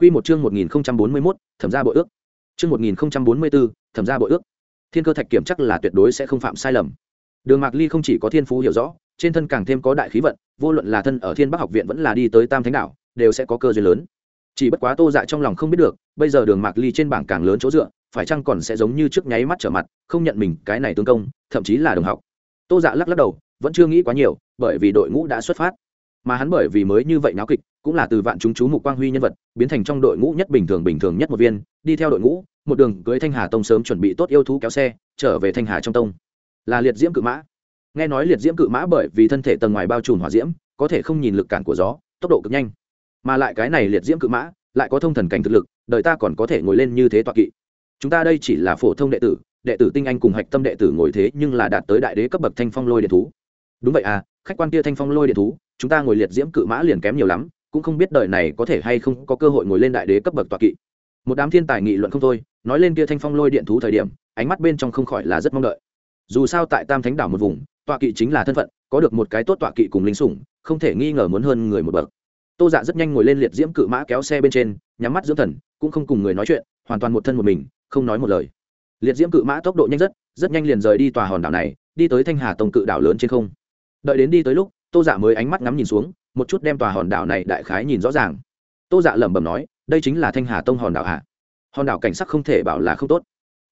Quy một chương 1041, thẩm gia bội ước. Chương 1044, thẩm gia bội ước. Thiên cơ thạch kiểm chắc là tuyệt đối sẽ không phạm sai lầm. Đường Mạc Ly không chỉ có thiên phú hiểu rõ, trên thân càng thêm có đại khí vận, vô luận là thân ở Thiên Bắc học viện vẫn là đi tới Tam Thánh đảo, đều sẽ có cơ duyên lớn. Chỉ bất quá Tô Dạ trong lòng không biết được, bây giờ Đường Mạc Ly trên bảng càng lớn chỗ dựa, phải chăng còn sẽ giống như trước nháy mắt trở mặt, không nhận mình cái này tương công, thậm chí là đồng học. Tô Dạ lắc lắc đầu, vẫn chưa nghĩ quá nhiều, bởi vì đội ngũ đã xuất phát. Mà hắn bởi vì mới như vậy náo kịch, cũng là từ vạn chúng chú mục quang huy nhân vật biến thành trong đội ngũ nhất bình thường bình thường nhất một viên đi theo đội ngũ một đường cưới thanh hà tông sớm chuẩn bị tốt yêu thú kéo xe trở về thanh hà trong tông. Là liệt diễm cự mã. Nghe nói liệt diễm cự mã bởi vì thân thể tầng ngoài bao trùm hỏa diễm có thể không nhìn lực cản của gió tốc độ cực nhanh. Mà lại cái này liệt diễm cự mã lại có thông thần cảnh thực lực đời ta còn có thể ngồi lên như thế toạ kỵ. Chúng ta đây chỉ là phổ thông đệ tử đệ tử tinh anh cùng hạch tâm đệ tử ngồi thế nhưng là đạt tới đại đế cấp bậc thanh phong lôi đệ thú. Đúng vậy à khách quan kia thanh phong lôi điện thú, chúng ta ngồi liệt diễm cự mã liền kém nhiều lắm, cũng không biết đời này có thể hay không có cơ hội ngồi lên đại đế cấp bậc tọa kỵ. Một đám thiên tài nghị luận không thôi, nói lên kia thanh phong lôi điện thú thời điểm, ánh mắt bên trong không khỏi là rất mong đợi. Dù sao tại tam thánh đảo một vùng, tọa kỵ chính là thân phận, có được một cái tốt tọa kỵ cùng linh sủng, không thể nghi ngờ muốn hơn người một bậc. Tô dạ rất nhanh ngồi lên liệt diễm cự mã kéo xe bên trên, nhắm mắt dưỡng thần, cũng không cùng người nói chuyện, hoàn toàn một thân một mình, không nói một lời. Liệt diễm cự mã tốc độ nhanh rất rất nhanh liền rời đi tòa hòn đảo này, đi tới thanh hà tông cự đảo lớn trên không đợi đến đi tới lúc, tô dạ mới ánh mắt ngắm nhìn xuống, một chút đem tòa hòn đảo này đại khái nhìn rõ ràng. Tô dạ lẩm bẩm nói, đây chính là thanh hà tông hòn đảo hạ hòn đảo cảnh sắc không thể bảo là không tốt.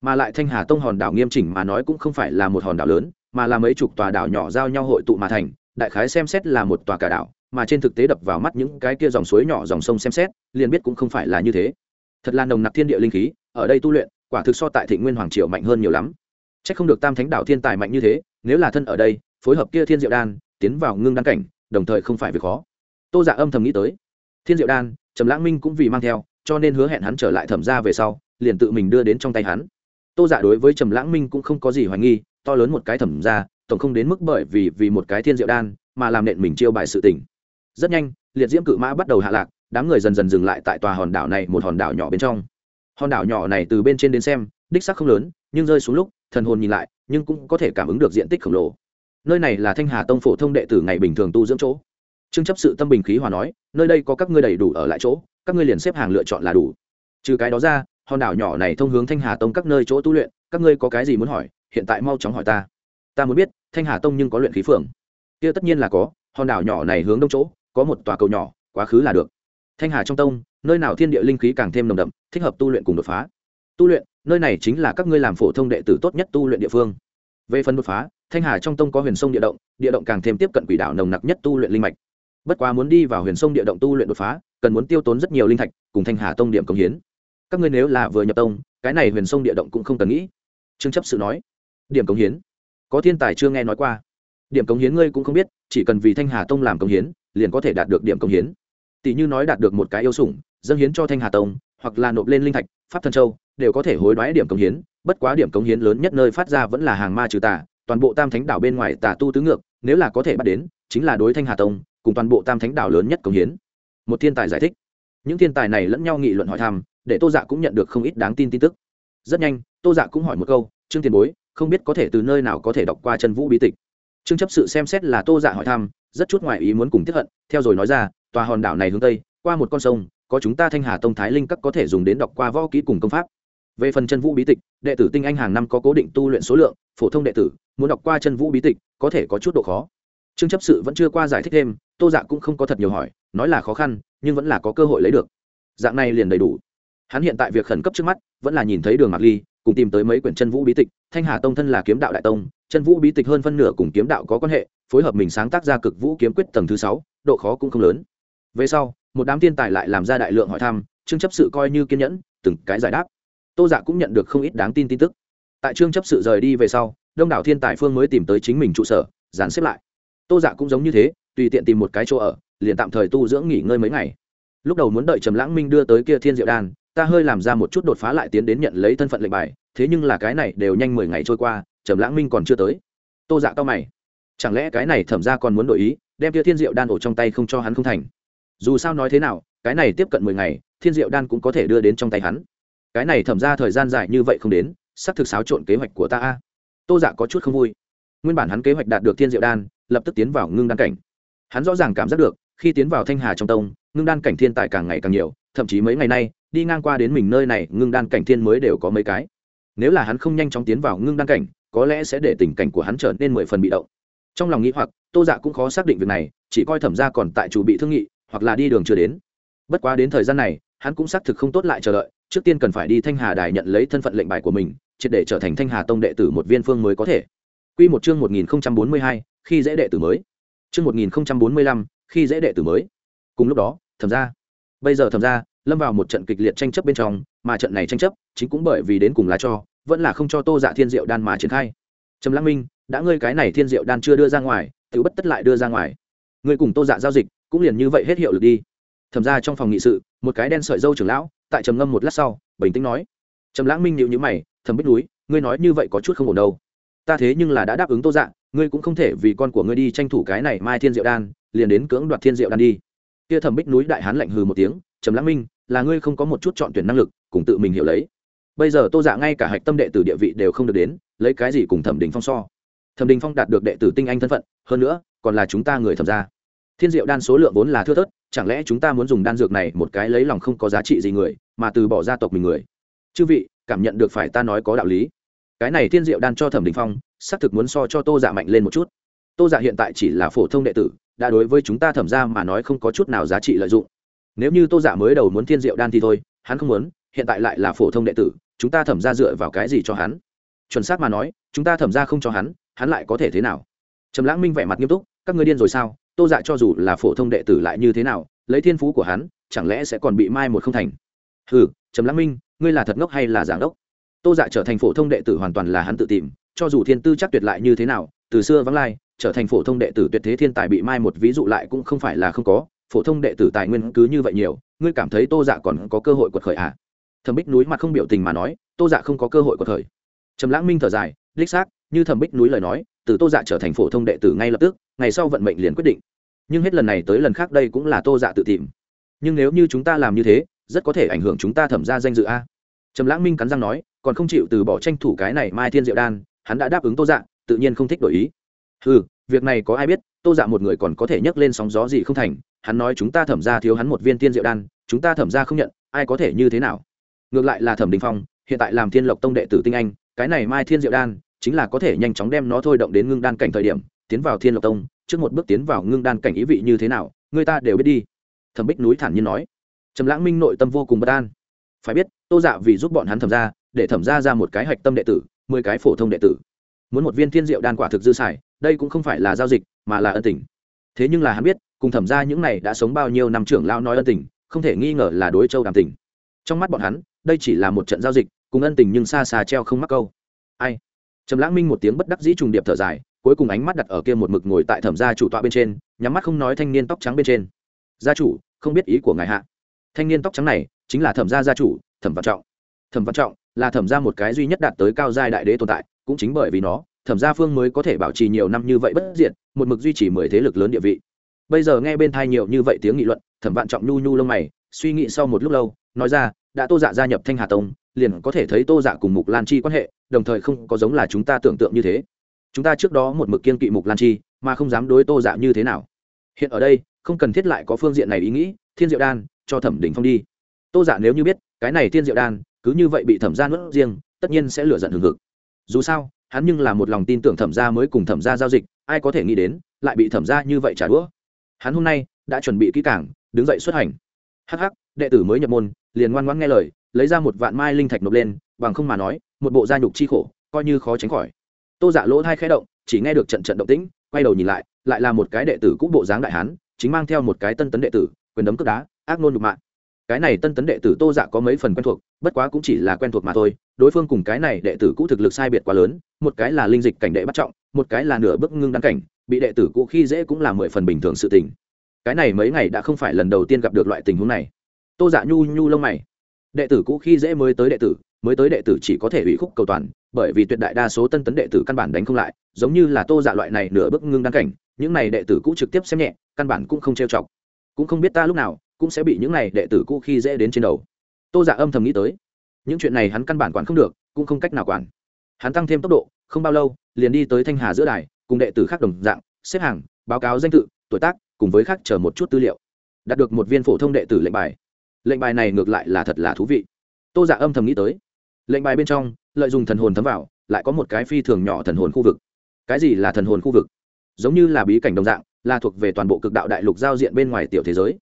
Mà lại thanh hà tông hòn đảo nghiêm chỉnh mà nói cũng không phải là một hòn đảo lớn, mà là mấy chục tòa đảo nhỏ giao nhau hội tụ mà thành, đại khái xem xét là một tòa cả đảo, mà trên thực tế đập vào mắt những cái kia dòng suối nhỏ dòng sông xem xét, liền biết cũng không phải là như thế. Thật là nồng nặc thiên địa linh khí, ở đây tu luyện, quả thực so tại thị nguyên hoàng triều mạnh hơn nhiều lắm. C h ắ c không được tam thánh đảo thiên tài mạnh như thế, nếu là thân ở đây phối hợp kia thiên diệu đan, tiến vào ngưng đan cảnh, đồng thời không phải việc khó. Tô giả âm thầm nghĩ tới. Thiên diệu đan, trầm lãng minh cũng vì mang theo, cho nên hứa hẹn hắn trở lại thẩm ra về sau, liền tự mình đưa đến trong tay hắn. Tô giả đối với trầm lãng minh cũng không có gì hoài nghi, to lớn một cái thẩm ra tổng không đến mức bởi vì vì một cái thiên diệu đan mà làm nện mình chiêu bài sự tình. Rất nhanh, liệt diễm cự mã bắt đầu hạ lạc, đám người dần dần dừng lại tại tòa hòn đảo này một hòn đảo nhỏ bên trong. Hòn đảo nhỏ này từ bên trên đến xem, đích sắc không lớn, nhưng rơi xuống lúc, thần hồn nhìn lại, nhưng cũng có thể cảm ứng được diện tích khổng lồ nơi này là thanh hà tông phổ thông đệ tử ngày bình thường tu dưỡng chỗ trương chấp sự tâm bình khí hòa nói nơi đây có các ngươi đầy đủ ở lại chỗ các ngươi liền xếp hàng lựa chọn là đủ trừ cái đó ra hòn đảo nhỏ này thông hướng thanh hà tông các nơi chỗ tu luyện các ngươi có cái gì muốn hỏi hiện tại mau chóng hỏi ta ta muốn biết thanh hà tông nhưng có luyện khí phường kia tất nhiên là có hòn đảo nhỏ này hướng đông chỗ có một tòa cầu nhỏ quá khứ là được thanh hà trong tông nơi nào thiên địa linh khí càng thêm nồng đậm thích hợp tu luyện cùng đột phá tu luyện nơi này chính là các ngươi làm phổ thông đệ tử tốt nhất tu luyện địa phương về phần đột phá thanh hà trong tông có huyền sông địa động địa động càng thêm tiếp cận quỷ đạo nồng nặc nhất tu luyện linh mạch. Bất quá muốn đi vào huyền sông địa động tu luyện đột phá, cần muốn tiêu tốn rất nhiều linh thạch, cùng thanh hà tông điểm công hiến. Các ngươi nếu là vừa nhập tông, cái này huyền sông địa động cũng không cần nghĩ. Trương chấp sự nói, điểm công hiến? Có thiên tài chưa nghe nói qua. Điểm công hiến ngươi cũng không biết, chỉ cần vì thanh hà tông làm công hiến, liền có thể đạt được điểm công hiến. Tỷ như nói đạt được một cái yêu sủng, dâng hiến cho thanh hà tông, hoặc là nộp lên linh thạch, pháp thân châu, đều có thể hối đoái điểm công hiến, bất quá điểm công hiến lớn nhất nơi phát ra vẫn là hàng ma trừ tà toàn bộ tam thánh đảo bên ngoài tà tu tứ ngược, nếu là có thể bắt đến, chính là đối thanh hà tông, cùng toàn bộ tam thánh đảo lớn nhất công hiến. Một thiên tài giải thích. Những thiên tài này lẫn nhau nghị luận hỏi thăm, để tô dạ cũng nhận được không ít đáng tin tin tức. Rất nhanh, tô dạ cũng hỏi một câu, trương tiền bối, không biết có thể từ nơi nào có thể đọc qua chân vũ bí tịch? Trương chấp sự xem xét là tô dạ hỏi thăm, rất chút ngoại ý muốn cùng tiếp hận, theo rồi nói ra, tòa hòn đảo này hướng tây, qua một con sông, có chúng ta thanh hà tông thái linh các có thể dùng đến đọc qua võ kỹ cùng công pháp về phần chân vũ bí tịch, đệ tử tinh anh hàng năm có cố định tu luyện số lượng, phổ thông đệ tử, muốn đọc qua chân vũ bí tịch, có thể có chút độ khó. Trương chấp sự vẫn chưa qua giải thích thêm, tô dạ cũng không có thật nhiều hỏi, nói là khó khăn, nhưng vẫn là có cơ hội lấy được. Dạng này liền đầy đủ. Hắn hiện tại việc khẩn cấp trước mắt, vẫn là nhìn thấy đường mạc ly, cùng tìm tới mấy quyển chân vũ bí tịch, thanh hà tông thân là kiếm đạo đại tông, chân vũ bí tịch hơn phân nửa cùng kiếm đạo có quan hệ, phối hợp mình sáng tác ra cực vũ kiếm quyết tầng thứ sáu, độ khó cũng không lớn. Về sau, một đám thiên tài lại làm ra đại lượng hỏi thăm, trương chấp sự coi như kiên nhẫn, từng cái giải đáp tô dạ cũng nhận được không ít đáng tin tin tức. Tại trương chấp sự rời đi về sau, đông đảo thiên tài phương mới tìm tới chính mình trụ sở, dàn xếp lại. Tô dạ cũng giống như thế, tùy tiện tìm một cái chỗ ở, liền tạm thời tu dưỡng nghỉ ngơi mấy ngày. Lúc đầu muốn đợi trầm lãng minh đưa tới kia thiên diệu đan, ta hơi làm ra một chút đột phá lại tiến đến nhận lấy thân phận lệnh bài, thế nhưng là cái này đều nhanh mười ngày trôi qua, trầm lãng minh còn chưa tới. Tô dạ cao mày. Chẳng lẽ cái này thẩm ra còn muốn đổi ý, đem kia thiên diệu đan ổ trong tay không cho hắn không thành? Dù sao nói thế nào, cái này tiếp cận mười ngày, thiên diệu đan cũng có thể đưa đến trong tay hắn cái này thẩm ra thời gian dài như vậy không đến sắp thực xáo trộn kế hoạch của ta a. Tô dạ có chút không vui. Nguyên bản hắn kế hoạch đạt được thiên diệu đan, lập tức tiến vào ngưng đan cảnh. Hắn rõ ràng cảm giác được, khi tiến vào thanh hà trong tông, ngưng đan cảnh thiên tài càng ngày càng nhiều, thậm chí mấy ngày nay, đi ngang qua đến mình nơi này, ngưng đan cảnh thiên mới đều có mấy cái. Nếu là hắn không nhanh chóng tiến vào ngưng đan cảnh, có lẽ sẽ để tình cảnh của hắn trở nên mười phần bị động. Trong lòng nghĩ hoặc, tô dạ cũng khó xác định việc này, chỉ coi thẩm ra còn tại chủ bị thương nghị, hoặc là đi đường chưa đến. Bất quá đến thời gian này, hắn cũng xác thực không tốt lại chờ đợi trước tiên cần phải đi thanh hà đài nhận lấy thân phận lệnh bài của mình, triệt để trở thành thanh hà tông đệ tử một viên phương mới có thể. Q một chương một nghìn bốn mươi hai, khi dễ đệ tử mới. Chương một nghìn bốn mươi lăm, khi dễ đệ tử mới. Cùng lúc đó, thẩm ra bây giờ thẩm ra lâm vào một trận kịch liệt tranh chấp bên trong, mà trận này tranh chấp chính cũng bởi vì đến cùng là cho, vẫn là không cho tô dạ thiên diệu đan mà triển khai. Trầm lăng minh, đã ngươi cái này thiên diệu đan chưa đưa ra ngoài tự bất tất lại đưa ra ngoài. Ngươi cùng tô dạ giao dịch, cũng liền như vậy hết hiệu lực đi. Thẩm ra trong phòng nghị sự, một cái đen sợi dâu trưởng lão tại trầm ngâm một lát sau, bình tĩnh nói, trầm lãng minh nhịu nhữ mày, thầm bích núi, ngươi nói như vậy có chút không ổn đâu. Ta thế nhưng là đã đáp ứng tô dạ ngươi cũng không thể vì con của ngươi đi tranh thủ cái này mai thiên diệu đan, liền đến cưỡng đoạt thiên diệu đan đi. Kia thẩm bích núi đại hán lạnh hừ một tiếng, trầm lãng minh, là ngươi không có một chút chọn tuyển năng lực, cùng tự mình hiểu lấy. Bây giờ tô dạ ngay cả hạch tâm đệ tử địa vị đều không được đến, lấy cái gì cùng thẩm đình phong so? Thẩm đình phong đạt được đệ tử tinh anh thân phận, hơn nữa, còn là chúng ta người thẩm gia. Thiên diệu đan số lượng vốn là thưa thớt chẳng lẽ chúng ta muốn dùng đan dược này một cái lấy lòng không có giá trị gì người, mà từ bỏ gia tộc mình người? Chư vị, cảm nhận được phải ta nói có đạo lý. Cái này thiên diệu đan cho thẩm đình phong, xác thực muốn so cho tô giả mạnh lên một chút. Tô giả hiện tại chỉ là phổ thông đệ tử, đã đối với chúng ta thẩm ra mà nói không có chút nào giá trị lợi dụng. Nếu như tô giả mới đầu muốn thiên diệu đan thì thôi, hắn không muốn, hiện tại lại là phổ thông đệ tử, chúng ta thẩm ra dựa vào cái gì cho hắn? Chuẩn xác mà nói, chúng ta thẩm ra không cho hắn hắn lại có thể thế nào? Trầm lãng minh vẻ mặt nghiêm túc, các ngươi điên rồi sao? Tô dạ cho dù là phổ thông đệ tử lại như thế nào, lấy thiên phú của hắn, chẳng lẽ sẽ còn bị mai một không thành? Hừ, trầm lãng minh, ngươi là thật ngốc hay là giảng đốc tô dạ trở thành phổ thông đệ tử hoàn toàn là hắn tự tìm, cho dù thiên tư chắc tuyệt lại như thế nào, từ xưa vắng lai, trở thành phổ thông đệ tử tuyệt thế thiên tài bị mai một ví dụ lại cũng không phải là không có, phổ thông đệ tử tài nguyên cứ như vậy nhiều, ngươi cảm thấy tô dạ còn có cơ hội quật khởi à? Thẩm bích núi mặt không biểu tình mà nói, tô dạ không có cơ hội quật khởi. Trầm lãng minh thở dài, đích xác, như thẩm bích núi lời nói từ tô dạ trở thành phổ thông đệ tử ngay lập tức, ngày sau vận mệnh liền quyết định. Nhưng hết lần này tới lần khác đây cũng là tô dạ tự tìm. Nhưng nếu như chúng ta làm như thế, rất có thể ảnh hưởng chúng ta thẩm ra danh dự a. Trầm lãng minh cắn răng nói, còn không chịu từ bỏ tranh thủ cái này mai thiên diệu đan, hắn đã đáp ứng tô dạ tự nhiên không thích đổi ý. Ừ việc này có ai biết, tô dạ một người còn có thể nhấc lên sóng gió gì không thành. Hắn nói chúng ta thẩm ra thiếu hắn một viên tiên diệu đan, chúng ta thẩm ra không nhận, ai có thể như thế nào? Ngược lại là thẩm đình phong, hiện tại làm thiên lộc tông đệ tử tinh anh, cái này mai thiên diệu đan chính là có thể nhanh chóng đem nó thôi động đến ngưng đan cảnh thời điểm, tiến vào thiên lộc tông, trước một bước tiến vào ngưng đan cảnh ý vị như thế nào, người ta đều biết đi. Thẩm bích núi thản nhiên nói. Trầm lãng minh nội tâm vô cùng bất an. Phải biết, tô dạ vì giúp bọn hắn thẩm ra, để thẩm ra ra một cái hạch tâm đệ tử, mười cái phổ thông đệ tử. Muốn một viên thiên diệu đan quả thực dư xài, đây cũng không phải là giao dịch, mà là ân tình. Thế nhưng là hắn biết, cùng thẩm ra những này đã sống bao nhiêu năm trưởng lao nói ân tình, không thể nghi ngờ là đối châu đàm tình. Trong mắt bọn hắn, đây chỉ là một trận giao dịch, cùng ân tình nhưng xa xa treo không mắc câu. Ai? Trầm lãng minh một tiếng bất đắc dĩ trùng điệp thở dài, cuối cùng ánh mắt đặt ở kia một mực ngồi tại thẩm gia chủ tọa bên trên, nhắm mắt không nói thanh niên tóc trắng bên trên. Gia chủ, không biết ý của ngài hạ. Thanh niên tóc trắng này chính là thẩm gia gia chủ, thẩm văn trọng. Thẩm văn trọng là thẩm gia một cái duy nhất đạt tới cao giai đại đế tồn tại, cũng chính bởi vì nó, thẩm gia phương mới có thể bảo trì nhiều năm như vậy bất diệt, một mực duy trì mười thế lực lớn địa vị. Bây giờ nghe bên thai nhiều như vậy tiếng nghị luận, thẩm vạn trọng nhu nhu lông mày, suy nghĩ sau một lúc lâu, nói ra, đã tô dạ gia nhập thanh hà tông, liền có thể thấy tô dạ cùng mục lan chi quan hệ đồng thời không có giống là chúng ta tưởng tượng như thế. Chúng ta trước đó một mực kiên kỵ mục lan chi, mà không dám đối tô dạ như thế nào. Hiện ở đây, không cần thiết lại có phương diện này ý nghĩ, thiên diệu đan, cho thẩm đình phong đi. Tô dạ nếu như biết, cái này thiên diệu đan, cứ như vậy bị thẩm gia nuốt riêng, tất nhiên sẽ lựa giận hừng hực. Dù sao, hắn nhưng là một lòng tin tưởng thẩm gia mới cùng thẩm gia giao dịch, ai có thể nghĩ đến, lại bị thẩm gia như vậy trả đũa. Hắn hôm nay đã chuẩn bị kỹ cảng đứng dậy xuất hành. Hh đệ tử mới nhập môn, liền ngoan ngoãn nghe lời, lấy ra một vạn mai linh thạch nộp lên, bằng không mà nói một bộ gia nhục chi khổ, coi như khó tránh khỏi. Tô dạ lỗ thai khẽ động, chỉ nghe được trận trận động tĩnh, quay đầu nhìn lại lại là một cái đệ tử cũ bộ dáng đại hán, chính mang theo một cái tân tấn đệ tử, quyền đấm cướp đá, ác nôn nhục mạng. Cái này tân tấn đệ tử tô dạ có mấy phần quen thuộc, bất quá cũng chỉ là quen thuộc mà thôi, đối phương cùng cái này đệ tử cũ thực lực sai biệt quá lớn, một cái là linh dịch cảnh đệ bắt trọng, một cái là nửa bước ngưng đăng cảnh, bị đệ tử cũ khi dễ cũng là mười phần bình thường sự tình. Cái này mấy ngày đã không phải lần đầu tiên gặp được loại tình huống này. Tô dạ nhu nhu lông mày. Đệ tử cũ khi dễ mới tới đệ tử mới tới đệ tử chỉ có thể ủy khúc cầu toàn, bởi vì tuyệt đại đa số tân tấn đệ tử căn bản đánh không lại, giống như là tô dạ loại này nửa bước ngưng đăng cảnh, những này đệ tử cũ trực tiếp xem nhẹ, căn bản cũng không trêu chọc. Cũng không biết ta lúc nào cũng sẽ bị những này đệ tử cũ khi dễ đến trên đầu. Tô dạ âm thầm nghĩ tới, những chuyện này hắn căn bản quản không được, cũng không cách nào quản. Hắn tăng thêm tốc độ, không bao lâu, liền đi tới thanh hà giữa đài, cùng đệ tử khác đồng dạng, xếp hàng, báo cáo danh tự, tuổi tác, cùng với khác chờ một chút tư liệu. Đạt được một viên phổ thông đệ tử lệnh bài. Lệnh bài này ngược lại là thật là thú vị. Tô giả âm thầm nghĩ tới lệnh bài bên trong, lợi dụng thần hồn thấm vào, lại có một cái phi thường nhỏ thần hồn khu vực. Cái gì là thần hồn khu vực? Giống như là bí cảnh đồng dạng, là thuộc về toàn bộ cực đạo đại lục giao diện bên ngoài tiểu thế giới.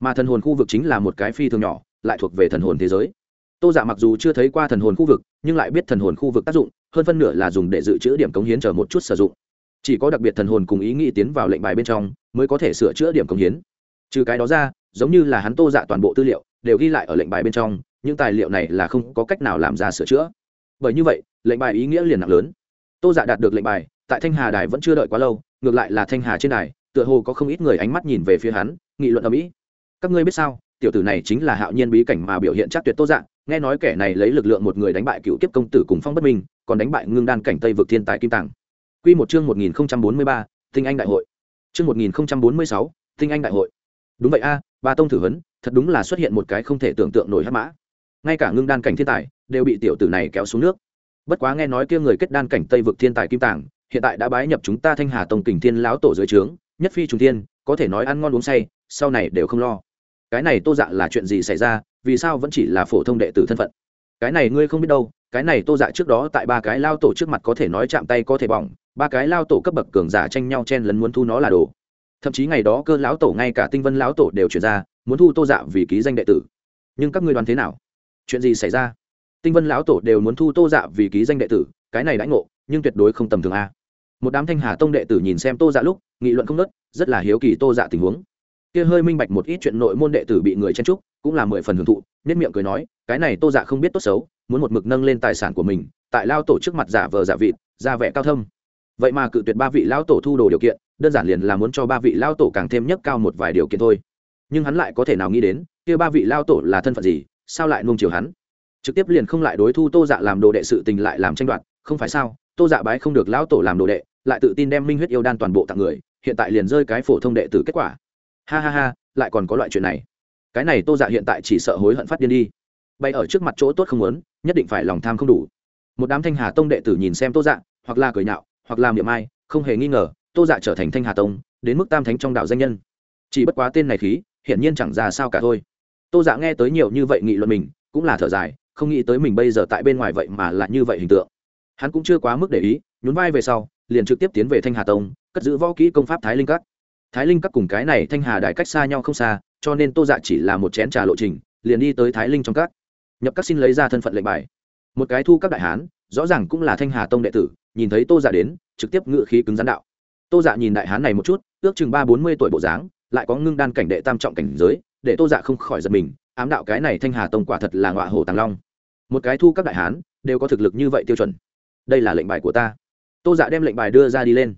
Mà thần hồn khu vực chính là một cái phi thường nhỏ, lại thuộc về thần hồn thế giới. Tô giả dạ mặc dù chưa thấy qua thần hồn khu vực, nhưng lại biết thần hồn khu vực tác dụng, hơn phân nửa là dùng để dự trữ điểm cống hiến chờ một chút sử dụng. Chỉ có đặc biệt thần hồn cùng ý nghĩ tiến vào lệnh bài bên trong, mới có thể sửa chữa điểm cống hiến. Trừ cái đó ra, giống như là hắn tô dạ toàn bộ tư liệu, đều ghi lại ở lệnh bài bên trong những tài liệu này là không có cách nào làm ra sửa chữa. Bởi như vậy lệnh bài ý nghĩa liền nặng lớn. Tô dạ đạt được lệnh bài tại thanh hà đài vẫn chưa đợi quá lâu ngược lại là thanh hà trên đài tựa hồ có không ít người ánh mắt nhìn về phía hắn nghị luận ở mỹ các ngươi biết sao tiểu tử này chính là hạo nhiên bí cảnh mà biểu hiện chắc tuyệt tô dạng nghe nói kẻ này lấy lực lượng một người đánh bại cựu kiếp công tử cùng phong bất minh còn đánh bại ngưng đan cảnh tây vực thiên tài kim tàng. Q một chương một nghìn bốn mươi ba tinh anh đại hội. Chương một nghìn bốn mươi sáu tinh anh đại hội. Đúng vậy a à, ba tông thử vấn thật đúng là xuất hiện một cái không thể tưởng tượng nổi hắc mã ngay cả ngưng đan cảnh thiên tài đều bị tiểu tử này kéo xuống nước. Bất quá nghe nói kia người kết đan cảnh tây vực thiên tài kim tàng, hiện tại đã bái nhập chúng ta thanh hà tông kình thiên lão tổ dưới trướng, nhất phi trùng thiên, có thể nói ăn ngon uống say, sau này đều không lo. Cái này tô dạ là chuyện gì xảy ra, vì sao vẫn chỉ là phổ thông đệ tử thân phận? Cái này ngươi không biết đâu, cái này tô dạ trước đó tại ba cái lao tổ trước mặt có thể nói chạm tay có thể bỏng, ba cái lao tổ cấp bậc cường giả tranh nhau chen lấn muốn thu nó là đồ. Thậm chí ngày đó cơ lão tổ ngay cả tinh vân lão tổ đều chuyển ra, muốn thu tô dạ vì ký danh đệ tử. Nhưng các ngươi đoán thế nào? Chuyện gì xảy ra? Tinh vân lão tổ đều muốn thu tô dạ vì ký danh đệ tử, cái này đãi ngộ, nhưng tuyệt đối không tầm thường a. Một đám thanh hà tông đệ tử nhìn xem tô dạ lúc, nghị luận không nớt rất là hiếu kỳ tô dạ tình huống. Kia hơi minh bạch một ít chuyện nội môn đệ tử bị người chen trúc cũng là mười phần hưởng thụ nhất miệng cười nói, cái này tô dạ không biết tốt xấu, muốn một mực nâng lên tài sản của mình, tại lao tổ trước mặt giả vờ giả vịt, ra vẻ cao thâm. Vậy mà cự tuyệt ba vị lao tổ thu đồ điều kiện, đơn giản liền là muốn cho ba vị lao tổ càng thêm nhất cao một vài điều kiện thôi. Nhưng hắn lại có thể nào nghĩ đến, kia ba vị lao tổ là thân phận gì sao lại nuông chiều hắn? Trực tiếp liền không lại đối thu tô dạ làm đồ đệ sự tình lại làm tranh đoạt, không phải sao? Tô dạ bái không được lão tổ làm đồ đệ, lại tự tin đem minh huyết yêu đan toàn bộ tặng người, hiện tại liền rơi cái phổ thông đệ tử kết quả. Ha ha ha, lại còn có loại chuyện này. Cái này tô dạ hiện tại chỉ sợ hối hận phát điên đi. Bay ở trước mặt chỗ tốt không muốn, nhất định phải lòng tham không đủ. Một đám thanh hà tông đệ tử nhìn xem tô dạ hoặc là cười nhạo, hoặc là miệng ai, không hề nghi ngờ, tô dạ trở thành thanh hà tông, đến mức tam thánh trong đạo danh nhân. Chỉ bất quá tên này khí, hiển nhiên chẳng ra sao cả thôi tô dạ nghe tới nhiều như vậy nghị luận mình, cũng là thở dài, không nghĩ tới mình bây giờ tại bên ngoài vậy mà là như vậy hình tượng. Hắn cũng chưa quá mức để ý, nhún vai về sau, liền trực tiếp tiến về thanh hà tông, cất giữ võ kỹ công pháp thái linh các. Thái linh các cùng cái này thanh hà đại cách xa nhau không xa, cho nên tô dạ chỉ là một chén trà lộ trình, liền đi tới thái linh trong các. Nhập các xin lấy ra thân phận lệnh bài. Một cái thu các đại hán, rõ ràng cũng là thanh hà tông đệ tử, nhìn thấy tô dạ đến, trực tiếp ngự khí cứng gián đạo. Tô dạ nhìn đại hán này một chút, ước chừng ba bốn mươi tuổi bộ dáng, lại có ngưng đan cảnh đệ tam trọng cảnh giới để tô dạ không khỏi giật mình, ám đạo cái này thanh hà tông quả thật là ngọa hổ tàng long. Một cái thu các đại hán, đều có thực lực như vậy tiêu chuẩn. Đây là lệnh bài của ta. Tô dạ đem lệnh bài đưa ra đi lên.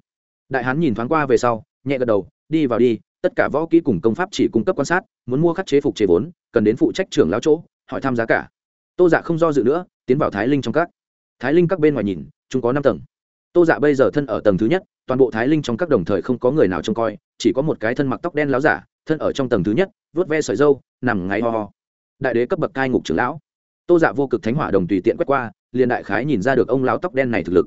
Đại hán nhìn thoáng qua về sau, nhẹ gật đầu, đi vào đi, tất cả võ kỹ cùng công pháp chỉ cung cấp quan sát, muốn mua khắc chế phục chế vốn, cần đến phụ trách trưởng lão chỗ, hỏi tham giá cả. Tô dạ không do dự nữa, tiến vào thái linh trong các. Thái linh các bên ngoài nhìn, chúng có năm tầng. Tô dạ bây giờ thân ở tầng thứ nhất, toàn bộ thái linh trong các đồng thời không có người nào trông coi, chỉ có một cái thân mặc tóc đen láo giả thân ở trong tầng thứ nhất vớt ve sợi dâu, nằm ngáy ho ho. Đại đế cấp bậc cai ngục trưởng lão. Tô dạ vô cực thánh hỏa đồng tùy tiện quét qua, liền đại khái nhìn ra được ông lão tóc đen này thực lực.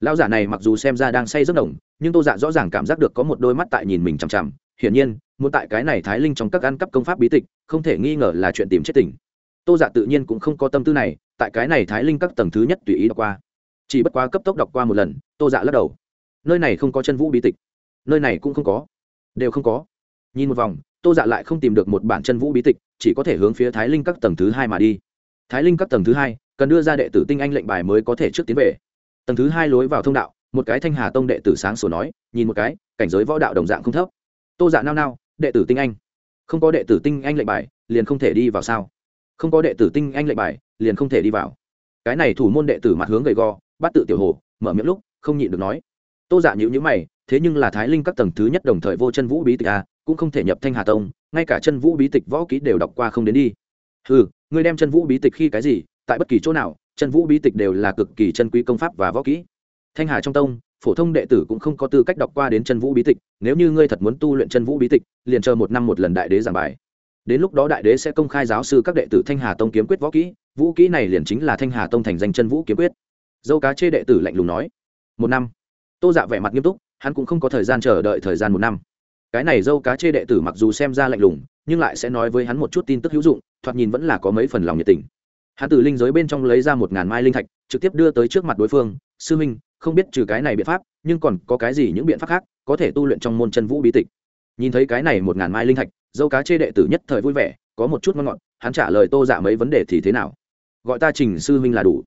Lão giả này mặc dù xem ra đang say rất đồng, nhưng tô dạ rõ ràng cảm giác được có một đôi mắt tại nhìn mình chằm chằm. Hiển nhiên, muốn tại cái này thái linh trong các ăn cắp công pháp bí tịch, không thể nghi ngờ là chuyện tìm chết tỉnh tô dạ tự nhiên cũng không có tâm tư này, tại cái này thái linh các tầng thứ nhất tùy ý đọc qua. Chỉ bất quá cấp tốc đọc qua một lần, tô dạ lắc đầu. Nơi này không có chân vũ bí tịch. Nơi này cũng không có. Đều không có nhìn một vòng, tô dạ lại không tìm được một bản chân vũ bí tịch, chỉ có thể hướng phía thái linh các tầng thứ hai mà đi. Thái linh các tầng thứ hai, cần đưa ra đệ tử tinh anh lệnh bài mới có thể trước tiến về. Tầng thứ hai lối vào thông đạo, một cái thanh hà tông đệ tử sáng sổ nói, nhìn một cái, cảnh giới võ đạo đồng dạng không thấp. Tô dạ nao nao, đệ tử tinh anh. Không có đệ tử tinh anh lệnh bài, liền không thể đi vào sao? Không có đệ tử tinh anh lệnh bài, liền không thể đi vào. Cái này thủ môn đệ tử mặt hướng gầy gò, bắt tự tiểu hồ, mở miệng lúc, không nhịn được nói. Tô dạ nhữ nhữ mày, thế nhưng là thái linh các tầng thứ nhất đồng thời vô chân vũ bí tịch a cũng không thể nhập thanh hà tông, ngay cả chân vũ bí tịch võ ký đều đọc qua không đến đi. Ừ ngươi đem chân vũ bí tịch khi cái gì, tại bất kỳ chỗ nào, chân vũ bí tịch đều là cực kỳ chân quý công pháp và võ kỹ. Thanh hà trong tông, phổ thông đệ tử cũng không có tư cách đọc qua đến chân vũ bí tịch, nếu như ngươi thật muốn tu luyện chân vũ bí tịch, liền chờ một năm một lần đại đế giảng bài. Đến lúc đó đại đế sẽ công khai giáo sư các đệ tử thanh hà tông kiếm quyết võ kỹ, vũ kỹ này liền chính là thanh hà tông thành danh chân vũ kiếm quyết. Dâu cá chê đệ tử lạnh lùng nói, một năm. Tô dạ vẻ mặt nghiêm túc, hắn cũng không có thời gian chờ đợi thời gian một năm cái này dâu cá chê đệ tử mặc dù xem ra lạnh lùng, nhưng lại sẽ nói với hắn một chút tin tức hữu dụng, thoạt nhìn vẫn là có mấy phần lòng nhiệt tình. Hắn từ linh giới bên trong lấy ra một ngàn mai linh thạch, trực tiếp đưa tới trước mặt đối phương, sư minh không biết trừ cái này biện pháp, nhưng còn có cái gì những biện pháp khác có thể tu luyện trong môn chân vũ bí tịch? Nhìn thấy cái này một ngàn mai linh thạch, dâu cá chê đệ tử nhất thời vui vẻ, có một chút ngon ngọt, hắn trả lời tô dạ mấy vấn đề thì thế nào? Gọi ta trình sư minh là đủ.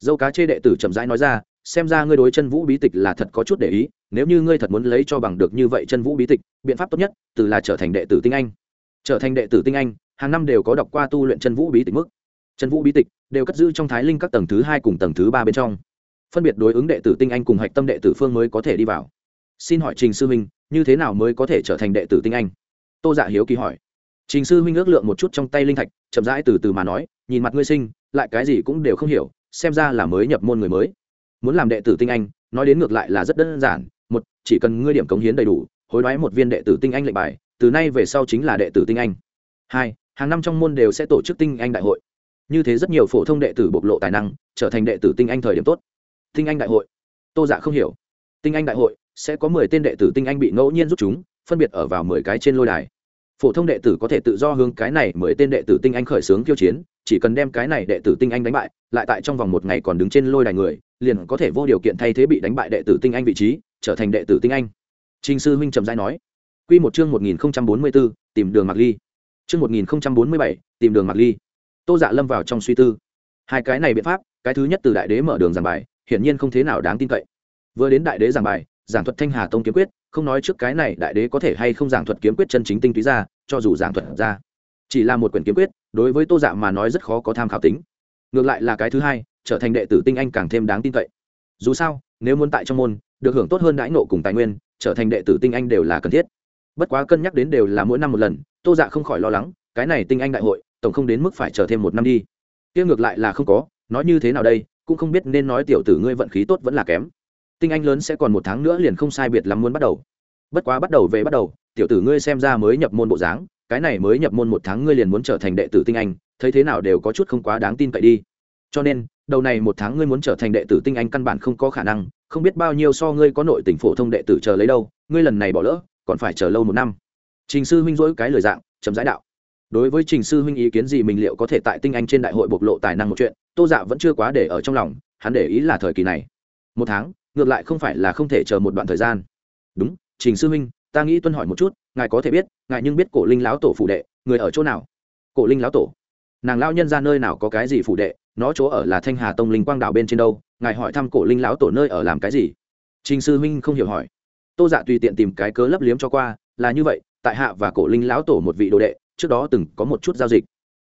Dâu cá chê đệ tử chậm rãi nói ra xem ra ngươi đối chân vũ bí tịch là thật có chút để ý, nếu như ngươi thật muốn lấy cho bằng được như vậy chân vũ bí tịch, biện pháp tốt nhất, từ là trở thành đệ tử tinh anh. Trở thành đệ tử tinh anh, hàng năm đều có đọc qua tu luyện chân vũ bí tịch mức. Chân vũ bí tịch đều cất giữ trong thái linh các tầng thứ hai cùng tầng thứ ba bên trong. Phân biệt đối ứng đệ tử tinh anh cùng hạch tâm đệ tử phương mới có thể đi vào. Xin hỏi trình sư huynh như thế nào mới có thể trở thành đệ tử tinh anh? Tô dạ hiếu kỳ hỏi. Trình sư huynh ước lượng một chút trong tay linh thạch, chậm rãi từ từ mà nói, nhìn mặt ngươi sinh, lại cái gì cũng đều không hiểu, xem ra là mới nhập môn người mới muốn làm đệ tử tinh anh, nói đến ngược lại là rất đơn giản, một, chỉ cần ngươi điểm cống hiến đầy đủ, hối đoái một viên đệ tử tinh anh lệnh bài, từ nay về sau chính là đệ tử tinh anh. Hai, hàng năm trong môn đều sẽ tổ chức tinh anh đại hội. Như thế rất nhiều phổ thông đệ tử bộc lộ tài năng, trở thành đệ tử tinh anh thời điểm tốt. Tinh anh đại hội. Tô dạ không hiểu. Tinh anh đại hội, sẽ có mười tên đệ tử tinh anh bị ngẫu nhiên rút chúng, phân biệt ở vào mười cái trên lôi đài. Phổ thông đệ tử có thể tự do hướng cái này mười tên đệ tử tinh anh khởi xướng tiêu chiến chỉ cần đem cái này đệ tử tinh anh đánh bại, lại tại trong vòng một ngày còn đứng trên lôi đài người, liền có thể vô điều kiện thay thế bị đánh bại đệ tử tinh anh vị trí, trở thành đệ tử tinh anh. Trình sư huynh trầm giai nói. Q một chương một nghìn bốn mươi b ố tìm đường mạc ly. Chương một nghìn bốn mươi bảy, tìm đường mạc ly. Tô dạ lâm vào trong suy tư. Hai cái này biện pháp, cái thứ nhất từ đại đế mở đường giảng bài, hiển nhiên không thế nào đáng tin cậy. Vừa đến đại đế giảng bài, giảng thuật thanh hà tông kiếm quyết, không nói trước cái này đại đế có thể hay không giảng thuật kiếm quyết chân chính tinh túy ra, cho dù giảng thuật ra chỉ là một quyển kiếm quyết, đối với tô dạ mà nói rất khó có tham khảo tính. Ngược lại là cái thứ hai, trở thành đệ tử tinh anh càng thêm đáng tin cậy. Dù sao, nếu muốn tại trong môn, được hưởng tốt hơn đãi nộ cùng tài nguyên, trở thành đệ tử tinh anh đều là cần thiết. Bất quá cân nhắc đến đều là mỗi năm một lần, tô dạ không khỏi lo lắng, cái này tinh anh đại hội, tổng không đến mức phải chờ thêm một năm đi. Kia ngược lại là không có, nói như thế nào đây, cũng không biết nên nói tiểu tử ngươi vận khí tốt vẫn là kém. Tinh anh lớn sẽ còn một tháng nữa liền không sai biệt lắm muốn bắt đầu. Bất quá bắt đầu về bắt đầu, tiểu tử ngươi xem ra mới nhập môn bộ dáng cái này mới nhập môn một tháng ngươi liền muốn trở thành đệ tử tinh anh, thấy thế nào đều có chút không quá đáng tin cậy đi. Cho nên, đầu này một tháng ngươi muốn trở thành đệ tử tinh anh căn bản không có khả năng, không biết bao nhiêu so ngươi có nội tỉnh phổ thông đệ tử chờ lấy đâu, ngươi lần này bỏ lỡ, còn phải chờ lâu một năm. Trình sư huynh dỗi cái lời dạng chấm giải đạo. Đối với trình sư huynh ý kiến gì mình liệu có thể tại tinh anh trên đại hội bộc lộ tài năng một chuyện, tô dạ vẫn chưa quá để ở trong lòng, hắn để ý là thời kỳ này. Một tháng, ngược lại không phải là không thể chờ một đoạn thời gian. Đúng, trình sư huynh, ta nghĩ tuân hỏi một chút ngài có thể biết, ngài nhưng biết cổ linh lão tổ phủ đệ, người ở chỗ nào? Cổ linh lão tổ? Nàng lao nhân ra nơi nào có cái gì phủ đệ, nó chỗ ở là thanh hà tông linh quang đảo bên trên đâu, ngài hỏi thăm cổ linh lão tổ nơi ở làm cái gì? Trình sư huynh không hiểu hỏi. Tô dạ tùy tiện tìm cái cớ lấp liếm cho qua, là như vậy, tại hạ và cổ linh lão tổ một vị đồ đệ, trước đó từng có một chút giao dịch.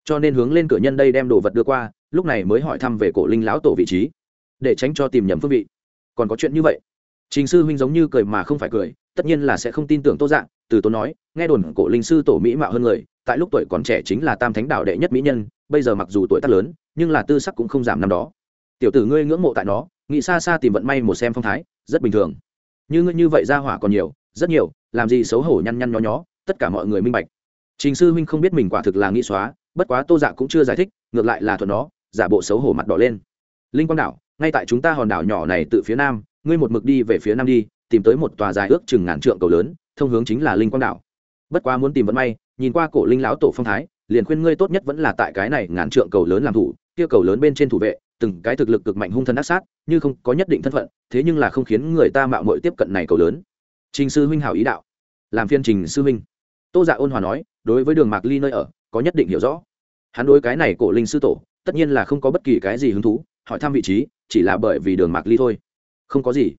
Cho nên hướng lên cửa nhân đây đem đồ vật đưa qua, lúc này mới hỏi thăm về cổ linh lão tổ vị trí, để tránh cho tìm nhầm phương vị. Còn có chuyện như vậy. Trình sư huynh giống như cười mà không phải cười, tất nhiên là sẽ không tin tưởng tô dạng từ tốn nói, nghe đồn cổ linh sư tổ mỹ mạo hơn người, tại lúc tuổi còn trẻ chính là tam thánh đạo đệ nhất mỹ nhân, bây giờ mặc dù tuổi tác lớn, nhưng là tư sắc cũng không giảm năm đó. Tiểu tử ngươi ngưỡng mộ tại nó, nghĩ xa xa tìm vận may một xem phong thái, rất bình thường. Như ngươi như vậy ra hỏa còn nhiều, rất nhiều, làm gì xấu hổ nhăn nhăn nhó nhó, tất cả mọi người minh bạch. Trình sư huynh không biết mình quả thực là nghĩ xóa, bất quá tô dạ cũng chưa giải thích, ngược lại là thuận nó, giả bộ xấu hổ mặt đỏ lên. Linh quang đảo, ngay tại chúng ta hòn đảo nhỏ này từ phía nam, ngươi một mực đi về phía nam đi, tìm tới một tòa dài ước chừng ngàn trượng cầu lớn thông hướng chính là linh quang đảo. Bất quá muốn tìm vận may, nhìn qua cổ linh lão tổ phong thái, liền khuyên ngươi tốt nhất vẫn là tại cái này ngàn trượng cầu lớn làm thủ, kia cầu lớn bên trên thủ vệ, từng cái thực lực cực mạnh hung thân ác sát, như không có nhất định thân phận, thế nhưng là không khiến người ta mạo muội tiếp cận này cầu lớn. Trình sư huynh hảo ý đạo. Làm phiên trình sư huynh. Tô dạ ôn hòa nói, đối với đường mạc ly nơi ở, có nhất định hiểu rõ. Hắn đối cái này cổ linh sư tổ, tất nhiên là không có bất kỳ cái gì hứng thú, hỏi thăm vị trí, chỉ là bởi vì đường mạc ly thôi. Không có gì.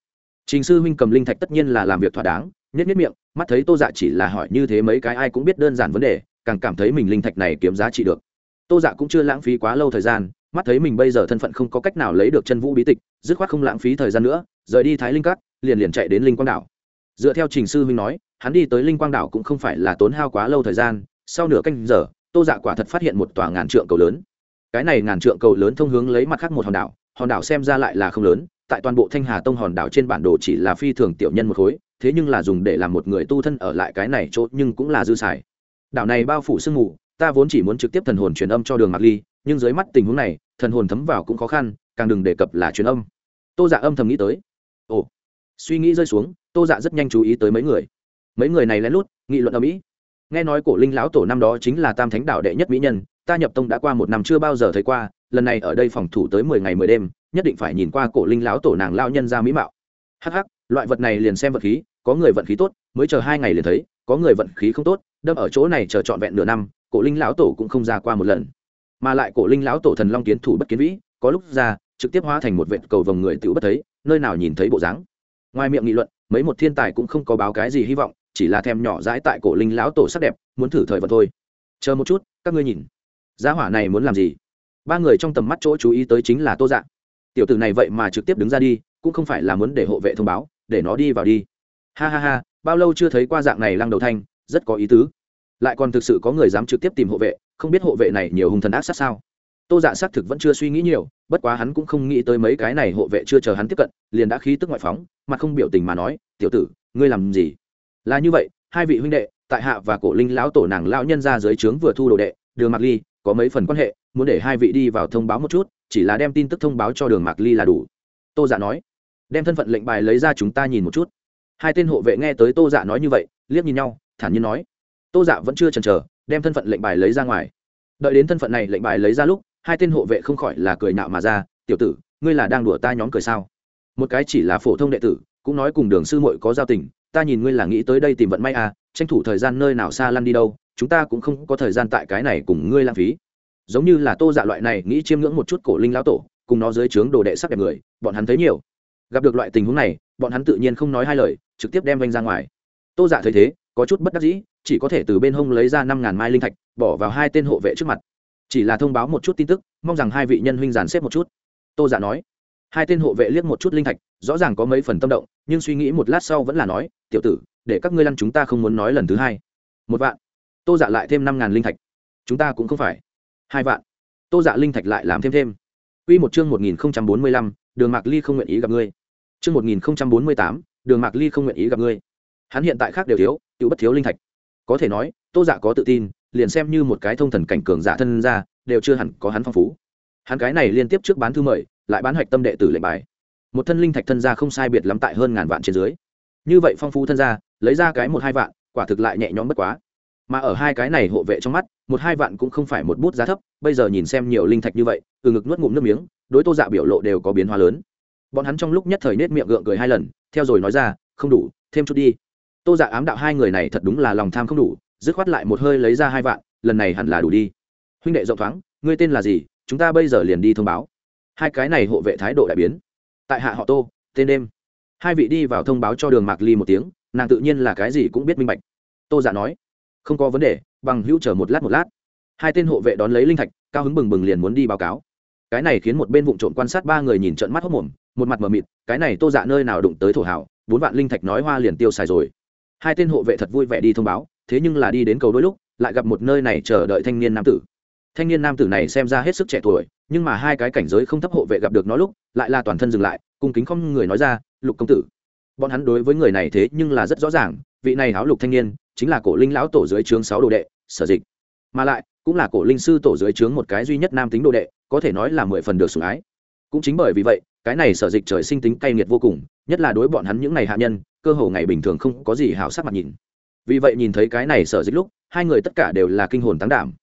Trình sư huynh cầm linh thạch tất nhiên là làm việc thỏa đáng nhất nhất miệng, mắt thấy tô dạ chỉ là hỏi như thế mấy cái ai cũng biết đơn giản vấn đề, càng cảm thấy mình linh thạch này kiếm giá trị được. Tô dạ cũng chưa lãng phí quá lâu thời gian, mắt thấy mình bây giờ thân phận không có cách nào lấy được chân vũ bí tịch, dứt khoát không lãng phí thời gian nữa, rời đi thái linh cát liền liền chạy đến linh quang đảo. Dựa theo trình sư huynh nói, hắn đi tới linh quang đảo cũng không phải là tốn hao quá lâu thời gian, sau nửa canh giờ, tô dạ quả thật phát hiện một tòa ngàn trượng cầu lớn. Cái này ngàn trượng cầu lớn thông hướng lấy mặt khác một hòn đảo hòn đảo xem ra lại là không lớn, tại toàn bộ thanh hà tông hòn đảo trên bản đồ chỉ là phi thường tiểu nhân một khối thế nhưng là dùng để làm một người tu thân ở lại cái này chỗ nhưng cũng là dư xài. Đảo này bao phủ sương mù, ta vốn chỉ muốn trực tiếp thần hồn truyền âm cho đường mạc ly, nhưng dưới mắt tình huống này, thần hồn thấm vào cũng khó khăn, càng đừng đề cập là truyền âm. Tô dạ âm thầm nghĩ tới. Ồ, suy nghĩ rơi xuống, tô dạ rất nhanh chú ý tới mấy người. Mấy người này lén lút, nghị luận ở mỹ. Nghe nói cổ linh lão tổ năm đó chính là tam thánh đạo đệ nhất mỹ nhân, ta nhập tông đã qua một năm chưa bao giờ thấy qua, lần này ở đây phòng thủ tới mười ngày mười đêm, nhất định phải nhìn qua cổ linh lão tổ nàng lao nhân ra mỹ mạo. Hh loại vật này liền xem vật khí có người vận khí tốt, mới chờ hai ngày liền thấy, có người vận khí không tốt, đâm ở chỗ này chờ trọn vẹn nửa năm, cổ linh lão tổ cũng không ra qua một lần. Mà lại cổ linh lão tổ thần long kiến thủ bất kiến vĩ, có lúc ra, trực tiếp hóa thành một vệt cầu vồng người tự bất thấy, nơi nào nhìn thấy bộ dáng. Ngoài miệng nghị luận, mấy một thiên tài cũng không có báo cái gì hy vọng, chỉ là thèm nhỏ dãi tại cổ linh lão tổ sắc đẹp, muốn thử thời vận thôi. Chờ một chút, các ngươi nhìn. Giá hỏa này muốn làm gì? Ba người trong tầm mắt chỗ chú ý tới chính là tô dạng tiểu tử này vậy mà trực tiếp đứng ra đi, cũng không phải là muốn để hộ vệ thông báo, để nó đi vào đi ha ha ha, bao lâu chưa thấy qua dạng này lăng đầu thanh, rất có ý tứ. Lại còn thực sự có người dám trực tiếp tìm hộ vệ, không biết hộ vệ này nhiều hung thần ác sát sao? Tô dạ xác thực vẫn chưa suy nghĩ nhiều, bất quá hắn cũng không nghĩ tới mấy cái này hộ vệ chưa chờ hắn tiếp cận, liền đã khí tức ngoại phóng, mặt không biểu tình mà nói, tiểu tử, ngươi làm gì? Là như vậy, hai vị huynh đệ, tại hạ và cổ linh lão tổ nàng lão nhân ra dưới trướng vừa thu đồ đệ, đường mạc ly, có mấy phần quan hệ, muốn để hai vị đi vào thông báo một chút, chỉ là đem tin tức thông báo cho đường mạc ly là đủ. Tô dạ nói, đem thân phận lệnh bài lấy ra chúng ta nhìn một chút hai tên hộ vệ nghe tới tô dạ nói như vậy, liếc nhìn nhau, thản nhiên nói, tô dạ vẫn chưa chần chờ, đem thân phận lệnh bài lấy ra ngoài. Đợi đến thân phận này lệnh bài lấy ra lúc, hai tên hộ vệ không khỏi là cười nạo mà ra, tiểu tử, ngươi là đang đùa ta nhóm cười sao? Một cái chỉ là phổ thông đệ tử, cũng nói cùng đường sư muội có giao tình, ta nhìn ngươi là nghĩ tới đây tìm vận may à tranh thủ thời gian nơi nào xa lăn đi đâu, chúng ta cũng không có thời gian tại cái này cùng ngươi lãng phí. Giống như là tô dạ loại này nghĩ chiêm ngưỡng một chút cổ linh lão tổ, cùng nó dưới trướng đồ đệ sắc đẹp người, bọn hắn thấy nhiều gặp được loại tình huống này bọn hắn tự nhiên không nói hai lời trực tiếp đem vanh ra ngoài. Tô giả thấy thế có chút bất đắc dĩ chỉ có thể từ bên hông lấy ra năm ngàn mai linh thạch bỏ vào hai tên hộ vệ trước mặt. Chỉ là thông báo một chút tin tức mong rằng hai vị nhân huynh giàn xếp một chút. Tô giả nói. Hai tên hộ vệ liếc một chút linh thạch rõ ràng có mấy phần tâm động nhưng suy nghĩ một lát sau vẫn là nói tiểu tử để các ngươi lăn chúng ta không muốn nói lần thứ hai. Một vạn. Tô giả lại thêm năm ngàn linh thạch. Chúng ta cũng không phải. Hai vạn. Tô giả linh thạch lại làm thêm thêm. Quy một chương 1045, đường mạc ly không nguyện ý gặp ngươi. Chương một nghìn bốn mươi tám, đường mạc ly không nguyện ý gặp ngươi. Hắn hiện tại khác đều thiếu tự bất thiếu linh thạch. Có thể nói tô giả có tự tin liền xem như một cái thông thần cảnh cường giả thân ra đều chưa hẳn có hắn phong phú. Hắn cái này liên tiếp trước bán thư mời lại bán hoạch tâm đệ tử lệnh bài. Một thân linh thạch thân gia không sai biệt lắm tại hơn ngàn vạn trên dưới. Như vậy phong phú thân gia lấy ra cái một hai vạn quả thực lại nhẹ nhõm bất quá. Mà ở hai cái này hộ vệ trong mắt một hai vạn cũng không phải một bút giá thấp bây giờ nhìn xem nhiều linh thạch như vậy từ ngực nuốt ngụm nước miếng đối tô dạ biểu lộ đều có biến hóa lớn. Bọn hắn trong lúc nhất thời nết miệng gượng cười hai lần, theo rồi nói ra, không đủ, thêm chút đi. Tô dạ ám đạo hai người này thật đúng là lòng tham không đủ, dứt khoát lại một hơi lấy ra hai vạn, lần này hẳn là đủ đi. Huynh đệ rộng thoáng, ngươi tên là gì? Chúng ta bây giờ liền đi thông báo. Hai cái này hộ vệ thái độ đại biến. Tại hạ họ tô, tên đêm. Hai vị đi vào thông báo cho đường mạc ly một tiếng, nàng tự nhiên là cái gì cũng biết minh bạch. Tô giả nói, không có vấn đề, bằng hữu chờ một lát một lát. Hai tên hộ vệ đón lấy linh thạch, cao hứng bừng bừng liền muốn đi báo cáo cái này khiến một bên vụ trộm quan sát ba người nhìn trận mắt hốc mồm, một mặt mờ mịt, cái này tô dạ nơi nào đụng tới thổ hảo bốn vạn linh thạch nói hoa liền tiêu xài rồi. Hai tên hộ vệ thật vui vẻ đi thông báo, thế nhưng là đi đến cầu đôi lúc, lại gặp một nơi này chờ đợi thanh niên nam tử. Thanh niên nam tử này xem ra hết sức trẻ tuổi, nhưng mà hai cái cảnh giới không thấp hộ vệ gặp được nó lúc, lại là toàn thân dừng lại, cung kính không người nói ra, lục công tử. Bọn hắn đối với người này thế nhưng là rất rõ ràng, vị này háo lục thanh niên, chính là cổ linh lão tổ dưới trướng sáu đồ đệ, sở dịch. Mà lại, cũng là cổ linh sư tổ dưới trướng một cái duy nhất nam tính đồ đệ có thể nói là mười phần được sủng ái. Cũng chính bởi vì vậy, cái này sở dịch trời sinh tính cay nghiệt vô cùng, nhất là đối bọn hắn những ngày hạ nhân, cơ hồ ngày bình thường không có gì hảo sắc mặt nhìn. Vì vậy nhìn thấy cái này sở dịch lúc, hai người tất cả đều là kinh hồn tán đảm.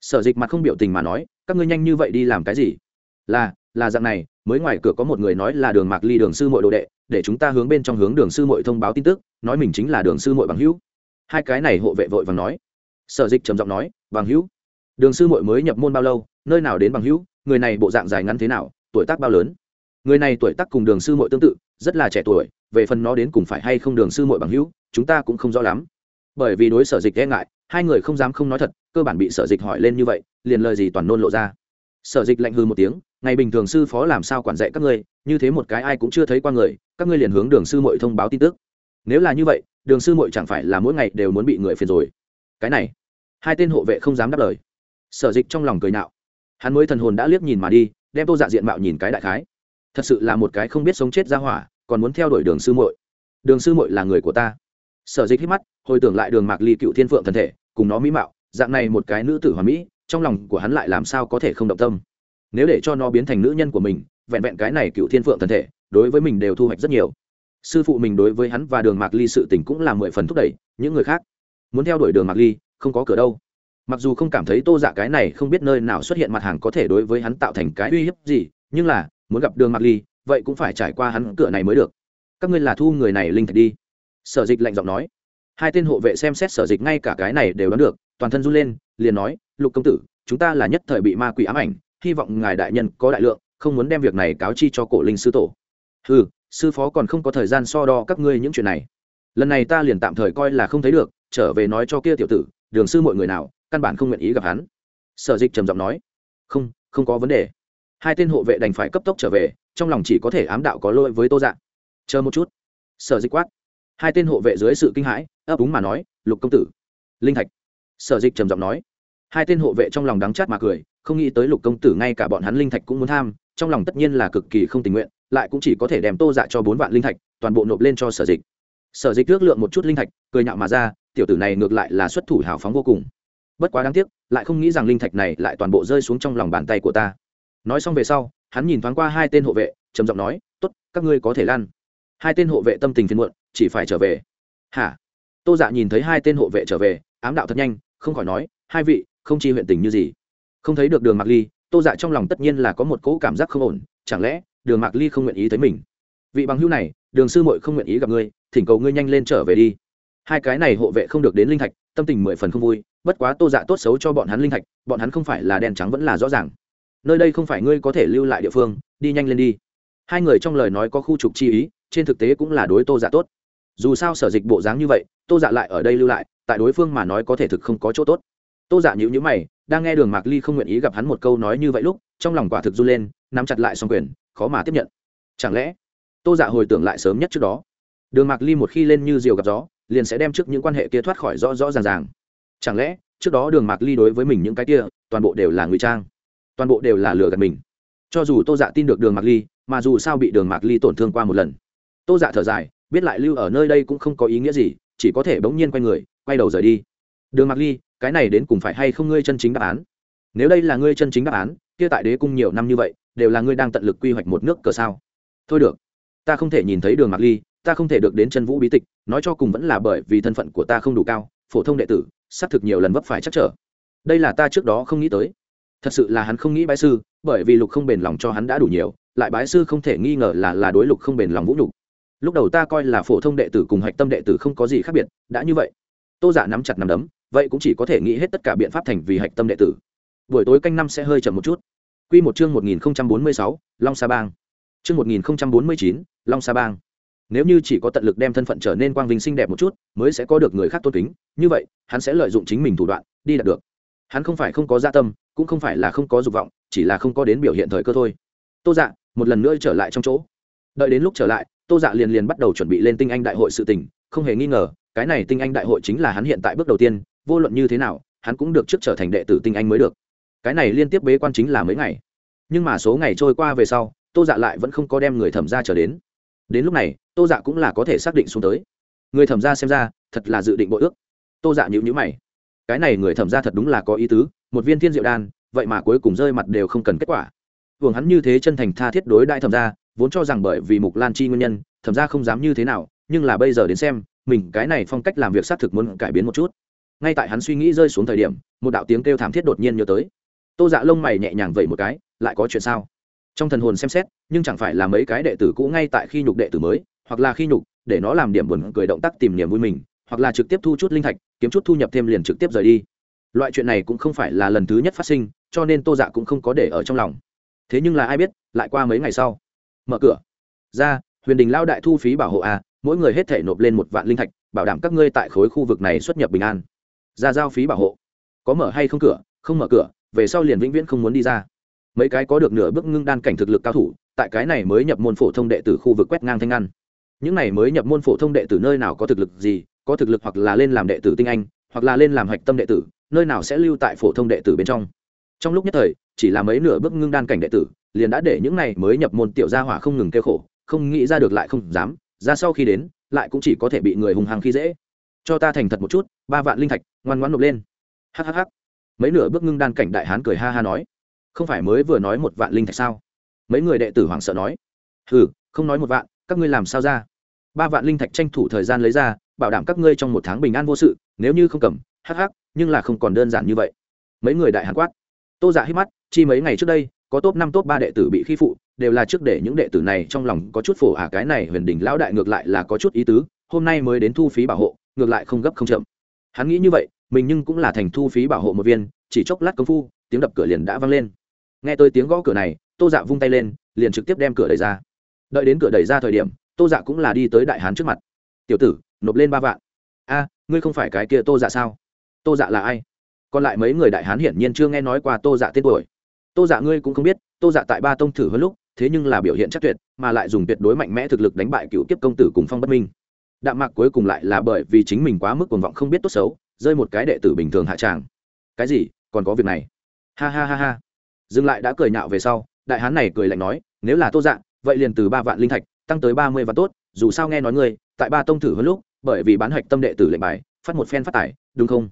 Sở dịch mặt không biểu tình mà nói, các ngươi nhanh như vậy đi làm cái gì? Là là dạng này, mới ngoài cửa có một người nói là đường mạc ly đường sư mội đồ đệ, để chúng ta hướng bên trong hướng đường sư mội thông báo tin tức, nói mình chính là đường sư mội bằng hữu. Hai cái này hộ vệ vội vàng nói. Sở dịch trầm giọng nói, bằng hữu, đường sư mội mới nhập môn bao lâu, nơi nào đến bằng hữu người này bộ dạng dài ngắn thế nào, tuổi tác bao lớn? Người này tuổi tác cùng đường sư mội tương tự, rất là trẻ tuổi, về phần nó đến cùng phải hay không đường sư mội bằng hữu, chúng ta cũng không rõ lắm. Bởi vì đối sở dịch e ngại, hai người không dám không nói thật, cơ bản bị sở dịch hỏi lên như vậy, liền lời gì toàn nôn lộ ra. Sở dịch lạnh hư một tiếng, ngày bình thường sư phó làm sao quản dạy các ngươi, như thế một cái ai cũng chưa thấy qua người, các ngươi liền hướng đường sư mội thông báo tin tức. Nếu là như vậy, đường sư mội chẳng phải là mỗi ngày đều muốn bị người phiền rồi. Cái này, hai tên hộ vệ không dám đáp lời. Sở dịch trong lòng cười nạo hắn mới thần hồn đã liếc nhìn mà đi, đem tô dạ diện mạo nhìn cái đại khái. Thật sự là một cái không biết sống chết ra hỏa, còn muốn theo đuổi đường sư muội. Đường sư muội là người của ta. Sở dịch hít mắt, hồi tưởng lại đường mạc ly cựu thiên phượng thần thể, cùng nó mỹ mạo, dạng này một cái nữ tử hoàn mỹ, trong lòng của hắn lại làm sao có thể không động tâm. Nếu để cho nó biến thành nữ nhân của mình, vẹn vẹn cái này cựu thiên phượng thần thể, đối với mình đều thu hoạch rất nhiều. Sư phụ mình đối với hắn và đường mạc ly sự tình cũng là mười phần thúc đẩy, những người khác muốn theo đuổi đường mạc ly, không có cửa đâu mặc dù không cảm thấy tô dạ cái này không biết nơi nào xuất hiện mặt hàng có thể đối với hắn tạo thành cái uy hiếp gì, nhưng là, muốn gặp đường mạc ly, vậy cũng phải trải qua hắn cửa này mới được. Các ngươi là thu người này linh thạch đi. Sở dịch lạnh giọng nói. Hai tên hộ vệ xem xét sở dịch ngay cả cái này đều đoán được, toàn thân run lên, liền nói, lục công tử, chúng ta là nhất thời bị ma quỷ ám ảnh, hy vọng ngài đại nhân có đại lượng, không muốn đem việc này cáo chi cho cổ linh sư tổ. Ừ sư phó còn không có thời gian so đo các ngươi những chuyện này. Lần này ta liền tạm thời coi là không thấy được, trở về nói cho kia tiểu tử, đường sư mọi người nào căn bản không nguyện ý gặp hắn. Sở dịch trầm giọng nói, không không có vấn đề. Hai tên hộ vệ đành phải cấp tốc trở về, trong lòng chỉ có thể ám đạo có lỗi với tô dạng chờ một chút. Sở dịch quát. Hai tên hộ vệ dưới sự kinh hãi, ấp úng mà nói, lục công tử, linh thạch. Sở dịch trầm giọng nói. Hai tên hộ vệ trong lòng đắng chát mà cười, không nghĩ tới lục công tử ngay cả bọn hắn linh thạch cũng muốn tham, trong lòng tất nhiên là cực kỳ không tình nguyện, lại cũng chỉ có thể đem tô dạ cho bốn vạn linh thạch, toàn bộ nộp lên cho sở dịch. Sở dịch ước lượng một chút linh thạch, cười nhạo mà ra, tiểu tử này ngược lại là xuất thủ hào phóng vô cùng bất quá đáng tiếc, lại không nghĩ rằng linh thạch này lại toàn bộ rơi xuống trong lòng bàn tay của ta. Nói xong về sau, hắn nhìn thoáng qua hai tên hộ vệ, trầm giọng nói t ố t các ngươi có thể lan hai tên hộ vệ tâm tình phiền muộn, chỉ phải trở về. Hả? Tô dạ nhìn thấy hai tên hộ vệ trở về, ám đạo thật nhanh, không khỏi nói, hai vị, không chi huyện tình như gì. Không thấy được đường mạc ly, tô dạ trong lòng tất nhiên là có một cỗ cảm giác không ổn, chẳng lẽ đường mạc ly không nguyện ý thấy mình? Vị bằng hữu này, đường sư mội không nguyện ý gặp ngươi, thỉnh cầu ngươi nhanh lên trở về đi. Hai cái này hộ vệ không được đến linh thạch, tâm tình mười phần không vui bất quá tô dạ tốt xấu cho bọn hắn linh thạch, bọn hắn không phải là đen trắng vẫn là rõ ràng. Nơi đây không phải ngươi có thể lưu lại địa phương, đi nhanh lên đi. Hai người trong lời nói có khu trục chi ý, trên thực tế cũng là đối tô dạ tốt. Dù sao sở dịch bộ dáng như vậy, tô dạ lại ở đây lưu lại, tại đối phương mà nói có thể thực không có chỗ tốt. Tô dạ nhữ nhữ mày, đang nghe đường mạc ly không nguyện ý gặp hắn một câu nói như vậy lúc, trong lòng quả thực run lên, nắm chặt lại xong quyền, khó mà tiếp nhận. Chẳng lẽ, tô dạ hồi tưởng lại sớm nhất trước đó, đường mạc ly một khi lên như diều gặp gió, liền sẽ đem trước những quan hệ kia thoát khỏi rõ rõ ràng ràng chẳng lẽ, trước đó đường mạc ly đối với mình những cái kia, toàn bộ đều là ngụy trang? Toàn bộ đều là lừa gạt mình? Cho dù tô dạ tin được đường mạc ly, mà dù sao bị đường mạc ly tổn thương qua một lần. Tô dạ thở dài, biết lại lưu ở nơi đây cũng không có ý nghĩa gì, chỉ có thể bỗng nhiên quay người, quay đầu rời đi. Đường mạc ly, cái này đến cùng phải hay không ngươi chân chính đáp án? Nếu đây là ngươi chân chính đáp án, kia tại đế cung nhiều năm như vậy, đều là ngươi đang tận lực quy hoạch một nước cờ sao? Thôi được, ta không thể nhìn thấy đường mạc ly, ta không thể được đến chân vũ bí tịch, nói cho cùng vẫn là bởi vì thân phận của ta không đủ cao, phổ thông đệ tử xác thực nhiều lần vấp phải chắc trở. Đây là ta trước đó không nghĩ tới. Thật sự là hắn không nghĩ bái sư, bởi vì lục không bền lòng cho hắn đã đủ nhiều, lại bái sư không thể nghi ngờ là là đối lục không bền lòng vũ nhục. Lúc đầu ta coi là phổ thông đệ tử cùng hạch tâm đệ tử không có gì khác biệt, đã như vậy. Tô giả dạ nắm chặt nắm đấm, vậy cũng chỉ có thể nghĩ hết tất cả biện pháp thành vì hạch tâm đệ tử. Buổi tối canh năm sẽ hơi chậm một chút. Q một chương một nghìn bốn mươi sáu, long sa bang. Chương một nghìn bốn mươi chín, long sa bang nếu như chỉ có tận lực đem thân phận trở nên quang vinh xinh đẹp một chút, mới sẽ có được người khác tôn kính, như vậy, hắn sẽ lợi dụng chính mình thủ đoạn, đi đạt được. Hắn không phải không có gia dạ tâm, cũng không phải là không có dục vọng, chỉ là không có đến biểu hiện thời cơ thôi. Tô dạ một lần nữa trở lại trong chỗ. Đợi đến lúc trở lại, tô dạ liền liền bắt đầu chuẩn bị lên tinh anh đại hội sự tình, không hề nghi ngờ, cái này tinh anh đại hội chính là hắn hiện tại bước đầu tiên, vô luận như thế nào, hắn cũng được trước trở thành đệ tử tinh anh mới được. Cái này liên tiếp bế quan chính là mấy ngày. Nhưng mà số ngày trôi qua về sau, tô dạ lại vẫn không có đem người thẩm ra trở đến đến lúc này tô dạ cũng là có thể xác định xuống tới người thẩm ra xem ra thật là dự định bội ước tô dạ nhữ nhữ mày cái này người thẩm ra thật đúng là có ý tứ một viên thiên diệu đan vậy mà cuối cùng rơi mặt đều không cần kết quả hưởng hắn như thế chân thành tha thiết đối đại thẩm ra vốn cho rằng bởi vì mục lan chi nguyên nhân thẩm ra không dám như thế nào nhưng là bây giờ đến xem mình cái này phong cách làm việc xác thực muốn cải biến một chút ngay tại hắn suy nghĩ rơi xuống thời điểm một đạo tiếng kêu thảm thiết đột nhiên nhớ tới tô dạ lông mày nhẹ nhàng vậy một cái lại có chuyện sao trong thần hồn xem xét, nhưng chẳng phải là mấy cái đệ tử cũ ngay tại khi nhục đệ tử mới, hoặc là khi nhục, để nó làm điểm buồn cười động tác tìm niềm vui mình, hoặc là trực tiếp thu chút linh thạch, kiếm chút thu nhập thêm liền trực tiếp rời đi. Loại chuyện này cũng không phải là lần thứ nhất phát sinh, cho nên tô dạ cũng không có để ở trong lòng. Thế nhưng là ai biết, lại qua mấy ngày sau. Mở cửa. Ra, huyền đình lao đại thu phí bảo hộ a mỗi người hết thể nộp lên một vạn linh thạch, bảo đảm các ngươi tại khối khu vực này xuất nhập bình an. Ra giao phí bảo hộ. Có mở hay không cửa, không mở cửa, về sau liền vĩnh viễn không muốn đi ra mấy cái có được nửa bước ngưng đan cảnh thực lực cao thủ, tại cái này mới nhập môn phổ thông đệ tử khu vực quét ngang thanh ngăn. Những này mới nhập môn phổ thông đệ tử nơi nào có thực lực gì, có thực lực hoặc là lên làm đệ tử tinh anh, hoặc là lên làm hạch tâm đệ tử, nơi nào sẽ lưu tại phổ thông đệ tử bên trong. Trong lúc nhất thời, chỉ là mấy nửa bước ngưng đan cảnh đệ tử, liền đã để những này mới nhập môn tiểu gia hỏa không ngừng kêu khổ, không nghĩ ra được lại không dám, ra sau khi đến, lại cũng chỉ có thể bị người hùng hăng khi dễ. Cho ta thành thật một chút, ba vạn linh thạch, ngoan ngoãn nộp lên. Hhh mấy nửa bước ngưng đan cảnh đại hán cười ha ha nói không phải mới vừa nói một vạn linh thạch sao? Mấy người đệ tử hoảng sợ nói. Hừ không nói một vạn các ngươi làm sao ra? Ba vạn linh thạch tranh thủ thời gian lấy ra bảo đảm các ngươi trong một tháng bình an vô sự nếu như không cầm hắc, nhưng là không còn đơn giản như vậy. Mấy người đại hàn quát. Tô giả hít mắt chi mấy ngày trước đây có top năm top ba đệ tử bị khi phụ đều là trước để những đệ tử này trong lòng có chút phổ ả à, cái này huyền đình lão đại ngược lại là có chút ý tứ hôm nay mới đến thu phí bảo hộ ngược lại không gấp không chậm. Hắn nghĩ như vậy mình nhưng cũng là thành thu phí bảo hộ một viên chỉ chốc lát công phu tiếng đập cửa liền đã vang lên nghe tới tiếng gõ cửa này, tô dạ vung tay lên, liền trực tiếp đem cửa đẩy ra. Đợi đến cửa đẩy ra thời điểm, tô dạ cũng là đi tới đại hán trước mặt. Tiểu tử, nộp lên ba vạn. A, ngươi không phải cái kia tô dạ sao? Tô dạ là ai? Còn lại mấy người đại hán hiển nhiên chưa nghe nói qua tô dạ tên tuổi. Tô dạ ngươi cũng không biết, tô dạ tại ba tông thử hơn lúc, thế nhưng là biểu hiện chắc tuyệt, mà lại dùng tuyệt đối mạnh mẽ thực lực đánh bại cựu kiếp công tử cùng phong bất minh. Đạm mạc cuối cùng lại là bởi vì chính mình quá mức cuồng vọng không biết tốt xấu, rơi một cái đệ tử bình thường hạ tràng. Cái gì? Còn có việc này? Ha ha ha ha dừng lại đã cười nhạo về sau, đại hán này cười lạnh nói, nếu là tô dạng vậy liền từ ba vạn linh thạch tăng tới ba mươi vạn tốt, dù sao nghe nói ngươi, tại ba tông thử hơn lúc, bởi vì bán hạch tâm đệ tử lệnh bài, phát một phen phát tải đúng không?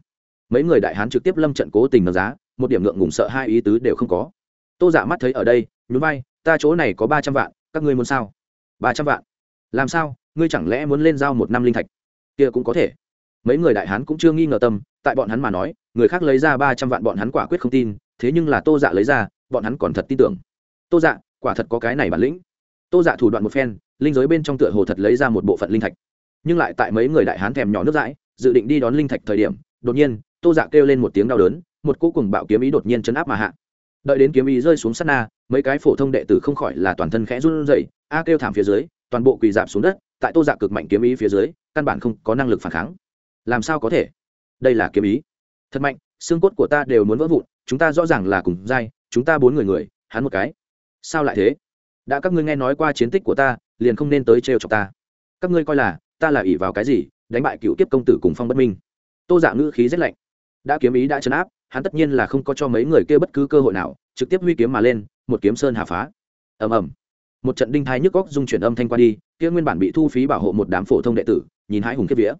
Mấy người đại hán trực tiếp lâm trận cố tình nâng giá, một điểm ngượng ngùng sợ hai ý tứ đều không có. Tô giả dạ mắt thấy ở đây, nhún vai, ta chỗ này có ba trăm vạn, các ngươi muốn sao? Ba trăm vạn. Làm sao? Ngươi chẳng lẽ muốn lên giao một năm linh thạch? Kia cũng có thể. Mấy người đại hán cũng chưa nghi ngờ tâm, tại bọn hắn mà nói, người khác lấy ra ba trăm vạn bọn hắn quả quyết không tin thế nhưng là tô dạ lấy ra, bọn hắn còn thật tin tưởng. Tô dạ quả thật có cái này bản lĩnh. Tô dạ thủ đoạn một phen, linh giới bên trong tựa hồ thật lấy ra một bộ phận linh thạch. Nhưng lại tại mấy người đại hán thèm nhỏ nước dãi, dự định đi đón linh thạch thời điểm, đột nhiên, tô dạ kêu lên một tiếng đau đớn, một cỗ cùng bạo kiếm ý đột nhiên chấn áp mà hạ. Đợi đến kiếm ý rơi xuống sát na, mấy cái phổ thông đệ tử không khỏi là toàn thân khẽ run rẩy, a kêu thảm phía dưới, toàn bộ quỳ dạp xuống đất, tại tô dạ cực mạnh kiếm ý phía dưới, căn bản không có năng lực phản kháng. Làm sao có thể? Đây là kiếm ý. Thật mạnh, xương cốt của ta đều muốn vỡ vụn chúng ta rõ ràng là cùng giai, chúng ta bốn người người hắn một cái. Sao lại thế? Đã các ngươi nghe nói qua chiến tích của ta liền không nên tới trêu chọc ta. Các ngươi coi là ta là ỷ vào cái gì đánh bại cựu tiếp công tử cùng phong bất minh. Tô dạ ngữ khí rét lạnh. Đã kiếm ý đã chấn áp hắn tất nhiên là không có cho mấy người kia bất cứ cơ hội nào trực tiếp huy kiếm mà lên một kiếm sơn hạ phá. Ầm ầm. Một trận đinh thai nhức góc dung chuyển âm thanh qua đi kia nguyên bản bị thu phí bảo hộ một đám phổ thông đệ tử nhìn hãi hùng kiếp vía.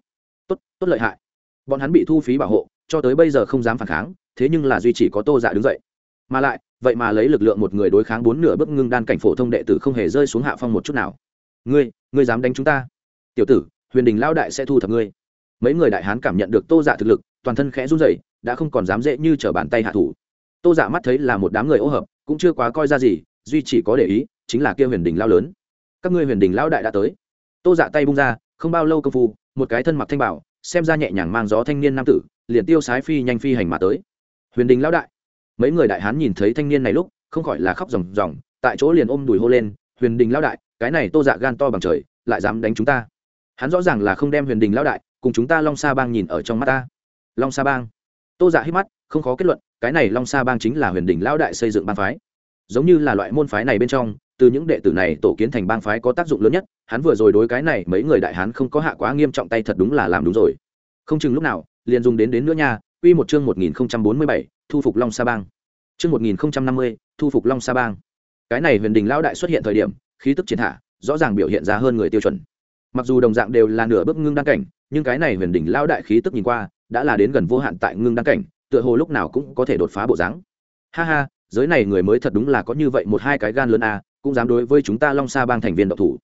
Tốt tốt lợi hại. Bọn hắn bị thu phí bảo hộ cho tới bây giờ không dám phản kháng thế nhưng là duy chỉ có tô dạ đứng dậy. Mà lại, vậy mà lấy lực lượng một người đối kháng bốn nửa bước ngưng đan cảnh phổ thông đệ tử không hề rơi xuống hạ phong một chút nào. Ngươi ngươi dám đánh chúng ta? Tiểu tử, huyền đình lao đại sẽ thu thập ngươi. Mấy người đại hán cảm nhận được tô dạ thực lực, toàn thân khẽ run rẩy, đã không còn dám dễ như t r ở bàn tay hạ thủ. Tô dạ mắt thấy là một đám người ô hợp, cũng chưa quá coi ra gì, duy chỉ có để ý, chính là kia huyền đình lao lớn. Các ngươi huyền đình lao đại đã tới. Tô dạ tay bung ra, không bao lâu công phu, một cái thân mặc thanh bảo, xem ra nhẹ nhàng mang gió thanh niên nam tử, liền tiêu sái phi nhanh phi hành mà tới huyền đình lão đại. Mấy người đại hán nhìn thấy thanh niên này lúc, không khỏi là khóc ròng ròng, tại chỗ liền ôm đùi hô lên, huyền đình lão đại, cái này tô dạ gan to bằng trời, lại dám đánh chúng ta. Hắn rõ ràng là không đem huyền đình lão đại cùng chúng ta long sa bang nhìn ở trong mắt ta. Long sa bang. Tô dạ hít mắt, không khó kết luận, cái này long sa bang chính là huyền đình lão đại xây dựng bang phái. Giống như là loại môn phái này bên trong, từ những đệ tử này tổ kiến thành bang phái có tác dụng lớn nhất, hắn vừa rồi đối cái này mấy người đại hán không có hạ quá nghiêm trọng tay thật đúng là làm đúng rồi. Không chừng lúc nào, liền dùng đến đến nữa nha Quy một chương 1047, thu phục Long Sa Bang. Chương 1050, thu phục Long Sa Bang. Cái này Huyền Đình lão đại xuất hiện thời điểm, khí tức chiến hạ, rõ ràng biểu hiện ra hơn người tiêu chuẩn. Mặc dù đồng dạng đều là nửa bước ngưng đan cảnh, nhưng cái này Huyền Đình lão đại khí tức nhìn qua, đã là đến gần vô hạn tại ngưng đan cảnh, tựa hồ lúc nào cũng có thể đột phá bộ dáng. Ha ha, giới này người mới thật đúng là có như vậy một hai cái gan lớn à, cũng dám đối với chúng ta Long Sa Bang thành viên độc thủ.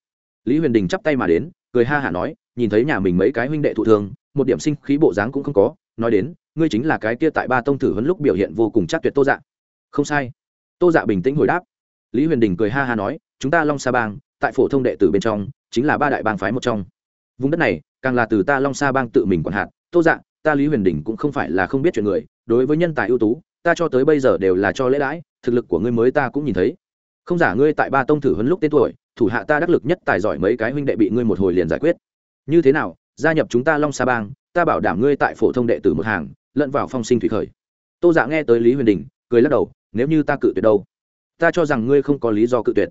Lý Huyền Đình chắp tay mà đến, cười ha hả nói, nhìn thấy nhà mình mấy cái huynh đệ thụ thương, một điểm sinh khí bộ dáng cũng không có, nói đến, ngươi chính là cái kia tại ba tông thử huấn lúc biểu hiện vô cùng chắc tuyệt tô dạ. Không sai. Tô dạ bình tĩnh hồi đáp. Lý huyền đình cười ha ha nói chúng ta long sa bang tại phổ thông đệ tử bên trong chính là ba đại bang phái một trong. Vùng đất này càng là từ ta long sa bang tự mình quản hạt. Tô dạ ta lý huyền đình cũng không phải là không biết chuyện người đối với nhân tài ưu tú ta cho tới bây giờ đều là cho lễ đãi thực lực của ngươi mới ta cũng nhìn thấy. Không giả ngươi tại ba tông thử huấn lúc tên tuổi thủ hạ ta đắc lực nhất tài giỏi mấy cái huynh đệ bị ngươi một hồi liền giải quyết. Như thế nào gia nhập chúng ta long sa bang ta bảo đảm ngươi tại phổ thông đệ tử một hàng, lẫn vào phong sinh thủy khởi. Tô dạ nghe tới lý huyền đình, cười lắc đầu, nếu như ta cự tuyệt đâu? Ta cho rằng ngươi không có lý do cự tuyệt.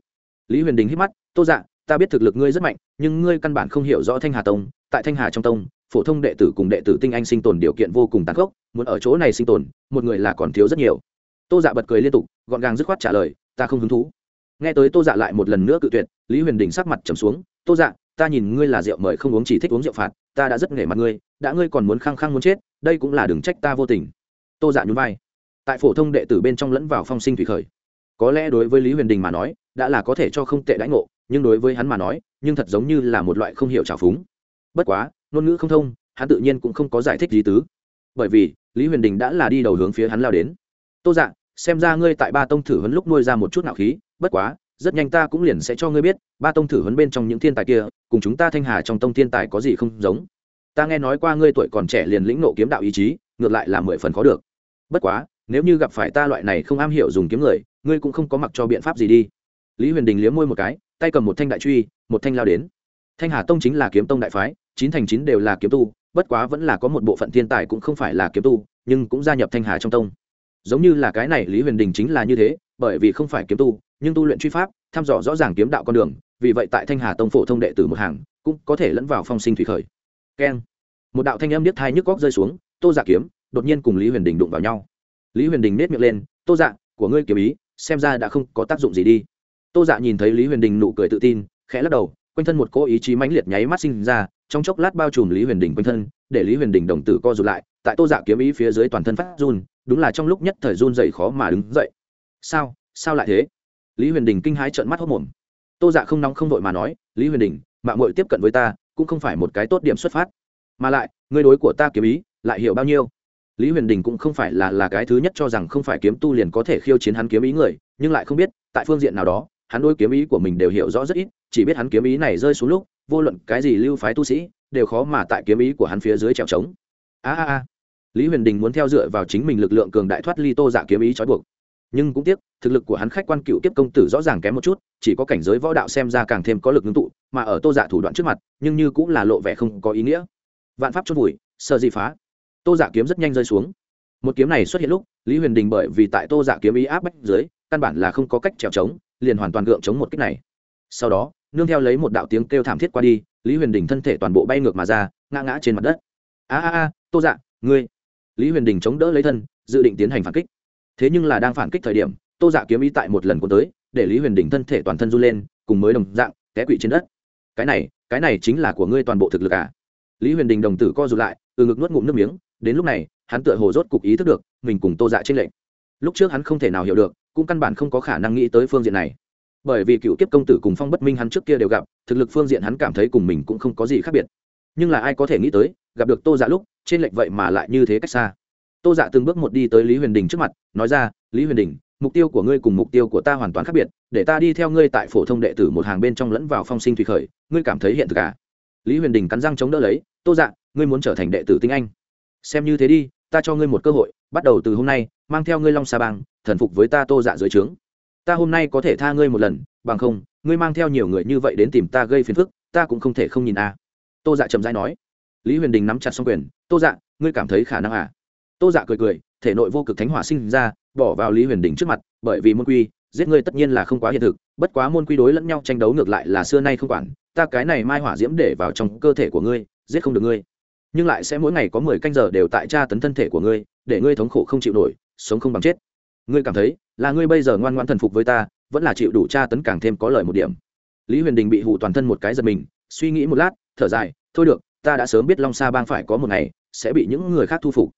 Lý huyền đình hít mắt, tô dạ ta biết thực lực ngươi rất mạnh, nhưng ngươi căn bản không hiểu rõ thanh hà tông. Tại thanh hà trong tông, phổ thông đệ tử cùng đệ tử tinh anh sinh tồn điều kiện vô cùng tàn khốc, muốn ở chỗ này sinh tồn, một người là còn thiếu rất nhiều. Tô dạ bật cười liên tục, gọn gàng dứt khoát trả lời, ta không hứng thú. Nghe tới tô dạ lại một lần nữa cự tuyệt, lý huyền đình sắc mặt trầm xuống, tô dạ ta nhìn ngươi là rượu mời không uống chỉ thích uống rượu phạt ta đã rất nể mặt ngươi, đã ngươi còn muốn khăng khăng muốn chết, đây cũng là đừng trách ta vô tình. Tô dạ nhún vai. Tại phổ thông đệ tử bên trong lẫn vào phong sinh thủy khởi. Có lẽ đối với lý huyền đình mà nói, đã là có thể cho không tệ đãi ngộ, nhưng đối với hắn mà nói, nhưng thật giống như là một loại không hiểu trào phúng. Bất quá, ngôn ngữ không thông, hắn tự nhiên cũng không có giải thích gì tứ. Bởi vì, lý huyền đình đã là đi đầu hướng phía hắn lao đến. Tô dạ xem ra ngươi tại ba tông thử huấn lúc nuôi ra một chút nạo khí, bất quá rất nhanh ta cũng liền sẽ cho ngươi biết, ba tông thử huấn bên trong những thiên tài kia, cùng chúng ta thanh hà trong tông thiên tài có gì không giống. Ta nghe nói qua ngươi tuổi còn trẻ liền lĩnh nộ kiếm đạo ý chí, ngược lại là mười phần khó được. Bất quá, nếu như gặp phải ta loại này không am hiểu dùng kiếm người, ngươi cũng không có mặc cho biện pháp gì đi. Lý huyền đình liếm môi một cái, tay cầm một thanh đại truy, một thanh lao đến. Thanh hà tông chính là kiếm tông đại phái, chín thành chín đều là kiếm tu, bất quá vẫn là có một bộ phận thiên tài cũng không phải là kiếm tu, nhưng cũng gia nhập thanh hà trong tông. Giống như là cái này lý huyền đình chính là như thế bởi vì không phải kiếm tu, nhưng tu luyện truy pháp, thăm dò rõ ràng kiếm đạo con đường, vì vậy tại thanh hà tông phổ thông đệ tử một hàng, cũng có thể lẫn vào phong sinh thủy khởi. Keng. Một đạo thanh âm niết thai nhức góc rơi xuống, tô giả kiếm, đột nhiên cùng lý huyền đình đụng vào nhau. Lý huyền đình nết miệng lên, tô dạ của ngươi kiếm ý, xem ra đã không có tác dụng gì đi. Tô dạ nhìn thấy lý huyền đình nụ cười tự tin, khẽ lắc đầu, quanh thân một cỗ ý chí mãnh liệt nháy mắt sinh ra, trong chốc lát bao trùm lý huyền đình quanh thân, để lý huyền đình đồng tử co rụt lại, tại tô dạ kiếm ý phía dưới toàn thân phát run, đúng là trong lúc nhất thời run dậy khó mà đứng dậy sao sao lại thế? Lý huyền đình kinh hãi trợn mắt hốc mồm. Tô dạ không nóng không đội mà nói, lý huyền đình, mạng mội tiếp cận với ta, cũng không phải một cái tốt điểm xuất phát. Mà lại, ngươi đối của ta kiếm ý, lại hiểu bao nhiêu? Lý huyền đình cũng không phải là là cái thứ nhất cho rằng không phải kiếm tu liền có thể khiêu chiến hắn kiếm ý người, nhưng lại không biết, tại phương diện nào đó, hắn đôi kiếm ý của mình đều hiểu rõ rất ít, chỉ biết hắn kiếm ý này rơi xuống lúc, vô luận cái gì lưu phái tu sĩ, đều khó mà tại kiếm ý của hắn phía dưới trèo trống. A a a. Lý huyền đình muốn theo dựa vào chính mình lực lượng cường đại thoát ly tô dạ kiếm ý trói buộc nhưng cũng tiếc, thực lực của hắn khách quan cựu tiếp công tử rõ ràng kém một chút, chỉ có cảnh giới võ đạo xem ra càng thêm có lực ngưng tụ, mà ở tô dạ thủ đoạn trước mặt, nhưng như cũng là lộ vẻ không có ý nghĩa. Vạn pháp chốt vùi, sợ gì phá? Tô dạ kiếm rất nhanh rơi xuống. Một kiếm này xuất hiện lúc, lý huyền đình bởi vì tại tô dạ kiếm ý áp bách dưới, căn bản là không có cách trèo trống, liền hoàn toàn gượng chống một kích này. Sau đó, nương theo lấy một đạo tiếng kêu thảm thiết qua đi, lý huyền đình thân thể toàn bộ bay ngược mà ra, ngã ngã trên mặt đất. A a a, tô dạ ngươi. Lý huyền đình chống đỡ lấy thân, dự định tiến hành phản kích thế nhưng là đang phản kích thời điểm, tô dạ kiếm ý tại một lần cuốn tới, để lý huyền đình thân thể toàn thân run lên, cùng mới đồng dạng, té quỵ trên đất. Cái này cái này chính là của ngươi toàn bộ thực lực à? Lý huyền đình đồng tử co rụt lại, từ ngực nuốt ngụm nước miếng, đến lúc này, hắn tựa hồ rốt cục ý thức được, mình cùng tô dạ trên lệnh lúc trước hắn không thể nào hiểu được, cũng căn bản không có khả năng nghĩ tới phương diện này. Bởi vì cựu kiếp công tử cùng phong bất minh hắn trước kia đều gặp, thực lực phương diện hắn cảm thấy cùng mình cũng không có gì khác biệt. Nhưng là ai có thể nghĩ tới, gặp được tô dạ lúc trên lệnh vậy mà lại như thế cách xa tô dạ từng bước một đi tới lý huyền đình trước mặt, nói ra, lý huyền đình, mục tiêu của ngươi cùng mục tiêu của ta hoàn toàn khác biệt, để ta đi theo ngươi tại phổ thông đệ tử một hàng bên trong lẫn vào phong sinh thủy khởi, ngươi cảm thấy hiện thực à? Lý huyền đình cắn răng chống đỡ lấy, tô dạ ngươi muốn trở thành đệ tử tinh anh. Xem như thế đi, ta cho ngươi một cơ hội, bắt đầu từ hôm nay, mang theo ngươi long sa bang, thần phục với ta tô dạ dưới trướng. Ta hôm nay có thể tha ngươi một lần, bằng không, ngươi mang theo nhiều người như vậy đến tìm ta gây phiền phức, ta cũng không thể không nhìn a à. tô dạ chậm rãi nói. Lý huyền đình nắm chặt xong quyền, tô dạ ngươi cảm thấy khả năng à? Tô dạ cười cười, thể nội vô cực thánh hỏa sinh ra, bỏ vào lý huyền đình trước mặt, bởi vì môn quy, giết ngươi tất nhiên là không quá hiện thực, bất quá môn quy đối lẫn nhau tranh đấu ngược lại là xưa nay không quản, ta cái này mai hỏa diễm để vào trong cơ thể của ngươi, giết không được ngươi. Nhưng lại sẽ mỗi ngày có mười canh giờ đều tại tra tấn thân thể của ngươi, để ngươi thống khổ không chịu nổi, sống không bằng chết. Ngươi cảm thấy là ngươi bây giờ ngoan ngoan thần phục với ta, vẫn là chịu đủ tra tấn càng thêm có lời một điểm. Lý huyền đình bị hụ toàn thân một cái giật mình, suy nghĩ một lát, thở dài, thôi được, ta đã sớm biết long sa bang phải có một ngày sẽ bị những người khác thu phục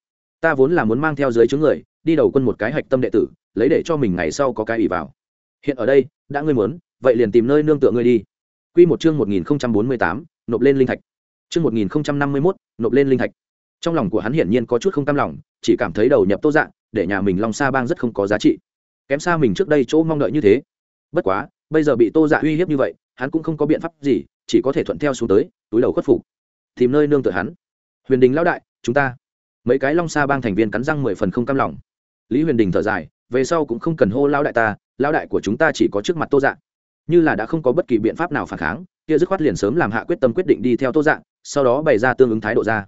ta vốn là muốn mang theo dưới chướng người đi đầu quân một cái hạch tâm đệ tử lấy để cho mình ngày sau có cái ủy vào hiện ở đây đã ngươi muốn vậy liền tìm nơi nương tựa ngươi đi Quy một chương 1048, nộp lên linh thạch. Chương 1051, nộp lên linh thạch. Trong lòng của hắn hiển nhiên có chút không cam lòng, chỉ cảm thấy đầu nhập Tô Dạng, để nhà mình Long Sa Bang rất không có giá trị. Kém xa mình trước đây chỗ mong đợi như thế. Bất quá, bây giờ bị Tô Dạ uy hiếp như vậy, hắn cũng không có biện pháp gì, chỉ có thể thuận theo xuống tới, túi đầu khuất phục. Tìm nơi nương tựa hắn. Huyền Đình lão đại, chúng ta. Mấy cái Long Sa Bang thành viên cắn răng mười phần không cam lòng. Lý Huyền Đình thở dài, về sau cũng không cần hô lao đại ta, lao đại của chúng ta chỉ có trước mặt Tô Dạng, như là đã không có bất kỳ biện pháp nào phản kháng kia dứt khoát liền sớm làm hạ quyết tâm quyết định đi theo tô dạng sau đó bày ra tương ứng thái độ ra.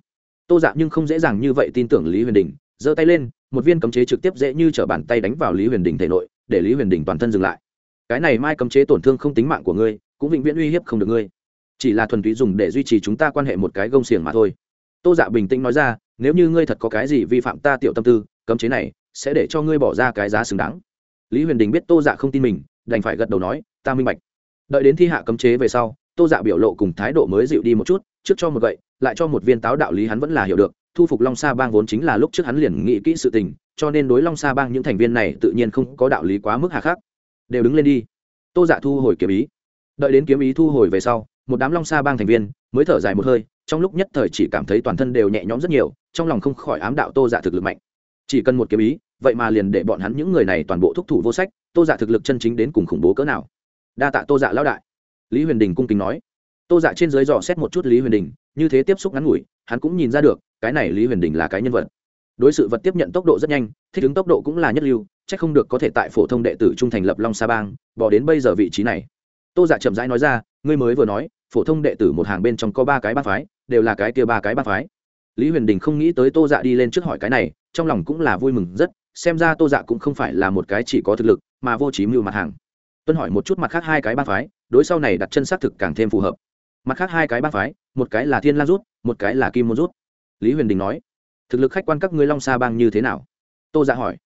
Tô dạng nhưng không dễ dàng như vậy tin tưởng lý huyền đình giơ tay lên một viên cấm chế trực tiếp dễ như t r ở bàn tay đánh vào lý huyền đình thể nội để lý huyền đình toàn thân dừng lại. Cái này mai cấm chế tổn thương không tính mạng của ngươi cũng vĩnh viễn uy hiếp không được ngươi. Chỉ là thuần túy dùng để duy trì chúng ta quan hệ một cái gông xiềng mà thôi. Tô dạ bình tĩnh nói ra nếu như ngươi thật có cái gì vi phạm ta tiểu tâm tư, cấm chế này sẽ để cho ngươi bỏ ra cái giá xứng đáng. Lý huyền đình biết tô dạ không tin mình, đành phải gật đầu nói, ta minh bạch. Đợi đến thi hạ cấm chế về sau, tô dạ biểu lộ cùng thái độ mới dịu đi một chút, trước cho một gậy, lại cho một viên táo đạo lý hắn vẫn là hiểu được, thu phục long sa bang vốn chính là lúc trước hắn liền nghĩ kỹ sự tình, cho nên đối long sa bang những thành viên này tự nhiên không có đạo lý quá mức hà khắc. Đều đứng lên đi. Tô dạ thu hồi kiếm ý. Đợi đến kiếm ý thu hồi về sau, một đám long sa bang thành viên mới thở dài một hơi, trong lúc nhất thời chỉ cảm thấy toàn thân đều nhẹ nhõm rất nhiều trong lòng không khỏi ám đạo tô dạ thực lực mạnh. Chỉ cần một kiếm ý, vậy mà liền để bọn hắn những người này toàn bộ thúc thủ vô sách, tô dạ thực lực chân chính đến cùng khủng bố cỡ nào? Đa tạ tô dạ lão đại. Lý huyền đình cung kính nói. Tô dạ trên dưới dò xét một chút lý huyền đình, như thế tiếp xúc ngắn ngủi, hắn cũng nhìn ra được, cái này lý huyền đình là cái nhân vật. Đối sự vật tiếp nhận tốc độ rất nhanh, thích ứng tốc độ cũng là nhất lưu c h ắ c không được có thể tại phổ thông đệ tử trung thành lập long sa bang, bỏ đến bây giờ vị trí này. Tô dạ chậm rãi nói ra, ngươi mới vừa nói, phổ thông đệ tử một hàng bên trong có ba cái ba phái, đều là cái kia ba cái ba phái lý huyền đình không nghĩ tới tô dạ đi lên trước hỏi cái này, trong lòng cũng là vui mừng rất, xem ra tô dạ cũng không phải là một cái chỉ có thực lực, mà vô trí mưu mặt hàng. Tuân hỏi một chút mặt khác hai cái ba phái, đối sau này đặt chân xác thực càng thêm phù hợp. Mặt khác hai cái ba phái, một cái là thiên lan rút, một cái là kim môn rút. Lý huyền đình nói, thực lực khách quan các ngươi long sa bang như thế nào? Tô dạ hỏi.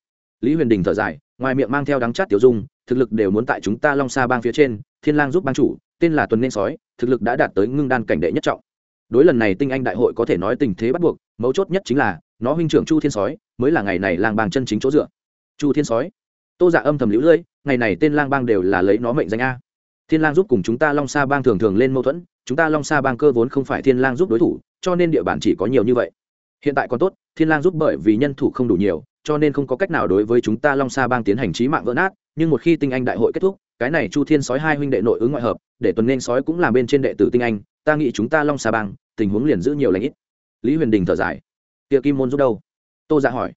Lý huyền đình thở dài, ngoài miệng mang theo đắng chát tiểu dung, thực lực đều muốn tại chúng ta long sa bang phía trên, thiên lang giúp bang chủ, tên là tuần nên sói, thực lực đã đạt tới ngưng đan cảnh đệ nhất trọng đối lần này tinh anh đại hội có thể nói tình thế bắt buộc, mấu chốt nhất chính là, nó huynh trưởng chu thiên sói mới là ngày này lang bang chân chính chỗ dựa. Chu thiên sói. Tô dạ âm thầm lũ lưỡi ngày này tên lang bang đều là lấy nó mệnh danh a. Thiên lang giúp cùng chúng ta long sa bang thường thường lên mâu thuẫn, chúng ta long sa bang cơ vốn không phải thiên lang giúp đối thủ, cho nên địa bàn chỉ có nhiều như vậy. Hiện tại còn tốt, thiên lang giúp bởi vì nhân thủ không đủ nhiều, cho nên không có cách nào đối với chúng ta long sa bang tiến hành trí mạng vỡ nát, nhưng một khi tinh anh đại hội kết thúc cái này chu thiên sói hai huynh đệ nội ứng ngoại hợp, để tuần nên sói cũng làm bên trên đệ tử tinh anh, ta nghĩ chúng ta long sa bang, tình huống liền giữ nhiều lãnh ít. Lý huyền đình thở dài. Tiệ kim môn giúp đâu? Tô dạ hỏi.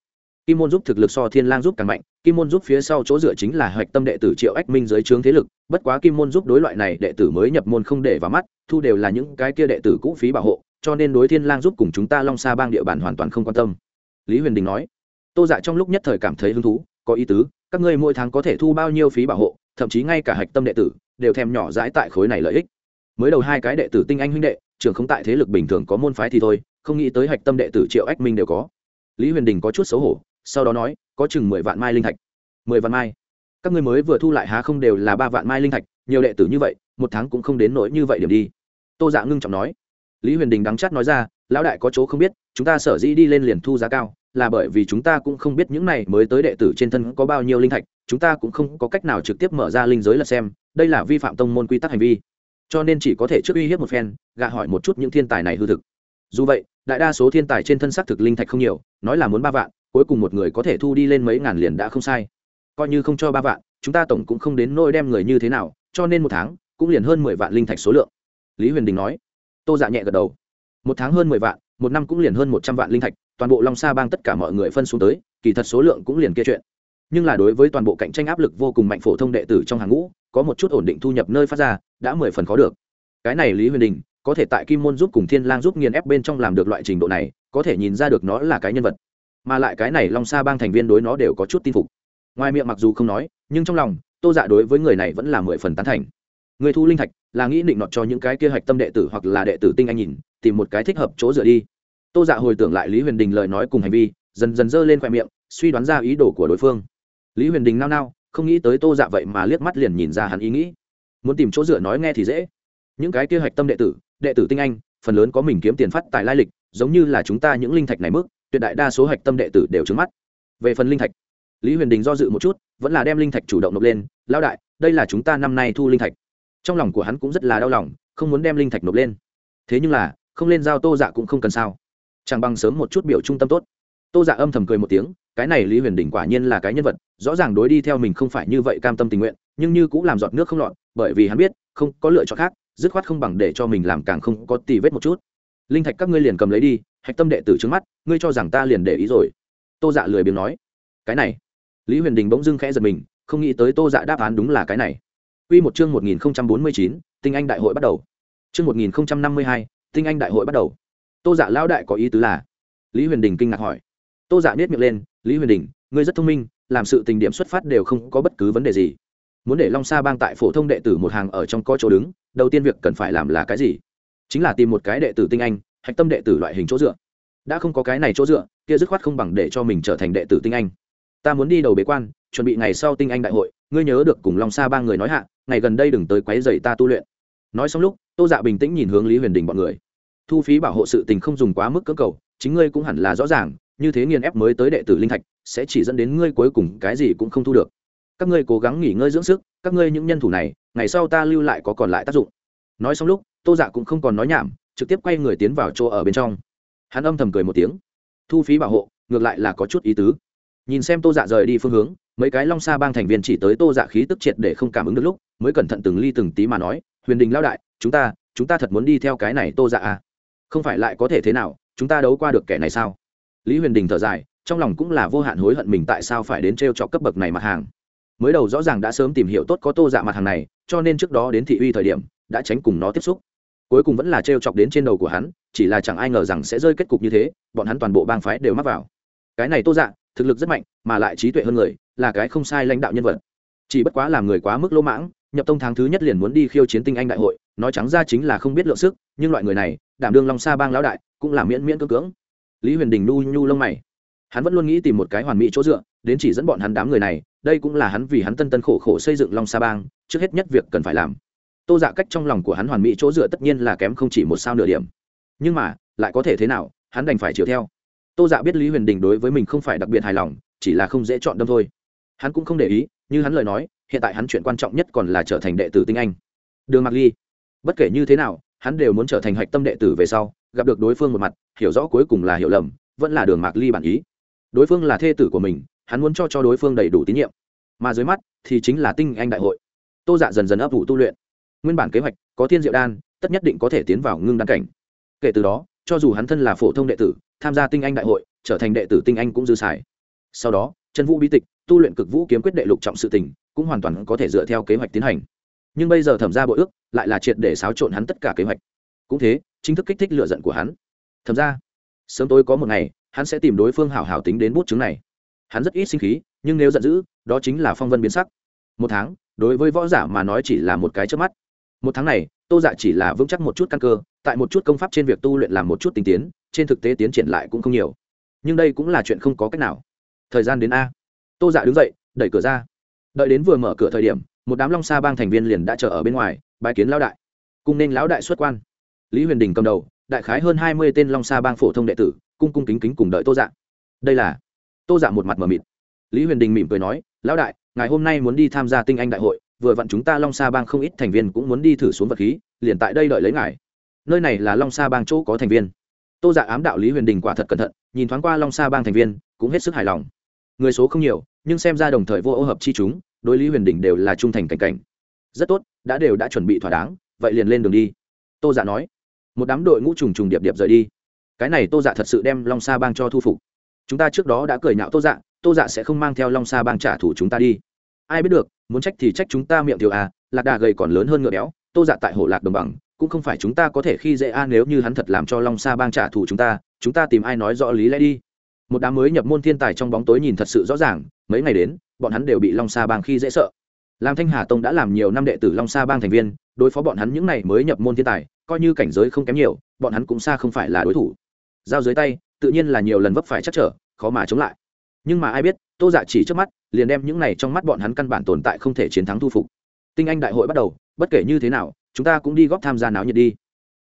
Kim môn giúp thực lực so thiên lang giúp càng mạnh, kim môn giúp phía sau chỗ dựa chính là hoạch tâm đệ tử triệu ách minh dưới trướng thế lực, bất quá kim môn giúp đối loại này đệ tử mới nhập môn không để vào mắt, thu đều là những cái kia đệ tử cũ phí bảo hộ, cho nên đối thiên lang giúp cùng chúng ta long sa bang địa bàn hoàn toàn không quan tâm. Lý huyền đình nói. Tô dạ trong lúc nhất thời cảm thấy hứng thú, có ý tứ, các ngươi mỗi tháng có thể thu bao nhiêu phí bảo hộ thậm chí ngay cả hạch tâm đệ tử đều thèm nhỏ dãi tại khối này lợi ích. Mới đầu hai cái đệ tử tinh anh huynh đệ trường không tại thế lực bình thường có môn phái thì thôi, không nghĩ tới hạch tâm đệ tử triệu ách minh đều có. Lý huyền đình có chút xấu hổ, sau đó nói, có chừng mười vạn mai linh thạch. Mười vạn mai? Các ngươi mới vừa thu lại há không đều là ba vạn mai linh thạch, nhiều đệ tử như vậy, một tháng cũng không đến nỗi như vậy điểm đi. Tô dạ ngưng trọng nói. Lý huyền đình đắng chắc nói ra, lão đại có chỗ không biết, chúng ta sở dĩ đi lên liền thu giá cao là bởi vì chúng ta cũng không biết những này mới tới đệ tử trên thân có bao nhiêu linh thạch, chúng ta cũng không có cách nào trực tiếp mở ra linh giới là xem, đây là vi phạm tông môn quy tắc hành vi. Cho nên chỉ có thể trước uy hiếp một phen, gạ hỏi một chút những thiên tài này hư thực. Dù vậy, đại đa số thiên tài trên thân xác thực linh thạch không nhiều, nói là muốn ba vạn, cuối cùng một người có thể thu đi lên mấy ngàn liền đã không sai. Coi như không cho ba vạn, chúng ta tổng cũng không đến nôi đem người như thế nào, cho nên một tháng, cũng liền hơn mười vạn linh thạch số lượng. Lý huyền đình nói. Tô dạ nhẹ gật đầu. Một tháng hơn mười vạn, một năm cũng liền hơn một trăm vạn linh thạch toàn bộ long sa bang tất cả mọi người phân xuống tới, kỳ thật số lượng cũng liền kia chuyện. Nhưng là đối với toàn bộ cạnh tranh áp lực vô cùng mạnh phổ thông đệ tử trong hàng ngũ, có một chút ổn định thu nhập nơi phát ra, đã mười phần khó được. Cái này lý huyền đình, có thể tại kim môn giúp cùng thiên lang giúp nghiền ép bên trong làm được loại trình độ này, có thể nhìn ra được nó là cái nhân vật. Mà lại cái này long sa bang thành viên đối nó đều có chút tin phục. Ngoài miệng mặc dù không nói, nhưng trong lòng, tô dạ đối với người này vẫn là mười phần tán thành. Người thu linh thạch, là nghĩ định nọt cho những cái kia hạch tâm đệ tử hoặc là đệ tử tinh anh nhìn, tìm một cái thích hợp chỗ dựa đi tô dạ hồi tưởng lại lý huyền đình lời nói cùng hành vi, dần dần dơ lên khoe miệng, suy đoán ra ý đồ của đối phương. Lý huyền đình nao nao, không nghĩ tới tô dạ vậy mà liếc mắt liền nhìn ra hắn ý nghĩ. Muốn tìm chỗ dựa nói nghe thì dễ. Những cái kia hạch tâm đệ tử đệ tử tinh anh, phần lớn có mình kiếm tiền phát tài lai lịch, giống như là chúng ta những linh thạch này mức, tuyệt đại đa số hạch tâm đệ tử đều trứng mắt. Về phần linh thạch, lý huyền đình do dự một chút, vẫn là đem linh thạch chủ động nộp lên lao đại, đây là chúng ta năm nay thu linh thạch. Trong lòng của hắn cũng rất là đau lòng, không muốn đem linh thạch nộp lên. Thế nhưng là, không lên giao tô dạ cũng không cần sao chẳng bằng sớm một chút biểu trung tâm tốt. Tô dạ âm thầm cười một tiếng cái này lý huyền đình quả nhiên là cái nhân vật rõ ràng đối đi theo mình không phải như vậy cam tâm tình nguyện nhưng như cũng làm giọt nước không lọt bởi vì hắn biết không có lựa chọn khác dứt khoát không bằng để cho mình làm càng không có tì vết một chút. Linh thạch các ngươi liền cầm lấy đi hạch tâm đệ tử trước mắt ngươi cho rằng ta liền để ý rồi. Tô dạ lười biếng nói. Cái này. Lý huyền đình bỗng dưng khẽ giật mình không nghĩ tới tô dạ đáp án đúng là cái này. Quy một chương 1049, Tinh Anh Đại hội bắt đầu. Chương 1052, Tinh Anh Đại hội bắt đầu. Tô Dạ lão đại có ý tứ là? Lý Huyền Đình kinh ngạc hỏi. Tô Dạ biết miệng lên, "Lý Huyền Đình, ngươi rất thông minh, làm sự tình điểm xuất phát đều không có bất cứ vấn đề gì. Muốn để Long Sa Bang tại phổ thông đệ tử một hàng ở trong có chỗ đứng, đầu tiên việc cần phải làm là cái gì? Chính là tìm một cái đệ tử tinh anh, hạch tâm đệ tử loại hình chỗ dựa. Đã không có cái này chỗ dựa, kia dứt khoát không bằng để cho mình trở thành đệ tử tinh anh. Ta muốn đi đầu bế quan, chuẩn bị ngày sau tinh anh đại hội, ngươi nhớ được cùng Long Sa Bang người nói hạ, ngày gần đây đừng tới quấy rầy ta tu luyện nói xong lúc tô dạ bình tĩnh nhìn hướng lý huyền đình bọn người thu phí bảo hộ sự tình không dùng quá mức cưỡng cầu, chính ngươi cũng hẳn là rõ ràng, như thế nghiền ép mới tới đệ tử linh thạch, sẽ chỉ dẫn đến ngươi cuối cùng cái gì cũng không thu được. Các ngươi cố gắng nghỉ ngơi dưỡng sức, các ngươi những nhân thủ này, ngày sau ta lưu lại có còn lại tác dụng. Nói xong lúc, tô dạ cũng không còn nói nhảm, trực tiếp quay người tiến vào chỗ ở bên trong. Hắn âm thầm cười một tiếng. Thu phí bảo hộ, ngược lại là có chút ý tứ. Nhìn xem tô dạ rời đi phương hướng, mấy cái long sa bang thành viên chỉ tới tô dạ khí tức triệt để không cảm ứng được lúc, mới cẩn thận từng ly từng tí mà nói, huyền đình lao đại, chúng ta chúng ta thật muốn đi theo cái này tô dạ à không phải lại có thể thế nào, chúng ta đấu qua được kẻ này sao? Lý huyền đình thở dài, trong lòng cũng là vô hạn hối hận mình tại sao phải đến t r e o trọc cấp bậc này mặt hàng. Mới đầu rõ ràng đã sớm tìm hiểu tốt có tô dạ mặt hàng này, cho nên trước đó đến thị uy thời điểm, đã tránh cùng nó tiếp xúc. Cuối cùng vẫn là t r e o chọc đến trên đầu của hắn, chỉ là chẳng ai ngờ rằng sẽ rơi kết cục như thế, bọn hắn toàn bộ bang phái đều mắc vào. Cái này tô dạ thực lực rất mạnh, mà lại trí tuệ hơn người, là cái không sai lãnh đạo nhân vật. Chỉ bất quá làm người quá mức lỗ mãng, nhập tông tháng thứ nhất liền muốn đi khiêu chiến tinh anh đại hội nói trắng ra chính là không biết lượng sức, nhưng loại người này, đảm đương long sa bang lão đại, cũng là miễn miễn cưỡng cưỡng. Lý huyền đình nu nhu lông mày. Hắn vẫn luôn nghĩ tìm một cái hoàn mỹ chỗ dựa, đến chỉ dẫn bọn hắn đám người này, đây cũng là hắn vì hắn tân tân khổ khổ xây dựng long sa bang, trước hết nhất việc cần phải làm. Tô dạ cách trong lòng của hắn hoàn mỹ chỗ dựa tất nhiên là kém không chỉ một sao nửa điểm. Nhưng mà, lại có thể thế nào, hắn đành phải chiều theo. Tô dạ biết lý huyền đình đối với mình không phải đặc biệt hài lòng, chỉ là không dễ chọn đâm thôi. Hắn cũng không để ý, như hắn lời nói, hiện tại hắn chuyện quan trọng nhất còn là trở thành đệ tử tinh anh. Đường mạc ly bất kể như thế nào, hắn đều muốn trở thành hạch tâm đệ tử về sau, gặp được đối phương một mặt, hiểu rõ cuối cùng là hiểu lầm, vẫn là đường mạc ly bản ý. Đối phương là thê tử của mình, hắn muốn cho cho đối phương đầy đủ tín nhiệm. Mà dưới mắt, thì chính là tinh anh đại hội. Tô dạ dần dần ấp ủ tu luyện. Nguyên bản kế hoạch, có thiên diệu đan, tất nhất định có thể tiến vào ngưng đan cảnh. Kể từ đó, cho dù hắn thân là phổ thông đệ tử, tham gia tinh anh đại hội, trở thành đệ tử tinh anh cũng dư xài. Sau đó, chân vũ bí tịch, tu luyện cực vũ kiếm quyết đệ lục trọng sự tình, cũng hoàn toàn có thể dựa theo kế hoạch tiến hành nhưng bây giờ thẩm ra bộ ước, lại là triệt để xáo trộn hắn tất cả kế hoạch. Cũng thế, chính thức kích thích lựa giận của hắn. Thẩm ra, sớm tối có một ngày, hắn sẽ tìm đối phương hảo hảo tính đến bút chứng này. Hắn rất ít sinh khí, nhưng nếu giận dữ, đó chính là phong vân biến sắc. Một tháng, đối với võ giả mà nói chỉ là một cái trước mắt. Một tháng này, tô dạ chỉ là vững chắc một chút căn cơ, tại một chút công pháp trên việc tu luyện làm một chút tinh tiến, trên thực tế tiến triển lại cũng không nhiều. Nhưng đây cũng là chuyện không có cách nào. Thời gian đến a. Tô dạ đứng dậy, đẩy cửa ra. Đợi đến vừa mở cửa thời điểm một đám long sa bang thành viên liền đã chờ ở bên ngoài bài kiến lão đại. Cung nên lão đại xuất quan. Lý huyền đình cầm đầu, đại khái hơn hai mươi tên long sa bang phổ thông đệ tử, cung cung kính kính cùng đợi tô dạ. Đây là tô dạ một mặt mờ mịt. Lý huyền đình mỉm cười nói, lão đại ngày hôm nay muốn đi tham gia tinh anh đại hội, vừa vặn chúng ta long sa bang không ít thành viên cũng muốn đi thử xuống vật khí, liền tại đây đợi lấy ngài. Nơi này là long sa bang chỗ có thành viên. Tô dạ ám đạo lý huyền đình quả thật cẩn thận, nhìn thoáng qua long sa bang thành viên, cũng hết sức hài lòng. Người số không nhiều, nhưng xem ra đồng thời vô ô hợp chi chúng đối lý huyền đỉnh đều là trung thành cảnh cảnh. Rất tốt, đã đều đã chuẩn bị thỏa đáng, vậy liền lên đường đi. Tô dạ nói. Một đám đội ngũ trùng trùng điệp điệp rời đi. Cái này tô dạ thật sự đem long sa bang cho thu phục. Chúng ta trước đó đã cười nhạo tô dạ tô dạ sẽ không mang theo long sa bang trả thù chúng ta đi. Ai biết được, muốn trách thì trách chúng ta miệng thiếu à lạc đà gầy còn lớn hơn ngựa béo, tô dạ tại hồ lạc đồng bằng, cũng không phải chúng ta có thể khi dễ a, nếu như hắn thật làm cho long sa bang trả thù chúng ta chúng ta tìm ai nói rõ lý lẽ đi. Một đám mới nhập môn thiên tài trong bóng tối nhìn thật sự rõ ràng, mấy ngày đến bọn hắn đều bị long sa bang khi dễ sợ. Làm thanh hà tông đã làm nhiều năm đệ tử long sa bang thành viên, đối phó bọn hắn những n à y mới nhập môn thiên tài, coi như cảnh giới không kém nhiều, bọn hắn cũng xa không phải là đối thủ. Giao dưới tay, tự nhiên là nhiều lần vấp phải chắc trở, khó mà chống lại. Nhưng mà ai biết, tô dạ chỉ trước mắt, liền đem những này trong mắt bọn hắn căn bản tồn tại không thể chiến thắng thu phục. Tinh anh đại hội bắt đầu, bất kể như thế nào, chúng ta cũng đi góp tham gia náo nhiệt đi.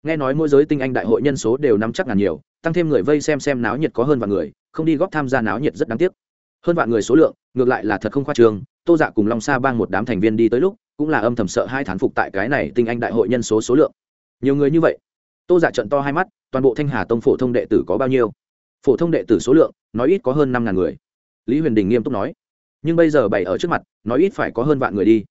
Nghe nói mỗi giới tinh anh đại hội nhân số đều nắm chắc ngàn nhiều, tăng thêm người vây xem xem náo nhiệt có hơn vạn người, không đi góp tham gia náo nhiệt rất đáng tiếc hơn vạn người số lượng, ngược lại là thật không khoa trường tô dạ cùng long sa bang một đám thành viên đi tới lúc, cũng là âm thầm sợ hai thán phục tại cái này tinh anh đại hội nhân số số lượng. Nhiều người như vậy. Tô dạ trận to hai mắt, toàn bộ thanh hà tông phổ thông đệ tử có bao nhiêu? Phổ thông đệ tử số lượng, nói ít có hơn năm ngàn người. Lý huyền đình nghiêm túc nói. Nhưng bây giờ bày ở trước mặt, nói ít phải có hơn vạn người đi.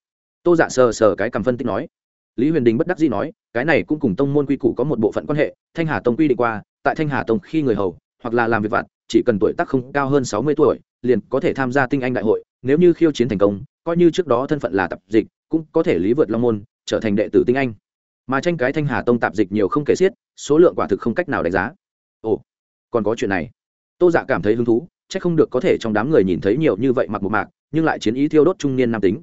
Tô dạ sờ sờ cái cầm phân tích nói. Lý huyền đình bất đắc dĩ nói, cái này cũng cùng tông môn quy củ có một bộ phận quan hệ. Thanh hà tông quy định qua, tại thanh hà tông khi người hầu, hoặc là làm việc vặt, chỉ cần tuổi tác không cao hơn sáu mươi tuổi liền có thể tham gia tinh anh đại hội, nếu như khiêu chiến thành công, coi như trước đó thân phận là tạp dịch, cũng có thể lý vượt long môn trở thành đệ tử tinh anh. Mà tranh cái thanh hà tông tạp dịch nhiều không kể xiết, số lượng quả thực không cách nào đánh giá. Ồ, còn có chuyện này. Tô dạ cảm thấy hứng thú c h ắ c không được có thể trong đám người nhìn thấy nhiều như vậy mặc một mạc, nhưng lại chiến ý thiêu đốt trung niên nam tính.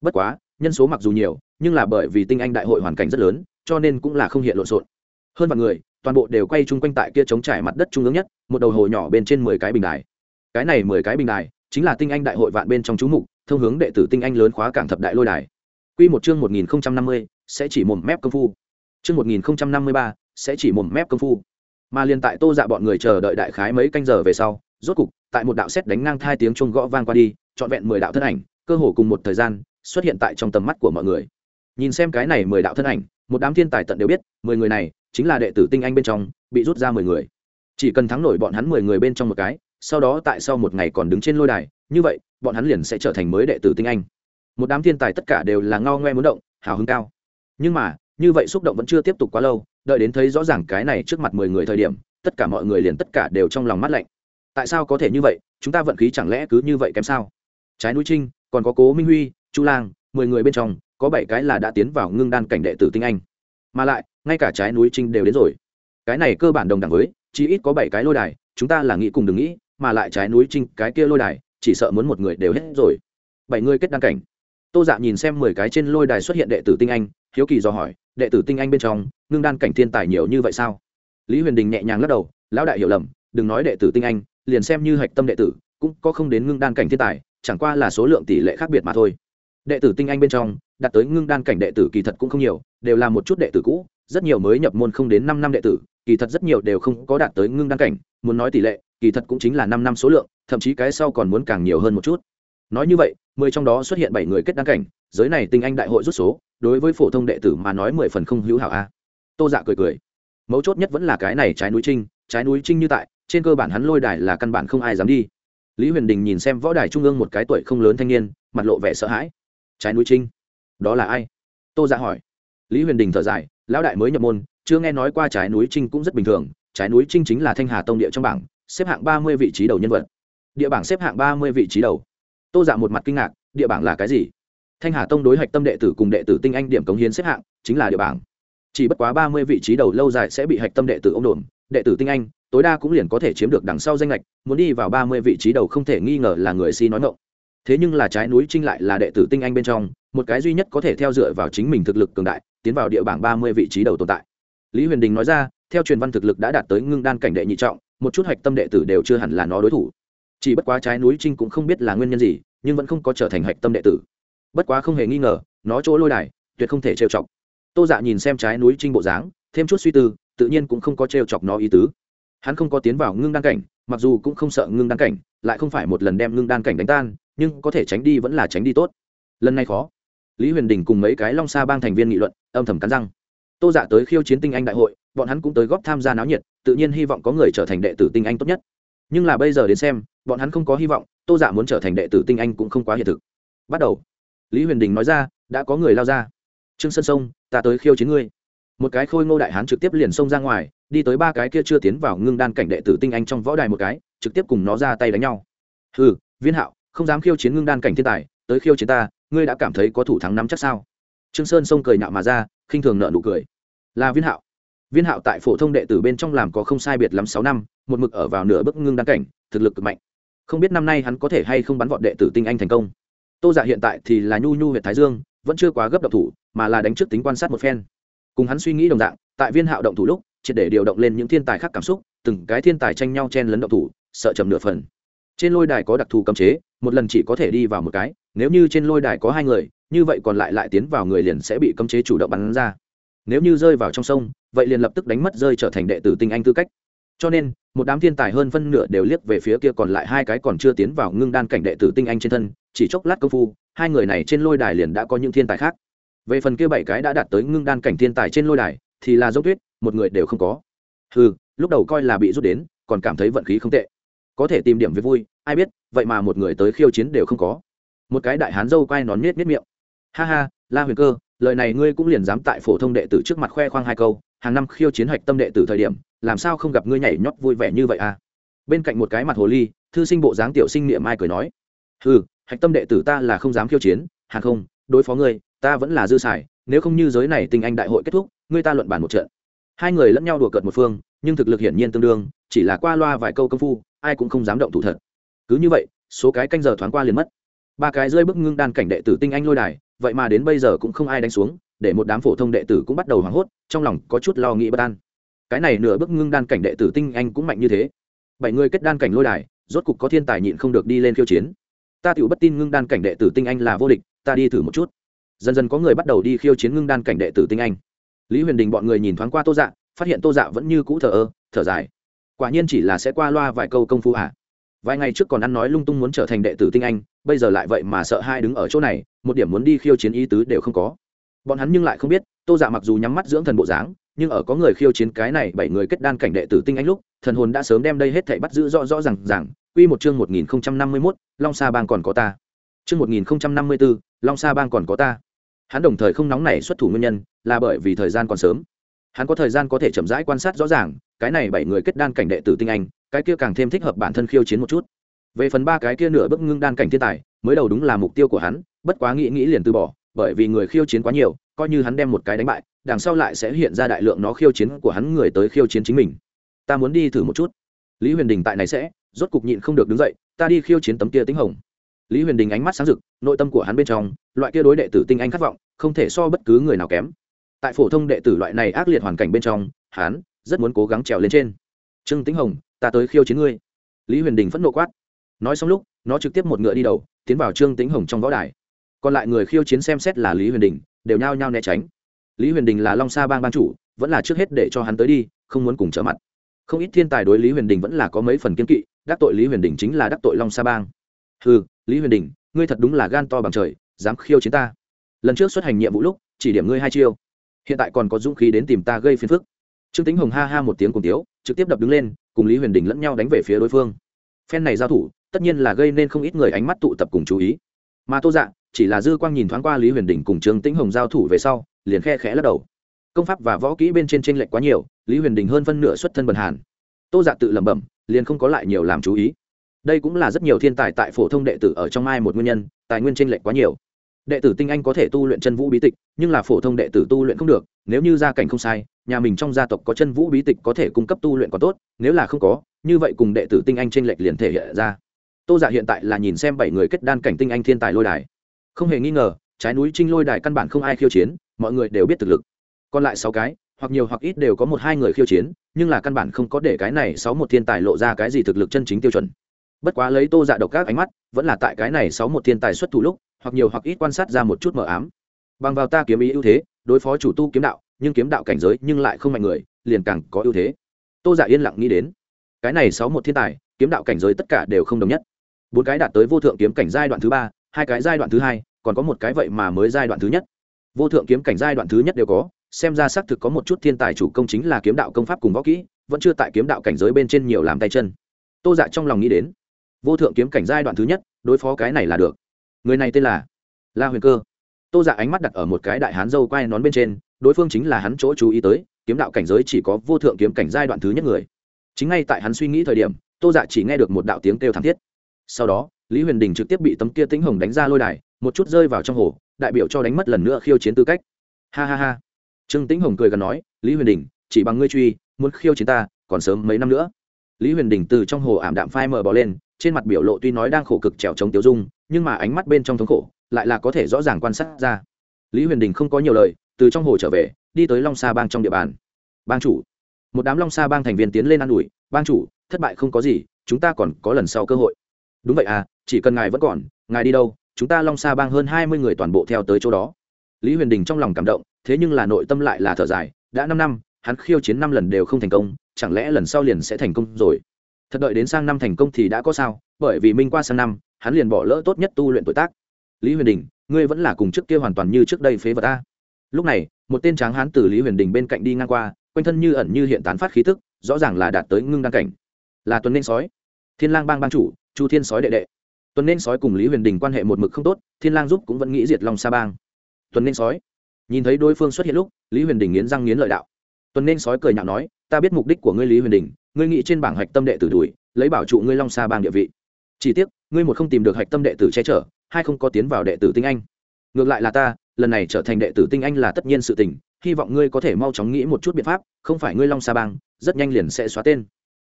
Bất quá, nhân số mặc dù nhiều, nhưng là bởi vì tinh anh đại hội hoàn cảnh rất lớn, cho nên cũng là không hiện lộn xộn. Hơn vạn người, toàn bộ đều quay chung quanh tại kia chống trải mặt đất trung ương nhất, một đầu hồ nhỏ bên trên mười cái bình đài cái này mười cái bình đài chính là tinh anh đại hội vạn bên trong chú mục, thông hướng đệ tử tinh anh lớn khóa cảng thập đại lôi đài. Q một chương một nghìn năm mươi, sẽ chỉ mồm mép công phu. Chương một nghìn năm mươi ba, sẽ chỉ mồm mép công phu. Mà liền tại tô dạ bọn người chờ đợi đại khái mấy canh giờ về sau, rốt cục, tại một đạo xét đánh ngang thai tiếng chuông gõ vang qua đi, trọn vẹn mười đạo thân ảnh, cơ hồ cùng một thời gian, xuất hiện tại trong tầm mắt của mọi người. Nhìn xem cái này mười đạo thân ảnh, một đám thiên tài tận đều biết, mười người này chính là đệ tử tinh anh bên trong, bị rút ra mười người. Chỉ cần thắng nổi bọn hắn mười người bên trong một cái sau đó tại sau một ngày còn đứng trên lôi đài, như vậy, bọn hắn liền sẽ trở thành mới đệ tử tinh anh. Một đám thiên tài tất cả đều là ngao ngoe muốn động, hào hứng cao. Nhưng mà, như vậy xúc động vẫn chưa tiếp tục quá lâu, đợi đến thấy rõ ràng cái này trước mặt mười người thời điểm, tất cả mọi người liền tất cả đều trong lòng mắt lạnh. Tại sao có thể như vậy? Chúng ta vận khí chẳng lẽ cứ như vậy kém sao? Trái núi trinh, còn có cố minh huy, chu lang, mười người bên trong, có bảy cái là đã tiến vào ngưng đan cảnh đệ tử tinh anh. Mà lại, ngay cả trái núi trinh đều đến rồi. Cái này cơ bản đồng đẳng với, chỉ ít có bảy cái lôi đài, chúng ta là nghĩ cùng đừng nghĩ mà lại trái núi trinh, cái kia lôi đài, chỉ sợ muốn một người đều hết rồi. Bảy người kết đăng cảnh. Tô dạ nhìn xem mười cái trên lôi đài xuất hiện đệ tử tinh anh, hiếu kỳ dò hỏi, đệ tử tinh anh bên trong, ngưng đan cảnh thiên tài nhiều như vậy sao? Lý huyền đình nhẹ nhàng lắc đầu, lão đại hiểu lầm, đừng nói đệ tử tinh anh, liền xem như hạch tâm đệ tử, cũng có không đến ngưng đan cảnh thiên tài, chẳng qua là số lượng tỷ lệ khác biệt mà thôi. Đệ tử tinh anh bên trong, đạt tới ngưng đan cảnh đệ tử kỳ thật cũng không nhiều, đều là một chút đệ tử cũ, rất nhiều mới nhập môn không đến năm năm đệ tử, kỳ thật rất nhiều đều không có đạt tới ngưng đan cảnh, muốn nói tỷ lệ kỳ thật cũng chính là năm năm số lượng, thậm chí cái sau còn muốn càng nhiều hơn một chút. Nói như vậy, mười trong đó xuất hiện bảy người kết đăng cảnh, giới này tinh anh đại hội rút số, đối với phổ thông đệ tử mà nói mười phần không hữu hảo a. Tô dạ cười cười. Mấu chốt nhất vẫn là cái này trái núi trinh, trái núi trinh như tại, trên cơ bản hắn lôi đài là căn bản không ai dám đi. Lý huyền đình nhìn xem võ đài trung ương một cái tuổi không lớn thanh niên, mặt lộ vẻ sợ hãi. Trái núi trinh? Đó là ai? Tô dạ hỏi. Lý huyền đình thở dài, lão đại mới nhập môn, chưa nghe nói qua trái núi trinh cũng rất bình thường, trái núi trinh chính là thanh hà tông địa trong bảng xếp hạng ba mươi vị trí đầu nhân vật. Địa bảng xếp hạng ba mươi vị trí đầu. Tô dạ một mặt kinh ngạc, địa bảng là cái gì? Thanh hà tông đối hạch tâm đệ tử cùng đệ tử tinh anh điểm cống hiến xếp hạng chính là địa bảng. Chỉ bất quá ba mươi vị trí đầu lâu dài sẽ bị hạch tâm đệ tử ông đồn đệ tử tinh anh, tối đa cũng liền có thể chiếm được đằng sau danh lệch muốn đi vào ba mươi vị trí đầu không thể nghi ngờ là người si nói ngộng thế nhưng là trái núi trinh lại là đệ tử tinh anh bên trong, một cái duy nhất có thể theo dựa vào chính mình thực lực cường đại, tiến vào địa bảng ba mươi vị trí đầu tồn tại. Lý huyền đình nói ra, theo truyền văn thực lực đã đạt tới ngưng đan cảnh đệ nhị trọng một chút hạch tâm đệ tử đều chưa hẳn là nó đối thủ. Chỉ bất quá trái núi trinh cũng không biết là nguyên nhân gì, nhưng vẫn không có trở thành hạch tâm đệ tử. Bất quá không hề nghi ngờ, nó chỗ lôi đài, tuyệt không thể trêu chọc. Tô dạ nhìn xem trái núi trinh bộ dáng, thêm chút suy tư, tự nhiên cũng không có trêu chọc nó ý tứ. Hắn không có tiến vào ngưng đan cảnh, mặc dù cũng không sợ ngưng đan cảnh, lại không phải một lần đem ngưng đan cảnh đánh tan, nhưng có thể tránh đi vẫn là tránh đi tốt. Lần này khó. Lý huyền đình cùng mấy cái long sa bang thành viên nghị luận, âm thầm cắn răng. Tô dạ tới khiêu chiến tinh anh đại hội bọn hắn cũng tới góp tham gia náo nhiệt, tự nhiên hy vọng có người trở thành đệ tử tinh anh tốt nhất. Nhưng là bây giờ đến xem, bọn hắn không có hy vọng, tô giả muốn trở thành đệ tử tinh anh cũng không quá hiện thực. Bắt đầu. Lý huyền đình nói ra, đã có người lao ra. Trương sơn sông, ta tới khiêu chiến ngươi. Một cái khôi ngô đại hán trực tiếp liền xông ra ngoài, đi tới ba cái kia chưa tiến vào ngưng đan cảnh đệ tử tinh anh trong võ đài một cái, trực tiếp cùng nó ra tay đánh nhau. Hừ, viên hạo, không dám khiêu chiến ngưng đan cảnh thiên tài, tới khiêu chiến ta, ngươi đã cảm thấy có thủ thắng nắm chắc sao? Trương sơn Sông cười nhạo mà ra, khinh thường nợ nụ cười. Là viên hạo viên hạo tại phổ thông đệ tử bên trong làm có không sai biệt lắm sáu năm, một mực ở vào nửa bước ngưng đan cảnh, thực lực cực mạnh. Không biết năm nay hắn có thể hay không bắn vọt đệ tử tinh anh thành công. Tô dạ hiện tại thì là nhu nhu huyện thái dương, vẫn chưa quá gấp động thủ, mà là đánh trước tính quan sát một phen. Cùng hắn suy nghĩ đồng dạng, tại viên hạo động thủ lúc, triệt để điều động lên những thiên tài khác cảm xúc, từng cái thiên tài tranh nhau chen lấn động thủ, sợ chầm nửa phần. Trên lôi đài có đặc thù cấm chế, một lần chỉ có thể đi vào một cái, nếu như trên lôi đài có hai người, như vậy còn lại lại tiến vào người liền sẽ bị cấm chế chủ động bắn ra nếu như rơi vào trong sông, vậy liền lập tức đánh mất rơi trở thành đệ tử tinh anh tư cách. Cho nên, một đám thiên tài hơn phân nửa đều liếc về phía kia còn lại hai cái còn chưa tiến vào ngưng đan cảnh đệ tử tinh anh trên thân, chỉ chốc lát công phu, hai người này trên lôi đài liền đã có những thiên tài khác. Về phần kia bảy cái đã đạt tới ngưng đan cảnh thiên tài trên lôi đài, thì là dốc tuyết, một người đều không có. Ừ lúc đầu coi là bị rút đến, còn cảm thấy vận khí không tệ. Có thể tìm điểm với vui, ai biết, vậy mà một người tới khiêu chiến đều không có. Một cái đại hán dâu quay nón miết miết miệng. Ha ha, la huyền cơ lời này ngươi cũng liền dám tại phổ thông đệ tử trước mặt khoe khoang hai câu, hàng năm khiêu chiến hạch tâm đệ tử thời điểm, làm sao không gặp ngươi nhảy nhót vui vẻ như vậy à? Bên cạnh một cái mặt hồ ly, thư sinh bộ dáng tiểu sinh niệm ai cười nói ừ hạch tâm đệ tử ta là không dám khiêu chiến, hàng không, đối phó ngươi, ta vẫn là dư xài, nếu không như giới này tình anh đại hội kết thúc, ngươi ta luận bàn một trận. Hai người lẫn nhau đùa cợt một phương, nhưng thực lực hiển nhiên tương đương, chỉ là qua loa vài câu công phu, ai cũng không dám động thủ thật. Cứ như vậy, số cái canh giờ thoáng qua liền mất ba cái rơi bức ngưng đan cảnh đệ tử tinh anh lôi đài, vậy mà đến bây giờ cũng không ai đánh xuống, để một đám phổ thông đệ tử cũng bắt đầu hoảng hốt, trong lòng có chút lo nghĩ bất an. Cái này nửa bức ngưng đan cảnh đệ tử tinh anh cũng mạnh như thế. Bảy người kết đan cảnh lôi đài, rốt cục có thiên tài nhịn không được đi lên khiêu chiến. Ta tựu bất tin ngưng đan cảnh đệ tử tinh anh là vô địch, ta đi thử một chút. Dần dần có người bắt đầu đi khiêu chiến ngưng đan cảnh đệ tử tinh anh. Lý huyền đình bọn người nhìn thoáng qua tô dạ phát hiện tô dạ vẫn như cũ thờ ơ, thở dài. Quả nhiên chỉ là sẽ qua loa vài câu công phu ạ à vài ngày trước còn ăn nói lung tung muốn trở thành đệ tử tinh anh bây giờ lại vậy mà sợ hai đứng ở chỗ này một điểm muốn đi khiêu chiến ý tứ đều không có bọn hắn nhưng lại không biết tô dạ mặc dù nhắm mắt dưỡng thần bộ dáng nhưng ở có người khiêu chiến cái này bảy người kết đan cảnh đệ tử tinh anh lúc thần hồn đã sớm đem đây hết thảy bắt giữ rõ rõ rằng rằng Quy một chương 1051, Long Sa Bang còn có ta. Chương 1054, Long Sa Bang còn có ta. Hắn đồng thời không nóng nảy xuất thủ nguyên nhân, là bởi vì thời gian còn sớm. Hắn có thời gian có thể chậm rãi quan sát rõ ràng, cái này bảy người kết đan cảnh đệ tử tinh anh, cái kia càng thêm thích hợp bản thân khiêu chiến một chút. Về phần ba cái kia nửa bước ngưng đan cảnh thiên tài, mới đầu đúng là mục tiêu của hắn, bất quá nghĩ nghĩ liền từ bỏ, bởi vì người khiêu chiến quá nhiều, coi như hắn đem một cái đánh bại, đằng sau lại sẽ hiện ra đại lượng nó khiêu chiến của hắn người tới khiêu chiến chính mình. Ta muốn đi thử một chút. Lý Huyền Đình tại này sẽ, rốt cục nhịn không được đứng dậy, ta đi khiêu chiến tấm kia tính hồng lý huyền đình ánh mắt sáng rực nội tâm của hắn bên trong loại kia đối đệ tử tinh anh khát vọng không thể so bất cứ người nào kém tại phổ thông đệ tử loại này ác liệt hoàn cảnh bên trong hắn rất muốn cố gắng trèo lên trên trương tĩnh hồng ta tới khiêu chiến ngươi. Lý huyền đình phẫn nộ quát. Nói xong lúc, nó trực tiếp một ngựa đi đầu, tiến vào trương tĩnh hồng trong võ đài. Còn lại người khiêu chiến xem xét là lý huyền đình, đều nhao nhao né tránh. Lý huyền đình là long sa bang ban chủ, vẫn là trước hết để cho hắn tới đi, không muốn cùng trở mặt. Không ít thiên tài đối lý huyền đình vẫn là có mấy phần kiên kỵ, đắc tội lý huyền đình chính là đắc tội long sa bang. Ừ lý huyền đình, ngươi thật đúng là gan to bằng trời, dám khiêu chiến ta. Lần trước xuất hành nhiệm vụ lúc, chỉ điểm ngươi hai chiêu. Hiện tại còn có dũng khí đến tìm ta gây phiền phức. Trương tính hồng ha ha một tiếng cùng tiếu, trực tiếp đập đứng lên cùng lý huyền đình lẫn nhau đánh về phía đối phương. Phen này giao thủ, tất nhiên là gây nên không ít người ánh mắt tụ tập cùng chú ý. Mà tô dạ chỉ là dư quang nhìn thoáng qua lý huyền đình cùng trương tĩnh hồng giao thủ về sau, liền khe khẽ lắc đầu. Công pháp và võ kỹ bên trên tranh lệch quá nhiều, lý huyền đình hơn phân nửa xuất thân bần hàn. Tô dạ tự lẩm bẩm, liền không có lại nhiều làm chú ý. Đây cũng là rất nhiều thiên tài tại phổ thông đệ tử ở trong mai một nguyên nhân, tài nguyên tranh lệch quá nhiều đệ tử tinh anh có thể tu luyện chân vũ bí tịch, nhưng là phổ thông đệ tử tu luyện không được, nếu như gia cảnh không sai, nhà mình trong gia tộc có chân vũ bí tịch có thể cung cấp tu luyện có tốt, nếu là không có, như vậy cùng đệ tử tinh anh tranh lệch liền thể hiện ra. Tô giả dạ hiện tại là nhìn xem bảy người kết đan cảnh tinh anh thiên tài lôi đài. Không hề nghi ngờ, trái núi trinh lôi đài căn bản không ai khiêu chiến, mọi người đều biết thực lực. Còn lại sáu cái, hoặc nhiều hoặc ít đều có một hai người khiêu chiến, nhưng là căn bản không có để cái này sáu một thiên tài lộ ra cái gì thực lực chân chính tiêu chuẩn. Bất quá lấy tô dạ độc các ánh mắt, vẫn là tại cái này sáu một thiên tài xuất thủ lúc hoặc nhiều hoặc ít quan sát ra một chút mờ ám. Bằng vào ta kiếm ý ưu thế, đối phó chủ tu kiếm đạo, nhưng kiếm đạo cảnh giới nhưng lại không mạnh người, liền càng có ưu thế. Tô dạ yên lặng nghĩ đến, cái này sáu một thiên tài, kiếm đạo cảnh giới tất cả đều không đồng nhất. Bốn cái đạt tới vô thượng kiếm cảnh giai đoạn thứ ba, hai cái giai đoạn thứ hai, còn có một cái vậy mà mới giai đoạn thứ nhất. Vô thượng kiếm cảnh giai đoạn thứ nhất đều có, xem ra xác thực có một chút thiên tài chủ công chính là kiếm đạo công pháp cùng võ kỹ, vẫn chưa tại kiếm đạo cảnh giới bên trên nhiều làm tay chân. Tô dạ trong lòng nghĩ đến, vô thượng kiếm cảnh giai đoạn thứ nhất, đối phó cái này là được người này tên là la huyền cơ. Tô dạ ánh mắt đặt ở một cái đại hán dâu quai nón bên trên, đối phương chính là hắn chỗ chú ý tới, kiếm đạo cảnh giới chỉ có vô thượng kiếm cảnh giai đoạn thứ nhất người. Chính ngay tại hắn suy nghĩ thời điểm, tô dạ chỉ nghe được một đạo tiếng kêu thảm thiết. Sau đó, lý huyền đình trực tiếp bị tấm kia tĩnh hồng đánh ra lôi đài, một chút rơi vào trong hồ, đại biểu cho đánh mất lần nữa khiêu chiến tư cách. Ha ha ha. Trương tĩnh hồng cười gần nói, lý huyền đình, chỉ bằng ngươi truy, muốn khiêu chiến ta, còn sớm mấy năm nữa. Lý huyền đình từ trong hồ ảm đạm phai mờ bò lên, trên mặt biểu lộ tuy nói đang khổ cực trèo chống tiêu dung nhưng mà ánh mắt bên trong thống khổ lại là có thể rõ ràng quan sát ra. Lý huyền đình không có nhiều lời, từ trong hồ trở về, đi tới long sa bang trong địa bàn. Bang chủ. Một đám long sa bang thành viên tiến lên ă n ủi, bang chủ, thất bại không có gì, chúng ta còn có lần sau cơ hội. Đúng vậy à chỉ cần ngài vẫn còn, ngài đi đâu, chúng ta long sa bang hơn hai mươi người toàn bộ theo tới chỗ đó. Lý huyền đình trong lòng cảm động, thế nhưng là nội tâm lại là thở dài, đã năm năm, hắn khiêu chiến năm lần đều không thành công, chẳng lẽ lần sau liền sẽ thành công rồi? Thật đợi đến sang năm thành công thì đã có sao, bởi vì minh qua sang năm hắn liền bỏ lỡ tốt nhất tu luyện tuổi tác. Lý huyền đình, ngươi vẫn là cùng trước kia hoàn toàn như trước đây phế vật ta. Lúc này, một tên tráng hán từ lý huyền đình bên cạnh đi ngang qua, quanh thân như ẩn như hiện tán phát khí tức, rõ ràng là đạt tới ngưng đăng cảnh. Là tuấn nên sói. Thiên lang bang bang chủ, chu thiên sói đệ đệ. Tuấn nên sói cùng lý huyền đình quan hệ một mực không tốt, thiên lang giúp cũng vẫn nghĩ diệt long sa bang. Tuấn nên sói. Nhìn thấy đối phương xuất hiện lúc, lý huyền đình nghiến răng nghiến lợi đạo. Tuấn nên sói cười nhạo nói, ta biết mục đích của ngươi lý huyền đình, ngươi nghĩ trên bảng hạch tâm đệ tử đuổi, lấy bảo trụ ngươi long sa bang địa vị. Chỉ tiếc ngươi một không tìm được hạch tâm đệ tử che chở, hai không có tiến vào đệ tử tinh anh. Ngược lại là ta, lần này trở thành đệ tử tinh anh là tất nhiên sự tình, hy vọng ngươi có thể mau chóng nghĩ một chút biện pháp, không phải ngươi long sa bang, rất nhanh liền sẽ xóa tên.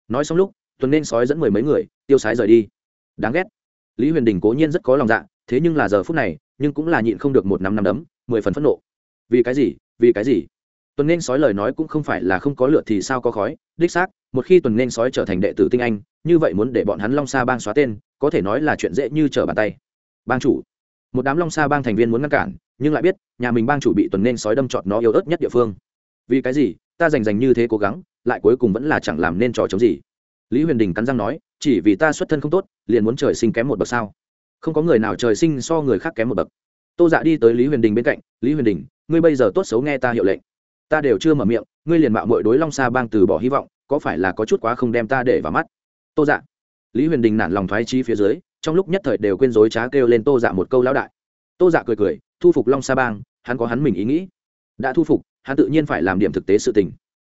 Nói xong lúc, tuần nên sói dẫn mười mấy người, tiêu sái rời đi. Đáng ghét. Lý huyền đình cố nhiên rất có lòng dạ thế nhưng là giờ phút này, nhưng cũng là nhịn không được một năm năm đấm, mười phần phẫn nộ. Vì cái gì? Vì cái gì? Tuần nên sói lời nói cũng không phải là không có lượt thì sao có khói. Đích xác, một khi tuần nên sói trở thành đệ tử tinh anh như vậy muốn để bọn hắn long sa bang xóa tên, có thể nói là chuyện dễ như trở bàn tay. Bang chủ. Một đám long sa bang thành viên muốn ngăn cản, nhưng lại biết, nhà mình bang chủ bị tuần nên sói đâm trọt nó yếu ớt nhất địa phương. Vì cái gì? Ta dành dành như thế cố gắng, lại cuối cùng vẫn là chẳng làm nên trò chống gì. Lý huyền đình cắn răng nói, chỉ vì ta xuất thân không tốt, liền muốn trời sinh kém một bậc sao? Không có người nào trời sinh so người khác kém một bậc. Tô dạ đi tới lý huyền đình bên cạnh, lý huyền đình, ngươi bây giờ tốt xấu nghe ta hiệu lệnh. Ta đều chưa mở miệng, ngươi liền mạo mội đối long sa bang từ bỏ hy vọng, có phải là có chút quá không đem ta để vào mắt? Tô dạ. Lý huyền đình nản lòng thoái trí phía dưới, trong lúc nhất thời đều quên dối trá kêu lên tô dạ một câu lão đại. Tô dạ cười cười, thu phục long sa bang, hắn có hắn mình ý nghĩ. Đã thu phục, hắn tự nhiên phải làm điểm thực tế sự tình.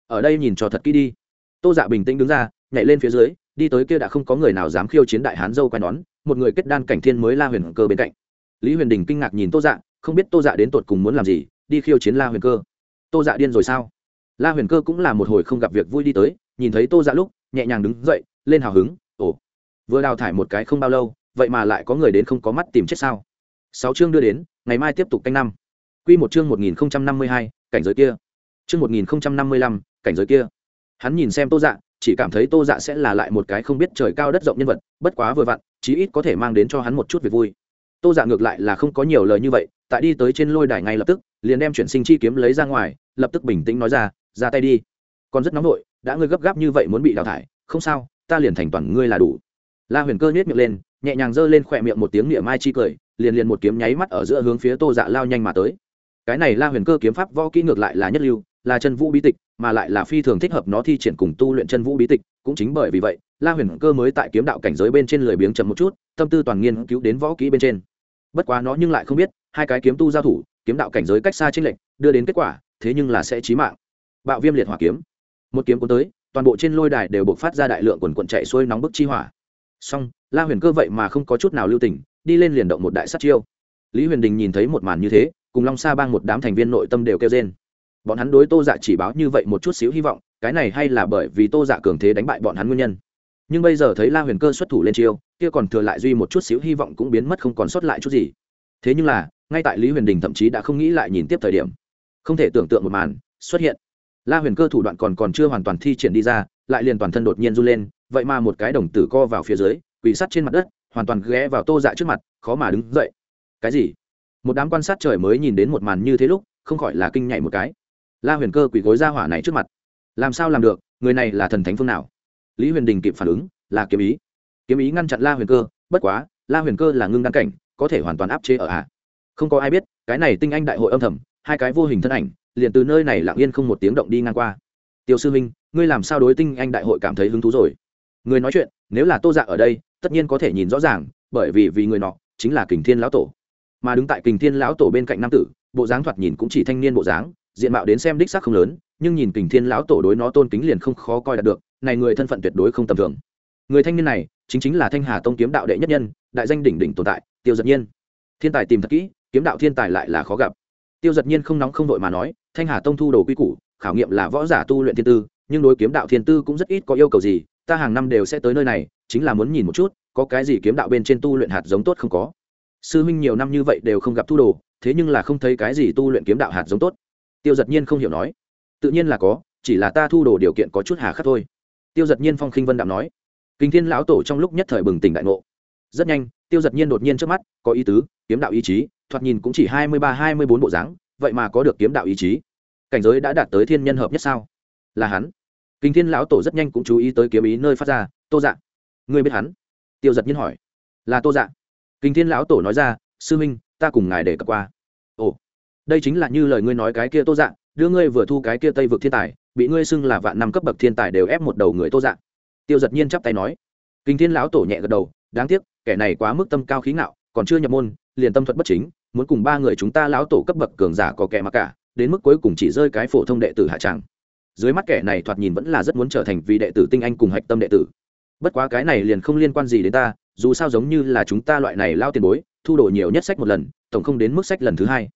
Ở đây nhìn cho thật kỹ đi. Tô dạ bình tĩnh đứng ra, nhảy lên phía dưới, đi tới kia đã không có người nào dám khiêu chiến đại hán dâu quay nón, một người kết đan cảnh thiên mới la huyền cơ bên cạnh. Lý huyền đình kinh ngạc nhìn tô dạ không biết tô dạ đến tột cùng muốn làm gì, đi khiêu chiến la huyền cơ. Tô dạ điên rồi sao? La huyền cơ cũng là một hồi không gặp việc vui đi tới, nhìn thấy tô dạ lúc, nhẹ nhàng đứng dậy lên hào hứng, ồ, vừa đào thải một cái không bao lâu, vậy mà lại có người đến không có mắt tìm chết sao? Sáu chương đưa đến, ngày mai tiếp tục canh năm. Q một chương một nghìn năm mươi hai, cảnh giới kia. Chương một nghìn năm mươi lăm, cảnh giới kia. Hắn nhìn xem tô dạ chỉ cảm thấy tô dạ sẽ là lại một cái không biết trời cao đất rộng nhân vật, bất quá vừa vặn, chí ít có thể mang đến cho hắn một chút việc vui. Tô dạ ngược lại là không có nhiều lời như vậy, tại đi tới trên lôi đài ngay lập tức, liền đem chuyển sinh chi kiếm lấy ra ngoài, lập tức bình tĩnh nói ra ra tay đi. Còn rất nóng vội đã ngươi gấp gáp như vậy muốn bị đào thải, không sao ta liền thành toàn ngươi là đủ. La huyền cơ nhét miệng lên, nhẹ nhàng giơ lên khỏe miệng một tiếng niệm mai chi cười, liền liền một kiếm nháy mắt ở giữa hướng phía tô dạ lao nhanh mà tới. Cái này la huyền cơ kiếm pháp võ kỹ ngược lại là nhất lưu, là chân vũ bí tịch, mà lại là phi thường thích hợp nó thi triển cùng tu luyện chân vũ bí tịch, cũng chính bởi vì vậy, la huyền cơ mới tại kiếm đạo cảnh giới bên trên lười biếng chậm một chút, tâm tư toàn nghiên cứu đến võ kỹ bên trên. Bất quá nó nhưng lại không biết, hai cái kiếm tu giao thủ, kiếm đạo cảnh giới cách xa chênh lệch, đưa đến kết quả, thế nhưng là sẽ chí mạng. Bạo viêm liệt hỏa kiếm. Một kiếm cuốn tới toàn bộ trên lôi đài đều bộc phát ra đại lượng quần quần chạy xuôi nóng bức chi hỏa. Song, la huyền cơ vậy mà không có chút nào lưu tình, đi lên liền động một đại sát chiêu. Lý huyền đình nhìn thấy một màn như thế, cùng long sa bang một đám thành viên nội tâm đều kêu trên bọn hắn đối tô dạ chỉ báo như vậy một chút xíu hy vọng, cái này hay là bởi vì tô dạ cường thế đánh bại bọn hắn nguyên nhân. Nhưng bây giờ thấy la huyền cơ xuất thủ lên chiêu, kia còn thừa lại duy một chút xíu hy vọng cũng biến mất không còn sót lại chút gì. Thế nhưng là, ngay tại lý huyền đình thậm chí đã không nghĩ lại nhìn tiếp thời điểm. Không thể tưởng tượng một màn, xuất hiện la huyền cơ thủ đoạn còn còn chưa hoàn toàn thi triển đi ra, lại liền toàn thân đột nhiên run lên, vậy mà một cái đồng tử co vào phía dưới quỷ sắt trên mặt đất, hoàn toàn ghé vào tô dạ trước mặt, khó mà đứng dậy. Cái gì? Một đám quan sát trời mới nhìn đến một màn như thế lúc, không khỏi là kinh nhảy một cái. La huyền cơ quỳ gối ra hỏa này trước mặt. Làm sao làm được, người này là thần thánh phương nào? Lý huyền đình kịp phản ứng, là kiếm ý. Kiếm ý ngăn chặn la huyền cơ, bất quá, la huyền cơ là ngưng đăng cảnh, có thể hoàn toàn áp chế ở hạ. Không có ai biết, cái này tinh anh đại hội âm thầm, hai cái vô hình thân ảnh liền từ nơi này lặng yên không một tiếng động đi ngang qua. Tiêu sư minh ngươi làm sao đối tinh anh đại hội cảm thấy hứng thú rồi? Người nói chuyện, nếu là tô dạ ở đây, tất nhiên có thể nhìn rõ ràng, bởi vì vì người nọ chính là kình thiên lão tổ. Mà đứng tại kình thiên lão tổ bên cạnh nam tử, bộ dáng thoạt nhìn cũng chỉ thanh niên bộ dáng, diện mạo đến xem đích xác không lớn, nhưng nhìn kình thiên lão tổ đối nó tôn kính liền không khó coi đạt được, này người thân phận tuyệt đối không tầm thường. Người thanh niên này, chính chính là thanh hà tông kiếm đạo đệ nhất nhân, đại danh đỉnh đỉnh tồn tại, tiêu giật nhiên. Thiên tài tìm thật kỹ, kiếm đạo thiên tài lại là khó gặp. Tiêu giật nhiên không nóng không vội mà nói thanh hà tông thu đồ quy củ, khảo nghiệm là võ giả tu luyện thiên tư, nhưng đối kiếm đạo thiên tư cũng rất ít có yêu cầu gì, ta hàng năm đều sẽ tới nơi này, chính là muốn nhìn một chút, có cái gì kiếm đạo bên trên tu luyện hạt giống tốt không có. Sư huynh nhiều năm như vậy đều không gặp thu đồ, thế nhưng là không thấy cái gì tu luyện kiếm đạo hạt giống tốt. Tiêu giật nhiên không hiểu nói. Tự nhiên là có, chỉ là ta thu đồ điều kiện có chút hà khắc thôi. Tiêu giật nhiên phong khinh vân đạm nói. Kinh thiên lão tổ trong lúc nhất thời bừng tỉnh đại ngộ. Rất nhanh, tiêu giật nhiên đột nhiên trước mắt, có ý tứ, kiếm đạo ý chí, thoạt nhìn cũng chỉ hai mươi ba, hai mươi bốn bộ dáng vậy mà có được kiếm đạo ý chí. Cảnh giới đã đạt tới thiên nhân hợp nhất sao? Là hắn. Kinh thiên lão tổ rất nhanh cũng chú ý tới kiếm ý nơi phát ra, tô dạ ngươi biết hắn? Tiêu giật nhiên hỏi. Là tô dạ. Kinh thiên lão tổ nói ra, sư minh, ta cùng ngài để cập qua. Ồ, đây chính là như lời ngươi nói cái kia tô dạ đưa ngươi vừa thu cái kia tây vực thiên tài, bị ngươi xưng là vạn năm cấp bậc thiên tài đều ép một đầu người tô dạ. Tiêu giật nhiên chắp tay nói. Kinh thiên lão tổ nhẹ gật đầu, đáng tiếc, kẻ này quá mức tâm cao khí ngạo, còn chưa nhập môn, liền tâm thuật bất chính muốn cùng ba người chúng ta lão tổ cấp bậc cường giả có kẻ mà cả, đến mức cuối cùng chỉ rơi cái phổ thông đệ tử hạ tràng. Dưới mắt kẻ này thoạt nhìn vẫn là rất muốn trở thành vị đệ tử tinh anh cùng hạch tâm đệ tử. Bất quá cái này liền không liên quan gì đến ta, dù sao giống như là chúng ta loại này lao tiền bối, thu đổi nhiều nhất sách một lần, tổng không đến mức sách lần thứ hai.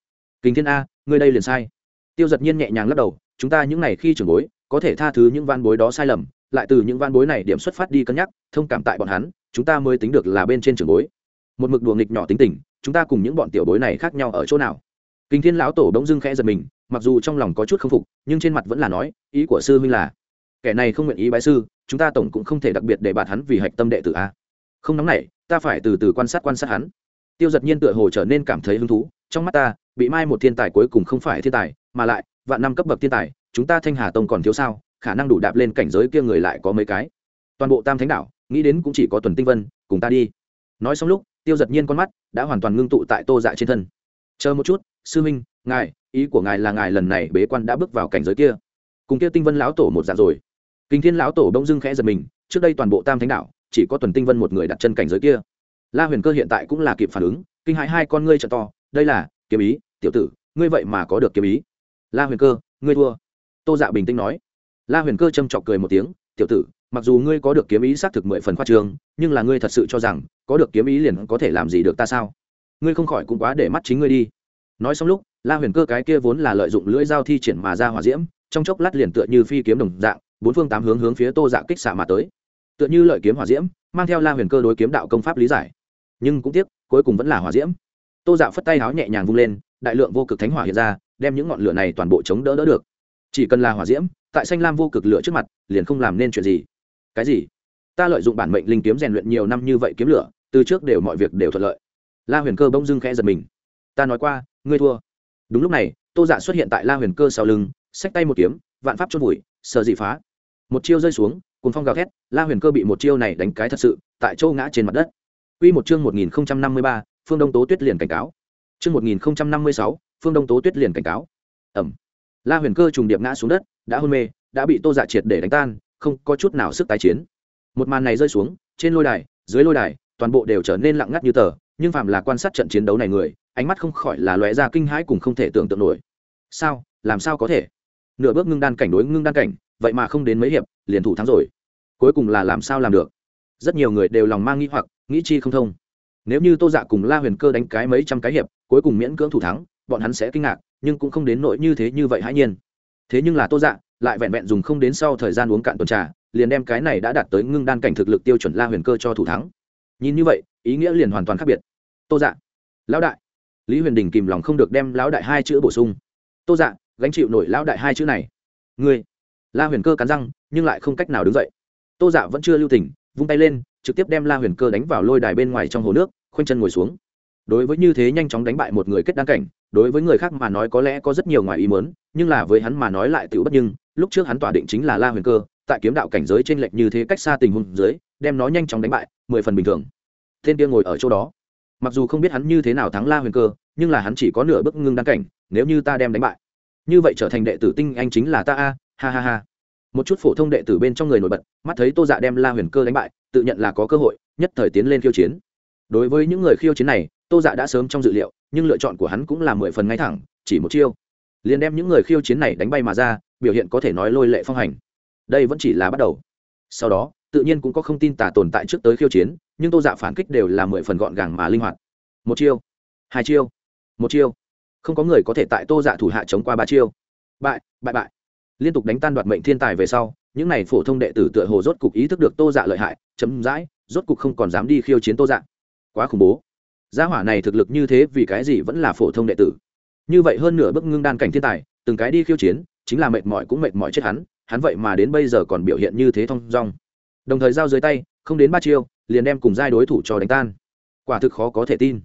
Kính thiên a, ngươi đây liền sai. Tiêu giật nhiên nhẹ nhàng lắc đầu, chúng ta những n à y khi trưởng bối, có thể tha thứ những van bối đó sai lầm, lại từ những van bối này điểm xuất phát đi cân nhắc, thông cảm tại bọn hắn, chúng ta mới tính được là bên trên trưởng bối. Một mực đùa nghịch nhỏ tính tình chúng ta cùng những bọn tiểu bối này khác nhau ở chỗ nào? Kinh thiên lão tổ đ ỗ n g dưng khẽ giật mình, mặc dù trong lòng có chút k phục, nhưng trên mặt vẫn là nói, ý của sư huynh là, kẻ này không nguyện ý bái sư, chúng ta tổng cũng không thể đặc biệt để bạt hắn vì hạch tâm đệ tử a. Không nóng này ta phải từ từ quan sát quan sát hắn. Tiêu giật nhiên tựa hồ trở nên cảm thấy hứng thú, trong mắt ta, bị mai một thiên tài cuối cùng không phải thiên tài, mà lại, vạn năm cấp bậc thiên tài, chúng ta thanh hà tông còn thiếu sao, khả năng đủ đạp lên cảnh giới kia người lại có mấy cái. Toàn bộ tam thánh đạo nghĩ đến cũng chỉ có tuần tinh vân, cùng ta đi. Nói xong lúc tiêu giật nhiên con mắt đã hoàn toàn ngưng tụ tại tô dạ trên thân. Chờ một chút, sư minh ngài, ý của ngài là ngài lần này bế quan đã bước vào cảnh giới kia. Cùng kia tinh vân lão tổ một dạng rồi. Kinh thiên lão tổ đông dưng khẽ giật mình, trước đây toàn bộ tam thánh đạo, chỉ có tuần tinh vân một người đặt chân cảnh giới kia. La huyền cơ hiện tại cũng là kịp phản ứng, kinh hãi hai con ngươi trợ to, đây là, kiếm ý, tiểu tử, ngươi vậy mà có được kiếm ý. La huyền cơ, ngươi thua. Tô dạ bình tĩnh nói. La huyền cơ châm chọc cười một tiếng, tiểu tử mặc dù ngươi có được kiếm ý xác thực mười phần khoa trường nhưng là ngươi thật sự cho rằng, có được kiếm ý liền có thể làm gì được ta sao? Ngươi không khỏi cũng quá để mắt chính ngươi đi. Nói xong lúc, la huyền cơ cái kia vốn là lợi dụng lưỡi dao thi triển mà ra hỏa diễm, trong chốc lát liền tựa như phi kiếm đồng dạng, bốn phương tám hướng hướng phía tô dạ kích xạ mà tới. Tựa như lợi kiếm hỏa diễm, mang theo la huyền cơ đối kiếm đạo công pháp lý giải. Nhưng cũng tiếc, cuối cùng vẫn là hỏa diễm. Tô dạ phất tay áo nhẹ nhàng vung lên, đại lượng vô cực thánh hỏa hiện ra, đem những ngọn lửa này toàn bộ chống đỡ đỡ được. Chỉ cần là hỏa diễm, tại xanh lam vô cực lửa trước mặt, liền không làm nên chuyện gì cái gì ta lợi dụng bản mệnh linh kiếm rèn luyện nhiều năm như vậy kiếm lửa từ trước đều mọi việc đều thuận lợi la huyền cơ bỗng dưng khẽ giật mình ta nói qua ngươi thua đúng lúc này tô dạ xuất hiện tại la huyền cơ sau lưng xách tay một kiếm vạn pháp chôn vùi sợ dị phá một chiêu rơi xuống cùng phong gào thét la huyền cơ bị một chiêu này đánh cái thật sự tại châu ngã trên mặt đất Quy một chương 1053, Phương Đông Tố Tuyết liền cảnh cáo. Chương 1056, Phương Đông Tố Tuyết liền cảnh cáo. Ẩm. La Huyền Cơ trùng điệp ngã xuống đất, đã hôn mê, đã bị Tô Dạ triệt để đánh tan, không có chút nào sức tái chiến. Một màn này rơi xuống, trên lôi đài, dưới lôi đài, toàn bộ đều trở nên lặng ngắt như tờ, nhưng phàm là quan sát trận chiến đấu này người, ánh mắt không khỏi là lóe ra kinh hãi cùng không thể tưởng tượng nổi. Sao, làm sao có thể? Nửa bước ngưng đan cảnh đối ngưng đan cảnh, vậy mà không đến mấy hiệp, liền thủ thắng rồi. Cuối cùng là làm sao làm được? Rất nhiều người đều lòng mang nghi hoặc, nghĩ chi không thông nếu như tô dạ cùng la huyền cơ đánh cái mấy trăm cái hiệp cuối cùng miễn cưỡng thủ thắng bọn hắn sẽ kinh ngạc nhưng cũng không đến nỗi như thế như vậy hãi nhiên thế nhưng là tô dạ lại vẹn vẹn dùng không đến sau thời gian uống cạn tuần trà, liền đem cái này đã đạt tới ngưng đan cảnh thực lực tiêu chuẩn la huyền cơ cho thủ thắng. Nhìn như vậy, ý nghĩa liền hoàn toàn khác biệt. Tô dạ lão đại. Lý huyền đình kìm lòng không được đem lão đại hai chữ bổ sung. Tô dạ gánh chịu nổi lão đại hai chữ này. Ngươi. La huyền cơ cắn răng, nhưng lại không cách nào đứng dậy. Tô dạ vẫn chưa lưu tình, vung tay lên, trực tiếp đem la huyền cơ đánh vào lôi đài bên ngoài trong hồ nước, khoanh chân ngồi xuống. Đối với như thế nhanh chóng đánh bại một người kết đăng cảnh, đối với người khác mà nói có lẽ có rất nhiều ngoài ý mớn nhưng là với hắn mà nói lại tựu bất nhưng lúc trước hắn tỏa định chính là la huyền cơ, tại kiếm đạo cảnh giới t r ê n lệch như thế cách xa tình huống dưới, đem nó nhanh chóng đánh bại, mười phần bình thường. Thiên kia ngồi ở chỗ đó. Mặc dù không biết hắn như thế nào thắng la huyền cơ, nhưng là hắn chỉ có nửa bước ngưng đăng cảnh, nếu như ta đem đánh bại, như vậy trở thành đệ tử tinh anh chính là ta a, ha ha ha. Một chút phổ thông đệ tử bên trong người nổi bật, mắt thấy tô dạ đem la huyền cơ đánh bại, tự nhận là có cơ hội, nhất thời tiến lên khiêu chiến. Đối với những người khiêu chiến này, tô dạ đã sớm trong dự liệu, nhưng lựa chọn của hắn cũng là mười phần ngay thẳng, chỉ một chiêu. Liền đem những người khiêu chiến này đánh bay mà ra biểu hiện có thể nói lôi lệ phong hành. Đây vẫn chỉ là bắt đầu. Sau đó, tự nhiên cũng có không tin tả tồn tại trước tới khiêu chiến, nhưng tô dạ phản kích đều là mười phần gọn gàng mà linh hoạt. Một chiêu, hai chiêu, một chiêu. Không có người có thể tại tô dạ thủ hạ chống qua ba chiêu. Bại bại bại. Liên tục đánh tan đoạt mệnh thiên tài về sau, những n à y phổ thông đệ tử tựa hồ rốt cục ý thức được tô dạ lợi hại, chấm dãi, rốt cục không còn dám đi khiêu chiến tô dạ. Quá khủng bố. Gia hỏa này thực lực như thế vì cái gì vẫn là phổ thông đệ tử? Như vậy hơn nửa bức ngưng đan cảnh thiên tài, từng cái đi khiêu chiến chính là mệt mỏi cũng mệt mỏi chết hắn hắn vậy mà đến bây giờ còn biểu hiện như thế thong dong. Đồng thời giao dưới tay, không đến ba chiêu, liền đem cùng giai đối thủ cho đánh tan. Quả thực khó có thể tin.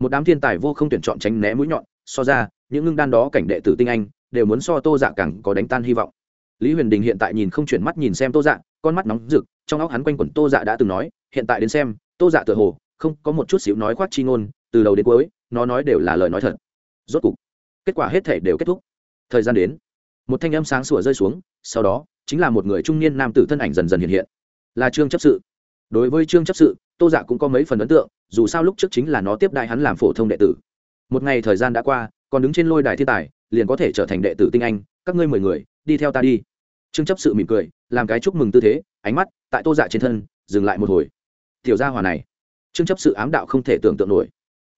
Một đám thiên tài vô không tuyển chọn tránh né mũi nhọn, so ra, những ngưng đan đó cảnh đệ tử tinh anh, đều muốn so tô dạ càng có đánh tan hy vọng. Lý huyền đình hiện tại nhìn không chuyển mắt nhìn xem tô dạ con mắt nóng rực, trong óc hắn quanh quẩn tô dạ đã từng nói, hiện tại đến xem, tô dạ tựa hồ, không có một chút xíu nói khoác chi ngôn, từ đầu đến cuối, nó nói đều là lời nói thật. Rốt cục, kết quả hết thể đều kết thúc. Thời gian đến một thanh âm sáng sủa rơi xuống, sau đó, chính là một người trung niên nam tử thân ảnh dần dần hiện hiện. Là trương chấp sự. Đối với trương chấp sự, tô dạ cũng có mấy phần ấn tượng, dù sao lúc trước chính là nó tiếp đại hắn làm phổ thông đệ tử. Một ngày thời gian đã qua, còn đứng trên lôi đài thiên tài, liền có thể trở thành đệ tử tinh anh, các ngươi mười người, đi theo ta đi. Trương chấp sự mỉm cười, làm cái chúc mừng tư thế, ánh mắt tại tô dạ trên thân, dừng lại một hồi. Tiểu gia hòa này, trương chấp sự ám đạo không thể tưởng tượng nổi.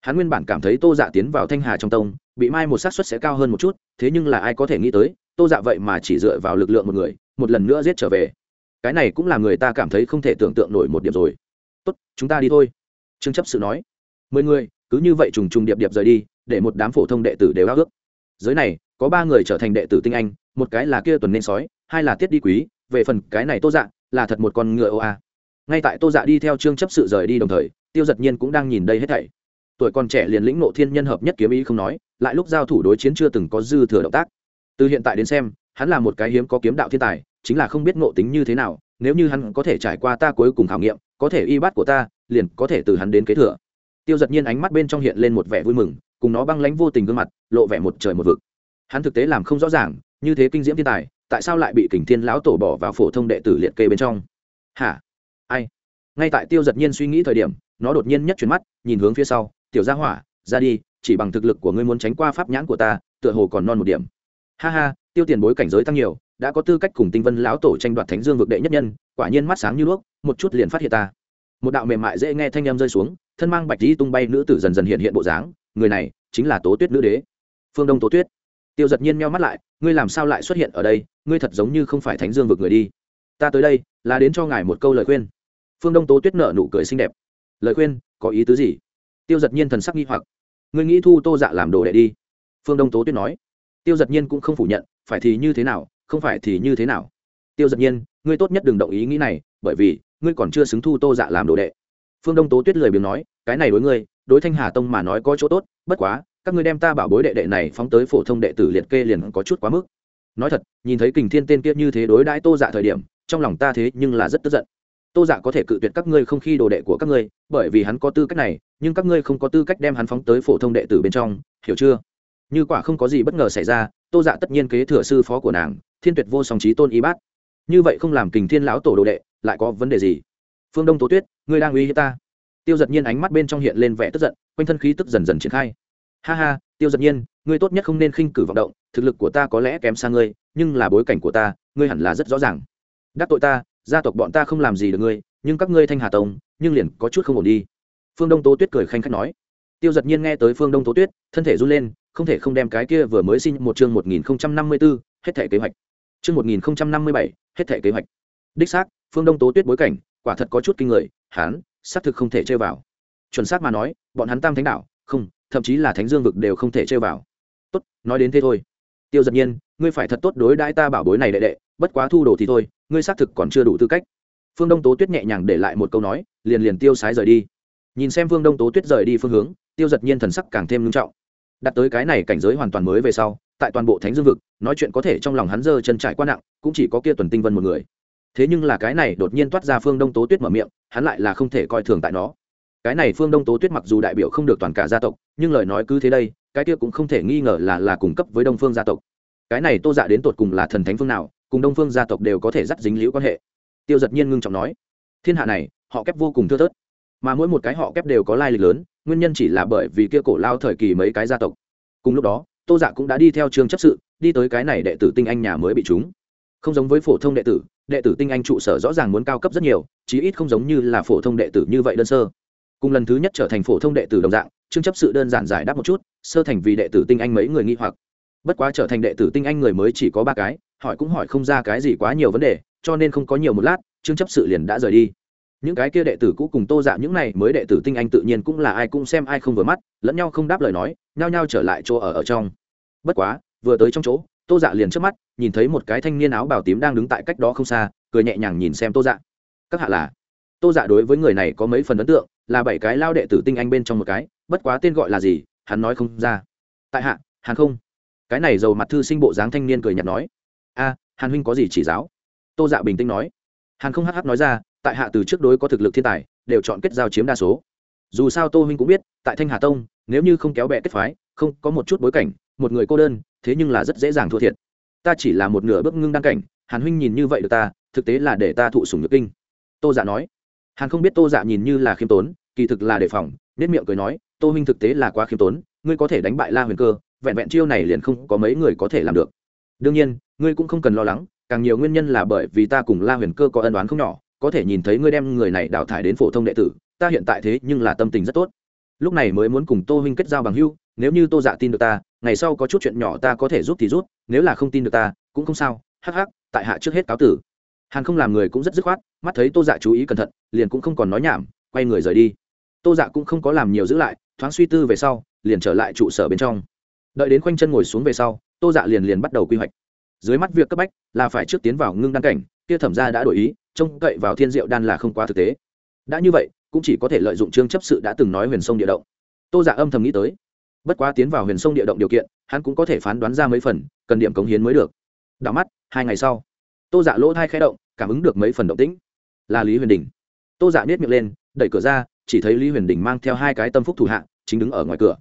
Hắn nguyên bản cảm thấy tô dạ tiến vào thanh hà trong tông, bị mai một xác suất sẽ cao hơn một chút, thế nhưng là ai có thể nghĩ tới tô dạ vậy mà chỉ dựa vào lực lượng một người, một lần nữa giết trở về. Cái này cũng làm người ta cảm thấy không thể tưởng tượng nổi một điểm rồi. Tốt, chúng ta đi thôi. Trương chấp sự nói. Mười người, cứ như vậy trùng trùng điệp điệp rời đi, để một đám phổ thông đệ tử đều ao ước. Giới này, có ba người trở thành đệ tử tinh anh, một cái là kia tuần nên sói, hai là tiết đi quý, về phần cái này tô dạ là thật một con ngựa ô a. Ngay tại tô dạ đi theo trương chấp sự rời đi đồng thời, tiêu giật nhiên cũng đang nhìn đây hết thảy. Tuổi còn trẻ liền lĩnh nộ thiên nhân hợp nhất kiếm ý không nói, lại lúc giao thủ đối chiến chưa từng có dư thừa động tác từ hiện tại đến xem, hắn là một cái hiếm có kiếm đạo thiên tài, chính là không biết ngộ tính như thế nào, nếu như hắn có thể trải qua ta cuối cùng khảo nghiệm, có thể y bắt của ta, liền có thể từ hắn đến kế thừa. Tiêu giật nhiên ánh mắt bên trong hiện lên một vẻ vui mừng, cùng nó băng lánh vô tình gương mặt, lộ vẻ một trời một vực. Hắn thực tế làm không rõ ràng, như thế kinh diễm thiên tài, tại sao lại bị kình thiên lão tổ bỏ vào phổ thông đệ tử liệt kê bên trong? Hả? Ai? Ngay tại tiêu giật nhiên suy nghĩ thời điểm, nó đột nhiên nhất chuyển mắt, nhìn hướng phía sau, tiểu gia hỏa, ra đi, chỉ bằng thực lực của ngươi muốn tránh qua pháp nhãn của ta, tựa hồ còn non một điểm ha ha, tiêu tiền bối cảnh giới tăng nhiều, đã có tư cách cùng tinh vân lão tổ tranh đoạt thánh dương vực đệ nhất nhân, quả nhiên mắt sáng như đuốc, một chút liền phát hiện ta. Một đạo mềm mại dễ nghe thanh âm rơi xuống, thân mang bạch dĩ tung bay nữ tử dần dần hiện hiện bộ dáng, người này chính là tố tuyết nữ đế. Phương đông tố tuyết. Tiêu giật nhiên meo mắt lại, ngươi làm sao lại xuất hiện ở đây, ngươi thật giống như không phải thánh dương vực người đi. Ta tới đây, là đến cho ngài một câu lời khuyên. Phương đông tố tuyết nở nụ cười xinh đẹp. Lời khuyên, có ý tứ gì? Tiêu giật nhiên thần sắc nghi hoặc. Ngươi nghĩ thu tô dạ làm đồ đệ đi. Phương đông tố tuyết nói tiêu giật nhiên cũng không phủ nhận, phải thì như thế nào, không phải thì như thế nào. Tiêu giật nhiên, ngươi tốt nhất đừng động ý nghĩ này, bởi vì, ngươi còn chưa xứng thu tô dạ làm đồ đệ. Phương đông tố tuyết lười biếng nói, cái này đối ngươi, đối thanh hà tông mà nói có chỗ tốt, bất quá, các ngươi đem ta bảo bối đệ đệ này phóng tới phổ thông đệ tử liệt kê liền có chút quá mức. Nói thật, nhìn thấy kình thiên tên kia như thế đối đãi tô dạ thời điểm, trong lòng ta thế nhưng là rất tức giận. Tô dạ có thể cự tuyệt các ngươi không khi đồ đệ của các ngươi, bởi vì hắn có tư cách này, nhưng các ngươi không có tư cách đem hắn phóng tới phổ thông đệ tử bên trong, hiểu chưa? Như quả không có gì bất ngờ xảy ra, tô dạ tất nhiên kế thừa sư phó của nàng, thiên tuyệt vô song trí tôn y bát. Như vậy không làm kình thiên lão tổ đồ đệ, lại có vấn đề gì? Phương đông tố tuyết, ngươi đang uy hiếp ta. Tiêu giật nhiên ánh mắt bên trong hiện lên vẻ tức giận, quanh thân khí tức dần dần triển khai. Ha ha, tiêu giật nhiên, ngươi tốt nhất không nên khinh cử vọng động, thực lực của ta có lẽ kém xa ngươi, nhưng là bối cảnh của ta, ngươi hẳn là rất rõ ràng. Đắc tội ta, gia tộc bọn ta không làm gì được ngươi, nhưng các ngươi thanh hà tông, nhưng liền có chút không ổn đi. Phương đông tố tuyết cười khanh khách nói. Tiêu giật nhiên nghe tới phương đông tố tuyết, thân thể run lên không thể không đem cái kia vừa mới xin một chương một nghìn năm mươi b ố hết thể kế hoạch. Chương một nghìn năm mươi bảy, hết thể kế hoạch. Đích xác, phương đông tố tuyết bối cảnh, quả thật có chút kinh người, hắn, xác thực không thể chơi vào. Chuẩn xác mà nói, bọn hắn tam thánh đạo, không, thậm chí là thánh dương vực đều không thể chơi vào. Tốt, nói đến thế thôi. Tiêu giật nhiên, ngươi phải thật tốt đối đãi ta bảo bối này đệ đệ, bất quá thu đồ thì thôi, ngươi xác thực còn chưa đủ tư cách. Phương đông tố tuyết nhẹ nhàng để lại một câu nói, liền liền tiêu sái rời đi. Nhìn xem phương đông tố tuyết rời đi phương hướng, tiêu giật nhiên thần sắc càng thêm nghiêm trọng đặt tới cái này cảnh giới hoàn toàn mới về sau, tại toàn bộ thánh dương vực, nói chuyện có thể trong lòng hắn dơ chân trải qua nặng, cũng chỉ có kia tuần tinh vân một người. Thế nhưng là cái này đột nhiên toát ra phương đông tố tuyết mở miệng, hắn lại là không thể coi thường tại nó. Cái này phương đông tố tuyết mặc dù đại biểu không được toàn cả gia tộc, nhưng lời nói cứ thế đây, cái kia cũng không thể nghi ngờ là là cung cấp với đông phương gia tộc. Cái này tô dạ đến tột cùng là thần thánh phương nào, cùng đông phương gia tộc đều có thể dắt dính liễu quan hệ. Tiêu giật nhiên ngưng trọng nói, thiên hạ này, họ kép vô cùng thưa thớt. Mà mỗi một cái họ kép đều có lai lịch lớn nguyên nhân chỉ là bởi vì kia cổ lao thời kỳ mấy cái gia tộc. Cùng lúc đó, tô dạ cũng đã đi theo trường chấp sự, đi tới cái này đệ tử tinh anh nhà mới bị chúng. Không giống với phổ thông đệ tử đệ tử tinh anh trụ sở rõ ràng muốn cao cấp rất nhiều, chí ít không giống như là phổ thông đệ tử như vậy đơn sơ. Cùng lần thứ nhất trở thành phổ thông đệ tử đồng dạng trương chấp sự đơn giản giải đáp một chút, sơ thành vì đệ tử tinh anh mấy người nghi hoặc. Bất quá trở thành đệ tử tinh anh người mới chỉ có ba cái, hỏi cũng hỏi không ra cái gì quá nhiều vấn đề, cho nên không có nhiều một lát trương chấp sự liền đã rời đi những cái kia đệ tử cũ cùng tô dạ những này mới đệ tử tinh anh tự nhiên cũng là ai cũng xem ai không vừa mắt, lẫn nhau không đáp lời nói, nhao nhao trở lại chỗ ở ở trong. Bất quá, vừa tới trong chỗ, tô dạ liền trước mắt, nhìn thấy một cái thanh niên áo bào tím đang đứng tại cách đó không xa, cười nhẹ nhàng nhìn xem tô dạ. Các hạ là? Tô dạ đối với người này có mấy phần ấn tượng, là bảy cái lao đệ tử tinh anh bên trong một cái, bất quá tên gọi là gì, hắn nói không ra. Tại hạ, hàn không. Cái này giàu mặt thư sinh bộ dáng thanh niên cười nhạt nói. A, hàn huynh có gì chỉ giáo? Tô dạ bình tĩnh nói. Hàn không hh nói ra tại hạ từ trước đối có thực lực thiên tài, đều chọn kết giao chiếm đa số. Dù sao tô huynh cũng biết, tại thanh hà tông, nếu như không kéo bẹ kết phái, không có một chút bối cảnh, một người cô đơn, thế nhưng là rất dễ dàng thua thiệt. Ta chỉ là một nửa bước ngưng đăng cảnh, hàn huynh nhìn như vậy được ta, thực tế là để ta thụ sùng nhược kinh. Tô dạ nói. Hàn không biết tô dạ nhìn như là khiêm tốn, kỳ thực là đề phòng nết miệng cười nói, tô huynh thực tế là quá khiêm tốn, ngươi có thể đánh bại la huyền cơ, vẹn vẹn chiêu này liền không có mấy người có thể làm được. Đương nhiên, ngươi cũng không cần lo lắng, càng nhiều nguyên nhân là bởi vì ta cùng la huyền cơ có ân đoán không nhỏ có thể nhìn thấy ngươi đem người này đào thải đến phổ thông đệ tử, ta hiện tại thế nhưng là tâm tình rất tốt. Lúc này mới muốn cùng tô huynh kết giao bằng hưu nếu như tô dạ tin được ta, ngày sau có chút chuyện nhỏ ta có thể giúp thì giúp, nếu là không tin được ta, cũng không sao, hắc hắc, tại hạ trước hết cáo tử. Hàn không làm người cũng rất dứt khoát, mắt thấy tô dạ chú ý cẩn thận, liền cũng không còn nói nhảm, quay người rời đi. Tô dạ cũng không có làm nhiều giữ lại, thoáng suy tư về sau, liền trở lại trụ sở bên trong. Đợi đến khoanh chân ngồi xuống về sau, tô dạ liền liền bắt đầu quy hoạch. Dưới mắt việc cấp bách là phải trước tiến vào ngưng đăng cảnh kia thẩm ra đã đổi ý trông cậy vào thiên diệu đan là không quá thực tế. Đã như vậy cũng chỉ có thể lợi dụng trương chấp sự đã từng nói huyền sông địa động. Tô giả dạ âm thầm nghĩ tới. Bất quá tiến vào huyền sông địa động điều kiện hắn cũng có thể phán đoán ra mấy phần cần điểm cống hiến mới được. Đảo mắt hai ngày sau tô giả dạ lỗ thai khai động cảm ứng được mấy phần động tĩnh. Là lý huyền đình. Tô giả dạ nết miệng lên đẩy cửa ra chỉ thấy lý huyền đình mang theo hai cái tâm phúc thủ hạ chính đứng ở ngoài cửa.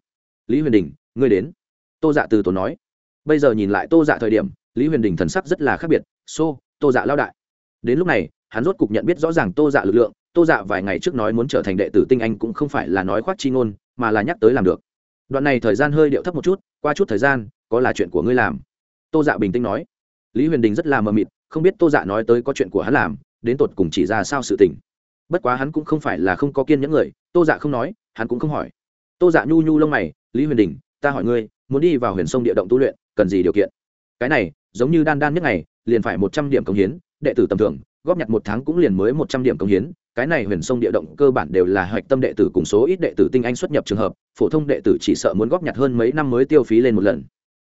Lý huyền đình ngươi đến. Tô dạ từ tốn nói. Bây giờ nhìn lại tô dạ thời điểm lý huyền đình thần sắc rất là khác biệt. Xô、so, tô dạ lao đại đến lúc này, hắn rốt cục nhận biết rõ ràng tô dạ lực lượng, tô dạ vài ngày trước nói muốn trở thành đệ tử tinh anh cũng không phải là nói khoác chi ngôn, mà là nhắc tới làm được. Đoạn này thời gian hơi điệu thấp một chút, qua chút thời gian, có là chuyện của ngươi làm. Tô dạ bình tĩnh nói. Lý huyền đình rất là mờ mịt, không biết tô dạ nói tới có chuyện của hắn làm, đến tột cùng chỉ ra sao sự tình. Bất quá hắn cũng không phải là không có kiên những người, tô dạ không nói, hắn cũng không hỏi. Tô dạ nhu nhu lông mày, lý huyền đình, ta hỏi ngươi, muốn đi vào huyền sông địa động tu luyện, cần gì điều kiện? Cái này, giống như đan đan nhất ngày, liền phải một trăm điểm công hiến đệ tử tầm thường, góp nhặt một tháng cũng liền mới một trăm điểm công hiến. Cái này huyền sông địa động cơ bản đều là hoạch tâm đệ tử cùng số ít đệ tử tinh anh xuất nhập trường hợp, phổ thông đệ tử chỉ sợ muốn góp nhặt hơn mấy năm mới tiêu phí lên một lần.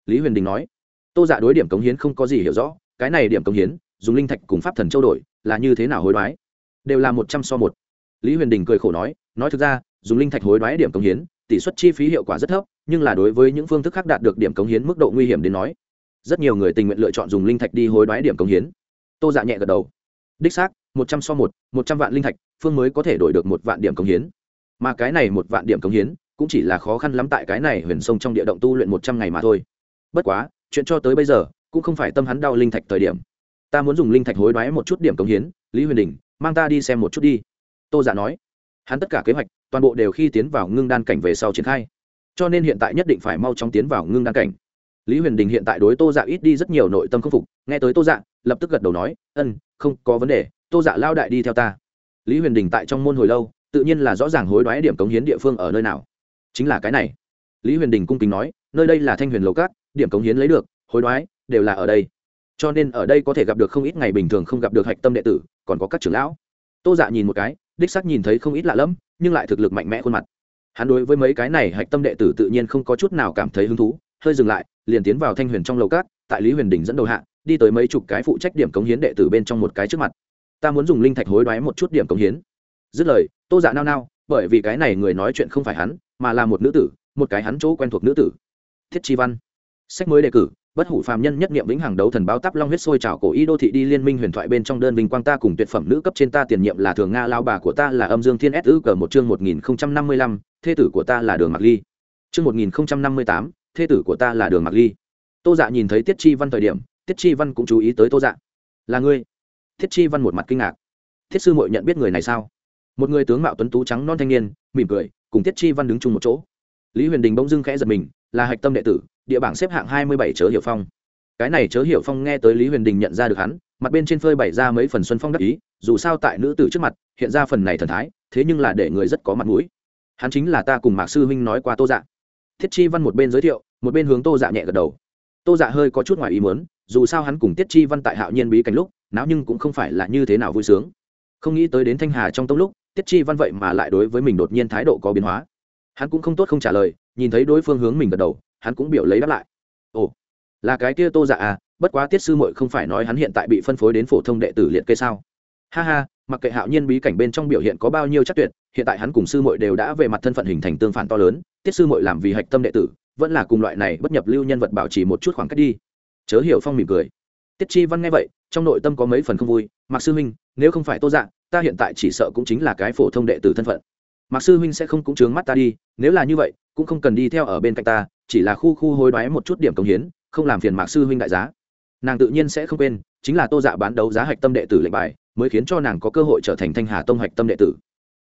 Lý huyền đình nói, tô dạ đối điểm cống hiến không có gì hiểu rõ, cái này điểm cống hiến, dùng linh thạch cùng pháp thần châu đổi, là như thế nào hối đoái? Đều là một trăm so một. Lý huyền đình cười khổ nói nói thực ra, dùng linh thạch hối đoái điểm cống hiến, tỷ suất chi phí hiệu quả rất thấp, nhưng là đối với những phương thức khác đạt được điểm cống hiến mức độ nguy hiểm đến nói, rất nhiều người tình nguyện lựa chọn dùng linh thạch đi hối đoái điểm cống hiến tô dạ nhẹ gật đầu. Đích xác, một trăm so một một trăm vạn linh thạch, phương mới có thể đổi được một vạn điểm cống hiến. Mà cái này một vạn điểm cống hiến, cũng chỉ là khó khăn lắm tại cái này huyền sông trong địa động tu luyện một trăm ngày mà thôi. Bất quá, chuyện cho tới bây giờ, cũng không phải tâm hắn đau linh thạch thời điểm. Ta muốn dùng linh thạch hối đoái một chút điểm cống hiến, lý huyền đình, mang ta đi xem một chút đi. Tô giả nói. Hắn tất cả kế hoạch, toàn bộ đều khi tiến vào ngưng đan cảnh về sau triển khai. Cho nên hiện tại nhất định phải mau chóng tiến vào ngưng đan cảnh lý huyền đình hiện tại đối tô dạ ít đi rất nhiều nội tâm khâm phục, nghe tới tô dạ lập tức gật đầu nói ân không có vấn đề, tô dạ lao đại đi theo ta. Lý huyền đình tại trong môn hồi lâu, tự nhiên là rõ ràng hối đoái điểm cống hiến địa phương ở nơi nào. Chính là cái này. Lý huyền đình cung kính nói, nơi đây là thanh huyền lầu cát, điểm cống hiến lấy được, hối đoái, đều là ở đây. Cho nên ở đây có thể gặp được không ít ngày bình thường không gặp được hạch tâm đệ tử, còn có các trưởng lão. Tô dạ nhìn một cái, đích sắc nhìn thấy không ít lạ lẫm, nhưng lại thực lực mạnh mẽ khuôn mặt. Hắn đối với mấy cái này hạch tâm đệ tử tự nhiên không có chút nào cảm thấy hứng thú hơi dừng lại, liền tiến vào thanh huyền trong lầu cát, tại lý huyền đình dẫn đầu hạ, đi tới mấy chục cái phụ trách điểm cống hiến đệ tử bên trong một cái trước mặt. Ta muốn dùng linh thạch hối đoái một chút điểm cống hiến. Dứt lời, tô dạ nao nao, bởi vì cái này người nói chuyện không phải hắn, mà là một nữ tử, một cái hắn chỗ quen thuộc nữ tử. Thiết chi văn. Sách mới đề cử, bất hủ phàm nhân nhất niệm vĩnh hằng đấu thần báo tắp long huyết sôi trào cổ y đô thị đi liên minh huyền thoại bên trong đơn vinh quang ta cùng tuyệt phẩm nữ cấp trên ta tiền nhiệm là thường nga lao bà của ta là âm dương thiên s ư cờ một chương một nghìn không trăm năm mươi lăm, thê tử của ta là đường mặc ly. Chương một nghìn không trăm năm mươi tám thê tử của ta là đường mặc ly. Tô dạ nhìn thấy tiết chi văn thời điểm, tiết chi văn cũng chú ý tới tô dạ. Là ngươi? Tiết chi văn một mặt kinh ngạc. Thiết sư mội nhận biết người này sao? Một người tướng mạo tuấn tú trắng non thanh niên, mỉm cười, cùng Tiết chi văn đứng chung một chỗ. Lý huyền đình bỗng dưng khẽ giật mình, là hạch tâm đệ tử, địa bảng xếp hạng hai mươi bảy chớ hiệu phong. Cái này chớ hiệu phong nghe tới lý huyền đình nhận ra được hắn, mặt bên trên phơi bày ra mấy phần xuân phong đắc ý, dù sao tại nữ tử trước mặt, hiện ra phần này thần thái, thế nhưng là để người rất có mặt mũi. Hắn chính là ta cùng mạc sư huynh nói qua tô dạ. Thiết chi văn một bên giới thiệu một bên hướng tô dạ nhẹ gật đầu. Tô dạ hơi có chút ngoài ý muốn, dù sao hắn cùng tiết chi văn tại hạo nhiên bí cảnh lúc não nhưng cũng không phải là như thế nào vui sướng. Không nghĩ tới đến thanh hà trong tông lúc, tiết chi văn vậy mà lại đối với mình đột nhiên thái độ có biến hóa. Hắn cũng không tốt không trả lời, nhìn thấy đối phương hướng mình gật đầu, hắn cũng biểu lấy đáp lại. Ồ, là cái kia tô dạ à bất quá tiết sư muội không phải nói hắn hiện tại bị phân phối đến phổ thông đệ tử liệt kê sao? Ha ha, mặc kệ hạo nhiên bí cảnh bên trong biểu hiện có bao nhiêu chắc tuyệt, hiện tại hắn cùng sư muội đều đã về mặt thân phận hình thành tương phản to lớn, tiết sư muội làm vì hạch tâm đệ tử vẫn là cùng loại này bất nhập lưu nhân vật bảo trì một chút khoảng cách đi. Chớ hiểu phong mỉm cười. Tiết chi văn nghe vậy, trong nội tâm có mấy phần không vui. Mạc sư huynh nếu không phải tô dạng ta hiện tại chỉ sợ cũng chính là cái phổ thông đệ tử thân phận. Mạc sư huynh sẽ không cũng chướng mắt ta đi, nếu là như vậy, cũng không cần đi theo ở bên cạnh ta, chỉ là khu khu hối đoái một chút điểm công hiến, không làm phiền mạc sư huynh đại giá. Nàng tự nhiên sẽ không quên, chính là tô dạ bán đấu giá hạch tâm đệ tử lệnh bài, mới khiến cho nàng có cơ hội trở thành thanh hà tông hạch tâm đệ tử.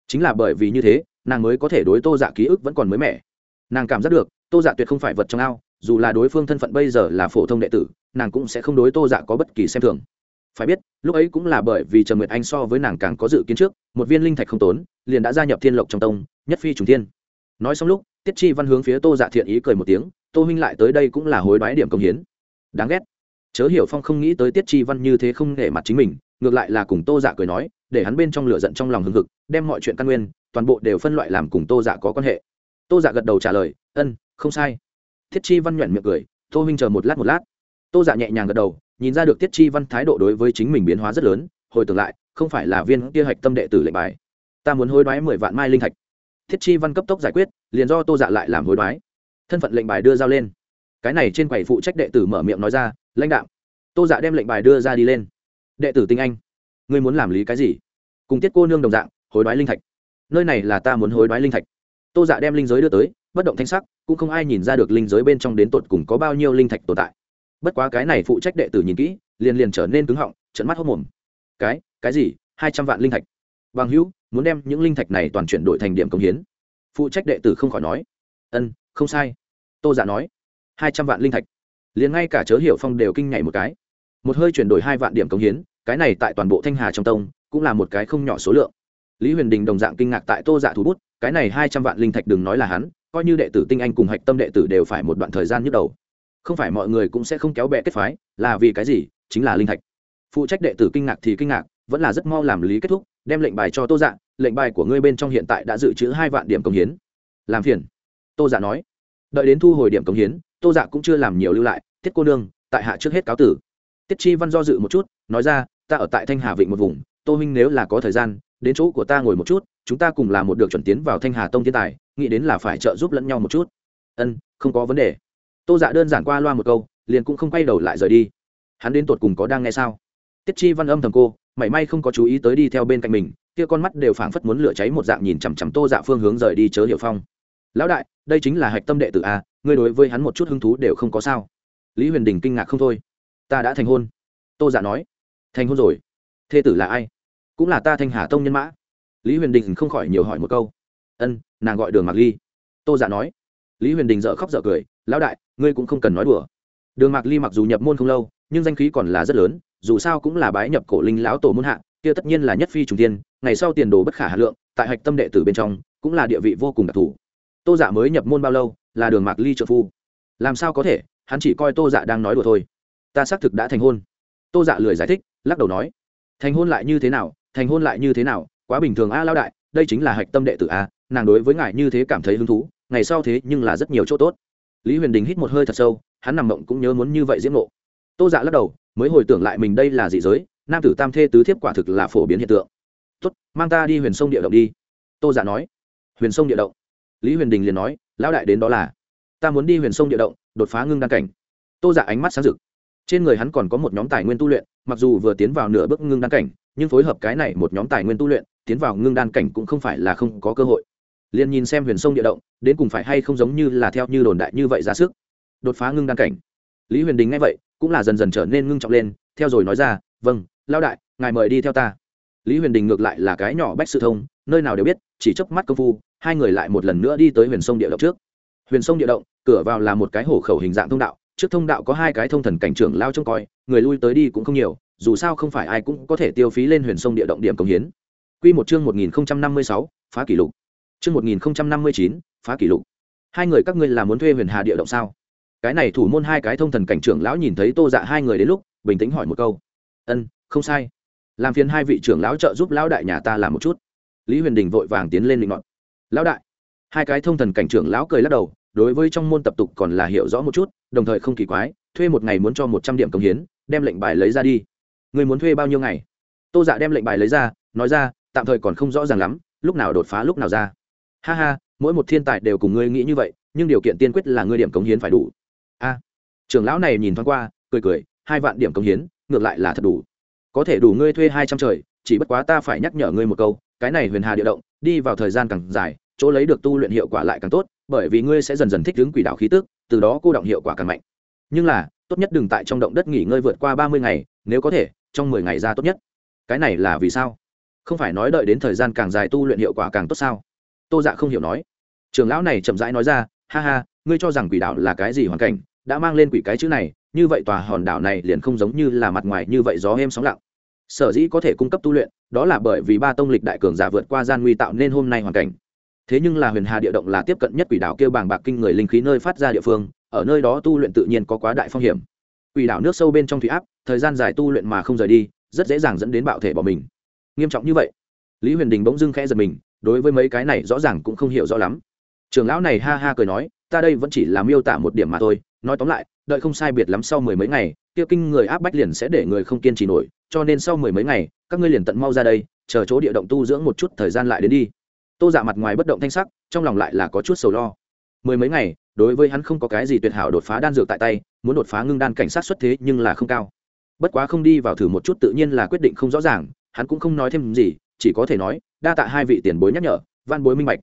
Chính là bởi vì như thế, nàng mới có thể đối tô dạ ký ức vẫn còn mới mẻ. Nàng cảm giác được tô dạ tuyệt không phải vật trong ao, dù là đối phương thân phận bây giờ là phổ thông đệ tử, nàng cũng sẽ không đối tô dạ có bất kỳ xem thường. Phải biết, lúc ấy cũng là bởi vì trần nguyệt anh so với nàng càng có dự kiến trước, một viên linh thạch không tốn, liền đã gia nhập thiên lộc trong tông, nhất phi trùng thiên. Nói xong lúc, tiết chi văn hướng phía tô dạ thiện ý cười một tiếng, tô huynh lại tới đây cũng là hối đoái điểm công hiến. Đáng ghét. Chớ hiểu phong không nghĩ tới tiết chi văn như thế không để mặt chính mình, ngược lại là cùng tô dạ cười nói, để hắn bên trong lửa giận trong lòng hưng hực, đem mọi chuyện căn nguyên, toàn bộ đều phân loại làm cùng tô dạ có quan hệ. Tô dạ gật đầu trả lời, ân không sai. Thiết chi văn nhuận miệng cười, tô huynh chờ một lát một lát. Tô dạ nhẹ nhàng gật đầu, nhìn ra được tiết chi văn thái độ đối với chính mình biến hóa rất lớn, hồi tưởng lại, không phải là viên kia hạch tâm đệ tử lệnh bài. Ta muốn hối đoái mười vạn mai linh thạch. Thiết chi văn cấp tốc giải quyết, liền do tô dạ lại làm hối đoái. Thân phận lệnh bài đưa giao lên. Cái này trên quầy phụ trách đệ tử mở miệng nói ra, lãnh đạo. Tô dạ đem lệnh bài đưa ra đi lên. Đệ tử tinh anh, ngươi muốn làm lý cái gì? Cùng tiết cô nương đồng dạng, hối đoái linh thạch. Nơi này là ta muốn hối đoái linh thạch tô dạ đem linh giới đưa tới, bất động thanh sắc, cũng không ai nhìn ra được linh giới bên trong đến tột cùng có bao nhiêu linh thạch tồn tại. Bất quá cái này phụ trách đệ tử nhìn kỹ, liền liền trở nên cứng họng trận mắt hốc mồm. Cái cái gì? Hai trăm vạn linh thạch. Bằng hữu, muốn đem những linh thạch này toàn chuyển đổi thành điểm công hiến. Phụ trách đệ tử không khỏi nói. Ân, không sai. Tô giả dạ nói. Hai trăm vạn linh thạch. Liền ngay cả chớ hiểu phong đều kinh nhảy một cái. Một hơi chuyển đổi hai vạn điểm công hiến, cái này tại toàn bộ thanh hà trong tông, cũng là một cái không nhỏ số lượng lý huyền đình đồng dạng kinh ngạc tại tô dạ thủ bút, cái này hai trăm vạn linh thạch đừng nói là hắn, coi như đệ tử tinh anh cùng hạch tâm đệ tử đều phải một đoạn thời gian nhức đầu. Không phải mọi người cũng sẽ không kéo bẹ kết phái, là vì cái gì? Chính là linh thạch. Phụ trách đệ tử kinh ngạc thì kinh ngạc, vẫn là rất mau làm lý kết thúc, đem lệnh bài cho tô dạ lệnh bài của ngươi bên trong hiện tại đã dự trữ hai vạn điểm công hiến. Làm phiền. Tô dạ nói. Đợi đến thu hồi điểm công hiến, tô dạ cũng chưa làm nhiều lưu lại, tiết cô nương, tại hạ trước hết cáo tử. Tiết chi văn do dự một chút, nói ra, ta ở tại thanh hà vịnh một vùng, tô huynh nếu là có thời gian đến chỗ của ta ngồi một chút, chúng ta cùng làm một được chuẩn tiến vào thanh hà tông thiên tài, nghĩ đến là phải trợ giúp lẫn nhau một chút. Ân, không có vấn đề. Tô dạ đơn giản qua loa một câu, liền cũng không quay đầu lại rời đi. Hắn đến tột cùng có đang nghe sao? Tiết chi văn âm thầm cô, mảy may không có chú ý tới đi theo bên cạnh mình, kia con mắt đều phảng phất muốn lửa cháy một dạng nhìn chằm chằm tô dạ phương hướng rời đi chớ hiểu phong. Lão đại, đây chính là hạch tâm đệ tử a ngươi đối với hắn một chút hứng thú đều không có sao. Lý huyền đình kinh ngạc không thôi. Ta đã thành hôn. Tô dạ nói. Thành hôn rồi. Thê tử là ai? Cũng là ta thanh hà tông nhân mã lý huyền đình không khỏi nhiều hỏi một câu ân nàng gọi đường mạc ly tô dạ nói lý huyền đình dợ khóc dợ cười lão đại ngươi cũng không cần nói đùa đường mạc ly mặc dù nhập môn không lâu nhưng danh khí còn là rất lớn dù sao cũng là bái nhập cổ linh lão tổ môn hạ kia tất nhiên là nhất phi trùng tiên ngày sau tiền đồ bất khả hà lượng tại hạch tâm đệ tử bên trong cũng là địa vị vô cùng đặc thù tô dạ mới nhập môn bao lâu là đường mạc ly trợ phu làm sao có thể hắn chỉ coi tô dạ đang nói đùa thôi ta xác thực đã thành hôn tô dạ lười giải thích lắc đầu nói thành hôn lại như thế nào thành hôn lại như thế nào, quá bình thường a lao đại, đây chính là hạch tâm đệ tử a, nàng đối với ngài như thế cảm thấy hứng thú, ngày sau thế nhưng là rất nhiều chỗ tốt. Lý huyền đình hít một hơi thật sâu, hắn nằm mộng cũng nhớ muốn như vậy diễm mộ tô dạ lắc đầu, mới hồi tưởng lại mình đây là dị giới, nam tử tam thê tứ thiếp quả thực là phổ biến hiện tượng. Tốt, mang ta đi huyền sông địa động đi. Tô dạ nói. Huyền sông địa động? Lý huyền đình liền nói, lão đại đến đó là. Ta muốn đi huyền sông địa động, đột phá ngưng đan cảnh. Tô dạ ánh mắt sáng rực. Trên người hắn còn có một nhóm tài nguyên tu luyện, mặc dù vừa tiến vào nửa bước ngưng đan cảnh nhưng phối hợp cái này một nhóm tài nguyên tu luyện, tiến vào ngưng đan cảnh cũng không phải là không có cơ hội. Liền nhìn xem huyền sông địa động, đến cùng phải hay không giống như là theo như đồn đại như vậy ra sức. Đột phá ngưng đan cảnh. Lý huyền đình nghe vậy, cũng là dần dần trở nên ngưng trọng lên, theo rồi nói ra vâng lao đại, ngài mời đi theo ta. Lý huyền đình ngược lại là cái nhỏ bách sự thông, nơi nào đều biết, chỉ chớp mắt công phu, hai người lại một lần nữa đi tới huyền sông địa động trước. Huyền sông địa động, cửa vào là một cái hổ khẩu hình dạng thông đạo, trước thông đạo có hai cái thông thần cảnh trưởng lao trông coi, người lui tới đi cũng không nhiều dù sao không phải ai cũng có thể tiêu phí lên huyền sông địa động điểm công hiến Quy một chương 1056, phá kỷ lục. Chương 1059, phá kỷ lục. Hai người các ngươi là muốn thuê Huyền Hà địa động sao? Cái này thủ môn hai cái thông thần cảnh trưởng lão nhìn thấy Tô Dạ hai người đến lúc, bình tĩnh hỏi một câu. "Ân, không sai. Làm phiền hai vị trưởng lão trợ giúp lão đại nhà ta làm một chút." Lý Huyền Đình vội vàng tiến lên linh ngọn. "Lão đại." Hai cái thông thần cảnh trưởng lão cười lắc đầu, đối với trong môn tập tục còn là hiểu rõ một chút, đồng thời không kỳ quái, thuê một ngày muốn cho một trăm điểm công hiến, đem lệnh bài lấy ra đi. Người muốn thuê bao nhiêu ngày? Tô Dạ đem lệnh bài lấy ra, nói ra, tạm thời còn không rõ ràng lắm lúc nào đột phá lúc nào ra. Ha ha mỗi một thiên tài đều cùng ngươi nghĩ như vậy nhưng điều kiện tiên quyết là ngươi điểm cống hiến phải đủ. A. Trưởng lão này nhìn thoáng qua cười cười hai vạn điểm cống hiến ngược lại là thật đủ. Có thể đủ ngươi thuê hai trăm trời chỉ bất quá ta phải nhắc nhở ngươi một câu cái này huyền hà địa động đi vào thời gian càng dài chỗ lấy được tu luyện hiệu quả lại càng tốt bởi vì ngươi sẽ dần dần thích ứng quỷ đạo khí tức từ đó cô động hiệu quả càng mạnh. Nhưng là tốt nhất đừng tại trong động đất nghỉ ngơi vượt qua ba mươi ngày nếu có thể, trong mười ngày ra tốt nhất. Cái này là vì sao? Không phải nói đợi đến thời gian càng dài tu luyện hiệu quả càng tốt sao? Tô dạ không hiểu nói. Trường lão này chậm rãi nói ra, ha ha, ngươi cho rằng quỷ đạo là cái gì hoàn cảnh, đã mang lên quỷ cái chữ này, như vậy tòa hòn đảo này liền không giống như là mặt ngoài như vậy gió êm sóng lặng. Sở dĩ có thể cung cấp tu luyện, đó là bởi vì ba tông lịch đại cường giả vượt qua gian nguy tạo nên hôm nay hoàn cảnh. Thế nhưng là huyền hà địa động là tiếp cận nhất quỷ đảo kêu bàng bạc kinh người linh khí nơi phát ra địa phương, ở nơi đó tu luyện tự nhiên có quá đại phong hiểm quỷ đảo nước sâu bên trong thủy áp, thời gian dài tu luyện mà không rời đi, rất dễ dàng dẫn đến bạo thể bỏ mình. Nghiêm trọng như vậy? Lý huyền đình bỗng dưng khẽ giật mình, đối với mấy cái này rõ ràng cũng không hiểu rõ lắm. Trường lão này ha ha cười nói, ta đây vẫn chỉ là miêu tả một điểm mà thôi, nói tóm lại, đợi không sai biệt lắm sau mười mấy ngày tiêu kinh người áp bách liền sẽ để người không kiên trì nổi, cho nên sau mười mấy ngày, các ngươi liền tận mau ra đây, chờ chỗ địa động tu dưỡng một chút thời gian lại đến đi. Tô dạ mặt ngoài bất động thanh sắc, trong lòng lại là có chút sầu lo. Mười mấy ngày đối với hắn không có cái gì tuyệt hảo đột phá đan dược tại tay, muốn đột phá ngưng đan cảnh sát xuất thế nhưng là không cao. Bất quá không đi vào thử một chút tự nhiên là quyết định không rõ ràng, hắn cũng không nói thêm gì, chỉ có thể nói, đa tạ hai vị tiền bối nhắc nhở, văn bối minh bạch.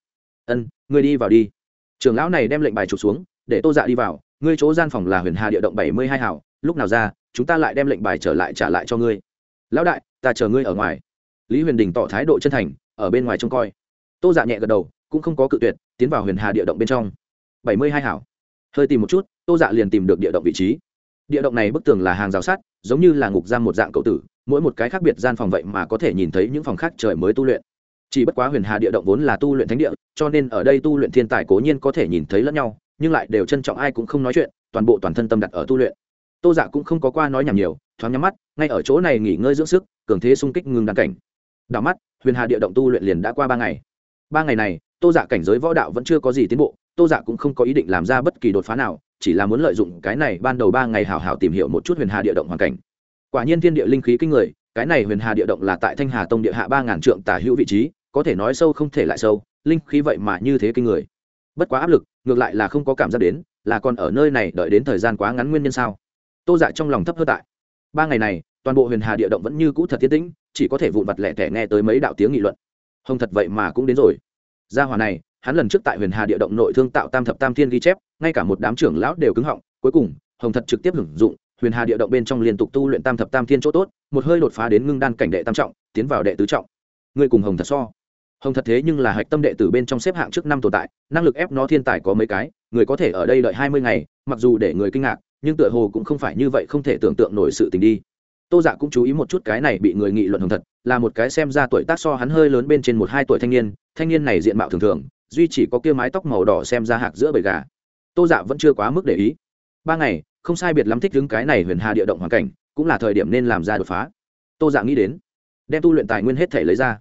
Ân, ngươi đi vào đi. Trưởng lão này đem lệnh bài trục xuống, để tô dạ đi vào, ngươi chỗ gian phòng là huyền hà địa động bảy mươi hai hảo lúc nào ra, chúng ta lại đem lệnh bài trở lại trả lại cho ngươi. Lão đại, ta chờ ngươi ở ngoài. Lý huyền đình tỏ thái độ chân thành, ở bên ngoài trông coi. Tô dạ nhẹ gật đầu, cũng không có cự tuyệt, tiến vào huyền hà địa động bên trong bảy mươi hai hảo. Hơi tìm một chút, tô dạ liền tìm được địa động vị trí. Địa động này bức tường là hàng rào sắt, giống như là ngục giam một dạng cậu tử, mỗi một cái khác biệt gian phòng vậy mà có thể nhìn thấy những phòng khác trời mới tu luyện. Chỉ bất quá huyền hà địa động vốn là tu luyện thánh địa, cho nên ở đây tu luyện thiên tài cố nhiên có thể nhìn thấy lẫn nhau, nhưng lại đều trân trọng ai cũng không nói chuyện, toàn bộ toàn thân tâm đặt ở tu luyện. Tô dạ cũng không có qua nói nhảm nhiều, thoáng nhắm mắt, ngay ở chỗ này nghỉ ngơi dưỡng sức, cường thế xung kích ngừng đăng cảnh. Đảo mắt, huyền hà địa động tu luyện liền đã qua ba ngày. Ba ngày này, tô dạ cảnh giới võ đạo vẫn chưa có gì tiến bộ tô dạ cũng không có ý định làm ra bất kỳ đột phá nào, chỉ là muốn lợi dụng cái này ban đầu ba ngày hào hào tìm hiểu một chút huyền hà địa động hoàn cảnh. Quả nhiên thiên địa linh khí kinh người, cái này huyền hà địa động là tại thanh hà tông địa hạ ba ngàn trượng tả hữu vị trí, có thể nói sâu không thể lại sâu, linh khí vậy mà như thế kinh người. Bất quá áp lực, ngược lại là không có cảm giác đến, là còn ở nơi này đợi đến thời gian quá ngắn nguyên nhân sao? Tô dạ trong lòng thấp hơn tại. Ba ngày này, toàn bộ huyền hà địa động vẫn như cũ thật thiết tĩnh, chỉ có thể vụn vặt lẻ tẻ nghe tới mấy đạo tiếng nghị luận. Hồng thật vậy mà cũng đến rồi. Gia hòa này hắn lần trước tại huyền hà địa động nội thương tạo tam thập tam thiên ghi chép, ngay cả một đám trưởng lão đều cứng họng, cuối cùng, hồng thật trực tiếp hưởng dụng, huyền hà địa động bên trong liên tục tu luyện tam thập tam thiên chỗ tốt, một hơi đột phá đến ngưng đan cảnh đệ tam trọng, tiến vào đệ tứ trọng. Người cùng hồng thật so. Hồng thật thế nhưng là hạch tâm đệ tử bên trong xếp hạng trước năm tồn tại, năng lực ép nó thiên tài có mấy cái, người có thể ở đây đợi hai mươi ngày, mặc dù để người kinh ngạc, nhưng tựa hồ cũng không phải như vậy không thể tưởng tượng nổi sự tình đi. Tô dạ cũng chú ý một chút cái này bị người nghị luận hồng thật, là một cái xem ra tuổi tác so hắn hơi lớn bên trên một hai tuổi thanh niên thanh niên này diện mạo thường thường duy chỉ có kia mái tóc màu đỏ xem ra hạc giữa bầy gà. Tô dạ vẫn chưa quá mức để ý. Ba ngày, không sai biệt lắm thích đứng cái này huyền hà địa động hoàn cảnh, cũng là thời điểm nên làm ra đột phá. Tô dạ nghĩ đến, đem tu luyện tài nguyên hết thể lấy ra.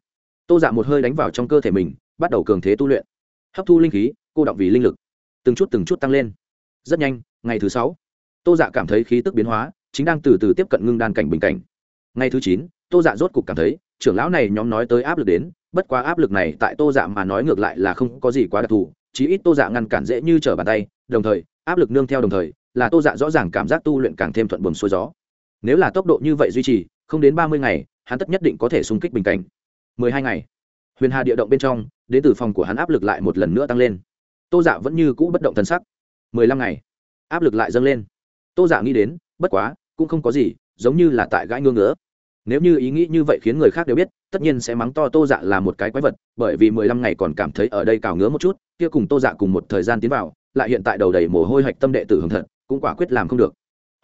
Tô dạ một hơi đánh vào trong cơ thể mình, bắt đầu cường thế tu luyện. Hấp thu linh khí, cô động vì linh lực. Từng chút từng chút tăng lên. Rất nhanh, ngày thứ sáu, tô dạ cảm thấy khí tức biến hóa, chính đang từ từ tiếp cận ngưng đan cảnh bình cảnh. Ngày thứ chín, tô dạ rốt cục cảm thấy, trưởng lão này nhóm nói tới áp lực đến bất quá áp lực này tại tô dạ mà nói ngược lại là không có gì quá đặc thù, chí ít tô dạ ngăn cản dễ như trở bàn tay, đồng thời, áp lực nương theo đồng thời, là tô dạ rõ ràng cảm giác tu luyện càng thêm thuận buồm xuôi gió. Nếu là tốc độ như vậy duy trì, không đến ba mươi ngày, hắn tất nhất định có thể xung kích bình cảnh. mười hai ngày. Huyền hà địa động bên trong, đến từ phòng của hắn áp lực lại một lần nữa tăng lên. Tô dạ vẫn như cũ bất động thân sắc. mười lăm ngày. Áp lực lại dâng lên. Tô dạ nghĩ đến, bất quá, cũng không có gì, giống như là tại gãi ngưỡng ngỡ nếu như ý nghĩ như vậy khiến người khác đều biết, tất nhiên sẽ mắng to tô dạ là một cái quái vật, bởi vì mười lăm ngày còn cảm thấy ở đây cào ngứa một chút, kia cùng tô dạ cùng một thời gian tiến vào, lại hiện tại đầu đầy mồ hôi hạch tâm đệ tử hồng thật, cũng quả quyết làm không được.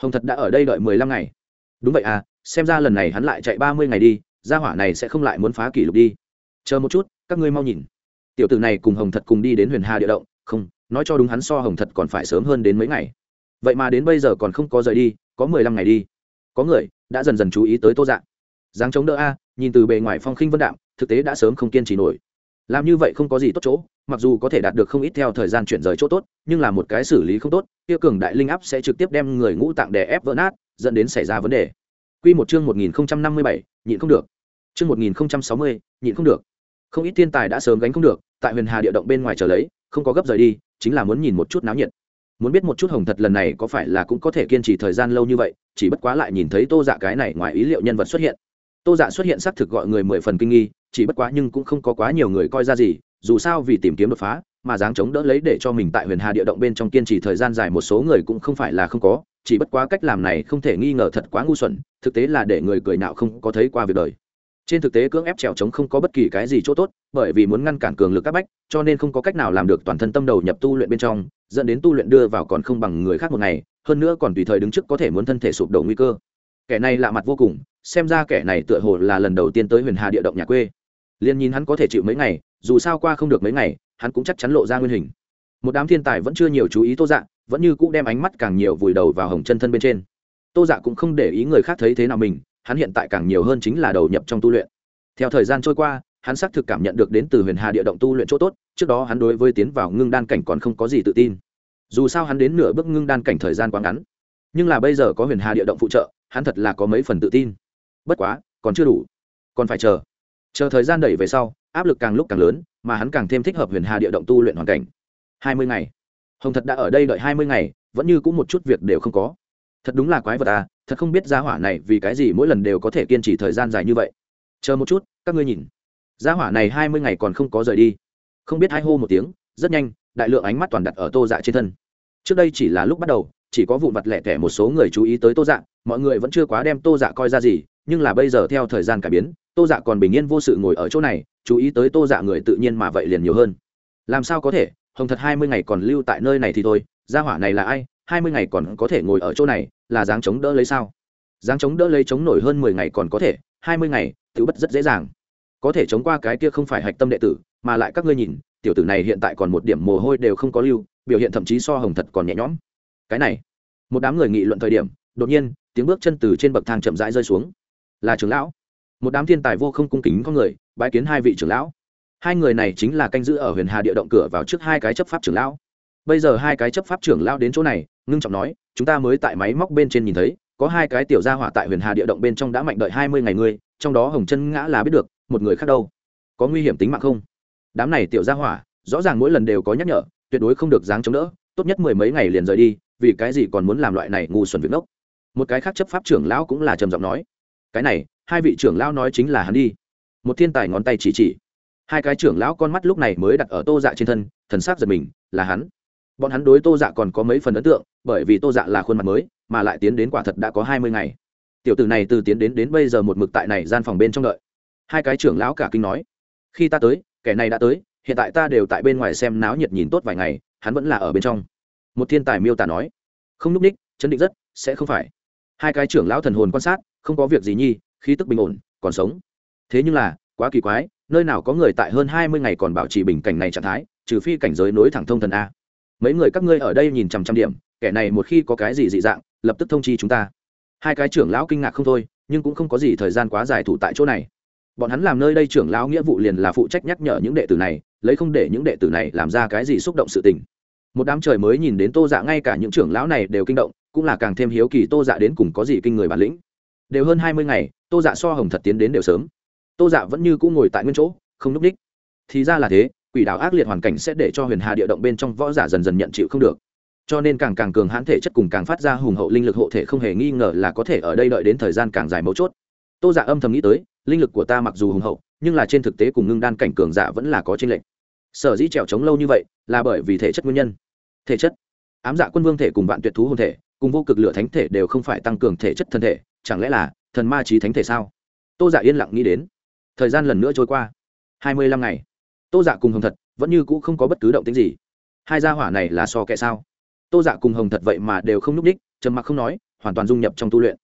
Hồng thật đã ở đây đợi mười lăm ngày. Đúng vậy à xem ra lần này hắn lại chạy ba mươi ngày đi, gia hỏa này sẽ không lại muốn phá kỷ lục đi. Chờ một chút, các ngươi mau nhìn. Tiểu tử này cùng hồng thật cùng đi đến huyền hà địa động, không, nói cho đúng hắn so hồng thật còn phải sớm hơn đến mấy ngày. Vậy mà đến bây giờ còn không có rời đi, có mười lăm ngày đi. Có người đã dần dần chú ý tới tô dạng dáng chống đỡ a nhìn từ bề ngoài phong khinh vân đạm thực tế đã sớm không kiên trì nổi làm như vậy không có gì tốt chỗ mặc dù có thể đạt được không ít theo thời gian chuyển rời chỗ tốt nhưng là một cái xử lý không tốt tiêu cường đại linh áp sẽ trực tiếp đem người ngũ tạng đè ép vỡ nát dẫn đến xảy ra vấn đề Quy một chương 1057, nhịn không được. Chương 1060, nhịn không được. Không ít thiên tài đã sớm gánh không được, tại Huyền Hà địa động bên ngoài chờ lấy, không có gấp rời đi, chính là muốn nhìn một chút náo nhiệt. Muốn biết một chút hồng thật lần này có phải là cũng có thể kiên trì thời gian lâu như vậy, chỉ bất quá lại nhìn thấy Tô Dạ cái này ngoài ý liệu nhân vật xuất hiện. Tô Dạ xuất hiện xác thực gọi người mười phần kinh nghi, chỉ bất quá nhưng cũng không có quá nhiều người coi ra gì, dù sao vì tìm kiếm đột phá, mà dáng chống đỡ lấy để cho mình tại Huyền Hà địa động bên trong kiên trì thời gian dài một số người cũng không phải là không có, chỉ bất quá cách làm này không thể nghi ngờ thật quá ngu xuẩn thực tế là để người cười nào không có thấy qua việc đời trên thực tế cưỡng ép trèo trống không có bất kỳ cái gì chỗ tốt, bởi vì muốn ngăn cản cường lực các bách, cho nên không có cách nào làm được toàn thân tâm đầu nhập tu luyện bên trong, dẫn đến tu luyện đưa vào còn không bằng người khác một ngày, hơn nữa còn tùy thời đứng trước có thể muốn thân thể sụp đổ nguy cơ. Kẻ này lạ mặt vô cùng, xem ra kẻ này tựa hồ là lần đầu tiên tới huyền hà địa động nhà quê. Liền nhìn hắn có thể chịu mấy ngày, dù sao qua không được mấy ngày, hắn cũng chắc chắn lộ ra nguyên hình. Một đám thiên tài vẫn chưa nhiều chú ý tô dạng vẫn như cũ đem ánh mắt càng nhiều vùi đầu vào hồng chân thân bên trên. Tô dạ cũng không để ý người khác thấy thế nào mình hắn hiện tại càng nhiều hơn chính là đầu nhập trong tu luyện. Theo thời gian trôi qua, hắn xác thực cảm nhận được đến từ huyền hà địa động tu luyện chỗ tốt, trước đó hắn đối với tiến vào ngưng đan cảnh còn không có gì tự tin. Dù sao hắn đến nửa bước ngưng đan cảnh thời gian quá ngắn. Nhưng là bây giờ có huyền hà địa động phụ trợ, hắn thật là có mấy phần tự tin. Bất quá, còn chưa đủ. Còn phải chờ. Chờ thời gian đẩy về sau, áp lực càng lúc càng lớn, mà hắn càng thêm thích hợp huyền hà địa động tu luyện hoàn cảnh. Hai mươi ngày. Hồng thật đã ở đây đợi hai mươi ngày, vẫn như cũng một chút việc đều không có thật đúng là quái vật à thật không biết gia hỏa này vì cái gì mỗi lần đều có thể kiên trì thời gian dài như vậy. Chờ một chút, các ngươi nhìn. Gia hỏa này hai mươi ngày còn không có rời đi. Không biết hai hô một tiếng, rất nhanh, đại lượng ánh mắt toàn đặt ở tô dạ trên thân. Trước đây chỉ là lúc bắt đầu, chỉ có vụ mặt lẻ tẻ một số người chú ý tới tô dạ mọi người vẫn chưa quá đem tô dạ coi ra gì, nhưng là bây giờ theo thời gian cải biến, tô dạ còn bình yên vô sự ngồi ở chỗ này, chú ý tới tô dạ người tự nhiên mà vậy liền nhiều hơn. Làm sao có thể, hồng thật hai mươi ngày còn lưu tại nơi này thì thôi, gia hỏa này là ai hai mươi ngày còn có thể ngồi ở chỗ này, là dáng chống đỡ lấy sao? Dáng chống đỡ lấy chống nổi hơn mười ngày còn có thể, hai mươi ngày tự bất rất dễ dàng. Có thể chống qua cái kia không phải hạch tâm đệ tử, mà lại các ngươi nhìn, tiểu tử này hiện tại còn một điểm mồ hôi đều không có lưu, biểu hiện thậm chí so hồng thật còn nhẹ nhõm. Cái này, một đám người nghị luận thời điểm, đột nhiên, tiếng bước chân từ trên bậc thang chậm rãi rơi xuống. Là trưởng lão. Một đám thiên tài vô không cung kính con người, bái kiến hai vị trưởng lão. Hai người này chính là canh giữ ở huyền hà địa động cửa vào trước hai cái chấp pháp trưởng lão. Bây giờ hai cái chấp pháp trưởng lão đến chỗ này ngưng trọng nói, chúng ta mới tại máy móc bên trên nhìn thấy, có hai cái tiểu gia hỏa tại huyền hà địa động bên trong đã mạnh đợi hai mươi ngày ngươi, trong đó hồng chân ngã là biết được, một người khác đâu? Có nguy hiểm tính mạng không? Đám này tiểu gia hỏa, rõ ràng mỗi lần đều có nhắc nhở, tuyệt đối không được dáng chống đỡ, tốt nhất mười mấy ngày liền rời đi, vì cái gì còn muốn làm loại này ngu xuẩn việc ngốc? Một cái khác chấp pháp trưởng lão cũng là trầm giọng nói, cái này, hai vị trưởng lão nói chính là hắn đi. Một thiên tài ngón tay chỉ chỉ. Hai cái trưởng lão con mắt lúc này mới đặt ở tô dạ trên thân, thần sắc giật mình, là hắn bọn hắn đối tô dạ còn có mấy phần ấn tượng, bởi vì tô dạ là khuôn mặt mới, mà lại tiến đến quả thật đã có hai mươi ngày. Tiểu tử này từ tiến đến đến bây giờ một mực tại này gian phòng bên trong đợi. Hai cái trưởng lão cả kinh nói, khi ta tới, kẻ này đã tới, hiện tại ta đều tại bên ngoài xem náo nhiệt nhìn tốt vài ngày, hắn vẫn là ở bên trong. Một thiên tài miêu tả nói, không núp ních, chấn định rất, sẽ không phải. Hai cái trưởng lão thần hồn quan sát, không có việc gì nhi, khí tức bình ổn, còn sống. Thế nhưng là, quá kỳ quái, nơi nào có người tại hơn hai mươi ngày còn bảo trì bình cảnh này trạng thái, trừ phi cảnh giới nối thẳng thông thần a mấy người các ngươi ở đây nhìn chằm chằm điểm, kẻ này một khi có cái gì dị dạng, lập tức thông chi chúng ta. Hai cái trưởng lão kinh ngạc không thôi, nhưng cũng không có gì thời gian quá dài thủ tại chỗ này. Bọn hắn làm nơi đây trưởng lão nghĩa vụ liền là phụ trách nhắc nhở những đệ tử này, lấy không để những đệ tử này làm ra cái gì xúc động sự tình. Một đám trời mới nhìn đến tô dạ ngay cả những trưởng lão này đều kinh động, cũng là càng thêm hiếu kỳ tô dạ đến cùng có gì kinh người bản lĩnh. Đều hơn hai mươi ngày, tô dạ so hồng thật tiến đến đều sớm. Tô dạ vẫn như cũng ngồi tại nguyên chỗ, không núp đích thì ra là thế quỷ đạo ác liệt hoàn cảnh sẽ để cho huyền hà địa động bên trong võ giả dần dần nhận chịu không được. Cho nên càng càng cường hãn thể chất cùng càng phát ra hùng hậu linh lực hộ thể không hề nghi ngờ là có thể ở đây đợi đến thời gian càng dài mấu chốt. Tô giả dạ âm thầm nghĩ tới, linh lực của ta mặc dù hùng hậu, nhưng là trên thực tế cùng ngưng đan cảnh cường giả vẫn là có tranh lệch. Sở dĩ trèo trống lâu như vậy, là bởi vì thể chất nguyên nhân. Thể chất. Ám dạ quân vương thể cùng vạn tuyệt thú hồn thể, cùng vô cực lửa thánh thể đều không phải tăng cường thể chất thân thể, chẳng lẽ là thần ma trí thánh thể sao? Tô giả dạ yên lặng nghĩ đến. Thời gian lần nữa trôi qua. Hai mươi lăm ngày tô dạ cùng hồng thật vẫn như cũ không có bất cứ động tính gì. Hai gia hỏa này là so kệ sao? Tô dạ cùng hồng thật vậy mà đều không n ú c đích, trầm mặc không nói, hoàn toàn dung nhập trong tu luyện.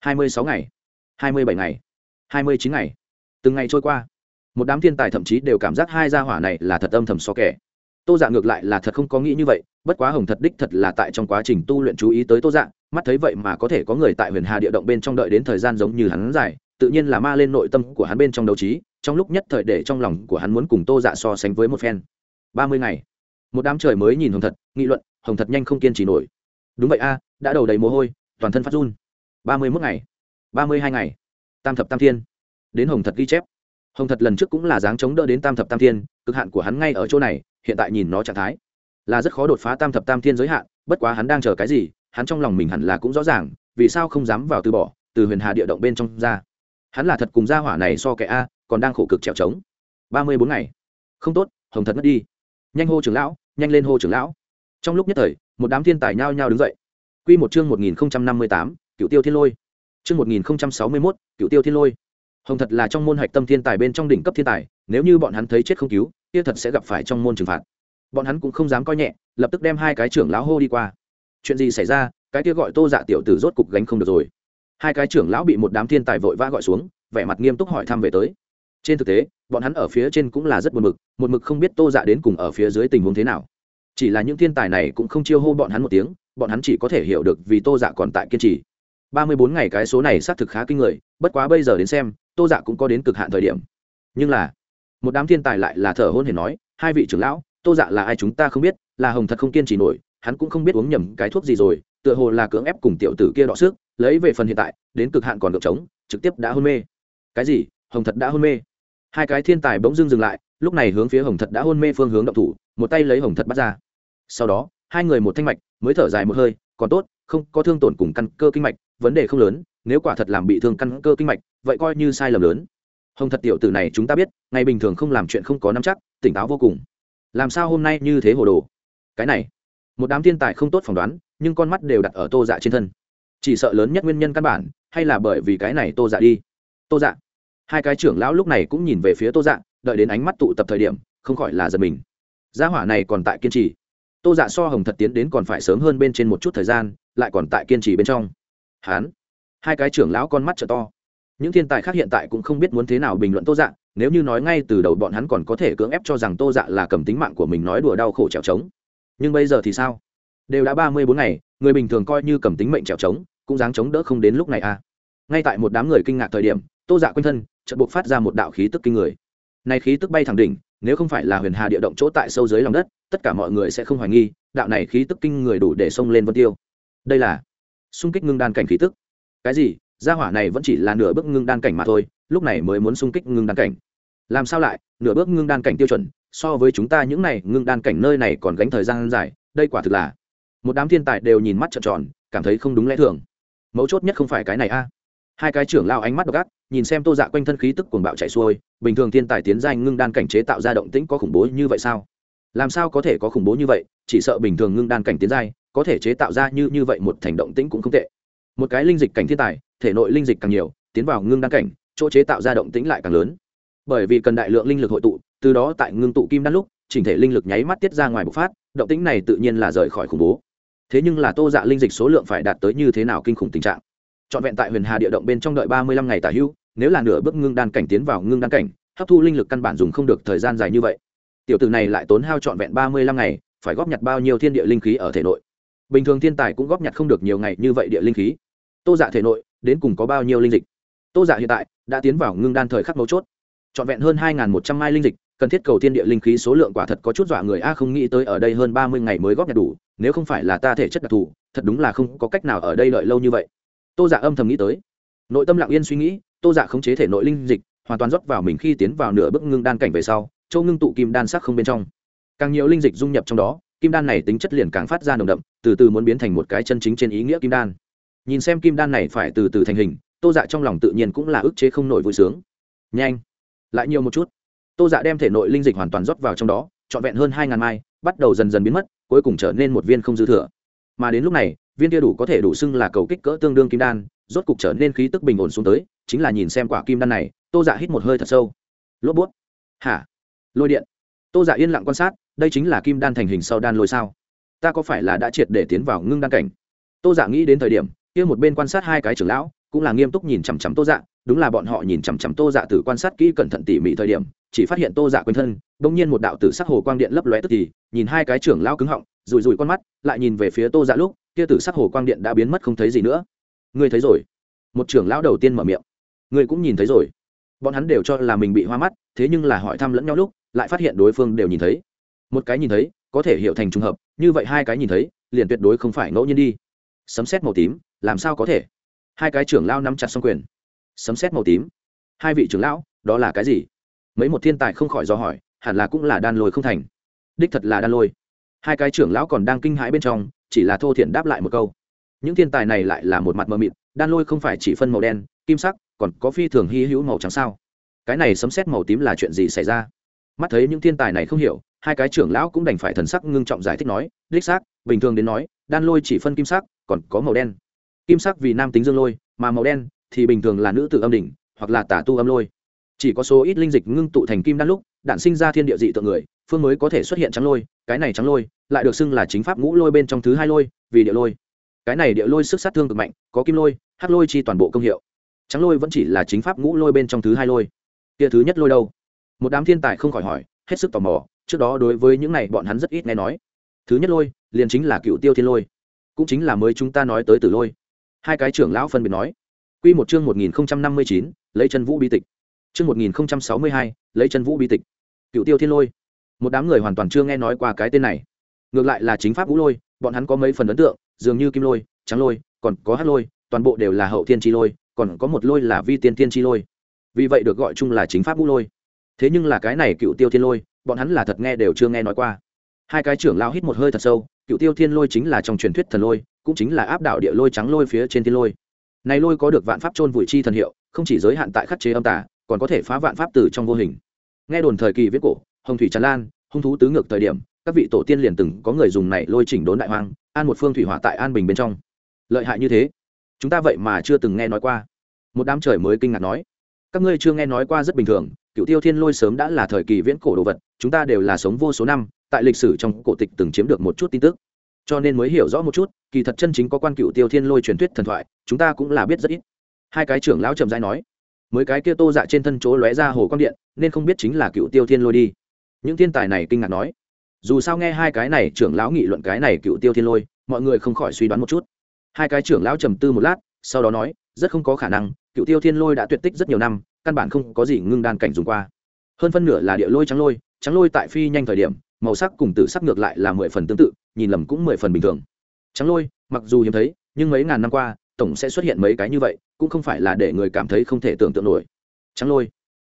Hai mươi sáu ngày, hai mươi bảy ngày, hai mươi chín ngày. Từng ngày trôi qua, một đám thiên tài thậm chí đều cảm giác hai gia hỏa này là thật âm thầm so kẻ. Tô dạ ngược lại là thật không có nghĩ như vậy, bất quá hồng thật đích thật là tại trong quá trình tu luyện chú ý tới tô dạ mắt thấy vậy mà có thể có người tại huyền hà địa động bên trong đợi đến thời gian giống như hắn dài, tự nhiên là ma lên nội tâm của hắn bên trong đấu trí trong lúc nhất thời để trong lòng của hắn muốn cùng tô dạ so sánh với một phen. Ba mươi ngày. Một đám trời mới nhìn hồng thật, nghị luận, hồng thật nhanh không kiên trì nổi. Đúng vậy a, đã đầu đầy mồ hôi, toàn thân phát run. Ba mươi mốt ngày. Ba mươi hai ngày. Tam thập tam thiên. Đến hồng thật ghi chép. Hồng thật lần trước cũng là dáng chống đỡ đến tam thập tam thiên, cực hạn của hắn ngay ở chỗ này, hiện tại nhìn nó trạng thái, là rất khó đột phá tam thập tam thiên giới hạn, bất quá hắn đang chờ cái gì, hắn trong lòng mình hẳn là cũng rõ ràng, vì sao không dám vào từ bỏ, từ huyền hà địa động bên trong ra. Hắn là thật cùng gia hỏa này so kẻ a còn đang khổ cực trèo trống. Ba mươi bốn ngày. Không tốt, hồng thật mất đi. Nhanh hô trưởng lão, nhanh lên hô trưởng lão. Trong lúc nhất thời, một đám thiên tài nhao nhao đứng dậy. Q một chương một nghìn năm mươi tám cựu tiêu thiên lôi. Chương một nghìn sáu mươi mốt cựu tiêu thiên lôi. Hồng thật là trong môn hạch tâm thiên tài bên trong đỉnh cấp thiên tài, nếu như bọn hắn thấy chết không cứu, kia thật sẽ gặp phải trong môn trừng phạt. Bọn hắn cũng không dám coi nhẹ, lập tức đem hai cái trưởng lão hô đi qua. Chuyện gì xảy ra, cái kia gọi tô dạ tiểu tử rốt cục gánh không được rồi. Hai cái trưởng lão bị một đám thiên tài vội vã gọi xuống, vẻ mặt nghiêm túc hỏi thăm về tới trên thực tế, bọn hắn ở phía trên cũng là rất buồn mực một mực không biết tô dạ đến cùng ở phía dưới tình huống thế nào. Chỉ là những thiên tài này cũng không chiêu hô bọn hắn một tiếng, bọn hắn chỉ có thể hiểu được vì tô dạ còn tại kiên trì. Ba mươi bốn ngày cái số này xác thực khá kinh người, bất quá bây giờ đến xem, tô dạ cũng có đến cực hạn thời điểm. Nhưng là, một đám thiên tài lại là thở hôn hề nói, hai vị trưởng lão, tô dạ là ai chúng ta không biết, là hồng thật không kiên trì nổi, hắn cũng không biết uống nhầm cái thuốc gì rồi, tựa hồ là cưỡng ép cùng tiểu tử kia đọ sức, lấy về phần hiện tại, đến cực hạn còn được chống, trực tiếp đã hôn mê. Cái gì? Hồng thật đã hôn mê? Hai cái thiên tài bỗng dưng dừng lại, lúc này hướng phía hồng thật đã hôn mê phương hướng động thủ, một tay lấy hồng thật bắt ra. Sau đó, hai người một thanh mạch, mới thở dài một hơi, còn tốt, không có thương tổn cùng căn cơ kinh mạch, vấn đề không lớn, nếu quả thật làm bị thương căn cơ kinh mạch, vậy coi như sai lầm lớn. Hồng thật tiểu tử này chúng ta biết, ngày bình thường không làm chuyện không có nắm chắc, tỉnh táo vô cùng. Làm sao hôm nay như thế hồ đồ? Cái này, một đám thiên tài không tốt phỏng đoán, nhưng con mắt đều đặt ở tô dạ trên thân. Chỉ sợ lớn nhất nguyên nhân căn bản, hay là bởi vì cái này tô dạ đi. Tô dạ hai cái trưởng lão lúc này cũng nhìn về phía tô dạ đợi đến ánh mắt tụ tập thời điểm, không khỏi là giật mình. Gia hỏa này còn tại kiên trì. Tô dạ so hồng thật tiến đến còn phải sớm hơn bên trên một chút thời gian, lại còn tại kiên trì bên trong. Hán. Hai cái trưởng lão con mắt t to. Những thiên tài khác hiện tại cũng không biết muốn thế nào bình luận tô dạ nếu như nói ngay từ đầu bọn hắn còn có thể cưỡng ép cho rằng tô dạ là cầm tính mạng của mình nói đùa đau khổ trèo trống. Nhưng bây giờ thì sao? Đều đã ba mươi bốn ngày, người bình thường coi như cầm tính mệnh trèo trống, cũng dáng chống đỡ không đến lúc này à. Ngay tại một đám người kinh ngạc thời điểm, tô dạ quanh thân chợt buộc phát ra một đạo khí tức kinh người. Này khí tức bay thẳng đỉnh, nếu không phải là huyền hà địa động chỗ tại sâu dưới lòng đất, tất cả mọi người sẽ không hoài nghi, đạo này khí tức kinh người đủ để xông lên vân tiêu. Đây là xung kích ngưng đan cảnh khí tức. Cái gì? Gia hỏa này vẫn chỉ là nửa bước ngưng đan cảnh mà thôi, lúc này mới muốn xung kích ngưng đan cảnh. Làm sao lại? Nửa bước ngưng đan cảnh tiêu chuẩn, so với chúng ta những này ngưng đan cảnh nơi này còn gánh thời gian dài, đây quả thực là một đám thiên tài đều nhìn mắt trợn tròn, cảm thấy không đúng lẽ thường. Mấu chốt nhất không phải cái này a. Hai cái trưởng lao ánh mắt độc ác nhìn xem tô dạ quanh thân khí tức cuồng bạo chạy xuôi, bình thường thiên tài tiến danh ngưng đan cảnh chế tạo ra động tĩnh có khủng bố như vậy sao? Làm sao có thể có khủng bố như vậy, chỉ sợ bình thường ngưng đan cảnh tiến giai, có thể chế tạo ra như như vậy một thành động tĩnh cũng không tệ. Một cái linh dịch cảnh thiên tài, thể nội linh dịch càng nhiều, tiến vào ngưng đan cảnh, chỗ chế tạo ra động tĩnh lại càng lớn. Bởi vì cần đại lượng linh lực hội tụ, từ đó tại ngưng tụ kim đan lúc, chỉnh thể linh lực nháy mắt tiết ra ngoài bộc phát, động tĩnh này tự nhiên là rời khỏi khủng bố. Thế nhưng là tô dạ linh dịch số lượng phải đạt tới như thế nào kinh khủng tình trạng? Trọn vẹn tại huyền hà địa động bên trong đợi ba mươi lăm ngày tả hữu, nếu là nửa bước ngưng đan cảnh tiến vào ngưng đan cảnh, hấp thu linh lực căn bản dùng không được thời gian dài như vậy. Tiểu tử này lại tốn hao trọn vẹn ba mươi lăm ngày, phải góp nhặt bao nhiêu thiên địa linh khí ở thể nội? Bình thường thiên tài cũng góp nhặt không được nhiều ngày như vậy địa linh khí. Tô dạ thể nội, đến cùng có bao nhiêu linh dịch? Tô dạ hiện tại, đã tiến vào ngưng đan thời khắc mấu chốt. Trọn vẹn hơn hai một trăm mai linh dịch, cần thiết cầu thiên địa linh khí số lượng quả thật có chút dọa người a, không nghĩ tới ở đây hơn ba mươi ngày mới góp nhặt đủ, nếu không phải là ta thể chất đặc thù, thật đúng là không có cách nào ở đây lợi lâu như vậy tô dạ âm thầm nghĩ tới. Nội tâm lặng yên suy nghĩ, tô dạ khống chế thể nội linh dịch, hoàn toàn rót vào mình khi tiến vào nửa bước ngưng đan cảnh về sau châu ngưng tụ kim đan sắc không bên trong. Càng nhiều linh dịch dung nhập trong đó, kim đan này tính chất liền càng phát ra nồng đậm, từ từ muốn biến thành một cái chân chính trên ý nghĩa kim đan. Nhìn xem kim đan này phải từ từ thành hình, tô dạ trong lòng tự nhiên cũng là ức chế không nổi vui sướng. Nhanh, lại nhiều một chút. Tô dạ đem thể nội linh dịch hoàn toàn rót vào trong đó, trọn vẹn hơn hai ngàn mai, bắt đầu dần dần biến mất, cuối cùng trở nên một viên không dư thừa. Mà đến lúc này viên kia đủ có thể đủ xưng là cầu kích cỡ tương đương kim đan, rốt cục trở nên khí tức bình ổn xuống tới, chính là nhìn xem quả kim đan này, tô dạ hít một hơi thật sâu. Lốp bút. Hả? Lôi điện. Tô dạ yên lặng quan sát, đây chính là kim đan thành hình sau đan lôi sao? Ta có phải là đã triệt để tiến vào ngưng đan cảnh? Tô dạ nghĩ đến thời điểm, kia một bên quan sát hai cái trưởng lão, cũng là nghiêm túc nhìn chằm chằm tô dạ đúng là bọn họ nhìn chằm chằm tô dạ từ quan sát kỹ cẩn thận tỉ mỉ thời điểm, chỉ phát hiện tô dạ quanh thân đ ỗ n g nhiên một đạo tử sắc hồ quang điện lấp lóe tức thì, nhìn hai cái trưởng lão cứng họng rùi rùi con mắt, lại nhìn về phía tô dạ lúc kia tử sắc hồ quang điện đã biến mất không thấy gì nữa. Ngươi thấy rồi. Một trưởng lão đầu tiên mở miệng. Ngươi cũng nhìn thấy rồi. Bọn hắn đều cho là mình bị hoa mắt, thế nhưng là hỏi thăm lẫn nhau lúc, lại phát hiện đối phương đều nhìn thấy. Một cái nhìn thấy, có thể hiểu thành trùng hợp, như vậy hai cái nhìn thấy, liền tuyệt đối không phải ngẫu nhiên đi. Sấm xét màu tím, làm sao có thể? Hai cái trưởng lão nắm chặt xong quyền. Sấm xét màu tím. Hai vị trưởng lão, đó là cái gì? Mấy một thiên tài không khỏi do hỏi, hẳn là cũng là đan lôi không thành. Đích thật là đan lôi. Hai cái trưởng lão còn đang kinh hãi bên trong chỉ là thô thiện đáp lại một câu. Những thiên tài này lại là một mặt mờ mịt, đan lôi không phải chỉ phân màu đen, kim sắc, còn có phi thường hy hữu màu trắng sao? Cái này sấm xét màu tím là chuyện gì xảy ra? Mắt thấy những thiên tài này không hiểu, hai cái trưởng lão cũng đành phải thần sắc ngưng trọng giải thích nói, đích xác, bình thường đến nói, đan lôi chỉ phân kim sắc, còn có màu đen. Kim sắc vì nam tính dương lôi, mà màu đen thì bình thường là nữ tự âm đỉnh, hoặc là tả tu âm lôi. Chỉ có số ít linh dịch ngưng tụ thành kim đan lúc đạn sinh ra thiên địa dị tượng người, phương mới có thể xuất hiện trắng lôi, cái này trắng lôi lại được xưng là chính pháp ngũ lôi bên trong thứ hai lôi vì địa lôi cái này địa lôi sức sát thương cực mạnh có kim lôi hắc lôi chi toàn bộ công hiệu trắng lôi vẫn chỉ là chính pháp ngũ lôi bên trong thứ hai lôi kia thứ nhất lôi đâu một đám thiên tài không khỏi hỏi hết sức tò mò trước đó đối với những này bọn hắn rất ít nghe nói thứ nhất lôi liền chính là cựu tiêu thiên lôi cũng chính là mới chúng ta nói tới tử lôi hai cái trưởng lão phân biệt nói Quy một chương 1059, lấy chân vũ bi tịch. Chương 1062, lấy chân vũ bi tịch. Cựu Tiêu Thiên Lôi. Một đám người hoàn toàn chưa nghe nói qua cái tên này. Ngược lại là chính pháp Vũ Lôi, bọn hắn có mấy phần ấn tượng, dường như Kim Lôi, Trắng Lôi, còn có Hắc Lôi, toàn bộ đều là hậu thiên chi lôi, còn có một lôi là vi tiên tiên chi lôi. Vì vậy được gọi chung là chính pháp Vũ Lôi. Thế nhưng là cái này Cựu Tiêu Thiên Lôi, bọn hắn là thật nghe đều chưa nghe nói qua. Hai cái trưởng lao hít một hơi thật sâu, Cựu Tiêu Thiên Lôi chính là trong truyền thuyết thần lôi, cũng chính là áp đảo địa lôi trắng lôi phía trên thiên lôi này lôi có được vạn pháp trôn vùi chi thần hiệu không chỉ giới hạn tại khắc chế âm tả còn có thể phá vạn pháp từ trong vô hình nghe đồn thời kỳ viết cổ hồng thủy tràn lan hung thú tứ ngược thời điểm các vị tổ tiên liền từng có người dùng này lôi chỉnh đốn đại hoang, an một phương thủy hỏa tại an bình bên trong. Lợi hại như thế, chúng ta vậy mà chưa từng nghe nói qua. Một đám trời mới kinh ngạc nói, các ngươi chưa nghe nói qua rất bình thường, cựu tiêu thiên lôi sớm đã là thời kỳ viễn cổ đồ vật, chúng ta đều là sống vô số năm, tại lịch sử trong cổ tịch từng chiếm được một chút tin tức. Cho nên mới hiểu rõ một chút, kỳ thật chân chính có quan cựu tiêu thiên lôi truyền thuyết thần thoại, chúng ta cũng là biết rất ít. Hai cái trưởng lão trầm dai nói, mới cái kia tô dạ trên thân chỗ lóe ra hồ quang điện, nên không biết chính là cựu tiêu thiên lôi đi. Những thiên tài này kinh ngạc nói dù sao nghe hai cái này trưởng lão nghị luận cái này cựu tiêu thiên lôi, mọi người không khỏi suy đoán một chút. Hai cái trưởng lão trầm tư một lát, sau đó nói, rất không có khả năng, cựu tiêu thiên lôi đã tuyệt tích rất nhiều năm, căn bản không có gì ngưng đan cảnh dùng qua. Hơn phân nửa là địa lôi trắng lôi trắng lôi tại phi nhanh thời điểm, màu sắc cùng tử sắc ngược lại là mười phần tương tự, nhìn lầm cũng mười phần bình thường. Trắng lôi, mặc dù hiếm thấy, nhưng mấy ngàn năm qua, tổng sẽ xuất hiện mấy cái như vậy, cũng không phải là để người cảm thấy không thể tưởng tượng nổi. Trắng lôi.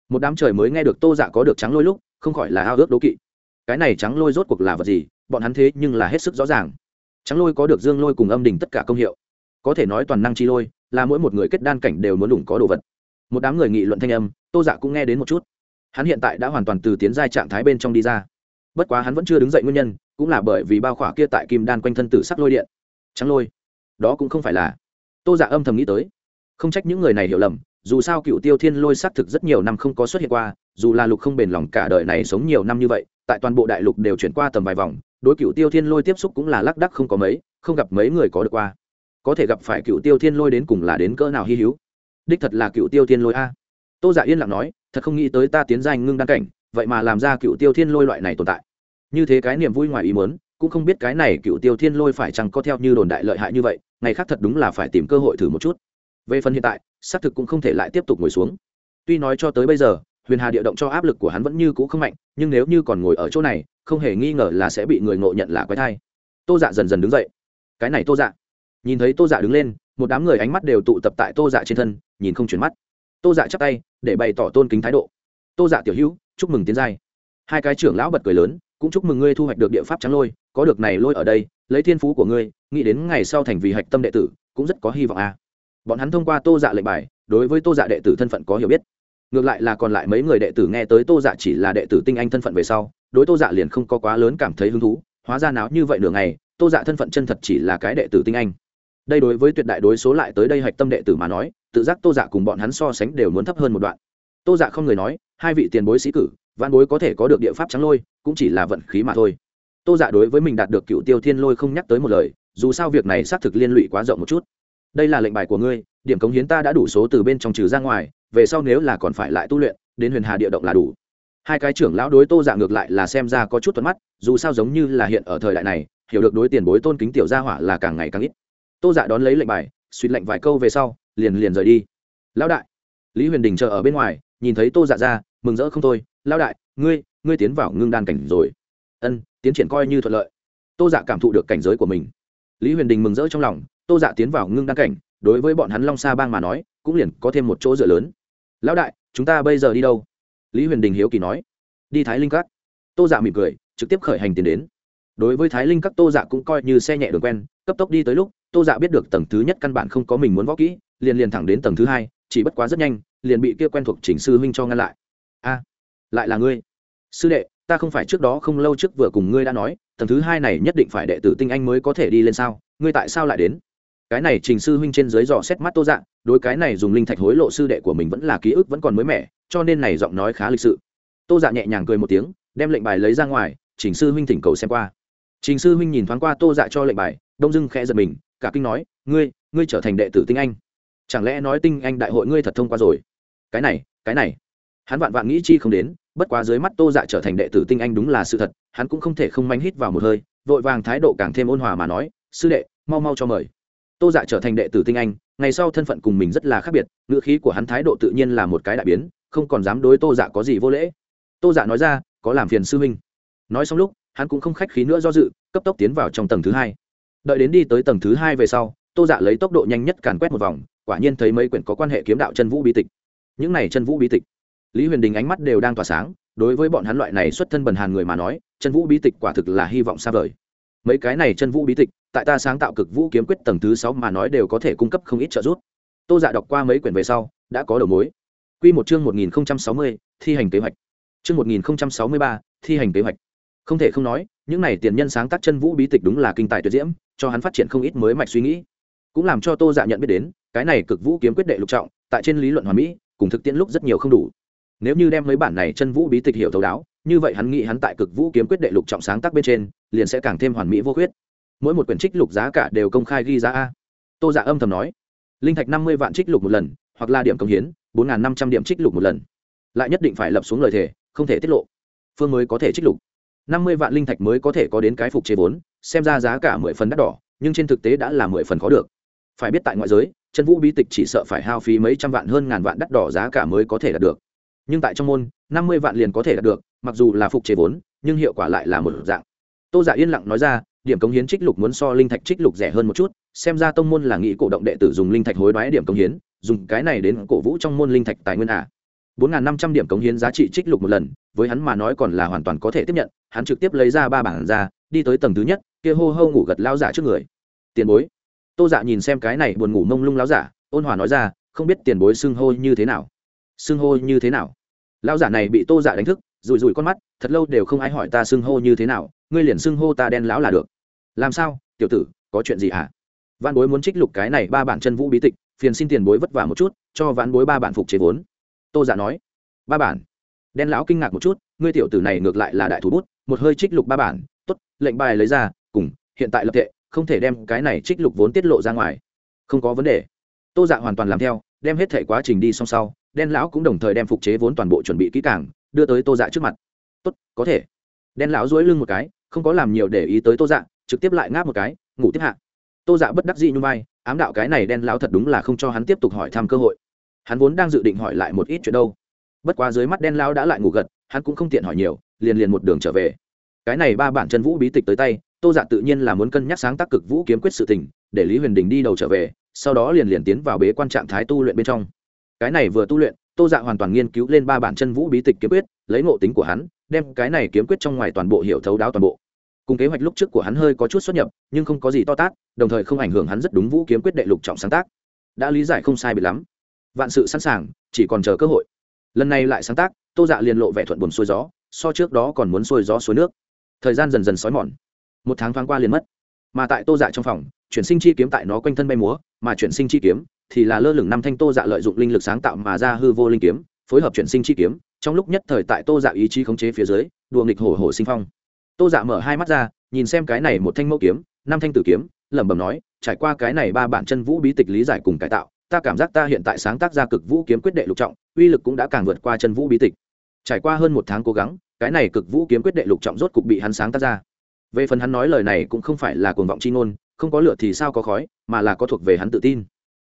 Một đám trời mới nghe được tô dạ có được trắng lôi lúc, không khỏi là ao ước đố kỵ cái này trắng lôi rốt cuộc là vật gì? Bọn hắn thế nhưng là hết sức rõ ràng. Trắng lôi có được dương lôi cùng âm đình tất cả công hiệu. Có thể nói toàn năng chi lôi, là mỗi một người kết đan cảnh đều muốn đủng có đồ vật. Một đám người nghị luận thanh âm, tô dạ cũng nghe đến một chút. Hắn hiện tại đã hoàn toàn từ tiến giai trạng thái bên trong đi ra. Bất quá hắn vẫn chưa đứng dậy nguyên nhân, cũng là bởi vì bao khỏa kia tại kim đan quanh thân tử sắc lôi điện. Trắng lôi, đó cũng không phải là. Tô dạ âm thầm nghĩ tới. Không trách những người này hiểu lầm, dù sao cựu tiêu thiên lôi xác thực rất nhiều năm không có xuất hiện qua, dù là lục không bền lòng cả đời này sống nhiều năm như vậy tại toàn bộ đại lục đều chuyển qua tầm vài vòng, đối cựu tiêu thiên lôi tiếp xúc cũng là lác đắc không có mấy, không gặp mấy người có được qua. Có thể gặp phải cựu tiêu thiên lôi đến cùng là đến cỡ nào hy hữu? Đích thật là cựu tiêu thiên lôi a. Tô giả dạ yên lặng nói, thật không nghĩ tới ta tiến danh ngưng đăng cảnh, vậy mà làm ra cựu tiêu thiên lôi loại này tồn tại. Như thế cái niềm vui ngoài ý muốn, cũng không biết cái này cựu tiêu thiên lôi phải chăng có theo như đồn đại lợi hại như vậy, ngày khác thật đúng là phải tìm cơ hội thử một chút. Về phần hiện tại, xác thực cũng không thể lại tiếp tục ngồi xuống. Tuy nói cho tới bây giờ huyền hà địa động cho áp lực của hắn vẫn như c ũ không mạnh, nhưng nếu như còn ngồi ở chỗ này, không hề nghi ngờ là sẽ bị người ngộ nhận là quái thai. Tô dạ dần dần đứng dậy. Cái này tô dạ. Nhìn thấy tô dạ đứng lên, một đám người ánh mắt đều tụ tập tại tô dạ trên thân, nhìn không chuyển mắt. Tô dạ chắp tay, để bày tỏ tôn kính thái độ. Tô dạ tiểu hữu, chúc mừng tiến giai. Hai cái trưởng lão bật cười lớn, cũng chúc mừng ngươi thu hoạch được địa pháp trắng lôi, có được này lôi ở đây, lấy thiên phú của ngươi, nghĩ đến ngày sau thành vì hạch tâm đệ tử, cũng rất có hy vọng a à. bọn hắn thông qua tô dạ lệnh bài, đối với tô dạ đệ tử thân phận có hiểu biết ngược lại là còn lại mấy người đệ tử nghe tới tô dạ chỉ là đệ tử tinh anh thân phận về sau, đối tô dạ liền không có quá lớn cảm thấy hứng thú, hóa ra náo như vậy nửa ngày, tô dạ thân phận chân thật chỉ là cái đệ tử tinh anh. Đây đối với tuyệt đại đối số lại tới đây hạch tâm đệ tử mà nói, tự giác tô dạ cùng bọn hắn so sánh đều muốn thấp hơn một đoạn. Tô dạ không người nói, hai vị tiền bối sĩ cử văn bối có thể có được địa pháp trắng lôi, cũng chỉ là vận khí mà thôi. Tô dạ đối với mình đạt được cựu tiêu thiên lôi không nhắc tới một lời, dù sao việc này xác thực liên lụy quá rộng một chút đây là lệnh bài của ngươi, điểm cống hiến ta đã đủ số từ bên trong trừ ra ngoài, về sau nếu là còn phải lại tu luyện, đến huyền hà địa động là đủ. Hai cái trưởng lão đối tô dạ ngược lại là xem ra có chút thuận mắt, dù sao giống như là hiện ở thời đại này, hiểu được đối tiền bối tôn kính tiểu gia hỏa là càng ngày càng ít. Tô dạ đón lấy lệnh bài, suýt lệnh vài câu về sau, liền liền rời đi. Lão đại. Lý huyền đình chờ ở bên ngoài, nhìn thấy tô dạ ra, mừng rỡ không thôi. Lão đại, ngươi ngươi tiến vào ngưng đan cảnh rồi. Ân, tiến triển coi như thuận lợi. Tô dạ cảm thụ được cảnh giới của mình. Lý huyền đình mừng rỡ trong lòng tô dạ tiến vào ngưng Đăng cảnh, đối với bọn hắn long sa bang mà nói, cũng liền có thêm một chỗ dựa lớn. Lão đại, chúng ta bây giờ đi đâu? Lý huyền đình hiếu kỳ nói. Đi thái linh các. Tô dạ mỉm cười, trực tiếp khởi hành tiến đến. Đối với thái linh các, tô dạ cũng coi như xe nhẹ đường quen, cấp tốc đi tới lúc, tô dạ biết được tầng thứ nhất căn bản không có mình muốn võ kỹ, liền liền thẳng đến tầng thứ hai, chỉ bất quá rất nhanh, liền bị kia quen thuộc chỉnh sư huynh cho ngăn lại. A, lại là ngươi? Sư đệ, ta không phải trước đó không lâu trước vừa cùng ngươi đã nói, tầng thứ hai này nhất định phải đệ tử tinh anh mới có thể đi lên sao? Ngươi tại sao lại đến? Cái này trình sư huynh trên dưới dò xét mắt tô dạ đối cái này dùng linh thạch hối lộ sư đệ của mình vẫn là ký ức vẫn còn mới mẻ, cho nên này giọng nói khá lịch sự. Tô dạ nhẹ nhàng cười một tiếng, đem lệnh bài lấy ra ngoài, trình sư huynh thỉnh cầu xem qua. Trình sư huynh nhìn thoáng qua tô dạ cho lệnh bài, đông dưng khẽ giật mình, cả kinh nói, ngươi ngươi trở thành đệ tử tinh anh. Chẳng lẽ nói tinh anh đại hội ngươi thật thông qua rồi? Cái này cái này. Hắn vạn vạn nghĩ chi không đến, bất quá dưới mắt tô dạ trở thành đệ tử tinh anh đúng là sự thật, hắn cũng không thể không manh hít vào một hơi, vội vàng thái độ càng thêm ôn hòa mà nói, sư đệ, mau mau cho mời tô dạ trở thành đệ tử tinh anh, ngày sau thân phận cùng mình rất là khác biệt, ngữ khí của hắn thái độ tự nhiên là một cái đại biến, không còn dám đối tô dạ có gì vô lễ. Tô dạ nói ra, có làm phiền sư huynh. Nói xong lúc, hắn cũng không khách khí nữa do dự, cấp tốc tiến vào trong tầng thứ hai. Đợi đến đi tới tầng thứ hai về sau, tô dạ lấy tốc độ nhanh nhất càn quét một vòng, quả nhiên thấy mấy quyển có quan hệ kiếm đạo chân vũ bí tịch. Những này chân vũ bí tịch, lý huyền đình ánh mắt đều đang tỏa sáng, đối với bọn hắn loại này xuất thân bần hàn người mà nói, chân vũ bí tịch quả thực là hy vọng xa vời mấy cái này chân vũ bí tịch, tại ta sáng tạo cực vũ kiếm quyết tầng thứ sáu mà nói đều có thể cung cấp không ít trợ giúp. Tô dạ đọc qua mấy quyển về sau, đã có đầu mối. Q một chương một nghìn sáu mươi, thi hành kế hoạch. Chương một nghìn sáu mươi ba, thi hành kế hoạch. Không thể không nói, những này tiền nhân sáng tác chân vũ bí tịch đúng là kinh tài tuyệt diễm, cho hắn phát triển không ít mới mạch suy nghĩ. Cũng làm cho tô dạ nhận biết đến, cái này cực vũ kiếm quyết đệ lục trọng, tại trên lý luận hoàn mỹ, cùng thực tiễn lúc rất nhiều không đủ. Nếu như đem mấy bản này chân vũ bí tịch hiểu thấu đáo như vậy hắn nghĩ hắn tại cực vũ kiếm quyết đệ lục trọng sáng tác bên trên, liền sẽ càng thêm hoàn mỹ vô khuyết. Mỗi một quyển trích lục giá cả đều công khai ghi giá a. Tô dạ âm thầm nói, linh thạch năm mươi vạn trích lục một lần, hoặc là điểm công hiến, bốn năm trăm điểm trích lục một lần. Lại nhất định phải lập xuống lời thề, không thể tiết lộ. Phương mới có thể trích lục. Năm mươi vạn linh thạch mới có thể có đến cái phục chế vốn, xem ra giá cả mười phần đắt đỏ, nhưng trên thực tế đã là mười phần khó được. Phải biết tại ngoại giới, chân vũ bí tịch chỉ sợ phải hao phí mấy trăm vạn hơn ngàn vạn đắt đỏ giá cả mới có thể đạt được. Nhưng tại trong môn, năm mươi vạn liền có thể đạt được mặc dù là phục chế vốn, nhưng hiệu quả lại là một dạng. Tô giả yên lặng nói ra, điểm cống hiến trích lục muốn so linh thạch trích lục rẻ hơn một chút, xem ra tông môn là nghĩ cổ động đệ tử dùng linh thạch hối đoái điểm cống hiến, dùng cái này đến cổ vũ trong môn linh thạch tài nguyên à. bốn năm trăm điểm cống hiến giá trị trích lục một lần, với hắn mà nói còn là hoàn toàn có thể tiếp nhận, hắn trực tiếp lấy ra ba bảng ra, đi tới tầng thứ nhất, kia hô hô ngủ gật lao giả trước người. Tiền bối. Tô dạ nhìn xem cái này buồn ngủ mông lung lao giả, ôn hòa nói ra, không biết tiền bối xưng hô như thế nào. Xưng hô như thế nào? Lao giả này bị tô dạ đánh thức rủi rủi con mắt, thật lâu đều không ai hỏi ta xưng hô như thế nào, ngươi liền xưng hô ta đen lão là được. Làm sao, tiểu tử, có chuyện gì hả? À? văn bối muốn trích lục cái này ba bản chân vũ bí tịch, phiền xin tiền bối vất vả một chút, cho ván bối ba bản phục chế vốn. Tô giả nói, ba bản. Đen lão kinh ngạc một chút, ngươi tiểu tử này ngược lại là đại thủ bút, một hơi trích lục ba bản t ố t lệnh bài lấy ra, cùng, hiện tại lập tệ, không thể đem cái này trích lục vốn tiết lộ ra ngoài. Không có vấn đề. Tô dạ hoàn toàn làm theo, đem hết thể quá trình đi xong sau, đen lão cũng đồng thời đem phục chế vốn toàn bộ chuẩn bị kỹ càng đưa tới tô dạ trước mặt. Tốt, có thể. Đen lão dối lưng một cái, không có làm nhiều để ý tới tô dạ trực tiếp lại ngáp một cái, ngủ tiếp hạ. Tô dạ bất đắc dĩ như vai, ám đạo cái này đen lão thật đúng là không cho hắn tiếp tục hỏi thăm cơ hội. Hắn vốn đang dự định hỏi lại một ít chuyện đâu. Bất quá dưới mắt đen lão đã lại ngủ gật, hắn cũng không tiện hỏi nhiều, liền liền một đường trở về. Cái này ba bản chân vũ bí tịch tới tay, tô dạ tự nhiên là muốn cân nhắc sáng tác cực vũ kiếm quyết sự tình, để lý huyền đình đi đầu trở về, sau đó liền liền tiến vào bế quan trạng thái tu luyện bên trong. Cái này vừa tu luyện tô dạ hoàn toàn nghiên cứu lên ba bản chân vũ bí tịch kiếm quyết, lấy ngộ tính của hắn, đem cái này kiếm quyết trong ngoài toàn bộ hiểu thấu đáo toàn bộ. Cùng kế hoạch lúc trước của hắn hơi có chút xuất nhập, nhưng không có gì to tát, đồng thời không ảnh hưởng hắn rất đúng vũ kiếm quyết đệ lục trọng sáng tác. Đã lý giải không sai bị lắm. Vạn sự sẵn sàng, chỉ còn chờ cơ hội. Lần này lại sáng tác, tô dạ liền lộ vẻ thuận buồn xuôi gió, so trước đó còn muốn xuôi gió suối nước. Thời gian dần dần xói mòn. Một tháng thoáng qua liền mất mà tại tô dạ trong phòng, chuyển sinh chi kiếm tại nó quanh thân bay múa, mà chuyển sinh chi kiếm thì là lơ lửng năm thanh tô dạ lợi dụng linh lực sáng tạo mà ra hư vô linh kiếm, phối hợp chuyển sinh chi kiếm, trong lúc nhất thời tại tô dạ ý chí khống chế phía dưới, đùa nghịch hổ hổ sinh phong. Tô dạ mở hai mắt ra, nhìn xem cái này một thanh mẫu kiếm, năm thanh tử kiếm, lẩm bẩm nói, trải qua cái này ba bản chân vũ bí tịch lý giải cùng cải tạo, ta cảm giác ta hiện tại sáng tác ra cực vũ kiếm quyết đệ lục trọng, uy lực cũng đã càng vượt qua chân vũ bí tịch. Trải qua hơn một tháng cố gắng, cái này cực vũ kiếm quyết đệ lục trọng rốt cục bị hắn sáng tác ra về phần hắn nói lời này cũng không phải là cuồng vọng chi ngôn, không có lửa thì sao có khói, mà là có thuộc về hắn tự tin.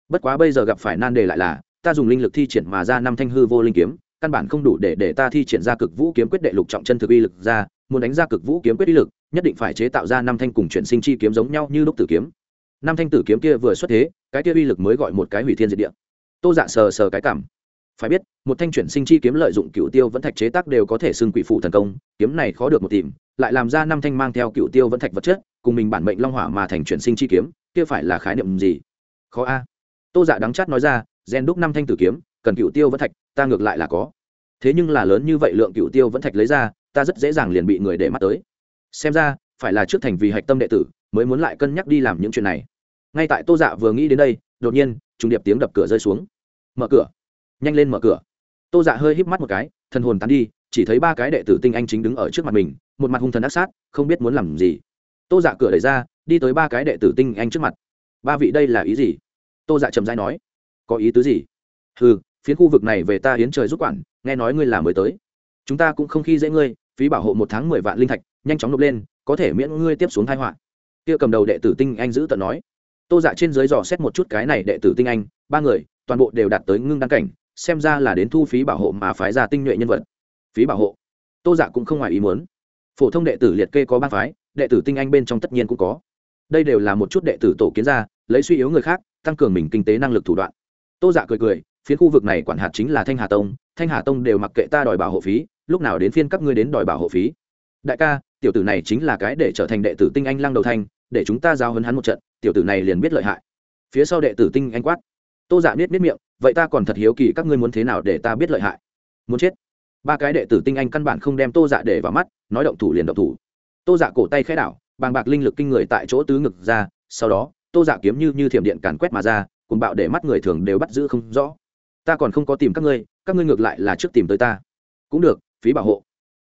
Bất quá bây giờ gặp phải nan đề lại là, ta dùng linh lực thi triển mà ra năm thanh hư vô linh kiếm, căn bản không đủ để để ta thi triển ra cực vũ kiếm quyết đệ lục trọng chân thực uy lực ra, muốn đánh ra cực vũ kiếm quyết uy lực, nhất định phải chế tạo ra năm thanh cùng chuyển sinh chi kiếm giống nhau như lúc tử kiếm. Năm thanh tử kiếm kia vừa xuất thế, cái kia uy lực mới gọi một cái hủy thiên diệt địa. Tô dạ sờ sờ cái cảm phải biết, một thanh chuyển sinh chi kiếm lợi dụng cựu tiêu vẫn thạch chế tác đều có thể xưng quỷ phụ thần công, kiếm này khó được một tìm, lại làm ra năm thanh mang theo cựu tiêu vẫn thạch vật chất, cùng mình bản mệnh long hỏa mà thành chuyển sinh chi kiếm, kia phải là khái niệm gì? Khó a. Tô dạ đắng chát nói ra, gen đúc năm thanh tử kiếm, cần cựu tiêu vẫn thạch, ta ngược lại là có. Thế nhưng là lớn như vậy lượng cựu tiêu vẫn thạch lấy ra, ta rất dễ dàng liền bị người để mắt tới. Xem ra, phải là trước thành vì hạch tâm đệ tử, mới muốn lại cân nhắc đi làm những chuyện này. Ngay tại tô dạ vừa nghĩ đến đây, đột nhiên, trùng điệp tiếng đập cửa rơi xuống. Mở cửa nhanh lên mở cửa. Tô dạ hơi híp mắt một cái, thần hồn tán đi, chỉ thấy ba cái đệ tử tinh anh chính đứng ở trước mặt mình, một mặt hung thần ác sát, không biết muốn làm gì. Tô dạ cửa đẩy ra, đi tới ba cái đệ tử tinh anh trước mặt. Ba vị đây là ý gì? Tô dạ trầm dai nói. Có ý tứ gì? Ừ phiến khu vực này về ta hiến trời giúp quản, nghe nói ngươi là mới tới. Chúng ta cũng không khi dễ ngươi, phí bảo hộ một tháng mười vạn linh thạch, nhanh chóng nộp lên, có thể miễn ngươi tiếp xuống thai họa. Kia cầm đầu đệ tử tinh anh giữ tận nói. Tô dạ trên dưới dò xét một chút cái này đệ tử tinh anh, ba người, toàn bộ đều đạt tới ngưng đăng cảnh xem ra là đến thu phí bảo hộ mà phái ra tinh nhuệ nhân vật. Phí bảo hộ? Tô dạ cũng không ngoài ý muốn. Phổ thông đệ tử liệt kê có ba phái, đệ tử tinh anh bên trong tất nhiên cũng có. Đây đều là một chút đệ tử tổ kiến ra, lấy suy yếu người khác, tăng cường mình kinh tế năng lực thủ đoạn. Tô dạ cười cười, phía khu vực này quản hạt chính là thanh hà tông, thanh hà tông đều mặc kệ ta đòi bảo hộ phí, lúc nào đến phiên các ngươi đến đòi bảo hộ phí. Đại ca, tiểu tử này chính là cái để trở thành đệ tử tinh anh lăng đầu thanh để chúng ta giao hấn hắn một trận, tiểu tử này liền biết lợi hại. Phía sau đệ tử tinh anh quát. Tô dạ biết biết miệng vậy ta còn thật hiếu kỳ các ngươi muốn thế nào để ta biết lợi hại? Muốn chết? Ba cái đệ tử tinh anh căn bản không đem tô dạ để vào mắt, nói động thủ liền động thủ. Tô dạ cổ tay khẽ đảo, bàng bạc linh lực kinh người tại chỗ tứ ngực ra, sau đó, tô dạ kiếm như như thiểm điện càn quét mà ra cùng bạo để mắt người thường đều bắt giữ không rõ. Ta còn không có tìm các ngươi các ngươi ngược lại là trước tìm tới ta. Cũng được, phí bảo hộ.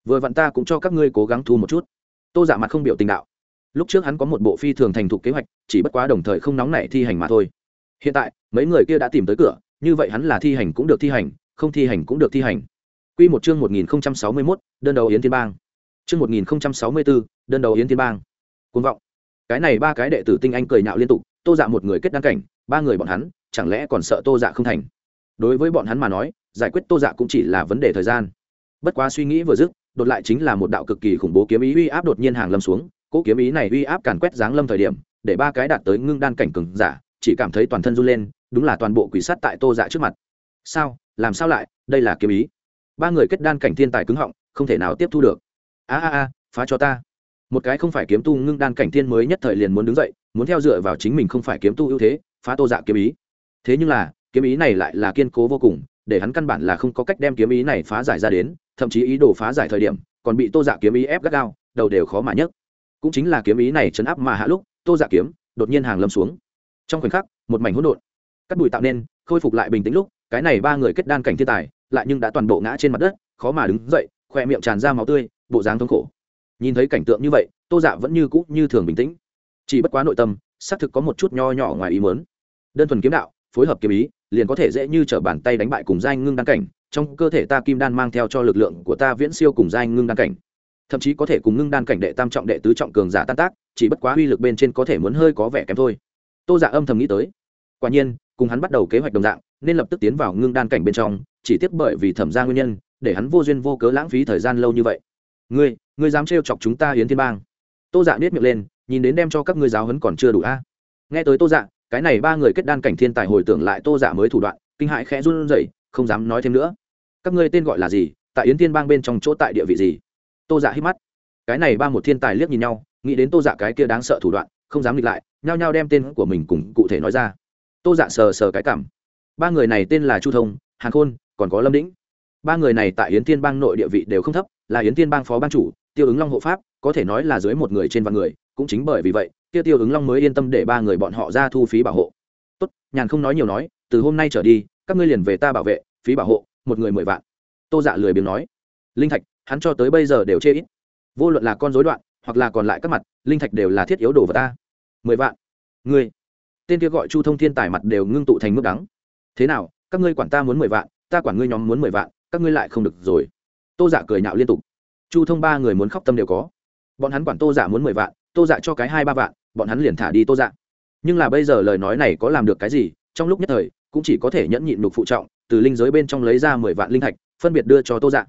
Vừa vặn ta cũng cho các ngươi cố gắng thu một chút. Tô dạ mặt không biểu tình đạo. Lúc trước hắn có một bộ phi thường thành thục kế hoạch, chỉ bất quá đồng thời không nóng nảy thi hành mà thôi. Hiện tại, mấy người kia đã tìm tới cửa như vậy hắn là thi hành cũng được thi hành không thi hành cũng được thi hành Quy một chương 1061, đơn đầu Yến Thiên Bang. Chương 1064, đơn đầu Yến Thiên Bang. Cuồng vọng. Cái này ba cái đệ tử tinh anh cười nhạo liên tục, Tô Dạ một người kết đăng cảnh, ba người bọn hắn, chẳng lẽ còn sợ Tô Dạ không thành. Đối với bọn hắn mà nói, giải quyết Tô Dạ cũng chỉ là vấn đề thời gian. Bất quá suy nghĩ vừa dứt, đột lại chính là một đạo cực kỳ khủng bố kiếm ý uy áp đột nhiên hàng lâm xuống, cỗ kiếm ý này uy áp càn quét dáng lâm thời điểm, để ba cái đạt tới ngưng đan cảnh cường giả, chỉ cảm thấy toàn thân run lên, đúng là toàn bộ quỷ sát tại Tô Dạ trước mặt. Sao? Làm sao lại? Đây là kiếm ý. Ba người kết đan cảnh thiên tài cứng họng, không thể nào tiếp thu được. A a a, phá cho ta. Một cái không phải kiếm tu ngưng đan cảnh thiên mới nhất thời liền muốn đứng dậy, muốn theo dựa vào chính mình không phải kiếm tu ưu thế, phá tô dạ kiếm ý. Thế nhưng là, kiếm ý này lại là kiên cố vô cùng, để hắn căn bản là không có cách đem kiếm ý này phá giải ra đến, thậm chí ý đồ phá giải thời điểm, còn bị tô dạ kiếm ý ép gắt gao, đầu đều khó mà nhấc. Cũng chính là kiếm ý này chấn áp mà hạ lúc, tô dạ kiếm đột nhiên hàng lâm xuống. Trong khoảnh khắc, một mảnh hỗn độn cắt bụi tạo nên, khôi phục lại bình tĩnh lúc, cái này ba người kết đan cảnh thiên tài, lại nhưng đã toàn bộ ngã trên mặt đất, khó mà đứng dậy, khoe miệng tràn ra máu tươi, bộ dáng thống khổ. Nhìn thấy cảnh tượng như vậy, tô dạ vẫn như cũ như thường bình tĩnh. Chỉ bất quá nội tâm, xác thực có một chút nho nhỏ ngoài ý mớn đơn thuần kiếm đạo, phối hợp kiếm ý, liền có thể dễ như t r ở bàn tay đánh bại cùng giai ngưng đan cảnh, trong cơ thể ta kim đan mang theo cho lực lượng của ta viễn siêu cùng giai ngưng đan cảnh. Thậm chí có thể cùng ngưng đan cảnh đệ tam trọng đệ tứ trọng cường giả tan tác, chỉ bất quá uy lực bên trên có thể muốn hơi có vẻ kém thôi. Tô dạ âm thầm nghĩ tới. Quả nhiên cùng hắn bắt đầu kế hoạch đồng dạng, nên lập tức tiến vào ngưng đan cảnh bên trong, chỉ tiếc bởi vì thẩm ra nguyên nhân, để hắn vô duyên vô cớ lãng phí thời gian lâu như vậy. Ngươi ngươi dám trêu chọc chúng ta hiến thiên bang? Tô dạ biết miệng lên, nhìn đến đem cho các ngươi giáo hấn còn chưa đủ a. Nghe tới tô dạ cái này ba người kết đan cảnh thiên tài hồi tưởng lại tô dạ mới thủ đoạn, kinh hại khẽ run rẩy, không dám nói thêm nữa. Các ngươi tên gọi là gì? Tại yến thiên bang bên trong chỗ tại địa vị gì? Tô dạ hít mắt. Cái này ba một thiên tài liếc nhìn nhau, nghĩ đến tô dạ cái kia đáng sợ thủ đoạn, không dám nghịch lại, nhao nhao đem tên của mình cùng cụ thể nói ra tô dạ sờ sờ cái cảm. Ba người này tên là chu thông, hàn khôn, còn có lâm đĩnh. Ba người này tại yến tiên bang nội địa vị đều không thấp, là yến tiên bang phó ban chủ, tiêu ứng long hộ pháp, có thể nói là dưới một người trên vạn người, cũng chính bởi vì vậy, tiêu tiêu ứng long mới yên tâm để ba người bọn họ ra thu phí bảo hộ. Tốt, nhàn không nói nhiều nói, từ hôm nay trở đi, các ngươi liền về ta bảo vệ, phí bảo hộ, một người mười vạn. Tô dạ lười biếng nói. Linh thạch, hắn cho tới bây giờ đều chê ít. Vô luận là con dối đoạn hoặc là còn lại các mặt, linh thạch đều là thiết yếu đồ vào ta. Mười vạn. Ngươi tên kia gọi chu thông thiên tài mặt đều ngưng tụ thành mức đắng. Thế nào, các ngươi quản ta muốn mười vạn, ta quản ngươi nhóm muốn mười vạn, các ngươi lại không được rồi. Tô giả dạ cười nhạo liên tục. Chu thông ba người muốn khóc tâm đều có. Bọn hắn quản tô giả dạ muốn mười vạn, tô giả dạ cho cái hai ba vạn, bọn hắn liền thả đi tô giả nhưng là bây giờ lời nói này có làm được cái gì, trong lúc nhất thời, cũng chỉ có thể nhẫn nhịn lục phụ trọng, từ linh giới bên trong lấy ra mười vạn linh thạch, phân biệt đưa cho tô dạ.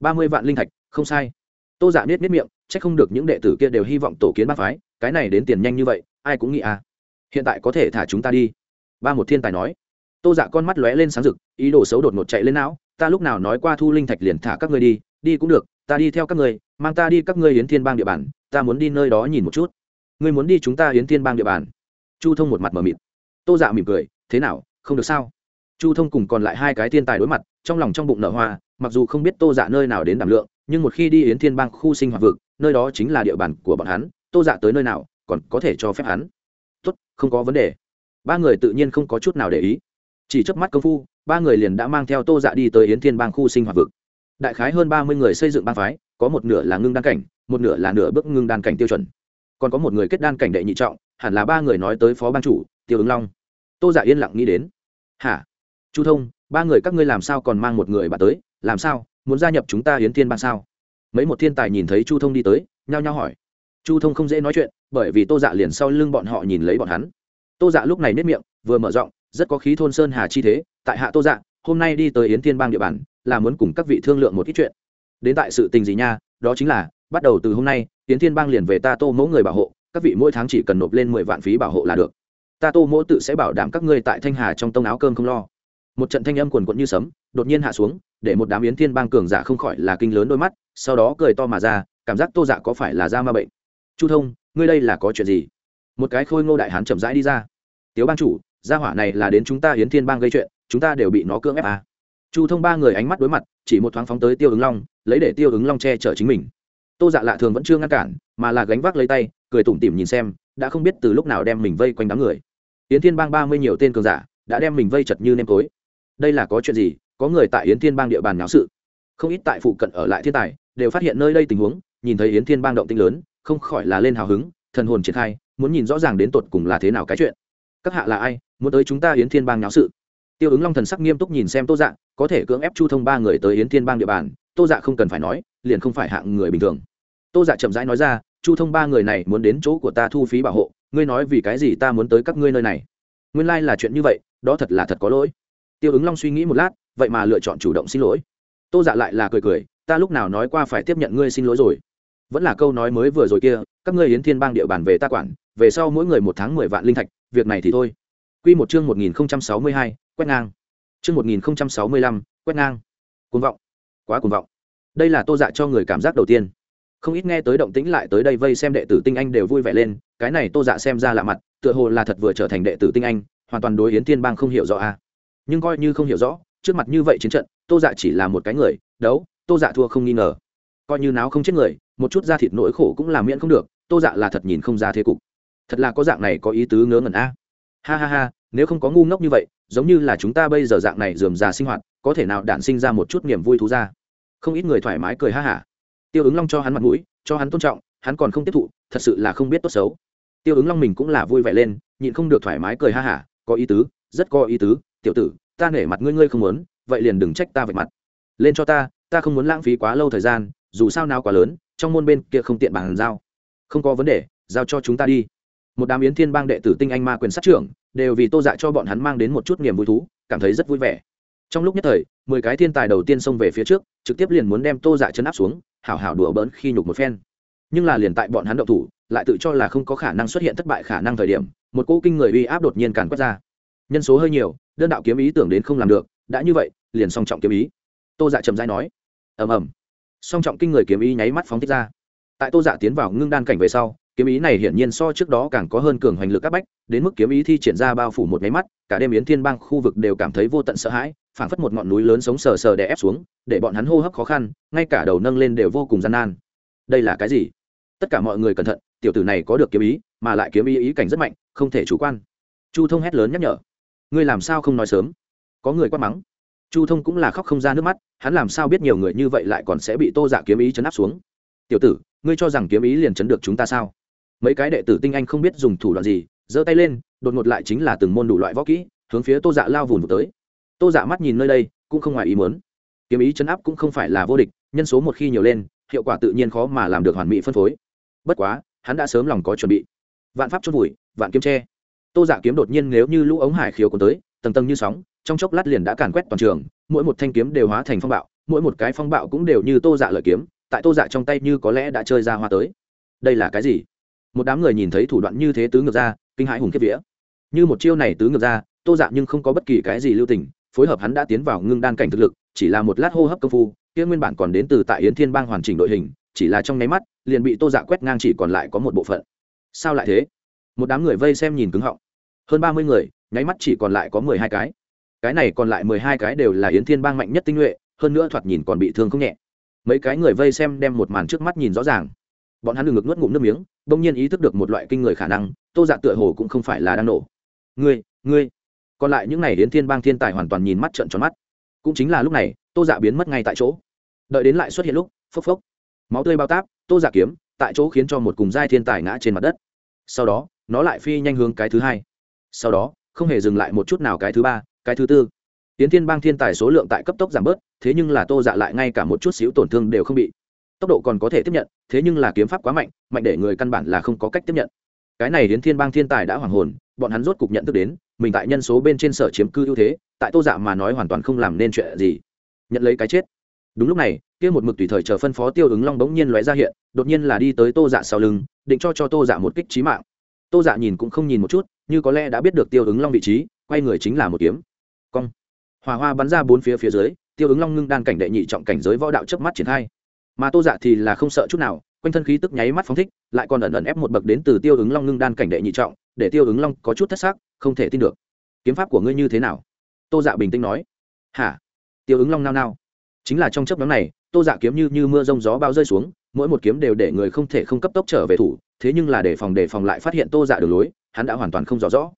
Ba mươi vạn linh thạch, không sai. Tô dạ biết biết miệng c h ắ c không được những đệ tử kia đều hy vọng tổ kiến bác phái, cái này đến tiền nhanh như vậy, ai cũng nghĩ à hiện tại có thể thả chúng ta đi. Ba một thiên tài nói. Tô dạ con mắt lóe lên sáng rực, ý đồ xấu đột ngột chạy lên não, ta lúc nào nói qua thu linh thạch liền thả các ngươi đi đi cũng được, ta đi theo các ngươi, mang ta đi các ngươi hiến thiên bang địa bàn, ta muốn đi nơi đó nhìn một chút. Ngươi muốn đi chúng ta hiến thiên bang địa bàn? Chu thông một mặt mờ mịt. Tô dạ mỉm cười, thế nào, không được sao? Chu thông cùng còn lại hai cái thiên tài đối mặt, trong lòng trong bụng nở hoa, mặc dù không biết tô dạ nơi nào đến đảm lượng, nhưng một khi đi yến thiên bang khu sinh hoạt vực, nơi đó chính là địa bàn của bọn hắn, tô dạ tới nơi nào, còn có thể cho phép hắn không có vấn đề. Ba người tự nhiên không có chút nào để ý. Chỉ chớp mắt công phu, ba người liền đã mang theo tô dạ đi tới yến thiên bang khu sinh hoạt vực. Đại khái hơn ba mươi người xây dựng bang phái, có một nửa là ngưng đan cảnh, một nửa là nửa bước ngưng đan cảnh tiêu chuẩn. Còn có một người kết đan cảnh đệ nhị trọng, hẳn là ba người nói tới phó ban chủ, tiêu ứng long. Tô dạ yên lặng nghĩ đến. Hả? Chu thông, ba người các ngươi làm sao còn mang một người bạn tới? Làm sao? Muốn gia nhập chúng ta hiến thiên bang sao? Mấy một thiên tài nhìn thấy chu thông đi tới, nhao nhao hỏi chu thông không dễ nói chuyện, bởi vì tô dạ liền sau lưng bọn họ nhìn lấy bọn hắn. Tô dạ lúc này nếp miệng, vừa mở rộng rất có khí thôn sơn hà chi thế, tại hạ tô dạ hôm nay đi tới yến thiên bang địa bàn, là muốn cùng các vị thương lượng một ít chuyện. Đến tại sự tình gì nha, đó chính là, bắt đầu từ hôm nay, yến thiên bang liền về ta tô mẫu người bảo hộ, các vị mỗi tháng chỉ cần nộp lên mười vạn phí bảo hộ là được. Ta tô mẫu tự sẽ bảo đảm các ngươi tại thanh hà trong tông áo cơm không lo. Một trận thanh âm quần quận như sấm, đột nhiên hạ xuống, để một đám yến thiên bang cường giả không khỏi là kinh lớn đôi mắt, sau đó cười to mà ra, cảm giác tô dạ có phải là da ma bệnh? Chu thông, ngươi đây là có chuyện gì? Một cái khôi ngô đại hán chậm rãi đi ra. Tiếu bang chủ, gia hỏa này là đến chúng ta hiến thiên bang gây chuyện, chúng ta đều bị nó cưỡng ép à. chu thông ba người ánh mắt đối mặt, chỉ một thoáng phóng tới tiêu ứng long, lấy để tiêu ứng long che chở chính mình. Tô dạ lạ thường vẫn chưa ngăn cản, mà là gánh vác lấy tay, cười tủm tỉm nhìn xem, đã không biết từ lúc nào đem mình vây quanh đám người. Hiến thiên bang ba mươi nhiều tên cường giả, đã đem mình vây chật như nêm tối. Đây là có chuyện gì? Có người tại yến thiên bang địa bàn náo sự. Không ít tại phụ cận ở lại thiên tài, đều phát hiện nơi đây tình huống, nhìn thấy yến thiên bang động tinh lớn không khỏi là lên hào hứng, thần hồn triển khai, muốn nhìn rõ ràng đến tột cùng là thế nào cái chuyện. Các hạ là ai, muốn tới chúng ta yến thiên bang náo sự? Tiêu ứng long thần sắc nghiêm túc nhìn xem tô dạ có thể cưỡng ép chu thông ba người tới yến thiên bang địa bàn, tô dạ không cần phải nói, liền không phải hạng người bình thường. Tô dạ chậm rãi nói ra, chu thông ba người này muốn đến chỗ của ta thu phí bảo hộ, ngươi nói vì cái gì ta muốn tới các ngươi nơi này? Nguyên lai、like、là chuyện như vậy, đó thật là thật có lỗi. Tiêu ứng long suy nghĩ một lát, vậy mà lựa chọn chủ động xin lỗi. Tô dạ lại là cười cười, ta lúc nào nói qua phải tiếp nhận ngươi xin lỗi rồi vẫn là câu nói mới vừa rồi kia, các ngươi yến thiên bang địa bàn về ta quản, về sau mỗi người một tháng mười vạn linh thạch, việc này thì thôi. Q một chương một nghìn sáu mươi hai, quét ngang. Chương một nghìn sáu mươi lăm, quét ngang. Cuồng vọng. Quá cuồng vọng. Đây là tô dạ cho người cảm giác đầu tiên. Không ít nghe tới động tĩnh lại tới đây vây xem đệ tử tinh anh đều vui vẻ lên, cái này tô dạ xem ra lạ mặt, tựa hồ là thật vừa trở thành đệ tử tinh anh, hoàn toàn đối yến thiên bang không hiểu rõ a. Nhưng coi như không hiểu rõ, trước mặt như vậy chiến trận, tô dạ chỉ là một cái người, đấu, tô dạ thua không nghi ngờ. Coi như náo không chết người một chút da thịt nỗi khổ cũng làm miễn không được, tô dạ là thật nhìn không ra thế cục. Thật là có dạng này có ý tứ ngớ ngẩn a. À. Ha ha ha, nếu không có ngu ngốc như vậy, giống như là chúng ta bây giờ dạng này dườm già sinh hoạt, có thể nào đản sinh ra một chút niềm vui thú ra? Không ít người thoải mái cười ha hả. Tiêu ứng long cho hắn mặt mũi, cho hắn tôn trọng, hắn còn không tiếp thụ, thật sự là không biết tốt xấu. Tiêu ứng long mình cũng là vui vẻ lên, nhịn không được thoải mái cười ha hả, có ý tứ, rất có ý tứ, tiểu tử, ta nể mặt ngươi ngươi không muốn, vậy liền đừng trách ta vạch mặt. Lên cho ta ta không muốn lãng phí quá lâu thời gian, dù sao nào quá lớn trong môn bên kia không tiện bàn giao. Không có vấn đề, giao cho chúng ta đi. Một đám yến thiên bang đệ tử tinh anh ma quyền sát trưởng, đều vì tô dạ cho bọn hắn mang đến một chút niềm vui thú, cảm thấy rất vui vẻ. Trong lúc nhất thời, mười cái thiên tài đầu tiên xông về phía trước, trực tiếp liền muốn đem tô dạ chấn áp xuống, hảo hảo đùa bỡn khi nhục một phen. Nhưng là liền tại bọn hắn động thủ, lại tự cho là không có khả năng xuất hiện thất bại khả năng thời điểm, một cỗ kinh người uy áp đột nhiên càn quét ra. Nhân số hơi nhiều, đơn đạo kiếm ý tưởng đến không làm được, đã như vậy, liền song trọng kiếm ý. Tô dạ trầm dai nói, ầm ầm song trọng kinh người kiếm ý nháy mắt phóng thích ra. Tại tô dạ tiến vào ngưng đan cảnh về sau, kiếm ý này hiển nhiên so trước đó càng có hơn cường hoành lực áp bách, đến mức kiếm ý thi triển ra bao phủ một nháy mắt, cả đêm yến thiên bang khu vực đều cảm thấy vô tận sợ hãi, phảng phất một ngọn núi lớn sống sờ sờ đè ép xuống, để bọn hắn hô hấp khó khăn, ngay cả đầu nâng lên đều vô cùng gian nan. Đây là cái gì? Tất cả mọi người cẩn thận, tiểu tử này có được kiếm ý, mà lại kiếm ý ý cảnh rất mạnh, không thể chủ quan. Chu thông hét lớn nhắc nhở. Ngươi làm sao không nói sớm? Có người quát mắng chu thông cũng là khóc không ra nước mắt, hắn làm sao biết nhiều người như vậy lại còn sẽ bị tô dạ kiếm ý chấn áp xuống? Tiểu tử, ngươi cho rằng kiếm ý liền chấn được chúng ta sao? Mấy cái đệ tử tinh anh không biết dùng thủ đoạn gì, giơ tay lên, đột ngột lại chính là từng môn đủ loại võ kỹ, hướng phía tô dạ lao vùn vụt tới. Tô dạ mắt nhìn nơi đây, cũng không ngoài ý muốn. Kiếm ý chấn áp cũng không phải là vô địch, nhân số một khi nhiều lên, hiệu quả tự nhiên khó mà làm được hoàn mỹ phân phối. Bất quá, hắn đã sớm lòng có chuẩn bị. Vạn pháp chốt vùi, vạn kiếm tre tô dạ kiếm đột nhiên nếu như lũ ống hải khiếu cuốn tới, tầng tầng như sóng trong chốc lát liền đã càn quét toàn trường, mỗi một thanh kiếm đều hóa thành phong bạo, mỗi một cái phong bạo cũng đều như tô dạ lợi kiếm, tại tô dạ trong tay như có lẽ đã chơi ra hoa tới. Đây là cái gì? Một đám người nhìn thấy thủ đoạn như thế tứ ngược ra, kinh hãi hùng kiếp vía. Như một chiêu này tứ ngược ra, tô dạ nhưng không có bất kỳ cái gì lưu tình, phối hợp hắn đã tiến vào ngưng đan cảnh thực lực, chỉ là một lát hô hấp công phu, kia nguyên bản còn đến từ tại yến thiên bang hoàn chỉnh đội hình, chỉ là trong nháy mắt, liền bị tô dạ quét ngang chỉ còn lại có một bộ phận. Sao lại thế? Một đám người vây xem nhìn cứng họng. Hơn ba mươi người, nháy mắt chỉ còn lại có mười hai cái cái này còn lại mười hai cái đều là yến thiên bang mạnh nhất tinh nhuệ, hơn nữa thoạt nhìn còn bị thương không nhẹ. Mấy cái người vây xem đem một màn trước mắt nhìn rõ ràng. Bọn hắn ngực nuốt ngụm nước miếng đông nhiên ý thức được một loại kinh người khả năng, tô dạ tựa hồ cũng không phải là đang nổ. Ngươi ngươi. Còn lại những n à y thiên bang thiên tài hoàn toàn nhìn mắt trợn tròn mắt. Cũng chính là lúc này, tô dạ biến mất ngay tại chỗ. Đợi đến lại xuất hiện lúc, phốc phốc. Máu tươi bao táp, tô dạ kiếm, tại chỗ khiến cho một cùng giai thiên tài ngã trên mặt đất. Sau đó, nó lại phi nhanh hướng cái thứ hai. Sau đó, không hề dừng lại một chút nào cái thứ ba cái thứ tư. Tiến thiên bang thiên tài số lượng tại cấp tốc giảm bớt, thế nhưng là tô dạ lại ngay cả một chút xíu tổn thương đều không bị. Tốc độ còn có thể tiếp nhận, thế nhưng là kiếm pháp quá mạnh mạnh để người căn bản là không có cách tiếp nhận. Cái này đến thiên bang thiên tài đã hoàng hồn, bọn hắn rốt cục nhận thức đến, mình tại nhân số bên trên sở chiếm cư ưu thế, tại tô dạ mà nói hoàn toàn không làm nên chuyện gì. Nhận lấy cái chết. Đúng lúc này, kia một mực tùy thời chờ phân phó tiêu ứng long bỗng nhiên lóe ra hiện, đột nhiên là đi tới tô dạ sau lưng, định cho cho tô dạ một kích trí mạng. Tô dạ nhìn cũng không nhìn một chút, như có lẽ đã biết được tiêu ứng long vị trí, quay người chính là một kiếm cong. Hòa hoa bắn ra bốn phía phía dưới, tiêu ứng long ngưng đan cảnh đệ nhị trọng cảnh giới võ đạo chớp mắt triển khai. Mà tô dạ thì là không sợ chút nào, quanh thân khí tức nháy mắt phóng thích, lại còn ẩn ẩn ép một bậc đến từ tiêu ứng long ngưng đan cảnh đệ nhị trọng, để tiêu ứng long có chút thất xác không thể tin được. Kiếm pháp của ngươi như thế nào? Tô dạ bình tĩnh nói. Hả? Tiêu ứng long nao nao. Chính là trong chấp nhóm này, tô dạ kiếm như như mưa rông gió bao rơi xuống, mỗi một kiếm đều để người không thể không cấp tốc trở về thủ, thế nhưng là để phòng đề phòng lại phát hiện tô dạ đường lối, hắn đã hoàn toàn không rõ rõ.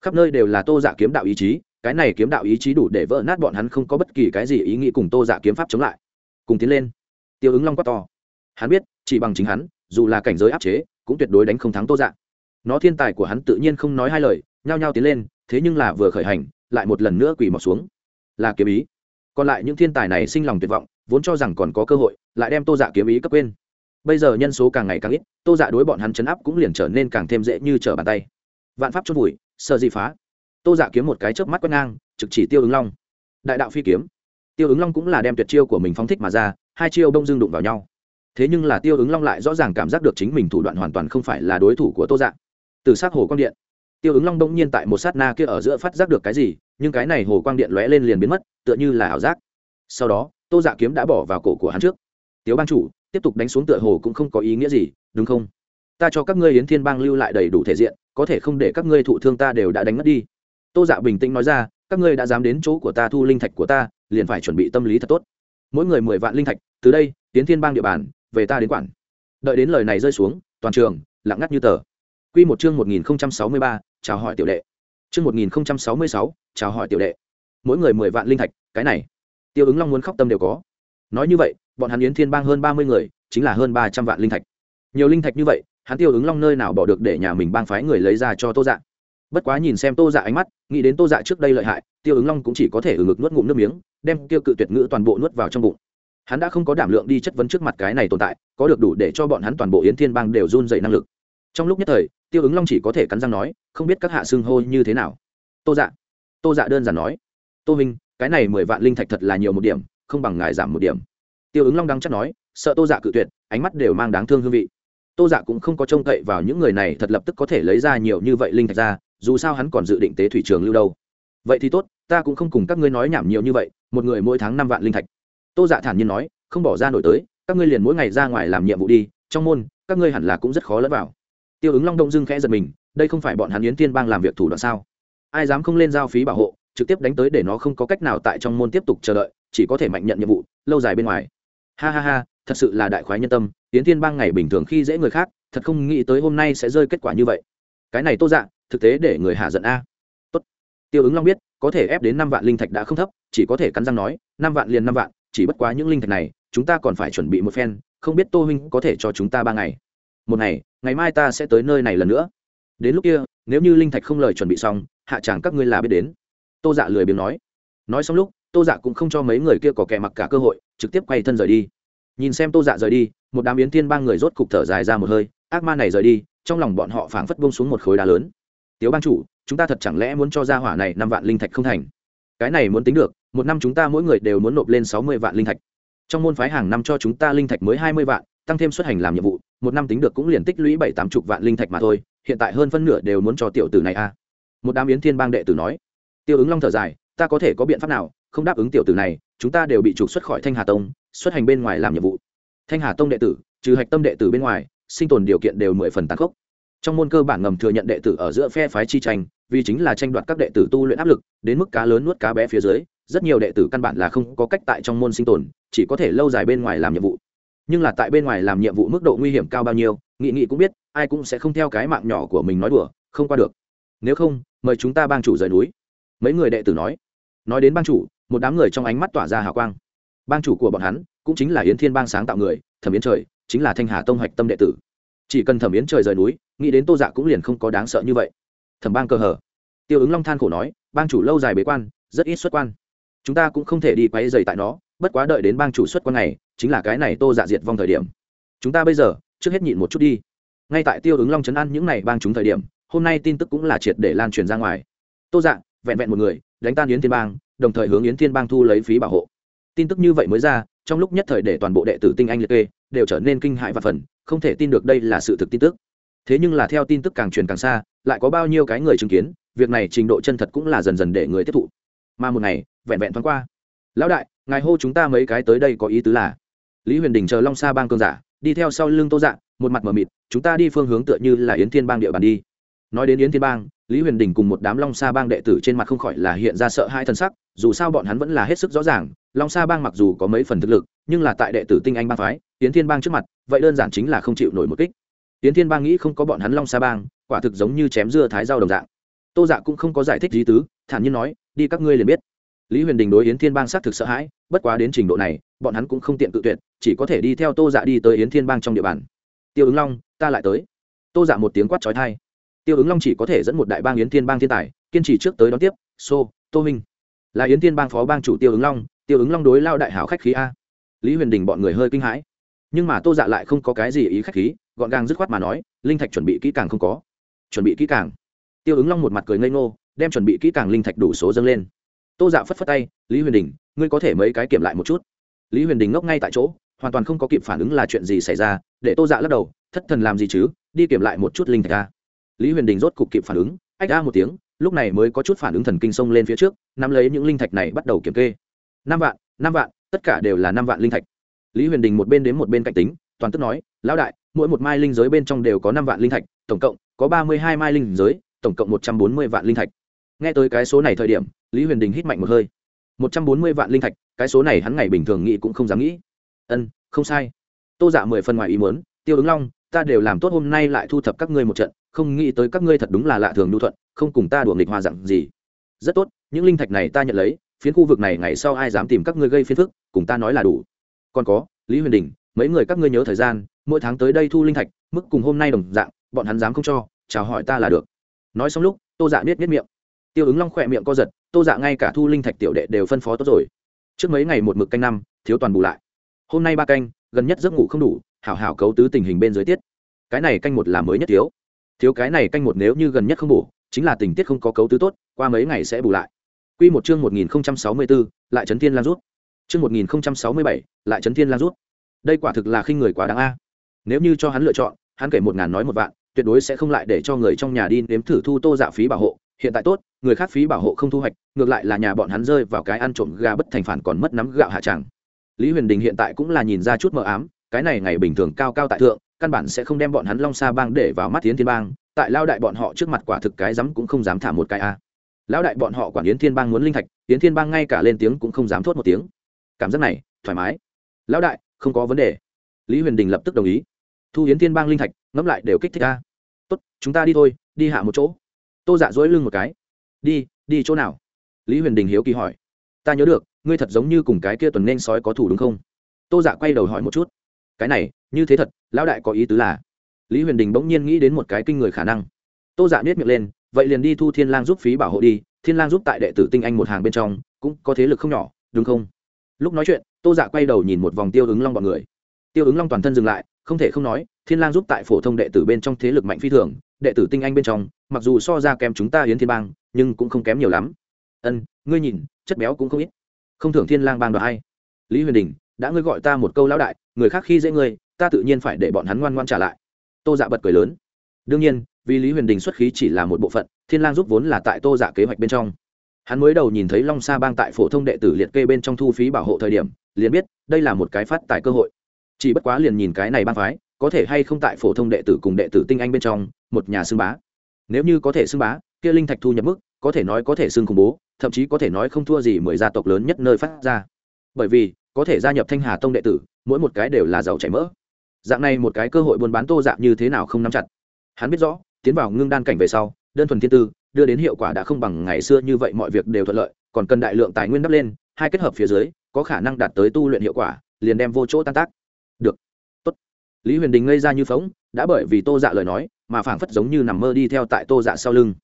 Khắp nơi đều là tô dạ kiếm đạo ý chí cái này kiếm đạo ý chí đủ để vỡ nát bọn hắn không có bất kỳ cái gì ý nghĩ cùng tô giả kiếm pháp chống lại. Cùng tiến lên. Tiêu ứng long quát to. Hắn biết, chỉ bằng chính hắn, dù là cảnh giới áp chế, cũng tuyệt đối đánh không thắng tô dạ. Nó thiên tài của hắn tự nhiên không nói hai lời, nhao nhao tiến lên, thế nhưng là vừa khởi hành, lại một lần nữa quỳ mọc xuống. Là kiếm ý. Còn lại những thiên tài này sinh lòng tuyệt vọng, vốn cho rằng còn có cơ hội, lại đem tô dạ kiếm ý cấp quên. Bây giờ nhân số càng ngày càng ít, tô dạ đối bọn hắn chấn áp cũng liền trở nên càng thêm dễ như trở bàn tay. Vạn pháp chốt vùi, sợ gì phá tô dạ kiếm một cái chớp mắt quét ngang, trực chỉ tiêu ứng long. Đại đạo phi kiếm. Tiêu ứng long cũng là đem tuyệt chiêu của mình phóng thích mà ra, hai chiêu đông dưng đụng vào nhau. Thế nhưng là tiêu ứng long lại rõ ràng cảm giác được chính mình thủ đoạn hoàn toàn không phải là đối thủ của tô dạ. Từ s á c hồ quang điện, tiêu ứng long đông nhiên tại một sát na kia ở giữa phát giác được cái gì, nhưng cái này hồ quang điện lóe lên liền biến mất, tựa như là ảo giác. Sau đó, tô dạ kiếm đã bỏ vào cổ của hắn trước. Tiếu ban chủ, tiếp tục đánh xuống tựa hồ cũng không có ý nghĩa gì, đúng không? Ta cho các ngươi yến thiên bang lưu lại đầy đủ thể diện, có thể không để các ngươi thụ thương ta đều đã đánh mất đi tô dạ bình tĩnh nói ra, các ngươi đã dám đến chỗ của ta thu linh thạch của ta, liền phải chuẩn bị tâm lý thật tốt. Mỗi người mười vạn linh thạch, từ đây, tiến thiên bang địa bàn, về ta đến quản. Đợi đến lời này rơi xuống, toàn trường, lặng ngắt như tờ. Q một chương một nghìn sáu mươi ba, chào hỏi tiểu đệ. Chương một nghìn sáu mươi sáu, chào hỏi tiểu đệ. Mỗi người mười vạn linh thạch, cái này. Tiêu ứng long muốn khóc tâm đều có. Nói như vậy, bọn hắn yến thiên bang hơn ba mươi người, chính là hơn ba trăm vạn linh thạch. Nhiều linh thạch như vậy, hắn tiêu ứng long nơi nào bỏ được để nhà mình bang phái người lấy ra cho tô dạ? Bất quá nhìn xem tô dạ ánh mắt, nghĩ đến tô dạ trước đây lợi hại, tiêu ứng long cũng chỉ có thể ở ngực nuốt ngụm nước miếng, đem tiêu cự tuyệt ngữ toàn bộ nuốt vào trong bụng. Hắn đã không có đảm lượng đi chất vấn trước mặt cái này tồn tại, có được đủ để cho bọn hắn toàn bộ yến thiên bang đều run dậy năng lực. Trong lúc nhất thời, tiêu ứng long chỉ có thể cắn răng nói, không biết các hạ xưng hô như thế nào. Tô dạ tô dạ đơn giản nói, tô minh cái này mười vạn linh thạch thật là nhiều một điểm, không bằng ngài giảm một điểm. Tiêu ứng long đang chắc nói, sợ tô dạ cự tuyệt, ánh mắt đều mang đáng thương hương vị. Tô dạ cũng không có trông cậy vào những người này, thật lập tức có thể lấy ra nhiều như vậy linh thạch ra dù sao hắn còn dự định tế thủy trường lưu đâu. Vậy thì tốt, ta cũng không cùng các ngươi nói nhảm nhiều như vậy, một người mỗi tháng năm vạn linh thạch. Tô dạ thản nhiên nói, không bỏ ra nổi tới, các ngươi liền mỗi ngày ra ngoài làm nhiệm vụ đi, trong môn, các ngươi hẳn là cũng rất khó lẫn vào. Tiêu ứng long đông dưng khẽ giật mình, đây không phải bọn hắn yến tiên bang làm việc thủ đoạn sao? Ai dám không lên giao phí bảo hộ, trực tiếp đánh tới để nó không có cách nào tại trong môn tiếp tục chờ đợi, chỉ có thể mạnh nhận nhiệm vụ, lâu dài bên ngoài. Ha ha ha, thật sự là đại khoái nhân tâm, yến tiên bang ngày bình thường khi dễ người khác, thật không nghĩ tới hôm nay sẽ rơi kết quả như vậy. Cái này tô dạ thực tế để người hạ giận a. Tốt. tiêu ứng long biết, có thể ép đến năm vạn linh thạch đã không thấp, chỉ có thể cắn răng nói, năm vạn liền năm vạn, chỉ bất quá những linh thạch này, chúng ta còn phải chuẩn bị một phen, không biết tô huynh có thể cho chúng ta ba ngày. Một ngày ngày mai ta sẽ tới nơi này lần nữa. Đến lúc kia, nếu như linh thạch không lời chuẩn bị xong, hạ tràng các ngươi là biết đến. Tô dạ lười biếng nói. Nói xong lúc, tô dạ cũng không cho mấy người kia có kẻ mặc cả cơ hội, trực tiếp quay thân rời đi. Nhìn xem tô dạ rời đi, một đám yến thiên ba người rốt cục thở dài ra một hơi, ác ma này rời đi, trong lòng bọn họ phảng phất bông xuống một khối đá lớn tiếu ban chủ, chúng ta thật chẳng lẽ muốn cho ra hỏa này năm vạn linh thạch không thành? Cái này muốn tính được, một năm chúng ta mỗi người đều muốn nộp lên sáu mươi vạn linh thạch. Trong môn phái hàng năm cho chúng ta linh thạch mới hai mươi vạn, tăng thêm xuất hành làm nhiệm vụ, một năm tính được cũng liền tích lũy bảy tám chục vạn linh thạch mà thôi, hiện tại hơn phân nửa đều muốn cho tiểu tử này a. Một đám yến thiên bang đệ tử nói. Tiêu ứng long thở dài, ta có thể có biện pháp nào không đáp ứng tiểu tử này, chúng ta đều bị trục xuất khỏi thanh hà tông, xuất hành bên ngoài làm nhiệm vụ. Thanh hà tông đệ tử, trừ hạch tâm đệ tử bên ngoài, sinh tồn điều kiện đều mười phần tàn khốc trong môn cơ bản ngầm thừa nhận đệ tử ở giữa phe phái chi tranh, vì chính là tranh đoạt các đệ tử tu luyện áp lực, đến mức cá lớn nuốt cá bé phía dưới, rất nhiều đệ tử căn bản là không có cách tại trong môn sinh tồn, chỉ có thể lâu dài bên ngoài làm nhiệm vụ. Nhưng là tại bên ngoài làm nhiệm vụ mức độ nguy hiểm cao bao nhiêu, nghị nghị cũng biết, ai cũng sẽ không theo cái mạng nhỏ của mình nói đùa, không qua được. Nếu không, mời chúng ta bang chủ rời núi. Mấy người đệ tử nói. Nói đến bang chủ, một đám người trong ánh mắt tỏa ra hào quang. Bang chủ của bọn hắn cũng chính là yến thiên bang sáng tạo người, thẩm yến trời, chính là thanh hà tông hoạch tâm đệ tử chỉ cần thẩm yến trời rời núi, nghĩ đến tô dạ cũng liền không có đáng sợ như vậy. Thẩm bang cơ hở tiêu ứng long than khổ nói, bang chủ lâu dài bế quan, rất ít xuất quan. Chúng ta cũng không thể đi quay dày tại nó, bất quá đợi đến bang chủ xuất quan này, chính là cái này tô dạ diệt vong thời điểm. Chúng ta bây giờ, trước hết nhịn một chút đi. Ngay tại tiêu ứng long chấn ăn những này bang chúng thời điểm, hôm nay tin tức cũng là triệt để lan truyền ra ngoài. Tô dạ vẹn vẹn một người, đánh tan yến thiên bang, đồng thời hướng yến thiên bang thu lấy phí bảo hộ. Tin tức như vậy mới ra, trong lúc nhất thời để toàn bộ đệ tử tinh anh liệt kê đều trở nên kinh hại và phần, không thể tin được đây là sự thực tin tức. Thế nhưng là theo tin tức càng truyền càng xa, lại có bao nhiêu cái người chứng kiến, việc này trình độ chân thật cũng là dần dần để người tiếp thụ. Mà một ngày, vẹn vẹn thoáng qua. Lão đại, ngài hô chúng ta mấy cái tới đây có ý tứ là? Lý huyền đình chờ long sa bang cơn giả, đi theo sau lưng tô dạ một mặt mờ mịt, chúng ta đi phương hướng tựa như là yến thiên bang địa bàn đi. Nói đến yến thiên bang, lý huyền đình cùng một đám long sa bang đệ tử trên mặt không khỏi là hiện ra sợ hai thân sắc, dù sao bọn hắn vẫn là hết sức rõ ràng, long sa bang mặc dù có mấy phần thực lực, nhưng là tại đệ tử tinh anh bang phái yến thiên bang trước mặt, vậy đơn giản chính là không chịu nổi một kích. Yến thiên bang nghĩ không có bọn hắn long sa bang, quả thực giống như chém dưa thái rau đồng dạng. Tô dạ cũng không có giải thích gì tứ, thản nhiên nói, đi các ngươi liền biết. Lý huyền đình đối yến thiên bang xác thực sợ hãi, bất quá đến trình độ này, bọn hắn cũng không tiện tự tuyệt, chỉ có thể đi theo tô dạ đi tới yến thiên bang trong địa bàn. Tiêu ứng long, ta lại tới. Tô dạ một tiếng quát trói thai tiêu ứng long chỉ có thể dẫn một đại bang yến thiên bang thiên tài, kiên trì trước tới đón tiếp xô tô minh. Là yến thiên bang phó bang chủ tiêu ứng long, tiêu ứng long đối lao đại hảo khách khí a. Lý huyền đình bọn người hơi kinh hãi nhưng mà tô dạ lại không có cái gì ý khách khí, gọn gàng dứt khoát mà nói, linh thạch chuẩn bị kỹ càng không có. Chuẩn bị kỹ càng. Tiêu ứng long một mặt cười ngây ngô, đem chuẩn bị kỹ càng linh thạch đủ số dâng lên. Tô dạ phất phất tay, lý huyền đình, ngươi có thể mấy cái kiểm lại một chút? Lý huyền đình ngốc ngay tại chỗ, hoàn toàn không có kịp phản ứng là chuyện gì xảy ra, để tô dạ lắc đầu, thất thần làm gì chứ, đi kiểm lại một chút linh thạch ra lý huyền đình rốt cục kịp phản ứng, ách ra một tiếng, lúc này mới có chút phản ứng thần kinh sông lên phía trước, nắm lấy những linh thạch này bắt đầu kiểm kê. Năm vạn năm vạn, tất cả đều là năm vạn linh thạch lý huyền đình một bên đến một bên cạnh tính, toàn tức nói, lão đại, mỗi một mai linh giới bên trong đều có năm vạn linh thạch, tổng cộng có ba mươi hai mai linh giới, tổng cộng một trăm bốn mươi vạn linh thạch. Nghe tới cái số này thời điểm, lý huyền đình hít mạnh một hơi. Một trăm bốn mươi vạn linh thạch, cái số này hắn ngày bình thường nghĩ cũng không dám nghĩ. Ân, không sai. Tô giả dạ mười phần ngoài ý muốn, tiêu ứng long, ta đều làm tốt hôm nay lại thu thập các ngươi một trận, không nghĩ tới các ngươi thật đúng là lạ thường nhu thuận, không cùng ta đùa nghịch hòa dặn gì. Rất tốt, những linh thạch này ta nhận lấy, phiến khu vực này ngày sau ai dám tìm các ngươi gây phiến phức, cùng ta nói là đủ còn có lý huyền đình mấy người các ngươi nhớ thời gian mỗi tháng tới đây thu linh thạch mức cùng hôm nay đồng dạng bọn hắn dám không cho chào hỏi ta là được. Nói xong lúc tô dạ biết biết miệng. Tiêu ứng long khỏe miệng co giật tô dạ ngay cả thu linh thạch tiểu đệ đều phân phó tốt rồi. Trước mấy ngày một mực canh năm thiếu toàn bù lại. Hôm nay ba canh gần nhất giấc ngủ không đủ hảo hảo cấu tứ tình hình bên dưới tiết. Cái này canh một là mới nhất thiếu. Thiếu cái này canh một nếu như gần nhất không bù chính là tình tiết không có cấu tứ tốt qua mấy ngày sẽ bù lại. Quy một chương 1064, lại chấn thiên lan rút. Chương 1067, lại chấn thiên lang rút. Đây quả thực là khinh người quá đáng a. Nếu như cho hắn lựa chọn, hắn kể một ngàn nói một vạn, tuyệt đối sẽ không lại để cho người trong nhà đi nếm thử thu tô dạ phí bảo hộ, hiện tại tốt, người khác phí bảo hộ không thu hoạch, ngược lại là nhà bọn hắn rơi vào cái ăn trộm gà bất thành phản còn mất nắm gạo hạ chẳng. Lý Huyền Đình hiện tại cũng là nhìn ra chút mờ ám, cái này ngày bình thường cao cao tại thượng, căn bản sẽ không đem bọn hắn Long Sa Bang để vào mắt Tiến Thiên Bang, tại lao đại bọn họ trước mặt quả thực cái dám cũng không dám thả một cái a lão đại bọn họ quản yến thiên bang muốn linh thạch yến thiên bang ngay cả lên tiếng cũng không dám thốt một tiếng cảm giác này, thoải mái. Lão đại, không có vấn đề. Lý huyền đình lập tức đồng ý. Thu yến thiên bang linh thạch, ngẫm lại đều kích thích ra tốt, chúng ta đi thôi, đi hạ một chỗ. Tô dạ dỗi lưng một cái. Đi đi chỗ nào? Lý huyền đình hiếu kỳ hỏi. Ta nhớ được, ngươi thật giống như cùng cái kia tuần nên sói có thủ đúng không? Tô dạ quay đầu hỏi một chút. Cái này, như thế thật, lão đại có ý tứ là? Lý huyền đình bỗng nhiên nghĩ đến một cái kinh người khả năng. Tô dạ biết miệng lên, vậy liền đi thu thiên lang giúp phí bảo hộ đi. Thiên lang giúp tại đệ tử tinh anh một hàng bên trong, cũng có thế lực không nhỏ, đúng không? Lúc nói chuyện, tô dạ quay đầu nhìn một vòng tiêu ứng long bọn người. Tiêu ứng long toàn thân dừng lại, không thể không nói, thiên lang giúp tại phổ thông đệ tử bên trong thế lực mạnh phi thường, đệ tử tinh anh bên trong, mặc dù so ra kém chúng ta hiến thiên bang, nhưng cũng không kém nhiều lắm. Ân, ngươi nhìn, chất béo cũng không ít. Không thưởng thiên lang bang đoạt hay. Lý huyền đình, đã ngươi gọi ta một câu lão đại, người khác khi dễ ngươi, ta tự nhiên phải để bọn hắn ngoan ngoan trả lại. Tô dạ bật cười lớn. Đương nhiên, vì lý huyền đình xuất khí chỉ là một bộ phận, thiên lang giúp vốn là tại tô dạ kế hoạch bên trong hắn mới đầu nhìn thấy long sa bang tại phổ thông đệ tử liệt kê bên trong thu phí bảo hộ thời điểm, liền biết đây là một cái phát tài cơ hội. Chỉ bất quá liền nhìn cái này bang phái, có thể hay không tại phổ thông đệ tử cùng đệ tử tinh anh bên trong, một nhà xưng bá. Nếu như có thể xưng bá, kia linh thạch thu nhập mức, có thể nói có thể xưng khủng bố, thậm chí có thể nói không thua gì mười gia tộc lớn nhất nơi phát ra. Bởi vì, có thể gia nhập thanh hà tông đệ tử, mỗi một cái đều là giàu chảy mỡ. Dạng này một cái cơ hội buôn bán tô dạng như thế nào không nắm chặt. Hắn biết rõ, tiến vào ngưng đan cảnh về sau, đơn thuần thiên tư đưa đến hiệu quả đã không bằng ngày xưa như vậy mọi việc đều thuận lợi, còn cần đại lượng tài nguyên đắp lên, hai kết hợp phía dưới, có khả năng đạt tới tu luyện hiệu quả, liền đem vô chỗ tan tác. Được. Tốt. Lý huyền đình ngây ra như phóng, đã bởi vì tô dạ lời nói, mà phảng phất giống như nằm mơ đi theo tại tô dạ sau lưng.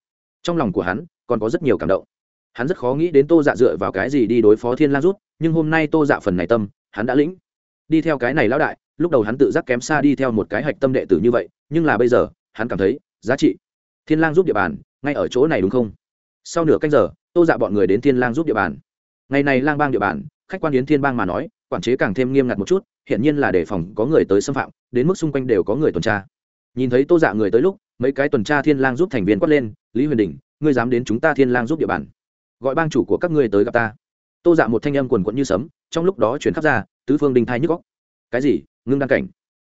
Trong lòng của hắn, còn có rất nhiều cảm động. Hắn rất khó nghĩ đến tô dạ dựa vào cái gì đi đối phó thiên lang rút, nhưng hôm nay tô dạ phần này tâm, hắn đã lĩnh. Đi theo cái này lão đại, lúc đầu hắn tự giác kém xa đi theo một cái hạch tâm đệ tử như vậy, nhưng là bây giờ, hắn cảm thấy giá trị. Thiên lang giúp địa bàn ngay ở chỗ này đúng không? Sau nửa canh giờ, tô dạ bọn người đến thiên lang giúp địa bàn. Ngày này lang bang địa bàn, khách quan yến thiên bang mà nói, quản chế càng thêm nghiêm ngặt một chút hiện nhiên là đề phòng có người tới xâm phạm, đến mức xung quanh đều có người tuần tra. Nhìn thấy tô dạ người tới lúc, mấy cái tuần tra thiên lang giúp thành viên quát lên, lý huyền đình, ngươi dám đến chúng ta thiên lang giúp địa bàn? Gọi bang chủ của các ngươi tới gặp ta. Tô dạ một thanh âm quần quẫn như sấm, trong lúc đó chuyển khắp ra, tứ phương đình thai nhức góc cái gì? Ngưng đan cảnh?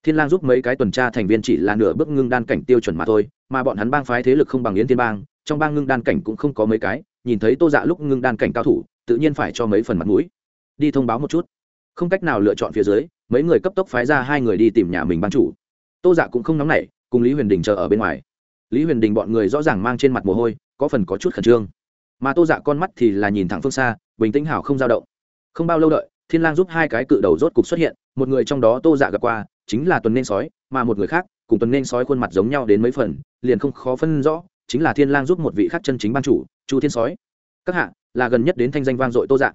Thiên lang giúp mấy cái tuần tra thành viên chỉ là nửa bước ngưng đan cảnh tiêu chuẩn mà thôi mà bọn hắn bang phái thế lực không bằng yến thiên bang, trong bang ngưng đan cảnh cũng không có mấy cái, nhìn thấy tô dạ lúc ngưng đan cảnh cao thủ, tự nhiên phải cho mấy phần mặt mũi. Đi thông báo một chút. Không cách nào lựa chọn phía dưới, mấy người cấp tốc phái ra hai người đi tìm nhà mình ban chủ. Tô dạ cũng không nóng nảy, cùng lý huyền đình chờ ở bên ngoài. Lý huyền đình bọn người rõ ràng mang trên mặt mồ hôi, có phần có chút khẩn trương. Mà tô dạ con mắt thì là nhìn thẳng phương xa, bình tĩnh hảo không dao động. Không bao lâu đợi, thiên lang giúp hai cái cự đầu rốt cục xuất hiện, một người trong đó tô dạ gặp qua, chính là tuần nên sói, mà một người khác cùng tuần nên sói khuôn mặt giống nhau đến mấy phần, liền không khó phân rõ, chính là thiên lang giúp một vị khác chân chính ban chủ, chu thiên sói. Các hạ, là gần nhất đến thanh danh vang dội tô dạ.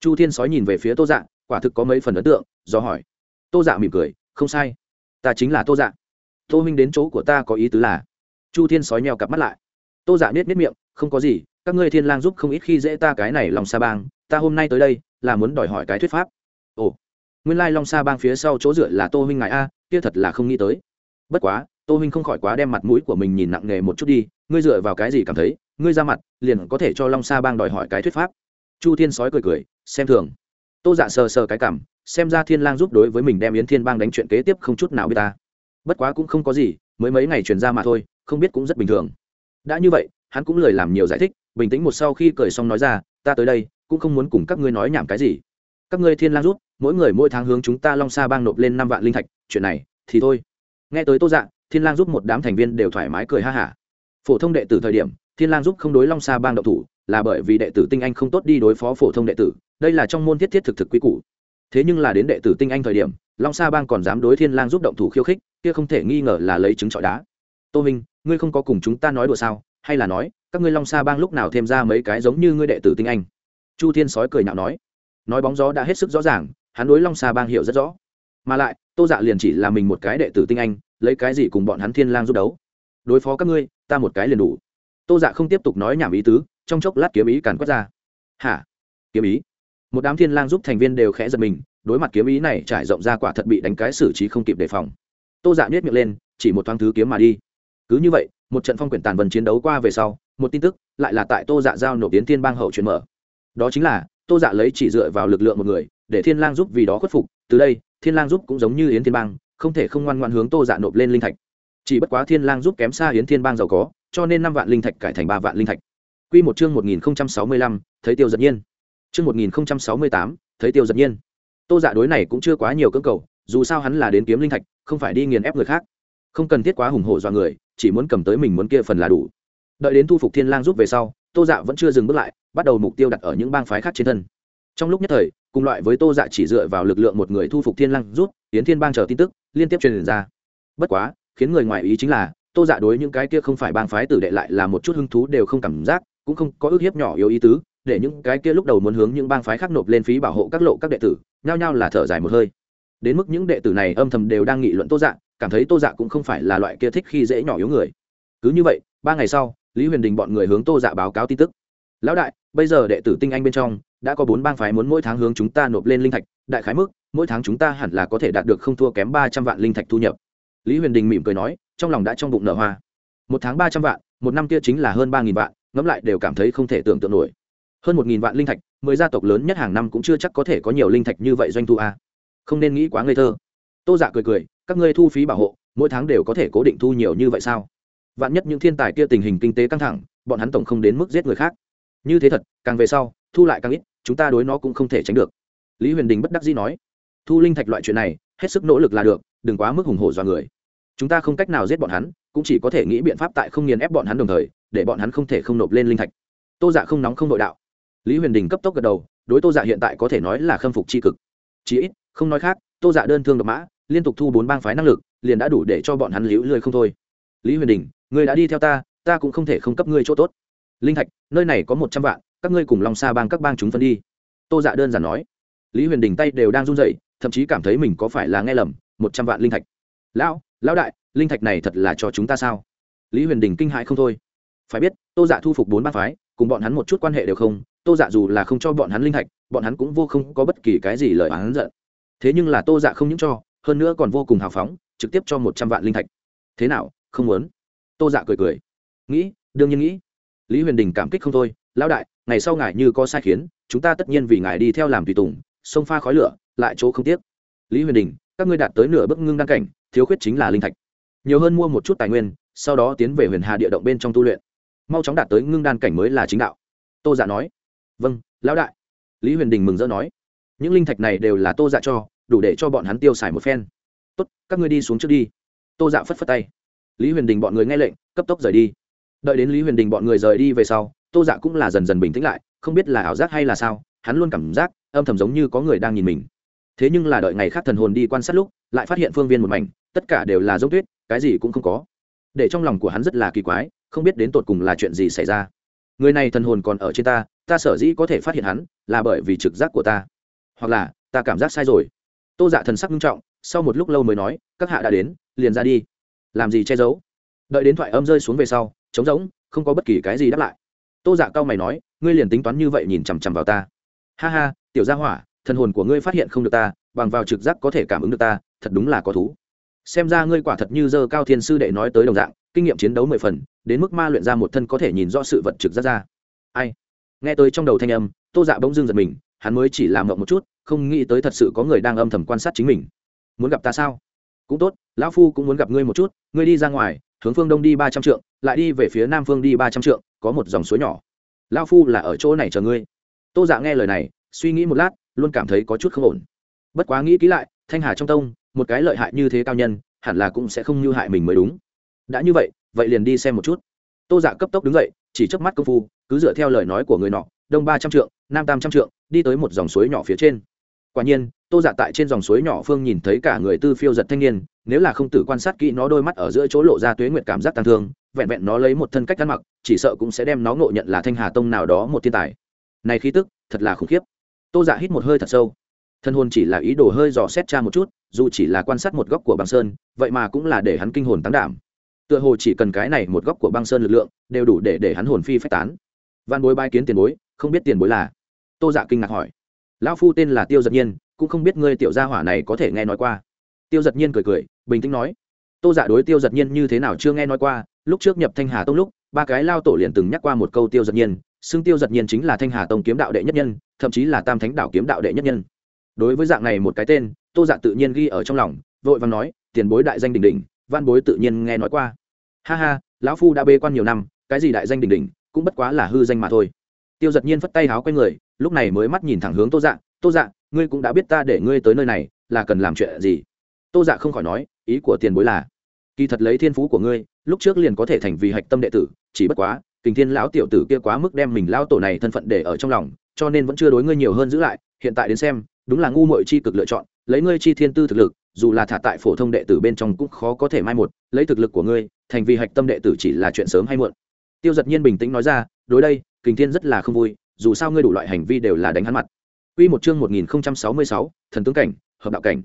Chu thiên sói nhìn về phía tô dạ quả thực có mấy phần ấn tượng, do hỏi. Tô dạ mỉm cười, không sai. Ta chính là tô dạ. Tô minh đến chỗ của ta có ý tứ là? Chu thiên sói nheo cặp mắt lại. Tô dạ biết biết miệng, không có gì, các ngươi thiên lang giúp không ít khi dễ ta cái này lòng sa bang, ta hôm nay tới đây, là muốn đòi hỏi cái thuyết pháp. Ồ, nguyên lai long sa bang phía sau chỗ dựa là tô huynh ngài a, kia thật là không nghĩ tới bất quá, tô huynh không khỏi quá đem mặt mũi của mình nhìn nặng nề một chút đi, ngươi dựa vào cái gì cảm thấy, ngươi ra mặt, liền có thể cho long sa bang đòi hỏi cái thuyết pháp. Chu thiên sói cười cười, xem thường. Tô dạ sờ sờ cái cảm, xem ra thiên lang giúp đối với mình đem yến thiên bang đánh chuyện kế tiếp không chút nào biết ta. Bất quá cũng không có gì, mới mấy ngày truyền ra mà thôi, không biết cũng rất bình thường. Đã như vậy, hắn cũng lời làm nhiều giải thích, bình tĩnh một sau khi cười xong nói ra, ta tới đây, cũng không muốn cùng các ngươi nói nhảm cái gì. Các ngươi thiên lang rút mỗi người mỗi tháng hướng chúng ta long sa bang nộp lên năm vạn linh thạch, chuyện này thì thôi nghe tới tô dạng thiên lang giúp một đám thành viên đều thoải mái cười ha hả. Phổ thông đệ tử thời điểm, thiên lang giúp không đối long sa bang độc thủ, là bởi vì đệ tử tinh anh không tốt đi đối phó phổ thông đệ tử, đây là trong môn thiết thiết thực thực quy củ. Thế nhưng là đến đệ tử tinh anh thời điểm, long sa bang còn dám đối thiên lang giúp động thủ khiêu khích, kia không thể nghi ngờ là lấy chứng trọi đá. Tô minh, ngươi không có cùng chúng ta nói đùa sao? Hay là nói, các ngươi long sa bang lúc nào thêm ra mấy cái giống như ngươi đệ tử tinh anh? Chu thiên sói cười nhạo nói. Nói bóng gió đã hết sức rõ ràng, hắn đối long sa bang hiểu rất rõ. Mà lại, tô dạ liền chỉ là mình một cái đệ tử tinh anh lấy cái gì cùng bọn hắn thiên lang giúp đấu? Đối phó các ngươi, ta một cái liền đủ. Tô dạ không tiếp tục nói nhảm ý tứ, trong chốc lát kiếm ý càn quét ra. Hả? Kiếm ý? Một đám thiên lang giúp thành viên đều khẽ giật mình, đối mặt kiếm ý này trải rộng ra quả thật bị đánh cái xử trí không kịp đề phòng. Tô dạ nhét miệng lên, chỉ một thoáng thứ kiếm mà đi. Cứ như vậy, một trận phong quyển tàn vần chiến đấu qua về sau, một tin tức lại là tại tô dạ giao nộp tiến thiên bang hậu chuyển mở. Đó chính là, tô dạ lấy chỉ dựa vào lực lượng một người, để thiên lang giúp vì đó khuất phục. Từ đây, thiên lang giúp cũng giống như yến thiên bang không thể không ngoan ngoan hướng tô dạ nộp lên linh thạch. Chỉ bất quá thiên lang giúp kém xa yến thiên bang giàu có, cho nên năm vạn linh thạch cải thành ba vạn linh thạch. Quy một chương một nghìn sáu mươi lăm, thấy tiêu giật nhiên. Chương một nghìn sáu mươi tám, thấy tiêu giật nhiên. Tô dạ đối này cũng chưa quá nhiều cưỡng cầu, dù sao hắn là đến kiếm linh thạch, không phải đi nghiền ép người khác. Không cần thiết quá hùng hổ do người, chỉ muốn cầm tới mình muốn kia phần là đủ. Đợi đến thu phục thiên lang giúp về sau, tô dạ vẫn chưa dừng bước lại, bắt đầu mục tiêu đặt ở những bang phái khác trên thân trong lúc nhất thời cùng loại với tô dạ chỉ dựa vào lực lượng một người thu phục thiên lang rút, tiến thiên bang chờ tin tức liên tiếp truyền ra. Bất quá khiến người ngoài ý chính là tô dạ đối những cái kia không phải bang phái tử đệ lại là một chút hứng thú đều không cảm giác cũng không có ước hiếp nhỏ yếu ý tứ để những cái kia lúc đầu muốn hướng những bang phái khác nộp lên phí bảo hộ các lộ các đệ tử nhao nhao là thở dài một hơi. Đến mức những đệ tử này âm thầm đều đang nghị luận tô dạ cảm thấy tô dạ cũng không phải là loại kia thích khi dễ nhỏ yếu người. Cứ như vậy ba ngày sau lý huyền đình bọn người hướng tô dạ báo cáo tin tức lão đại, bây giờ đệ tử tinh anh bên trong, đã có bốn bang phái muốn mỗi tháng hướng chúng ta nộp lên linh thạch, đại khái mức, mỗi tháng chúng ta hẳn là có thể đạt được không thua kém ba trăm vạn linh thạch thu nhập. Lý huyền đình mỉm cười nói, trong lòng đã trong bụng nở hoa. Một tháng ba trăm vạn, một năm kia chính là hơn ba nghìn vạn, ngẫm lại đều cảm thấy không thể tưởng tượng nổi. Hơn một nghìn vạn linh thạch, mười gia tộc lớn nhất hàng năm cũng chưa chắc có thể có nhiều linh thạch như vậy doanh thu a. Không nên nghĩ quá ngây thơ. Tô dạ cười cười, các ngươi thu phí bảo hộ, mỗi tháng đều có thể cố định thu nhiều như vậy sao? Vạn nhất những thiên tài kia tình hình kinh tế căng thẳng, bọn hắn tổng không đến mức giết người khác như thế thật, càng về sau, thu lại càng ít, chúng ta đối nó cũng không thể tránh được. Lý huyền đình bất đắc dĩ nói, thu linh thạch loại chuyện này, hết sức nỗ lực là được, đừng quá mức hùng hổ do người. Chúng ta không cách nào giết bọn hắn, cũng chỉ có thể nghĩ biện pháp tại không nghiền ép bọn hắn đồng thời, để bọn hắn không thể không nộp lên linh thạch. Tô dạ không nóng không nội đạo. Lý huyền đình cấp tốc gật đầu, đối tô dạ hiện tại có thể nói là khâm phục c cực. Chí ít, không nói khác, tô dạ đơn thương độc mã, liên tục thu bốn bang phái năng lực, liền đã đủ để cho bọn hắn liễu lười không thôi. Lý huyền đình, người đã đi theo ta ta cũng không thể không cấp ngươi chỗ tốt linh thạch, nơi này có một trăm vạn, các ngươi cùng Long xa bang các bang chúng phân đi. Tô dạ đơn giản nói. Lý huyền đình tay đều đang run rẩy, thậm chí cảm thấy mình có phải là nghe lầm, một trăm vạn linh thạch. Lão lão đại, linh thạch này thật là cho chúng ta sao? Lý huyền đình kinh hãi không thôi. Phải biết, tô dạ thu phục bốn bang phái, cùng bọn hắn một chút quan hệ đều không, tô dạ dù là không cho bọn hắn linh thạch, bọn hắn cũng vô không có bất kỳ cái gì lời hắn giận. Thế nhưng là tô dạ không những cho, hơn nữa còn vô cùng hào phóng, trực tiếp cho một trăm vạn linh thạch. Thế nào, không muốn? Tô dạ cười cười. Nghĩ, đương nhiên nghĩ lý huyền đình cảm kích không thôi, lão đại, ngày sau ngài như có sai khiến, chúng ta tất nhiên vì ngài đi theo làm tùy tùng, sông pha khói lửa, lại chỗ không tiếc. Lý huyền đình, các ngươi đạt tới nửa bước ngưng đăng cảnh, thiếu khuyết chính là linh thạch. Nhiều hơn mua một chút tài nguyên, sau đó tiến về huyền hà địa động bên trong tu luyện. Mau chóng đạt tới ngưng đan cảnh mới là chính đạo. Tô dạ nói. Vâng lão đại. Lý huyền đình mừng rỡ nói. Những linh thạch này đều là tô dạ cho, đủ để cho bọn hắn tiêu xài một phen. Tốt, các ngươi đi xuống trước đi. Tô dạ phất phất tay. Lý huyền đình bọn người nghe lệnh, cấp tốc rời đi đợi đến lý huyền đình bọn người rời đi về sau, tô dạ cũng là dần dần bình tĩnh lại, không biết là ảo giác hay là sao, hắn luôn cảm giác âm thầm giống như có người đang nhìn mình. Thế nhưng là đợi ngày khác thần hồn đi quan sát lúc, lại phát hiện phương viên một mảnh, tất cả đều là giống tuyết, cái gì cũng không có. Để trong lòng của hắn rất là kỳ quái, không biết đến tột cùng là chuyện gì xảy ra. Người này thần hồn còn ở trên ta ta sở dĩ có thể phát hiện hắn, là bởi vì trực giác của ta. Hoặc là, ta cảm giác sai rồi. Tô dạ thần sắc nghiêm trọng, sau một lúc lâu mới nói, các hạ đã đến, liền ra đi. Làm gì che giấu? Đợi đến thoại âm rơi xuống về sau trống rỗng, không có bất kỳ cái gì đáp lại. Tô dạ cao mày nói, ngươi liền tính toán như vậy nhìn chằm chằm vào ta. Ha ha, tiểu gia hỏa, thần hồn của ngươi phát hiện không được ta, bằng vào trực giác có thể cảm ứng được ta, thật đúng là có thú. Xem ra ngươi quả thật như dơ cao thiên sư đệ nói tới đồng dạng, kinh nghiệm chiến đấu mười phần, đến mức ma luyện ra một thân có thể nhìn rõ sự vật trực giác ra. Ai? Nghe tới trong đầu thanh âm, tô dạ bỗng dưng giật mình, hắn mới chỉ làm mộng một chút, không nghĩ tới thật sự có người đang âm thầm quan sát chính mình. Muốn gặp ta sao? Cũng tốt, lão phu cũng muốn gặp ngươi một chút, ngươi đi ra ngoài hướng phương đông đi ba trăm trượng, lại đi về phía nam phương đi ba trăm trượng, có một dòng suối nhỏ. Lão phu là ở chỗ này chờ ngươi. Tô dạ nghe lời này, suy nghĩ một lát, luôn cảm thấy có chút không ổn. Bất quá nghĩ kỹ lại, thanh hà trong tông, một cái lợi hại như thế cao nhân, hẳn là cũng sẽ không như hại mình mới đúng. Đã như vậy vậy liền đi xem một chút. Tô dạ cấp tốc đứng dậy, chỉ chớp mắt công phu, cứ dựa theo lời nói của người nọ, đông ba trăm trượng, nam tam trăm trượng, đi tới một dòng suối nhỏ phía trên. Quả nhiên tô dạ tại trên dòng suối nhỏ phương nhìn thấy cả người tư phiêu giật thanh niên, nếu là không tử quan sát kỹ nó đôi mắt ở giữa chỗ lộ ra tuế nguyệt cảm giác tăng thương, vẹn vẹn nó lấy một thân cách ăn mặc, chỉ sợ cũng sẽ đem nó ngộ nhận là thanh hà tông nào đó một thiên tài. Này khí tức, thật là khủng khiếp. Tô dạ hít một hơi thật sâu. Thân hồn chỉ là ý đồ hơi dò xét cha một chút, dù chỉ là quan sát một góc của băng sơn, vậy mà cũng là để hắn kinh hồn tăng đảm. Tựa hồ chỉ cần cái này một góc của băng sơn lực lượng, đều đủ để để hắn hồn phi phách tán. Văn bối bai kiến tiền bối, không biết tiền bối là? Tô dạ kinh ngạc hỏi. Lão phu tên là tiêu giật nhiên cũng không biết ngươi tiểu gia hỏa này có thể nghe nói qua. Tiêu giật nhiên cười cười, bình tĩnh nói, tô giả đối tiêu giật nhiên như thế nào chưa nghe nói qua, lúc trước nhập thanh hà tông lúc, ba cái lao tổ liền từng nhắc qua một câu tiêu giật nhiên, xưng tiêu giật nhiên chính là thanh hà tông kiếm đạo đệ nhất nhân, thậm chí là tam thánh đạo kiếm đạo đệ nhất nhân. Đối với dạng này một cái tên, tô dạ tự nhiên ghi ở trong lòng, vội vàng nói, tiền bối đại danh đình đình văn bối tự nhiên nghe nói qua. Ha ha, lão phu đã bê quan nhiều năm, cái gì đại danh đình đình cũng bất quá là hư danh mà thôi. Tiêu giật nhiên phất tay háo q u a y người, lúc này mới mắt nhìn thẳng hướng tô dạ tô dạ ngươi cũng đã biết ta để ngươi tới nơi này, là cần làm chuyện gì? Tô dạ không khỏi nói, ý của tiền bối là, kỳ thật lấy thiên phú của ngươi, lúc trước liền có thể thành vì hạch tâm đệ tử, chỉ bất quá, kình thiên lão tiểu tử kia quá mức đem mình lão tổ này thân phận để ở trong lòng, cho nên vẫn chưa đối ngươi nhiều hơn giữ lại, hiện tại đến xem, đúng là ngu mội chi cực lựa chọn, lấy ngươi chi thiên tư thực lực, dù là thả tại phổ thông đệ tử bên trong cũng khó có thể mai một, lấy thực lực của ngươi, thành vì hạch tâm đệ tử chỉ là chuyện sớm hay muộn. Tiêu giật nhiên bình tĩnh nói ra, đối đây, kình thiên rất là không vui, dù sao ngươi đủ loại hành vi đều là đánh hắn mặt. Quy một chương 1066, thần tướng cảnh, hợp đạo cảnh.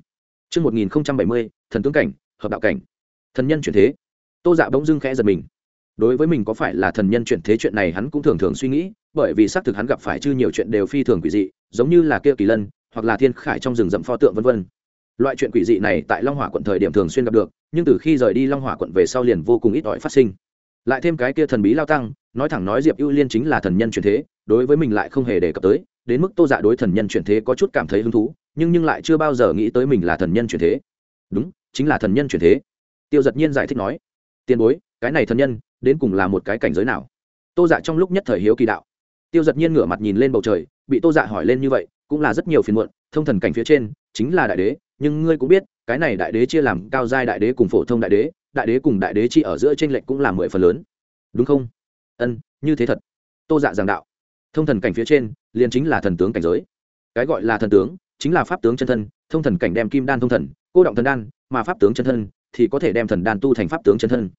Chương 1070, thần tướng cảnh, hợp đạo cảnh. Thần nhân chuyển thế. Tô Dạ bỗng dưng khẽ giật mình. Đối với mình có phải là thần nhân chuyển thế chuyện này hắn cũng thường thường suy nghĩ, bởi vì xác thực hắn gặp phải chư nhiều chuyện đều phi thường quỷ dị, giống như là kia kỳ lân, hoặc là thiên khải trong rừng rậm pho tượng vân vân. Loại chuyện quỷ dị này tại Long Hỏa quận thời điểm thường xuyên gặp được, nhưng từ khi rời đi Long Hỏa quận về sau liền vô cùng ít ỏi phát sinh. Lại thêm cái kia thần bí lao tăng, nói thẳng nói Diệp Ưu Liên chính là thần nhân chuyển thế, đối với mình lại không hề đề cập tới, đến mức tô dạ đối thần nhân chuyển thế có chút cảm thấy hứng thú, nhưng nhưng lại chưa bao giờ nghĩ tới mình là thần nhân chuyển thế. Đúng, chính là thần nhân chuyển thế. Tiêu giật nhiên giải thích nói, tiền bối, cái này thần nhân, đến cùng là một cái cảnh giới nào? Tô dạ trong lúc nhất thời hiếu kỳ đạo. Tiêu giật nhiên ngửa mặt nhìn lên bầu trời, bị tô dạ hỏi lên như vậy, cũng là rất nhiều phiền muộn, thông thần cảnh phía trên, chính là đại đế, nhưng ngươi cũng biết, cái này đại đế chia làm cao giai đại đế cùng phổ thông đại đế đại đế cùng đại đế chi ở giữa t r ê n lệch cũng là mười phần lớn. Đúng không? Ân, như thế thật. Tô dạ giảng đạo thông thần cảnh phía trên, liền chính là thần tướng cảnh giới. Cái gọi là thần tướng, chính là pháp tướng chân thân, thông thần cảnh đem kim đan thông thần, cô động thần đan, mà pháp tướng chân thân thì có thể đem thần đan tu thành pháp tướng chân thân.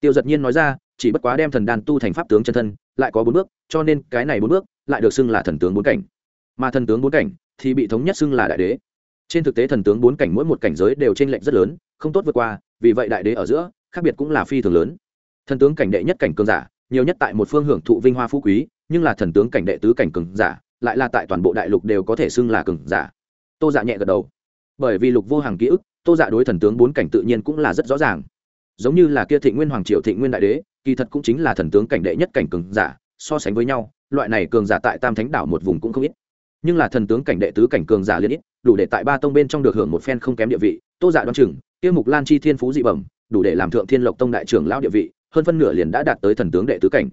Tiêu giật nhiên nói ra, chỉ bất quá đem thần đan tu thành pháp tướng chân thân, lại có bốn bước, cho nên cái này bốn bước lại được xưng là thần tướng bốn cảnh. Mà thần tướng bốn cảnh thì bị thống nhất xưng là đại đế. Trên thực tế thần tướng bốn cảnh mỗi một cảnh giới đều t r ê n lệch rất lớn, không tốt vượt qua, vì vậy đại đế ở giữa khác biệt cũng là phi thường lớn. Thần tướng cảnh đệ nhất cảnh cường giả nhiều nhất tại một phương hưởng thụ vinh hoa phú quý, nhưng là thần tướng cảnh đệ tứ cảnh cường giả, lại là tại toàn bộ đại lục đều có thể xưng là cường giả. Tô dạ nhẹ gật đầu. Bởi vì lục vô hàng ký ức, tô dạ đối thần tướng bốn cảnh tự nhiên cũng là rất rõ ràng. Giống như là kia thị nguyên hoàng triều thị nguyên đại đế, kỳ thật cũng chính là thần tướng cảnh đệ nhất cảnh cường giả, so sánh với nhau, loại này cường giả tại tam thánh đảo một vùng cũng không ít. Nhưng là thần tướng cảnh đệ tứ cảnh cường giả liên ít, đủ để tại ba tông bên trong được hưởng một phen không kém địa vị. Tô dạ đoan chừng tiêu mục lan chi thiên phú dị bẩm, đủ để làm thượng thiên lộc tông đại trưởng lão địa vị hơn phân nửa liền đã đạt tới thần tướng đệ tứ cảnh.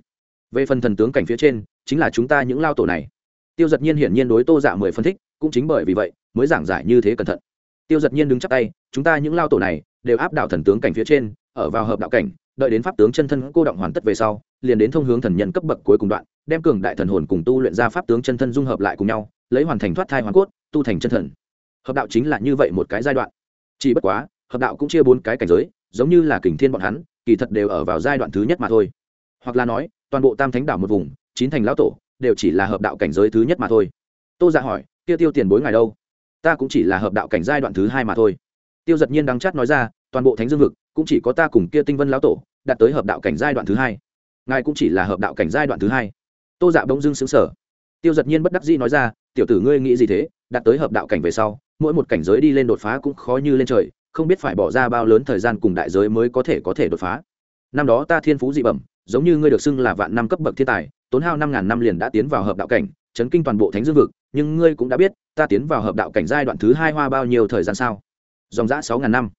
Về phần thần tướng cảnh phía trên, chính là chúng ta những lao tổ này. Tiêu giật nhiên hiển nhiên đối tô dạ mười phân tích cũng chính bởi vì vậy, mới giảng giải như thế cẩn thận. Tiêu giật nhiên đứng chắc tay, chúng ta những lao tổ này, đều áp đạo thần tướng cảnh phía trên, ở vào hợp đạo cảnh, đợi đến pháp tướng chân thân cô động hoàn tất về sau, liền đến thông hướng thần nhân cấp bậc cuối cùng đoạn, đem cường đại thần hồn cùng tu luyện ra pháp tướng chân thân dung hợp lại cùng nhau, lấy hoàn thành thoát thai hoàn cốt, tu thành chân thần. Hợp đạo chính là như vậy một cái giai đoạn. Chỉ bất quá, hợp đạo cũng chia bốn cái cảnh giới, giống như là kình thiên bọn hắn kỳ thật đều ở vào giai đoạn thứ nhất mà thôi. Hoặc là nói, toàn bộ tam thánh đảo một vùng, chín thành lão tổ, đều chỉ là hợp đạo cảnh giới thứ nhất mà thôi. Tô dạ hỏi, tiêu tiêu tiền bối ngài đâu? Ta cũng chỉ là hợp đạo cảnh giai đoạn thứ hai mà thôi. Tiêu giật nhiên đắng chát nói ra, toàn bộ thánh dương vực, cũng chỉ có ta cùng kia tinh vân lão tổ, đạt tới hợp đạo cảnh giai đoạn thứ hai. Ngài cũng chỉ là hợp đạo cảnh giai đoạn thứ hai. Tô dạ bỗng dưng xứng sở tiêu giật nhiên bất đắc dĩ nói ra, tiểu tử ngươi nghĩ gì thế? Đạt tới hợp đạo cảnh về sau, mỗi một cảnh giới đi lên đột phá cũng khó như lên trời không biết phải bỏ ra bao lớn thời gian cùng đại giới mới có thể có thể đột phá. Năm đó ta thiên phú dị bẩm, giống như ngươi được xưng là vạn năm cấp bậc thiên tài, tốn hao năm ngàn năm liền đã tiến vào hợp đạo cảnh, chấn kinh toàn bộ thánh dương vực, nhưng ngươi cũng đã biết, ta tiến vào hợp đạo cảnh giai đoạn thứ hai hoa bao nhiêu thời gian sao? Dòng giã sáu ngàn năm.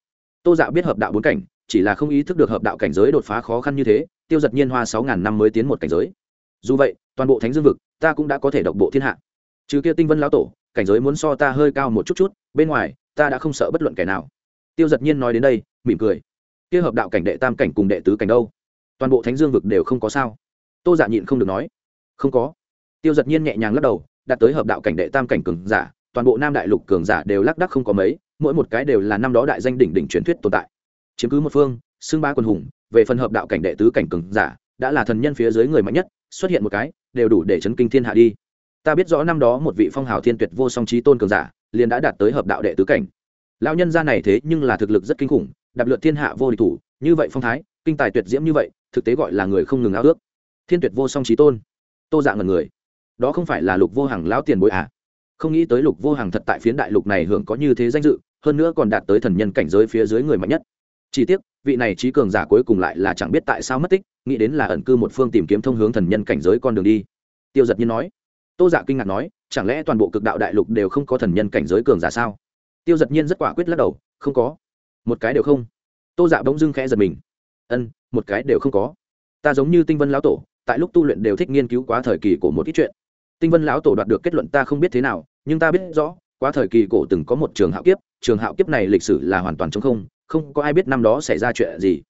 Tô dạ biết hợp đạo bốn cảnh, chỉ là không ý thức được hợp đạo cảnh giới đột phá khó khăn như thế, tiêu giật nhiên hoa sáu ngàn năm mới tiến một cảnh giới. Dù vậy, toàn bộ thánh dương vực, ta cũng đã có thể độc bộ thiên hạ. Trừ kia tinh vân lão tổ, cảnh giới muốn so ta hơi cao một chút chút, bên ngoài, ta đã không sợ bất luận kẻ nào tiêu giật nhiên nói đến đây, mỉm cười. Kia hợp đạo cảnh đệ tam cảnh cùng đệ tứ cảnh đâu? Toàn bộ thánh dương vực đều không có sao. Tô dạ nhịn không được nói. Không có. Tiêu giật nhiên nhẹ nhàng lắc đầu, đạt tới hợp đạo cảnh đệ tam cảnh cường giả, toàn bộ nam đại lục cường giả đều lác đắc không có mấy, mỗi một cái đều là năm đó đại danh đỉnh đỉnh truyền thuyết tồn tại. Chiếm cứ một phương, xưng ba quân hùng, về phần hợp đạo cảnh đệ tứ cảnh cường giả, đã là thần nhân phía dưới người mạnh nhất, xuất hiện một cái, đều đủ để chấn kinh thiên hạ đi. Ta biết rõ năm đó một vị phong hào thiên tuyệt vô song trí tôn cường giả, liền đã đạt tới hợp đạo đệ tứ cảnh lão nhân gia này thế nhưng là thực lực rất kinh khủng, đạp lượt thiên hạ vô địch thủ, như vậy phong thái, kinh tài tuyệt diễm như vậy, thực tế gọi là người không ngừng ao ước. Thiên tuyệt vô song trí tôn. Tô dạng ngần người. Đó không phải là lục vô hàng lão tiền bối à? Không nghĩ tới lục vô hàng thật tại phiến đại lục này hưởng có như thế danh dự, hơn nữa còn đạt tới thần nhân cảnh giới phía dưới người mạnh nhất. Chỉ tiếc, vị này trí cường giả cuối cùng lại là chẳng biết tại sao mất tích, nghĩ đến là ẩn cư một phương tìm kiếm thông hướng thần nhân cảnh giới con đường đi. Tiêu giật nhiên nói. Tô dạ kinh ngạc nói, chẳng lẽ toàn bộ cực đạo đại lục đều không có thần nhân cảnh giới cường giả sao? Tiêu giật nhiên rất quả quyết lắc đầu, không có. Một cái đều không. Tô dạ bỗng dưng khẽ giật mình. Ân, một cái đều không có. Ta giống như tinh vân lão tổ, tại lúc tu luyện đều thích nghiên cứu quá thời kỳ của một ít chuyện. Tinh vân lão tổ đoạt được kết luận ta không biết thế nào, nhưng ta biết rõ, quá thời kỳ cổ từng có một trường hạo kiếp, trường hạo kiếp này lịch sử là hoàn toàn chống không không có ai biết năm đó xảy ra chuyện gì.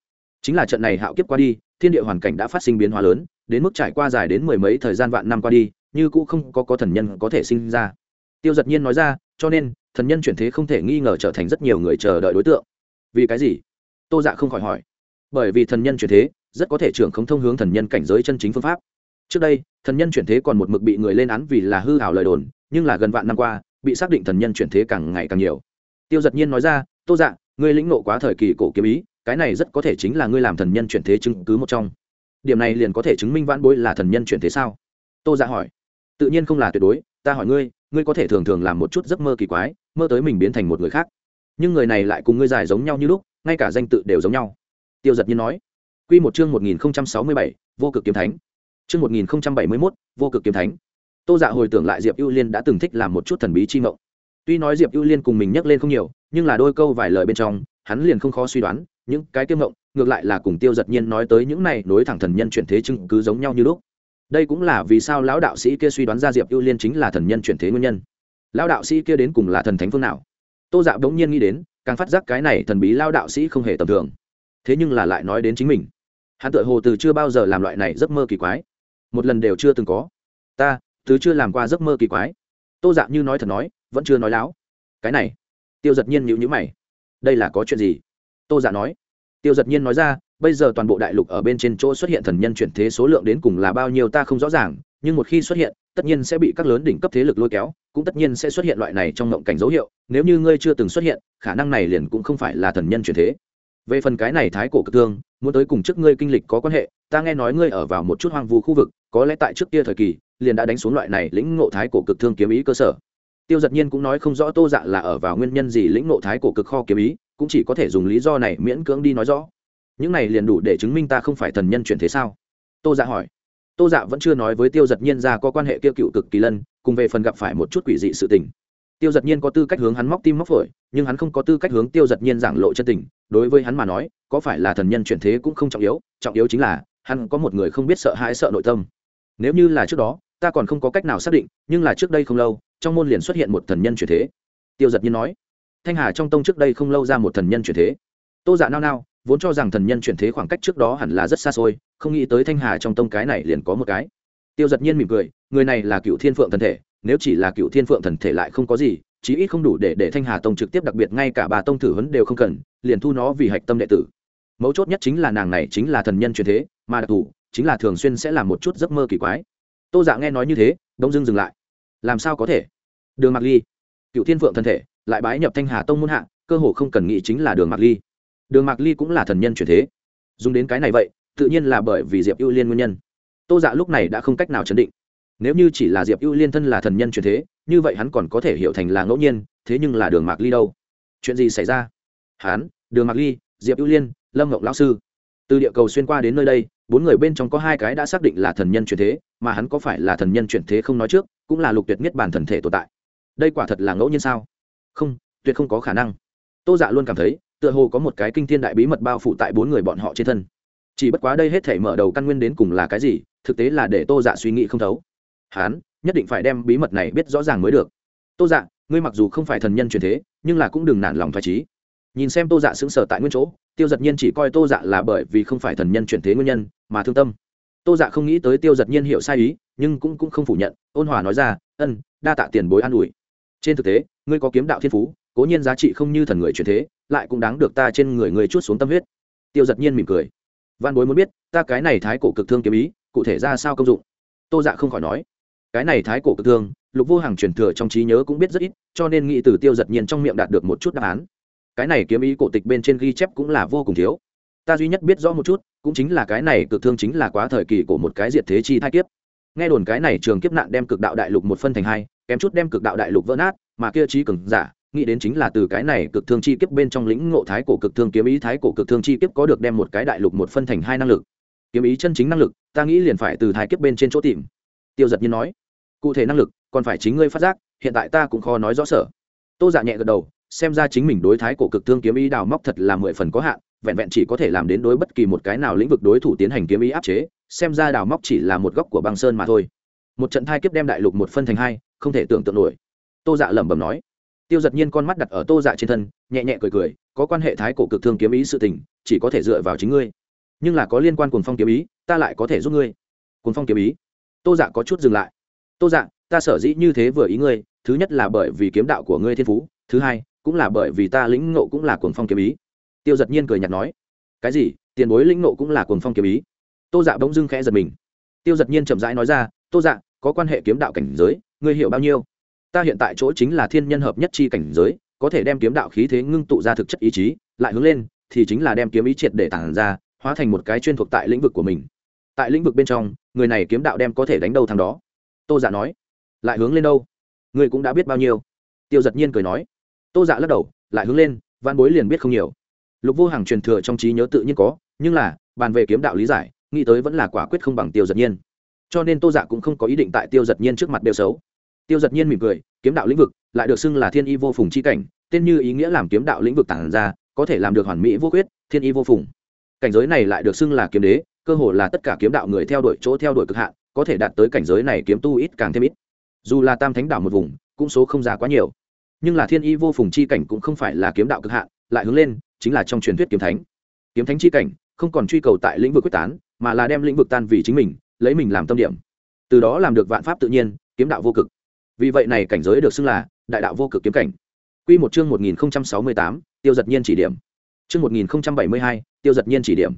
Chính là trận này hạo kiếp qua đi, thiên địa hoàn cảnh đã phát sinh biến hóa lớn, đến mức trải qua dài đến mười mấy thời gian vạn năm qua đi, như cũ không có có thần nhân có thể sinh ra. Tiêu giật nhiên nói ra, cho nên thần nhân chuyển thế không thể nghi ngờ trở thành rất nhiều người chờ đợi đối tượng. Vì cái gì? Tô dạ không khỏi hỏi. Bởi vì thần nhân chuyển thế, rất có thể trưởng không thông hướng thần nhân cảnh giới chân chính phương pháp. Trước đây, thần nhân chuyển thế còn một mực bị người lên án vì là hư hảo lời đồn, nhưng là gần vạn năm qua, bị xác định thần nhân chuyển thế càng ngày càng nhiều. Tiêu giật nhiên nói ra, tô dạ ngươi lĩnh nộ quá thời kỳ cổ kiếm ý, cái này rất có thể chính là ngươi làm thần nhân chuyển thế chứng cứ một trong. Điểm này liền có thể chứng minh vãn bối là thần nhân chuyển thế sao? Tô dạ hỏi. Tự nhiên không là tuyệt đối, ta hỏi ngươi ngươi có thể thường thường làm một chút giấc mơ kỳ quái, mơ tới mình biến thành một người khác. Nhưng người này lại cùng ngươi dài giống nhau như lúc, ngay cả danh tự đều giống nhau. Tiêu giật nhiên nói. Q một chương một nghìn sáu mươi bảy, vô cực kiếm thánh. Chương một nghìn bảy mươi mốt, vô cực kiếm thánh. Tô dạ hồi tưởng lại diệp ưu liên đã từng thích làm một chút thần bí chi mộng. Tuy nói diệp ưu liên cùng mình nhắc lên không nhiều, nhưng là đôi câu vài lời bên trong, hắn liền không khó suy đoán, những cái tiêu mộng, ngược lại là cùng tiêu giật nhiên nói tới những này nối thẳng thần nhân chuyển thế chứng cứ giống nhau như lúc đây cũng là vì sao lão đạo sĩ kia suy đoán ra diệp ưu liên chính là thần nhân chuyển thế nguyên nhân. Lão đạo sĩ kia đến cùng là thần thánh phương nào? Tô dạ bỗng nhiên nghĩ đến, càng phát giác cái này thần bí lao đạo sĩ không hề tầm thường. Thế nhưng là lại nói đến chính mình. Hắn tự hồ từ chưa bao giờ làm loại này giấc mơ kỳ quái. Một lần đều chưa từng có. Ta, từ chưa làm qua giấc mơ kỳ quái. Tô dạ như nói thật nói, vẫn chưa nói láo. Cái này. Tiêu giật nhiên nhịu nhữ mày. Đây là có chuyện gì? Tô dạ nói. Tiêu giật nhiên nói ra bây giờ toàn bộ đại lục ở bên trên chỗ xuất hiện thần nhân chuyển thế số lượng đến cùng là bao nhiêu ta không rõ ràng, nhưng một khi xuất hiện, tất nhiên sẽ bị các lớn đỉnh cấp thế lực lôi kéo, cũng tất nhiên sẽ xuất hiện loại này trong ngộng cảnh dấu hiệu, nếu như ngươi chưa từng xuất hiện, khả năng này liền cũng không phải là thần nhân chuyển thế. Về phần cái này thái cổ cực thương, muốn tới cùng trước ngươi kinh lịch có quan hệ, ta nghe nói ngươi ở vào một chút hoang vu khu vực, có lẽ tại trước kia thời kỳ, liền đã đánh xuống loại này lĩnh ngộ thái cổ cực thương kiếm ý cơ sở. Tiêu giật nhiên cũng nói không rõ tô dạ là ở vào nguyên nhân gì lĩnh ngộ thái cổ cực kho kiếm ý, cũng chỉ có thể dùng lý do này miễn cưỡng đi nói rõ những này liền đủ để chứng minh ta không phải thần nhân chuyển thế sao? Tô dạ hỏi. Tô dạ vẫn chưa nói với tiêu giật nhiên ra có quan hệ kia cựu cực kỳ lân, cùng về phần gặp phải một chút quỷ dị sự tình. Tiêu giật nhiên có tư cách hướng hắn móc tim móc phổi, nhưng hắn không có tư cách hướng tiêu giật nhiên giảng lộ chân tình. Đối với hắn mà nói, có phải là thần nhân chuyển thế cũng không trọng yếu trọng yếu chính là, hắn có một người không biết sợ hãi sợ nội tâm. Nếu như là trước đó, ta còn không có cách nào xác định, nhưng là trước đây không lâu, trong môn liền xuất hiện một thần nhân chuyển thế. Tiêu giật nhiên nói. Thanh hà trong tông trước đây không lâu ra một thần nhân chuyển thế. Tô dạ nao nao vốn cho rằng thần nhân chuyển thế khoảng cách trước đó hẳn là rất xa xôi, không nghĩ tới thanh hà trong tông cái này liền có một cái. Tiêu giật nhiên mỉm cười, người này là cựu thiên phượng thần thể, nếu chỉ là cựu thiên phượng thần thể lại không có gì, chí ít không đủ để để thanh hà tông trực tiếp đặc biệt ngay cả bà tông thử huấn đều không cần, liền thu nó vì hạch tâm đệ tử. Mấu chốt nhất chính là nàng này chính là thần nhân truyền thế, mà đặc thù, chính là thường xuyên sẽ làm một chút giấc mơ kỳ quái. Tô dạ nghe nói như thế, đông dưng dừng lại. Làm sao có thể? Đường mạc ly. Cựu thiên phượng thân thể, lại bái nhập thanh hà tông muôn hạ, cơ hồ không cần nghĩ chính là đường mạc ly đường mạc ly cũng là thần nhân truyền thế. Dùng đến cái này vậy, tự nhiên là bởi vì diệp ưu liên nguyên nhân. Tô dạ lúc này đã không cách nào chấn định. Nếu như chỉ là diệp ưu liên thân là thần nhân truyền thế, như vậy hắn còn có thể hiểu thành là ngẫu nhiên, thế nhưng là đường mạc ly đâu? Chuyện gì xảy ra? Hắn, đường mạc ly, diệp ưu liên, lâm ngọc lão sư. Từ địa cầu xuyên qua đến nơi đây, bốn người bên trong có hai cái đã xác định là thần nhân chuyển thế, mà hắn có phải là thần nhân chuyển thế không nói trước, cũng là lục tuyệt nhất bản thần thể tồn tại. Đây quả thật là ngẫu nhiên sao? Không, tuyệt không có khả năng. Tô dạ luôn cảm thấy tựa hồ có một cái kinh thiên đại bí mật bao phủ tại bốn người bọn họ trên thân. Chỉ bất quá đây hết thể mở đầu căn nguyên đến cùng là cái gì thực tế là để tô dạ suy nghĩ không thấu. Hán nhất định phải đem bí mật này biết rõ ràng mới được. Tô dạ ngươi mặc dù không phải thần nhân truyền thế nhưng là cũng đừng nản lòng thoải trí nhìn xem tô dạ xứng sở tại nguyên chỗ tiêu giật nhiên chỉ coi tô dạ là bởi vì không phải thần nhân chuyển thế nguyên nhân mà thương tâm. Tô dạ không nghĩ tới tiêu giật nhiên hiểu sai ý nhưng cũng, cũng không phủ nhận ôn hòa nói ra ân đa tạ tiền bối an ủi. Trên thực tế ngươi có kiếm đạo thiên phú cố nhiên giá trị không như thần người chuyển thế lại cũng đáng được ta trên người người chút xuống tâm huyết. Tiêu giật nhiên mỉm cười. Văn bối muốn biết, ta cái này thái cổ cực thương kiếm ý, cụ thể ra sao công dụng? Tô dạ không khỏi nói. Cái này thái cổ cực thương, lục vô hàng truyền thừa trong trí nhớ cũng biết rất ít, cho nên nghĩ từ tiêu giật nhiên trong miệng đạt được một chút đáp án. Cái này kiếm ý cổ tịch bên trên ghi chép cũng là vô cùng thiếu. Ta duy nhất biết rõ một chút, cũng chính là cái này cực thương chính là quá thời kỳ của một cái diệt thế chi thai kiếp. Nghe đồn cái này trường kiếp nạn đem cực đạo đại lục một phân thành hai, kém chút đem cực đạo đại lục vỡ nát, mà kia trí cường giả nghĩ đến chính là từ cái này cực thương chi kiếp bên trong lĩnh ngộ thái cổ cực thương kiếm ý, thái cổ cực thương chi kiếp có được đem một cái đại lục một phân thành hai năng lực. Kiếm ý chân chính năng lực, ta nghĩ liền phải từ thái kiếp bên trên chỗ tìm. Tiêu giật nhiên nói, cụ thể năng lực, còn phải chính ngươi phát giác, hiện tại ta cũng khó nói rõ sở. Tô giả dạ nhẹ gật đầu, xem ra chính mình đối thái cổ cực thương kiếm ý đào móc thật là mười phần có hạn, vẹn vẹn chỉ có thể làm đến đối bất kỳ một cái nào lĩnh vực đối thủ tiến hành kiếm ý áp chế, xem ra đào móc chỉ là một góc của băng sơn mà thôi. Một trận thai kiếp đem đại lục một phân thành hai, không thể tưởng tượng nổi. Tô dạ lẩm bẩm nói tiêu giật nhiên con mắt đặt ở tô dạ trên thân, nhẹ nhẹ cười cười, có quan hệ thái cổ cực thương kiếm ý sự tình, chỉ có thể dựa vào chính ngươi. Nhưng là có liên quan cuồng phong kiếm ý, ta lại có thể giúp ngươi. Cuồng phong kiếm ý? Tô dạ có chút dừng lại. Tô dạ ta sở dĩ như thế vừa ý ngươi, thứ nhất là bởi vì kiếm đạo của ngươi thiên phú, thứ hai, cũng là bởi vì ta lĩnh ngộ cũng là cuồng phong kiếm ý. Tiêu giật nhiên cười nhạt nói. Cái gì? Tiền bối lĩnh ngộ cũng là cuồng phong kiếm ý? Tô dạ bỗng dưng khẽ giật mình. Tiêu giật nhiên chậm rãi nói ra, tô dạ có quan hệ kiếm đạo cảnh giới, ngươi hiểu bao nhiêu? Ta hiện tại chỗ chính là thiên nhân hợp nhất chi cảnh giới, có thể đem kiếm đạo khí thế ngưng tụ ra thực chất ý chí, lại hướng lên, thì chính là đem kiếm ý triệt để tản ra, hóa thành một cái chuyên thuộc tại lĩnh vực của mình. Tại lĩnh vực bên trong, người này kiếm đạo đem có thể đánh đâu thằng đó? Tô dạ nói. Lại hướng lên đâu? Ngươi cũng đã biết bao nhiêu? Tiêu giật nhiên cười nói. Tô dạ lắc đầu, lại hướng lên văn bối liền biết không nhiều. Lục vô hàng truyền thừa trong trí nhớ tự nhiên có, nhưng là, bàn về kiếm đạo lý giải, nghĩ tới vẫn là quả quyết không bằng tiêu giật nhiên. Cho nên tô dạ cũng không có ý định tại tiêu giật nhiên trước mặt đều xấu tiêu giật nhiên mỉm cười, kiếm đạo lĩnh vực lại được xưng là thiên y vô phùng c h i cảnh, tên như ý nghĩa làm kiếm đạo lĩnh vực tản ra, có thể làm được hoàn mỹ vô quyết thiên y vô phùng. Cảnh giới này lại được xưng là kiếm đế, cơ hồ là tất cả kiếm đạo người theo đuổi chỗ theo đuổi cực hạn, có thể đạt tới cảnh giới này kiếm tu ít càng thêm ít. Dù là tam thánh đảo một vùng, cũng số không giá quá nhiều. Nhưng là thiên y vô phùng chi cảnh cũng không phải là kiếm đạo cực hạn, lại hướng lên, chính là trong truyền thuyết kiếm thánh. Kiếm thánh chi cảnh, không còn truy cầu tại lĩnh vực quyết tán, mà là đem lĩnh vực tan vì chính mình, lấy mình làm tâm điểm. Từ đó làm được vạn pháp tự nhiên, kiếm đạo vô cực vì vậy này cảnh giới được xưng là đại đạo vô cực kiếm cảnh Quy một chương 1068, tiêu giật nhiên chỉ điểm. Chương 1072, tiêu giật nhiên chỉ điểm.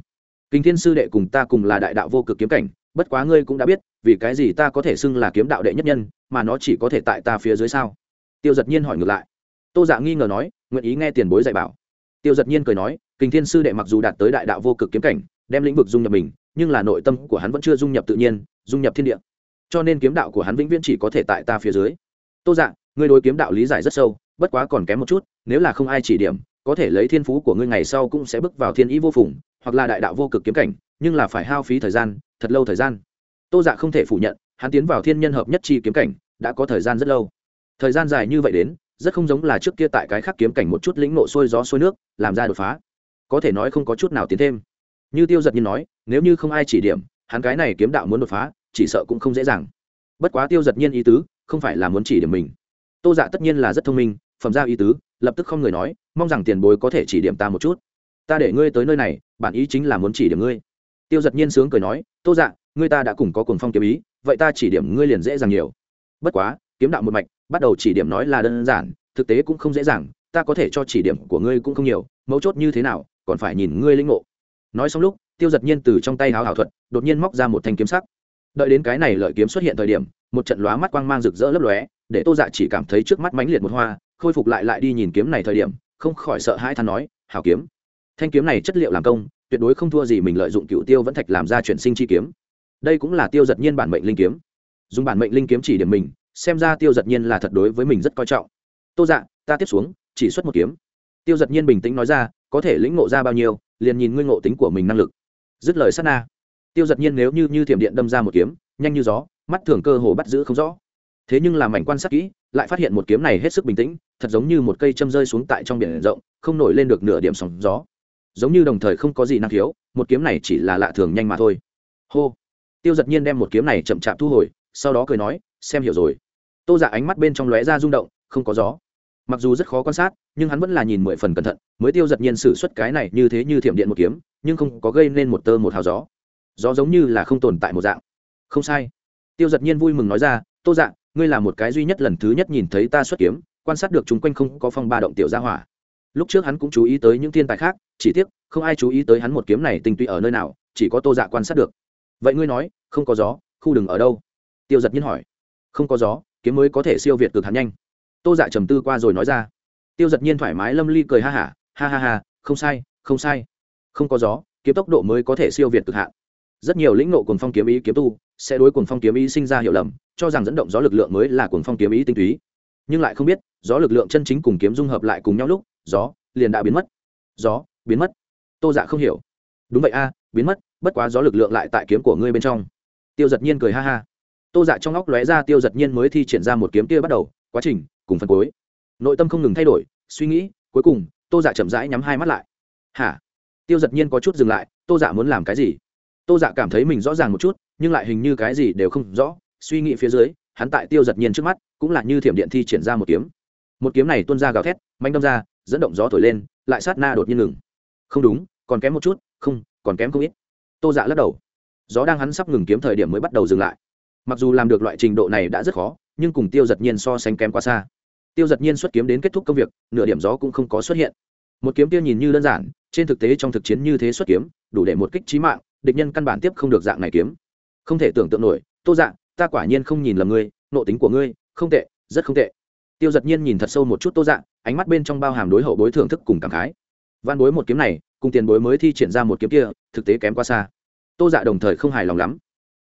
Kinh Thiên sư đệ cùng ta cùng là đại đạo vô cực kiếm cảnh, bất quá ngươi cũng đã biết, vì cái gì ta có thể xưng là kiếm đạo đệ nhất nhân, mà nó chỉ có thể tại ta phía dưới sao? Tiêu giật nhiên hỏi ngược lại. Tô Dạ nghi ngờ nói, nguyện ý nghe tiền bối dạy bảo. Tiêu giật nhiên cười nói, Kinh Thiên sư đệ mặc dù đạt tới đại đạo vô cực kiếm cảnh, đem lĩnh vực dung nhập mình, nhưng là nội tâm của hắn vẫn chưa dung nhập tự nhiên, dung nhập thiên địa. Cho nên kiếm đạo của hắn vĩnh viễn chỉ có thể tại ta phía dưới. Tô Dạng, ngươi đối kiếm đạo lý giải rất sâu, bất quá còn kém một chút, nếu là không ai chỉ điểm, có thể lấy thiên phú của ngươi ngày sau cũng sẽ bước vào thiên ý vô phùng, hoặc là đại đạo vô cực kiếm cảnh, nhưng là phải hao phí thời gian, thật lâu thời gian. Tô Dạ không thể phủ nhận, hắn tiến vào thiên nhân hợp nhất chi kiếm cảnh, đã có thời gian rất lâu. Thời gian dài như vậy đến, rất không giống là trước kia tại cái khác kiếm cảnh một chút lĩnh nộ sôi gió sôi nước, làm ra đột phá. Có thể nói không có chút nào tiến thêm. Như Tiêu Giật Nhiên nói, nếu như không ai chỉ điểm, hắn cái này kiếm đạo muốn đột phá, chỉ sợ cũng không dễ dàng. Bất quá Tiêu Giật Nhiên ý tứ, không phải là muốn chỉ điểm mình. Tô Dạ tất nhiên là rất thông minh, phẩm ra ý tứ, lập tức không người nói, mong rằng tiền bối có thể chỉ điểm ta một chút. ta để ngươi tới nơi này bản ý chính là muốn chỉ điểm ngươi tiêu giật nhiên sướng cười nói tô dạ ngươi ta đã cùng có cùng phong kiếm ý vậy ta chỉ điểm ngươi liền dễ dàng nhiều bất quá kiếm đạo một mạch bắt đầu chỉ điểm nói là đơn giản thực tế cũng không dễ dàng ta có thể cho chỉ điểm của ngươi cũng không nhiều mấu chốt như thế nào còn phải nhìn ngươi linh ngộ nói xong lúc tiêu giật nhiên từ trong tay háo hảo thuật đột nhiên móc ra một thanh kiếm sắc đợi đến cái này lợi kiếm xuất hiện thời điểm, một trận lóa mắt quang mang rực rỡ lấp lóe, để tô dạ chỉ cảm thấy trước mắt mãnh liệt một hoa, khôi phục lại lại đi nhìn kiếm này thời điểm, không khỏi sợ hãi than nói, hảo kiếm, thanh kiếm này chất liệu làm công, tuyệt đối không thua gì mình lợi dụng cựu tiêu vẫn thạch làm ra chuyển sinh chi kiếm. Đây cũng là tiêu giật nhiên bản mệnh linh kiếm. Dùng bản mệnh linh kiếm chỉ điểm mình, xem ra tiêu giật nhiên là thật đối với mình rất coi trọng. Tô dạ ta tiếp xuống, chỉ xuất một kiếm. Tiêu giật nhiên bình tĩnh nói ra, có thể lĩnh ngộ ra bao nhiêu, liền nhìn nguyên ngộ tính của mình năng lực. Dứt lời sát na tiêu giật nhiên nếu như như thiểm điện đâm ra một kiếm, nhanh như gió, mắt thường cơ hồ bắt giữ không rõ. Thế nhưng làm mảnh quan sát kỹ, lại phát hiện một kiếm này hết sức bình tĩnh, thật giống như một cây châm rơi xuống tại trong biển rộng, không nổi lên được nửa điểm sóng gió. Giống như đồng thời không có gì năng khiếu, một kiếm này chỉ là lạ thường nhanh mà thôi. Hô. Tiêu giật nhiên đem một kiếm này chậm chạp thu hồi, sau đó cười nói, xem hiểu rồi. Tô giả dạ ánh mắt bên trong lóe ra rung động, không có gió. Mặc dù rất khó quan sát, nhưng hắn vẫn là nhìn mười phần cẩn thận, mới tiêu giật nhiên xử suất cái này như thế như thiểm điện một kiếm, nhưng không có gây nên một tơ một hào gió gió giống như là không tồn tại một dạng. Không sai. Tiêu giật nhiên vui mừng nói ra tô dạng ngươi là một cái duy nhất lần thứ nhất nhìn thấy ta xuất kiếm quan sát được chúng quanh không có phong ba động tiểu gia hỏa. Lúc trước hắn cũng chú ý tới những thiên tài khác chỉ tiếc không ai chú ý tới hắn một kiếm này tinh túy ở nơi nào chỉ có tô dạ quan sát được. Vậy ngươi nói không có gió khu đừng ở đâu? Tiêu giật nhiên hỏi. Không có gió kiếm mới có thể siêu việt cực hắn nhanh. Tô dạ trầm tư qua rồi nói ra. Tiêu giật nhiên thoải mái lâm ly cười ha hả ha, ha ha ha không sai không sai. Không có gió kiếm tốc độ mới có thể siêu việt cực hạn rất nhiều lĩnh ngộ cuồng phong kiếm ý kiếm tu sẽ đối cuồng phong kiếm ý sinh ra hiểu lầm, cho rằng dẫn động gió lực lượng mới là cuồng phong kiếm ý tinh túy. Nhưng lại không biết, gió lực lượng chân chính cùng kiếm dung hợp lại cùng nhau lúc, gió liền đã biến mất. Gió biến mất. Tô dạ không hiểu. Đúng vậy a, biến mất, bất quá gió lực lượng lại tại kiếm của ngươi bên trong. Tiêu giật nhiên cười ha ha. Tô dạ trong óc lóe ra tiêu giật nhiên mới thi triển ra một kiếm kia bắt đầu, quá trình, cùng phần cuối. Nội tâm không ngừng thay đổi, suy nghĩ, cuối cùng, tô dạ chậm rãi nhắm hai mắt lại. Hả? Tiêu giật nhiên có chút dừng lại, tô dạ muốn làm cái gì? Tô dạ cảm thấy mình rõ ràng một chút, nhưng lại hình như cái gì đều không rõ, suy nghĩ phía dưới, hắn tại tiêu giật nhiên trước mắt, cũng là như thiểm điện thi triển ra một kiếm. Một kiếm này tuôn ra gào thét, manh đâm ra, dẫn động gió thổi lên, lại sát na đột nhiên ngừng. Không đúng, còn kém một chút, không, còn kém không ít. Tô dạ lắc đầu. Gió đang hắn sắp ngừng kiếm thời điểm mới bắt đầu dừng lại. Mặc dù làm được loại trình độ này đã rất khó, nhưng cùng tiêu giật nhiên so sánh kém quá xa. Tiêu giật nhiên xuất kiếm đến kết thúc công việc, nửa điểm gió cũng không có xuất hiện. Một kiếm tiêu nhìn như đơn giản, trên thực tế trong thực chiến như thế xuất kiếm, đủ để một kích trí mạng địch nhân căn bản tiếp không được dạng này kiếm. Không thể tưởng tượng nổi, tô dạng ta quả nhiên không nhìn lầm ngươi nộ tính của ngươi, không tệ, rất không tệ. Tiêu giật nhiên nhìn thật sâu một chút tô dạng ánh mắt bên trong bao hàm đối hậu bối thưởng thức cùng cảm khái. Văn bối một kiếm này, cùng tiền bối mới thi triển ra một kiếm kia, thực tế kém quá xa. Tô dạ đồng thời không hài lòng lắm.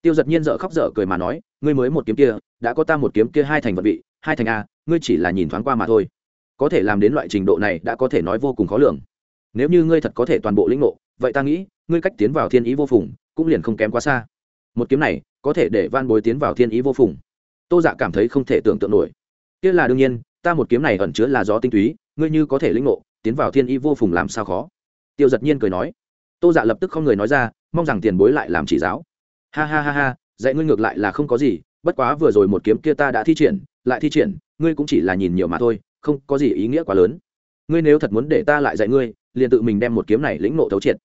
Tiêu giật nhiên dợ khóc dở cười mà nói, ngươi mới một kiếm kia, đã có ta một kiếm kia hai thành vật vị, hai thành a, ngươi chỉ là nhìn thoáng qua mà thôi. Có thể làm đến loại trình độ này đã có thể nói vô cùng khó lường nếu như ngươi thật có thể toàn bộ lĩnh ngộ, vậy ta nghĩ, ngươi cách tiến vào thiên ý vô phùng cũng liền không kém quá xa. Một kiếm này, có thể để van bối tiến vào thiên ý vô phùng. Tô dạ cảm thấy không thể tưởng tượng nổi. Kia là đương nhiên, ta một kiếm này ẩn chứa là gió tinh túy, ngươi như có thể lĩnh ngộ, tiến vào thiên ý vô phùng làm sao khó? Tiêu giật nhiên cười nói. Tô dạ lập tức không người nói ra, mong rằng tiền bối lại làm chỉ giáo. Ha ha ha ha, dạy ngươi ngược lại là không có gì, bất quá vừa rồi một kiếm kia ta đã thi triển, lại thi triển, ngươi cũng chỉ là nhìn nhiều mà thôi, không có gì ý nghĩa quá lớn ngươi nếu thật muốn để ta lại dạy ngươi, liền tự mình đem một kiếm này lĩnh nộ thấu triệt.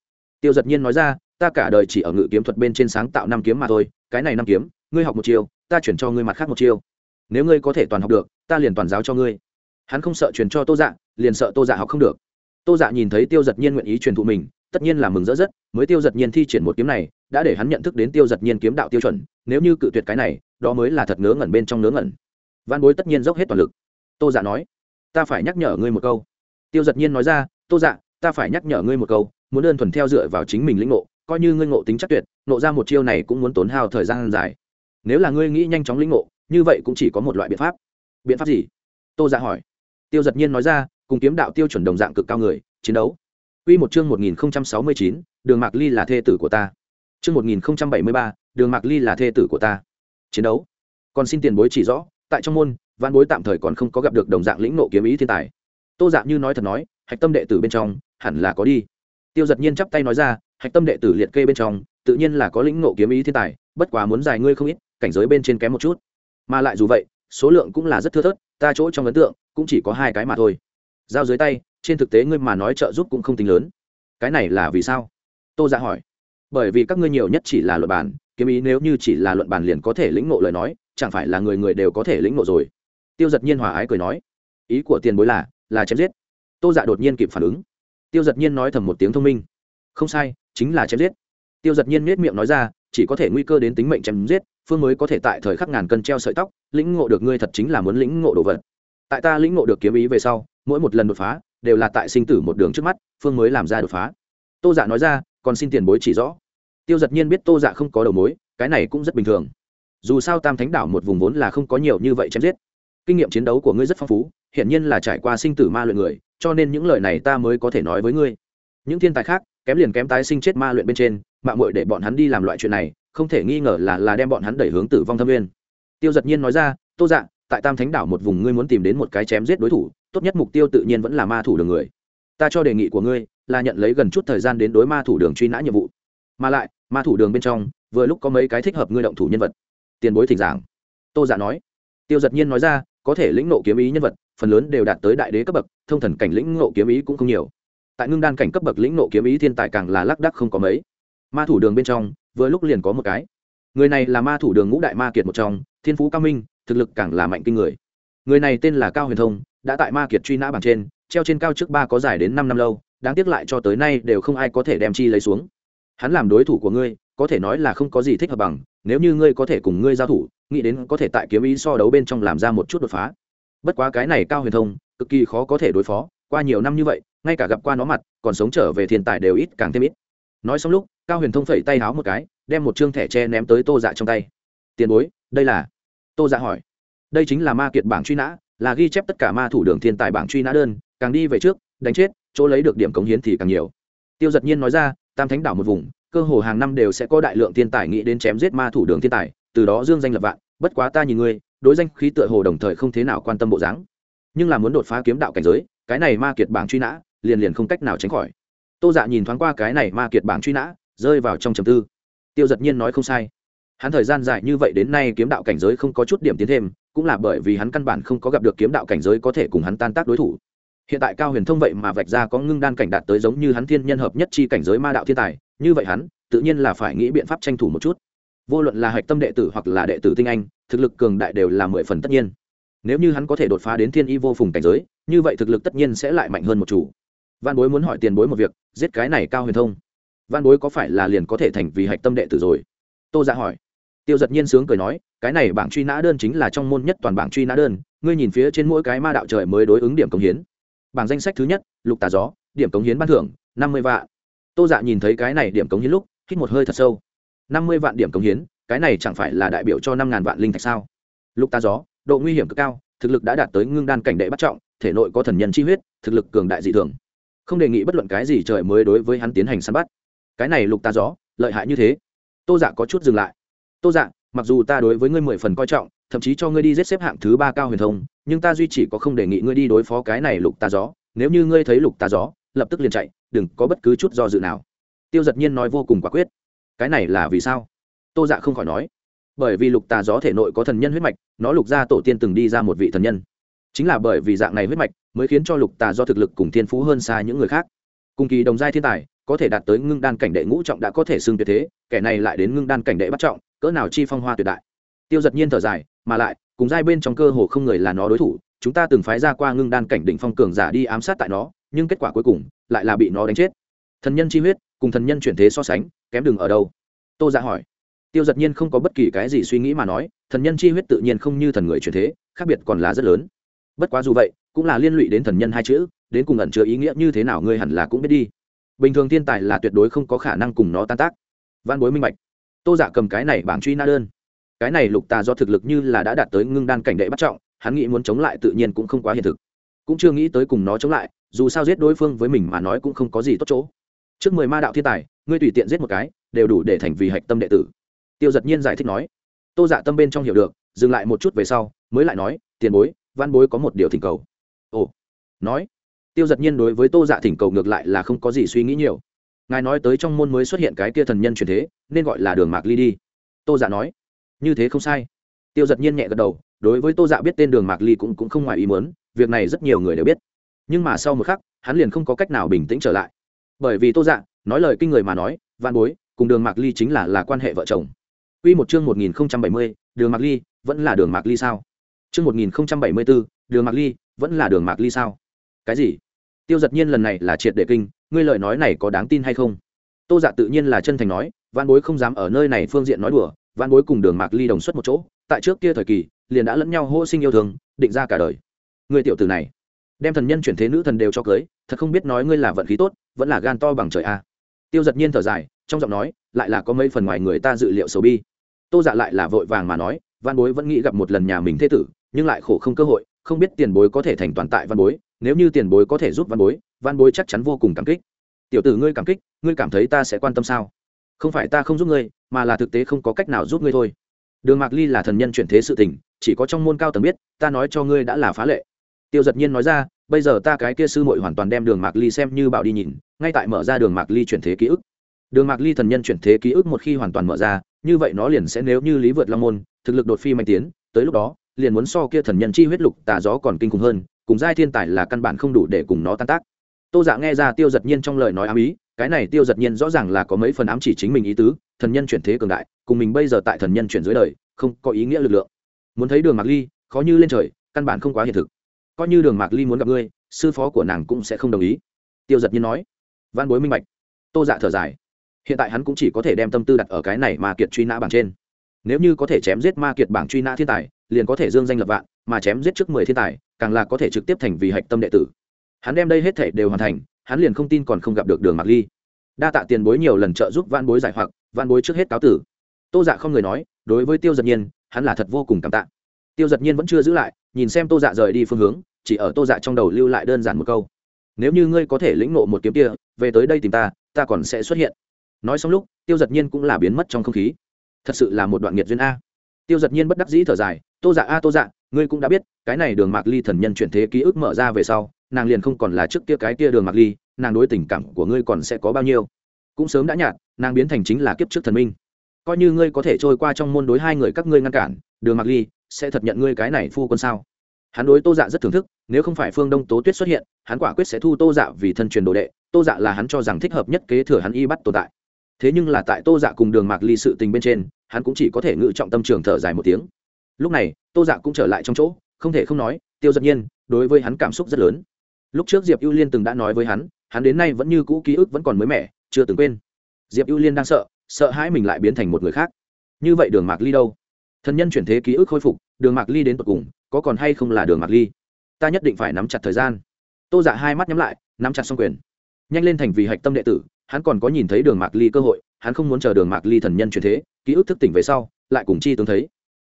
Tiêu giật nhiên nói ra, ta cả đời chỉ ở ngự kiếm thuật bên trên sáng tạo năm kiếm mà thôi, cái này năm kiếm, ngươi học một chiêu, ta chuyển cho ngươi mặt khác một chiêu. Nếu ngươi có thể toàn học được, ta liền toàn giáo cho ngươi. Hắn không sợ truyền cho tô dạ liền sợ tô dạ học không được. Tô dạ nhìn thấy tiêu giật nhiên nguyện ý truyền thụ mình, tất nhiên là mừng rỡ rất, mới tiêu giật nhiên thi triển một kiếm này, đã để hắn nhận thức đến tiêu giật nhiên kiếm đạo tiêu chuẩn, nếu như cự tuyệt cái này, đó mới là thật ngớ ngẩn bên trong ngớ ngẩn. Văn bối tất nhiên dốc hết toàn lực. Tô dạ nói, ta phải nhắc nhở ngươi một câu tiêu giật nhiên nói ra tô dạ ta phải nhắc nhở ngươi một câu muốn đơn thuần theo dựa vào chính mình lĩnh ngộ coi như ngươi ngộ tính chắc tuyệt ngộ ra một chiêu này cũng muốn tốn hao thời gian dài nếu là ngươi nghĩ nhanh chóng lĩnh ngộ như vậy cũng chỉ có một loại biện pháp biện pháp gì tô dạ hỏi tiêu giật nhiên nói ra cùng kiếm đạo tiêu chuẩn đồng dạng cực cao người chiến đấu Quy một chương 1069, Đường Mạc Ly là thê tử của ta. Chương 1073, Đường Mạc Ly là thê tử của ta. Chiến đấu. Còn xin tiền bối chỉ rõ, tại trong môn, văn Bối tạm thời còn không có gặp được đồng dạng lĩnh nộ kiếm ý thiên tài. Tô Dạ như nói thật nói, hạch tâm đệ tử bên trong, hẳn là có đi. Tiêu Giật Nhiên chắp tay nói ra, hạch tâm đệ tử liệt kê bên trong, tự nhiên là có lĩnh ngộ kiếm ý thiên tài, bất quá muốn dài ngươi không ít, cảnh giới bên trên kém một chút. Mà lại dù vậy, số lượng cũng là rất thưa thớt, ta chỗ trong ấn tượng cũng chỉ có hai cái mà thôi. Giao dưới tay, trên thực tế ngươi mà nói trợ giúp cũng không tính lớn cái này là vì sao tô dạ hỏi bởi vì các ngươi nhiều nhất chỉ là luận bản, kiếm ý nếu như chỉ là luận bàn liền có thể lĩnh ngộ lời nói chẳng phải là người người đều có thể lĩnh ngộ rồi tiêu giật nhiên hòa ái cười nói ý của tiền bối là là chém giết. Tô dạ đột nhiên kịp phản ứng. Tiêu giật nhiên nói thầm một tiếng thông minh. Không sai, chính là chém giết. Tiêu giật nhiên miết miệng nói ra, chỉ có thể nguy cơ đến tính mệnh chém giết, phương mới có thể tại thời khắc ngàn cân treo sợi tóc, lĩnh ngộ được ngươi thật chính là muốn lĩnh ngộ đồ vật. Tại ta lĩnh ngộ được kiếm ý về sau, mỗi một lần đột phá, đều là tại sinh tử một đường trước mắt, phương mới làm ra đột phá. Tô dạ nói ra, còn xin tiền bối chỉ rõ. Tiêu giật nhiên biết tô dạ không có đầu mối, cái này cũng rất bình thường. Dù sao tam thánh đảo một vùng vốn là không có nhiều như vậy chém giết kinh nghiệm chiến đấu của ngươi rất phong phú, hiển nhiên là trải qua sinh tử ma luyện người, cho nên những lời này ta mới có thể nói với ngươi. Những thiên tài khác, kém liền kém tái sinh chết ma luyện bên trên, mạng muội để bọn hắn đi làm loại chuyện này, không thể nghi ngờ là là đem bọn hắn đẩy hướng tử vong thâm nguyên. Tiêu giật nhiên nói ra, tô dạ tại tam thánh đảo một vùng ngươi muốn tìm đến một cái chém giết đối thủ, tốt nhất mục tiêu tự nhiên vẫn là ma thủ đường người. Ta cho đề nghị của ngươi là nhận lấy gần chút thời gian đến đối ma thủ đường truy nã nhiệm vụ. Mà lại, ma thủ đường bên trong, vừa lúc có mấy cái thích hợp ngươi động thủ nhân vật. Tiền bối thỉnh giảng. Tô giả dạ nói. Tiêu giật nhiên nói ra có thể lĩnh nộ kiếm ý nhân vật, phần lớn đều đạt tới đại đế cấp bậc, thông thần cảnh lĩnh nộ kiếm ý cũng không nhiều. Tại ngưng đan cảnh cấp bậc lĩnh nộ kiếm ý thiên tài càng là lác đắc không có mấy. Ma thủ đường bên trong, vừa lúc liền có một cái. Người này là ma thủ đường ngũ đại ma kiệt một trong, thiên phú cao minh, thực lực càng là mạnh kinh người. Người này tên là cao huyền thông, đã tại ma kiệt truy nã bảng trên, treo trên cao trước ba có dài đến năm năm lâu, đáng tiếc lại cho tới nay đều không ai có thể đem chi lấy xuống. Hắn làm đối thủ của ngươi, có thể nói là không có gì thích hợp bằng, nếu như ngươi có thể cùng ngươi giao thủ nghĩ đến có thể tại kiếm ý so đấu bên trong làm ra một chút đột phá. Bất quá cái này cao huyền thông, cực kỳ khó có thể đối phó, qua nhiều năm như vậy, ngay cả gặp qua nó mặt, còn sống trở về thiên tài đều ít càng thêm ít. Nói xong lúc, cao huyền thông phẩy tay háo một cái, đem một chương thẻ tre ném tới tô dạ trong tay. Tiền bối, đây là tô dạ hỏi. Đây chính là ma kiệt bảng truy nã, là ghi chép tất cả ma thủ đường thiên tài bảng truy nã đơn, càng đi về trước, đánh chết, chỗ lấy được điểm cống hiến thì càng nhiều. Tiêu giật nhiên nói ra, tam thánh đảo một vùng, cơ hồ hàng năm đều sẽ có đại lượng thiên tài nghĩ đến chém giết ma thủ đường thiên tài từ đó dương danh lập vạn, bất quá ta nhìn ngươi, đối danh khí tựa hồ đồng thời không thế nào quan tâm bộ dáng. Nhưng là muốn đột phá kiếm đạo cảnh giới, cái này ma kiệt bảng truy nã, liền liền không cách nào tránh khỏi. Tô dạ nhìn thoáng qua cái này ma kiệt bảng truy nã, rơi vào trong trầm tư. Tiêu giật nhiên nói không sai. Hắn thời gian dài như vậy đến nay kiếm đạo cảnh giới không có chút điểm tiến thêm, cũng là bởi vì hắn căn bản không có gặp được kiếm đạo cảnh giới có thể cùng hắn tan tác đối thủ. Hiện tại cao huyền thông vậy mà vạch ra có ngưng đan cảnh đạt tới giống như hắn thiên nhân hợp nhất chi cảnh giới ma đạo thiên tài, như vậy hắn, tự nhiên là phải nghĩ biện pháp tranh thủ một chút vô luận là hạch tâm đệ tử hoặc là đệ tử tinh anh, thực lực cường đại đều là mười phần tất nhiên. Nếu như hắn có thể đột phá đến thiên y vô phùng cảnh giới, như vậy thực lực tất nhiên sẽ lại mạnh hơn một chủ. Văn bối muốn hỏi tiền bối một việc, giết cái này cao huyền thông. Văn bối có phải là liền có thể thành vì hạch tâm đệ tử rồi? Tô dạ hỏi. Tiêu giật nhiên sướng cười nói, cái này bảng truy nã đơn chính là trong môn nhất toàn bảng truy nã đơn, ngươi nhìn phía trên mỗi cái ma đạo trời mới đối ứng điểm công hiến. Bảng danh sách thứ nhất, lục tà gió, điểm cống hiến ban thưởng, năm mươi vạn. Tô dạ nhìn thấy cái này điểm cống hiến lúc, hít một hơi thật sâu năm mươi vạn điểm cống hiến, cái này chẳng phải là đại biểu cho năm ngàn vạn linh thạch sao? Lục tà gió, độ nguy hiểm cực cao, thực lực đã đạt tới ngưng đan cảnh đệ bắt trọng, thể nội có thần nhân chi huyết, thực lực cường đại dị thường. Không đề nghị bất luận cái gì trời mới đối với hắn tiến hành săn bắt. Cái này lục tà gió, lợi hại như thế. Tô dạ có chút dừng lại. Tô dạ mặc dù ta đối với ngươi mười phần coi trọng, thậm chí cho ngươi đi giết xếp hạng thứ ba cao huyền thông, nhưng ta duy chỉ có không đề nghị ngươi đi đối phó cái này lục tà gió. Nếu như ngươi thấy lục tà gió, lập tức liền chạy, đừng có bất cứ chút do dự nào. Tiêu giật nhiên nói vô cùng quả quyết cái này là vì sao? Tô dạ không khỏi nói. Bởi vì lục tà gió thể nội có thần nhân huyết mạch, nó lục ra tổ tiên từng đi ra một vị thần nhân. Chính là bởi vì dạng này huyết mạch, mới khiến cho lục tà do thực lực cùng thiên phú hơn xa những người khác. Cùng kỳ đồng giai thiên tài, có thể đạt tới ngưng đan cảnh đệ ngũ trọng đã có thể xưng tuyệt thế, kẻ này lại đến ngưng đan cảnh đệ bắt trọng, cỡ nào chi phong hoa tuyệt đại. Tiêu giật nhiên thở dài, mà lại, cùng giai bên trong cơ hồ không người là nó đối thủ, chúng ta từng phái ra qua ngưng đan cảnh đỉnh phong cường giả đi ám sát tại nó, nhưng kết quả cuối cùng, lại là bị nó đánh chết. Thần nhân chi huyết cùng thần nhân chuyển thế so sánh, kém đừng ở đâu. Tô dạ hỏi. Tiêu giật nhiên không có bất kỳ cái gì suy nghĩ mà nói, thần nhân chi huyết tự nhiên không như thần người chuyển thế, khác biệt còn là rất lớn. Bất quá dù vậy, cũng là liên lụy đến thần nhân hai chữ, đến cùng ẩn chứa ý nghĩa như thế nào ngươi hẳn là cũng biết đi. Bình thường thiên tài là tuyệt đối không có khả năng cùng nó tan tác. Văn bối minh bạch. Tô giả cầm cái này bảng truy na đơn. Cái này lục tà do thực lực như là đã đạt tới ngưng đan cảnh đệ bắt trọng, hắn nghĩ muốn chống lại tự nhiên cũng không quá hiện thực. Cũng chưa nghĩ tới cùng nó chống lại, dù sao giết đối phương với mình mà nói cũng không có gì tốt chỗ trước mười ma đạo thiên tài ngươi tùy tiện giết một cái đều đủ để thành vì hạch tâm đệ tử. Tiêu giật nhiên giải thích nói. Tô dạ tâm bên trong hiểu được dừng lại một chút về sau mới lại nói tiền bối văn bối có một điều thỉnh cầu. Ồ. Nói. Tiêu giật nhiên đối với tô dạ thỉnh cầu ngược lại là không có gì suy nghĩ nhiều. Ngài nói tới trong môn mới xuất hiện cái kia thần nhân truyền thế nên gọi là đường mạc ly đi. Tô dạ nói. Như thế không sai. Tiêu giật nhiên nhẹ gật đầu đối với tô dạ biết tên đường mạc ly cũng, cũng không ngoài ý muốn việc này rất nhiều người đều biết. Nhưng mà sau một khắc hắn liền không có cách nào bình tĩnh trở lại bởi vì tô dạ nói lời kinh người mà nói văn bối cùng đường mạc ly chính là là quan hệ vợ chồng. Quy một chương 1070, đường mạc ly vẫn là đường mạc ly sao? Chương 1074, đường mạc ly vẫn là đường mạc ly sao? Cái gì? Tiêu giật nhiên lần này là triệt để kinh ngươi lời nói này có đáng tin hay không? Tô dạ tự nhiên là chân thành nói văn bối không dám ở nơi này phương diện nói đùa văn bối cùng đường mạc ly đồng xuất một chỗ tại trước kia thời kỳ liền đã lẫn nhau hô sinh yêu thương định ra cả đời. Người tiểu tử này đem thần nhân chuyển thế nữ thần đều cho cưới, thật không biết nói ngươi là vận khí tốt, vẫn là gan to bằng trời a. Tiêu giật nhiên thở dài, trong giọng nói, lại là có mấy phần ngoài người ta dự liệu sầu bi. Tô dạ lại là vội vàng mà nói, văn bối vẫn nghĩ gặp một lần nhà mình thế tử, nhưng lại khổ không cơ hội, không biết tiền bối có thể thành toàn tại văn bối, nếu như tiền bối có thể giúp văn bối văn bối chắc chắn vô cùng cảm kích. Tiểu tử ngươi cảm kích, ngươi cảm thấy ta sẽ quan tâm sao? Không phải ta không giúp ngươi, mà là thực tế không có cách nào giúp ngươi thôi. Đường mạc ly là thần nhân chuyển thế sự tình, chỉ có trong môn cao tầng biết, ta nói cho ngươi đã là phá lệ tiêu giật nhiên nói ra, bây giờ ta cái kia sư muội hoàn toàn đem đường mạc ly xem như bảo đi nhìn, ngay tại mở ra đường mạc ly chuyển thế ký ức. Đường mạc ly thần nhân chuyển thế ký ức một khi hoàn toàn mở ra, như vậy nó liền sẽ nếu như lý vượt long môn, thực lực đột phi mạnh tiến, tới lúc đó, liền muốn so kia thần nhân chi huyết lục, tà gió còn kinh khủng hơn, cùng giai thiên tài là căn bản không đủ để cùng nó tan tác. Tô dạ nghe ra tiêu giật nhiên trong lời nói ám ý, cái này tiêu giật nhiên rõ ràng là có mấy phần ám chỉ chính mình ý tứ, thần nhân chuyển thế cường đại, cùng mình bây giờ tại thần nhân chuyển dưới đời, không có ý nghĩa lực lượng. Muốn thấy đường mạc ly, khó như lên trời, căn bản không quá hiện thực coi như đường mạc ly muốn gặp ngươi, sư phó của nàng cũng sẽ không đồng ý. Tiêu giật nhiên nói. Văn bối minh bạch. Tô dạ thở dài. Hiện tại hắn cũng chỉ có thể đem tâm tư đặt ở cái này mà kiệt truy nã bảng trên. Nếu như có thể chém giết ma kiệt bảng truy nã thiên tài, liền có thể dương danh lập vạn, mà chém giết trước mười thiên tài, càng là có thể trực tiếp thành vì hạch tâm đệ tử. Hắn đem đây hết thể đều hoàn thành, hắn liền không tin còn không gặp được đường mạc ly. Đa tạ tiền bối nhiều lần trợ giúp van bối giải hoặc van bối trước hết cáo tử. Tô dạ không người nói, đối với tiêu giật nhiên, hắn là thật vô cùng cảm tạ tiêu giật nhiên vẫn chưa giữ lại, nhìn xem tô dạ rời đi phương hướng, chỉ ở tô dạ trong đầu lưu lại đơn giản một câu. Nếu như ngươi có thể lĩnh nộ một kiếm kia, về tới đây tìm ta ta còn sẽ xuất hiện. Nói xong lúc, tiêu giật nhiên cũng là biến mất trong không khí. Thật sự là một đoạn nghiệt duyên a. Tiêu giật nhiên bất đắc dĩ thở dài, tô dạ a, tô dạ ngươi cũng đã biết, cái này đường mạc ly thần nhân chuyển thế ký ức mở ra về sau, nàng liền không còn là trước kia cái kia đường mạc ly, nàng đối tình cảm của ngươi còn sẽ có bao nhiêu. Cũng sớm đã nhạt, nàng biến thành chính là kiếp trước thần minh. Coi như ngươi có thể trôi qua trong môn đối hai người các ngươi ngăn cản, đường mạc ly sẽ thật nhận ngươi cái này phu quân sao? Hắn đối tô dạ rất thưởng thức, nếu không phải phương đông tố tuyết xuất hiện, hắn quả quyết sẽ thu tô dạ vì thân truyền đồ đệ, tô dạ là hắn cho rằng thích hợp nhất kế thừa hắn y bắt tồn tại. Thế nhưng là tại tô dạ cùng đường mạc ly sự tình bên trên, hắn cũng chỉ có thể ngự trọng tâm trường thở dài một tiếng. Lúc này, tô dạ cũng trở lại trong chỗ, không thể không nói, tiêu giật nhiên, đối với hắn cảm xúc rất lớn. Lúc trước diệp ưu liên từng đã nói với hắn hắn đến nay vẫn như cũ ký ức vẫn còn mới mẻ, chưa từng quên. Diệp ưu liên đang sợ sợ hãi mình lại biến thành một người khác. Như vậy đường mạc ly đâu? Thần nhân chuyển thế ký ức khôi phục, đường mạc ly đến tột cùng, có còn hay không là đường mạc ly? Ta nhất định phải nắm chặt thời gian. Tô dạ hai mắt nhắm lại, nắm chặt xong quyền. Nhanh lên thành vì hạch tâm đệ tử, hắn còn có nhìn thấy đường mạc ly cơ hội, hắn không muốn chờ đường mạc ly thần nhân chuyển thế, ký ức thức tỉnh về sau, lại cùng chi tướng thấy.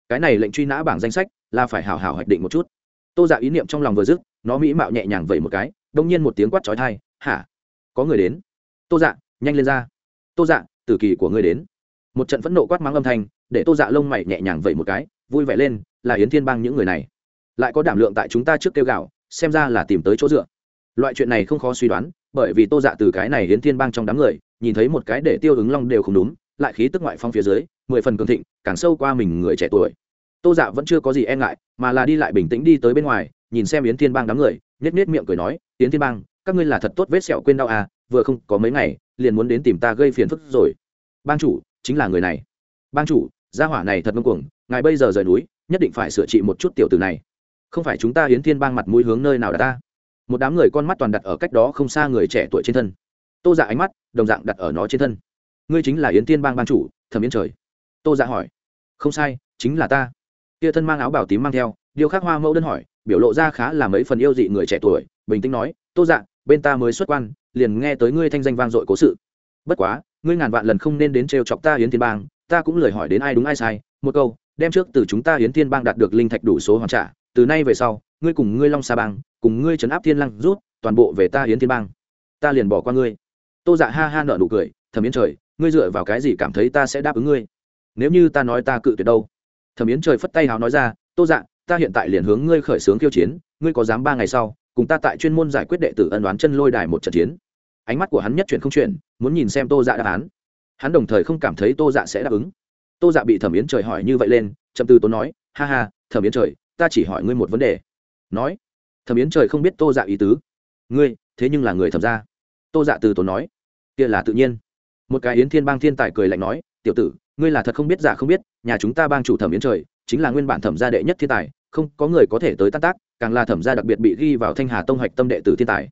Cái này lệnh truy nã bảng danh sách, là phải hào hào hoạch định một chút. Tô dạ ý niệm trong lòng vừa dứt, nó mỹ mạo nhẹ nhàng vẩy một cái, đông nhiên một tiếng quát trói thai hả? Có người đến? Tô dạ nhanh lên ra. Tô dạ tử kỳ của ngươi đến. Một trận phẫn nộ quát mắng âm thanh để tô dạ lông mày nhẹ nhàng vẩy một cái, vui vẻ lên, là yến thiên bang những người này. Lại có đảm lượng tại chúng ta trước kêu gạo, xem ra là tìm tới chỗ dựa. Loại chuyện này không khó suy đoán, bởi vì tô dạ từ cái này yến thiên bang trong đám người, nhìn thấy một cái để tiêu ứng long đều không đúng, lại khí tức ngoại phong phía dưới, mười phần cường thịnh, càng sâu qua mình người trẻ tuổi. Tô dạ vẫn chưa có gì e ngại, mà là đi lại bình tĩnh đi tới bên ngoài, nhìn xem yến thiên bang đám người nhét nhét miệng cười nói, yến thiên bang, các ngươi là thật tốt vết sẹo quên đau à vừa không có mấy ngày, liền muốn đến tìm ta gây phiền phức rồi. Bang chủ, chính là người này. Bang chủ gia hỏa này thật ngông cuồng, ngài bây giờ rời núi, nhất định phải sửa trị một chút tiểu từ này. Không phải chúng ta hiến thiên bang mặt mũi hướng nơi nào đã ta? Một đám người con mắt toàn đặt ở cách đó không xa người trẻ tuổi trên thân. Tô dạ ánh mắt, đồng dạng đặt ở nó trên thân. Ngươi chính là yến thiên bang ban chủ, thẩm yến trời. Tô dạ hỏi. Không sai, chính là ta. Kia thân mang áo bảo tím mang theo điều khác hoa mẫu đơn hỏi, biểu lộ ra khá là mấy phần yêu dị người trẻ tuổi, bình tĩnh nói, tô dạ bên ta mới xuất quan, liền nghe tới ngươi thanh danh vang dội cố sự. Bất quá, ngươi ngàn vạn lần không nên đến trêu chọc ta yến thiên bang ta cũng lời hỏi đến ai đúng ai sai, một câu, đem trước từ chúng ta yến thiên bang đạt được linh thạch đủ số hoàn trả, từ nay về sau, ngươi cùng ngươi long sa bang, cùng ngươi trấn áp thiên lăng rút, toàn bộ về ta yến thiên bang. Ta liền bỏ qua ngươi. Tô dạ ha ha nợ nụ cười, thẩm yến trời, ngươi dựa vào cái gì cảm thấy ta sẽ đáp ứng ngươi? Nếu như ta nói ta cự tuyệt đâu? Thẩm yến trời phất tay hào nói ra, tô dạ ta hiện tại liền hướng ngươi khởi xướng khiêu chiến, ngươi có dám ba ngày sau, cùng ta tại chuyên môn giải quyết đệ tử ân đoán chân lôi đài một trận chiến? Ánh mắt của hắn nhất chuyển không chuyển, muốn nhìn xem tô dạ đáp án hắn đồng thời không cảm thấy tô dạ sẽ đáp ứng. Tô dạ bị thẩm yến trời hỏi như vậy lên trầm tư tốn nói, ha ha, thẩm yến trời, ta chỉ hỏi ngươi một vấn đề. Nói, thẩm yến trời không biết tô dạ ý tứ. Ngươi, thế nhưng là người thẩm ra tô dạ từ tốn nói, kia là tự nhiên. Một cái yến thiên bang thiên tài cười lạnh nói, tiểu tử, ngươi là thật không biết giả không biết, nhà chúng ta bang chủ thẩm yến trời, chính là nguyên bản thẩm gia đệ nhất thiên tài, không có người có thể tới tác tác, càng là thẩm gia đặc biệt bị ghi vào thanh hà tông hoạch tâm đệ tử thiên tài.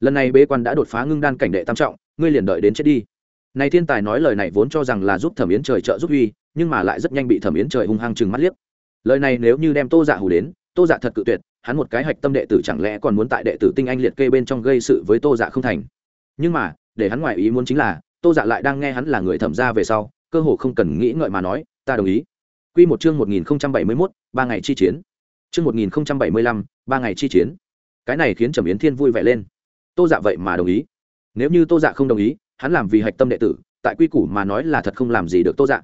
Lần này bế quan đã đột phá ngưng đan cảnh đệ tam trọng, ngươi liền đợi đến chết đi này thiên tài nói lời này vốn cho rằng là giúp thẩm yến trời trợ giúp uy, nhưng mà lại rất nhanh bị thẩm yến trời hung hăng chừng mắt liếc. Lời này nếu như đem tô dạ hù đến, tô dạ thật cự tuyệt, hắn một cái hạch tâm đệ tử chẳng lẽ còn muốn tại đệ tử tinh anh liệt kê bên trong gây sự với tô dạ không thành? Nhưng mà, để hắn ngoài ý muốn chính là, tô dạ lại đang nghe hắn là người thẩm ra về sau, cơ hồ không cần nghĩ ngợi mà nói, ta đồng ý. Q một chương một nghìn bảy mươi mốt, ba ngày chi chiến. Chương một nghìn bảy mươi lăm, ba ngày chi chiến. Cái này khiến trầm yến thiên vui vẻ lên. Tô dạ vậy mà đồng ý. Nếu như tô dạ không đồng ý hắn làm vì hạch tâm đệ tử, tại quy củ mà nói là thật không làm gì được tô dạ.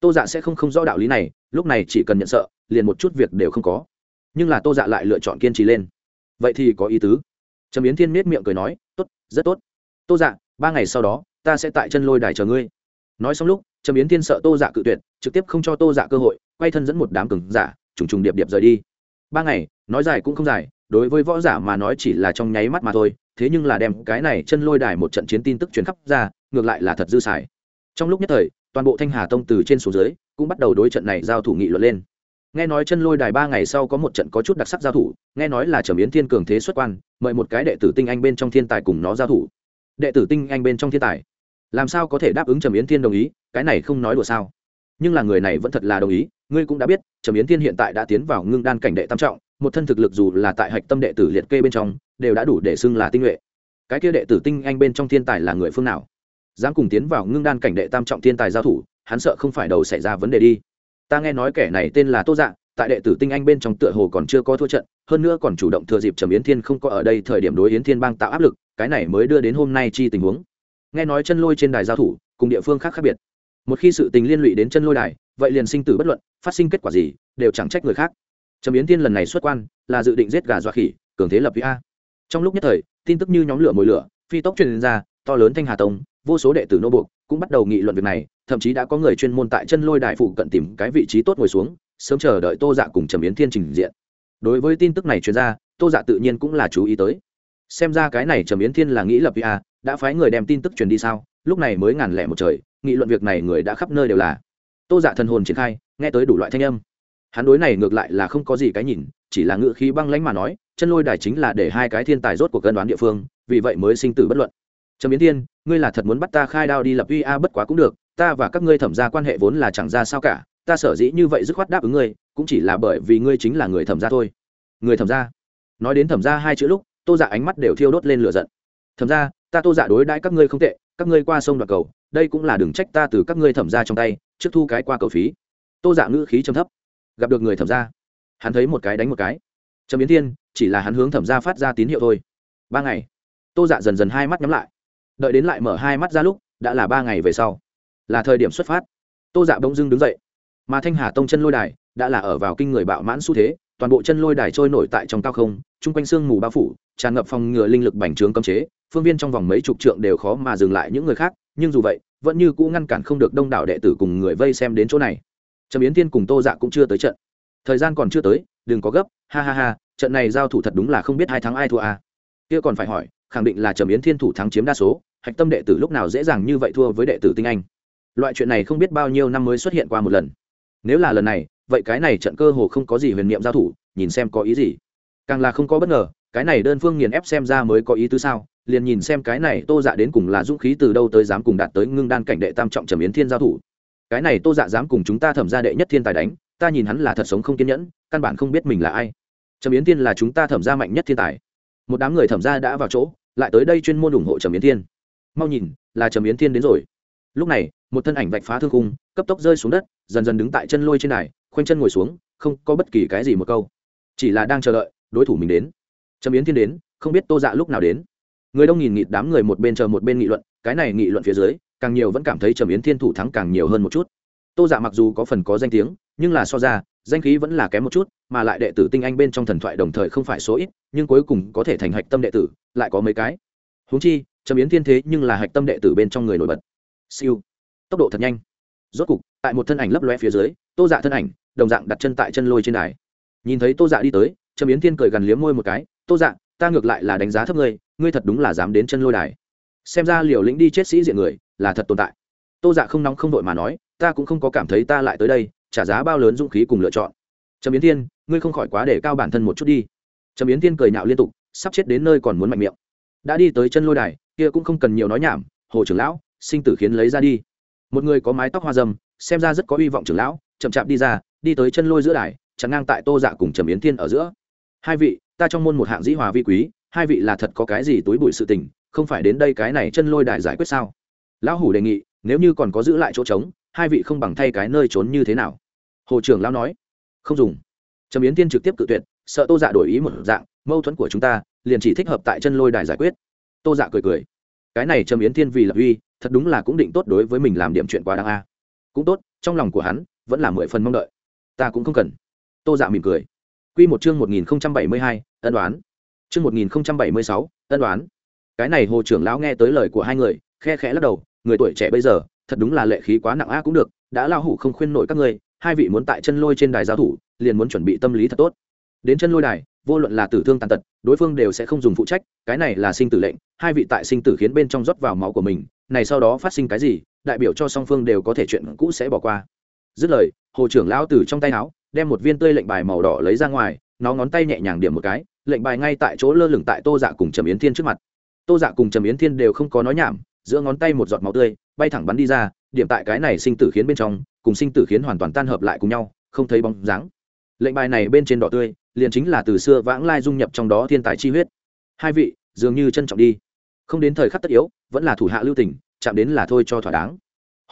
Tô dạ sẽ không không rõ đạo lý này, lúc này chỉ cần nhận sợ, liền một chút việc đều không có. Nhưng là tô dạ lại lựa chọn kiên trì lên. Vậy thì có ý tứ. Trầm yến thiên miết miệng cười nói, tốt, rất tốt. Tô dạ ba ngày sau đó, ta sẽ tại chân lôi đài chờ ngươi. Nói xong lúc, trầm yến thiên sợ tô dạ cự tuyệt, trực tiếp không cho tô dạ cơ hội, quay thân dẫn một đám cừng giả, trùng trùng điệp điệp rời đi. Ba ngày, nói dài cũng không dài, đối với võ giả mà nói chỉ là trong nháy mắt mà thôi thế nhưng là đem cái này chân lôi đài một trận chiến tin tức truyền khắp ra, ngược lại là thật dư xài. Trong lúc nhất thời, toàn bộ thanh hà tông từ trên xuống dưới, cũng bắt đầu đối trận này giao thủ nghị luận lên. Nghe nói chân lôi đài ba ngày sau có một trận có chút đặc sắc giao thủ, nghe nói là trầm yến thiên cường thế xuất quan, mời một cái đệ tử tinh anh bên trong thiên tài cùng nó giao thủ. Đệ tử tinh anh bên trong thiên tài, làm sao có thể đáp ứng trầm yến thiên đồng ý, cái này không nói đùa sao? Nhưng là người này vẫn thật là đồng ý, ngươi cũng đã biết, trầm yến thiên hiện tại đã tiến vào ngưng đan cảnh đệ tam trọng, một thân thực lực dù là tại hạch tâm đệ tử liệt kê bên trong đều đã đủ để xưng là tinh nhuệ. Cái kia đệ tử tinh anh bên trong thiên tài là người phương nào? Dám cùng tiến vào ngưng đan cảnh đệ tam trọng thiên tài giao thủ, hắn sợ không phải đầu xảy ra vấn đề đi. Ta nghe nói kẻ này tên là tô dạ tại đệ tử tinh anh bên trong tựa hồ còn chưa có thua trận, hơn nữa còn chủ động thừa dịp trầm yến thiên không có ở đây thời điểm đối yến thiên bang tạo áp lực, cái này mới đưa đến hôm nay chi tình huống. Nghe nói chân lôi trên đài giao thủ, cùng địa phương khác khác biệt. Một khi sự tình liên lụy đến chân lôi đài, vậy liền sinh tử bất luận, phát sinh kết quả gì, đều chẳng trách người khác. Trầm yến thiên lần này xuất quan, là dự định giết gà dọa khỉ, cường thế lập vi a trong lúc nhất thời, tin tức như nhóm lửa mồi lửa, phi tốc truyền ra, to lớn thanh hà tông, vô số đệ tử nô buộc cũng bắt đầu nghị luận việc này, thậm chí đã có người chuyên môn tại chân lôi đại phụ cận tìm cái vị trí tốt ngồi xuống, sớm chờ đợi tô dạ cùng trầm yến thiên trình diện. Đối với tin tức này truyền ra, tô dạ tự nhiên cũng là chú ý tới. Xem ra cái này trầm yến thiên là nghĩ lập ia a à, đã phái người đem tin tức truyền đi sao? Lúc này mới ngàn lẻ một trời, nghị luận việc này người đã khắp nơi đều là. Tô dạ thần hồn triển khai, nghe tới đủ loại thanh âm. Hắn đối này ngược lại là không có gì cái nhìn chỉ là ngự khí băng lãnh mà nói, chân lôi đài chính là để hai cái thiên tài rốt của cân đoán địa phương, vì vậy mới sinh tử bất luận. Trầm biến thiên, ngươi là thật muốn bắt ta khai đao đi lập uy a bất quá cũng được, ta và các ngươi thẩm ra quan hệ vốn là chẳng ra sao cả, ta sở dĩ như vậy dứt khoát đáp ứng ngươi, cũng chỉ là bởi vì ngươi chính là người thẩm ra thôi. Người thẩm ra nói đến thẩm ra hai chữ lúc, tô dạ ánh mắt đều thiêu đốt lên lửa giận. Thẩm ra ta tô dạ đối đãi các ngươi không tệ, các ngươi qua sông đoạt cầu, đây cũng là đừng trách ta từ các ngươi thẩm ra trong tay, trước thu cái qua cầu phí. Tô dạ ngữ khí trầm thấp. Gặp được người thẩm ra hắn thấy một cái đánh một cái. Trầm biến thiên, chỉ là hắn hướng thẩm ra phát ra tín hiệu thôi. Ba ngày. Tô dạ dần dần hai mắt nhắm lại. Đợi đến lại mở hai mắt ra lúc, đã là ba ngày về sau. Là thời điểm xuất phát. Tô dạ bỗng dưng đứng dậy. Mà thanh hà tông chân lôi đài đã là ở vào kinh người bạo mãn xu thế, toàn bộ chân lôi đài trôi nổi tại trong cao không, chung quanh sương mù bao phủ, tràn ngập phòng ngừa linh lực bành trướng cấm chế, phương viên trong vòng mấy chục trượng đều khó mà dừng lại những người khác, nhưng dù vậy, vẫn như cũ ngăn cản không được đông đảo đệ tử cùng người vây xem đến chỗ này. Trầm yến tiên cùng tô dạ cũng chưa tới trận thời gian còn chưa tới, đừng có gấp, ha ha ha, trận này giao thủ thật đúng là không biết hai thắng ai thua à. kia còn phải hỏi, khẳng định là trầm yến thiên thủ thắng chiếm đa số, hạch tâm đệ tử lúc nào dễ dàng như vậy thua với đệ tử tinh anh. Loại chuyện này không biết bao nhiêu năm mới xuất hiện qua một lần. Nếu là lần này, vậy cái này trận cơ hồ không có gì huyền niệm giao thủ, nhìn xem có ý gì. Càng là không có bất ngờ, cái này đơn phương nghiền ép xem ra mới có ý tứ sao, liền nhìn xem cái này tô dạ đến cùng là dũng khí từ đâu tới dám cùng đạt tới ngưng đan cảnh đệ tam trọng trầm yến thiên giao thủ. Cái này tô dạ dám cùng chúng ta thẩm ra đệ nhất thiên tài đánh ta nhìn hắn là thật sống không kiên nhẫn, căn bản không biết mình là ai. Trầm yến thiên là chúng ta thẩm ra mạnh nhất thiên tài. Một đám người thẩm ra đã vào chỗ, lại tới đây chuyên môn ủng hộ trầm yến thiên. Mau nhìn, là trầm yến thiên đến rồi. Lúc này, một thân ảnh vạch phá thương khung, cấp tốc rơi xuống đất, dần dần đứng tại chân lôi trên này khoanh chân ngồi xuống, không có bất kỳ cái gì một câu. Chỉ là đang chờ đợi, đối thủ mình đến. Trầm yến thiên đến, không biết tô dạ lúc nào đến. Người đông nghìn nghịt đám người một bên chờ một bên nghị luận, cái này nghị luận phía dưới, càng nhiều vẫn cảm thấy trầm yến thiên thủ thắng càng nhiều hơn một chút. Tô dạ mặc dù có phần có danh tiếng nhưng là so ra, danh khí vẫn là kém một chút, mà lại đệ tử tinh anh bên trong thần thoại đồng thời không phải số ít, nhưng cuối cùng có thể thành hạch tâm đệ tử, lại có mấy cái. Húng chi, trầm yến thiên thế nhưng là hạch tâm đệ tử bên trong người nổi bật. Siêu. Tốc độ thật nhanh. Rốt cục, tại một thân ảnh lấp loe phía dưới, tô dạ thân ảnh, đồng dạng đặt chân tại chân lôi trên đài. Nhìn thấy tô dạ đi tới, trầm yến thiên cười gần liếm môi một cái, tô dạ ta ngược lại là đánh giá thấp ngươi ngươi thật đúng là dám đến chân lôi đài. Xem ra liều lĩnh đi chết sĩ diện người, là thật tồn tại. Tô dạ không nóng không đội mà nói, ta cũng không có cảm thấy ta lại tới đây trả giá bao lớn dũng khí cùng lựa chọn. Trầm yến thiên, ngươi không khỏi quá để cao bản thân một chút đi. Trầm yến thiên cười nhạo liên tục, sắp chết đến nơi còn muốn mạnh miệng. Đã đi tới chân lôi đài, kia cũng không cần nhiều nói nhảm, hồ trưởng lão, sinh tử khiến lấy ra đi. Một người có mái tóc hoa dâm xem ra rất có hy vọng trưởng lão, chậm chạp đi ra, đi tới chân lôi giữa đài chắn ngang tại tô dạ cùng trầm yến thiên ở giữa. Hai vị, ta trong môn một hạng dĩ hòa vi quý, hai vị là thật có cái gì túi bụi sự tình, không phải đến đây cái này chân lôi đài giải quyết sao? Lão hủ đề nghị, nếu như còn có giữ lại chỗ trống hai vị không bằng thay cái nơi trốn như thế nào? Hồ trưởng lão nói. Không dùng. Trầm yến tiên trực tiếp cự tuyệt, sợ tô dạ đổi ý một dạng, mâu thuẫn của chúng ta, liền chỉ thích hợp tại chân lôi đài giải quyết. Tô dạ cười cười. Cái này trầm yến tiên vì lập uy, thật đúng là cũng định tốt đối với mình làm điểm chuyện quá đáng a. Cũng tốt, trong lòng của hắn, vẫn là mười phần mong đợi. Ta cũng không cần. Tô dạ mỉm cười. Q một chương một nghìn bảy mươi hai, ân đoán chương một nghìn bảy mươi sáu, ân đoán cái này hồ trưởng lão nghe tới lời của hai người, khe khẽ lắc đầu, người tuổi trẻ bây giờ thật đúng là lệ khí quá nặng a cũng được, đã lao hủ không khuyên nổi các ngươi, hai vị muốn tại chân lôi trên đài giao thủ, liền muốn chuẩn bị tâm lý thật tốt. Đến chân lôi đài, vô luận là tử thương tàn tật, đối phương đều sẽ không dùng phụ trách, cái này là sinh tử lệnh, hai vị tại sinh tử khiến bên trong rót vào máu của mình, này sau đó phát sinh cái gì, đại biểu cho song phương đều có thể chuyện cũ sẽ bỏ qua. Dứt lời, hồ trưởng lão từ trong tay áo, đem một viên tươi lệnh bài màu đỏ lấy ra ngoài, nó ngón tay nhẹ nhàng điểm một cái, lệnh bài ngay tại chỗ lơ lửng tại tô dạ cùng trầm yến thiên trước mặt. Tô dạ cùng trầm yến thiên đều không có nói nhảm, giữa ngón tay một giọt máu tươi bay thẳng bắn đi ra, điểm tại cái này sinh tử khiến bên trong, cùng sinh tử khiến hoàn toàn tan hợp lại cùng nhau, không thấy bóng dáng. Lệnh bài này bên trên đỏ tươi, liền chính là từ xưa vãng lai dung nhập trong đó thiên tài chi huyết. Hai vị, dường như trân trọng đi. Không đến thời khắc tất yếu, vẫn là thủ hạ lưu tình, chạm đến là thôi cho thỏa đáng.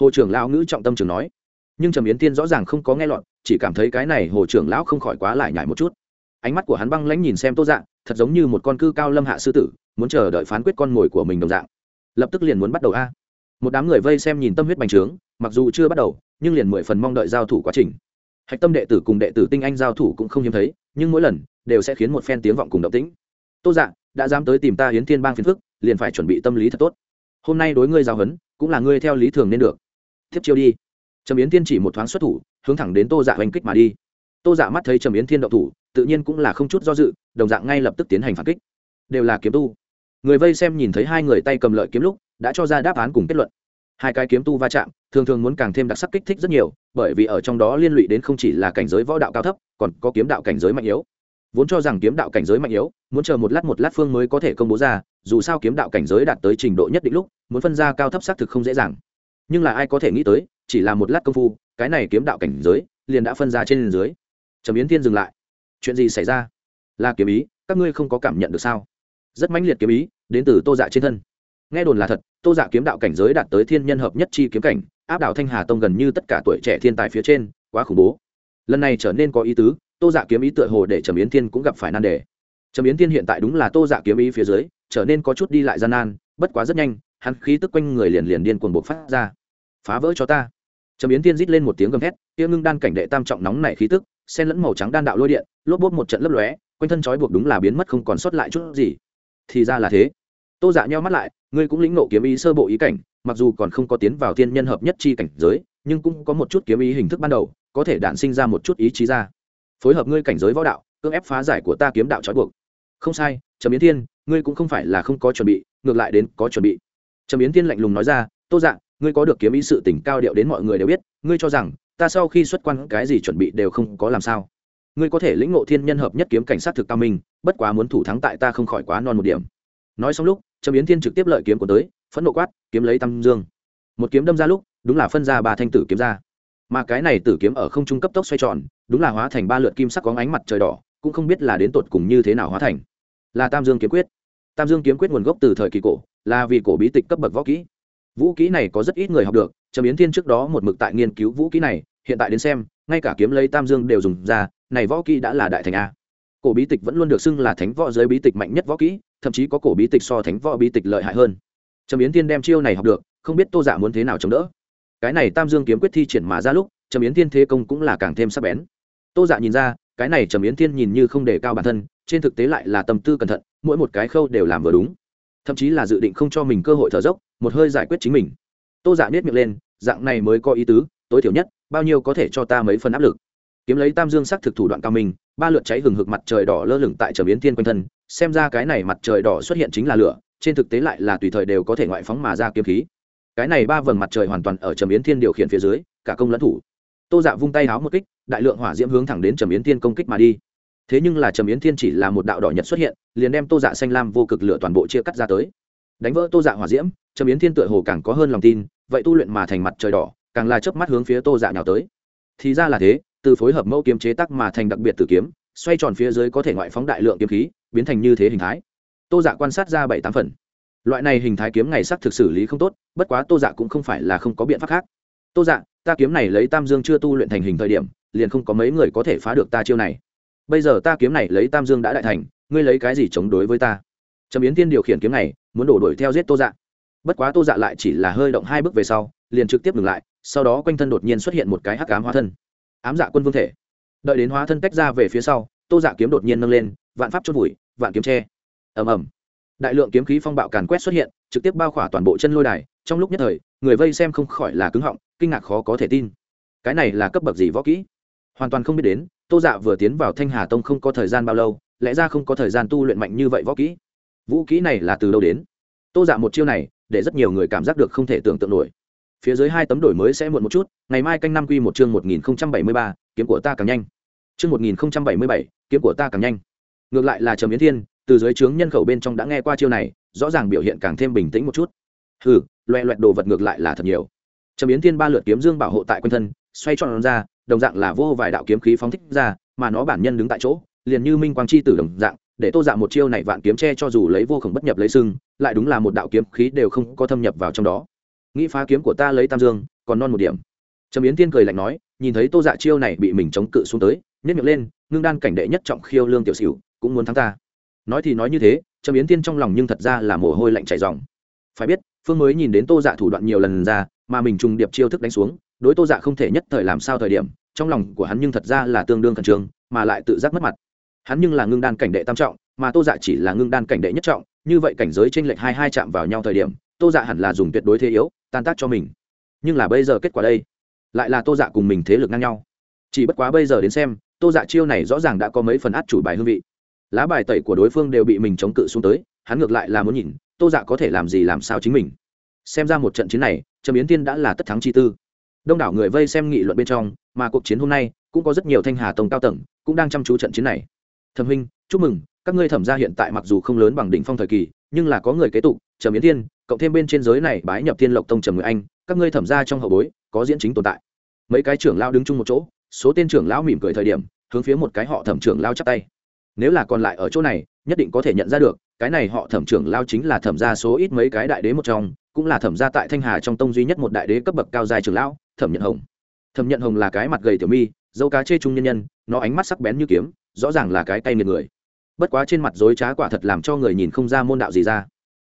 Hồ trưởng lão ngữ trọng tâm trường nói. Nhưng trầm yến tiên rõ ràng không có nghe lọt, chỉ cảm thấy cái này hồ trưởng lão không khỏi quá lại nhải một chút. Ánh mắt của hắn băng lãnh nhìn xem tô dạng, thật giống như một con cư cao lâm hạ sư tử, muốn chờ đợi phán quyết con mồi của mình đồng dạng. Lập tức liền muốn bắt đầu a một đám người vây xem nhìn tâm huyết bành trướng, mặc dù chưa bắt đầu, nhưng liền mười phần mong đợi giao thủ quá trình. Hạch tâm đệ tử cùng đệ tử tinh anh giao thủ cũng không hiếm thấy, nhưng mỗi lần đều sẽ khiến một phen tiếng vọng cùng động tĩnh. Tô dạ đã dám tới tìm ta hiến thiên bang phiền phức, liền phải chuẩn bị tâm lý thật tốt. Hôm nay đối ngươi giao hấn, cũng là ngươi theo lý thường nên được. Tiếp chiêu đi. Trầm yến thiên chỉ một thoáng xuất thủ, hướng thẳng đến tô dạ oanh kích mà đi. Tô dạ mắt thấy trầm yến thiên động thủ, tự nhiên cũng là không chút do dự, đồng dạng ngay lập tức tiến hành phản kích. Đều là kiếm tu. Người vây xem nhìn thấy hai người tay cầm lợi kiếm lúc đã cho ra đáp án cùng kết luận. Hai cái kiếm tu va chạm, thường thường muốn càng thêm đặc sắc kích thích rất nhiều, bởi vì ở trong đó liên lụy đến không chỉ là cảnh giới võ đạo cao thấp, còn có kiếm đạo cảnh giới mạnh yếu. Vốn cho rằng kiếm đạo cảnh giới mạnh yếu, muốn chờ một lát một lát phương mới có thể công bố ra, dù sao kiếm đạo cảnh giới đạt tới trình độ nhất định lúc, muốn phân ra cao thấp xác thực không dễ dàng. Nhưng là ai có thể nghĩ tới, chỉ là một lát công phu, cái này kiếm đạo cảnh giới, liền đã phân ra trên dưới. Trầm yến thiên dừng lại. Chuyện gì xảy ra? Là kiếm ý, các ngươi không có cảm nhận được sao? Rất mãnh liệt kiếm ý, đến từ tô dạ trên thân nghe đồn là thật, tô dạ kiếm đạo cảnh giới đạt tới thiên nhân hợp nhất chi kiếm cảnh, áp đảo thanh hà tông gần như tất cả tuổi trẻ thiên tài phía trên, quá khủng bố. Lần này trở nên có ý tứ, tô dạ kiếm ý tựa hồ để trầm yến thiên cũng gặp phải nan đề. Trầm yến thiên hiện tại đúng là tô dạ kiếm ý phía dưới, trở nên có chút đi lại gian nan, bất quá rất nhanh, hắn khí tức quanh người liền liền điên cuồng bộc phát ra. Phá vỡ cho ta. Trầm yến thiên rít lên một tiếng gầm thét tiêu ngưng đan cảnh đệ tam trọng nóng nảy khí tức sen lẫn màu trắng đan đạo lôi điện, lốp bốp một trận lấp lóe, quanh thân trói buộc đúng là biến mất không còn sót lại chút gì. Thì ra là thế tô dạ nheo mắt lại, ngươi cũng lĩnh nộ kiếm ý sơ bộ ý cảnh, mặc dù còn không có tiến vào thiên nhân hợp nhất chi cảnh giới, nhưng cũng có một chút kiếm ý hình thức ban đầu, có thể đản sinh ra một chút ý chí ra. Phối hợp ngươi cảnh giới võ đạo, cưỡng ép phá giải của ta kiếm đạo trói buộc. Không sai, trầm yến thiên, ngươi cũng không phải là không có chuẩn bị, ngược lại đến có chuẩn bị. Trầm yến thiên lạnh lùng nói ra, tô dạ ngươi có được kiếm ý sự tỉnh cao điệu đến mọi người đều biết, ngươi cho rằng, ta sau khi xuất quan cái gì chuẩn bị đều không có làm sao. Ngươi có thể lĩnh ngộ thiên nhân hợp nhất kiếm cảnh sát thực cao minh, bất quá muốn thủ thắng tại ta không khỏi quá non một điểm nói xong lúc trầm yến thiên trực tiếp lợi kiếm của tới, phẫn nộ quát, kiếm lấy tam dương. Một kiếm đâm ra lúc, đúng là phân ra ba thanh tử kiếm ra. Mà cái này tử kiếm ở không trung cấp tốc xoay tròn, đúng là hóa thành ba lượt kim sắc có ánh mặt trời đỏ, cũng không biết là đến tột cùng như thế nào hóa thành. Là tam dương kiếm quyết. Tam dương kiếm quyết nguồn gốc từ thời kỳ cổ, là vì cổ bí tịch cấp bậc võ kỹ. Vũ kỹ này có rất ít người học được trầm yến thiên trước đó một mực tại nghiên cứu vũ kỹ này, hiện tại đến xem, ngay cả kiếm lấy tam dương đều dùng ra, này võ kỹ đã là đại thành a. Cổ bí tịch vẫn luôn được xưng là thánh võ giới bí tịch mạnh nhất võ kỹ thậm chí có cổ bí tịch so thánh võ bí tịch lợi hại hơn. Trầm yến thiên đem chiêu này học được, không biết tô giả dạ muốn thế nào chống đỡ. Cái này tam dương kiếm quyết thi triển mà ra lúc, trầm yến thiên thế công cũng là càng thêm sắc bén. Tô dạ nhìn ra, cái này trầm yến thiên nhìn như không đề cao bản thân, trên thực tế lại là tâm tư cẩn thận, mỗi một cái khâu đều làm vừa đúng. Thậm chí là dự định không cho mình cơ hội thở dốc, một hơi giải quyết chính mình. Tô dạ biết miệng lên, dạng này mới có ý tứ, tối thiểu nhất, bao nhiêu có thể cho ta mấy phần áp lực kiếm lấy tam dương sắc thực thủ đoạn cao minh, ba lượt cháy hừng hực mặt trời đỏ lơ lửng tại trầm yến thiên quanh thân, xem ra cái này mặt trời đỏ xuất hiện chính là lửa, trên thực tế lại là tùy thời đều có thể ngoại phóng mà ra kiếm khí. Cái này ba vầng mặt trời hoàn toàn ở trầm yến thiên điều khiển phía dưới, cả công lẫn thủ. Tô dạ vung tay háo một kích, đại lượng hỏa diễm hướng thẳng đến trầm yến thiên công kích mà đi. Thế nhưng là trầm yến thiên chỉ là một đạo đỏ nhật xuất hiện, liền đem tô dạ xanh lam vô cực lửa toàn bộ chia cắt ra tới. Đánh vỡ tô dạ hỏa diễm, trầm yến thiên tựa hồ càng có hơn lòng tin, vậy tu luyện mà thành mặt trời đỏ, càng là chớp mắt hướng phía tô dạ nhào tới. Thì ra là thế từ phối hợp mẫu kiếm chế tác mà thành đặc biệt tử kiếm, xoay tròn phía dưới có thể ngoại phóng đại lượng kiếm khí, biến thành như thế hình thái. Tô dạ quan sát ra bảy tám phần. Loại này hình thái kiếm ngày sắc thực xử lý không tốt, bất quá tô dạ cũng không phải là không có biện pháp khác. Tô dạ ta kiếm này lấy tam dương chưa tu luyện thành hình thời điểm, liền không có mấy người có thể phá được ta chiêu này. Bây giờ ta kiếm này lấy tam dương đã đại thành, ngươi lấy cái gì chống đối với ta? Trầm yến tiên điều khiển kiếm này, muốn đổ đuổi theo giết tô dạ. Bất quá tô dạ lại chỉ là hơi động hai bước về sau, liền trực tiếp ngừng lại, sau đó quanh thân đột nhiên xuất hiện một cái hắc ám hóa thân ám dạ quân vương thể. Đợi đến hóa thân tách ra về phía sau, tô dạ kiếm đột nhiên nâng lên, vạn pháp chốt vùi, vạn kiếm tre ầm ầm. Đại lượng kiếm khí phong bạo càn quét xuất hiện, trực tiếp bao khỏa toàn bộ chân lôi đài, trong lúc nhất thời, người vây xem không khỏi là cứng họng, kinh ngạc khó có thể tin. Cái này là cấp bậc gì võ kỹ? Hoàn toàn không biết đến, tô dạ vừa tiến vào thanh hà tông không có thời gian bao lâu, lẽ ra không có thời gian tu luyện mạnh như vậy võ kỹ. Vũ kỹ này là từ đâu đến? Tô dạ một chiêu này, để rất nhiều người cảm giác được không thể tưởng tượng nổi phía dưới hai tấm đổi mới sẽ muộn một chút, ngày mai canh năm quy một chương một nghìn bảy mươi ba, kiếm của ta càng nhanh. Chương một nghìn bảy mươi bảy, kiếm của ta càng nhanh. Ngược lại là trầm yến thiên, từ dưới trướng nhân khẩu bên trong đã nghe qua chiêu này, rõ ràng biểu hiện càng thêm bình tĩnh một chút. Hừ loẹ loẹt đồ vật ngược lại là thật nhiều. Trầm yến thiên ba lượt kiếm dương bảo hộ tại quanh thân, xoay tròn ra, đồng dạng là vô vài đạo kiếm khí phóng thích ra, mà nó bản nhân đứng tại chỗ, liền như minh quang chi tử đồng dạng, để tô dạng một chiêu này vạn kiếm che cho dù lấy vô khổng bất nhập lấy sưng lại đúng là một đạo kiếm khí đều không có thâm nhập vào trong đó nghĩ phá kiếm của ta lấy tam dương, còn non một điểm. Trầm yến tiên cười lạnh nói, nhìn thấy tô dạ chiêu này bị mình chống cự xuống tới nhét miệng lên, ngưng đan cảnh đệ nhất trọng khiêu lương tiểu xỉu, cũng muốn thắng ta. Nói thì nói như thế, trầm yến tiên trong lòng nhưng thật ra là mồ hôi lạnh chảy dòng phải biết, phương mới nhìn đến tô dạ thủ đoạn nhiều lần ra, mà mình trùng điệp chiêu thức đánh xuống, đối tô dạ không thể nhất thời làm sao thời điểm, trong lòng của hắn nhưng thật ra là tương đương khẩn trương, mà lại tự giác mất mặt. Hắn nhưng là ngưng đan cảnh đệ tam trọng, mà tô dạ chỉ là ngưng đan cảnh đệ nhất trọng, như vậy cảnh giới t r ê n lệch hai hai chạm vào nhau thời điểm, tô dạ hẳn là dùng tuyệt đối thế yếu tan tác cho mình. Nhưng là bây giờ kết quả đây, lại là tô dạ cùng mình thế lực ngang nhau. Chỉ bất quá bây giờ đến xem, tô dạ chiêu này rõ ràng đã có mấy phần át chủ bài hương vị. Lá bài tẩy của đối phương đều bị mình chống cự xuống tới, hắn ngược lại là muốn nhìn, tô dạ có thể làm gì làm sao chính mình. Xem ra một trận chiến này, trầm yến tiên đã là tất thắng chi tư. Đông đảo người vây xem nghị luận bên trong, mà cuộc chiến hôm nay, cũng có rất nhiều thanh hà tông cao tầng, cũng đang chăm chú trận chiến này. Thẩm huynh, chúc mừng, các ngươi thẩm gia hiện tại mặc dù không lớn bằng đỉnh phong thời kỳ, nhưng là có người kế tục, trầm yến tiên cộng thêm bên trên giới này bái nhập thiên lộc tông trầm người anh, các ngươi thẩm gia trong hậu bối, có diễn chính tồn tại. Mấy cái trưởng lao đứng chung một chỗ, số tên trưởng lão mỉm cười thời điểm, hướng phía một cái họ thẩm trưởng lao chắp tay. Nếu là còn lại ở chỗ này, nhất định có thể nhận ra được, cái này họ thẩm trưởng lao chính là thẩm gia số ít mấy cái đại đế một trong, cũng là thẩm gia tại thanh hà trong tông duy nhất một đại đế cấp bậc cao dài trưởng lão, thẩm nhận hồng. Thẩm nhận hồng là cái mặt gầy tiểu mi, dâu cá chê trung nhân nhân, nó ánh mắt sắc bén như kiếm, rõ ràng là cái tay nghiệt người. Bất quá trên mặt dối trá quả thật làm cho người nhìn không ra môn đạo gì ra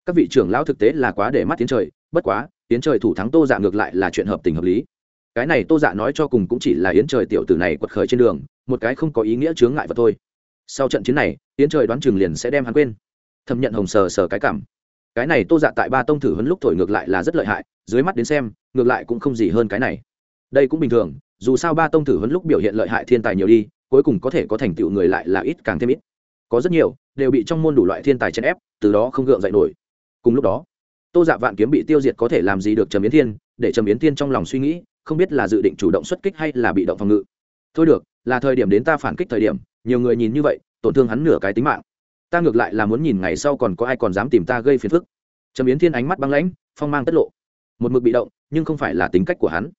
các vị trưởng lão thực tế là quá để mắt tiến trời, bất quá, tiến trời thủ thắng tô dạ ngược lại là chuyện hợp tình hợp lý. Cái này tô dạ nói cho cùng cũng chỉ là yến trời tiểu tử này quật khởi trên đường, một cái không có ý nghĩa chướng ngại vật thôi. Sau trận chiến này, yến trời đoán chừng liền sẽ đem hắn quên. Thẩm nhận hồng sờ sờ cái cảm. Cái này tô dạ tại ba tông thử hấn lúc thổi ngược lại là rất lợi hại, dưới mắt đến xem, ngược lại cũng không gì hơn cái này. Đây cũng bình thường, dù sao ba tông thử hấn lúc biểu hiện lợi hại thiên tài nhiều đi, cuối cùng có thể có thành tựu người lại là ít càng thêm ít. Có rất nhiều, đều bị trong môn đủ loại thiên tài chèn ép, từ đó không gượng dậy nổi cùng lúc đó, tô dạ vạn kiếm bị tiêu diệt có thể làm gì được trầm yến thiên, để trầm yến thiên trong lòng suy nghĩ, không biết là dự định chủ động xuất kích hay là bị động phòng ngự. Thôi được, là thời điểm đến ta phản kích thời điểm, nhiều người nhìn như vậy, tổn thương hắn nửa cái tính mạng. Ta ngược lại là muốn nhìn ngày sau còn có ai còn dám tìm ta gây phiền phức. Trầm yến thiên ánh mắt băng lãnh, phong mang tất lộ. Một mực bị động, nhưng không phải là tính cách của hắn.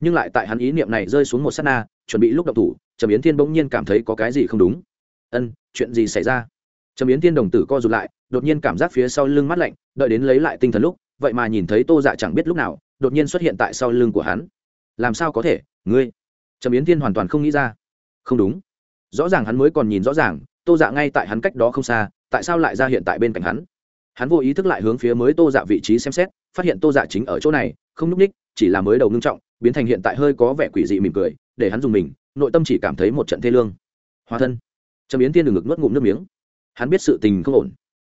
Nhưng lại tại hắn ý niệm này rơi xuống một s á t na, chuẩn bị lúc đ ộ n g thủ, trầm yến thiên bỗng nhiên cảm thấy có cái gì không đúng. Ân, chuyện gì xảy ra? Trầm yến thiên đồng tử co rụt lại, đột nhiên cảm giác phía sau lưng mắt lạnh, đợi đến lấy lại tinh thần lúc, vậy mà nhìn thấy tô dạ chẳng biết lúc nào, đột nhiên xuất hiện tại sau lưng của hắn. Làm sao có thể, ngươi? Trầm yến thiên hoàn toàn không nghĩ ra. Không đúng. Rõ ràng hắn mới còn nhìn rõ ràng, tô dạ ngay tại hắn cách đó không xa, tại sao lại ra hiện tại bên cạnh hắn? Hắn vô ý thức lại hướng phía mới tô dạ vị trí xem xét, phát hiện tô dạ chính ở chỗ này, không n ú c ních, chỉ là mới đầu ngưng trọng, biến thành hiện tại hơi có vẻ quỷ dị mỉm cười, để hắn dùng mình, nội tâm chỉ cảm thấy một trận thê lương. Hóa thân. Trầm yến tiên đừng ngực nuốt ngụm nước miếng hắn biết sự tình không ổn.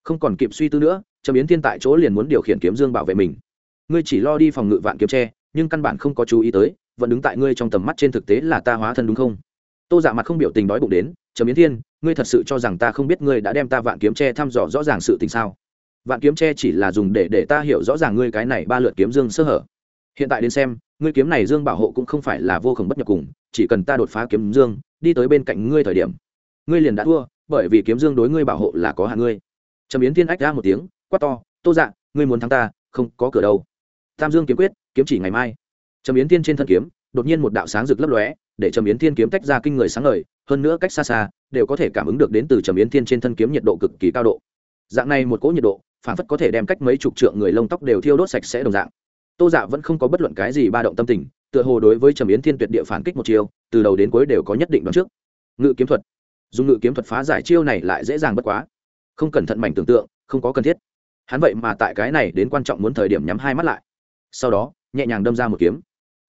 Không còn kịp suy tư nữa, trầm yến Thiên tại chỗ liền muốn điều khiển kiếm dương bảo vệ mình. Ngươi chỉ lo đi phòng ngự vạn kiếm tre, nhưng căn bản không có chú ý tới, vẫn đứng tại ngươi trong tầm mắt trên thực tế là ta hóa thân đúng không? Tô dạ mặt không biểu tình đói bụng đến, trầm yến thiên, ngươi thật sự cho rằng ta không biết ngươi đã đem ta vạn kiếm tre thăm dò rõ ràng sự tình sao? Vạn kiếm tre chỉ là dùng để để ta hiểu rõ ràng ngươi cái này ba lượt kiếm dương sơ hở. Hiện tại đến xem, ngươi kiếm này dương bảo hộ cũng không phải là vô khổng bất nhập cùng, chỉ cần ta đột phá kiếm dương, đi tới bên cạnh ngươi thời điểm, ngươi liền đã thua bởi vì kiếm dương đối ngươi bảo hộ là có hạ ngươi. Trầm yến thiên ách ra một tiếng quát to tô dạ ngươi muốn thắng ta không có cửa đâu. Tam dương kiếm quyết kiếm chỉ ngày mai. Trầm yến thiên trên thân kiếm đột nhiên một đạo sáng rực lấp lóe để trầm yến thiên kiếm tách ra kinh người sáng ngời hơn nữa cách xa xa đều có thể cảm ứng được đến từ trầm yến thiên trên thân kiếm nhiệt độ cực kỳ cao độ. Dạng này một cỗ nhiệt độ phản phất có thể đem cách mấy chục trượng người lông tóc đều thiêu đốt sạch sẽ đồng dạng. Tô dạ vẫn không có bất luận cái gì ba động tâm tình tựa hồ đối với trầm yến thiên tuyệt địa phản kích một chiều, từ đầu đến cuối đều có nhất định đoạn trước. Ngự kiếm thuật dùng ngự kiếm thuật phá giải chiêu này lại dễ dàng bất quá. Không cẩn thận mảnh tưởng tượng, không có cần thiết. Hắn vậy mà tại cái này đến quan trọng muốn thời điểm nhắm hai mắt lại. Sau đó, nhẹ nhàng đâm ra một kiếm.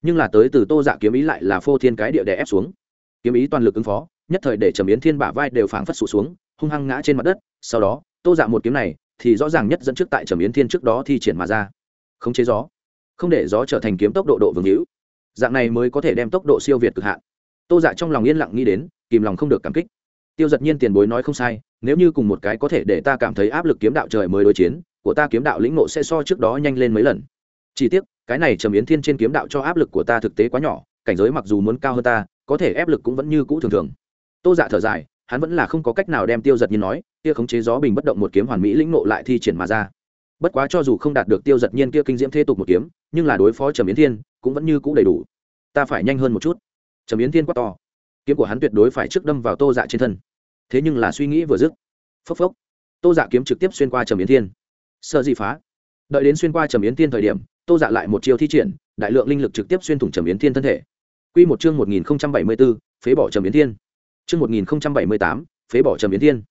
Nhưng là tới từ tô dạ kiếm ý lại là phô thiên cái địa đè ép xuống. Kiếm ý toàn lực ứng phó, nhất thời để trầm yến thiên bả vai đều phảng phất sụt xuống, hung hăng ngã trên mặt đất. Sau đó, tô dạ một kiếm này thì rõ ràng nhất dẫn trước tại trầm yến thiên trước đó thi triển mà ra. Không chế gió. Không để gió trở thành kiếm tốc độ độ vương hữu. Dạng này mới có thể đem tốc độ siêu việt cực hạn. Tô dạ trong lòng yên lặng nghĩ đến, kìm lòng không được cảm kích tiêu giật nhiên tiền bối nói không sai, nếu như cùng một cái có thể để ta cảm thấy áp lực kiếm đạo trời mới đối chiến, của ta kiếm đạo lĩnh nộ sẽ so trước đó nhanh lên mấy lần. Chỉ tiếc, cái này trầm yến thiên trên kiếm đạo cho áp lực của ta thực tế quá nhỏ, cảnh giới mặc dù muốn cao hơn ta, có thể ép lực cũng vẫn như cũ thường thường. Tô dạ thở dài, hắn vẫn là không có cách nào đem tiêu giật nhiên nói, kia khống chế gió bình bất động một kiếm hoàn mỹ lĩnh nộ lại thi triển mà ra. Bất quá cho dù không đạt được tiêu giật nhiên kia kinh diễm thế tục một kiếm, nhưng là đối phó trầm yến thiên cũng vẫn như cũ đầy đủ. Ta phải nhanh hơn một chút. Trầm yến thiên quá to. Kiếm của hắn tuyệt đối phải trước đâm vào tô dạ trên thân thế nhưng là suy nghĩ vừa dứt. Phốc phốc. Tô dạ kiếm trực tiếp xuyên qua trầm yến thiên. Sợ gì phá? Đợi đến xuyên qua trầm yến thiên thời điểm, tô dạ lại một chiêu thi triển, đại lượng linh lực trực tiếp xuyên thủng trầm yến thiên thân thể. Q một chương một nghìn bảy mươi bốn phế bỏ trầm yến thiên. Chương một nghìn bảy mươi tám, phế bỏ trầm yến thiên.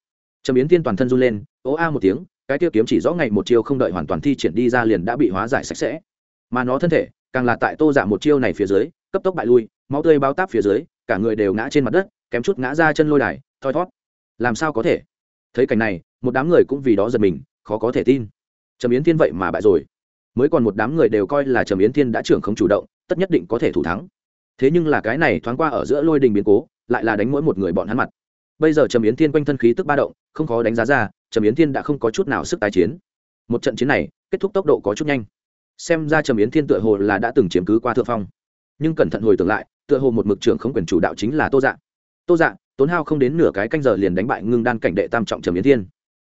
Trầm yến thiên toàn thân run lên, ố a một tiếng, cái tiêu kiếm chỉ rõ ngày một chiêu không đợi hoàn toàn thi triển đi ra liền đã bị hóa giải sạch sẽ. Mà nó thân thể, càng là tại tô dạ một chiêu này phía dưới, cấp tốc bại lui, máu tươi bao táp phía dưới, cả người đều ngã trên mặt đất, kém chút ngã ra chân lôi đài, thoi thót làm sao có thể? Thấy cảnh này, một đám người cũng vì đó giật mình, khó có thể tin. Trầm yến thiên vậy mà bại rồi. Mới còn một đám người đều coi là trầm yến thiên đã trưởng không chủ động, tất nhất định có thể thủ thắng. Thế nhưng là cái này thoáng qua ở giữa lôi đình biến cố, lại là đánh mỗi một người bọn hắn mặt. Bây giờ trầm yến thiên quanh thân khí tức ba động, không khó đánh giá ra, trầm yến thiên đã không có chút nào sức tái chiến. Một trận chiến này, kết thúc tốc độ có chút nhanh. Xem ra trầm yến thiên tựa hồ là đã từng chiếm cứ qua thượng phong. Nhưng cẩn thận hồi tưởng lại, tựa hồ một mực trưởng không quyền chủ đạo chính là tô dạ. Tô dạ tốn hao không đến nửa cái canh giờ liền đánh bại ngưng đan cảnh đệ tam trọng trầm yến thiên.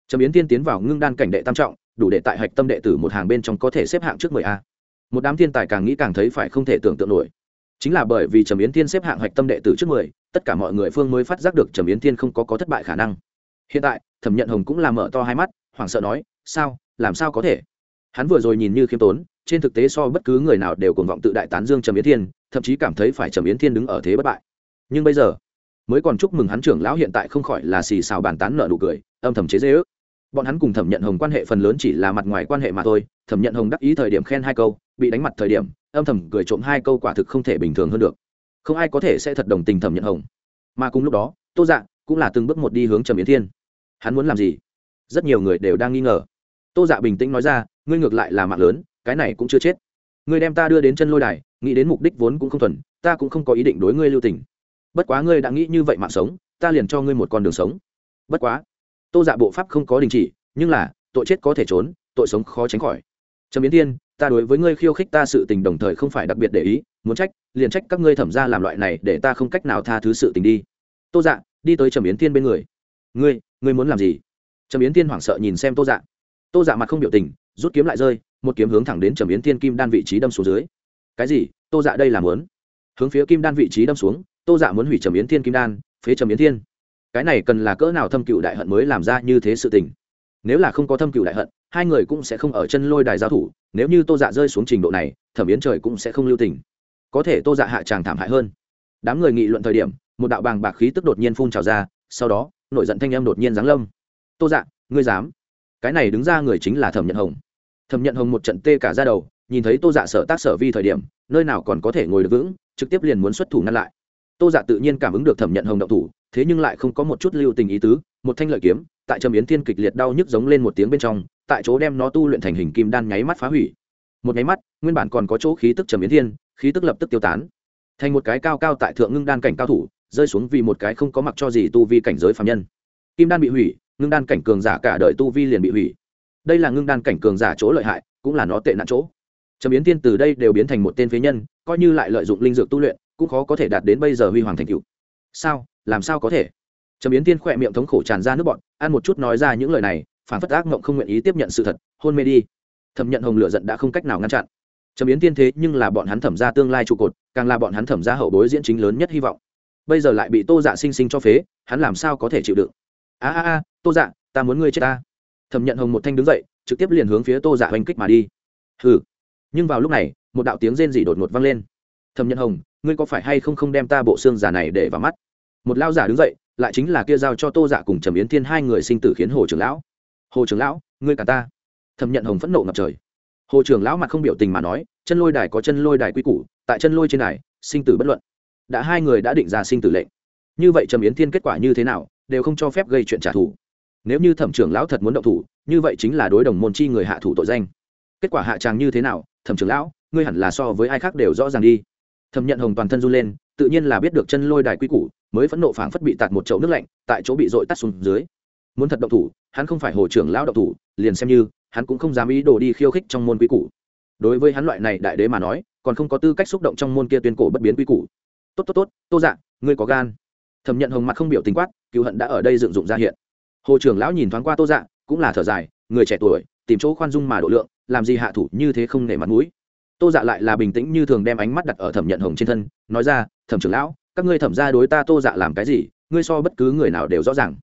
Trầm yến thiên tiến vào ngưng đan cảnh đệ tam trọng, đủ để tại hạch tâm đệ tử một hàng bên trong có thể xếp hạng trước mười a. Một đám thiên tài càng nghĩ càng thấy phải không thể tưởng tượng nổi. Chính là bởi vì trầm yến thiên xếp hạng hạch tâm đệ tử trước mười, tất cả mọi người phương mới phát giác được trầm yến thiên không có có thất bại khả năng. Hiện tại, thẩm nhận hồng cũng làm mở to hai mắt, hoảng sợ nói, sao, làm sao có thể? Hắn vừa rồi nhìn như khiêm tốn, trên thực tế so bất cứ người nào đều cuồng vọng tự đại tán dương trầm yến thiên, thậm chí cảm thấy phải trầm yến thiên đứng ở thế bất bại. Nhưng bây giờ mới còn chúc mừng hắn trưởng lão hiện tại không khỏi là xì xào bàn tán nợ nụ cười, âm thầm chế dễ ước bọn hắn cùng thẩm nhận hồng quan hệ phần lớn chỉ là mặt ngoài quan hệ mà thôi, thẩm nhận hồng đắc ý thời điểm khen hai câu, bị đánh mặt thời điểm, âm thầm cười trộm hai câu quả thực không thể bình thường hơn được. Không ai có thể sẽ thật đồng tình thẩm nhận hồng. Mà cùng lúc đó, tô dạ cũng là từng bước một đi hướng trầm yến thiên. Hắn muốn làm gì? Rất nhiều người đều đang nghi ngờ. Tô dạ bình tĩnh nói ra, ngươi ngược lại là mạng lớn, cái này cũng chưa chết. Ngươi đem ta đưa đến chân lôi đài, nghĩ đến mục đích vốn cũng không thuần, ta cũng không có ý định đối ngươi lưu tình bất quá ngươi đã nghĩ như vậy mạng sống, ta liền cho ngươi một con đường sống. Bất quá, tô dạ bộ pháp không có đình chỉ, nhưng là, tội chết có thể trốn, tội sống khó tránh khỏi. Trầm biến thiên ta đối với ngươi khiêu khích ta sự tình đồng thời không phải đặc biệt để ý, muốn trách, liền trách các ngươi thẩm ra làm loại này để ta không cách nào tha thứ sự tình đi. Tô dạ đi tới trầm yến thiên bên người. Ngươi ngươi muốn làm gì? Trầm yến thiên hoảng sợ nhìn xem tô dạ. Tô dạ mặt không biểu tình, rút kiếm lại rơi, một kiếm hướng thẳng đến trầm yến thiên kim đan vị trí đâm xuống dưới. Cái gì? Tô dạ đây là muốn. Hướng phía kim đan vị trí đâm xuống tô dạ muốn hủy trầm yến thiên kim đan, phế trầm yến thiên. Cái này cần là cỡ nào thâm cựu đại hận mới làm ra như thế sự tình? Nếu là không có thâm cựu đại hận, hai người cũng sẽ không ở chân lôi đài giao thủ, nếu như tô dạ rơi xuống trình độ này, thẩm yến trời cũng sẽ không lưu tình. Có thể tô dạ hạ tràng thảm hại hơn. Đám người nghị luận thời điểm, một đạo bàng bạc khí tức đột nhiên phun trào ra, sau đó nội giận thanh em đột nhiên giáng lâm. Tô dạ ngươi dám? Cái này đứng ra người chính là thẩm nhận hồng. Thẩm nhận hồng một trận tê cả ra đầu, nhìn thấy tô dạ sở tác sở vi thời điểm, nơi nào còn có thể ngồi được vững, trực tiếp liền muốn xuất thủ ngăn lại tô dạ tự nhiên cảm ứng được thẩm nhận hồng động thủ, thế nhưng lại không có một chút lưu tình ý tứ, một thanh lợi kiếm, tại trầm yến thiên kịch liệt đau nhức giống lên một tiếng bên trong, tại chỗ đem nó tu luyện thành hình kim đan nháy mắt phá hủy. Một nháy mắt, nguyên bản còn có chỗ khí tức trầm yến thiên, khí tức lập tức tiêu tán. Thành một cái cao cao tại thượng ngưng đan cảnh cao thủ, rơi xuống vì một cái không có mặc cho gì tu vi cảnh giới phạm nhân. Kim đan bị hủy, ngưng đan cảnh cường giả cả đời tu vi liền bị hủy. Đây là ngưng đan cảnh cường giả chỗ lợi hại, cũng là nó tệ nạn chỗ. Trầm yến thiên từ đây đều biến thành một tên phế nhân, coi như lại lợi dụng linh dược tu luyện cũng khó có thể đạt đến bây giờ huy hoàng thành cựu sao? Làm sao có thể? Trầm yến tiên khỏe miệng thống khổ tràn ra nước bọn ăn một chút nói ra những lời này, phản phất ác mộng không nguyện ý tiếp nhận sự thật, hôn mê đi. Thẩm nhận hồng lựa giận đã không cách nào ngăn chặn. Trầm yến tiên thế nhưng là bọn hắn thẩm ra tương lai trụ cột, càng là bọn hắn thẩm ra hậu bối diễn chính lớn nhất hy vọng. Bây giờ lại bị tô dạ sinh sinh cho phế, hắn làm sao có thể chịu đựng? A a a, tô dạ ta muốn ngươi chết ta. Thẩm nhận hồng một thanh đứng dậy, trực tiếp liền hướng phía tô dạ oanh kích mà đi. Hừ. Nhưng vào lúc này, một đạo tiếng rên rỉ đột ngột vang lên. Thẩm nhận hồng ngươi có phải hay không không đem ta bộ xương giả này để vào mắt? Một lao giả đứng dậy, lại chính là kia giao cho tô dạ cùng trầm yến thiên hai người sinh tử khiến hồ trưởng lão. Hồ trưởng lão, ngươi cả ta. Thẩm nhận hồng phẫn nộ ngập trời. Hồ trưởng lão mặt không biểu tình mà nói, chân lôi đài có chân lôi đài quy củ, tại chân lôi trên đài, sinh tử bất luận. Đã hai người đã định ra sinh tử lệnh. Như vậy trầm yến thiên kết quả như thế nào, đều không cho phép gây chuyện trả thù. Nếu như thẩm trưởng lão thật muốn động thủ, như vậy chính là đối đồng môn chi người hạ thủ tội danh. Kết quả hạ tràng như thế nào, thẩm trưởng lão, ngươi hẳn là so với ai khác đều rõ ràng đi thẩm nhận hồng toàn thân run lên, tự nhiên là biết được chân lôi đài quy củ, mới phẫn nộ phảng phất bị tạt một chậu nước lạnh, tại chỗ bị dội tắt xuống dưới. Muốn thật động thủ, hắn không phải hồ trưởng lão động thủ, liền xem như, hắn cũng không dám ý đồ đi khiêu khích trong môn quy củ. Đối với hắn loại này đại đế mà nói, còn không có tư cách xúc động trong môn kia tuyên cổ bất biến quy củ. Tốt tốt tốt, tô dạ ngươi có gan. Thẩm nhận hồng mặt không biểu tình quát cựu hận đã ở đây dựng dụng ra hiện. Hồ trưởng lão nhìn thoáng qua tô dạ cũng là thở dài, người trẻ tuổi, tìm chỗ khoan dung mà độ lượng, làm gì hạ thủ như thế không nể mặt mũi tô dạ lại là bình tĩnh như thường đem ánh mắt đặt ở thẩm nhận hồng trên thân, nói ra, thẩm trưởng lão, các ngươi thẩm ra đối ta tô dạ làm cái gì, ngươi so bất cứ người nào đều rõ ràng.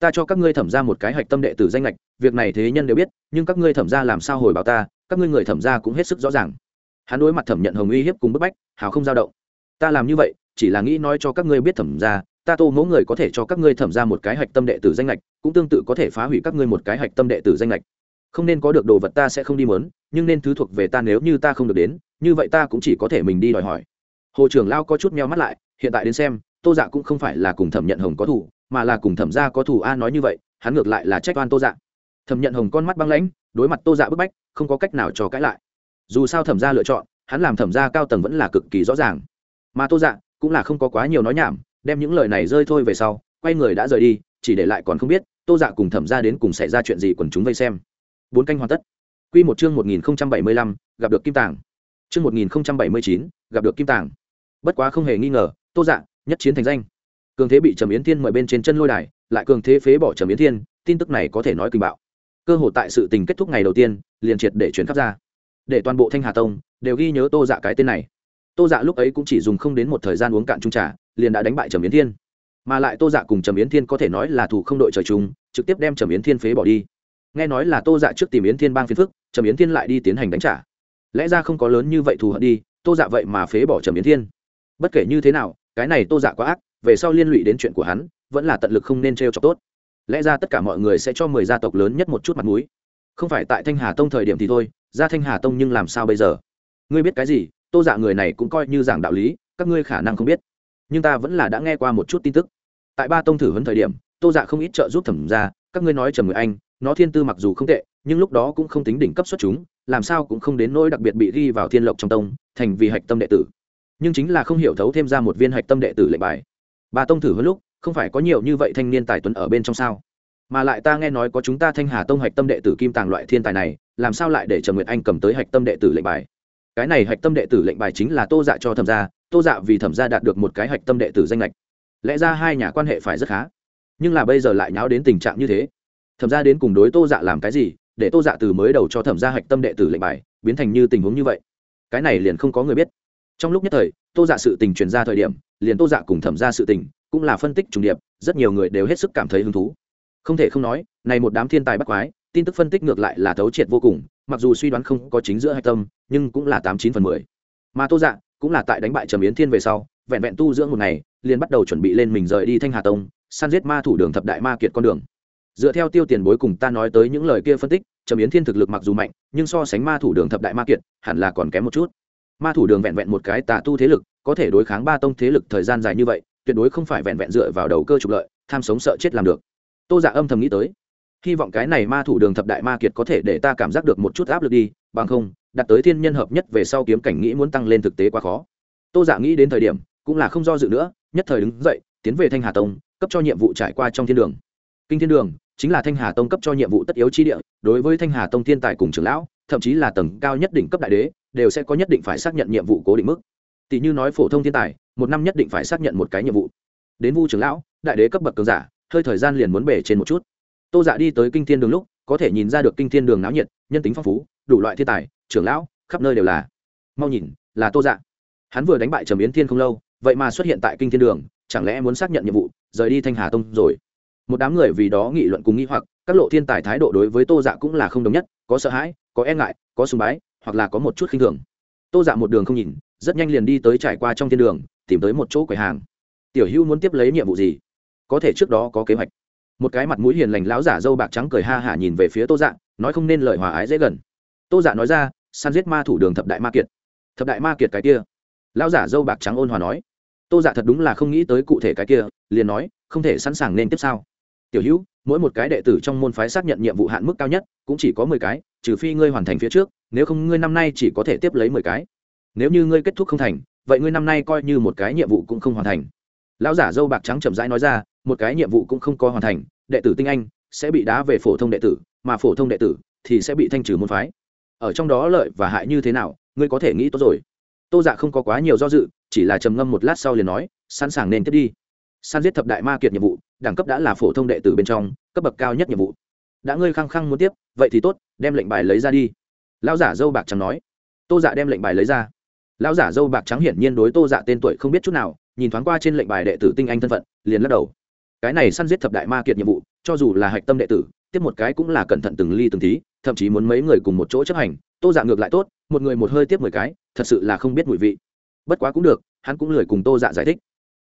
Ta cho các ngươi thẩm ra một cái hạch tâm đệ tử danh lệch việc này thế nhân đều biết, nhưng các ngươi thẩm ra làm sao hồi báo ta, các ngươi người thẩm ra cũng hết sức rõ ràng. Hắn đối mặt thẩm nhận hồng uy hiếp cùng bức bách, hào không dao động. Ta làm như vậy, chỉ là nghĩ nói cho các ngươi biết thẩm ra ta tô mẫu người có thể cho các ngươi thẩm ra một cái hạch tâm đệ tử danh lệch cũng tương tự có thể phá hủy các ngươi một cái hạch tâm đệ tử danh lệch không nên có được đồ vật ta sẽ không đi mớn nhưng nên thứ thuộc về ta nếu như ta không được đến, như vậy ta cũng chỉ có thể mình đi đòi hỏi. Hồ trưởng lao có chút meo mắt lại, hiện tại đến xem, tô dạ cũng không phải là cùng thẩm nhận hồng có thủ mà là cùng thẩm gia có thủ a nói như vậy, hắn ngược lại là trách oan tô dạ. Thẩm nhận hồng con mắt băng lãnh, đối mặt tô dạ bức bách, không có cách nào cho cãi lại. Dù sao thẩm gia lựa chọn, hắn làm thẩm gia cao tầng vẫn là cực kỳ rõ ràng. Mà tô dạ cũng là không có quá nhiều nói nhảm, đem những lời này rơi thôi về sau, quay người đã rời đi, chỉ để lại còn không biết tô dạ cùng thẩm gia đến cùng xảy ra chuyện gì quần chúng vây xem. Bốn canh hoàn tất. Quy một chương một nghìn bảy mươi lăm, gặp được kim tàng. Chương một nghìn bảy mươi chín, gặp được kim tàng. Bất quá không hề nghi ngờ, tô dạ nhất chiến thành danh. Cường thế bị trầm yến thiên mời bên trên chân lôi đài, lại cường thế phế bỏ trầm yến thiên, tin tức này có thể nói kinh bạo. Cơ hội tại sự tình kết thúc ngày đầu tiên, liền triệt để chuyển khắp ra. Để toàn bộ thanh hà tông đều ghi nhớ tô dạ cái tên này. Tô dạ lúc ấy cũng chỉ dùng không đến một thời gian uống cạn chung trà, liền đã đánh bại trầm yến thiên. Mà lại tô dạ cùng trầm yến thiên có thể nói là thủ không đội trời chung, trực tiếp đem trầm yến thiên phế bỏ đi nghe nói là tô dạ trước tìm yến thiên bang phiền phức, trầm yến thiên lại đi tiến hành đánh trả. lẽ ra không có lớn như vậy thù hận đi, tô dạ vậy mà phế bỏ trầm yến thiên. bất kể như thế nào, cái này tô dạ quá ác, về sau liên lụy đến chuyện của hắn, vẫn là tận lực không nên t r e o cho tốt. lẽ ra tất cả mọi người sẽ cho mười gia tộc lớn nhất một chút mặt m ũ i không phải tại thanh hà tông thời điểm thì thôi, ra thanh hà tông nhưng làm sao bây giờ? ngươi biết cái gì, tô dạ người này cũng coi như giảng đạo lý, các ngươi khả năng không biết. nhưng ta vẫn là đã nghe qua một chút tin tức. tại ba tông thử huấn thời điểm, tô dạ không ít trợ giúp thẩm ra các ngươi nói trầm người anh nó thiên tư mặc dù không tệ, nhưng lúc đó cũng không tính đỉnh cấp xuất chúng, làm sao cũng không đến nỗi đặc biệt bị ghi vào thiên lộc trong tông, thành vì hạch tâm đệ tử. Nhưng chính là không hiểu thấu thêm ra một viên hạch tâm đệ tử lệnh bài. Bà tông thử hơn lúc, không phải có nhiều như vậy thanh niên tài tuấn ở bên trong sao? Mà lại ta nghe nói có chúng ta thanh hà tông hạch tâm đệ tử kim tàng loại thiên tài này, làm sao lại để trần nguyệt anh cầm tới hạch tâm đệ tử lệnh bài? Cái này hạch tâm đệ tử lệnh bài chính là tô dạ cho thẩm gia tô dạ vì thẩm gia đạt được một cái hạch tâm đệ tử danh lệch lẽ ra hai nhà quan hệ phải rất khá. Nhưng là bây giờ lại nháo đến tình trạng như thế thẩm gia đến cùng đối tô dạ làm cái gì, để tô dạ từ mới đầu cho thẩm gia hạch tâm đệ tử lệnh bài, biến thành như tình huống như vậy. Cái này liền không có người biết. Trong lúc nhất thời, tô dạ sự tình truyền ra thời điểm, liền tô dạ cùng thẩm ra sự tình cũng là phân tích trùng điệp, rất nhiều người đều hết sức cảm thấy hứng thú. Không thể không nói, này một đám thiên tài bắt quái, tin tức phân tích ngược lại là thấu triệt vô cùng, mặc dù suy đoán không có chính giữa hạch tâm, nhưng cũng là tám chín phần mười. Mà tô dạ cũng là tại đánh bại trầm yến thiên về sau, vẹn vẹn tu dưỡng một ngày, liền bắt đầu chuẩn bị lên mình rời đi thanh hà tông, săn giết ma thủ đường thập đại ma kiệt con đường dựa theo tiêu tiền bối cùng ta nói tới những lời kia phân tích, trầm yến thiên thực lực mặc dù mạnh, nhưng so sánh ma thủ đường thập đại ma kiệt, hẳn là còn kém một chút. Ma thủ đường vẹn vẹn một cái tà tu thế lực, có thể đối kháng ba tông thế lực thời gian dài như vậy, tuyệt đối không phải vẹn vẹn dựa vào đầu cơ trục lợi, tham sống sợ chết làm được. Tô giả âm thầm nghĩ tới, hy vọng cái này ma thủ đường thập đại ma kiệt có thể để ta cảm giác được một chút áp lực đi, bằng không, đặt tới thiên nhân hợp nhất về sau kiếm cảnh nghĩ muốn tăng lên thực tế quá khó. Tô giả nghĩ đến thời điểm, cũng là không do dự nữa, nhất thời đứng dậy, tiến về thanh hà tông, cấp cho nhiệm vụ trải qua trong thiên đường. Kinh thiên đường chính là thanh hà tông cấp cho nhiệm vụ tất yếu chi địa, đối với thanh hà tông thiên tài cùng trưởng lão, thậm chí là tầng cao nhất định cấp đại đế, đều sẽ có nhất định phải xác nhận nhiệm vụ cố định mức. Tỷ như nói phổ thông thiên tài, một năm nhất định phải xác nhận một cái nhiệm vụ. Đến vu trưởng lão, đại đế cấp bậc cường giả, hơi thời gian liền muốn bể trên một chút. Tô dạ đi tới kinh thiên đường lúc, có thể nhìn ra được kinh thiên đường náo nhiệt, nhân tính phong phú, đủ loại thiên tài, trưởng lão, khắp nơi đều là. Mau nhìn, là tô dạ. Hắn vừa đánh bại trầm yến thiên không lâu, vậy mà xuất hiện tại kinh thiên đường, chẳng lẽ muốn xác nhận nhiệm vụ, rời đi thanh hà tông rồi? Một đám người vì đó nghị luận cùng nghi hoặc, các lộ thiên tài thái độ đối với tô dạ cũng là không đồng nhất, có sợ hãi, có e ngại, có sùng bái, hoặc là có một chút khinh thường. Tô dạ một đường không nhìn, rất nhanh liền đi tới trải qua trong thiên đường, tìm tới một chỗ quầy hàng. Tiểu hữu muốn tiếp lấy nhiệm vụ gì? Có thể trước đó có kế hoạch. Một cái mặt mũi hiền lành lão giả dâu bạc trắng cười ha hả nhìn về phía tô dạ nói không nên lời hòa ái dễ gần. Tô dạ nói ra săn giết ma thủ đường thập đại ma kiệt. Thập đại ma kiệt cái kia? Lão giả dâu bạc trắng ôn hòa nói. Tô dạ thật đúng là không nghĩ tới cụ thể cái kia, liền nói, không thể sẵn sàng nên tiếp sao? Tiểu hữu, mỗi một cái đệ tử trong môn phái xác nhận nhiệm vụ hạn mức cao nhất cũng chỉ có mười cái, trừ phi ngươi hoàn thành phía trước, nếu không ngươi năm nay chỉ có thể tiếp lấy mười cái. Nếu như ngươi kết thúc không thành, vậy ngươi năm nay coi như một cái nhiệm vụ cũng không hoàn thành. Lão giả dâu bạc trắng chậm rãi nói ra, một cái nhiệm vụ cũng không có hoàn thành, đệ tử tinh anh sẽ bị đá về phổ thông đệ tử, mà phổ thông đệ tử thì sẽ bị thanh trừ môn phái. Ở trong đó lợi và hại như thế nào, ngươi có thể nghĩ tốt rồi. Tô dạ không có quá nhiều do dự, chỉ là trầm ngâm một lát sau liền nói, sẵn sàng nên tiếp đi. San giết thập đại ma kiệt nhiệm vụ đẳng cấp đã là phổ thông đệ tử bên trong, cấp bậc cao nhất nhiệm vụ. Đã ngươi khăng khăng muốn tiếp, vậy thì tốt, đem lệnh bài lấy ra đi. Lão giả dâu bạc trắng nói. Tô dạ đem lệnh bài lấy ra. Lão giả dâu bạc trắng hiển nhiên đối tô dạ tên tuổi không biết chút nào, nhìn thoáng qua trên lệnh bài đệ tử tinh anh thân phận, liền lắc đầu. Cái này săn giết thập đại ma kiệt nhiệm vụ, cho dù là hạch tâm đệ tử, tiếp một cái cũng là cẩn thận từng ly từng tí, thậm chí muốn mấy người cùng một chỗ chấp hành, tô dạ ngược lại tốt, một người một hơi tiếp mười cái, thật sự là không biết mùi vị. Bất quá cũng được, hắn cũng lười cùng tô dạ giải thích.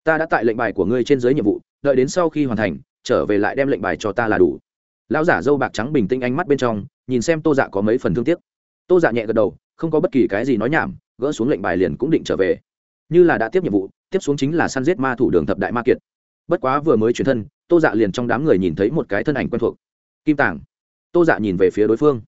Ta đã tại lệnh bài của ngươi trên giới nhiệm vụ đợi đến sau khi hoàn thành, trở về lại đem lệnh bài cho ta là đủ. Lão giả dâu bạc trắng bình tĩnh ánh mắt bên trong, nhìn xem tô dạ có mấy phần thương tiếc. Tô dạ nhẹ gật đầu, không có bất kỳ cái gì nói nhảm, gỡ xuống lệnh bài liền cũng định trở về. Như là đã tiếp nhiệm vụ, tiếp xuống chính là săn giết ma thủ đường thập đại ma kiệt. Bất quá vừa mới chuyển thân, tô dạ liền trong đám người nhìn thấy một cái thân ảnh quen thuộc. Kim tàng. Tô dạ nhìn về phía đối phương.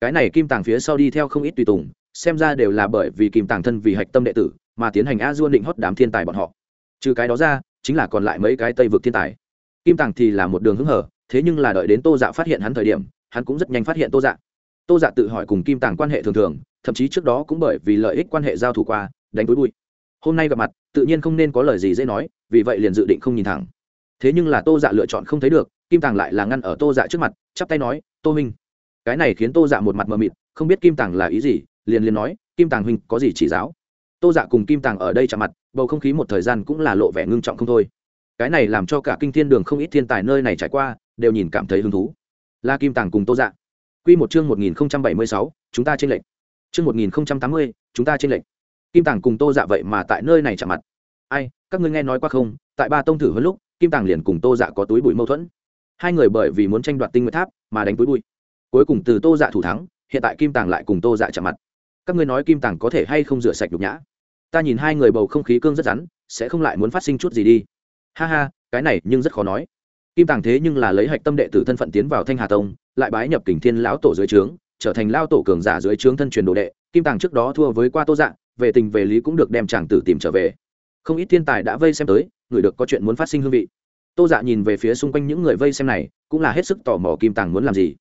Cái này kim tàng phía sau đi theo không ít tùy tùng, xem ra đều là bởi vì kim tàng thân vì hạch tâm đệ tử, mà tiến hành a duôn định hót đám thiên tài bọn họ. Trừ cái đó ra chính là còn lại mấy cái tây vực thiên tài. Kim tàng thì là một đường hứng hở, thế nhưng là đợi đến tô dạ phát hiện hắn thời điểm, hắn cũng rất nhanh phát hiện tô dạ. Tô dạ tự hỏi cùng kim tàng quan hệ thường thường, thậm chí trước đó cũng bởi vì lợi ích quan hệ giao thủ qua, đánh túi bụi. Hôm nay gặp mặt, tự nhiên không nên có lời gì dễ nói, vì vậy liền dự định không nhìn thẳng. Thế nhưng là tô dạ lựa chọn không thấy được, kim tàng lại là ngăn ở tô dạ trước mặt, chắp tay nói, tô minh cái này khiến tô dạ một mặt mờ mịt, không biết kim tàng là ý gì, liền liền nói, kim tàng huynh có gì chỉ giáo? Tô dạ cùng kim tàng ở đây chạm mặt, bầu không khí một thời gian cũng là lộ vẻ ngưng trọng không thôi. Cái này làm cho cả kinh thiên đường không ít thiên tài nơi này trải qua, đều nhìn cảm thấy hứng thú. La kim tàng cùng tô dạ. Q một chương một nghìn bảy mươi sáu, chúng ta tranh lệch. Chương một nghìn tám mươi, chúng ta tranh lệch. Kim tàng cùng tô dạ vậy mà tại nơi này chạm mặt. Ai, các ngươi nghe nói qua không? Tại ba tông thử hơn lúc, kim tàng liền cùng tô dạ có túi bụi mâu thuẫn. Hai người bởi vì muốn tranh đoạt tinh nguyệt tháp mà đánh túi bụi. Cuối cùng từ tô dạ thủ thắng, hiện tại kim tàng lại cùng tô dạ chạm mặt. Các ngươi nói kim tàng có thể hay không rửa sạch nhục nhã? Ta nhìn hai người bầu không khí cương rất rắn, sẽ không lại muốn phát sinh chút gì đi. Ha ha, cái này nhưng rất khó nói. Kim tàng thế nhưng là lấy hạch tâm đệ tử thân phận tiến vào thanh hà tông, lại bái nhập kình thiên lão tổ dưới trướng, trở thành lao tổ cường giả dưới trướng thân truyền đồ đệ. Kim tàng trước đó thua với qua tô dạng, về tình về lý cũng được đem chàng tử tìm trở về. Không ít thiên tài đã vây xem tới, người được có chuyện muốn phát sinh hương vị. Tô dạ nhìn về phía xung quanh những người vây xem này, cũng là hết sức tò mò kim tàng muốn làm gì.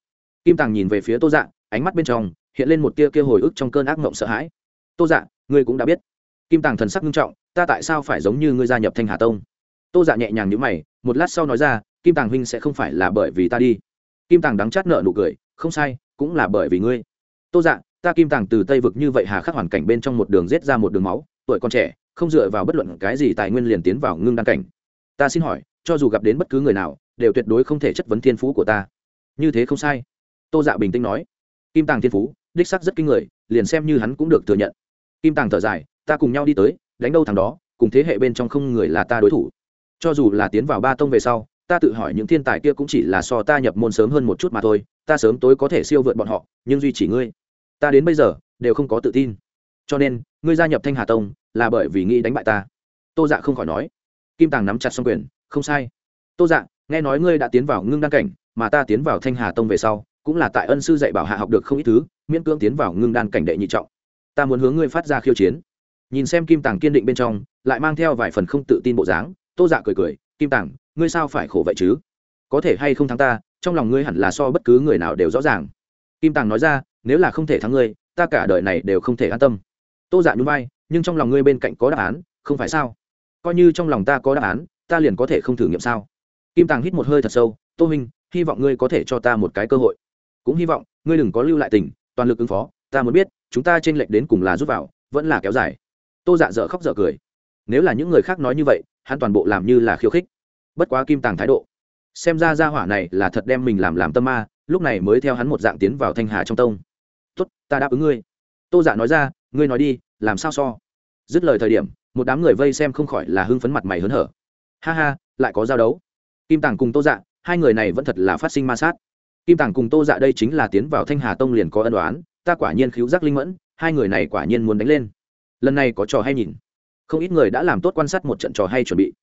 Kim tàng nhìn về phía tô dạ ánh mắt bên trong hiện lên một tia kia hồi ức trong cơn ác mộng sợ hãi. Tô dạ ngươi cũng đã biết kim tàng thần sắc nghiêm trọng, ta tại sao phải giống như ngươi gia nhập thanh hà tông? Tô dạ nhẹ nhàng nhữ mày, một lát sau nói ra, kim tàng huynh sẽ không phải là bởi vì ta đi. Kim tàng đắng chát nợ nụ cười, không sai, cũng là bởi vì ngươi. Tô dạ ta kim tàng từ tây vực như vậy hà khắc hoàn cảnh bên trong một đường rết ra một đường máu, tuổi con trẻ, không dựa vào bất luận cái gì tài nguyên liền tiến vào ngưng đăng cảnh. Ta xin hỏi, cho dù gặp đến bất cứ người nào, đều tuyệt đối không thể chất vấn thiên phú của ta. Như thế không sai. Tô dạ bình tĩnh nói. Kim tàng thiên phú, đích sắc rất kinh người, liền xem như hắn cũng được thừa nhận. Kim tàng thở dài ta cùng nhau đi tới, đánh đâu thằng đó, cùng thế hệ bên trong không người là ta đối thủ. Cho dù là tiến vào ba tông về sau, ta tự hỏi những thiên tài kia cũng chỉ là so ta nhập môn sớm hơn một chút mà thôi, ta sớm tối có thể siêu vượt bọn họ, nhưng duy chỉ ngươi, ta đến bây giờ đều không có tự tin. Cho nên, ngươi gia nhập thanh hà tông là bởi vì nghĩ đánh bại ta. Tô dạ không khỏi nói. Kim tàng nắm chặt xong quyền, không sai. Tô dạ nghe nói ngươi đã tiến vào ngưng đan cảnh, mà ta tiến vào thanh hà tông về sau, cũng là tại ân sư dạy bảo hạ học được không ít thứ, miễn cưỡng tiến vào ngưng đan cảnh đệ nhị trọng. Ta muốn hướng ngươi phát ra khiêu chiến nhìn xem kim tàng kiên định bên trong lại mang theo vài phần không tự tin bộ dáng tô dạ cười cười kim tàng ngươi sao phải khổ vậy chứ? Có thể hay không thắng ta trong lòng ngươi hẳn là so bất cứ người nào đều rõ ràng. Kim tàng nói ra nếu là không thể thắng ngươi ta cả đời này đều không thể an tâm. Tô dạ nhún vai nhưng trong lòng ngươi bên cạnh có đáp án không phải sao? Coi như trong lòng ta có đáp án ta liền có thể không thử nghiệm sao? Kim tàng hít một hơi thật sâu tô huynh, hy vọng ngươi có thể cho ta một cái cơ hội. Cũng hy vọng ngươi đừng có lưu lại tình toàn lực ứng phó ta muốn biết chúng ta t r ê n lệch đến cùng là rút vào vẫn là kéo dài tô dạ dở khóc dở cười. Nếu là những người khác nói như vậy, hắn toàn bộ làm như là khiêu khích. Bất quá kim tàng thái độ. Xem ra ra hỏa này là thật đem mình làm làm tâm ma, lúc này mới theo hắn một dạng tiến vào thanh hà trong tông. Tốt, ta đáp ứng ngươi. Tô dạ nói ra, ngươi nói đi, làm sao so? Dứt lời thời điểm, một đám người vây xem không khỏi là hưng phấn mặt mày hớn hở. Ha ha, lại có giao đấu. Kim tàng cùng tô dạ hai người này vẫn thật là phát sinh ma sát. Kim tàng cùng tô dạ đây chính là tiến vào thanh hà tông liền có ân đoán ta quả nhiên khiếu giác linh mẫn, hai người này quả nhiên muốn đánh lên lần này có trò hay nhìn. Không ít người đã làm tốt quan sát một trận trò hay chuẩn bị.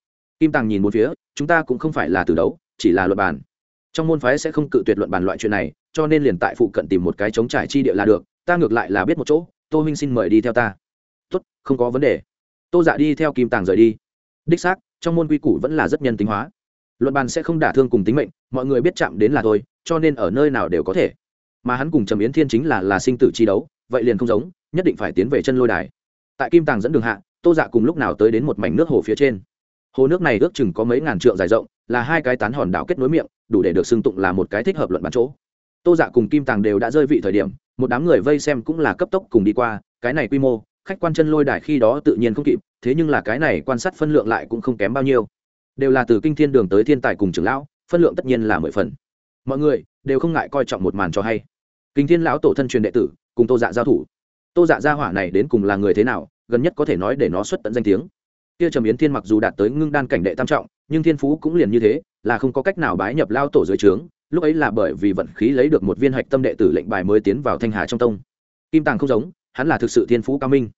Kim tàng nhìn một phía, chúng ta cũng không phải là từ đấu, chỉ là luật bàn. Trong môn phái sẽ không cự tuyệt luận bàn loại chuyện này, cho nên liền tại phụ cận tìm một cái chống trải chi địa là được, ta ngược lại là biết một chỗ, tô minh xin mời đi theo ta. Tốt, không có vấn đề. Tô dạ đi theo kim tàng rời đi. Đích xác, trong môn quy củ vẫn là rất nhân tính hóa. Luận bàn sẽ không đả thương cùng tính mệnh, mọi người biết chạm đến là thôi, cho nên ở nơi nào đều có thể. Mà hắn cùng trầm yến thiên chính là là sinh tử chi đấu, vậy liền không giống, nhất định phải tiến về chân lôi đài tại kim tàng dẫn đường hạ, tô dạ cùng lúc nào tới đến một mảnh nước hồ phía trên. Hồ nước này ước chừng có mấy ngàn trượng dài rộng, là hai cái tán hòn đảo kết nối miệng, đủ để được xưng tụng là một cái thích hợp luận bán chỗ. Tô dạ cùng kim tàng đều đã rơi vị thời điểm, một đám người vây xem cũng là cấp tốc cùng đi qua, cái này quy mô, khách quan chân lôi đài khi đó tự nhiên không kịp, thế nhưng là cái này quan sát phân lượng lại cũng không kém bao nhiêu. Đều là từ kinh thiên đường tới thiên tài cùng trưởng lão, phân lượng tất nhiên là mười phần. Mọi người đều không ngại coi trọng một màn cho hay. Kinh thiên lão tổ thân truyền đệ tử, cùng tô dạ giao thủ tô dạ gia hỏa này đến cùng là người thế nào, gần nhất có thể nói để nó xuất tận danh tiếng. Kia trầm yến thiên mặc dù đạt tới ngưng đan cảnh đệ tam trọng, nhưng thiên phú cũng liền như thế, là không có cách nào bái nhập lao tổ dưới trướng, lúc ấy là bởi vì vận khí lấy được một viên hạch tâm đệ tử lệnh bài mới tiến vào thanh hà trong tông. Kim tàng không giống, hắn là thực sự thiên phú cao minh.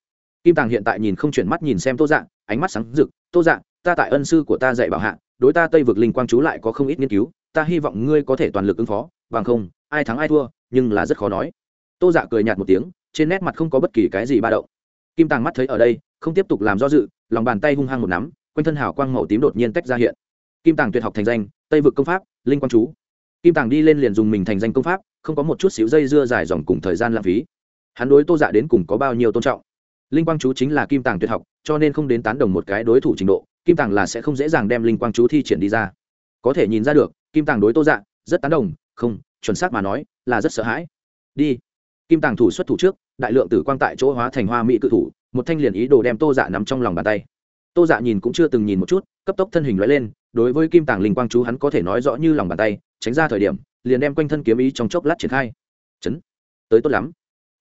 Kim tàng hiện tại nhìn không chuyển mắt nhìn xem tô dạng ánh mắt sáng rực, tô dạng ta tại ân sư của ta dạy bảo hạ, đối ta tây vực linh quang chú lại có không ít nghiên cứu, ta hy vọng ngươi có thể toàn lực ứng phó, bằng không, ai thắng ai thua, nhưng là rất khó nói. Tô dạ cười nhạt một tiếng trên nét mặt không có bất kỳ cái gì ba động. Kim tàng mắt thấy ở đây, không tiếp tục làm do dự, lòng bàn tay hung hăng một nắm, quanh thân hào quang màu tím đột nhiên tách ra hiện. Kim tàng tuyệt học thành danh, tây vực công pháp, linh quang chú. Kim tàng đi lên liền dùng mình thành danh công pháp, không có một chút xíu dây dưa dài dòng cùng thời gian lãng phí. Hắn đối tô dạ đến cùng có bao nhiêu tôn trọng? Linh quang chú chính là kim tàng tuyệt học, cho nên không đến tán đồng một cái đối thủ trình độ, kim tàng là sẽ không dễ dàng đem linh quang chú thi triển đi ra. Có thể nhìn ra được, kim tàng đối tô dạ rất tán đồng, không, chuẩn xác mà nói, là rất sợ hãi. Đi. Kim tàng thủ xuất thủ trước đại lượng tử quang tại chỗ hóa thành hoa mỹ cự thủ, một thanh liền ý đồ đem tô dạ nắm trong lòng bàn tay. Tô dạ nhìn cũng chưa từng nhìn một chút, cấp tốc thân hình loại lên, đối với kim tàng linh quang chú hắn có thể nói rõ như lòng bàn tay, tránh ra thời điểm, liền đem quanh thân kiếm ý trong chốc lát triển khai. Chấn. Tới tốt lắm.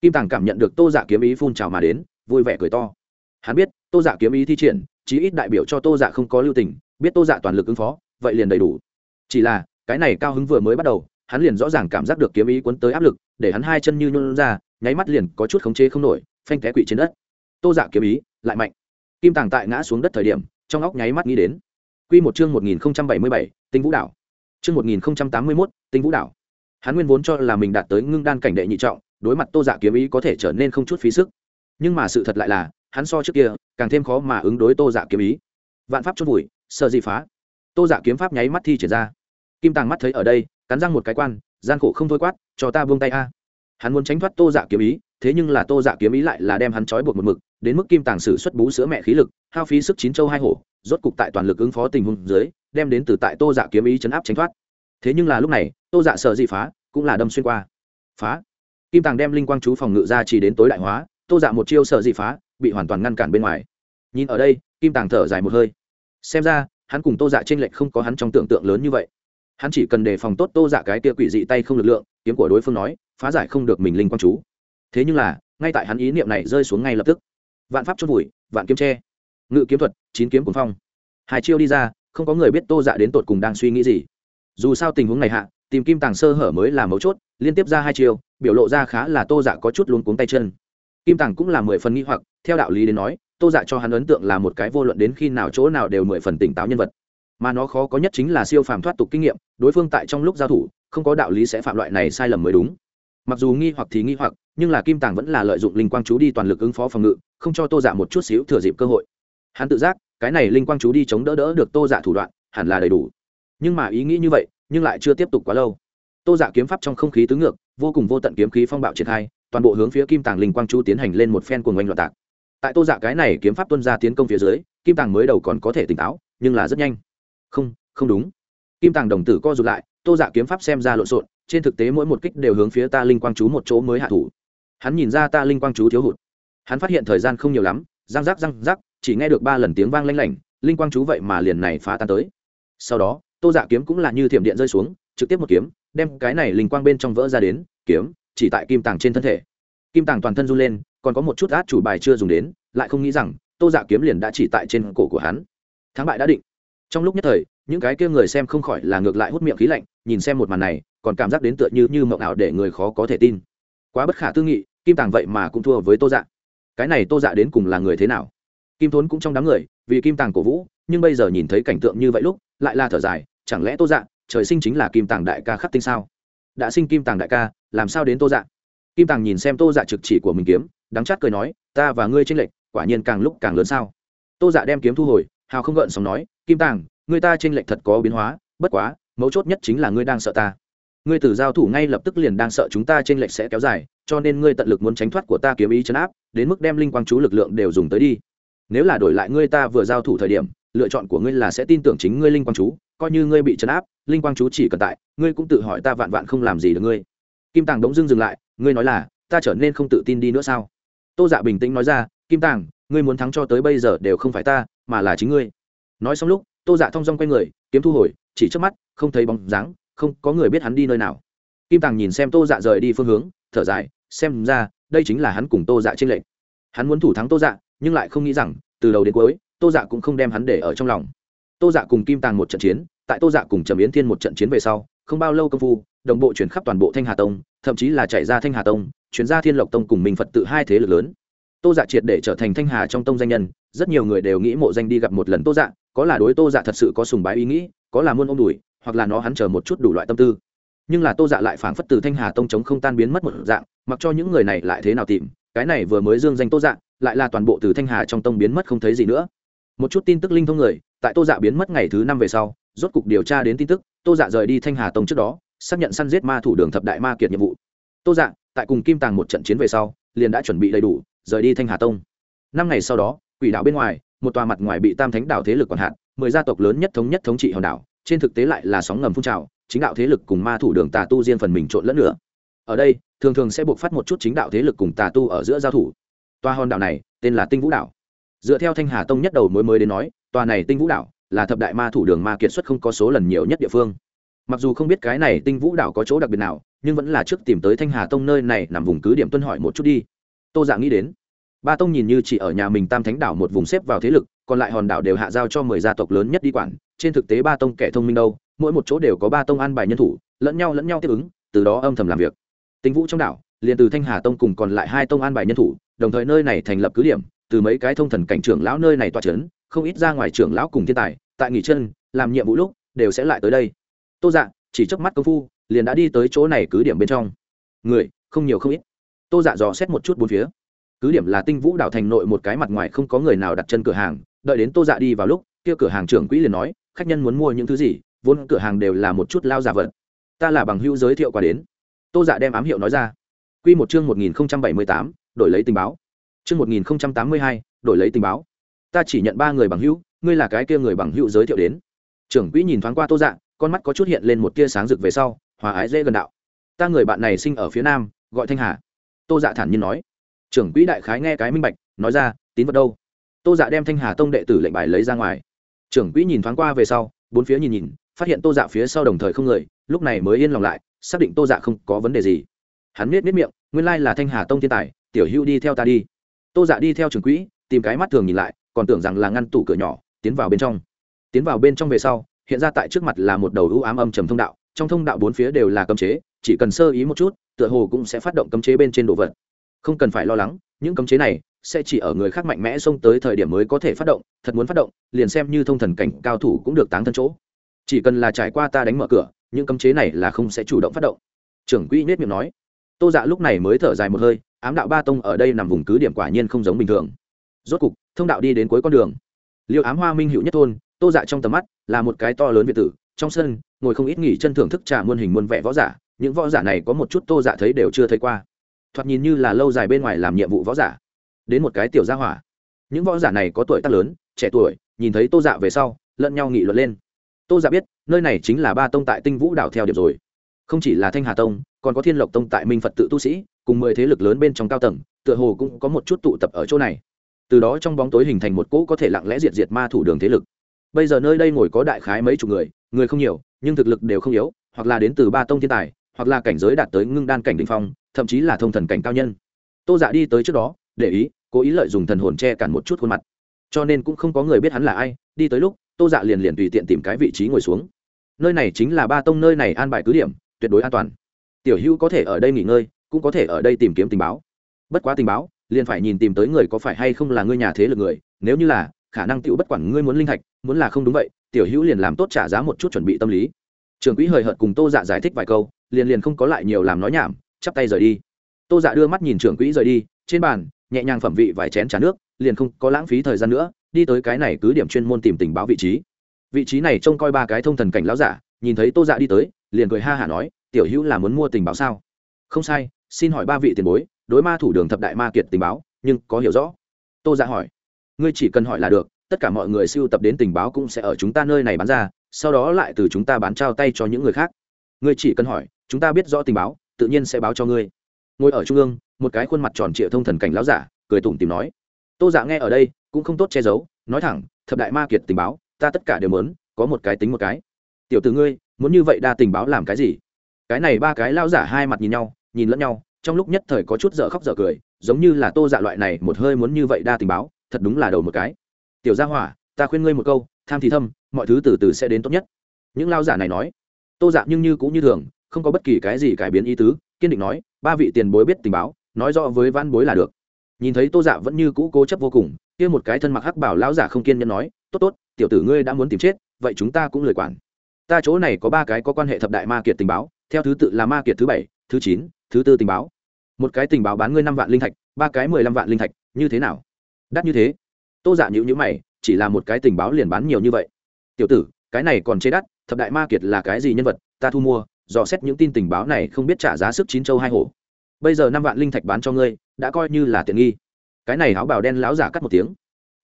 Kim tàng cảm nhận được tô dạ kiếm ý phun trào mà đến, vui vẻ cười to. Hắn biết, tô dạ kiếm ý thi triển, chí ít đại biểu cho tô dạ không có lưu tình, biết tô dạ toàn lực ứng phó, vậy liền đầy đủ. Chỉ là, cái này cao hứng vừa mới bắt đầu, hắn liền rõ ràng cảm giác được kiếm ý cuốn tới áp lực, để hắn hai chân như nhún ra nháy mắt liền có chút khống chế không nổi, phanh té quỵ trên đất. Tô dạ kiếm ý lại mạnh. Kim tàng tại ngã xuống đất thời điểm, trong óc nháy mắt nghĩ đến. Q một chương một nghìn bảy mươi bảy, tinh vũ đảo. Chương một nghìn tám mươi mốt, tinh vũ đảo. Hắn nguyên vốn cho là mình đạt tới ngưng đan cảnh đệ nhị trọng, đối mặt tô dạ kiếm ý có thể trở nên không chút phí sức. Nhưng mà sự thật lại là, hắn so trước kia, càng thêm khó mà ứng đối tô dạ kiếm ý. Vạn pháp chốt vùi, sợ gì phá? Tô dạ kiếm pháp nháy mắt thi triển ra. Kim tàng mắt thấy ở đây, cắn răng một cái quan, gian khổ không thôi quát, cho ta buông tay a hắn muốn tránh thoát tô dạ kiếm ý, thế nhưng là tô dạ kiếm ý lại là đem hắn trói buộc một mực, đến mức kim tàng sử xuất bú sữa mẹ khí lực, hao phí sức chín châu hai hổ, rốt cục tại toàn lực ứng phó tình huống dưới, đem đến từ tại tô dạ kiếm ý chấn áp tránh thoát. Thế nhưng là lúc này, tô dạ sợ gì phá, cũng là đâm xuyên qua. Phá. Kim tàng đem linh quang chú phòng ngự ra chỉ đến tối đại hóa, tô dạ một chiêu sợ gì phá, bị hoàn toàn ngăn cản bên ngoài. Nhìn ở đây, kim tàng thở dài một hơi. Xem ra, hắn cùng tô dạ t r ê n lệch không có hắn trong tưởng tượng lớn như vậy hắn chỉ cần đề phòng tốt tô dạ cái tia quỷ dị tay không lực lượng, kiếm của đối phương nói, phá giải không được mình linh quang chú. Thế nhưng là, ngay tại hắn ý niệm này rơi xuống ngay lập tức. Vạn pháp chốt vùi, vạn kiếm tre ngự kiếm thuật, chín kiếm cuốn phong. Hai chiêu đi ra, không có người biết tô dạ đến tột cùng đang suy nghĩ gì. Dù sao tình huống này hạ, tìm kim tàng sơ hở mới là mấu chốt, liên tiếp ra hai chiêu, biểu lộ ra khá là tô dạ có chút luống cuống tay chân. Kim tàng cũng là mười phần nghi hoặc, theo đạo lý đến nói, tô dạ cho hắn ấn tượng là một cái vô luận đến khi nào chỗ nào đều mười phần tỉnh táo nhân vật mà nó khó có nhất chính là siêu phàm thoát tục kinh nghiệm, đối phương tại trong lúc giao thủ, không có đạo lý sẽ phạm loại này sai lầm mới đúng. Mặc dù nghi hoặc thì nghi hoặc, nhưng là kim tàng vẫn là lợi dụng linh quang chú đi toàn lực ứng phó phòng ngự, không cho tô giả một chút xíu thừa dịp cơ hội. Hắn tự giác, cái này linh quang chú đi chống đỡ đỡ được tô giả thủ đoạn, hẳn là đầy đủ. Nhưng mà ý nghĩ như vậy, nhưng lại chưa tiếp tục quá lâu. Tô giả kiếm pháp trong không khí tứ ngược, vô cùng vô tận kiếm khí phong bạo triển khai, toàn bộ hướng phía kim tàng linh quang chú tiến hành lên một phen cuồng oanh loạn tạc. Tại tô giả cái này kiếm pháp tuân ra tiến công phía dưới, kim tàng mới đầu còn có thể tỉnh táo, nhưng là rất nhanh không không đúng. Kim tàng đồng tử co rụt lại, tô dạ kiếm pháp xem ra lộn xộn, trên thực tế mỗi một kích đều hướng phía ta linh quang chú một chỗ mới hạ thủ. Hắn nhìn ra ta linh quang chú thiếu hụt. Hắn phát hiện thời gian không nhiều lắm, răng rắc răng rắc, chỉ nghe được ba lần tiếng vang lanh lảnh, linh quang chú vậy mà liền này phá tan tới. Sau đó, tô dạ kiếm cũng là như thiểm điện rơi xuống, trực tiếp một kiếm, đem cái này linh quang bên trong vỡ ra đến, kiếm, chỉ tại kim tàng trên thân thể. Kim tàng toàn thân run lên, còn có một chút át chủ bài chưa dùng đến, lại không nghĩ rằng tô dạ kiếm liền đã chỉ tại trên cổ của hắn. Thắng bại đã định trong lúc nhất thời, những cái kia người xem không khỏi là ngược lại hút miệng khí lạnh, nhìn xem một màn này, còn cảm giác đến tựa như như mộng ảo để người khó có thể tin. Quá bất khả tư nghị, kim tàng vậy mà cũng thua với tô dạ. Cái này tô dạ đến cùng là người thế nào? Kim thốn cũng trong đám người, vì kim tàng cổ vũ, nhưng bây giờ nhìn thấy cảnh tượng như vậy lúc, lại là thở dài, chẳng lẽ tô dạ trời sinh chính là kim tàng đại ca khắc tinh sao? Đã sinh kim tàng đại ca, làm sao đến tô dạ? Kim tàng nhìn xem tô dạ trực chỉ của mình kiếm, đắng chát cười nói, ta và ngươi tranh lệch, quả nhiên càng lúc càng lớn sao? Tô dạ đem kiếm thu hồi, hào không gợn sóng nói kim tàng, người ta trên lệch thật có biến hóa, bất quá, mấu chốt nhất chính là ngươi đang sợ ta. Ngươi từ giao thủ ngay lập tức liền đang sợ chúng ta trên lệch sẽ kéo dài, cho nên ngươi tận lực muốn tránh thoát của ta kiếm ý chấn áp, đến mức đem linh quang chú lực lượng đều dùng tới đi. Nếu là đổi lại ngươi ta vừa giao thủ thời điểm, lựa chọn của ngươi là sẽ tin tưởng chính ngươi linh quang chú, coi như ngươi bị chấn áp, linh quang chú chỉ cần tại, ngươi cũng tự hỏi ta vạn vạn không làm gì được ngươi. Kim tàng đống dưng dừng lại, ngươi nói là, ta trở nên không tự tin đi nữa sao? Tô dạ bình tĩnh nói ra, kim tàng, ngươi muốn thắng cho tới bây giờ đều không phải ta, mà là chính ngươi nói xong lúc, tô dạ thong dong quay người, kiếm thu hồi, chỉ trước mắt, không thấy bóng dáng, không có người biết hắn đi nơi nào. Kim tàng nhìn xem tô dạ rời đi phương hướng, thở dài, xem ra, đây chính là hắn cùng tô dạ trên lệnh hắn muốn thủ thắng tô dạ nhưng lại không nghĩ rằng, từ đầu đến cuối, tô dạ cũng không đem hắn để ở trong lòng. Tô dạ cùng kim tàng một trận chiến, tại tô dạ cùng trầm yến thiên một trận chiến về sau, không bao lâu công phu, đồng bộ chuyển khắp toàn bộ thanh hà tông, thậm chí là chạy ra thanh hà tông, chuyển ra thiên lộc tông cùng mình phật tự hai thế lực lớn tô dạ triệt để trở thành thanh hà trong tông danh nhân, rất nhiều người đều nghĩ mộ danh đi gặp một lần tô dạ có là đối tô dạ thật sự có sùng bái ý nghĩ, có là muôn ông đùi, hoặc là nó hắn chờ một chút đủ loại tâm tư. Nhưng là tô dạ lại phảng phất từ thanh hà tông chống không tan biến mất một dạng, mặc cho những người này lại thế nào tìm, cái này vừa mới dương danh tô dạ lại là toàn bộ từ thanh hà trong tông biến mất không thấy gì nữa. Một chút tin tức linh thông người, tại tô dạ biến mất ngày thứ năm về sau, rốt cục điều tra đến tin tức, tô dạ rời đi thanh hà tông trước đó, xác nhận săn giết ma thủ đường thập đại ma kiệt nhiệm vụ. Tô dạ tại cùng kim tàng một trận chiến về sau, liền đã chuẩn bị đầy đủ rời đi thanh hà tông. Năm ngày sau đó, quỷ đảo bên ngoài, một tòa mặt ngoài bị tam thánh đảo thế lực còn hạn mười gia tộc lớn nhất thống nhất thống trị hòn đảo, trên thực tế lại là sóng ngầm phun trào, chính đạo thế lực cùng ma thủ đường tà tu riêng phần mình trộn lẫn nữa. Ở đây, thường thường sẽ buộc phát một chút chính đạo thế lực cùng tà tu ở giữa giao thủ. Toa hòn đảo này, tên là tinh vũ đảo. Dựa theo thanh hà tông nhất đầu mới mới đến nói, tòa này tinh vũ đảo là thập đại ma thủ đường ma kiệt xuất không có số lần nhiều nhất địa phương. Mặc dù không biết cái này tinh vũ đảo có chỗ đặc biệt nào, nhưng vẫn là trước tìm tới thanh hà tông nơi này nằm vùng cứ điểm tuân hỏi một chút đi tô dạ nghĩ đến, ba tông nhìn như chỉ ở nhà mình tam thánh đảo một vùng xếp vào thế lực, còn lại hòn đảo đều hạ giao cho mười gia tộc lớn nhất đi quản, trên thực tế ba tông kẻ thông minh đâu, mỗi một chỗ đều có ba tông an bài nhân thủ, lẫn nhau lẫn nhau tiếp ứng, từ đó âm thầm làm việc. Tinh vũ trong đảo, liền từ thanh hà tông cùng còn lại hai tông an bài nhân thủ, đồng thời nơi này thành lập cứ điểm, từ mấy cái thông thần cảnh trưởng lão nơi này tọa trấn không ít ra ngoài trưởng lão cùng thiên tài, tại nghỉ chân, làm nhiệm vụ lúc, đều sẽ lại tới đây. Tô dạ chỉ chớp mắt công phu, liền đã đi tới chỗ này cứ điểm bên trong. Người, không nhiều không ít tô dạ dò xét một chút bốn phía. Cứ điểm là tinh vũ đảo thành nội một cái mặt ngoài không có người nào đặt chân cửa hàng, đợi đến tô dạ đi vào lúc, kia cửa hàng trưởng quỹ liền nói, khách nhân muốn mua những thứ gì, vốn cửa hàng đều là một chút lao giả vật. Ta là bằng hữu giới thiệu qua đến. Tô dạ đem ám hiệu nói ra. Q một chương một nghìn bảy mươi tám, đổi lấy tình báo. Chương một nghìn tám mươi hai, đổi lấy tình báo. Ta chỉ nhận ba người bằng hữu, ngươi là cái kia người bằng hữu giới thiệu đến. Trưởng quỹ nhìn thoáng qua tô dạ con mắt có chút hiện lên một tia sáng rực về sau, hòa ái dễ gần đạo. Ta người bạn này sinh ở phía nam, gọi thanh hà tô dạ thản nhiên nói. Trưởng quỹ đại khái nghe cái minh bạch, nói ra, tín vật đâu? Tô dạ đem thanh hà tông đệ tử lệnh bài lấy ra ngoài. Trưởng quỹ nhìn thoáng qua về sau, bốn phía nhìn nhìn, phát hiện tô dạ phía sau đồng thời không người, lúc này mới yên lòng lại, xác định tô dạ không có vấn đề gì. Hắn biết biết miệng, nguyên lai là thanh hà tông thiên tài, tiểu hữu đi theo ta đi. Tô dạ đi theo trưởng quỹ, tìm cái mắt thường nhìn lại, còn tưởng rằng là ngăn tủ cửa nhỏ, tiến vào bên trong. Tiến vào bên trong về sau, hiện ra tại trước mặt là một đầu ưu ám âm trầm thông đạo, trong thông đạo bốn phía đều là cấm chế, chỉ cần sơ ý một chút tựa hồ cũng sẽ phát động cấm chế bên trên đồ vật. Không cần phải lo lắng, những cấm chế này sẽ chỉ ở người khác mạnh mẽ xông tới thời điểm mới có thể phát động, thật muốn phát động, liền xem như thông thần cảnh cao thủ cũng được táng thân chỗ. Chỉ cần là trải qua ta đánh mở cửa, những cấm chế này là không sẽ chủ động phát động. Trưởng quỹ nết miệng nói. Tô dạ lúc này mới thở dài một hơi, ám đạo ba tông ở đây nằm vùng cứ điểm quả nhiên không giống bình thường. Rốt cục, thông đạo đi đến cuối con đường. Liệu ám hoa minh hữu nhất thôn, tô dạ trong tầm mắt là một cái to lớn việt tử, trong sân, ngồi không ít nghỉ chân thưởng thức trà muôn hình muôn vẻ võ giả những võ giả này có một chút tô giả thấy đều chưa thấy qua. Thoạt nhìn như là lâu dài bên ngoài làm nhiệm vụ võ giả. Đến một cái tiểu gia hỏa. Những võ giả này có tuổi tác lớn, trẻ tuổi, nhìn thấy tô dạ về sau, lẫn nhau nghị luận lên. Tô dạ biết, nơi này chính là ba tông tại tinh vũ đảo theo điểm rồi. Không chỉ là thanh hà tông, còn có thiên lộc tông tại minh phật tự tu sĩ, cùng mười thế lực lớn bên trong cao tầng, tựa hồ cũng có một chút tụ tập ở chỗ này. Từ đó trong bóng tối hình thành một cỗ có thể lặng lẽ diệt diệt ma thủ đường thế lực. Bây giờ nơi đây ngồi có đại khái mấy chục người người không nhiều, nhưng thực lực đều không yếu, hoặc là đến từ ba tông thiên tài hoặc là cảnh giới đạt tới ngưng đan cảnh đ ỉ n h phong, thậm chí là thông thần cảnh cao nhân. Tô dạ đi tới trước đó, để ý, cố ý lợi dùng thần hồn che cản một chút khuôn mặt. Cho nên cũng không có người biết hắn là ai, đi tới lúc, tô dạ liền liền tùy tiện tìm cái vị trí ngồi xuống. Nơi này chính là ba tông, nơi này an bài cứ điểm, tuyệt đối an toàn. Tiểu hữu có thể ở đây nghỉ ngơi, cũng có thể ở đây tìm kiếm tình báo. Bất quá tình báo, liền phải nhìn tìm tới người có phải hay không là ngươi nhà thế lực người, nếu như là, khả năng tựu bất quản ngươi muốn linh thạch, muốn là không đúng vậy, tiểu hữu liền làm tốt trả giá một chút chuẩn bị tâm lý trường quỹ hời hợt cùng tô dạ giải thích vài câu, liền liền không có lại nhiều làm nói nhảm, chắp tay rời đi. Tô dạ đưa mắt nhìn trưởng quỹ rời đi, trên bàn, nhẹ nhàng phẩm vị vài chén t nước, liền không có lãng phí thời gian nữa, đi tới cái này cứ điểm chuyên môn tìm tình báo vị trí. Vị trí này trông coi ba cái thông thần cảnh lão giả, nhìn thấy tô dạ đi tới, liền cười ha hả nói, tiểu hữu là muốn mua tình báo sao? Không sai, xin hỏi ba vị tiền bối, đối ma thủ đường thập đại ma kiệt tình báo, nhưng có hiểu rõ? Tô dạ hỏi. Ngươi chỉ cần hỏi là được, tất cả mọi người siêu tập đến tình báo cũng sẽ ở chúng ta nơi này bán ra sau đó lại từ chúng ta bán trao tay cho những người khác. Ngươi chỉ cần hỏi, chúng ta biết rõ tình báo, tự nhiên sẽ báo cho ngươi. Ngồi ở trung ương, một cái khuôn mặt tròn trịa thông thần cảnh láo giả, cười tủm tìm nói. Tô giả nghe ở đây, cũng không tốt che giấu, nói thẳng, thập đại ma kiệt tình báo, ta tất cả đều muốn, có một cái tính một cái. Tiểu tử ngươi, muốn như vậy đa tình báo làm cái gì? Cái này ba cái lao giả hai mặt nhìn nhau, nhìn lẫn nhau, trong lúc nhất thời có chút dở khóc dở cười, giống như là tô dạ loại này một hơi muốn như vậy đa tình báo, thật đúng là đầu một cái. Tiểu gia hỏa, ta khuyên ngươi một câu tham thì thâm, mọi thứ từ từ sẽ đến tốt nhất. Những lao giả này nói, tô dạ nhưng như cũng như thường, không có bất kỳ cái gì cải biến ý tứ, kiên định nói, ba vị tiền bối biết tình báo, nói rõ với văn bối là được. Nhìn thấy tô dạ vẫn như cũ cố chấp vô cùng, kia một cái thân mặc hắc bảo lão giả không kiên nhẫn nói, tốt tốt, tiểu tử ngươi đã muốn tìm chết, vậy chúng ta cũng lời quản. Ta chỗ này có ba cái có quan hệ thập đại ma kiệt tình báo, theo thứ tự là ma kiệt thứ bảy, thứ chín, thứ tư tình báo. Một cái tình báo bán ngươi năm vạn linh thạch, ba cái mười lăm vạn linh thạch, như thế nào? Đắt như thế. Tô dạ nhữ nhữ mày chỉ là một cái tình báo liền bán nhiều như vậy. Tiểu tử, cái này còn chế đắt, thập đại ma kiệt là cái gì nhân vật, ta thu mua, dò xét những tin tình báo này không biết trả giá sức chín châu hai hổ. Bây giờ năm vạn linh thạch bán cho ngươi, đã coi như là tiện nghi. Cái này áo bào đen láo giả cắt một tiếng.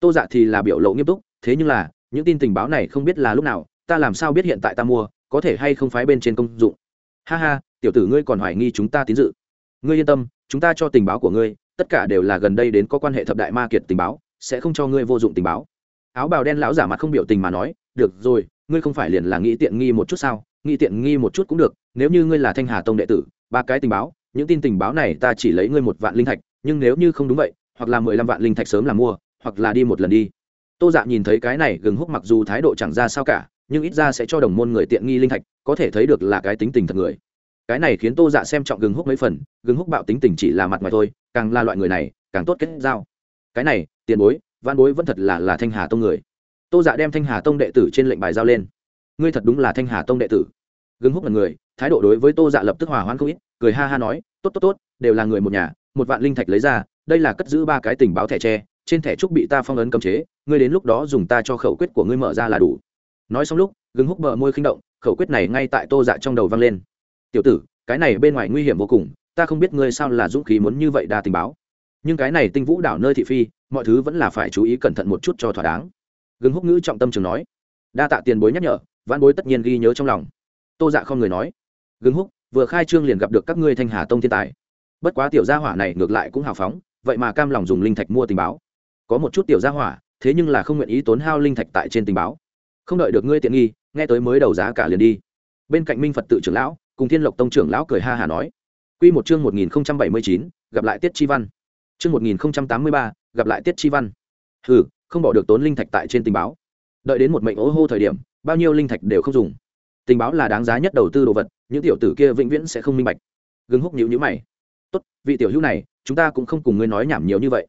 Tô dạ thì là biểu lộ nghiêm túc, thế nhưng là, những tin tình báo này không biết là lúc nào, ta làm sao biết hiện tại ta mua, có thể hay không phái bên trên công dụng. Ha ha, tiểu tử ngươi còn hoài nghi chúng ta tín dự. Ngươi yên tâm, chúng ta cho tình báo của ngươi, tất cả đều là gần đây đến có quan hệ thập đại ma kiệt tình báo, sẽ không cho ngươi vô dụng tình báo áo bào đen lão giả mặt không biểu tình mà nói, được rồi, ngươi không phải liền là nghĩ tiện nghi một chút sao? Nghĩ tiện nghi một chút cũng được, nếu như ngươi là thanh hà tông đệ tử, ba cái tình báo, những tin tình báo này ta chỉ lấy ngươi một vạn linh thạch, nhưng nếu như không đúng vậy, hoặc là mười lăm vạn linh thạch sớm là mua, hoặc là đi một lần đi. Tô dạ nhìn thấy cái này gừng húc mặc dù thái độ chẳng ra sao cả, nhưng ít ra sẽ cho đồng môn người tiện nghi linh thạch, có thể thấy được là cái tính tình thật người. Cái này khiến tô dạ xem trọng gừng húc mấy phần, gừng húc bạo tính tình chỉ là mặt ngoài thôi, càng là loại người này, càng tốt kết giao. Cái này, tiền bối văn bối vẫn thật là là thanh hà tông người. Tô dạ đem thanh hà tông đệ tử trên lệnh bài giao lên. Ngươi thật đúng là thanh hà tông đệ tử. Gừng húc là người, thái độ đối với tô dạ lập tức hòa hoãn không ít, cười ha ha nói, tốt tốt tốt, đều là người một nhà, một vạn linh thạch lấy ra, đây là cất giữ ba cái tình báo thẻ tre, trên thẻ trúc bị ta phong ấn cấm chế, ngươi đến lúc đó dùng ta cho khẩu quyết của ngươi mở ra là đủ. Nói xong lúc, gừng húc bờ môi khinh động, khẩu quyết này ngay tại tô dạ trong đầu vang lên. Tiểu tử, cái này bên ngoài nguy hiểm vô cùng, ta không biết ngươi sao là dũng khí muốn như vậy đa tình báo nhưng cái này tinh vũ đảo nơi thị phi, mọi thứ vẫn là phải chú ý cẩn thận một chút cho thỏa đáng. Gừng húc ngữ trọng tâm trường nói. Đa tạ tiền bối nhắc nhở văn bối tất nhiên ghi nhớ trong lòng. Tô dạ không người nói. Gừng húc, vừa khai trương liền gặp được các ngươi thanh hà tông thiên tài. Bất quá tiểu gia hỏa này ngược lại cũng hào phóng, vậy mà cam lòng dùng linh thạch mua tình báo. Có một chút tiểu gia hỏa, thế nhưng là không nguyện ý tốn hao linh thạch tại trên tình báo. Không đợi được ngươi tiện nghi, nghe tới mới đầu giá cả liền đi. Bên cạnh minh phật tự trưởng lão, cùng thiên lộc tông trưởng lão cười ha hà nói. Q một chương một nghìn bảy mươi chín, gặp lại tiết chi văn. Trước 1083, gặp lại tiết chi văn. Hừ không bỏ được tốn linh thạch tại trên tình báo. Đợi đến một mệnh ố hô thời điểm bao nhiêu linh thạch đều không dùng. Tình báo là đáng giá nhất đầu tư đồ vật những tiểu tử kia vĩnh viễn sẽ không minh bạch. Gừng húc nhíu nhíu mày. Tốt vị tiểu hữu này chúng ta cũng không cùng ngươi nói nhảm nhiều như vậy.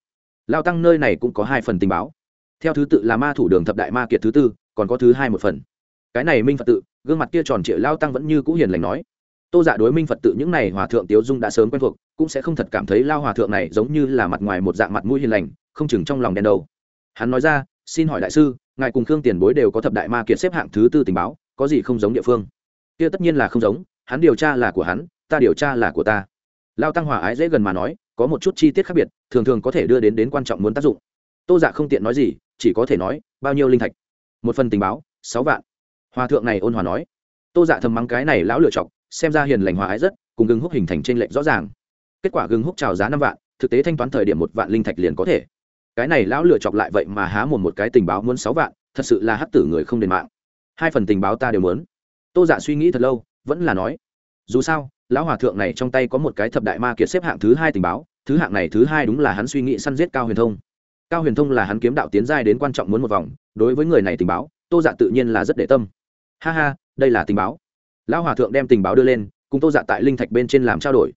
Lao tăng nơi này cũng có hai phần tình báo. Theo thứ tự là ma thủ đường thập đại ma kiệt thứ tư còn có thứ hai một phần. Cái này minh phật tự gương mặt kia tròn trịa lao tăng vẫn như cũ hiền lành nói tô dạ đối minh phật tự những này hòa thượng tiếu dung đã sớm quen thuộc, cũng sẽ không thật cảm thấy lao hòa thượng này giống như là mặt ngoài một dạng mặt mũi hiền lành, không chừng trong lòng đen đầu hắn nói ra, xin hỏi đại sư, ngài cùng khương tiền bối đều có thập đại ma kiệt xếp hạng thứ tư tình báo, có gì không giống địa phương? Kia tất nhiên là không giống, hắn điều tra là của hắn, ta điều tra là của ta. Lao tăng hòa ái dễ gần mà nói, có một chút chi tiết khác biệt, thường thường có thể đưa đến đến quan trọng muốn tác dụng. Tô dạ không tiện nói gì, chỉ có thể nói, bao nhiêu linh thạch? Một phần tình báo, sáu vạn. Hòa thượng này ôn hòa nói. Tô dạ thầm mắng cái này lão lựa chọc xem ra hiền lành hòa ái rất, cùng gừng húc hình thành trên lệnh rõ ràng. Kết quả gừng húc trào giá năm vạn, thực tế thanh toán thời điểm một vạn linh thạch liền có thể. Cái này lão lựa chọc lại vậy mà há một một cái tình báo muốn sáu vạn, thật sự là hắc tử người không đền mạng. Hai phần tình báo ta đều muốn. Tô dạ suy nghĩ thật lâu, vẫn là nói, dù sao, lão hòa thượng này trong tay có một cái thập đại ma kiệt xếp hạng thứ hai tình báo, thứ hạng này thứ hai đúng là hắn suy nghĩ săn giết cao huyền thông. Cao huyền thông là hắn kiếm đạo tiến giai đến quan trọng muốn một vòng, đối với người này tình báo, tô dạ tự nhiên là rất để tâm. Ha ha, đây là tình báo lão hòa thượng đem tình báo đưa lên, cùng tô dạ tại linh thạch bên trên làm trao đổi.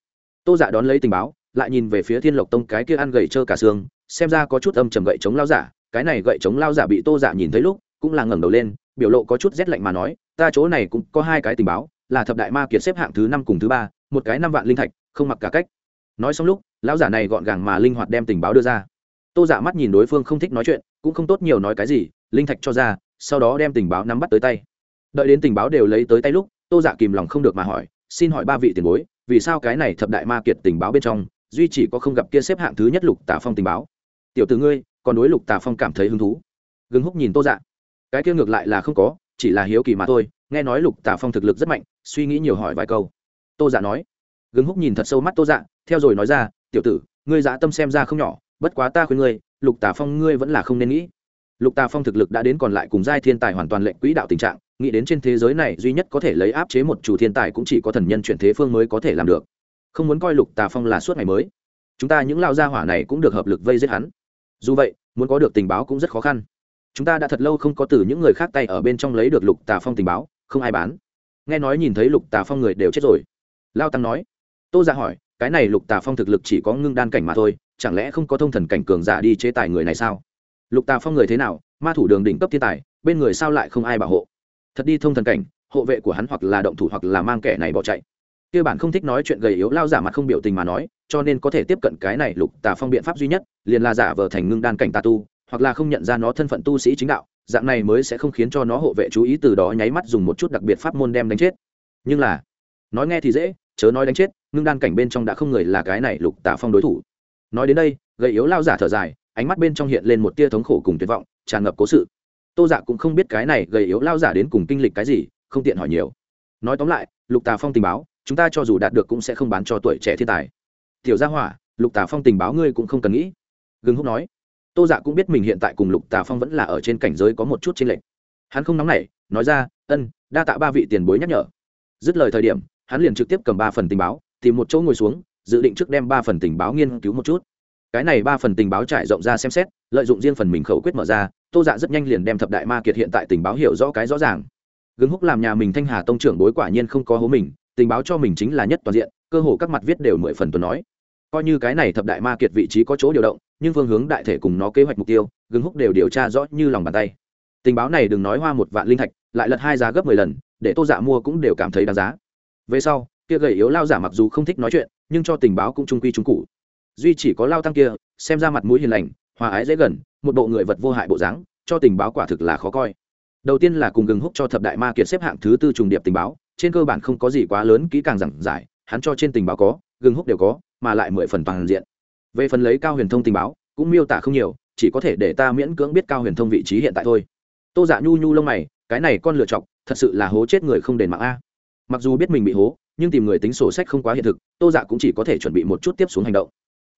Tô dạ đón lấy tình báo, lại nhìn về phía thiên lộc tông cái kia ăn gậy trơ cả xương, xem ra có chút âm trầm gậy chống lao giả, cái này gậy chống lao giả bị tô dạ nhìn thấy lúc, cũng là ngẩng đầu lên, biểu lộ có chút rét lạnh mà nói, ta chỗ này cũng có hai cái tình báo, là thập đại ma kiệt xếp hạng thứ năm cùng thứ ba, một cái năm vạn linh thạch, không mặc cả cách. Nói xong lúc, lão giả này gọn gàng mà linh hoạt đem tình báo đưa ra. Tô dạ mắt nhìn đối phương không thích nói chuyện, cũng không tốt nhiều nói cái gì, linh thạch cho ra, sau đó đem tình báo nắm bắt tới tay. Đợi đến tình báo đều lấy tới tay lúc tô dạ kìm lòng không được mà hỏi, xin hỏi ba vị tiền bối, vì sao cái này thập đại ma kiệt tình báo bên trong, duy chỉ có không gặp kia xếp hạng thứ nhất lục tà phong tình báo? Tiểu t ử ngươi, còn đối lục tà phong cảm thấy hứng thú. Gừng húc nhìn tô dạ. Cái kia ngược lại là không có, chỉ là hiếu kỳ mà thôi, nghe nói lục tà phong thực lực rất mạnh, suy nghĩ nhiều hỏi vài câu. Tô dạ nói. Gừng húc nhìn thật sâu mắt tô dạ theo rồi nói ra, tiểu tử, ngươi dã tâm xem ra không nhỏ, bất quá ta khuyên ngươi, lục tà phong ngươi vẫn là không nên nghĩ. Lục tà phong thực lực đã đến còn lại cùng giai thiên tài hoàn toàn lệnh quỹ đạo tình trạng nghĩ đến trên thế giới này duy nhất có thể lấy áp chế một chủ thiên tài cũng chỉ có thần nhân chuyển thế phương mới có thể làm được. Không muốn coi lục tà phong là suốt ngày mới. Chúng ta những lao gia hỏa này cũng được hợp lực vây giết hắn. Dù vậy, muốn có được tình báo cũng rất khó khăn. Chúng ta đã thật lâu không có từ những người khác tay ở bên trong lấy được lục tà phong tình báo, không ai bán. Nghe nói nhìn thấy lục tà phong người đều chết rồi. Lao tăng nói. Tô ra hỏi, cái này lục tà phong thực lực chỉ có ngưng đan cảnh mà thôi, chẳng lẽ không có thông thần cảnh cường giả đi chế tài người này sao? Lục tà phong người thế nào? Ma thủ đường đỉnh cấp thiên tài, bên người sao lại không ai bảo hộ? Thật đi thông thần cảnh, hộ vệ của hắn hoặc là động thủ hoặc là mang kẻ này bỏ chạy. Kia bản không thích nói chuyện gầy yếu lao giả mặt không biểu tình mà nói, cho nên có thể tiếp cận cái này lục tà phong biện pháp duy nhất, liền là giả vờ thành ngưng đan cảnh tà tu, hoặc là không nhận ra nó thân phận tu sĩ chính đạo, dạng này mới sẽ không khiến cho nó hộ vệ chú ý từ đó nháy mắt dùng một chút đặc biệt pháp môn đem đánh chết. Nhưng là, nói nghe thì dễ, chớ nói đánh chết, ngưng đan cảnh bên trong đã không người là cái này lục tà phong đối thủ. Nói đến đây, gầy yếu lao giả thở dài, ánh mắt bên trong hiện lên một tia thống khổ cùng tuyệt vọng, tràn ngập cố sự tô dạ cũng không biết cái này gầy yếu lao giả đến cùng kinh lịch cái gì, không tiện hỏi nhiều. Nói tóm lại, lục tà phong tình báo, chúng ta cho dù đạt được cũng sẽ không bán cho tuổi trẻ thiên tài. Tiểu gia hỏa, lục tà phong tình báo ngươi cũng không cần nghĩ. Gừng húc nói. Tô dạ cũng biết mình hiện tại cùng lục tà phong vẫn là ở trên cảnh giới có một chút tranh lệch. Hắn không nóng nảy, nói ra, ân, đa tạ ba vị tiền bối nhắc nhở. Dứt lời thời điểm, hắn liền trực tiếp cầm ba phần tình báo, tìm một chỗ ngồi xuống, dự định trước đem ba phần tình báo nghiên cứu một chút. Cái này ba phần tình báo trải rộng ra xem xét, lợi dụng riêng phần mình khẩu quyết mở ra tô dạ rất nhanh liền đem thập đại ma kiệt hiện tại tình báo hiểu rõ cái rõ ràng. Gừng húc làm nhà mình thanh hà tông trưởng bối quả nhiên không có hố mình, tình báo cho mình chính là nhất toàn diện, cơ hồ các mặt viết đều mười phần tuần nói. Coi như cái này thập đại ma kiệt vị trí có chỗ điều động, nhưng phương hướng đại thể cùng nó kế hoạch mục tiêu, gừng húc đều điều tra rõ như lòng bàn tay. Tình báo này đừng nói hoa một vạn linh thạch, lại lật hai giá gấp mười lần, để tô dạ mua cũng đều cảm thấy đáng giá. Về sau, kia gầy yếu lao giả mặc dù không thích nói chuyện, nhưng cho tình báo cũng trung quy trung cụ. Duy chỉ có lao tăng kia, xem ra mặt mũi hiền lành hòa ái dễ gần, một bộ người vật vô hại bộ dáng, cho tình báo quả thực là khó coi. Đầu tiên là cùng gừng húc cho thập đại ma kiệt xếp hạng thứ tư trùng điệp tình báo, trên cơ bản không có gì quá lớn kỹ càng giảng giải, hắn cho trên tình báo có, gừng húc đều có, mà lại mười phần toàn diện. Về phần lấy cao huyền thông tình báo, cũng miêu tả không nhiều, chỉ có thể để ta miễn cưỡng biết cao huyền thông vị trí hiện tại thôi. Tô dạ nhu nhu lông mày, cái này con lựa chọc, thật sự là hố chết người không đền mạng a. Mặc dù biết mình bị hố, nhưng tìm người tính sổ sách không quá hiện thực, tô dạ cũng chỉ có thể chuẩn bị một chút tiếp xuống hành động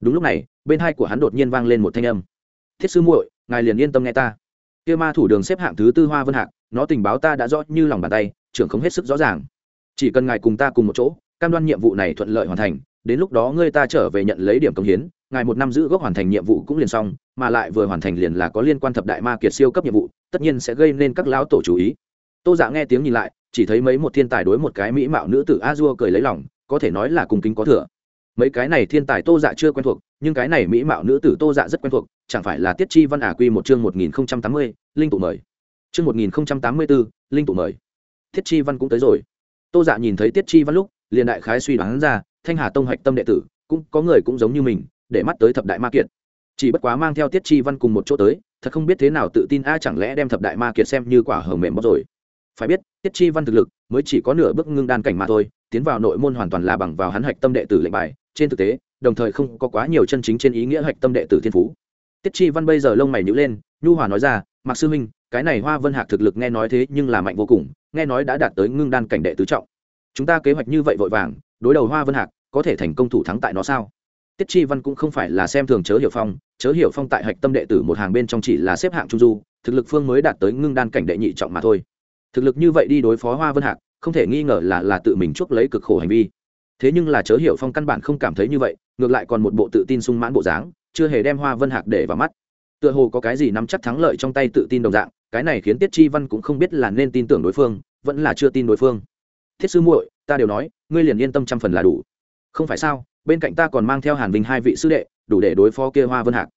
đúng lúc này, bên hai của hắn đột nhiên vang lên một thanh âm. Thiết sư muội, ngài liền yên tâm nghe ta. Kia ma thủ đường xếp hạng thứ tư hoa vân hạc, nó tình báo ta đã rõ như lòng bàn tay, trưởng không hết sức rõ ràng. Chỉ cần ngài cùng ta cùng một chỗ, cam đoan nhiệm vụ này thuận lợi hoàn thành, đến lúc đó ngươi ta trở về nhận lấy điểm công hiến, ngài một năm giữ gốc hoàn thành nhiệm vụ cũng liền xong, mà lại vừa hoàn thành liền là có liên quan thập đại ma kiệt siêu cấp nhiệm vụ, tất nhiên sẽ gây nên các lão tổ chú ý. Tô giả nghe tiếng nhìn lại, chỉ thấy mấy một thiên tài đối một cái mỹ mạo nữ tử a dua cười lấy lòng, có thể nói là cùng kính có thừa mấy cái này thiên tài tô dạ chưa quen thuộc, nhưng cái này mỹ mạo nữ tử tô dạ rất quen thuộc, chẳng phải là tiết chi văn ả quy một chương một nghìn tám mươi, linh tụ mời. Chương một nghìn tám mươi bốn linh tụ mời. Tiết chi văn cũng tới rồi. Tô dạ nhìn thấy tiết chi văn lúc, liền đại khái suy đoán ra, thanh hà tông hạch tâm đệ tử, cũng có người cũng giống như mình, để mắt tới thập đại ma kiệt. Chỉ bất quá mang theo tiết chi văn cùng một chỗ tới, thật không biết thế nào tự tin a, chẳng lẽ đem thập đại ma kiệt xem như quả hở mềm bóc rồi. Phải biết, tiết chi văn thực lực mới chỉ có nửa bước ngưng đan cảnh mà thôi, tiến vào nội môn hoàn toàn là bằng vào hắn hạch tâm đệ tử lệnh bài trên thực tế, đồng thời không có quá nhiều chân chính trên ý nghĩa hạch tâm đệ tử thiên phú. Tiết chi văn bây giờ lông mày nhữ lên, nhu hòa nói ra mặc sư minh cái này hoa vân hạc thực lực nghe nói thế nhưng là mạnh vô cùng, nghe nói đã đạt tới ngưng đan cảnh đệ tứ trọng. Chúng ta kế hoạch như vậy vội vàng, đối đầu hoa vân hạc, có thể thành công thủ thắng tại nó sao? Tiết chi văn cũng không phải là xem thường chớ hiểu phong, chớ hiểu phong tại hạch tâm đệ tử một hàng bên trong chỉ là xếp hạng trung du, thực lực phương mới đạt tới ngưng đan cảnh đệ nhị trọng mà thôi. Thực lực như vậy đi đối phó hoa vân hạc, không thể nghi ngờ là là tự mình chuốc lấy cực khổ hành vi thế nhưng là chớ hiểu phong căn bản không cảm thấy như vậy, ngược lại còn một bộ tự tin sung mãn bộ dáng, chưa hề đem hoa vân hạc để vào mắt. Tựa hồ có cái gì nắm chắc thắng lợi trong tay tự tin đồng dạng, cái này khiến tiết chi văn cũng không biết là nên tin tưởng đối phương, vẫn là chưa tin đối phương. Thiết sư muội, ta đều nói, ngươi liền yên tâm trăm phần là đủ. Không phải sao, bên cạnh ta còn mang theo hàn vinh hai vị sư đệ, đủ để đối phó kia hoa vân hạc.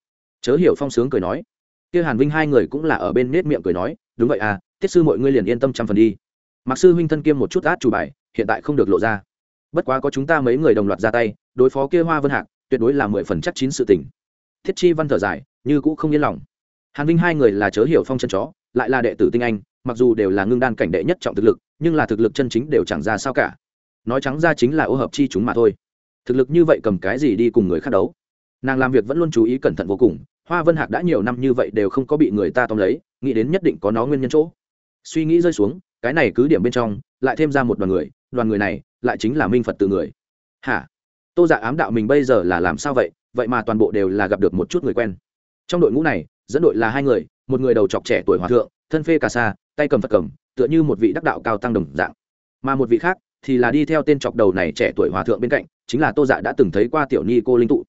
Chớ hiểu phong sướng cười nói. Kia hàn vinh hai người cũng là ở bên nết miệng cười nói, đúng vậy à thiết sư mọi ngươi liền yên tâm trăm phần đi. Mặc sư huynh thân kiêm một chút át chủ bài, hiện tại không được lộ ra bất quá có chúng ta mấy người đồng loạt ra tay, đối phó kia hoa vân hạc, tuyệt đối là mười phần chắc chín sự tình. Thiết chi văn thở dài, như cũ không yên lòng. Hàn vinh hai người là chớ hiểu phong chân chó, lại là đệ tử tinh anh, mặc dù đều là ngưng đan cảnh đệ nhất trọng thực lực, nhưng là thực lực chân chính đều chẳng ra sao cả. Nói trắng ra chính là ô hợp chi chúng mà thôi. Thực lực như vậy cầm cái gì đi cùng người khác đấu? Nàng làm việc vẫn luôn chú ý cẩn thận vô cùng, hoa vân hạc đã nhiều năm như vậy đều không có bị người ta tóm lấy, nghĩ đến nhất định có nó nguyên nhân chỗ. Suy nghĩ rơi xuống, cái này cứ điểm bên trong, lại thêm ra một đoàn người đoàn người này lại chính là minh phật tự người. Hả? Tô dạ ám đạo mình bây giờ là làm sao vậy? Vậy mà toàn bộ đều là gặp được một chút người quen. Trong đội ngũ này, dẫn đội là hai người, một người đầu chọc trẻ tuổi hòa thượng, thân phê cà sa, tay cầm phật cầm, tựa như một vị đắc đạo cao tăng đồng dạng. Mà một vị khác thì là đi theo tên chọc đầu này trẻ tuổi hòa thượng bên cạnh, chính là tô dạ đã từng thấy qua tiểu ni cô linh tụ.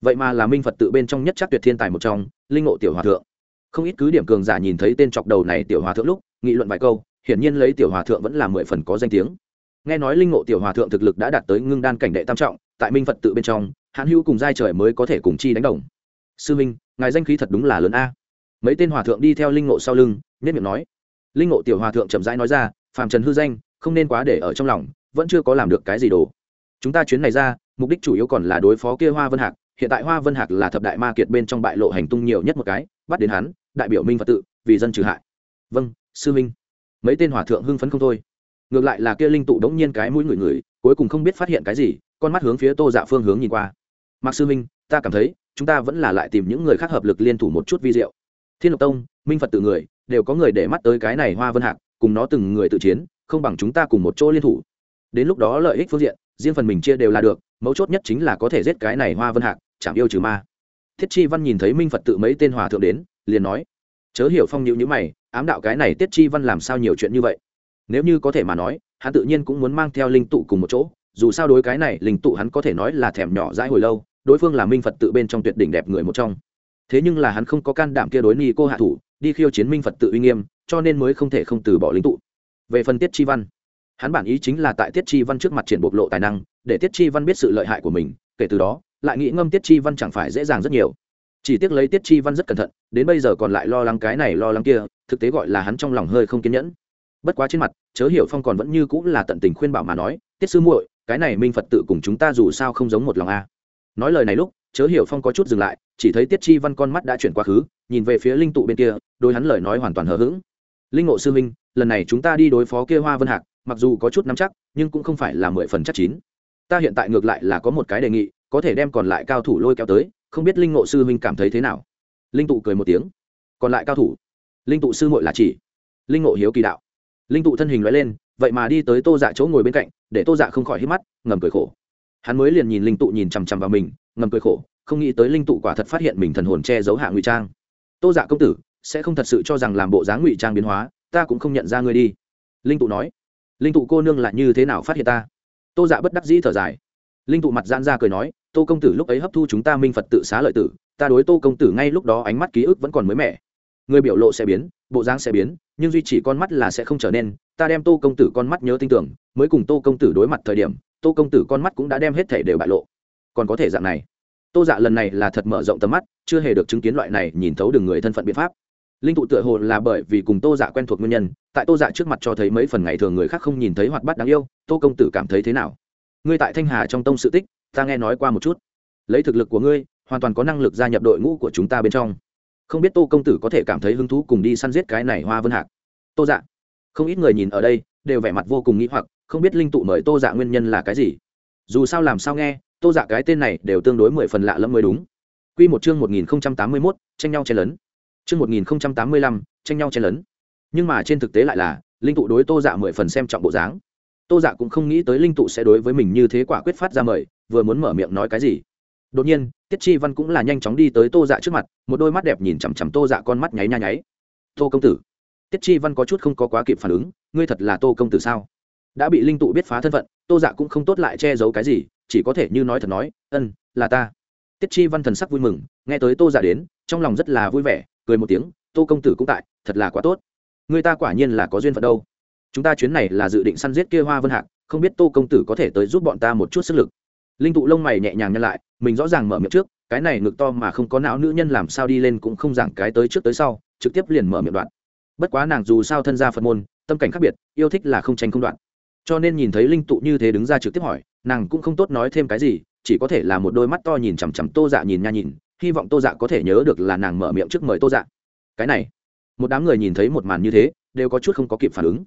Vậy mà là minh phật tự bên trong nhất chắc tuyệt thiên tài một trong, linh ngộ tiểu hòa thượng. Không ít cứ điểm cường giả nhìn thấy tên chọc đầu này tiểu hòa thượng lúc, nghị luận vài câu, hiển nhiên lấy tiểu hòa thượng vẫn là mười phần có danh tiếng nghe nói linh ngộ tiểu hòa thượng thực lực đã đạt tới ngưng đan cảnh đệ tam trọng, tại minh phật tự bên trong, hãn hữu cùng giai trời mới có thể cùng chi đánh đồng. Sư minh, ngài danh khí thật đúng là lớn a. Mấy tên hòa thượng đi theo linh ngộ sau lưng nhất miệng nói. Linh ngộ tiểu hòa thượng chậm rãi nói ra, phàm trần hư danh, không nên quá để ở trong lòng, vẫn chưa có làm được cái gì đồ. Chúng ta chuyến này ra, mục đích chủ yếu còn là đối phó kia hoa vân hạc, hiện tại hoa vân hạc là thập đại ma kiệt bên trong bại lộ hành tung nhiều nhất một cái, bắt đến hắn, đại biểu minh phật tự, vì dân trừ hại. Vâng sư minh. Mấy tên hòa thượng hưng phấn không thôi ngược lại là kia linh tụ đống nhiên cái mũi người người, cuối cùng không biết phát hiện cái gì, con mắt hướng phía tô dạ phương hướng nhìn qua. Mạc sư minh, ta cảm thấy, chúng ta vẫn là lại tìm những người khác hợp lực liên thủ một chút vi diệu. Thiên lộc tông, minh phật tự người, đều có người để mắt tới cái này hoa vân hạc, cùng nó từng người tự chiến, không bằng chúng ta cùng một chỗ liên thủ. Đến lúc đó lợi ích phương diện, riêng phần mình chia đều là được, mấu chốt nhất chính là có thể giết cái này hoa vân hạc chạm yêu trừ ma. Thiết chi văn nhìn thấy minh phật tự mấy tên hòa thượng đến, liền nói, chớ hiểu phong nhịu nhữ mày, ám đạo cái này tiết chi văn làm sao nhiều chuyện như vậy? Nếu như có thể mà nói, hắn tự nhiên cũng muốn mang theo linh tụ cùng một chỗ, dù sao đối cái này, linh tụ hắn có thể nói là thèm nhỏ dãi hồi lâu, đối phương là minh phật tự bên trong tuyệt đỉnh đẹp người một trong. Thế nhưng là hắn không có can đảm kia đối ni cô hạ thủ, đi khiêu chiến minh phật tự uy nghiêm, cho nên mới không thể không từ bỏ linh tụ. Về phần tiết chi văn, hắn bản ý chính là tại tiết chi văn trước mặt triển bộc lộ tài năng, để tiết chi văn biết sự lợi hại của mình, kể từ đó, lại nghĩ ngâm tiết chi văn chẳng phải dễ dàng rất nhiều. Chỉ tiếc lấy tiết chi văn rất cẩn thận, đến bây giờ còn lại lo lắng cái này, lo lắng kia, thực tế gọi là hắn trong lòng hơi không kiên nhẫn bất quá trên mặt, chớ hiểu phong còn vẫn như cũng là tận tình khuyên bảo mà nói, tiết sư muội, cái này minh phật tự cùng chúng ta dù sao không giống một lòng a. Nói lời này lúc, chớ hiểu phong có chút dừng lại, chỉ thấy tiết chi văn con mắt đã chuyển quá khứ, nhìn về phía linh tụ bên kia, đôi hắn lời nói hoàn toàn hờ hững. Linh ngộ sư minh lần này chúng ta đi đối phó kia hoa vân hạc, mặc dù có chút nắm chắc, nhưng cũng không phải là mười phần chắc chín. Ta hiện tại ngược lại là có một cái đề nghị, có thể đem còn lại cao thủ lôi kéo tới, không biết linh ngộ sư minh cảm thấy thế nào? Linh tụ cười một tiếng. Còn lại cao thủ? Linh tụ sư muội là chỉ. Linh ngộ hiếu kỳ đạo linh tụ thân hình loại lên, vậy mà đi tới tô dạ chỗ ngồi bên cạnh, để tô dạ không khỏi hít mắt, ngầm cười khổ. Hắn mới liền nhìn linh tụ nhìn chằm chằm vào mình, ngầm cười khổ, không nghĩ tới linh tụ quả thật phát hiện mình thần hồn che giấu hạ ngụy trang. Tô dạ công tử, sẽ không thật sự cho rằng làm bộ dáng ngụy trang biến hóa, ta cũng không nhận ra ngươi đi. Linh tụ nói. Linh tụ cô nương lại như thế nào phát hiện ta? Tô dạ bất đắc dĩ thở dài. Linh tụ mặt gian ra cười nói. Tô công tử lúc ấy hấp thu chúng ta minh phật tự xá lợi tử, ta đối tô công tử ngay lúc đó ánh mắt ký ức vẫn còn mới mẻ. Người biểu lộ sẽ biến, bộ dáng sẽ biến nhưng duy chỉ con mắt là sẽ không trở nên, ta đem tô công tử con mắt nhớ tin tưởng, mới cùng tô công tử đối mặt thời điểm, tô công tử con mắt cũng đã đem hết thể đều bại lộ. Còn có thể dạng này. Tô dạ lần này là thật mở rộng tầm mắt, chưa hề được chứng kiến loại này nhìn thấu đường người thân phận biện pháp. Linh tụ tựa hồ là bởi vì cùng tô dạ quen thuộc nguyên nhân, tại tô dạ trước mặt cho thấy mấy phần ngày thường người khác không nhìn thấy hoạt bát đáng yêu, tô công tử cảm thấy thế nào? Ngươi tại thanh hà trong tông sự tích, ta nghe nói qua một chút. Lấy thực lực của ngươi, hoàn toàn có năng lực gia nhập đội ngũ của chúng ta bên trong không biết tô công tử có thể cảm thấy hứng thú cùng đi săn giết cái này hoa vân hạc. Tô dạ không ít người nhìn ở đây, đều vẻ mặt vô cùng nghĩ hoặc, không biết linh tụ mời tô dạ nguyên nhân là cái gì. Dù sao làm sao nghe, tô dạ cái tên này đều tương đối mười phần lạ lẫm mới đúng. Q một chương một nghìn tám mươi mốt, tranh nhau chen lấn. Chương một nghìn tám mươi lăm, tranh nhau chen lấn. Nhưng mà trên thực tế lại là, linh tụ đối tô dạ mười phần xem trọng bộ dáng. Tô dạ cũng không nghĩ tới linh tụ sẽ đối với mình như thế quả quyết phát ra mời, vừa muốn mở miệng nói cái gì. Đột nhiên tiết chi văn cũng là nhanh chóng đi tới tô dạ trước mặt, một đôi mắt đẹp nhìn chằm chằm tô dạ con mắt nháy nha nháy. Tô công tử. Tiết chi văn có chút không có quá kịp phản ứng, ngươi thật là tô công tử sao? Đã bị linh tụ biết phá thân phận, tô dạ cũng không tốt lại che giấu cái gì, chỉ có thể như nói thật nói, ân, là ta. Tiết chi văn thần sắc vui mừng, nghe tới tô dạ đến, trong lòng rất là vui vẻ, cười một tiếng, tô công tử cũng tại, thật là quá tốt. Người ta quả nhiên là có duyên phận đâu. Chúng ta chuyến này là dự định săn giết kia hoa vân hạc, không biết tô công tử có thể tới giúp bọn ta một chút sức lực linh tụ lông mày nhẹ nhàng nhăn lại, mình rõ ràng mở miệng trước, cái này ngực to mà không có não nữ nhân làm sao đi lên cũng không giảng cái tới trước tới sau, trực tiếp liền mở miệng đoạn. Bất quá nàng dù sao thân gia phật môn, tâm cảnh khác biệt, yêu thích là không tranh không đoạn. Cho nên nhìn thấy linh tụ như thế đứng ra trực tiếp hỏi, nàng cũng không tốt nói thêm cái gì, chỉ có thể là một đôi mắt to nhìn chằm chằm tô dạ nhìn nha nhìn, hy vọng tô dạ có thể nhớ được là nàng mở miệng trước mời tô dạ. Cái này, một đám người nhìn thấy một màn như thế, đều có chút không có kịp phản ứng.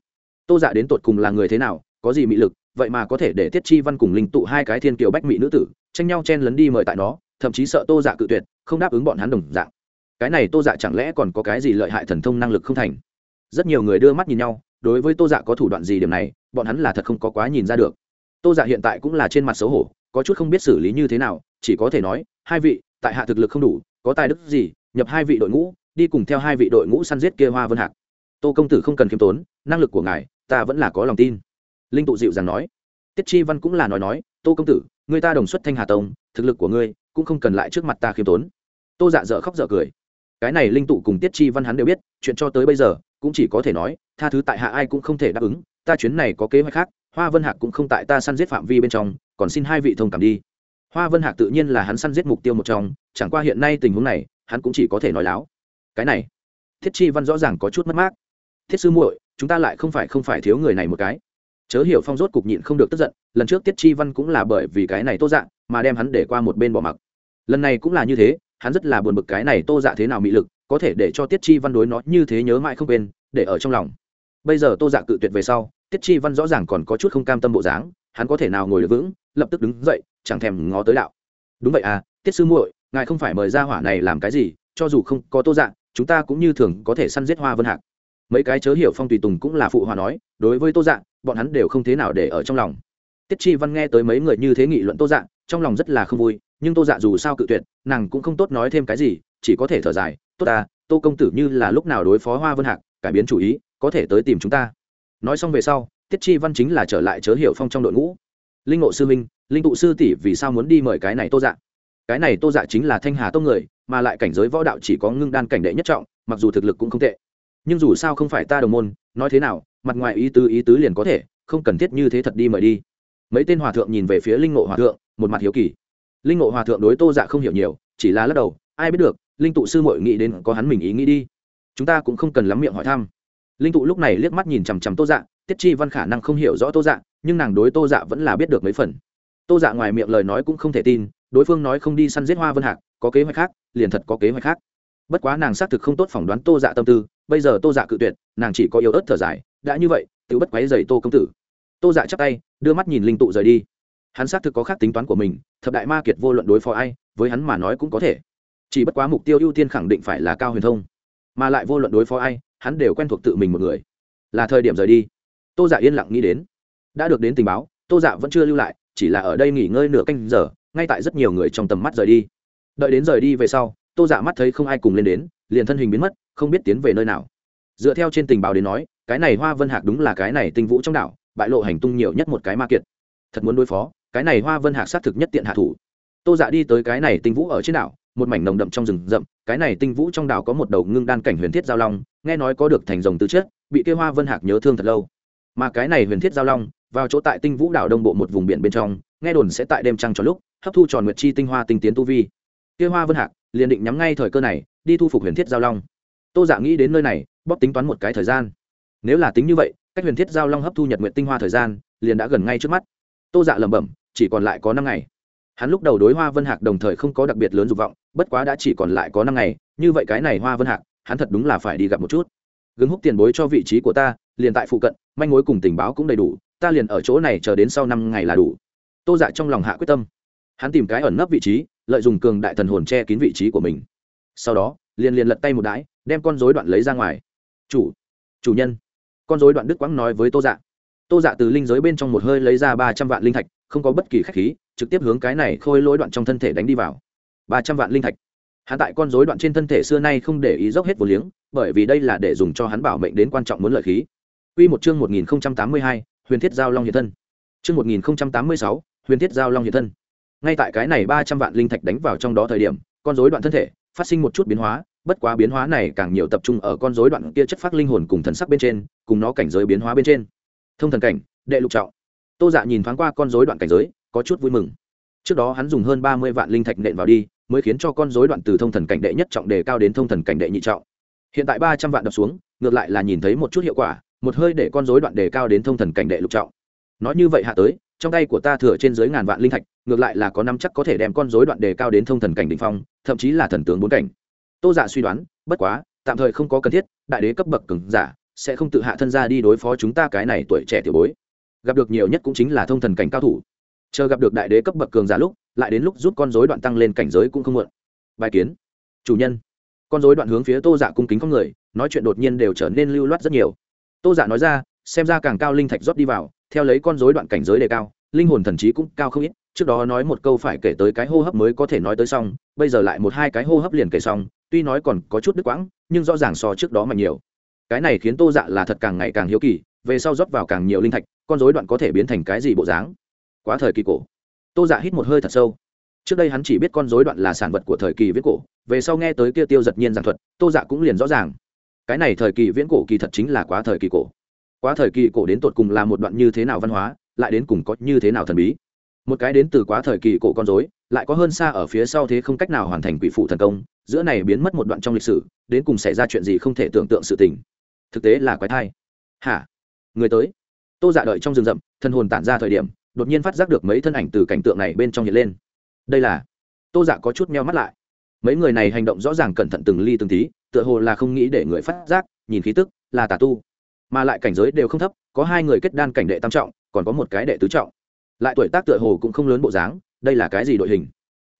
Tô dạ đến tột cùng là người thế nào, có gì mị lực vậy mà có thể để tiết chi văn cùng linh tụ hai cái thiên kiều bách mỹ nữ tử tranh nhau chen lấn đi mời tại nó, thậm chí sợ tô dạ cự tuyệt, không đáp ứng bọn hắn đồng dạng. Cái này tô dạ chẳng lẽ còn có cái gì lợi hại thần thông năng lực không thành? Rất nhiều người đưa mắt nhìn nhau, đối với tô dạ có thủ đoạn gì điểm này, bọn hắn là thật không có quá nhìn ra được. Tô dạ hiện tại cũng là trên mặt xấu hổ, có chút không biết xử lý như thế nào, chỉ có thể nói, hai vị, tại hạ thực lực không đủ, có tài đức gì, nhập hai vị đội ngũ, đi cùng theo hai vị đội ngũ săn giết kia hoa vân hạc. Tô công tử không cần khiêm tốn, năng lực của ngài, ta vẫn là có lòng tin linh tụ dịu dàng nói. Tiết chi văn cũng là nói nói, tô công tử, người ta đồng xuất thanh hà tông, thực lực của ngươi cũng không cần lại trước mặt ta khiêm tốn. Tô dạ dở khóc dở cười. Cái này linh tụ cùng tiết chi văn hắn đều biết, chuyện cho tới bây giờ cũng chỉ có thể nói, tha thứ tại hạ ai cũng không thể đáp ứng, ta chuyến này có kế hoạch khác, hoa vân hạc cũng không tại ta săn giết phạm vi bên trong, còn xin hai vị thông cảm đi. Hoa vân hạc tự nhiên là hắn săn giết mục tiêu một trong, chẳng qua hiện nay tình huống này, hắn cũng chỉ có thể nói láo. Cái này thiết chi văn rõ ràng có chút mất mát. Thiết sư muội, chúng ta lại không phải không phải thiếu người này một cái chớ hiểu phong rốt cục nhịn không được tức giận, lần trước tiết chi văn cũng là bởi vì cái này tô dạ mà đem hắn để qua một bên bỏ mặc. Lần này cũng là như thế, hắn rất là buồn bực cái này tô dạ thế nào mị lực, có thể để cho tiết chi văn đối nó như thế nhớ mãi không quên, để ở trong lòng. Bây giờ tô dạ cự tuyệt về sau, tiết chi văn rõ ràng còn có chút không cam tâm bộ dáng, hắn có thể nào ngồi được vững, lập tức đứng dậy, chẳng thèm ngó tới đạo. Đúng vậy à tiết sư muội, ngài không phải mời ra hỏa này làm cái gì, cho dù không có tô dạ chúng ta cũng như thường có thể săn giết hoa vân hạc mấy cái chớ hiểu phong tùy tùng cũng là phụ hòa nói, đối với tô dạ bọn hắn đều không thế nào để ở trong lòng. Tiết chi văn nghe tới mấy người như thế nghị luận tô dạ trong lòng rất là không vui, nhưng tô dạ dù sao cự tuyệt, nàng cũng không tốt nói thêm cái gì, chỉ có thể thở dài, tốt ta, tô công tử như là lúc nào đối phó hoa vân hạc, cải biến chủ ý, có thể tới tìm chúng ta. Nói xong về sau, tiết chi văn chính là trở lại chớ hiểu phong trong đội ngũ. Linh ngộ sư minh, linh tụ sư tỷ vì sao muốn đi mời cái này tô dạ? Cái này tô dạ chính là thanh hà tông người, mà lại cảnh giới võ đạo chỉ có ngưng đan cảnh đệ nhất trọng, mặc dù thực lực cũng không tệ nhưng dù sao không phải ta đồng môn, nói thế nào, mặt ngoài ý tứ ý tứ liền có thể, không cần thiết như thế thật đi mời đi. Mấy tên hòa thượng nhìn về phía linh ngộ hòa thượng, một mặt hiếu kỳ. Linh ngộ hòa thượng đối tô dạ không hiểu nhiều, chỉ là lắc đầu, ai biết được, linh tụ sư mội nghĩ đến có hắn mình ý nghĩ đi. Chúng ta cũng không cần lắm miệng hỏi thăm. Linh tụ lúc này liếc mắt nhìn chằm chằm tô dạ tiết chi văn khả năng không hiểu rõ tô dạ nhưng nàng đối tô dạ vẫn là biết được mấy phần. Tô dạ ngoài miệng lời nói cũng không thể tin, đối phương nói không đi săn giết hoa vân hạc, có kế hoạch khác, liền thật có kế hoạch khác. Bất quá nàng xác thực không tốt phỏng đoán tô dạ tâm tư bây giờ tô dạ cự tuyệt, nàng chỉ có yếu ớt thở dài, đã như vậy tự bất quáy dày tô công tử. Tô dạ chắp tay, đưa mắt nhìn linh tụ rời đi. Hắn xác thực có khác tính toán của mình, thập đại ma kiệt vô luận đối phó ai, với hắn mà nói cũng có thể. Chỉ bất quá mục tiêu ưu tiên khẳng định phải là cao huyền thông. Mà lại vô luận đối phó ai, hắn đều quen thuộc tự mình một người. Là thời điểm rời đi. Tô dạ yên lặng nghĩ đến. Đã được đến tình báo, tô dạ vẫn chưa lưu lại, chỉ là ở đây nghỉ ngơi nửa canh giờ, ngay tại rất nhiều người trong tầm mắt rời đi. Đợi đến rời đi về sau, tô dạ mắt thấy không ai cùng lên đến, liền thân hình biến mất không biết tiến về nơi nào. Dựa theo trên tình báo đến nói, cái này hoa vân hạc đúng là cái này tinh vũ trong đảo, bại lộ hành tung nhiều nhất một cái ma kiệt. Thật muốn đối phó, cái này hoa vân hạc xác thực nhất tiện hạ thủ. Tô dạ đi tới cái này tinh vũ ở trên đảo, một mảnh nồng đậm trong rừng rậm, cái này tinh vũ trong đảo có một đầu ngưng đan cảnh huyền thiết giao long, nghe nói có được thành rồng tư chết bị kêu hoa vân hạc nhớ thương thật lâu. Mà cái này huyền thiết giao long, vào chỗ tại tinh vũ đảo đông bộ một vùng biển bên trong, nghe đồn sẽ tại đêm trăng cho lúc, hấp thu tròn nguyệt chi tinh hoa tinh tiến tu vi. Kia hoa vân hạc liền định nhắm ngay thời cơ này, đi thu phục huyền thiết giao long tô dạ nghĩ đến nơi này, bóp tính toán một cái thời gian. Nếu là tính như vậy, cách huyền thiết giao long hấp thu nhật nguyện tinh hoa thời gian, liền đã gần ngay trước mắt. Tô dạ lẩm bẩm, chỉ còn lại có năm ngày. Hắn lúc đầu đối hoa vân hạc đồng thời không có đặc biệt lớn dục vọng, bất quá đã chỉ còn lại có năm ngày, như vậy cái này hoa vân hạc, hắn thật đúng là phải đi gặp một chút. Gừng húc tiền bối cho vị trí của ta, liền tại phụ cận, manh mối cùng tình báo cũng đầy đủ, ta liền ở chỗ này chờ đến sau năm ngày là đủ. Tô dạ trong lòng hạ quyết tâm. Hắn tìm cái ẩn nấp vị trí, lợi dụng cường đại thần hồn che kín vị trí của mình. Sau đó, liền liền lật tay một đái đem con dối đoạn lấy ra ngoài. Chủ chủ nhân. Con dối đoạn đức quãng nói với tô dạ. Tô dạ từ linh giới bên trong một hơi lấy ra ba trăm vạn linh thạch không có bất kỳ khách khí trực tiếp hướng cái này khôi lối đoạn trong thân thể đánh đi vào. Ba trăm vạn linh thạch. Hắn tại con dối đoạn trên thân thể xưa nay không để ý dốc hết vô liếng bởi vì đây là để dùng cho hắn bảo mệnh đến quan trọng muốn lợi khí. Quy một chương 1082, Huyền Thiết Giao Long hiện thân. Chương 1086, Huyền Thiết Giao Long hiện thân. Ngay tại cái này 300 vạn linh thạch đánh vào trong đó thời điểm, con rối đoạn thân thể phát sinh một chút biến hóa, bất quá biến hóa này càng nhiều tập trung ở con rối đoạn kia chất phát linh hồn cùng thần sắc bên trên, cùng nó cảnh giới biến hóa bên trên. Thông thần cảnh, đệ lục trọng. Tô Dạ nhìn thoáng qua con rối đoạn cảnh giới, có chút vui mừng. Trước đó hắn dùng hơn 30 vạn linh thạch nện vào đi, mới khiến cho con rối đoạn từ thông thần cảnh đệ nhất trọng đề cao đến thông thần cảnh đệ nhị trọng. Hiện tại 300 vạn đập xuống, ngược lại là nhìn thấy một chút hiệu quả, một hơi để con rối đoạn đề cao đến thông thần cảnh đệ lục trọng nói như vậy hạ tới trong tay của ta thừa trên dưới ngàn vạn linh thạch ngược lại là có năm chắc có thể đem con rối đoạn đề cao đến thông thần cảnh đ ỉ n h phong thậm chí là thần tướng bốn cảnh tô giả dạ suy đoán, bất quá, tạm thời không có cần thiết, đại đế cấp bậc cứng giả, sẽ không tự hạ thân ra đi đối phó chúng ta cái này tuổi trẻ tiểu bối. Gặp được nhiều nhất cũng chính là thông thần cảnh cao thủ. Chờ gặp được đại đế cấp bậc cường giả lúc, lại đến lúc giúp con rối đoạn tăng lên cảnh giới cũng không muộn. Bài kiến. Chủ nhân. Con rối đoạn hướng phía tô giả dạ cung kính con người, nói chuyện đột nhiên đều trở nên lưu loát rất nhiều. Tô giả dạ nói ra, xem ra càng cao linh thạch rót đi vào, theo lấy con dối đoạn cảnh giới đề cao, linh hồn thần trí cũng cao không ít, trước đó nói một câu phải kể tới cái hô hấp mới có thể nói tới xong, bây giờ lại một hai cái hô hấp liền kể xong tuy nói còn có chút đứt quãng, nhưng rõ ràng so trước đó mạnh nhiều. Cái này khiến tô dạ là thật càng ngày càng hiếu kỳ, về sau rót vào càng nhiều linh thạch, con dối đoạn có thể biến thành cái gì bộ dáng? Quá thời kỳ cổ. Tô dạ hít một hơi thật sâu. Trước đây hắn chỉ biết con dối đoạn là sản vật của thời kỳ viễn cổ, về sau nghe tới kia tiêu giật nhiên giảng thuật, tô dạ cũng liền rõ ràng. Cái này thời kỳ viễn cổ kỳ thật chính là quá thời kỳ cổ. Quá thời kỳ cổ đến tột cùng là một đoạn như thế nào văn hóa, lại đến cùng có như thế nào thần bí? Một cái đến từ quá thời kỳ cổ con dối lại có hơn xa ở phía sau thế không cách nào hoàn thành quỷ phụ thần công, giữa này biến mất một đoạn trong lịch sử, đến cùng xảy ra chuyện gì không thể tưởng tượng sự tình. Thực tế là quái thai. Hả? Người tới. Tô dạ đợi trong rừng rậm, thân hồn tản ra thời điểm, đột nhiên phát giác được mấy thân ảnh từ cảnh tượng này bên trong hiện lên. Đây là? Tô dạ có chút meo mắt lại. Mấy người này hành động rõ ràng cẩn thận từng ly từng tí, tựa hồ là không nghĩ để người phát giác, nhìn khí tức, là tà tu. Mà lại cảnh giới đều không thấp, có hai người kết đan cảnh đệ tam trọng, còn có một cái đệ tứ trọng. Lại tuổi tác tựa hồ cũng không lớn bộ dáng đây là cái gì đội hình?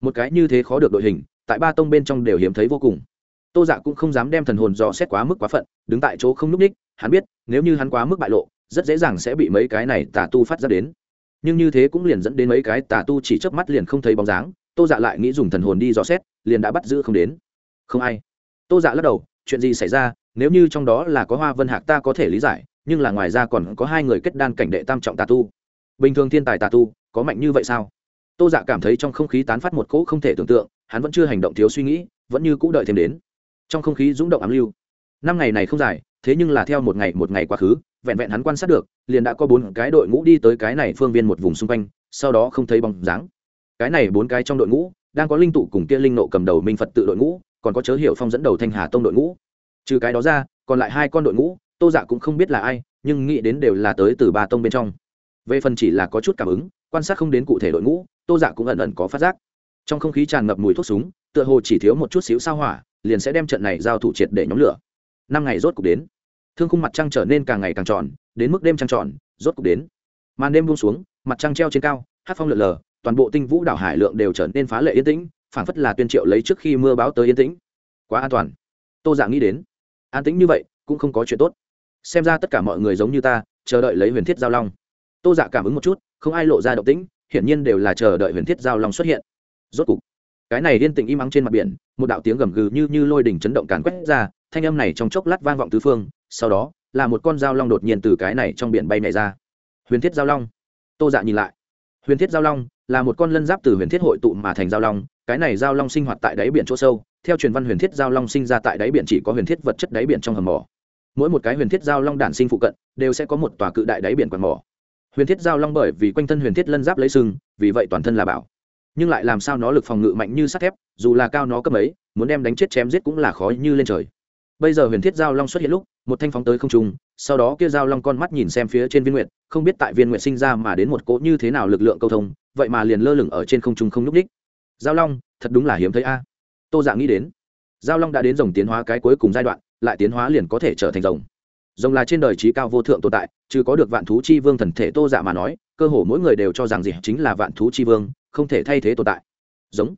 Một cái như thế khó được đội hình, tại ba tông bên trong đều hiếm thấy vô cùng. Tô dạ cũng không dám đem thần hồn dò xét quá mức quá phận, đứng tại chỗ không n ú c ních hắn biết, nếu như hắn quá mức bại lộ, rất dễ dàng sẽ bị mấy cái này tà tu phát ra đến. Nhưng như thế cũng liền dẫn đến mấy cái tà tu chỉ chớp mắt liền không thấy bóng dáng, tô dạ lại nghĩ dùng thần hồn đi dò xét, liền đã bắt giữ không đến. Không ai. Tô dạ lắc đầu, chuyện gì xảy ra, nếu như trong đó là có hoa vân hạc ta có thể lý giải, nhưng là ngoài ra còn có hai người kết đan cảnh đệ tam trọng tà tu. Bình thường thiên tài tà tu, có mạnh như vậy sao? Tô dạ cảm thấy trong không khí tán phát một cỗ không thể tưởng tượng, hắn vẫn chưa hành động thiếu suy nghĩ, vẫn như cũ đợi thêm đến. Trong không khí rúng động ám lưu. Năm ngày này không dài, thế nhưng là theo một ngày một ngày quá khứ, vẹn vẹn hắn quan sát được, liền đã có bốn cái đội ngũ đi tới cái này phương viên một vùng xung quanh, sau đó không thấy bóng dáng. Cái này bốn cái trong đội ngũ, đang có linh tụ cùng kia linh nộ cầm đầu minh phật tự đội ngũ, còn có chớ hiệu phong dẫn đầu thanh hà tông đội ngũ. Trừ cái đó ra, còn lại hai con đội ngũ, tô dạ cũng không biết là ai, nhưng nghĩ đến đều là tới từ ba tông bên trong. Về phần chỉ là có chút cảm ứng, quan sát không đến cụ thể đội ngũ tô dạ cũng ẩn ẩn có phát giác. Trong không khí tràn ngập mùi thuốc súng, tựa hồ chỉ thiếu một chút xíu sao hỏa, liền sẽ đem trận này giao thủ triệt để nhóm lửa. Năm ngày rốt cục đến. Thương khung mặt trăng trở nên càng ngày càng tròn, đến mức đêm trăng tròn, rốt cục đến. Màn đêm buông xuống, mặt trăng treo trên cao, hát phong lượn lờ, toàn bộ tinh vũ đảo hải lượng đều trở nên phá lệ yên tĩnh, phảng phất là tuyên triệu lấy trước khi mưa báo tới yên tĩnh. Quá an toàn. Tô dạ nghĩ đến, an tĩnh như vậy cũng không có chuyện tốt. Xem ra tất cả mọi người giống như ta, chờ đợi lấy huyền thiết giao long. Tô dạ cảm ứng một chút, không ai lộ ra động tĩnh hiển nhiên đều là chờ đợi huyền thiết giao long xuất hiện. Rốt cục, cái này liên tình im ắng trên mặt biển, một đạo tiếng gầm gừ như như lôi đỉnh chấn động càn quét ra, thanh âm này trong chốc lát vang vọng tứ phương, sau đó, là một con dao long đột nhiên từ cái này trong biển bay này ra. Huyền thiết giao long. Tô dạ nhìn lại. Huyền thiết giao long là một con lân giáp từ huyền thiết hội tụ mà thành giao long, cái này giao long sinh hoạt tại đáy biển chỗ sâu, theo truyền văn huyền thiết giao long sinh ra tại đáy biển chỉ có huyền thiết vật chất đáy biển trong hầm mỏ. Mỗi một cái huyền thiết giao long đản sinh phụ cận, đều sẽ có một tòa cự đại đáy biển quạt mỏ huyền thiết giao long bởi vì quanh thân huyền thiết lân giáp lấy sừng, vì vậy toàn thân là bảo. Nhưng lại làm sao nó lực phòng ngự mạnh như sắt thép, dù là cao nó cấp ấy muốn đem đánh chết chém giết cũng là khó như lên trời. Bây giờ huyền thiết giao long xuất hiện lúc, một thanh phóng tới không trung, sau đó kia giao long con mắt nhìn xem phía trên viên nguyệt, không biết tại viên nguyệt sinh ra mà đến một cỗ như thế nào lực lượng câu thông, vậy mà liền lơ lửng ở trên không trung không nhúc ních giao long, thật đúng là hiếm thấy a. Tô dạ nghĩ đến, giao long đã đến dòng tiến hóa cái cuối cùng giai đoạn, lại tiến hóa liền có thể trở thành rồng rồng là trên đời trí cao vô thượng tồn tại, chứ có được vạn thú chi vương thần thể tô dạ mà nói, cơ hồ mỗi người đều cho rằng gì chính là vạn thú chi vương, không thể thay thế tồn tại. Giống.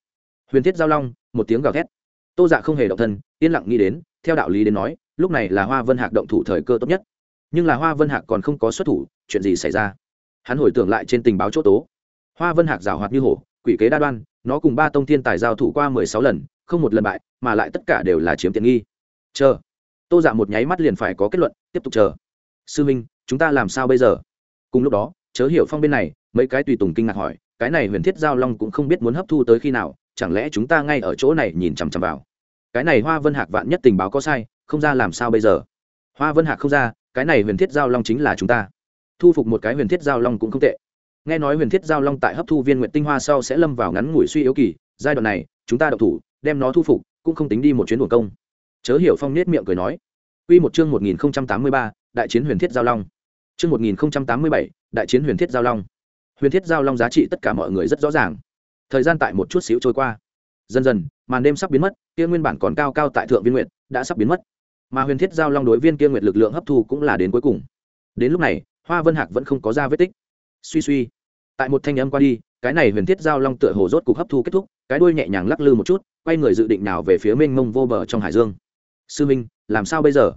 Huyền thiết giao long, một tiếng gào thét. Tô dạ không hề động thân, yên lặng nghĩ đến, theo đạo lý đến nói, lúc này là hoa vân hạc động thủ thời cơ tốt nhất. Nhưng là hoa vân hạc còn không có xuất thủ, chuyện gì xảy ra? Hắn hồi tưởng lại trên tình báo chỗ tố. Hoa vân hạc rào hoạt như hổ, quỷ kế đa đoan, nó cùng ba tông thiên tài giao thủ qua mười sáu lần, không một lần bại, mà lại tất cả đều là chiếm tiện nghi. Chờ. Tô dạ một nháy mắt liền phải có kết luận tiếp tục chờ. Sư minh, chúng ta làm sao bây giờ? Cùng lúc đó, chớ hiểu phong bên này, mấy cái tùy tùng kinh ngạc hỏi, cái này huyền thiết giao long cũng không biết muốn hấp thu tới khi nào, chẳng lẽ chúng ta ngay ở chỗ này nhìn chằm chằm vào? Cái này hoa vân hạc vạn nhất tình báo có sai, không ra làm sao bây giờ? Hoa vân hạc không ra, cái này huyền thiết giao long chính là chúng ta. Thu phục một cái huyền thiết giao long cũng không tệ. Nghe nói huyền thiết giao long tại hấp thu viên nguyện tinh hoa sau sẽ lâm vào ngắn ngủi suy yếu kỳ, giai đoạn này, chúng ta đậu thủ, đem nó thu phục, cũng không tính đi một chuyến buồn công. Chớ hiểu phong nết miệng cười nói. Quy một chương 1083, đại chiến huyền thiết giao long. Chương 1087, đại chiến huyền thiết giao long. Huyền thiết giao long giá trị tất cả mọi người rất rõ ràng. Thời gian tại một chút xíu trôi qua. Dần dần, màn đêm sắp biến mất, kia nguyên bản còn cao cao tại thượng viên nguyệt đã sắp biến mất. Mà huyền thiết giao long đối viên kia nguyệt lực lượng hấp thu cũng là đến cuối cùng. Đến lúc này, Hoa Vân Hạc vẫn không có ra vết tích. Suy suy, tại một thanh âm qua đi, cái này huyền thiết giao long tựa hồ rốt cục hấp thu kết thúc, cái đuôi nhẹ nhàng lắc lư một chút, quay người dự định nào về phía mênh mông vô bờ trong hải dương. Sư Minh, làm sao bây giờ?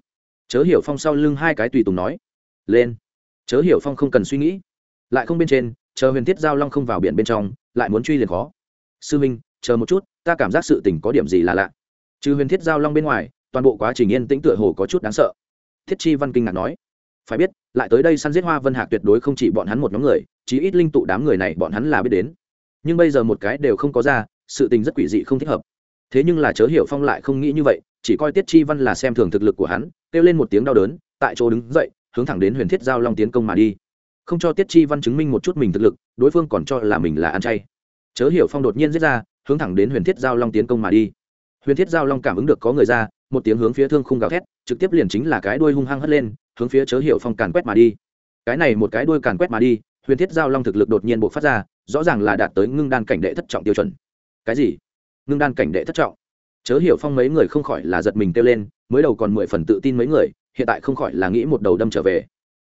chớ hiểu phong sau lưng hai cái tùy tùng nói. Lên. Chớ hiểu phong không cần suy nghĩ. Lại không bên trên chờ huyền thiết giao long không vào biển bên trong lại muốn truy liền khó. Sư minh chờ một chút ta cảm giác sự tình có điểm gì là lạ. Trừ huyền thiết giao long bên ngoài toàn bộ quá trình yên tĩnh tựa hồ có chút đáng sợ. Thiết chi văn kinh ngạc nói. Phải biết lại tới đây săn giết hoa vân hạc tuyệt đối không chỉ bọn hắn một nhóm người chí ít linh tụ đám người này bọn hắn là biết đến. Nhưng bây giờ một cái đều không có ra sự tình rất quỷ dị không thích hợp. Thế nhưng là chớ hiểu phong lại không nghĩ như vậy chỉ coi tiết chi văn là xem thường thực lực của hắn, kêu lên một tiếng đau đớn, tại chỗ đứng dậy, hướng thẳng đến huyền thiết giao long tiến công mà đi. Không cho tiết chi văn chứng minh một chút mình thực lực, đối phương còn cho là mình là ăn chay. Chớ hiểu phong đột nhiên giết ra, hướng thẳng đến huyền thiết giao long tiến công mà đi. Huyền thiết giao long cảm ứng được có người ra, một tiếng hướng phía thương khung gào thét, trực tiếp liền chính là cái đuôi hung hăng hất lên, hướng phía chớ hiểu phong càn quét mà đi. Cái này một cái đuôi càn quét mà đi, huyền thiết giao long thực lực đột nhiên bộc phát ra, rõ ràng là đạt tới ngưng đan cảnh đệ thất trọng tiêu chuẩn. Cái gì? Ngưng đan cảnh đệ thất trọng chớ hiểu phong mấy người không khỏi là giật mình kêu lên, mới đầu còn mười phần tự tin mấy người, hiện tại không khỏi là nghĩ một đầu đâm trở về.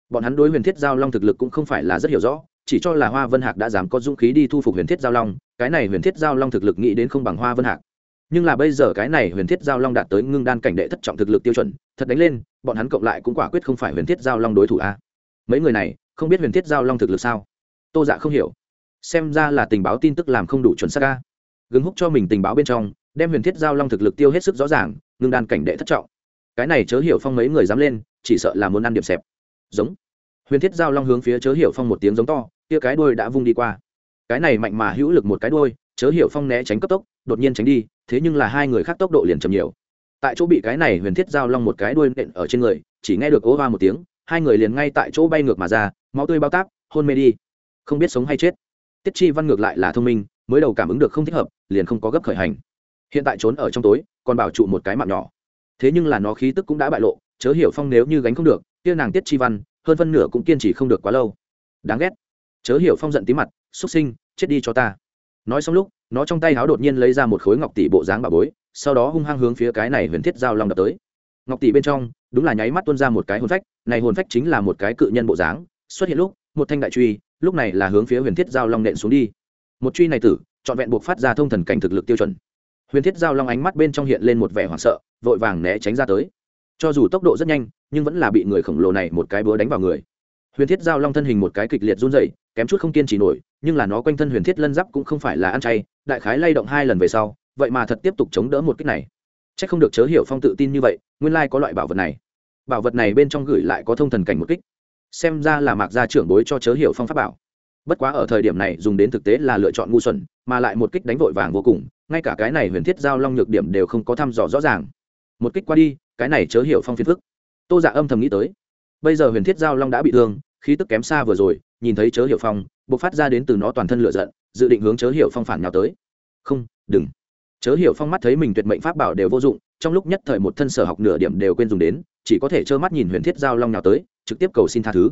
Bọn hắn đối huyền thiết giao long thực lực cũng không phải là rất hiểu rõ, chỉ cho là hoa vân hạc đã dám có dũng khí đi thu phục huyền thiết giao long, cái này huyền thiết giao long thực lực nghĩ đến không bằng hoa vân hạc. Nhưng là bây giờ cái này huyền thiết giao long đạt tới ngưng đan cảnh đệ thất trọng thực lực tiêu chuẩn, thật đánh lên, bọn hắn cộng lại cũng quả quyết không phải huyền thiết giao long đối thủ a. Mấy người này, không biết huyền thiết giao long thực lực sao? Tô dạ không hiểu. Xem ra là tình báo tin tức làm không đủ chuẩn xác a. Gừng húc cho mình tình báo bên trong đem huyền thiết giao long thực lực tiêu hết sức rõ ràng, ngưng đan cảnh đệ thất trọng. Cái này chớ hiểu phong mấy người dám lên, chỉ sợ là muốn ăn điểm xẹp. Giống. Huyền thiết giao long hướng phía chớ hiểu phong một tiếng giống to, kia cái đuôi đã vung đi qua. Cái này mạnh mà hữu lực một cái đuôi, chớ hiểu phong né tránh cấp tốc, đột nhiên tránh đi, thế nhưng là hai người khác tốc độ liền chậm nhiều. Tại chỗ bị cái này huyền thiết giao long một cái đuôi nện ở trên người, chỉ nghe được ố va một tiếng, hai người liền ngay tại chỗ bay ngược mà ra, máu tươi bao tác hôn mê đi. Không biết sống hay chết. Tiết chi văn ngược lại là thông minh, mới đầu cảm ứng được không thích hợp, liền không có gấp khởi hành hiện tại trốn ở trong tối, còn bảo trụ một cái mạng nhỏ. Thế nhưng là nó khí tức cũng đã bại lộ, chớ hiểu phong nếu như gánh không được, kia nàng tiết chi văn, hơn phân nửa cũng kiên trì không được quá lâu. Đáng ghét. Chớ hiểu phong giận tí mặt xuất sinh, chết đi cho ta. Nói xong lúc, nó trong tay háo đột nhiên lấy ra một khối ngọc tỷ bộ dáng bà bối, sau đó hung hăng hướng phía cái này huyền thiết giao long đập tới. Ngọc tỷ bên trong, đúng là nháy mắt tuôn ra một cái hồn phách, này hồn phách chính là một cái cự nhân bộ dáng, xuất hiện lúc, một thanh đại truy, lúc này là hướng phía huyền thiết giao long nện xuống đi. Một truy này tử, trọn vẹn buộc phát ra thông thần cảnh thực lực tiêu chuẩn huyền thiết giao long ánh mắt bên trong hiện lên một vẻ hoảng sợ, vội vàng né tránh ra tới. Cho dù tốc độ rất nhanh, nhưng vẫn là bị người khổng lồ này một cái búa đánh vào người. Huyền thiết giao long thân hình một cái kịch liệt run dày kém chút không kiên trì nổi, nhưng là nó quanh thân huyền thiết lân giáp cũng không phải là ăn chay, đại khái lay động hai lần về sau, vậy mà thật tiếp tục chống đỡ một kích này. C h ắ c không được chớ hiểu phong tự tin như vậy, nguyên lai có loại bảo vật này. Bảo vật này bên trong gửi lại có thông thần cảnh một kích. Xem ra là mạc gia trưởng bối cho chớ hiểu phong pháp bảo. Bất quá ở thời điểm này dùng đến thực tế là lựa chọn ngu xuẩn, mà lại một kích đánh vội vàng vô cùng ngay cả cái này huyền thiết giao long nhược điểm đều không có thăm dò rõ ràng. Một kích qua đi, cái này chớ hiểu phong phiền phức. Tô dạ âm thầm nghĩ tới. Bây giờ huyền thiết giao long đã bị thương, khí tức kém xa vừa rồi, nhìn thấy chớ hiểu phong b ộ c phát ra đến từ nó toàn thân lựa giận, dự định hướng chớ hiểu phong phản nhào tới. Không, đừng. Chớ hiểu phong mắt thấy mình tuyệt mệnh pháp bảo đều vô dụng, trong lúc nhất thời một thân sở học nửa điểm đều quên dùng đến, chỉ có thể trơ mắt nhìn huyền thiết giao long nhào tới, trực tiếp cầu xin tha thứ.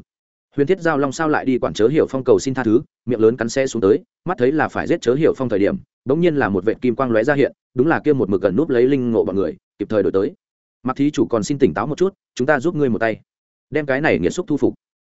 Huyền thiết giao long sao lại đi quản chớ hiểu phong cầu xin tha thứ, miệng lớn cắn xe xuống tới, mắt thấy là phải giết chớ hiểu phong thời điểm bỗng nhiên là một vệ kim quang lóe ra hiện, đúng là kia một mực gần núp lấy linh ngộ bọn người, kịp thời đổi tới. Mặc thí chủ còn xin tỉnh táo một chút, chúng ta giúp ngươi một tay. Đem cái này nghiệt xúc thu phục.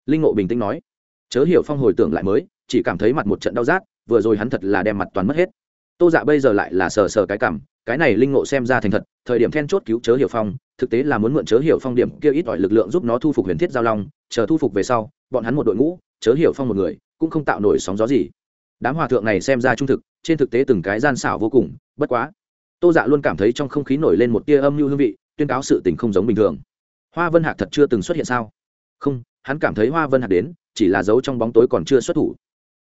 Linh ngộ bình tĩnh nói. Chớ hiểu phong hồi tưởng lại mới, chỉ cảm thấy mặt một trận đau rát, vừa rồi hắn thật là đem mặt toàn mất hết. Tô dạ bây giờ lại là sờ sờ cái cảm, cái này linh ngộ xem ra thành thật, thời điểm then chốt cứu chớ hiểu phong, thực tế là muốn mượn chớ hiểu phong điểm kia ít ỏi lực lượng giúp nó thu phục huyền thiết giao long, chờ thu phục về sau, bọn hắn một đội ngũ, chớ hiểu phong một người, cũng không tạo nổi sóng gió gì đám hòa thượng này xem ra trung thực, trên thực tế từng cái gian xảo vô cùng, bất quá, tô dạ luôn cảm thấy trong không khí nổi lên một tia âm mưu hương vị, tuyên cáo sự tình không giống bình thường. Hoa vân hạc thật chưa từng xuất hiện sao? Không, hắn cảm thấy hoa vân hạc đến, chỉ là giấu trong bóng tối còn chưa xuất thủ.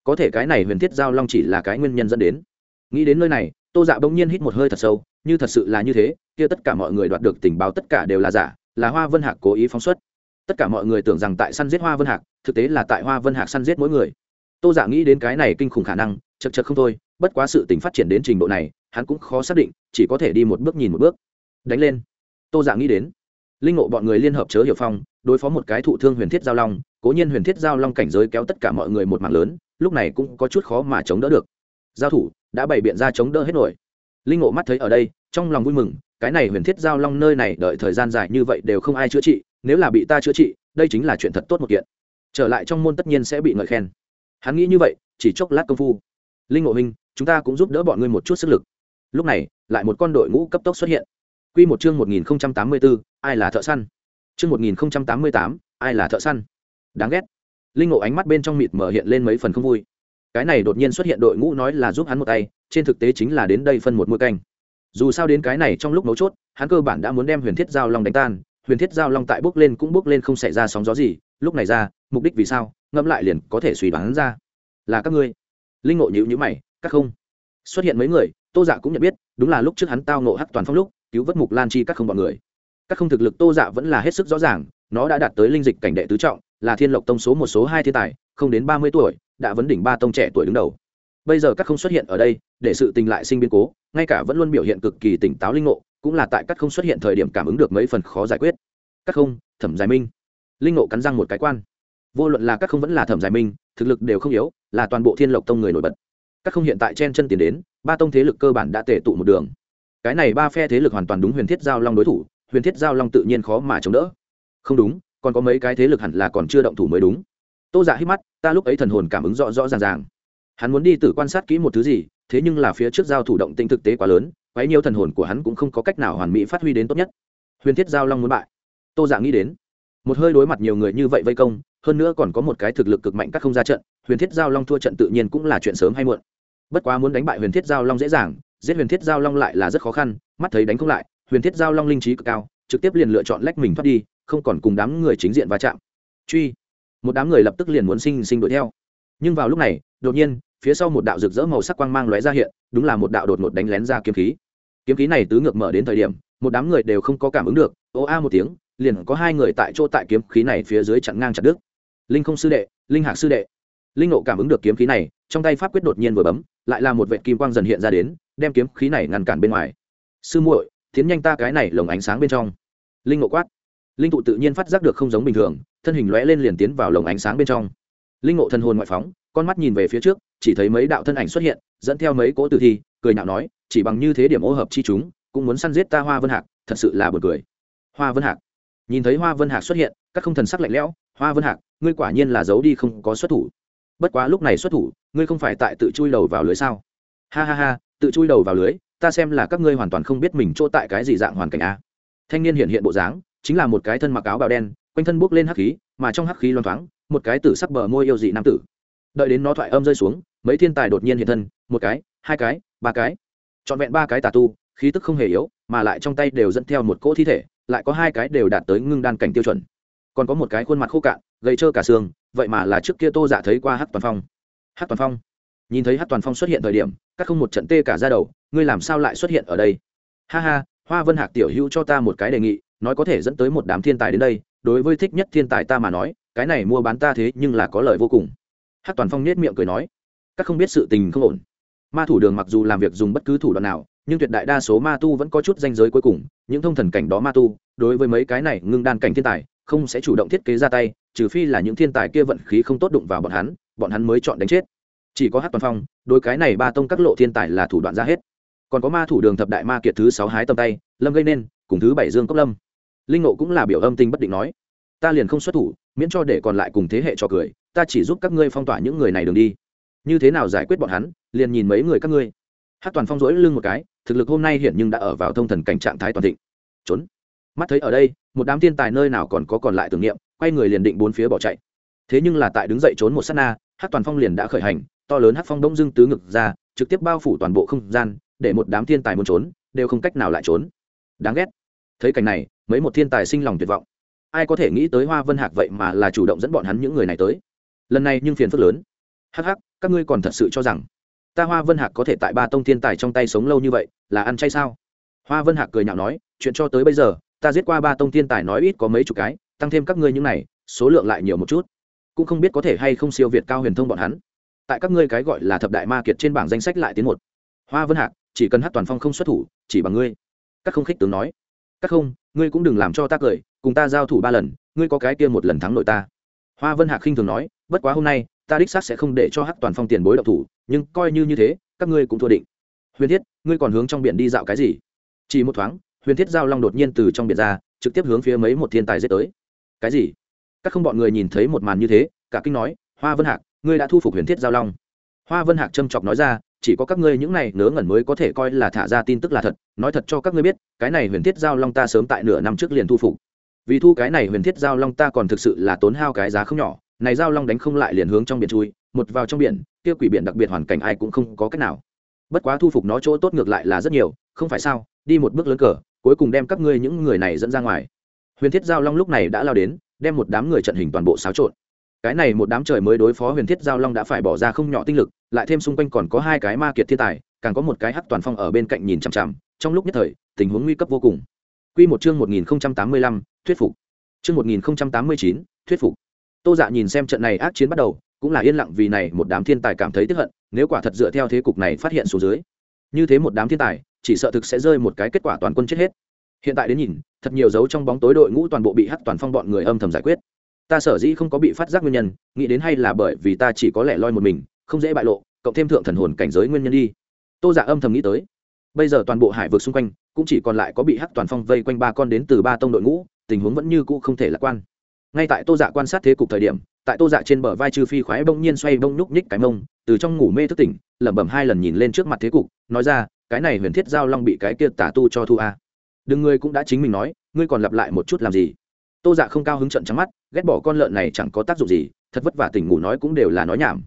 Có thể cái này huyền thiết giao long chỉ là cái nguyên nhân dẫn đến. Nghĩ đến nơi này, tô dạ bỗng nhiên hít một hơi thật sâu, như thật sự là như thế, kia tất cả mọi người đoạt được tình báo tất cả đều là giả, là hoa vân hạc cố ý phóng xuất. Tất cả mọi người tưởng rằng tại săn giết hoa vân hạc, thực tế là tại hoa vân hạc săn giết mỗi người tô giả nghĩ đến cái này kinh khủng khả năng, chật chật không thôi, bất quá sự tình phát triển đến trình độ này, hắn cũng khó xác định, chỉ có thể đi một bước nhìn một bước. Đánh lên. Tô giả nghĩ đến. Linh ngộ bọn người liên hợp chớ hiểu phong, đối phó một cái thụ thương huyền thiết giao long, cố nhiên huyền thiết giao long cảnh giới kéo tất cả mọi người một mạng lớn, lúc này cũng có chút khó mà chống đỡ được. Giao thủ đã bày biện ra chống đỡ hết nổi. Linh ngộ mắt thấy ở đây, trong lòng vui mừng, cái này huyền thiết giao long nơi này đợi thời gian dài như vậy đều không ai chữa trị, nếu là bị ta chữa trị, đây chính là chuyện thật tốt một kiện. Trở lại trong môn tất nhiên sẽ bị ngợi khen hắn nghĩ như vậy, chỉ chốc lát công phu. Linh ngộ minh chúng ta cũng giúp đỡ bọn ngươi một chút sức lực. Lúc này, lại một con đội ngũ cấp tốc xuất hiện. Q một chương một nghìn tám mươi bốn ai là thợ săn? Chương một nghìn tám mươi tám, ai là thợ săn? Đáng ghét. Linh ngộ ánh mắt bên trong mịt mở hiện lên mấy phần không vui. Cái này đột nhiên xuất hiện đội ngũ nói là giúp hắn một tay, trên thực tế chính là đến đây phân một mũi canh. Dù sao đến cái này trong lúc mấu chốt, hắn cơ bản đã muốn đem huyền thiết giao long đánh tan. Huyền thiết giao long tại bước lên cũng bước lên không xảy ra sóng gió gì. Lúc này ra mục đích vì sao, ngẫm lại liền có thể suy đoán ra. Là các ngươi. Linh ngộ nhữ nhữ mày, các không. Xuất hiện mấy người, tô dạ cũng nhận biết, đúng là lúc trước hắn tao ngộ hắc toàn phong lúc, cứu vớt mục lan chi các không bọn người. Các không thực lực tô dạ vẫn là hết sức rõ ràng, nó đã đạt tới linh dịch cảnh đệ tứ trọng, là thiên lộc tông số một, số hai thiên tài, không đến ba mươi tuổi, đã vấn đỉnh ba tông trẻ tuổi đứng đầu. Bây giờ các không xuất hiện ở đây, để sự tình lại sinh biến cố, ngay cả vẫn luôn biểu hiện cực kỳ tỉnh táo linh ngộ, cũng là tại các không xuất hiện thời điểm cảm ứng được mấy phần khó giải quyết. Các không, thẩm giải minh. Linh ngộ cắn răng một cái quan vô luận là các không vẫn là thẩm giải minh, thực lực đều không yếu, là toàn bộ thiên lộc tông người nổi bật. Các không hiện tại chen chân tiến đến, ba tông thế lực cơ bản đã tể tụ một đường. Cái này ba phe thế lực hoàn toàn đúng huyền thiết giao long đối thủ, huyền thiết giao long tự nhiên khó mà chống đỡ. Không đúng, còn có mấy cái thế lực hẳn là còn chưa động thủ mới đúng. Tô giả dạ hít mắt, ta lúc ấy thần hồn cảm ứng rõ rõ ràng ràng. Hắn muốn đi tự quan sát kỹ một thứ gì, thế nhưng là phía trước giao thủ động tinh thực tế quá lớn, quấy nhiều thần hồn của hắn cũng không có cách nào hoàn mỹ phát huy đến tốt nhất. Huyền thiết giao long muốn bại. Tô giả dạ nghĩ đến, một hơi đối mặt nhiều người như vậy vây công hơn nữa còn có một cái thực lực cực mạnh các không ra trận, huyền thiết giao long thua trận tự nhiên cũng là chuyện sớm hay muộn. Bất quá muốn đánh bại huyền thiết giao long dễ dàng, giết huyền thiết giao long lại là rất khó khăn, mắt thấy đánh không lại, huyền thiết giao long linh trí cực cao, trực tiếp liền lựa chọn lách mình thoát đi, không còn cùng đám người chính diện va chạm. Truy. Một đám người lập tức liền muốn sinh sinh đuổi theo. Nhưng vào lúc này, đột nhiên, phía sau một đạo rực rỡ màu sắc quang mang lóe ra hiện, đúng là một đạo đột ngột đánh lén ra kiếm khí. Kiếm khí này tứ ngược mở đến thời điểm, một đám người đều không có cảm ứng được, ô a một tiếng, liền có hai người tại chỗ tại kiếm khí này phía dưới chặn ngang chặt đứt linh không sư đệ, linh hạc sư đệ. Linh nộ cảm ứng được kiếm khí này, trong tay pháp quyết đột nhiên vừa bấm, lại là một vệ kim quang dần hiện ra đến, đem kiếm khí này ngăn cản bên ngoài. Sư muội, tiến nhanh ta cái này lồng ánh sáng bên trong. Linh nộ quát. Linh tụ tự nhiên phát giác được không giống bình thường, thân hình lóe lên liền tiến vào lồng ánh sáng bên trong. Linh ngộ thân hồn ngoại phóng, con mắt nhìn về phía trước, chỉ thấy mấy đạo thân ảnh xuất hiện, dẫn theo mấy cỗ tử thi, cười nhạo nói, chỉ bằng như thế điểm ô hợp chi chúng, cũng muốn săn giết ta hoa vân hạc, thật sự là buồn cười. Hoa vân hạc nhìn thấy hoa vân hạc xuất hiện, các không thần sắc lạnh lẽo, hoa vân hạc, ngươi quả nhiên là giấu đi không có xuất thủ. Bất quá lúc này xuất thủ, ngươi không phải tại tự chui đầu vào lưới sao? Ha ha ha, tự chui đầu vào lưới, ta xem là các ngươi hoàn toàn không biết mình chỗ tại cái gì dạng hoàn cảnh a. Thanh niên hiện hiện bộ dáng, chính là một cái thân mặc áo bào đen, quanh thân bốc lên hắc khí, mà trong hắc khí loang thoáng, một cái tử sắc bờ môi yêu dị nam tử. Đợi đến nó thoại âm rơi xuống, mấy thiên tài đột nhiên hiện thân, một cái, hai cái, ba cái. Trọn vẹn ba cái tà tu, khí tức không hề yếu, mà lại trong tay đều dẫn theo một cỗ thi thể lại có hai cái đều đạt tới ngưng đan cảnh tiêu chuẩn. Còn có một cái khuôn mặt khô cạn, gầy trơ cả xương, vậy mà là trước kia tô dạ thấy qua hát toàn phong. Hát toàn phong? Nhìn thấy hát toàn phong xuất hiện thời điểm, các không một trận tê cả ra đầu, ngươi làm sao lại xuất hiện ở đây? Ha ha, hoa vân hạc tiểu hữu cho ta một cái đề nghị, nói có thể dẫn tới một đám thiên tài đến đây, đối với thích nhất thiên tài ta mà nói, cái này mua bán ta thế nhưng là có lợi vô cùng. Hát toàn phong nết miệng cười nói, các không biết sự tình không ổn. Ma thủ đường mặc dù làm việc dùng bất cứ thủ đoạn nào nhưng tuyệt đại đa số ma tu vẫn có chút danh giới cuối cùng, những thông thần cảnh đó ma tu, đối với mấy cái này ngưng đan cảnh thiên tài, không sẽ chủ động thiết kế ra tay, trừ phi là những thiên tài kia vận khí không tốt đụng vào bọn hắn bọn hắn mới chọn đánh chết. Chỉ có hát toàn phong, đối cái này ba tông các lộ thiên tài là thủ đoạn ra hết. Còn có ma thủ đường thập đại ma kiệt thứ sáu hái tầm tay, lâm gây nên, cùng thứ bảy dương cốc lâm. Linh ngộ cũng là biểu âm tinh bất định nói, ta liền không xuất thủ, miễn cho để còn lại cùng thế hệ cho cười, ta chỉ giúp các ngươi phong tỏa những người này đường đi. Như thế nào giải quyết bọn hắn, liền nhìn mấy người các ngươi. Hát toàn phong rỗi lưng một cái thực lực hôm nay hiện nhưng đã ở vào thông thần cảnh trạng thái toàn thịnh. Trốn. Mắt thấy ở đây, một đám thiên tài nơi nào còn có còn lại tưởng niệm, quay người liền định bốn phía bỏ chạy. Thế nhưng là tại đứng dậy trốn một s á t na hát toàn phong liền đã khởi hành, to lớn hát phong đông dưng tứ ngực ra, trực tiếp bao phủ toàn bộ không gian, để một đám thiên tài muốn trốn, đều không cách nào lại trốn. Đáng ghét. Thấy cảnh này, mấy một thiên tài sinh lòng tuyệt vọng. Ai có thể nghĩ tới hoa vân hạc vậy mà là chủ động dẫn bọn hắn những người này tới. Lần này nhưng phiền phức lớn. Hắc hắc, các ngươi còn thật sự cho rằng ta hoa vân hạc có thể tại ba tông thiên tài trong tay sống lâu như vậy, là ăn chay sao? Hoa vân hạc cười nhạo nói, chuyện cho tới bây giờ, ta giết qua ba tông thiên tài nói ít có mấy chục cái, tăng thêm các ngươi những này, số lượng lại nhiều một chút. Cũng không biết có thể hay không siêu việt cao huyền thông bọn hắn. Tại các ngươi cái gọi là thập đại ma kiệt trên bảng danh sách lại tiến một. Hoa vân hạc, chỉ cần hát toàn phong không xuất thủ, chỉ bằng ngươi. Các không khích tướng nói. Các không, ngươi cũng đừng làm cho ta cười, cùng ta giao thủ ba lần, ngươi có cái kia một lần thắng nội ta. Hoa vân hạc khinh thường nói, bất quá hôm nay ta đích xác sẽ không để cho Hắc toàn phong tiền bối độc thủ, nhưng coi như như thế, các ngươi cũng thua định. Huyền thiết, ngươi còn hướng trong biển đi dạo cái gì? Chỉ một thoáng, huyền thiết giao long đột nhiên từ trong biển ra, trực tiếp hướng phía mấy một thiên tài giết tới. Cái gì? Các không bọn người nhìn thấy một màn như thế, cả kinh nói, hoa vân hạc, ngươi đã thu phục huyền thiết giao long. Hoa vân hạc châm chọc nói ra, chỉ có các ngươi những này nớ ngẩn mới có thể coi là thả ra tin tức là thật, nói thật cho các ngươi biết, cái này huyền thiết giao long ta sớm tại nửa năm trước liền thu phục. Vì thu cái này huyền thiết giao long ta còn thực sự là tốn hao cái giá không nhỏ này giao long đánh không lại liền hướng trong biển chui một vào trong biển kia quỷ biển đặc biệt hoàn cảnh ai cũng không có cách nào bất quá thu phục nó chỗ tốt ngược lại là rất nhiều không phải sao đi một bước lớn cờ cuối cùng đem các ngươi những người này dẫn ra ngoài huyền thiết giao long lúc này đã lao đến đem một đám người trận hình toàn bộ xáo trộn cái này một đám trời mới đối phó huyền thiết giao long đã phải bỏ ra không nhỏ tinh lực lại thêm xung quanh còn có hai cái ma kiệt thiên tài càng có một cái hắc toàn phong ở bên cạnh nhìn chằm chằm trong lúc nhất thời tình huống nguy cấp vô cùng Quy một chương 1085, thuyết phục. Chương 1089, thuyết phục. Tô Dạ nhìn xem trận này ác chiến bắt đầu, cũng là yên lặng vì này một đám thiên tài cảm thấy tức hận, nếu quả thật dựa theo thế cục này phát hiện số dưới, như thế một đám thiên tài, chỉ sợ thực sẽ rơi một cái kết quả toàn quân chết hết. Hiện tại đến nhìn, thật nhiều dấu trong bóng tối đội ngũ toàn bộ bị Hắc toàn phong bọn người âm thầm giải quyết. Ta sở dĩ không có bị phát giác nguyên nhân nghĩ đến hay là bởi vì ta chỉ có lẻ loi một mình không dễ bại lộ cộng thêm thượng thần hồn cảnh giới nguyên nhân đi. Tô giả dạ âm thầm nghĩ tới. Bây giờ toàn bộ hải vực xung quanh cũng chỉ còn lại có bị hắc toàn phong vây quanh ba con đến từ ba tông đội ngũ tình huống vẫn như cũ không thể lạc quan ngay tại tô dạ quan sát thế cục thời điểm, tại tô dạ trên bờ vai trừ phi khoái bỗng nhiên xoay bông nhúc nhích cái mông, từ trong ngủ mê thức tỉnh, lẩm bẩm hai lần nhìn lên trước mặt thế cục, nói ra, cái này huyền thiết giao long bị cái kia tả tu cho thu a. Đừng ngươi cũng đã chính mình nói, ngươi còn lặp lại một chút làm gì? Tô dạ không cao hứng trận trắng mắt, ghét bỏ con lợn này chẳng có tác dụng gì, thật vất vả tỉnh ngủ nói cũng đều là nói nhảm.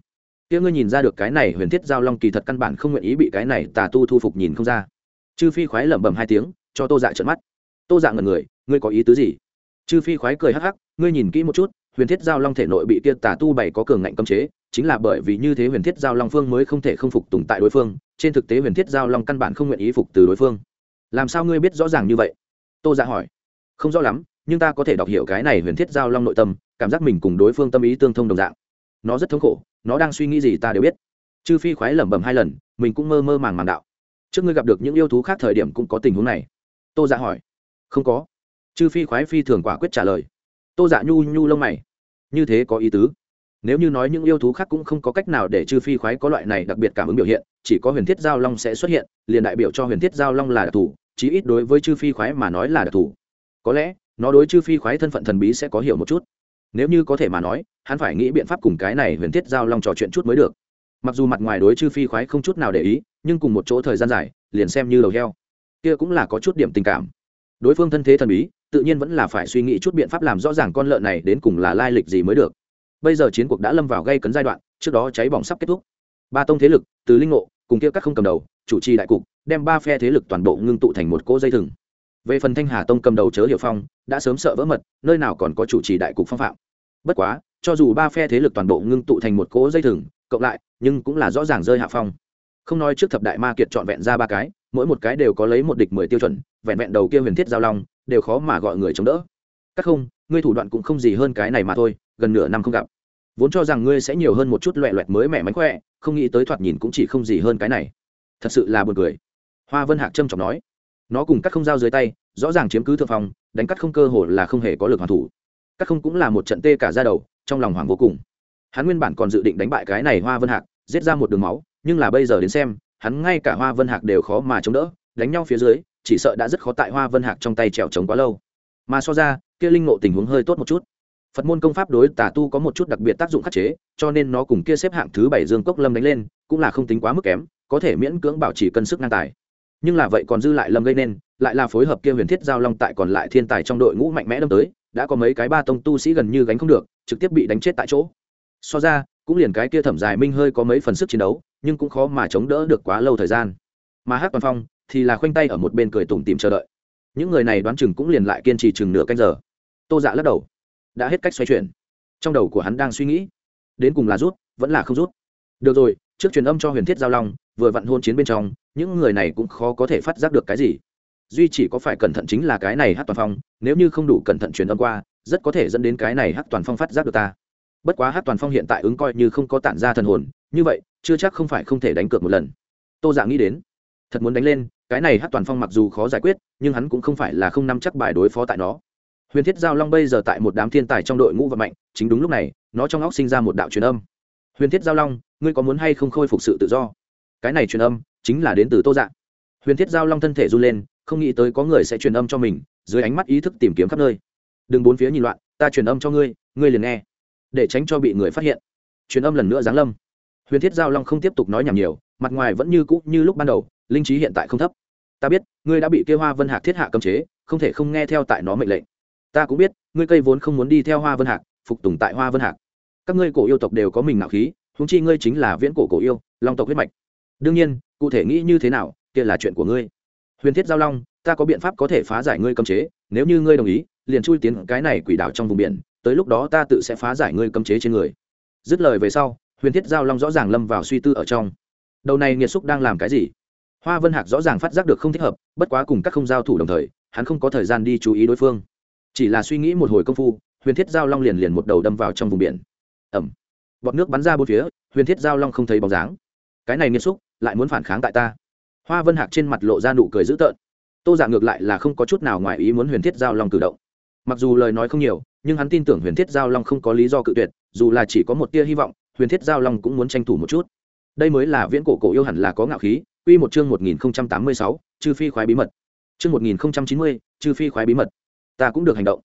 Kia ngươi nhìn ra được cái này huyền thiết giao long kỳ thật căn bản không nguyện ý bị cái này tà tu thu phục nhìn không ra. Chư phi khoái lẩm bẩm hai tiếng, cho tô dạ trận mắt. Tô dạ ngần người, ngươi có ý tứ gì? Chư phi khoái cười hắc hắc, ngươi nhìn kỹ một chút, huyền thiết giao long thể nội bị kia tà tu bảy có cường ngạnh cấm chế, chính là bởi vì như thế huyền thiết giao long phương mới không thể không phục tùng tại đối phương, trên thực tế huyền thiết giao long căn bản không nguyện ý phục từ đối phương. Làm sao ngươi biết rõ ràng như vậy? Tô dạ hỏi. Không rõ lắm, nhưng ta có thể đọc hiểu cái này huyền thiết giao long nội tâm, cảm giác mình cùng đối phương tâm ý tương thông đồng dạng. Nó rất thống khổ, nó đang suy nghĩ gì ta đều biết. Chư phi khoái lẩm bẩm hai lần, mình cũng mơ mơ màng màng đạo. Trước ngươi gặp được những yêu thú khác thời điểm cũng có tình huống này. Tô dạ hỏi. Không có chư phi khoái phi thường quả quyết trả lời. Tô dạ nhu nhu lông mày. Như thế có ý tứ. Nếu như nói những yêu thú khác cũng không có cách nào để chư phi khoái có loại này đặc biệt cảm ứng biểu hiện, chỉ có huyền thiết giao long sẽ xuất hiện, liền đại biểu cho huyền thiết giao long là đặc thù, chí ít đối với chư phi khoái mà nói là đặc thù. Có lẽ, nó đối chư phi khoái thân phận thần bí sẽ có hiểu một chút. Nếu như có thể mà nói, hắn phải nghĩ biện pháp cùng cái này huyền thiết giao long trò chuyện chút mới được. Mặc dù mặt ngoài đối chư phi khoái không chút nào để ý, nhưng cùng một chỗ thời gian dài, liền xem như đầu heo. Kia cũng là có chút điểm tình cảm. Đối phương thân thế thần bí tự nhiên vẫn là phải suy nghĩ chút biện pháp làm rõ ràng con lợn này đến cùng là lai lịch gì mới được. Bây giờ chiến cuộc đã lâm vào gây cấn giai đoạn, trước đó cháy bỏng sắp kết thúc. Ba tông thế lực, từ linh ngộ, cùng kia các không cầm đầu, chủ trì đại cục, đem ba phe thế lực toàn bộ ngưng tụ thành một cỗ dây thừng. Về phần thanh hà tông cầm đầu chớ hiệu phong, đã sớm sợ vỡ mật, nơi nào còn có chủ trì đại cục phong phạm. Bất quá, cho dù ba phe thế lực toàn bộ ngưng tụ thành một cỗ dây thừng, cộng lại, nhưng cũng là rõ ràng rơi hạ phong. Không nói trước thập đại ma kiệt trọn vẹn ra ba cái, mỗi một cái đều có lấy một địch mười tiêu chuẩn, vẹn vẹn đầu kia huyền thiết giao long đều khó mà gọi người chống đỡ. Các không ngươi thủ đoạn cũng không gì hơn cái này mà thôi gần nửa năm không gặp. Vốn cho rằng ngươi sẽ nhiều hơn một chút loẹ loẹt mới mẻ mánh khỏe không nghĩ tới thoạt nhìn cũng chỉ không gì hơn cái này. Thật sự là buồn cười. Hoa vân hạc trâm trọng nói. Nó cùng các không giao dưới tay rõ ràng chiếm cứ thượng phòng, đánh cắt không cơ hồ là không hề có lực hoàn thủ. Các không cũng là một trận tê cả ra đầu trong lòng hoảng vô cùng. Hắn nguyên bản còn dự định đánh bại cái này hoa vân hạc giết ra một đường máu nhưng là bây giờ đến xem hắn ngay cả hoa vân hạc đều khó mà chống đỡ đánh nhau phía dưới, chỉ sợ đã rất khó tại hoa vân hạc trong tay trèo trống quá lâu. Mà so ra, kia linh ngộ tình huống hơi tốt một chút. Phật môn công pháp đối tà tu có một chút đặc biệt tác dụng khắc chế, cho nên nó cùng kia xếp hạng thứ bảy dương cốc lâm đánh lên, cũng là không tính quá mức kém, có thể miễn cưỡng bảo trì cân sức ngang tài. Nhưng là vậy còn dư lại lâm gây nên, lại là phối hợp kia huyền thiết giao long tại còn lại thiên tài trong đội ngũ mạnh mẽ đâm tới, đã có mấy cái ba tông tu sĩ gần như gánh không được, trực tiếp bị đánh chết tại chỗ. So ra, cũng liền cái kia thẩm dài minh hơi có mấy phần sức chiến đấu, nhưng cũng khó mà chống đỡ được quá lâu thời gian. Mà hát toàn phong thì là khoanh tay ở một bên cười tủm tìm chờ đợi. Những người này đoán chừng cũng liền lại kiên trì chừng nửa canh giờ. Tô dạ lắc đầu. Đã hết cách xoay chuyển. Trong đầu của hắn đang suy nghĩ. Đến cùng là rút, vẫn là không rút. Được rồi, trước truyền âm cho huyền thiết giao long, vừa vặn hôn chiến bên trong, những người này cũng khó có thể phát giác được cái gì. Duy chỉ có phải cẩn thận chính là cái này hát toàn phong, nếu như không đủ cẩn thận truyền âm qua, rất có thể dẫn đến cái này hát toàn phong phát giác được ta. Bất quá hát toàn phong hiện tại ứng coi như không có tản ra thần hồn, như vậy, chưa chắc không phải không thể đánh cược một lần. Tô dạ nghĩ đến. Thật muốn đánh lên cái này hát toàn phong mặc dù khó giải quyết, nhưng hắn cũng không phải là không nắm chắc bài đối phó tại nó. Huyền thiết giao long bây giờ tại một đám thiên tài trong đội ngũ và mạnh, chính đúng lúc này, nó trong óc sinh ra một đạo truyền âm. Huyền thiết giao long, ngươi có muốn hay không khôi phục sự tự do? Cái này truyền âm, chính là đến từ tô dạng huyền thiết giao long thân thể run lên, không nghĩ tới có người sẽ truyền âm cho mình, dưới ánh mắt ý thức tìm kiếm khắp nơi. Đừng bốn phía nhìn loạn, ta truyền âm cho ngươi ngươi liền nghe. Để tránh cho bị người phát hiện. Truyền âm lần nữa giáng lâm. Huyền thiết giao long không tiếp tục nói nhảm nhiều, mặt ngoài vẫn như cũ như lúc ban đầu linh trí hiện tại không thấp. Ta biết, ngươi đã bị kêu hoa vân hạc thiết hạ cấm chế, không thể không nghe theo tại nó mệnh lệnh. Ta cũng biết, ngươi cây vốn không muốn đi theo hoa vân hạc, phục tùng tại hoa vân hạc. Các ngươi cổ yêu tộc đều có mình nạo khí húng chi ngươi chính là viễn cổ cổ yêu, long tộc huyết mạch. Đương nhiên, cụ thể nghĩ như thế nào, kia là chuyện của ngươi. Huyền thiết giao long, ta có biện pháp có thể phá giải ngươi cấm chế, nếu như ngươi đồng ý, liền chui tiến cái này quỷ đảo trong vùng biển, tới lúc đó ta tự sẽ phá giải ngươi cấm chế trên người. Dứt lời về sau, huyền thiết giao long rõ ràng lâm vào suy tư ở trong. Đầu này nghiệt xúc đang làm cái gì? Hoa vân hạc rõ ràng phát giác được không thích hợp, bất quá cùng các không giao thủ đồng thời, hắn không có thời gian đi chú ý đối phương. Chỉ là suy nghĩ một hồi công phu, huyền thiết giao long liền liền một đầu đâm vào trong vùng biển. Ẩm bọt nước bắn ra bốn phía, huyền thiết giao long không thấy bóng dáng. Cái này nghiêm xúc lại muốn phản kháng tại ta. Hoa vân hạc trên mặt lộ ra nụ cười dữ tợn. Tô giả ngược lại là không có chút nào ngoài ý muốn huyền thiết giao long cử động. Mặc dù lời nói không nhiều, nhưng hắn tin tưởng huyền thiết giao long không có lý do cự tuyệt, dù là chỉ có một tia hy vọng, huyền thiết giao long cũng muốn tranh thủ một chút. Đây mới là viễn cổ cổ yêu hẳn là có ngạo khí Quy một chương 1086, trừ phi khoái bí mật. Chương 1090, trừ phi khoái bí mật. Ta cũng được hành động.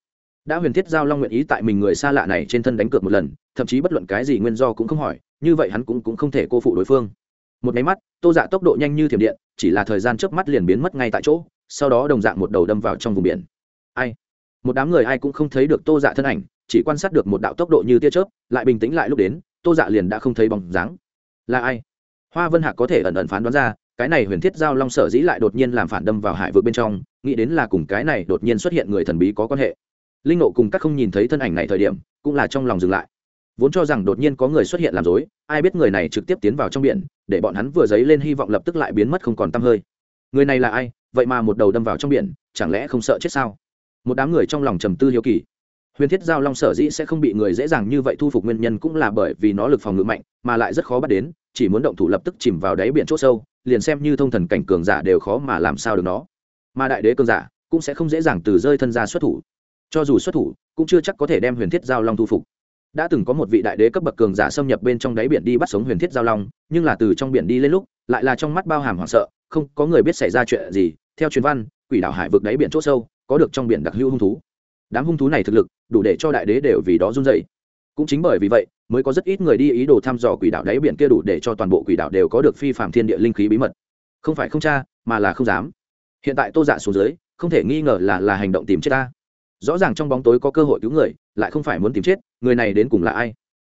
Đã Huyền Thiết Giao Long nguyện ý tại mình người xa lạ này trên thân đánh cược một lần, thậm chí bất luận cái gì nguyên do cũng không hỏi, như vậy hắn cũng cũng không thể cô phụ đối phương. Một cái mắt, Tô Dạ tốc độ nhanh như thiểm điện, chỉ là thời gian chớp mắt liền biến mất ngay tại chỗ, sau đó đồng dạng một đầu đâm vào trong vùng biển. Ai? Một đám người ai cũng không thấy được Tô Dạ thân ảnh, chỉ quan sát được một đạo tốc độ như tia chớp, lại bình tĩnh lại lúc đến, Tô Dạ liền đã không thấy bóng dáng. Là ai? Hoa Vân Hạc có thể ẩn ẩn phán đoán ra, cái này huyền thiết giao long sở dĩ lại đột nhiên làm phản đâm vào hải vực bên trong, nghĩ đến là cùng cái này đột nhiên xuất hiện người thần bí có quan hệ. Linh nộ cùng các không nhìn thấy thân ảnh này thời điểm, cũng là trong lòng dừng lại. Vốn cho rằng đột nhiên có người xuất hiện làm dối ai biết người này trực tiếp tiến vào trong biển, để bọn hắn vừa dấy lên hy vọng lập tức lại biến mất không còn t hơi. Người này là ai? Vậy mà một đầu đâm vào trong biển, chẳng lẽ không sợ chết sao? Một đám người trong lòng trầm tư hiếu kỳ. Huyền thiết giao long sở dĩ sẽ không bị người dễ dàng như vậy thu phục nguyên nhân cũng là bởi vì nó lực phòng ngự mạnh, mà lại rất khó bắt đến chỉ muốn động thủ lập tức chìm vào đáy biển c h ỗ sâu, liền xem như thông thần cảnh cường giả đều khó mà làm sao được nó. Mà đại đế cường giả cũng sẽ không dễ dàng từ rơi thân ra xuất thủ. Cho dù xuất thủ, cũng chưa chắc có thể đem huyền thiết giao long thu phục. Đã từng có một vị đại đế cấp bậc cường giả xâm nhập bên trong đáy biển đi bắt sống huyền thiết giao long, nhưng là từ trong biển đi lên lúc, lại là trong mắt bao hàm hoảng sợ, không có người biết xảy ra chuyện gì. Theo truyền văn, quỷ đảo hải vực đáy biển c h ỗ sâu, có được trong biển đặc hữu hung thú. Đám hung thú này thực lực, đủ để cho đại đế đều vì đó run dậy cũng chính bởi vì vậy, mới có rất ít người đi ý đồ thăm dò quỷ đạo đáy biển kia đủ để cho toàn bộ quỷ đạo đều có được phi phạm thiên địa linh khí bí mật. Không phải không cha, mà là không dám. Hiện tại tô dạ xuống dưới, không thể nghi ngờ là là hành động tìm chết ta. Rõ ràng trong bóng tối có cơ hội cứu người, lại không phải muốn tìm chết, người này đến cùng là ai?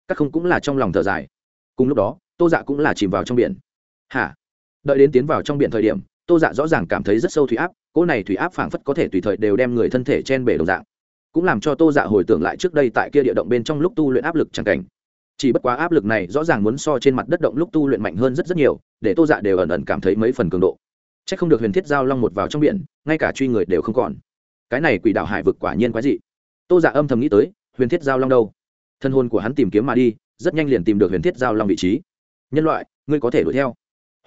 Các không cũng là trong lòng thở dài. Cùng lúc đó, tô dạ cũng là chìm vào trong biển. Hả? Đợi đến tiến vào trong biển thời điểm, tô dạ rõ ràng cảm thấy rất sâu thủy áp, cỗ này thủy áp phảng phất có thể tùy thời đều đem người thân thể chen bể đồng dạng cũng làm cho tô dạ hồi tưởng lại trước đây tại kia địa động bên trong lúc tu luyện áp lực chẳng cảnh. Chỉ bất quá áp lực này rõ ràng muốn so trên mặt đất động lúc tu luyện mạnh hơn rất rất nhiều, để tô dạ đều ẩn ẩn cảm thấy mấy phần cường độ. C h ắ c không được huyền thiết giao long một vào trong biển, ngay cả truy người đều không còn. Cái này quỷ đạo hải vực quả nhiên quái dị. Tô dạ âm thầm nghĩ tới, huyền thiết giao long đâu? Thân hôn của hắn tìm kiếm mà đi, rất nhanh liền tìm được huyền thiết giao long vị trí. Nhân loại, ngươi có thể đuổi theo.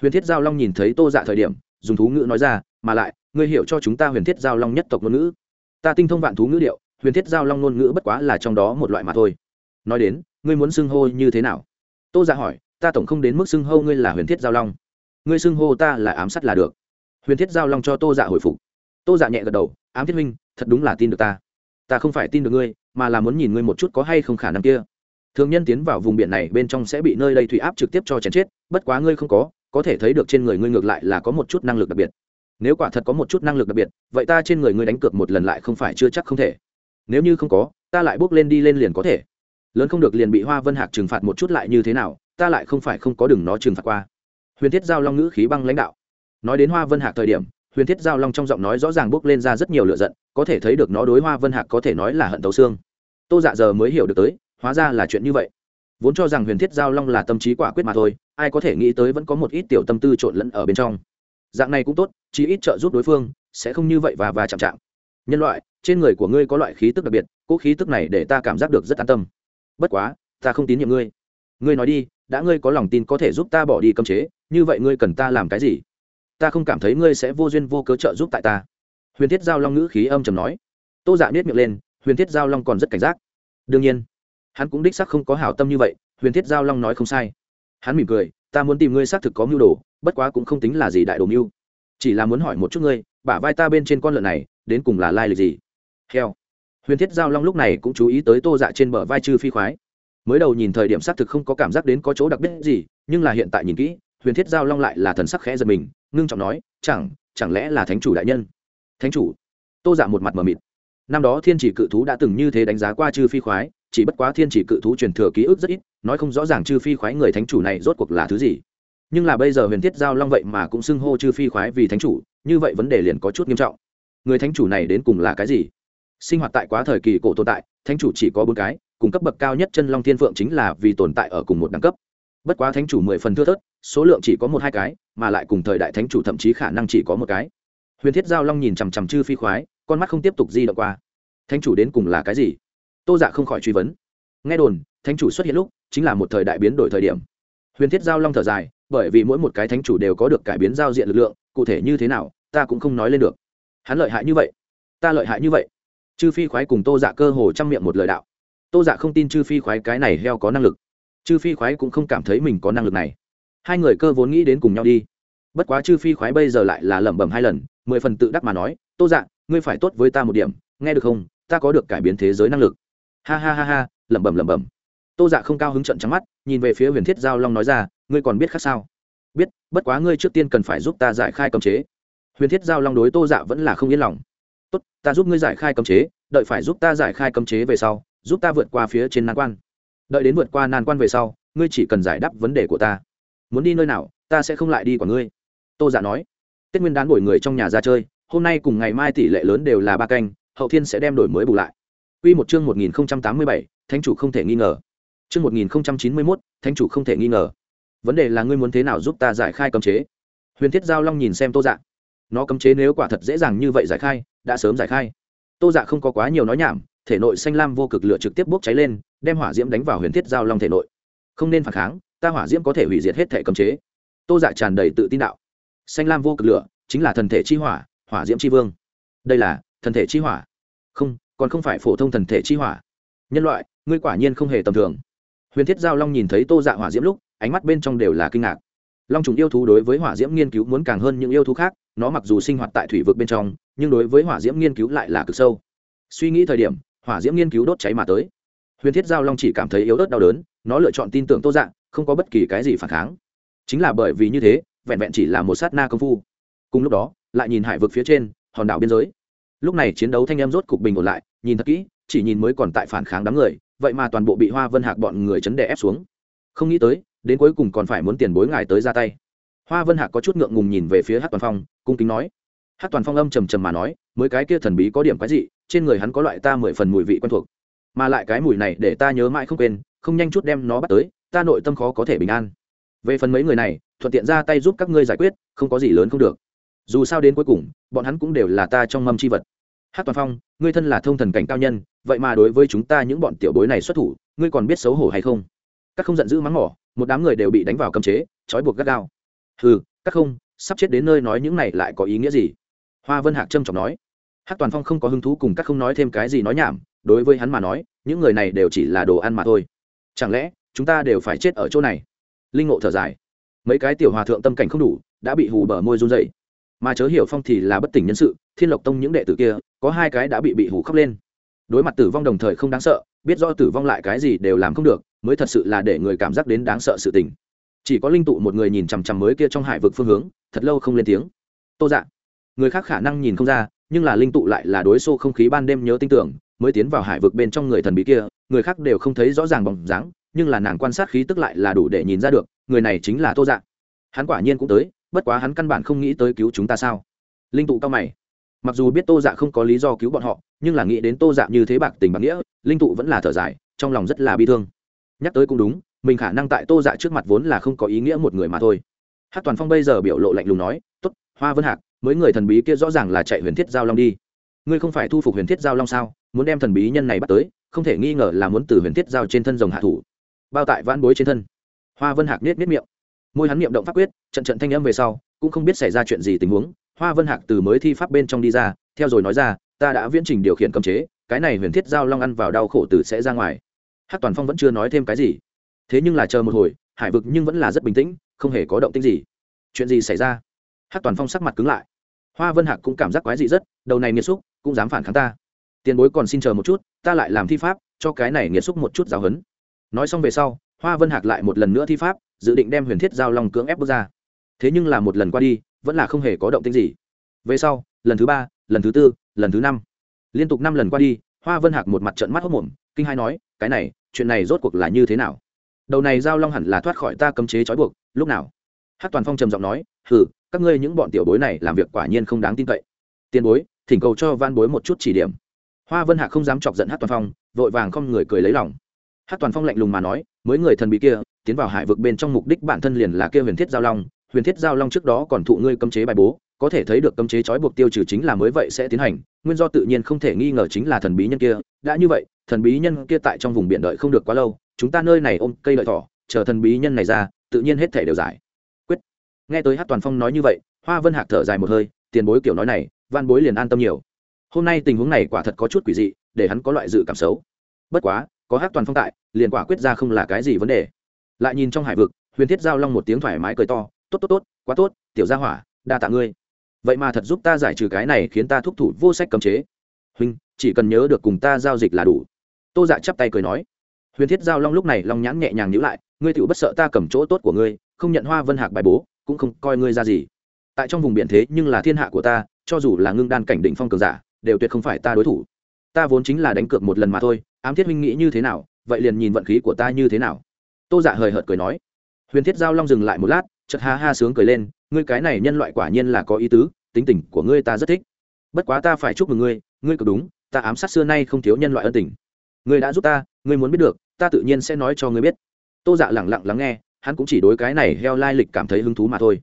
Huyền thiết giao long nhìn thấy tô dạ thời điểm, dùng thú ngữ nói ra, mà lại, ngươi hiểu cho chúng ta huyền thiết giao long nhất tộc ngôn ngữ. Ta tinh thông vạn thú ngữ điệu huyền thiết giao long ngôn ngữ bất quá là trong đó một loại mà thôi. Nói đến, ngươi muốn xưng hô như thế nào? Tô giả hỏi, ta tổng không đến mức xưng hô ngươi là huyền thiết giao long. Ngươi xưng hô ta là ám sát là được. Huyền thiết giao long cho tô dạ hồi phục. Tô dạ nhẹ gật đầu, ám thiết huynh, thật đúng là tin được ta. Ta không phải tin được ngươi, mà là muốn nhìn ngươi một chút có hay không khả năng kia. Thường nhân tiến vào vùng biển này bên trong sẽ bị nơi đây thủy áp trực tiếp cho chèn chết, bất quá ngươi không có có thể thấy được trên người ngươi ngược lại là có một chút năng lực đặc biệt. Nếu quả thật có một chút năng lực đặc biệt, vậy ta trên người ngươi đánh cược một lần lại không phải chưa chắc không thể nếu như không có, ta lại bước lên đi lên liền có thể. Lớn không được liền bị hoa vân hạc trừng phạt một chút lại như thế nào, ta lại không phải không có đừng nó trừng phạt qua. Huyền thiết giao long ngữ khí băng lãnh đạo. Nói đến hoa vân hạc thời điểm, huyền thiết giao long trong giọng nói rõ ràng bước lên ra rất nhiều lựa giận, có thể thấy được nó đối hoa vân hạc có thể nói là hận tấu xương. Tô dạ giờ mới hiểu được tới, hóa ra là chuyện như vậy. Vốn cho rằng huyền thiết giao long là tâm trí quả quyết mà thôi, ai có thể nghĩ tới vẫn có một ít tiểu tâm tư trộn lẫn ở bên trong. Dạng này cũng tốt, chí ít trợ giúp đối phương, sẽ không như vậy và và chạm chạm. Nhân loại trên người của ngươi có loại khí tức đặc biệt, cỗ khí tức này để ta cảm giác được rất an tâm. Bất quá, ta không tín nhiệm ngươi. Ngươi nói đi, đã ngươi có lòng tin có thể giúp ta bỏ đi cấm chế, như vậy ngươi cần ta làm cái gì? Ta không cảm thấy ngươi sẽ vô duyên vô cớ trợ giúp tại ta. Huyền thiết giao long ngữ khí âm trầm nói. Tô dạ biết miệng lên, huyền thiết giao long còn rất cảnh giác. Đương nhiên, hắn cũng đích sắc không có hảo tâm như vậy, huyền thiết giao long nói không sai. Hắn mỉm cười, ta muốn tìm ngươi xác thực có mưu đồ, bất quá cũng không tính là gì đại đồ mưu. Chỉ là muốn hỏi một chút ngươi, bả vai ta bên trên con lợn này, đến cùng là lai lịch gì? Heo. Huyền thiết giao long lúc này cũng chú ý tới tô dạ trên bờ vai chư phi khoái. Mới đầu nhìn thời điểm xác thực không có cảm giác đến có chỗ đặc biệt gì, nhưng là hiện tại nhìn kỹ, huyền thiết giao long lại là thần sắc khẽ giật mình, ngưng trọng nói, chẳng chẳng lẽ là thánh chủ đại nhân? Thánh chủ? Tô dạ một mặt mờ mịt. Năm đó thiên chỉ cự thú đã từng như thế đánh giá qua chư phi khoái, chỉ bất quá thiên chỉ cự thú truyền thừa ký ức rất ít, nói không rõ ràng chư phi khoái người thánh chủ này rốt cuộc là thứ gì. Nhưng là bây giờ huyền thiết giao long vậy mà cũng xưng hô chư phi khoái vì thánh chủ, như vậy vấn đề liền có chút nghiêm trọng. Người thánh chủ này đến cùng là cái gì? Sinh hoạt tại quá thời kỳ cổ tồn tại, thánh chủ chỉ có bốn cái, cùng cấp bậc cao nhất chân long thiên phượng chính là vì tồn tại ở cùng một đẳng cấp. Bất quá thánh chủ mười phần thưa thớt, số lượng chỉ có một hai cái, mà lại cùng thời đại thánh chủ thậm chí khả năng chỉ có một cái. Huyền thiết giao long nhìn chằm chằm chư phi khoái, con mắt không tiếp tục di động qua. Thánh chủ đến cùng là cái gì? Tô dạ không khỏi truy vấn. Nghe đồn, thánh chủ xuất hiện lúc, chính là một thời đại biến đổi thời điểm. Huyền thiết giao long thở dài, bởi vì mỗi một cái thánh chủ đều có được cải biến giao diện lực lượng, cụ thể như thế nào, ta cũng không nói lên được. Hắn lợi hại như vậy. Ta lợi hại như vậy chư phi khoái cùng tô dạ cơ hồ chăm miệng một lời đạo. Tô dạ không tin chư phi khoái cái này heo có năng lực. Chư phi khoái cũng không cảm thấy mình có năng lực này. Hai người cơ vốn nghĩ đến cùng nhau đi. Bất quá chư phi khoái bây giờ lại là lẩm bẩm hai lần, mười phần tự đắc mà nói, tô dạ ngươi phải tốt với ta một điểm, nghe được không? Ta có được cải biến thế giới năng lực. Ha ha ha ha, lẩm bẩm lẩm bẩm. Tô dạ không cao hứng trận trắng mắt, nhìn về phía huyền thiết giao long nói ra, ngươi còn biết khác sao? Biết, bất quá ngươi trước tiên cần phải giúp ta giải khai cấm chế. Huyền thiết giao long đối tô dạ vẫn là không yên lòng tốt ta giúp ngươi giải khai cấm chế đợi phải giúp ta giải khai cấm chế về sau giúp ta vượt qua phía trên nan quan đợi đến vượt qua nan quan về sau ngươi chỉ cần giải đáp vấn đề của ta muốn đi nơi nào ta sẽ không lại đi của ngươi tô giả dạ nói tết nguyên đán đổi người trong nhà ra chơi hôm nay cùng ngày mai tỷ lệ lớn đều là ba canh hậu thiên sẽ đem đổi mới bù lại Quy một chương 1087, thánh chủ không thể nghi ngờ. Chương 1091, thánh chủ không thể nghi ngờ. Vấn đề là ngươi muốn thế nào giúp ta giải khai cấm chế? Huyền Thiết Giao Long nhìn xem Tô Dạ. Nó cấm chế nếu quả thật dễ dàng như vậy giải khai, đã sớm giải khai. Tô Dạ không có quá nhiều nói nhảm, thể nội xanh lam vô cực lửa trực tiếp bốc cháy lên, đem hỏa diễm đánh vào Huyền Thiết Giao Long thể nội. Không nên phản kháng, ta hỏa diễm có thể hủy diệt hết thể cấm chế. Tô Dạ tràn đầy tự tin đạo. Xanh lam vô cực lửa chính là thần thể chi hỏa, hỏa diễm chi vương. Đây là thần thể chi hỏa. Không, còn không phải phổ thông thần thể chi hỏa nhân loại ngươi quả nhiên không hề tầm thường huyền thiết giao long nhìn thấy tô dạ hỏa diễm lúc ánh mắt bên trong đều là kinh ngạc long trùng yêu thú đối với hỏa diễm nghiên cứu muốn càng hơn những yêu thú khác nó mặc dù sinh hoạt tại thủy vực bên trong nhưng đối với hỏa diễm nghiên cứu lại là cực sâu. Suy nghĩ thời điểm hỏa diễm nghiên cứu đốt cháy mà tới. Huyền thiết giao long chỉ cảm thấy yếu ớt đau đớn nó lựa chọn tin tưởng tô dạng, không có bất kỳ cái gì phản kháng. Chính là bởi vì như thế vẹn vẹn chỉ là một sát na công phu. Cùng lúc đó lại nhìn hải vực phía trên hòn đảo biên giới. Lúc này chiến đấu thanh em rốt cục bình ổn lại nhìn thật kỹ chỉ nhìn mới còn tại phản kháng đám người vậy mà toàn bộ bị hoa vân hạc bọn người chấn đè ép xuống. Không nghĩ tới đến cuối cùng còn phải muốn tiền bối ngài tới ra tay hoa vân hạc có chút ngượng ngùng nhìn về phía hát toàn phong, cung kính nói. Hát toàn phong âm trầm trầm mà nói, mới cái kia thần bí có điểm quái dị, trên người hắn có loại ta mười phần mùi vị quen thuộc. Mà lại cái mùi này để ta nhớ mãi không quên, không nhanh chút đem nó bắt tới, ta nội tâm khó có thể bình an. Về phần mấy người này, thuận tiện ra tay giúp các ngươi giải quyết, không có gì lớn không được. Dù sao đến cuối cùng, bọn hắn cũng đều là ta trong mâm c h i vật. Hát toàn phong, ngươi thân là thông thần cảnh cao nhân, vậy mà đối với chúng ta những bọn tiểu bối này xuất thủ, ngươi còn biết xấu hổ hay không? Các không giận dữ mắng mỏ, một đám người đều bị đánh vào cầm chế, trói buộc gắt gao ừ các không, sắp chết đến nơi nói những này lại có ý nghĩa gì? Hoa vân hạc trâm trọng nói. Hát toàn phong không có hứng thú cùng các không nói thêm cái gì nói nhảm, đối với hắn mà nói, những người này đều chỉ là đồ ăn mà thôi. Chẳng lẽ, chúng ta đều phải chết ở chỗ này? Linh ngộ thở dài. Mấy cái tiểu hòa thượng tâm cảnh không đủ, đã bị hù bờ môi run dậy mà chớ hiểu phong thì là bất tỉnh nhân sự, thiên lộc tông những đệ tử kia, có hai cái đã bị bị hù khóc lên. Đối mặt tử vong đồng thời không đáng sợ, biết do tử vong lại cái gì đều làm không được, mới thật sự là để người cảm giác đến đáng sợ sự tình chỉ có linh tụ một người nhìn chằm chằm mới kia trong hải vực phương hướng, thật lâu không lên tiếng. Tô dạ. Người khác khả năng nhìn không ra, nhưng là linh tụ lại là đối xô không khí ban đêm nhớ tin tưởng, mới tiến vào hải vực bên trong người thần bí kia, người khác đều không thấy rõ ràng bóng dáng, nhưng là nàng quan sát khí tức lại là đủ để nhìn ra được, người này chính là tô dạ. Hắn quả nhiên cũng tới, bất quá hắn căn bản không nghĩ tới cứu chúng ta sao. Linh tụ cao mày. Mặc dù biết tô dạ không có lý do cứu bọn họ, nhưng là nghĩ đến tô dạ như thế bạc tình bạc nghĩa, linh tụ vẫn là thở dài, trong lòng rất là bi thương. Nhắc tới cũng đúng mình khả năng tại tô dạ trước mặt vốn là không có ý nghĩa một người mà thôi. Hát toàn phong bây giờ biểu lộ lạnh lùng nói t ố t hoa vân hạc mới người thần bí kia rõ ràng là chạy huyền thiết giao long đi. Ngươi không phải thu phục huyền thiết giao long sao? Muốn đem thần bí nhân này bắt tới, không thể nghi ngờ là muốn từ huyền thiết giao trên thân rồng hạ thủ. Bao tại vãn bối trên thân. Hoa vân hạc nết nết miệng. Môi hắn miệng động pháp quyết, trận trận thanh âm về sau, cũng không biết xảy ra chuyện gì tình huống. Hoa vân hạc từ mới thi pháp bên trong đi ra, theo rồi nói ra, ta đã viễn trình điều khiển cấm chế, cái này huyền thiết giao long ăn vào đau khổ tử sẽ ra ngoài. Hát toàn phong vẫn chưa nói thêm cái gì thế nhưng là chờ một hồi, hải vực nhưng vẫn là rất bình tĩnh, không hề có động tĩnh gì. Chuyện gì xảy ra? Hát toàn phong sắc mặt cứng lại. Hoa vân hạc cũng cảm giác quái dị rất, đầu này nghiệt xúc cũng dám phản kháng ta. Tiền bối còn xin chờ một chút, ta lại làm thi pháp, cho cái này nghiệt xúc một chút giáo hấn nói xong về sau, hoa vân hạc lại một lần nữa thi pháp, dự định đem huyền thiết giao long cưỡng ép bước ra. Thế nhưng là một lần qua đi, vẫn là không hề có động tĩnh gì. Về sau, lần thứ ba, lần thứ tư, lần thứ năm. Liên tục năm lần qua đi, hoa vân hạc một mặt trận mắt hốc mồm kinh hai nói, cái này, chuyện này rốt cuộc là như thế nào? Đầu này giao long hẳn là thoát khỏi ta cấm chế trói buộc, lúc nào? Hát toàn phong trầm giọng nói, hừ, các ngươi những bọn tiểu bối này làm việc quả nhiên không đáng tin cậy. Tiền bối, thỉnh cầu cho van bối một chút chỉ điểm. Hoa vân hạc không dám chọc giận hát toàn phong, vội vàng không người cười lấy lòng. Hát toàn phong lạnh lùng mà nói, mới người thần bị kia, tiến vào hải vực bên trong mục đích bản thân liền là kia huyền thiết giao long, huyền thiết giao long trước đó còn thụ ngươi cấm chế bài bố, có thể thấy được cấm chế trói buộc tiêu trừ chính là mới vậy sẽ tiến hành, nguyên do tự nhiên không thể nghi ngờ chính là thần bí nhân kia. Đã như vậy, thần bí nhân kia tại trong vùng biển đợi không được quá lâu chúng ta nơi này ôm cây lợi thỏ, chờ thần bí nhân này ra, tự nhiên hết thể đều giải. Quyết. Nghe tới hát toàn phong nói như vậy, hoa vân hạc thở dài một hơi, tiền bối kiểu nói này van bối liền an tâm nhiều. Hôm nay tình huống này quả thật có chút quỷ dị, để hắn có loại dự cảm xấu. Bất quá, có hát toàn phong tại, liền quả quyết ra không là cái gì vấn đề. Lại nhìn trong hải vực, huyền thiết giao long một tiếng thoải mái cười to, tốt tốt tốt, quá tốt, tiểu gia hỏa, đa tạ ngươi. Vậy mà thật giúp ta giải trừ cái này khiến ta thúc thủ vô sách cấm chế. Huynh, chỉ cần nhớ được cùng ta giao dịch là đủ. Tô dạ chắp tay cười nói huyền thiết giao long lúc này long nhãn nhẹ nhàng nhữ lại, ngươi tựu bất sợ ta cầm chỗ tốt của ngươi, không nhận hoa vân hạc bài bố, cũng không coi ngươi ra gì. Tại trong vùng biển thế nhưng là thiên hạ của ta, cho dù là ngưng đan cảnh định phong cường giả, đều tuyệt không phải ta đối thủ. Ta vốn chính là đánh cược một lần mà thôi, ám thiết huynh nghĩ như thế nào, vậy liền nhìn vận khí của ta như thế nào. Tô dạ hời hợt cười nói. Huyền thiết giao long dừng lại một lát chật ha ha sướng cười lên, ngươi cái này nhân loại quả nhiên là có ý tứ, tính tình của ngươi ta rất thích. Bất quá ta phải chúc mừng ngươi ngươi cực đúng, ta ám sát xưa nay không thiếu nhân loại ân tình ngươi đã giúp ta, ngươi muốn biết được, ta tự nhiên sẽ nói cho ngươi biết. Tô dạ lẳng lặng lắng nghe, hắn cũng chỉ đối cái này heo lai lịch cảm thấy hứng thú mà thôi.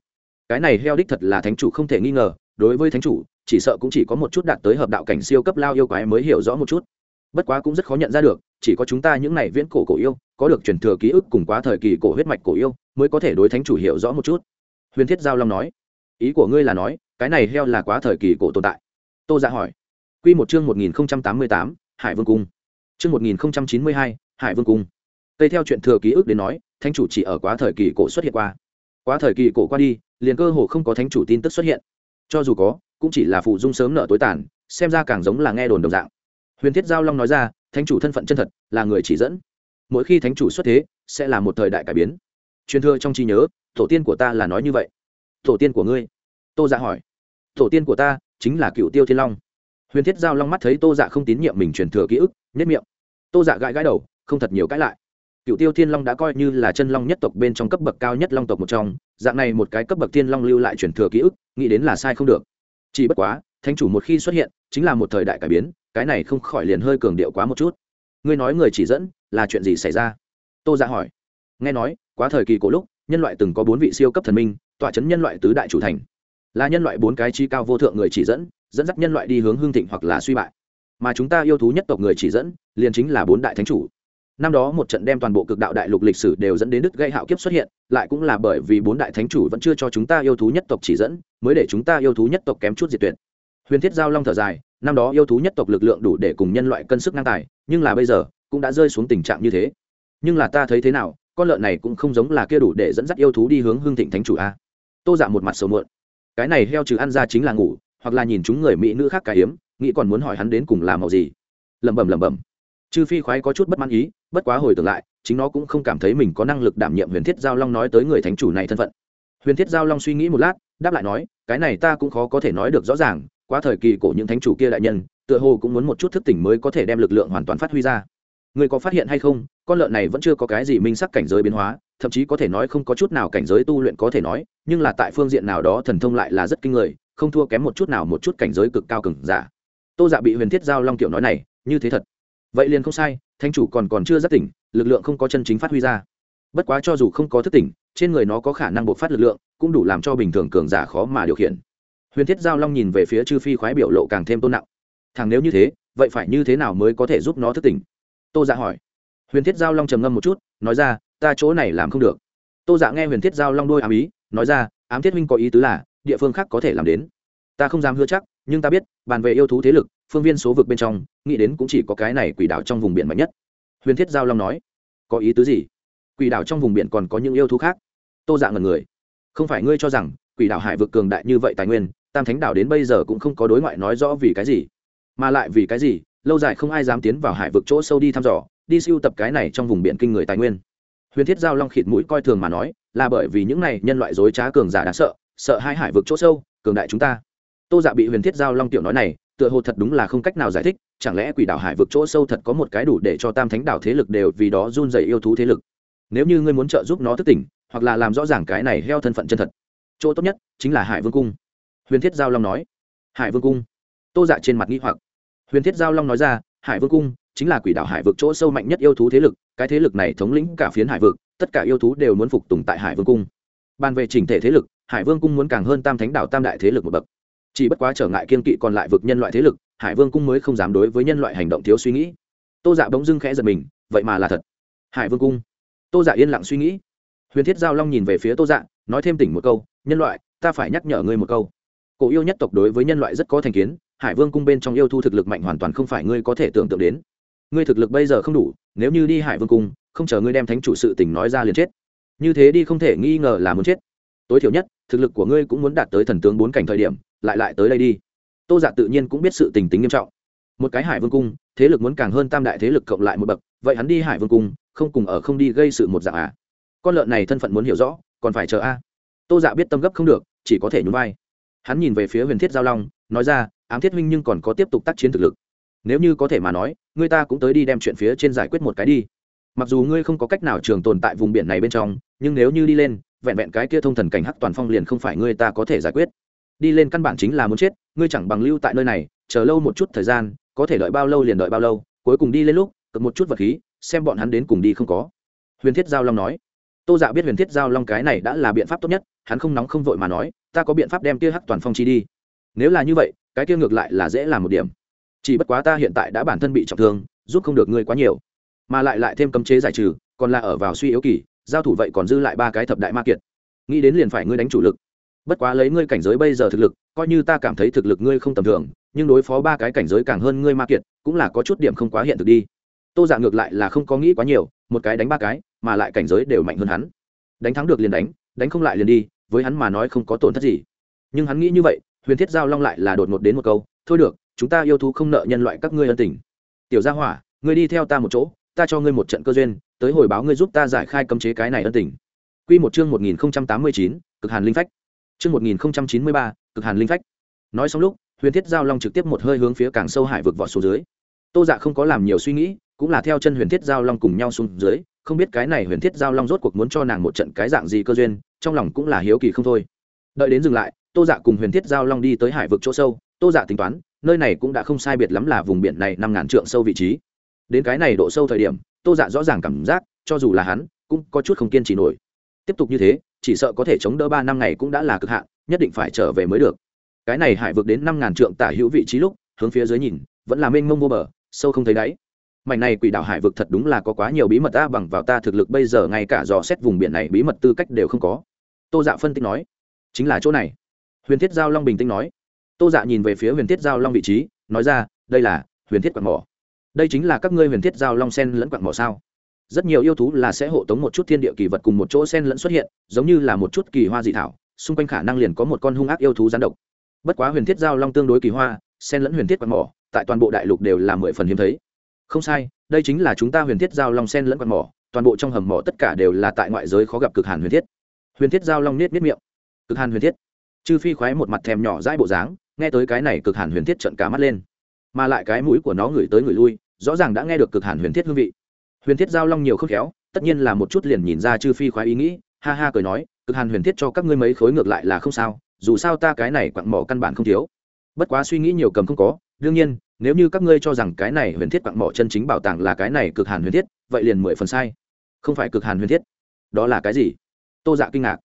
Cái này heo đích thật là thánh chủ không thể nghi ngờ, đối với thánh chủ, chỉ sợ cũng chỉ có một chút đạt tới hợp đạo cảnh siêu cấp lao yêu quái mới hiểu rõ một chút. Bất quá cũng rất khó nhận ra được, chỉ có chúng ta những này viễn cổ cổ yêu, có được truyền thừa ký ức cùng quá thời kỳ cổ huyết mạch cổ yêu, mới có thể đối thánh chủ hiểu rõ một chút. Huyền thiết giao long nói. Ý của ngươi là nói, cái này heo là quá thời kỳ cổ tồn tại? Tô dạ hỏi. Q một chương một nghìn tám mươi tám, hải vương cung chương một nghìn chín mươi hai, hải vương cung. Tây theo chuyện thừa ký ức đến nói, thánh chủ chỉ ở quá thời kỳ cổ xuất hiện qua. Quá thời kỳ cổ qua đi, liền cơ hồ không có thánh chủ tin tức xuất hiện. Cho dù có, cũng chỉ là phụ dung sớm nợ tối tàn, xem ra càng giống là nghe đồn đồng dạng. Huyền thiết giao long nói ra, thánh chủ thân phận chân thật, là người chỉ dẫn. Mỗi khi thánh chủ xuất thế, sẽ là một thời đại cải biến. Truyền thừa trong trí nhớ, tổ tiên của ta là nói như vậy. Tổ tiên của ngươi? Tô dạ hỏi. Tổ tiên của ta chính là cựu tiêu thiên long. Huyền thiết giao long mắt thấy tô dạ không tín nhiệm mình truyền thừa ký ức nhất miệng. Tô dạ gãi gãi đầu, không thật nhiều cãi lại. Cựu tiêu thiên long đã coi như là chân long nhất tộc bên trong cấp bậc cao nhất long tộc một trong, dạng này một cái cấp bậc thiên long lưu lại truyền thừa ký ức, nghĩ đến là sai không được. Chỉ bất quá, thánh chủ một khi xuất hiện, chính là một thời đại cải biến, cái này không khỏi liền hơi cường điệu quá một chút. Ngươi nói người chỉ dẫn, là chuyện gì xảy ra? Tô dạ hỏi. Nghe nói, quá thời kỳ cổ lúc, nhân loại từng có bốn vị siêu cấp thần minh, tọa chấn nhân loại tứ đại chủ thành. Là nhân loại bốn cái chi cao vô thượng người chỉ dẫn dẫn dắt nhân loại đi hướng hương thịnh hoặc là suy bại mà chúng ta yêu thú nhất tộc người chỉ dẫn, liền chính là bốn đại thánh chủ. Năm đó một trận đem toàn bộ cực đạo đại lục lịch sử đều dẫn đến đứt gây hạo kiếp xuất hiện, lại cũng là bởi vì bốn đại thánh chủ vẫn chưa cho chúng ta yêu thú nhất tộc chỉ dẫn, mới để chúng ta yêu thú nhất tộc kém chút diệt tuyệt. Huyền thiết giao long thở dài, năm đó yêu thú nhất tộc lực lượng đủ để cùng nhân loại cân sức ngang tài, nhưng là bây giờ, cũng đã rơi xuống tình trạng như thế. Nhưng là ta thấy thế nào, con lợn này cũng không giống là kia đủ để dẫn dắt yêu thú đi hướng hương thịnh thánh chủ a. Tô dạ một mặt sầu muộn. Cái này heo trừ ăn ra chính là ngủ, hoặc là nhìn chúng người mỹ nữ khác cả hiếm nghĩ còn muốn hỏi hắn đến cùng làm màu gì. Lẩm bẩm lẩm bẩm. Chư phi khoái có chút bất mãn ý, bất quá hồi tưởng lại, chính nó cũng không cảm thấy mình có năng lực đảm nhiệm huyền thiết giao long nói tới người thánh chủ này thân phận. Huyền thiết giao long suy nghĩ một lát, đáp lại nói, cái này ta cũng khó có thể nói được rõ ràng, qua thời kỳ của những thánh chủ kia đại nhân, tựa hồ cũng muốn một chút thức tỉnh mới có thể đem lực lượng hoàn toàn phát huy ra. Người có phát hiện hay không, con lợn này vẫn chưa có cái gì minh sắc cảnh giới biến hóa, thậm chí có thể nói không có chút nào cảnh giới tu luyện có thể nói, nhưng là tại phương diện nào đó thần thông lại là rất kinh người, không thua kém một chút nào một chút cảnh giới cực cao cừng giả tô dạ bị huyền thiết giao long tiểu nói này, như thế thật. Vậy liền không sai thanh chủ còn còn chưa rất tỉnh, lực lượng không có chân chính phát huy ra. Bất quá cho dù không có thức tỉnh, trên người nó có khả năng bộc phát lực lượng, cũng đủ làm cho bình thường cường giả khó mà điều khiển. Huyền thiết giao long nhìn về phía chư phi khoái biểu lộ càng thêm tôn nặng. Thằng nếu như thế, vậy phải như thế nào mới có thể giúp nó thức tỉnh? Tô dạ hỏi. Huyền thiết giao long trầm ngâm một chút, nói ra, ta chỗ này làm không được. Tô dạ nghe huyền thiết giao long đôi ám ý, nói ra, ám thiết huynh có ý tứ là, địa phương khác có thể làm đến. Ta không dám hứa chắc nhưng ta biết, bàn về yêu thú thế lực, phương viên số vực bên trong, nghĩ đến cũng chỉ có cái này quỷ đảo trong vùng biển mạnh nhất. Huyền thiết giao long nói. Có ý tứ gì? Quỷ đảo trong vùng biển còn có những yêu thú khác? Tô dạng ngần người. Không phải ngươi cho rằng quỷ đảo hải vực cường đại như vậy tài nguyên, tam thánh đảo đến bây giờ cũng không có đối ngoại nói rõ vì cái gì, mà lại vì cái gì, lâu dài không ai dám tiến vào hải vực chỗ sâu đi thăm dò, đi siêu tập cái này trong vùng biển kinh người tài nguyên. Huyền thiết giao long khịt mũi coi thường mà nói, là bởi vì những này nhân loại dối trá cường giả đáng sợ sợ hai hải vực chỗ sâu, cường đại chúng ta tô dạ bị huyền thiết giao long tiểu nói này, tựa hồ thật đúng là không cách nào giải thích, chẳng lẽ quỷ đảo hải vực chỗ sâu thật có một cái đủ để cho tam thánh đảo thế lực đều vì đó run dày yêu thú thế lực? Nếu như ngươi muốn trợ giúp nó thức tỉnh, hoặc là làm rõ ràng cái này heo thân phận chân thật, chỗ tốt nhất chính là hải vương cung. Huyền thiết giao long nói. Hải vương cung? Tô dạ trên mặt nghĩ hoặc. Huyền thiết giao long nói ra, hải vương cung chính là quỷ đảo hải vực chỗ sâu mạnh nhất yêu thú thế lực, cái thế lực này thống lĩnh cả phiến hải vực, tất cả yêu thú đều muốn phục tùng tại hải vương cung. Bàn về chỉnh thể thế lực, hải vương cung muốn càng hơn tam thánh đảo tam đại thế lực một bậc chỉ bất quá trở ngại kiên kỵ còn lại vực nhân loại thế lực, hải vương cung mới không dám đối với nhân loại hành động thiếu suy nghĩ. Tô dạ bỗng dưng khẽ giật mình, vậy mà là thật. Hải vương cung. Tô dạ yên lặng suy nghĩ. Huyền thiết giao long nhìn về phía tô dạ nói thêm tỉnh một câu, nhân loại, ta phải nhắc nhở ngươi một câu. Cổ yêu nhất tộc đối với nhân loại rất có thành kiến, hải vương cung bên trong yêu thu thực lực mạnh hoàn toàn không phải ngươi có thể tưởng tượng đến. Ngươi thực lực bây giờ không đủ, nếu như đi hải vương cung, không chờ ngươi đem thánh chủ sự tình nói ra liền chết. Như thế đi không thể nghi ngờ là muốn chết. Tối thiểu nhất, thực lực của ngươi cũng muốn đạt tới thần tướng bốn cảnh thời điểm lại lại tới đây đi. Tô giả tự nhiên cũng biết sự tình tính nghiêm trọng. Một cái hải vương cung, thế lực muốn càng hơn tam đại thế lực cộng lại một bậc, vậy hắn đi hải vương cung, không cùng ở không đi gây sự một dạng à? Con lợn này thân phận muốn hiểu rõ, còn phải chờ a. Tô dạ biết tâm gấp không được, chỉ có thể nhún vai. Hắn nhìn về phía huyền thiết giao long, nói ra, ám thiết huynh nhưng còn có tiếp tục tác chiến thực lực. Nếu như có thể mà nói người ta cũng tới đi đem chuyện phía trên giải quyết một cái đi. Mặc dù ngươi không có cách nào trường tồn tại vùng biển này bên trong, nhưng nếu như đi lên, vẹn vẹn cái kia thông thần cảnh hắc toàn phong liền không phải ngươi ta có thể giải quyết đi lên căn bản chính là muốn chết, ngươi chẳng bằng lưu tại nơi này, chờ lâu một chút thời gian, có thể đợi bao lâu liền đợi bao lâu, cuối cùng đi lên lúc, cực một chút vật khí, xem bọn hắn đến cùng đi không có. Huyền thiết giao long nói. Tô dạ biết huyền thiết giao long cái này đã là biện pháp tốt nhất, hắn không nóng không vội mà nói, ta có biện pháp đem kia hắc toàn phong chi đi. Nếu là như vậy, cái kia ngược lại là dễ làm một điểm. Chỉ bất quá ta hiện tại đã bản thân bị trọng thương, giúp không được ngươi quá nhiều. Mà lại lại thêm cấm chế giải trừ, còn là ở vào suy yếu kỳ, giao thủ vậy còn dư lại ba cái thập đại ma kiệt. Nghĩ đến liền phải ngươi đánh chủ lực bất quá lấy ngươi cảnh giới bây giờ thực lực coi như ta cảm thấy thực lực ngươi không tầm thường nhưng đối phó ba cái cảnh giới càng hơn ngươi ma kiệt cũng là có chút điểm không quá hiện thực đi. Tô giả ngược lại là không có nghĩ quá nhiều một cái đánh ba cái mà lại cảnh giới đều mạnh hơn hắn. Đánh thắng được liền đánh đánh không lại liền đi với hắn mà nói không có tổn thất gì. Nhưng hắn nghĩ như vậy huyền thiết giao long lại là đột ngột đến một câu thôi được chúng ta yêu thú không nợ nhân loại các ngươi ân tình. Tiểu gia hỏa ngươi đi theo ta một chỗ ta cho ngươi một trận cơ duyên tới hồi báo ngươi giúp ta giải khai cấm chế cái này ân tình. Quy một chương 1089, cực hàn linh phách. Chương 1093, cực hàn linh phách. Nói xong lúc, Huyền Thiết Giao Long trực tiếp một hơi hướng phía càng sâu hải vực vọt xuống dưới. Tô Dạ không có làm nhiều suy nghĩ, cũng là theo chân Huyền Thiết Giao Long cùng nhau xuống dưới, không biết cái này Huyền Thiết Giao Long rốt cuộc muốn cho nàng một trận cái dạng gì cơ duyên, trong lòng cũng là hiếu kỳ không thôi. Đợi đến dừng lại, Tô Dạ cùng Huyền Thiết Giao Long đi tới hải vực chỗ sâu, Tô Dạ tính toán, nơi này cũng đã không sai biệt lắm là vùng biển này năm ngàn trượng sâu vị trí. Đến cái này độ sâu thời điểm, Tô Dạ rõ ràng cảm giác, cho dù là hắn, cũng có chút không kiên trì nổi tiếp tục như thế chỉ sợ có thể chống đỡ ba năm ngày cũng đã là cực hạn, nhất định phải trở về mới được. Cái này hải vượt đến năm ngàn trượng tả hữu vị trí lúc, hướng phía dưới nhìn, vẫn là mênh mông vô bờ, sâu không thấy đáy. Mảnh này quỷ đảo hải vực thật đúng là có quá nhiều bí mật ta, bằng vào ta thực lực bây giờ ngay cả dò xét vùng biển này bí mật tư cách đều không có. Tô dạ phân tích nói, chính là chỗ này. Huyền thiết giao long bình tĩnh nói. Tô dạ nhìn về phía huyền thiết giao long vị trí, nói ra, đây là huyền thiết quạt mỏ. Đây chính là các ngươi huyền thiết giao long sen lẫn quạt mỏ sao? Rất nhiều yêu thú là sẽ hộ tống một chút thiên địa kỳ vật cùng một chỗ sen lẫn xuất hiện, giống như là một chút kỳ hoa dị thảo, xung quanh khả năng liền có một con hung ác yêu thú gián độc. Bất quá huyền thiết giao long tương đối kỳ hoa sen lẫn huyền thiết quạt mỏ, tại toàn bộ đại lục đều là mười phần hiếm thấy. Không sai, đây chính là chúng ta huyền thiết giao long sen lẫn quạt mỏ, toàn bộ trong hầm mỏ tất cả đều là tại ngoại giới khó gặp cực hàn huyền thiết. Huyền thiết giao long nết nết miệng. Cực hàn huyền thiết. Chư phi khoái một mặt thèm nhỏ dãi bộ dáng, nghe tới cái này cực hàn huyền thiết trận cả mắt lên. Mà lại cái mũi của nó ngửi tới ngửi lui, rõ ràng đã nghe được cực hàn huyền thiết hương vị huyền thiết giao long nhiều khớp khéo, tất nhiên là một chút liền nhìn ra chư phi khoái ý nghĩ, ha ha cười nói, cực hàn huyền thiết cho các ngươi mấy khối ngược lại là không sao, dù sao ta cái này quặng mỏ căn bản không thiếu. Bất quá suy nghĩ nhiều cầm không có, đương nhiên, nếu như các ngươi cho rằng cái này huyền thiết quặng mỏ chân chính bảo tàng là cái này cực hàn huyền thiết, vậy liền mười phần sai. Không phải cực hàn huyền thiết. Đó là cái gì? Tô dạ kinh ngạc.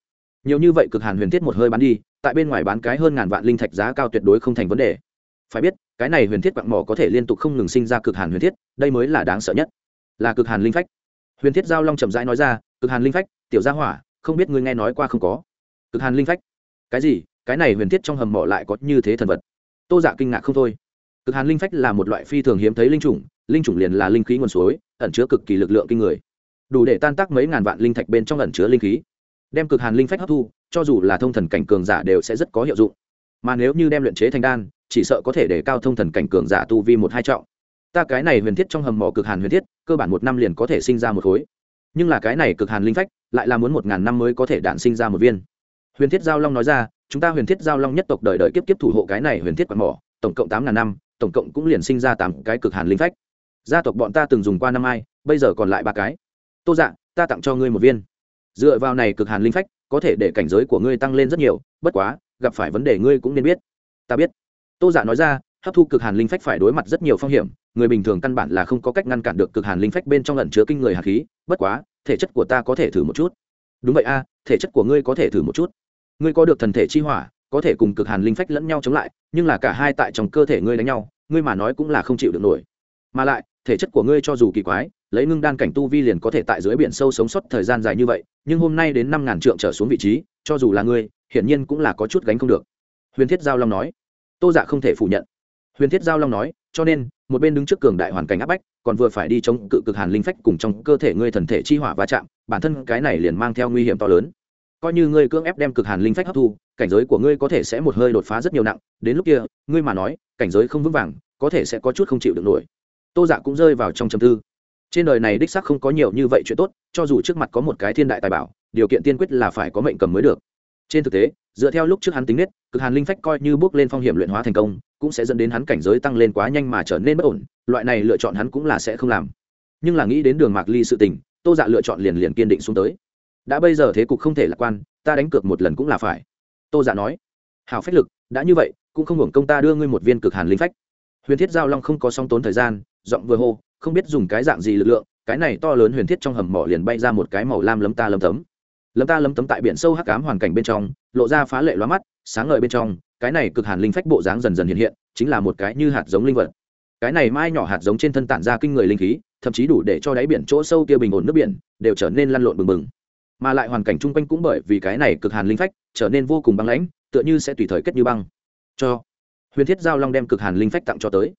Nhiều như vậy cực hàn huyền thiết một hơi bán đi, tại bên ngoài bán cái hơn ngàn vạn linh thạch giá cao tuyệt đối không thành vấn đề. Phải biết, cái này huyền thiết quặng mỏ có thể liên tục không ngừng sinh ra cực hàn huyền thiết, đây mới là đáng sợ nhất là cực hàn linh phách. Huyền thiết giao long chậm rãi nói ra, cực hàn linh phách, tiểu gia hỏa, không biết ngươi nghe nói qua không có? Cực hàn linh phách? Cái gì? Cái này huyền thiết trong hầm mỏ lại có như thế thần vật? Tô dạ kinh ngạc không thôi. Cực hàn linh phách là một loại phi thường hiếm thấy linh chủng linh chủng liền là linh khí nguồn suối, ẩn chứa cực kỳ lực lượng kinh người. Đủ để tan tác mấy ngàn vạn linh thạch bên trong ẩn chứa linh khí. Đem cực hàn linh phách hấp thu, cho dù là thông thần cảnh cường giả đều sẽ rất có hiệu dụng. Mà nếu như đem luyện chế thành đan, chỉ sợ có thể để cao thông thần cảnh cường giả tu vi một hai trọng ta cái này huyền thiết trong hầm mỏ cực hàn huyền thiết, cơ bản một năm liền có thể sinh ra một khối. Nhưng là cái này cực hàn linh phách, lại là muốn một ngàn năm mới có thể đạn sinh ra một viên. Huyền thiết giao long nói ra, chúng ta huyền thiết giao long nhất tộc đời đời kiếp kiếp thủ hộ cái này huyền thiết quạt mỏ, tổng cộng tám ngàn năm, tổng cộng cũng liền sinh ra tám cái cực hàn linh phách. Gia tộc bọn ta từng dùng qua năm ai, bây giờ còn lại ba cái. Tô dạ ta tặng cho ngươi một viên. Dựa vào này cực hàn linh phách, có thể để cảnh giới của ngươi tăng lên rất nhiều, bất quá, gặp phải vấn đề ngươi cũng nên biết. Ta biết. Tô dạ nói ra hấp thu cực hàn linh phách phải đối mặt rất nhiều phong hiểm, người bình thường căn bản là không có cách ngăn cản được cực hàn linh phách bên trong lần chứa kinh người hạt khí, bất quá, thể chất của ta có thể thử một chút. Đúng vậy a, thể chất của ngươi có thể thử một chút. Ngươi có được thần thể chi hỏa, có thể cùng cực hàn linh phách lẫn nhau chống lại, nhưng là cả hai tại trong cơ thể ngươi đánh nhau, ngươi mà nói cũng là không chịu được nổi. Mà lại, thể chất của ngươi cho dù kỳ quái, lấy ngưng đan cảnh tu vi liền có thể tại dưới biển sâu sống sót thời gian dài như vậy, nhưng hôm nay đến năm ngàn trượng trở xuống vị trí, cho dù là ngươi, hiển nhiên cũng là có chút gánh không được. Huyền thiết giao long nói. Tô dạ không thể phủ nhận huyền thiết giao long nói, cho nên, một bên đứng trước cường đại hoàn cảnh áp bách, còn vừa phải đi chống cự cực hàn linh phách cùng trong cơ thể ngươi thần thể chi hỏa va chạm, bản thân cái này liền mang theo nguy hiểm to lớn. Coi như ngươi cưỡng ép đem cực hàn linh phách hấp thu, cảnh giới của ngươi có thể sẽ một hơi đột phá rất nhiều nặng, đến lúc kia, ngươi mà nói, cảnh giới không vững vàng, có thể sẽ có chút không chịu được nổi. Tô dạ cũng rơi vào trong trầm tư. Trên đời này đích sắc không có nhiều như vậy chuyện tốt, cho dù trước mặt có một cái thiên đại tài bảo, điều kiện tiên quyết là phải có mệnh cầm mới được trên thực tế, dựa theo lúc trước hắn tính nết, cực hàn linh phách coi như bước lên phong hiểm luyện hóa thành công, cũng sẽ dẫn đến hắn cảnh giới tăng lên quá nhanh mà trở nên bất ổn, loại này lựa chọn hắn cũng là sẽ không làm. Nhưng là nghĩ đến đường mạc ly sự tình, tô dạ lựa chọn liền liền kiên định xuống tới. Đã bây giờ thế cục không thể lạc quan, ta đánh cược một lần cũng là phải. Tô dạ nói hào phách lực, đã như vậy, cũng không hưởng công ta đưa ngươi một viên cực hàn linh phách. Huyền thiết giao long không có song tốn thời gian, giọng vừa hô, không biết dùng cái dạng gì lực lượng, cái này to lớn huyền thiết trong hầm mỏ liền bay ra một cái màu lam lấm ta lấm tấm lấm ta lấm tấm tại biển sâu hắc ám hoàn cảnh bên trong, lộ ra phá lệ loa mắt, sáng ngời bên trong, cái này cực hàn linh phách bộ dáng dần dần hiện hiện, chính là một cái như hạt giống linh vật. Cái này mai nhỏ hạt giống trên thân tản ra kinh người linh khí, thậm chí đủ để cho đáy biển chỗ sâu kia bình ổn nước biển, đều trở nên lăn lộn bừng bừng. Mà lại hoàn cảnh chung quanh cũng bởi vì cái này cực hàn linh phách, trở nên vô cùng băng lãnh, tựa như sẽ tùy thời kết như băng. Cho huyền thiết giao long đem cực hàn linh phách tặng cho tới.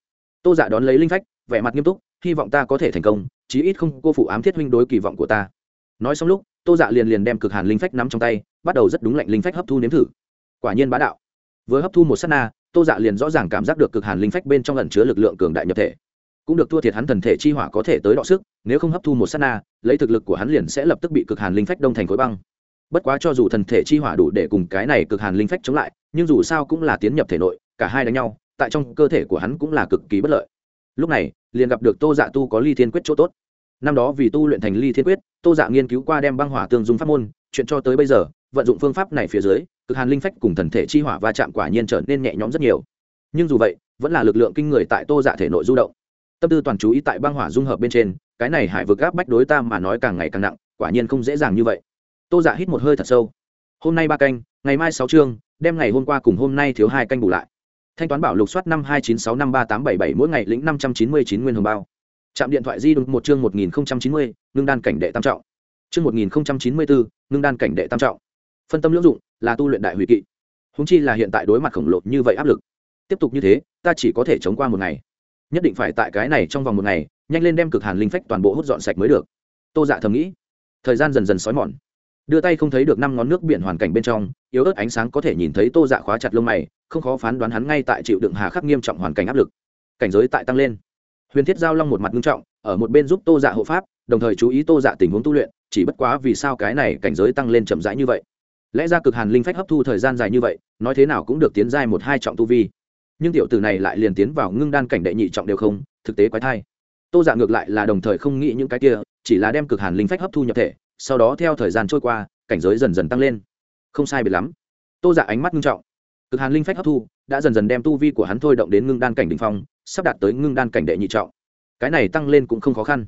Tô giả đón lấy linh phách, vẻ mặt nghiêm túc, hy vọng ta có thể thành công, chí ít không cô phụ ám thiết huynh đối kỳ vọng của ta. Nói xong lúc tô dạ liền liền đem cực hàn linh phách nắm trong tay, bắt đầu rất đúng lạnh linh phách hấp thu nếm thử. Quả nhiên bá đạo. Với hấp thu một s á t na, tô dạ liền rõ ràng cảm giác được cực hàn linh phách bên trong lần chứa lực lượng cường đại nhập thể. Cũng được thua thiệt hắn thần thể chi hỏa có thể tới đọ sức, nếu không hấp thu một s á t na, lấy thực lực của hắn liền sẽ lập tức bị cực hàn linh phách đông thành khối băng. Bất quá cho dù thần thể chi hỏa đủ để cùng cái này cực hàn linh phách chống lại, nhưng dù sao cũng là tiến nhập thể nội, cả hai đánh nhau, tại trong cơ thể của hắn cũng là cực kỳ bất lợi. Lúc này, liền gặp được tô dạ tu có ly thiên quyết chỗ tốt năm đó vì tu luyện thành ly thiên quyết, tô dạ nghiên cứu qua đem băng hỏa tương dung pháp môn, chuyện cho tới bây giờ, vận dụng phương pháp này phía dưới, cực hàn linh phách cùng thần thể chi hỏa va chạm quả nhiên trở nên nhẹ nhõm rất nhiều. Nhưng dù vậy, vẫn là lực lượng kinh người tại tô dạ thể nội du động. Tâm tư toàn chú ý tại băng hỏa dung hợp bên trên, cái này hải vực gáp bách đối ta mà nói càng ngày càng nặng, quả nhiên không dễ dàng như vậy. Tô dạ hít một hơi thật sâu. Hôm nay ba canh, ngày mai sáu chương đem ngày hôm qua cùng hôm nay thiếu hai canh bù lại. Thanh toán bảo lục soát năm hai chín sáu năm ba tám bảy bảy, mỗi ngày lĩnh năm trăm chín mươi chín nguyên hồng bao trạm điện thoại di động một chương một nghìn chín mươi, ngưng đan cảnh đệ tam trọng. Chương một nghìn chín mươi bốn ngưng đan cảnh đệ tam trọng. Phân tâm lưỡng dụng là tu luyện đại hủy kỵ. Húng chi là hiện tại đối mặt khổng lồ như vậy áp lực. Tiếp tục như thế, ta chỉ có thể chống qua một ngày. Nhất định phải tại cái này trong vòng một ngày, nhanh lên đem cực hàn linh phách toàn bộ hút dọn sạch mới được. Tô dạ thầm nghĩ. Thời gian dần dần xói mòn. Đưa tay không thấy được năm ngón nước biển hoàn cảnh bên trong, yếu ớt ánh sáng có thể nhìn thấy tô dạ khóa chặt lông mày, không khó phán đoán hắn ngay tại chịu đựng hà khắc nghiêm trọng hoàn cảnh áp lực. Cảnh giới tại tăng lên huyền thiết giao long một mặt nghiêm trọng, ở một bên giúp tô dạ hộ pháp, đồng thời chú ý tô dạ tình huống tu luyện, chỉ bất quá vì sao cái này cảnh giới tăng lên chậm rãi như vậy. Lẽ ra cực hàn linh phách hấp thu thời gian dài như vậy, nói thế nào cũng được tiến giai một hai trọng tu vi. Nhưng tiểu tử này lại liền tiến vào ngưng đan cảnh đệ nhị trọng đều không, thực tế quái thai. Tô dạ ngược lại là đồng thời không nghĩ những cái kia, chỉ là đem cực hàn linh phách hấp thu nhập thể, sau đó theo thời gian trôi qua, cảnh giới dần dần tăng lên. Không sai biệt lắm. Tô dạ ánh mắt nghiêm trọng. Cực hàn linh phách hấp thu, đã dần dần đem tu vi của hắn thôi động đến ngưng đan cảnh đ ỉ n h phong sắp đạt tới ngưng đan cảnh đệ nhị trọng. Cái này tăng lên cũng không khó khăn.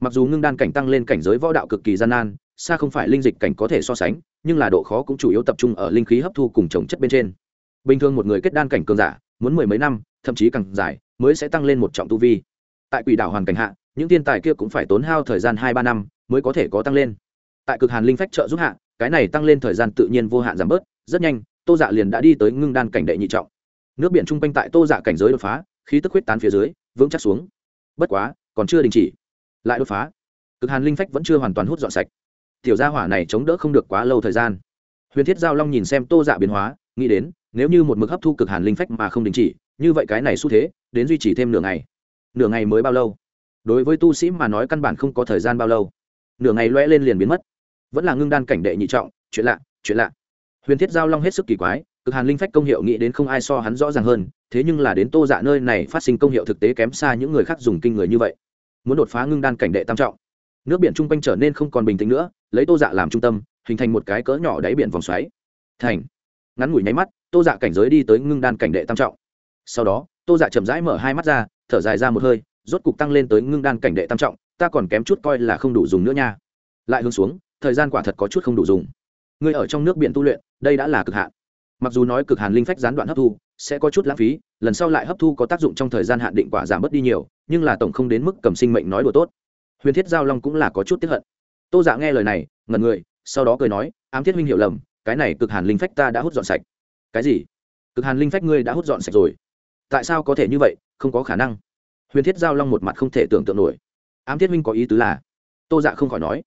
Mặc dù ngưng đan cảnh tăng lên cảnh giới võ đạo cực kỳ gian nan, xa không phải linh dịch cảnh có thể so sánh, nhưng là độ khó cũng chủ yếu tập trung ở linh khí hấp thu cùng trồng chất bên trên. Bình thường một người kết đan cảnh cường giả, muốn mười mấy năm, thậm chí càng dài, mới sẽ tăng lên một trọng tu vi. Tại quỷ đảo hoàn cảnh hạ, những thiên tài kia cũng phải tốn hao thời gian hai ba năm mới có thể có tăng lên. Tại cực hàn linh phách trợ giúp hạ, cái này tăng lên thời gian tự nhiên vô hạn giảm bớt, rất nhanh, tô dạ liền đã đi tới ngưng đan cảnh đệ nhị trọng. Nước biển chung quanh tại tô dạ cảnh giới đột phá khí tức huyết tán phía dưới, vững chắc xuống. Bất quá, còn chưa đình chỉ. Lại đột phá. Cực hàn linh phách vẫn chưa hoàn toàn hút dọn sạch. Tiểu gia hỏa này chống đỡ không được quá lâu thời gian. Huyền thiết giao long nhìn xem tô dạ biến hóa, nghĩ đến, nếu như một mực hấp thu cực hàn linh phách mà không đình chỉ, như vậy cái này xu thế, đến duy trì thêm nửa ngày. Nửa ngày mới bao lâu? Đối với tu sĩ mà nói căn bản không có thời gian bao lâu. Nửa ngày loe lên liền biến mất. Vẫn là ngưng đan cảnh đệ nhị trọng, chuyện lạ chuyện lạ. Huyền thiết giao long hết sức kỳ quái, cực hàn linh phách công hiệu nghĩ đến không ai so hắn rõ ràng hơn thế nhưng là đến tô dạ nơi này phát sinh công hiệu thực tế kém xa những người khác dùng kinh người như vậy. Muốn đột phá ngưng đan cảnh đệ tam trọng. Nước biển chung quanh trở nên không còn bình tĩnh nữa, lấy tô dạ làm trung tâm, hình thành một cái cỡ nhỏ đáy biển vòng xoáy. Thành. Ngắn ngủi nháy mắt, tô dạ cảnh giới đi tới ngưng đan cảnh đệ tam trọng. Sau đó, tô dạ chậm rãi mở hai mắt ra, thở dài ra một hơi, rốt cục tăng lên tới ngưng đan cảnh đệ tam trọng, ta còn kém chút coi là không đủ dùng nữa nha. Lại hướng xuống, thời gian quả thật có chút không đủ dùng. Người ở trong nước biển tu luyện, đây đã là cực hạn mặc dù nói cực hàn linh phách gián đoạn hấp thu sẽ có chút lãng phí, lần sau lại hấp thu có tác dụng trong thời gian hạn định quả giảm bớt đi nhiều, nhưng là tổng không đến mức cầm sinh mệnh nói đùa tốt. Huyền thiết giao long cũng là có chút tiếp hận. Tô dạ nghe lời này, ngẩn người, sau đó cười nói, ám thiết huynh hiểu lầm, cái này cực hàn linh phách ta đã hút dọn sạch. Cái gì? Cực hàn linh phách ngươi đã hút dọn sạch rồi? Tại sao có thể như vậy? Không có khả năng. Huyền thiết giao long một mặt không thể tưởng tượng nổi. Ám thiết minh có ý tứ là? Tô dạ không khỏi nói.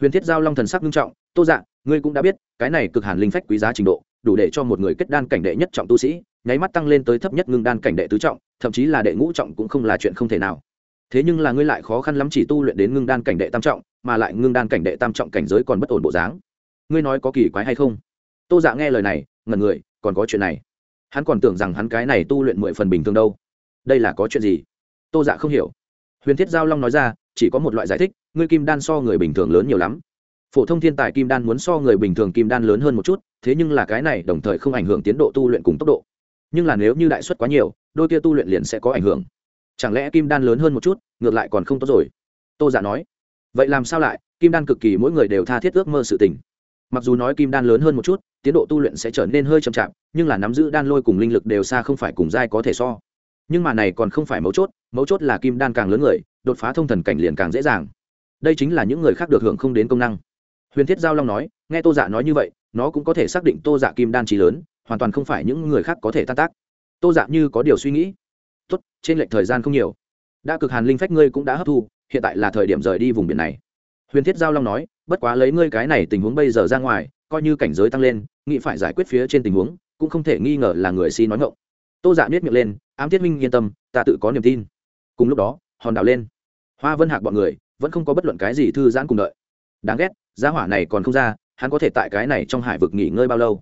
Huyền thiết giao long thần sắc nghiêm trọng, tô dạ ngươi cũng đã biết, cái này cực hàn linh phách quý giá trình độ đủ để cho một người kết đan cảnh đệ nhất trọng tu sĩ, nháy mắt tăng lên tới thấp nhất ngưng đan cảnh đệ tứ trọng, thậm chí là đệ ngũ trọng cũng không là chuyện không thể nào. Thế nhưng là ngươi lại khó khăn lắm chỉ tu luyện đến ngưng đan cảnh đệ tam trọng, mà lại ngưng đan cảnh đệ tam trọng cảnh giới còn bất ổn bộ dáng. Ngươi nói có kỳ quái hay không? Tô dạ nghe lời này ngần người, còn có chuyện này. Hắn còn tưởng rằng hắn cái này tu luyện mười phần bình thường đâu. Đây là có chuyện gì? Tô dạ không hiểu. Huyền thiết giao long nói ra, chỉ có một loại giải thích, ngươi kim đan so người bình thường lớn nhiều lắm phổ thông thiên tài kim đan muốn so người bình thường kim đan lớn hơn một chút, thế nhưng là cái này đồng thời không ảnh hưởng tiến độ tu luyện cùng tốc độ. Nhưng là nếu như đại suất quá nhiều, đôi kia tu luyện liền sẽ có ảnh hưởng. Chẳng lẽ kim đan lớn hơn một chút, ngược lại còn không tốt rồi? Tô giả nói. Vậy làm sao lại, kim đan cực kỳ mỗi người đều tha thiết ước mơ sự tình. Mặc dù nói kim đan lớn hơn một chút, tiến độ tu luyện sẽ trở nên hơi chậm chạp, nhưng là nắm giữ đan lôi cùng linh lực đều xa không phải cùng giai có thể so. Nhưng mà này còn không phải mấu chốt mấu chốt là kim đan càng lớn người, đột phá thông thần cảnh liền càng dễ dàng. Đây chính là những người khác được hưởng không đến công năng huyền thiết giao long nói, nghe tô dạ nói như vậy, nó cũng có thể xác định tô dạ kim đan trí lớn, hoàn toàn không phải những người khác có thể tan tác. Tô dạ như có điều suy nghĩ. Tốt, trên lệch thời gian không nhiều. Đã cực hàn linh phách ngươi cũng đã hấp thu, hiện tại là thời điểm rời đi vùng biển này. Huyền thiết giao long nói, bất quá lấy ngươi cái này tình huống bây giờ ra ngoài, coi như cảnh giới tăng lên, nghĩ phải giải quyết phía trên tình huống, cũng không thể nghi ngờ là người si nói ngộng tô dạ biết miệng lên, ám thiết minh, yên tâm, ta tự có niềm tin. Cùng lúc đó, hòn đảo lên. Hoa vân hạc bọn người vẫn không có bất luận cái gì thư giãn cùng đợi. Đáng ghét giá hỏa này còn không ra, hắn có thể tại cái này trong hải vực nghỉ ngơi bao lâu?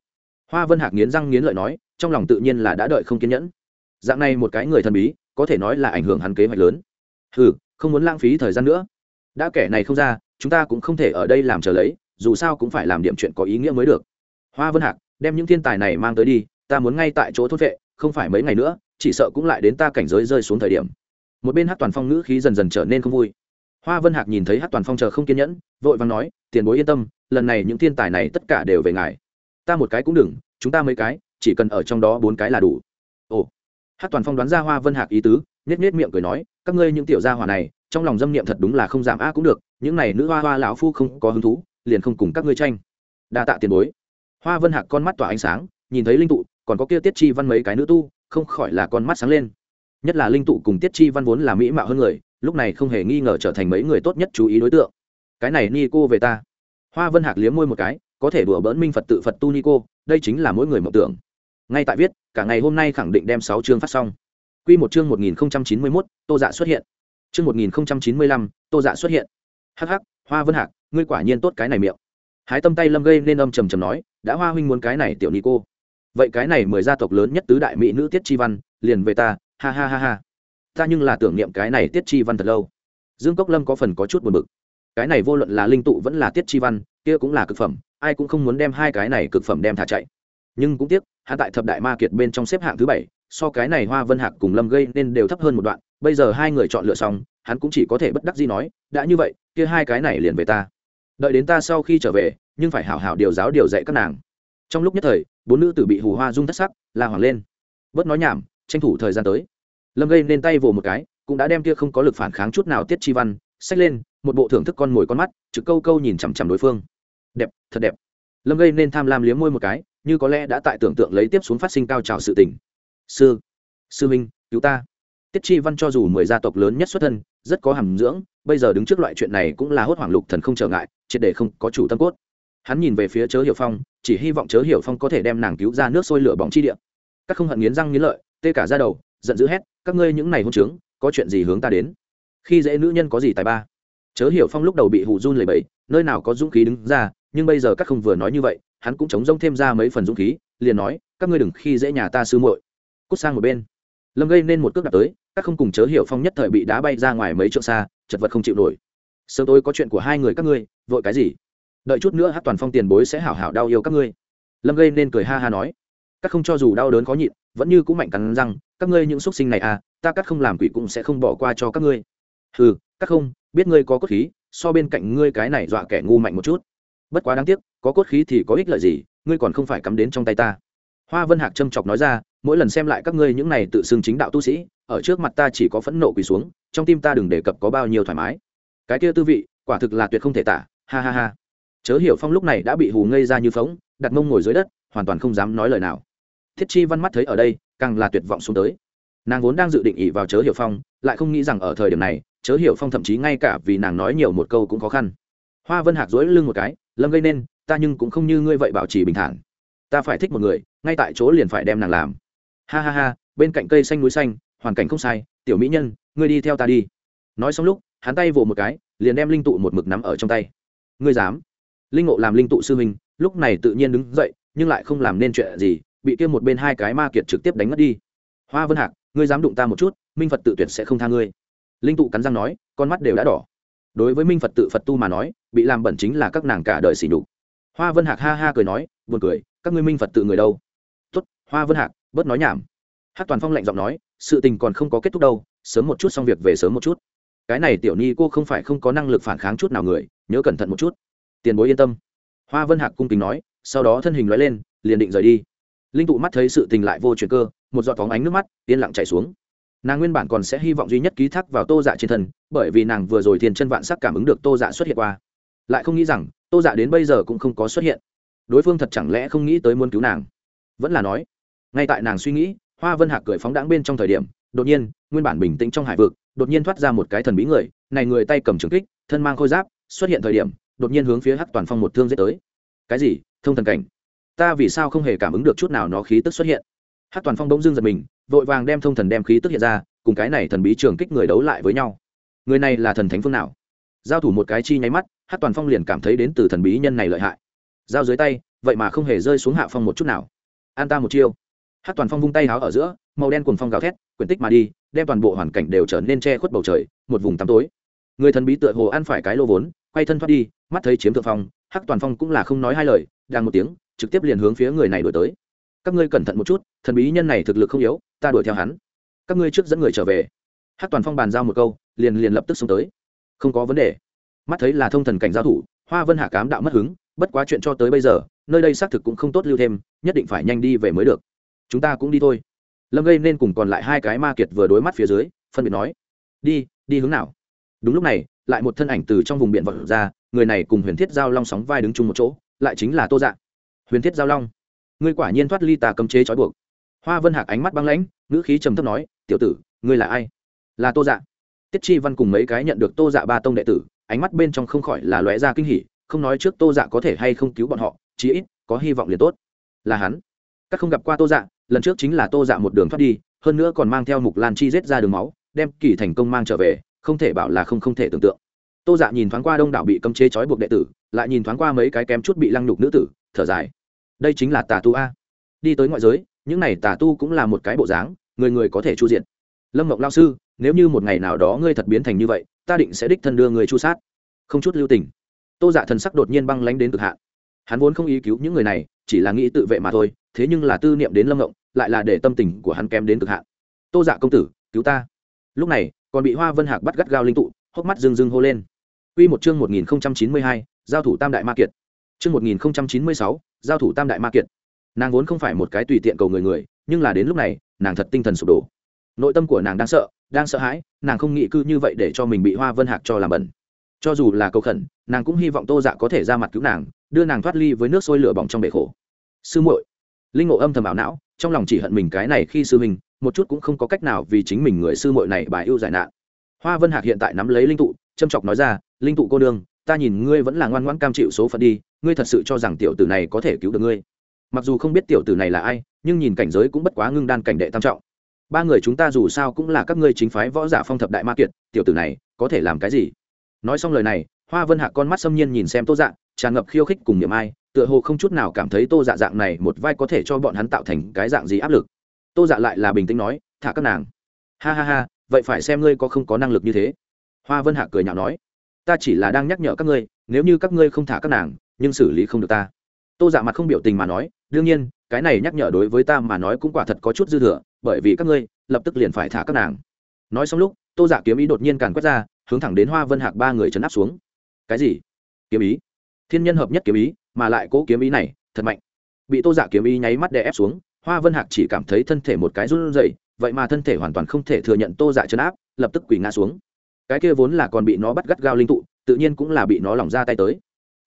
Hoa vân hạc nghiến răng nghiến lợi nói, trong lòng tự nhiên là đã đợi không kiên nhẫn. Dạng này một cái người thần bí, có thể nói là ảnh hưởng hắn kế hoạch lớn. Ừ không muốn lãng phí thời gian nữa. Đã kẻ này không ra, chúng ta cũng không thể ở đây làm chờ lấy, dù sao cũng phải làm điểm chuyện có ý nghĩa mới được. Hoa vân hạc, đem những thiên tài này mang tới đi, ta muốn ngay tại chỗ thốt vệ, không phải mấy ngày nữa, chỉ sợ cũng lại đến ta cảnh giới rơi xuống thời điểm. Một bên hát toàn phong ngữ khí dần dần trở nên không vui hoa vân hạc nhìn thấy hát toàn phong chờ không kiên nhẫn, vội vàng nói, tiền bối yên tâm, lần này những thiên tài này tất cả đều về ngài. Ta một cái cũng đừng, chúng ta mấy cái, chỉ cần ở trong đó bốn cái là đủ. Ồ. Hát toàn phong đoán ra hoa vân hạc ý tứ nhét nhét miệng cười nói, các ngươi những tiểu gia hỏa này, trong lòng dâm niệm thật đúng là không giảm a cũng được, những này nữ hoa hoa lão phu không có hứng thú, liền không cùng các ngươi tranh. Đa tạ tiền bối. Hoa vân hạc con mắt tỏa ánh sáng, nhìn thấy linh tụ, còn có kia tiết chi văn mấy cái nữ tu, không khỏi là con mắt sáng lên. Nhất là linh tụ cùng tiết chi văn vốn là mỹ mạo hơn người lúc này không hề nghi ngờ trở thành mấy người tốt nhất chú ý đối tượng cái này ni cô về ta hoa vân hạc liếm môi một cái có thể đùa bỡn minh phật tự phật tu ni cô đây chính là mỗi người mộng tưởng ngay tại viết cả ngày hôm nay khẳng định đem sáu chương phát xong q một chương một nghìn chín mươi mốt tô dạ xuất hiện chương một nghìn chín mươi lăm Tô Dạ xuất hiện. Hắc hắc, Hoa Vân Hạc, ngươi quả nhiên tốt cái này miệng. Hái tâm tay Lâm gây nên âm trầm trầm nói, đã Hoa huynh muốn cái này tiểu ni cô. Vậy cái này mười gia tộc lớn nhất tứ đại mỹ nữ Tiết Chi Văn, liền về ta, ha ha ha ha. Ta nhưng là tưởng niệm cái này Tiết Chi Văn thật lâu. Dương Cốc Lâm có phần có chút buồn bực. Cái này vô luận là linh tụ vẫn là Tiết Chi Văn, kia cũng là cực phẩm, ai cũng không muốn đem hai cái này cực phẩm đem thả chạy. Nhưng cũng tiếc, hắn tại thập đại ma kiệt bên trong xếp hạng thứ bảy, so cái này Hoa Vân Hạc cùng Lâm gây nên đều thấp hơn một đoạn, bây giờ hai người chọn lựa xong, hắn cũng chỉ có thể bất đắc dĩ nói đã như vậy kia hai cái này liền về ta đợi đến ta sau khi trở về nhưng phải hảo hảo điều giáo điều dạy các nàng trong lúc nhất thời bốn nữ tử bị hù hoa rung thất sắc la hoàng lên bớt nói nhảm tranh thủ thời gian tới lâm gây nên tay vồ một cái, cũng đã đem kia không có lực phản kháng chút nào tiết chi văn, xách lên, một bộ thưởng thức con mồi con mắt, trực câu câu nhìn chằm chằm đối phương. Đẹp, thật đẹp. Lâm gây nên tham lam liếm môi một cái, như có lẽ đã tại tưởng tượng lấy tiếp xuống phát sinh cao trào sự tình. Sư sư minh cứu ta. Tiết chi văn cho dù mười gia tộc lớn nhất xuất thân, rất có hàm dưỡng, bây giờ đứng trước loại chuyện này cũng là hốt hoảng lục thần không trở ngại, triệt để không có chủ tâm cốt. Hắn nhìn về phía chớ hiểu phong, chỉ hy vọng chớ hiểu phong có thể đem nàng cứu ra nước sôi lửa bỏng chi địa. Các không hận nghiến răng nghiến lợi, tê cả ra đầu giận dữ hét, các ngươi những này hôn trướng, có chuyện gì hướng ta đến? Khi dễ nữ nhân có gì tài ba? Chớ hiểu phong lúc đầu bị hụ run lẩy bẩy, nơi nào có dũng khí đứng ra, nhưng bây giờ các không vừa nói như vậy, hắn cũng chống rông thêm ra mấy phần dũng khí, liền nói, các ngươi đừng khi dễ nhà ta sư muội. Cút sang một bên. Lâm gây nên một cước đạp tới, các không cùng chớ hiểu phong nhất thời bị đá bay ra ngoài mấy chỗ xa, chật vật không chịu nổi. Sớm tối có chuyện của hai người các ngươi, vội cái gì? Đợi chút nữa hát toàn phong tiền bối sẽ hảo hảo đau yêu các ngươi. Lâm gây nên cười ha ha nói các không cho dù đau đớn khó nhịn, vẫn như cũng mạnh cắn răng, các ngươi những x u ấ t sinh này à ta cắt không làm quỷ cũng sẽ không bỏ qua cho các ngươi. Ừ các không, biết ngươi có cốt khí, so bên cạnh ngươi cái này dọa kẻ ngu mạnh một chút. Bất quá đáng tiếc, có cốt khí thì có ích lợi gì, ngươi còn không phải cắm đến trong tay ta. Hoa vân hạc châm chọc nói ra, mỗi lần xem lại các ngươi những này tự xưng chính đạo tu sĩ, ở trước mặt ta chỉ có phẫn nộ quỳ xuống, trong tim ta đừng đề cập có bao nhiêu thoải mái. Cái kia tư vị, quả thực là tuyệt không thể tả, ha ha ha. Chớ hiểu phong lúc này đã bị hù ngây ra như phóng đặt mông ngồi dưới đất, hoàn toàn không dám nói lời nào thiết chi văn mắt thấy ở đây, càng là tuyệt vọng xuống tới. Nàng vốn đang dự định ỉ vào chớ hiểu phong, lại không nghĩ rằng ở thời điểm này, chớ hiểu phong thậm chí ngay cả vì nàng nói nhiều một câu cũng khó khăn. Hoa vân hạc dối lưng một cái, lâm gây nên, ta nhưng cũng không như ngươi vậy bảo trì bình thản. Ta phải thích một người, ngay tại chỗ liền phải đem nàng làm. Ha ha ha, bên cạnh cây xanh núi xanh, hoàn cảnh không sai, tiểu mỹ nhân, ngươi đi theo ta đi. Nói xong lúc, hắn tay vỗ một cái, liền đem linh tụ một mực nắm ở trong tay. Ngươi dám? Linh ngộ làm linh tụ sư huynh, lúc này tự nhiên đứng dậy, nhưng lại không làm nên chuyện gì bị kia một bên hai cái ma kiệt trực tiếp đánh mất đi. Hoa vân hạc, ngươi dám đụng ta một chút, minh phật tự tuyệt sẽ không tha ngươi. Linh tụ cắn răng nói, con mắt đều đã đỏ. Đối với minh phật tự phật tu mà nói, bị làm bẩn chính là các nàng cả đời xỉ đục hoa vân hạc ha ha cười nói, buồn cười, các ngươi minh phật tự người đâu? Tốt, hoa vân hạc, bớt nói nhảm. Hát toàn phong lạnh giọng nói, sự tình còn không có kết thúc đâu, sớm một chút xong việc về sớm một chút. Cái này tiểu ni cô không phải không có năng lực phản kháng chút nào người, nhớ cẩn thận một chút. Tiền bối yên tâm. Hoa vân hạc cung kính nói, sau đó thân hình loại lên, liền định rời đi linh tụ mắt thấy sự tình lại vô chuyện cơ, một giọt phóng ánh nước mắt, yên lặng chảy xuống. Nàng nguyên bản còn sẽ hy vọng duy nhất ký thác vào tô dạ trên thân, bởi vì nàng vừa rồi thiền chân vạn sắc cảm ứng được tô dạ xuất hiện qua. Lại không nghĩ rằng, tô dạ đến bây giờ cũng không có xuất hiện. Đối phương thật chẳng lẽ không nghĩ tới muốn cứu nàng? Vẫn là nói, ngay tại nàng suy nghĩ, hoa vân hạc cười phóng đáng bên trong thời điểm, đột nhiên, nguyên bản bình tĩnh trong hải vực, đột nhiên thoát ra một cái thần bí người, này người tay cầm trường kích, thân mang khôi giáp, xuất hiện thời điểm, đột nhiên hướng phía hắc toàn phong một thương giết tới. Cái gì? Thông thần cảnh ta vì sao không hề cảm ứng được chút nào nó khí tức xuất hiện? Hát toàn phong bỗng dưng giật mình, vội vàng đem thông thần đem khí tức hiện ra, cùng cái này thần bí trường kích người đấu lại với nhau. Người này là thần thánh phương nào? Giao thủ một cái chi nháy mắt Hát toàn phong liền cảm thấy đến từ thần bí nhân này lợi hại. Giao dưới tay, vậy mà không hề rơi xuống hạ phong một chút nào. An ta một chiêu. Hát toàn phong vung tay háo ở giữa, màu đen cùng phong gào thét, quyển tích mà đi, đem toàn bộ hoàn cảnh đều trở nên che khuất bầu trời, một vùng tăm tối. Người thần bí tựa hồ ăn phải cái lô vốn, quay thân thoát đi, mắt thấy chiếm thượng phong, hắc toàn phong cũng là không nói hai lời, đang một tiếng trực tiếp liền hướng phía người này đuổi tới. Các ngươi cẩn thận một chút, thần bí nhân này thực lực không yếu, ta đuổi theo hắn. Các ngươi trước dẫn người trở về. Hắc toàn phong bàn giao một câu, liền liền lập tức xông tới. Không có vấn đề. Mắt thấy là thông thần cảnh giao thủ, hoa vân hạ cám đạo mất hứng, bất quá chuyện cho tới bây giờ, nơi đây xác thực cũng không tốt lưu thêm, nhất định phải nhanh đi về mới được. Chúng ta cũng đi thôi. Lâm gây nên cùng còn lại hai cái ma kiệt vừa đối mắt phía dưới, phân biệt nói, đi đi hướng nào? Đúng lúc này, lại một thân ảnh từ trong vùng biển vật ra, người này cùng huyền thiết giao long sóng vai đứng chung một chỗ, lại chính là tô dạ huyền thiết giao long. Ngươi quả nhiên thoát ly tà cấm chế trói buộc. Hoa vân hạc ánh mắt băng lãnh, ngữ khí trầm thấp nói, tiểu tử, ngươi là ai? Là tô dạ. Tiết chi văn cùng mấy cái nhận được tô dạ ba tông đệ tử, ánh mắt bên trong không khỏi là lóe ra kinh hỉ, không nói trước tô dạ có thể hay không cứu bọn họ, chí ít có hy vọng liền tốt. Là hắn. Các không gặp qua tô dạ lần trước chính là tô dạ một đường thoát đi, hơn nữa còn mang theo mục lan chi rết ra đường máu, đem kỳ thành công mang trở về, không thể bảo là không không thể tưởng tượng. Tô dạ nhìn thoáng qua đông đảo bị cấm chế trói buộc đệ tử, lại nhìn thoáng qua mấy cái kém chút bị lăng nhục nữ tử, thở dài đây chính là tà tu a. Đi tới ngoại giới những này tà tu cũng là một cái bộ dáng người người có thể chu diện lâm mộng lao sư nếu như một ngày nào đó ngươi thật biến thành như vậy ta định sẽ đích thân đưa người chu sát. Không chút lưu tình. Tô dạ thần sắc đột nhiên băng lánh đến cực hạn. Hắn vốn không ý cứu những người này chỉ là nghĩ tự vệ mà thôi thế nhưng là tư niệm đến lâm ngộng lại là để tâm tình của hắn kém đến cực hạn. Tô dạ công tử cứu ta. Lúc này còn bị hoa vân hạc bắt gắt gao linh tụ hốc mắt rưng rưng hô lên. Quy một chương 1092, giao thủ Tam đại ma kiệt. Chương 1096, giao thủ Tam đại ma kiệt. Nàng vốn không phải một cái tùy tiện cầu người người, nhưng là đến lúc này, nàng thật tinh thần sụp đổ. Nội tâm của nàng đang sợ, đang sợ hãi, nàng không nghĩ cư như vậy để cho mình bị Hoa Vân Hạc cho làm bẩn. Cho dù là cầu khẩn, nàng cũng hy vọng Tô Dạ có thể ra mặt cứu nàng, đưa nàng thoát ly với nước sôi lửa bỏng trong bể khổ. Sư muội. Linh Ngộ âm thầm ảo não, trong lòng chỉ hận mình cái này khi sư mình, một chút cũng không có cách nào vì chính mình người sư muội này bà ưu giải nạn. Hoa Vân Hạc hiện tại nắm lấy linh tụ, châm chọc nói ra, linh tụ cô đương ta nhìn ngươi vẫn là ngoan ngoãn cam chịu số phận đi, ngươi thật sự cho rằng tiểu tử này có thể cứu được ngươi. Mặc dù không biết tiểu tử này là ai, nhưng nhìn cảnh giới cũng bất quá ngưng đan cảnh đệ tam trọng. Ba người chúng ta dù sao cũng là các ngươi chính phái võ giả phong thập đại ma kiệt, tiểu tử này có thể làm cái gì? Nói xong lời này, hoa vân hạ con mắt xâm nhiên nhìn xem tô dạ tràn ngập khiêu khích cùng niềm ai, tựa hồ không chút nào cảm thấy tô dạ dạng này một vai có thể cho bọn hắn tạo thành cái dạng gì áp lực. Tô dạ lại là bình tĩnh nói, thả các nàng. Ha ha ha, vậy phải xem ngươi có không có năng lực như thế. Hoa vân hạ cười nhạo nói ta chỉ là đang nhắc nhở các ngươi, nếu như các ngươi không thả các nàng, nhưng xử lý không được ta. Tô dạ mặt không biểu tình mà nói, đương nhiên, cái này nhắc nhở đối với ta mà nói cũng quả thật có chút dư thừa, bởi vì các ngươi lập tức liền phải thả các nàng. Nói xong lúc, tô dạ kiếm ý đột nhiên càn quét ra, hướng thẳng đến hoa vân hạc ba người chấn áp xuống. Cái gì? Kiếm ý? Thiên nhân hợp nhất kiếm ý, mà lại cố kiếm ý này, thật mạnh. Bị tô dạ kiếm ý nháy mắt đè ép xuống, hoa vân hạc chỉ cảm thấy thân thể một cái run rẩy, vậy mà thân thể hoàn toàn không thể thừa nhận tô dạ chấn áp, lập tức quỳ ngã xuống cái kia vốn là còn bị nó bắt gắt gao linh tụ, tự nhiên cũng là bị nó lỏng ra tay tới.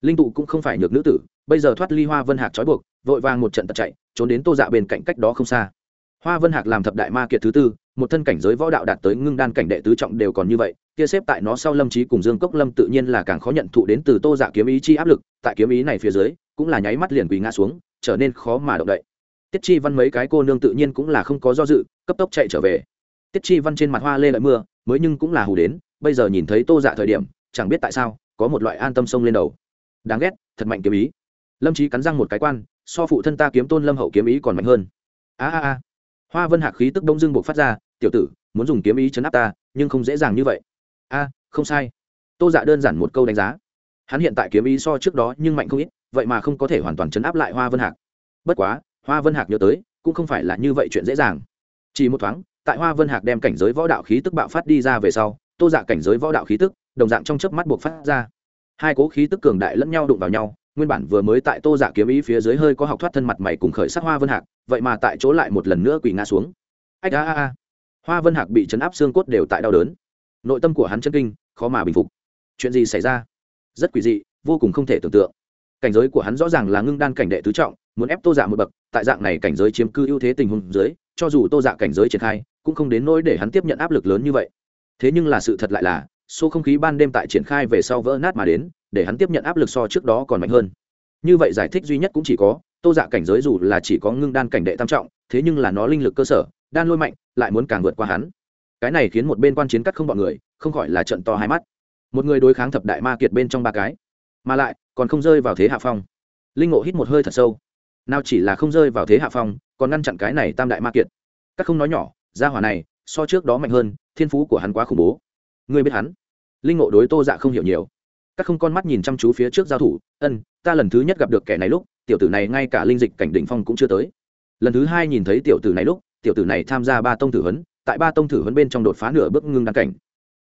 Linh tụ cũng không phải nhược nữ tử, bây giờ thoát ly hoa vân hạc trói buộc, vội vàng một trận tật chạy, trốn đến tô dạ bên cạnh cách đó không xa. Hoa vân hạc làm thập đại ma kiệt thứ tư, một thân cảnh giới võ đạo đạt tới ngưng đan cảnh đệ tứ trọng đều còn như vậy, kia xếp tại nó sau lâm trí cùng dương cốc lâm tự nhiên là càng khó nhận thụ đến từ tô dạ kiếm ý chi áp lực, tại kiếm ý này phía dưới, cũng là nháy mắt liền quỳ ngã xuống, trở nên khó mà động đậy. Tiết chi văn mấy cái cô nương tự nhiên cũng là không có do dự, cấp tốc chạy trở về. Tiết chi văn trên mặt hoa lê lợi mưa, mới nhưng cũng là hù đến bây giờ nhìn thấy tô dạ thời điểm, chẳng biết tại sao, có một loại an tâm sông lên đầu. Đáng ghét, thật mạnh kiếm ý. Lâm trí cắn răng một cái quan, so phụ thân ta kiếm tôn lâm hậu kiếm ý còn mạnh hơn. A a a. Hoa vân hạc khí tức đông dưng buộc phát ra, tiểu tử, muốn dùng kiếm ý chấn áp ta, nhưng không dễ dàng như vậy. A, không sai. Tô dạ đơn giản một câu đánh giá. Hắn hiện tại kiếm ý so trước đó nhưng mạnh không ít, vậy mà không có thể hoàn toàn chấn áp lại hoa vân hạc. Bất quá, hoa vân hạc nhớ tới, cũng không phải là như vậy chuyện dễ dàng. Chỉ một thoáng, tại hoa vân hạc đem cảnh giới võ đạo khí tức bạo phát đi ra về sau tô dạ cảnh giới võ đạo khí tức, đồng dạng trong chớp mắt buộc phát ra. Hai cố khí tức cường đại lẫn nhau đụng vào nhau, nguyên bản vừa mới tại tô dạ kiếm ý phía dưới hơi có học thoát thân mặt mày cùng khởi sắc hoa vân hạc, vậy mà tại chỗ lại một lần nữa quỳ ngã xuống. Ách a a a. Hoa vân hạc bị chấn áp xương cốt đều tại đau đớn. Nội tâm của hắn chân kinh, khó mà bình phục. Chuyện gì xảy ra? Rất quỷ dị, vô cùng không thể tưởng tượng. Cảnh giới của hắn rõ ràng là ngưng đan cảnh đệ tứ trọng, muốn ép tô dạ một bậc, tại dạng này cảnh giới chiếm cư ưu thế tình huống dưới, cho dù tô dạ cảnh giới triển khai, cũng không đến nỗi để hắn tiếp nhận áp lực lớn như vậy thế nhưng là sự thật lại là, số không khí ban đêm tại triển khai về sau vỡ nát mà đến, để hắn tiếp nhận áp lực so trước đó còn mạnh hơn. Như vậy giải thích duy nhất cũng chỉ có, tô dạ cảnh giới dù là chỉ có ngưng đan cảnh đệ tam trọng, thế nhưng là nó linh lực cơ sở, đan lôi mạnh, lại muốn càng vượt qua hắn. Cái này khiến một bên quan chiến cắt không bọn người, không khỏi là trận to hai mắt. Một người đối kháng thập đại ma kiệt bên trong ba cái, mà lại, còn không rơi vào thế hạ phong. Linh ngộ hít một hơi thật sâu. Nào chỉ là không rơi vào thế hạ phong, còn ngăn chặn cái này tam đại ma kiệt. Các không nói nhỏ, gia hỏa này so trước đó mạnh hơn, thiên phú của hắn quá khủng bố. Ngươi biết hắn? Linh ngộ đối tô dạ không hiểu nhiều. Các không con mắt nhìn chăm chú phía trước giao thủ, ân, ta lần thứ nhất gặp được kẻ này lúc, tiểu tử này ngay cả linh dịch cảnh đỉnh phong cũng chưa tới. Lần thứ hai nhìn thấy tiểu tử này lúc, tiểu tử này tham gia ba tông thử huấn, tại ba tông thử huấn bên trong đột phá nửa bước ngưng đan cảnh.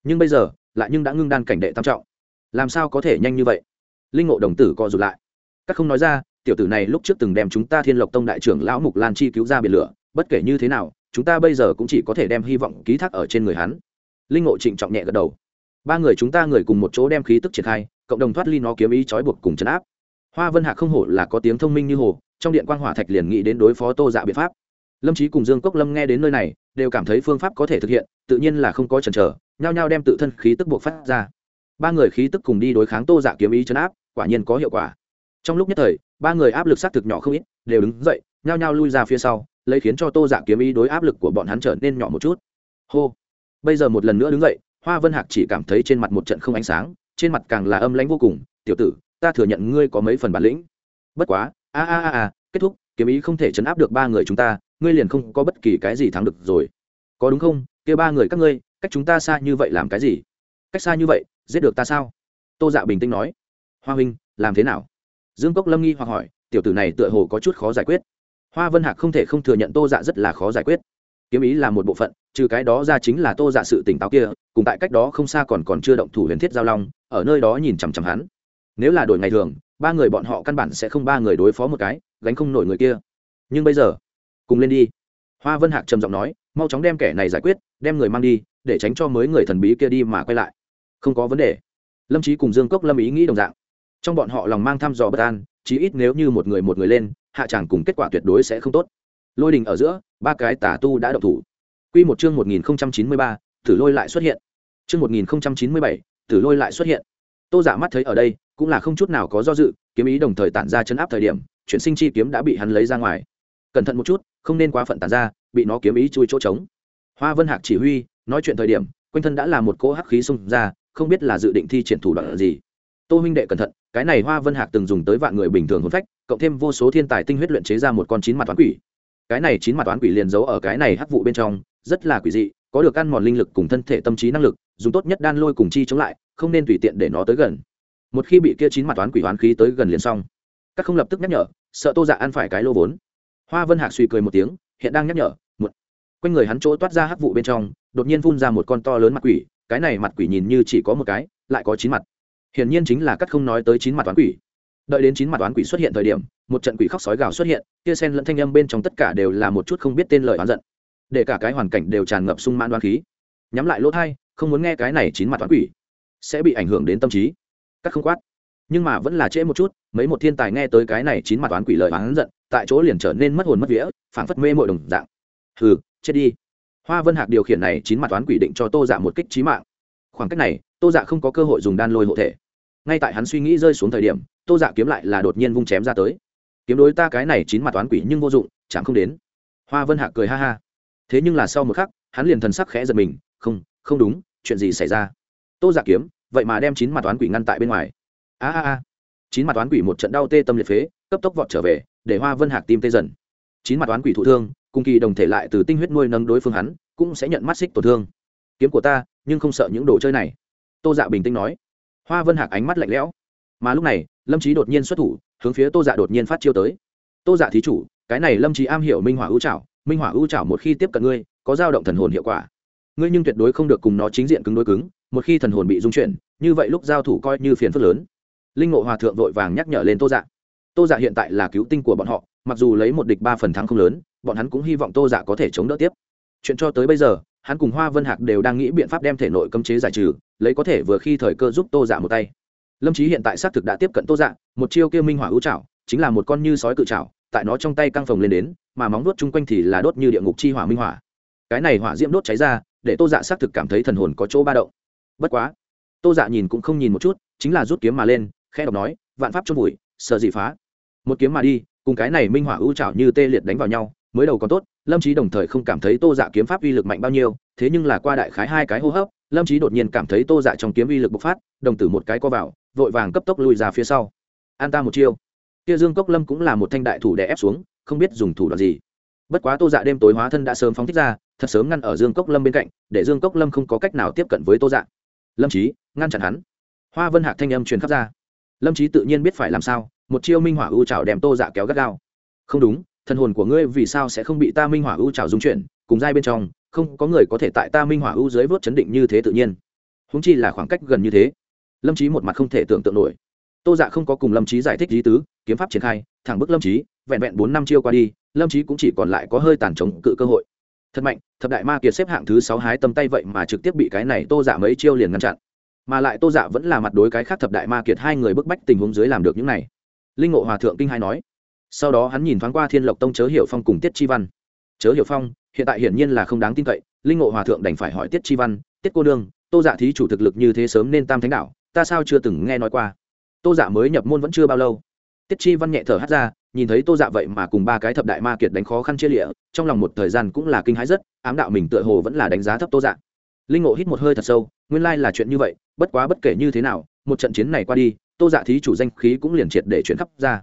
Nhưng bây giờ, lại nhưng đã ngưng đan cảnh đệ tam trọng. Làm sao có thể nhanh như vậy? Linh ngộ đồng tử co rụt lại. Các không nói ra, tiểu tử này lúc trước từng đem chúng ta thiên lộc tông đại trưởng lão mục lan chi cứu ra biển lửa, bất kể như thế nào chúng ta bây giờ cũng chỉ có thể đem hy vọng ký thác ở trên người hắn. Linh ngộ trịnh trọng nhẹ gật đầu. Ba người chúng ta người cùng một chỗ đem khí tức triển khai, cộng đồng thoát ly nó kiếm ý trói buộc cùng chấn áp. Hoa vân Hạc không hổ là có tiếng thông minh như hồ, trong điện quang hỏa thạch liền nghĩ đến đối phó tô dạ biện pháp. Lâm trí cùng dương cốc lâm nghe đến nơi này, đều cảm thấy phương pháp có thể thực hiện, tự nhiên là không có chần chờ, nhao nhao đem tự thân khí tức buộc phát ra. Ba người khí tức cùng đi đối kháng tô dạ kiếm ý chấn áp, quả nhiên có hiệu quả. Trong lúc nhất thời, ba người áp lực xác thực nhỏ không ít, đều đứng dậy, nhao nhao lui ra phía sau lấy khiến cho tô dạ kiếm ý đối áp lực của bọn hắn trở nên nhỏ một chút. Hô. Bây giờ một lần nữa đứng dậy, hoa vân hạc chỉ cảm thấy trên mặt một trận không ánh sáng, trên mặt càng là âm lãnh vô cùng, tiểu tử, ta thừa nhận ngươi có mấy phần bản lĩnh. Bất quá, a a a a, kết thúc, kiếm ý không thể chấn áp được ba người chúng ta, ngươi liền không có bất kỳ cái gì thắng được rồi. Có đúng không? Kia ba người các ngươi, cách chúng ta xa như vậy làm cái gì? Cách xa như vậy, giết được ta sao? Tô dạ bình tĩnh nói. Hoa huynh, làm thế nào? Dương cốc lâm nghi hoặc hỏi. Tiểu tử này tựa hồ có chút khó giải quyết hoa vân hạc không thể không thừa nhận tô dạ rất là khó giải quyết. Kiếm ý là một bộ phận, trừ cái đó ra chính là tô dạ sự tỉnh táo kia, cùng tại cách đó không xa còn còn chưa động thủ huyền thiết giao long, ở nơi đó nhìn chằm chằm hắn. Nếu là đổi ngày thường, ba người bọn họ căn bản sẽ không ba người đối phó một cái, gánh không nổi người kia. Nhưng bây giờ, cùng lên đi. Hoa vân hạc trầm giọng nói, mau chóng đem kẻ này giải quyết, đem người mang đi, để tránh cho mới người thần bí kia đi mà quay lại. Không có vấn đề. Lâm trí cùng dương cốc lâm ý nghĩ đồng dạng. Trong bọn họ lòng mang thăm dò bất an, chí ít nếu như một người một người lên hạ tràng cùng kết quả tuyệt đối sẽ không tốt. Lôi đình ở giữa, ba cái tả tu đã độc thủ. Q một chương một nghìn chín mươi ba, tử lôi lại xuất hiện. Chương một nghìn chín mươi bảy, tử lôi lại xuất hiện. Tô giả mắt thấy ở đây, cũng là không chút nào có do dự, kiếm ý đồng thời tản ra chấn áp thời điểm, chuyển sinh chi kiếm đã bị hắn lấy ra ngoài. Cẩn thận một chút, không nên quá phận tản ra, bị nó kiếm ý chui chỗ trống. Hoa vân hạc chỉ huy, nói chuyện thời điểm, quanh thân đã là một cỗ hắc khí xung ra, không biết là dự định thi triển thủ đoạn gì. Tô huynh đệ cẩn thận cái này hoa vân hạc từng dùng tới vạn người bình thường hôn phách, cộng thêm vô số thiên tài tinh huyết luyện chế ra một con chín mặt toán quỷ. Cái này chín mặt toán quỷ liền giấu ở cái này hắc vụ bên trong, rất là quỷ dị, có được ăn mòn linh lực cùng thân thể tâm trí năng lực, dùng tốt nhất đan lôi cùng chi chống lại, không nên tùy tiện để nó tới gần. Một khi bị kia chín mặt toán quỷ hoán khí tới gần liền xong. Các không lập tức nhắc nhở, sợ tô dạ ăn phải cái lô vốn. Hoa vân hạc suy cười một tiếng, hiện đang nhắc nhở một quanh người hắn chỗ toát ra hắc vụ bên trong, đột nhiên phun ra một con to lớn mặt quỷ, cái này mặt quỷ nhìn như chỉ có một cái, lại có chín mặt hiển nhiên chính là cắt không nói tới chín mặt toán quỷ. Đợi đến chín mặt toán quỷ xuất hiện thời điểm, một trận quỷ khóc sói gào xuất hiện, kia sen lẫn thanh âm bên trong tất cả đều là một chút không biết tên lời oán giận. Để cả cái hoàn cảnh đều tràn ngập sung mãn đoán khí. Nhắm lại lỗ thai, không muốn nghe cái này chín mặt toán quỷ. Sẽ bị ảnh hưởng đến tâm trí. Cắt không quát. Nhưng mà vẫn là trễ một chút, mấy một thiên tài nghe tới cái này chín mặt toán quỷ lời oán giận, tại chỗ liền trở nên mất hồn mất vía, phảng phất mê mội đồng dạng. Hừ, chết đi. Hoa vân hạc điều khiển này chín mặt toán quỷ định cho tô dạ một kích trí mạng. Khoảng cách này tô dạ không có cơ hội dùng đan lôi hộ thể. Ngay tại hắn suy nghĩ rơi xuống thời điểm, tô dạ kiếm lại là đột nhiên vung chém ra tới. Kiếm đối ta cái này chín mặt toán quỷ nhưng vô dụng, chẳng không đến. Hoa vân hạc cười ha ha. Thế nhưng là sau một khắc, hắn liền thần sắc khẽ giật mình, không không đúng, chuyện gì xảy ra? Tô dạ kiếm, vậy mà đem chín mặt toán quỷ ngăn tại bên ngoài. A a a. Chín mặt toán quỷ một trận đau tê tâm liệt phế, cấp tốc vọt trở về, để hoa vân hạc tim tê dần. Chín mặt toán quỷ thụ thương, cùng kỳ đồng thể lại từ tinh huyết nuôi nâng đối phương hắn, cũng sẽ nhận mắt xích tổn thương. Kiếm của ta, nhưng không sợ những đồ chơi này tô dạ bình tĩnh nói. Hoa vân hạc ánh mắt lạnh lẽo. Mà lúc này, lâm trí đột nhiên xuất thủ, hướng phía tô dạ đột nhiên phát chiêu tới. Tô dạ thí chủ, cái này lâm trí am hiểu minh hỏa ưu trảo, minh hỏa ưu trảo một khi tiếp cận ngươi, có dao động thần hồn hiệu quả. Ngươi nhưng tuyệt đối không được cùng nó chính diện cứng đối cứng, một khi thần hồn bị dung chuyển, như vậy lúc giao thủ coi như phiền phức lớn. Linh ngộ hòa thượng vội vàng nhắc nhở lên tô dạ. Tô dạ hiện tại là cứu tinh của bọn họ, mặc dù lấy một địch ba phần thắng không lớn, bọn hắn cũng hy vọng tô dạ có thể chống đỡ tiếp. Chuyện cho tới bây giờ hắn cùng hoa vân hạc đều đang nghĩ biện pháp đem thể nội cấm chế giải trừ, lấy có thể vừa khi thời cơ giúp tô dạ một tay. Lâm trí hiện tại xác thực đã tiếp cận tô dạ một chiêu kêu minh hỏa ưu trảo, chính là một con như sói cự trảo, tại nó trong tay căng phồng lên đến, mà móng đốt chung quanh thì là đốt như địa ngục chi hỏa minh hỏa cái này hỏa diễm đốt cháy ra, để tô dạ xác thực cảm thấy thần hồn có chỗ ba động. Bất quá, tô dạ nhìn cũng không nhìn một chút, chính là rút kiếm mà lên khe đọc nói, vạn pháp chôn vùi sợ gì phá. Một kiếm mà đi, cùng cái này minh hỏa ưu trảo như tê liệt đánh vào nhau mới đầu còn tốt, lâm trí đồng thời không cảm thấy tô dạ kiếm pháp uy lực mạnh bao nhiêu, thế nhưng là qua đại khái hai cái hô hấp, lâm trí đột nhiên cảm thấy tô dạ trong kiếm uy lực bộc phát, đồng tử một cái co vào, vội vàng cấp tốc lùi ra phía sau. An ta một chiêu. Kia dương cốc lâm cũng là một thanh đại thủ đè ép xuống, không biết dùng thủ đoạn gì. Bất quá tô dạ đêm tối hóa thân đã sớm phóng thích ra, thật sớm ngăn ở dương cốc lâm bên cạnh, để dương cốc lâm không có cách nào tiếp cận với tô dạ. Lâm trí ngăn chặn hắn. Hoa vân hạc thanh âm truyền khắp ra. Lâm trí tự nhiên biết phải làm sao, một chiêu minh hỏa ưu trào đem tô dạ kéo gắt gao. Không đúng thần hồn của ngươi vì sao sẽ không bị ta minh hỏa ưu trào dung chuyển, cùng giai bên trong, không có người có thể tại ta minh hỏa ưu dưới vớt chấn định như thế tự nhiên. Húng chi là khoảng cách gần như thế. Lâm trí một mặt không thể tưởng tượng nổi. Tô dạ không có cùng lâm trí giải thích lý tứ, kiếm pháp triển khai, thẳng bức lâm trí vẹn vẹn bốn năm chiêu qua đi, lâm trí cũng chỉ còn lại có hơi tàn trống cự cơ hội. Thật mạnh, thập đại ma kiệt xếp hạng thứ sáu hái tầm tay vậy mà trực tiếp bị cái này tô dạ mấy chiêu liền ngăn chặn. Mà lại tô dạ vẫn là mặt đối cái khác thập đại ma kiệt hai người bức bách tình huống dưới làm được những này. Linh ngộ hòa thượng kinh hai nói sau đó hắn nhìn thoáng qua thiên lộc tông chớ hiểu phong cùng tiết chi văn. Chớ hiểu phong, hiện tại hiển nhiên là không đáng tin cậy, linh ngộ hòa thượng đành phải hỏi tiết chi văn, tiết cô đương tô dạ thí chủ thực lực như thế sớm nên tam thánh đạo, ta sao chưa từng nghe nói qua? Tô dạ mới nhập môn vẫn chưa bao lâu. Tiết chi văn nhẹ thở hắt ra, nhìn thấy tô dạ vậy mà cùng ba cái thập đại ma kiệt đánh khó khăn chia lịa, trong lòng một thời gian cũng là kinh hãi rất, ám đạo mình tựa hồ vẫn là đánh giá thấp tô dạ. Linh ngộ hít một hơi thật sâu, nguyên lai là chuyện như vậy, bất quá bất kể như thế nào, một trận chiến này qua đi, tô dạ thí chủ danh khí cũng liền triệt để chuyển khắp ra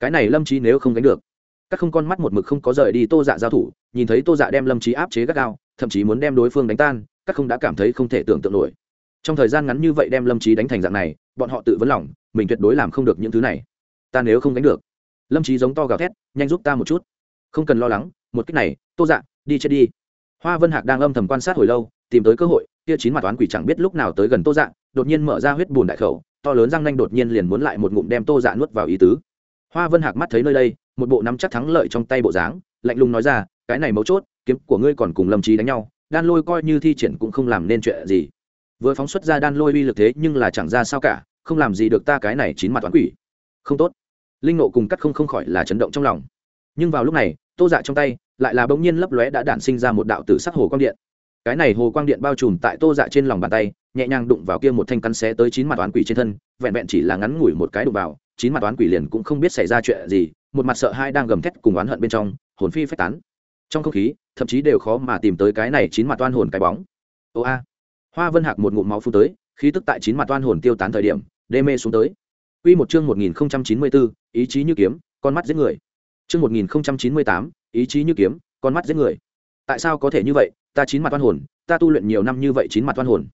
cái này lâm trí nếu không đánh được các không con mắt một mực không có rời đi tô dạ giao thủ nhìn thấy tô dạ đem lâm trí áp chế gắt gao thậm chí muốn đem đối phương đánh tan các không đã cảm thấy không thể tưởng tượng nổi trong thời gian ngắn như vậy đem lâm trí đánh thành dạng này bọn họ tự vấn lòng mình tuyệt đối làm không được những thứ này ta nếu không đánh được lâm trí giống to gào thét nhanh giúp ta một chút không cần lo lắng một cách này tô dạ đi chết đi hoa vân hạc đang âm thầm quan sát hồi lâu tìm tới cơ hội kia chín mặt toán quỷ chẳng biết lúc nào tới gần tô dạ đột nhiên mở ra huyết bùn đại khẩu to lớn răng nanh đột nhiên liền muốn lại một ngụm đem tô dạ nuốt vào ý tứ hoa vân hạc mắt thấy nơi đây, một bộ nắm chắc thắng lợi trong tay bộ dáng, lạnh lùng nói ra, cái này mấu chốt, kiếm của ngươi còn cùng lâm trí đánh nhau, đan lôi coi như thi triển cũng không làm nên chuyện gì. Vừa phóng xuất ra đan lôi uy lực thế nhưng là chẳng ra sao cả, không làm gì được ta cái này chín mặt toán quỷ. Không tốt. Linh nộ cùng cắt không không khỏi là chấn động trong lòng. Nhưng vào lúc này, tô dạ trong tay lại là bỗng nhiên lấp lóe đã đản sinh ra một đạo tử sắc hồ quang điện. Cái này hồ quang điện bao trùm tại tô dạ trên lòng bàn tay, nhẹ nhàng đụng vào kia một thanh cắn xé tới chín mặt toán quỷ trên thân, vẹn vẹn chỉ là ngắn ngủi một cái đụng vào chín mặt toán quỷ liền cũng không biết xảy ra chuyện gì một mặt sợ hai đang gầm thét cùng oán hận bên trong hồn phi phách tán trong không khí thậm chí đều khó mà tìm tới cái này chín mặt toan hồn cái bóng ô a hoa vân hạc một ngụm máu phu tới khí tức tại chín mặt toan hồn tiêu tán thời điểm đê mê xuống tới Quy một chương 1094, ý chí như kiếm, con mắt giết người. Chương 1098, ý chí như kiếm, con mắt giết người. Tại sao có thể như vậy? Ta chín mặt toan hồn, ta tu luyện nhiều năm như vậy chín mặt toan hồn.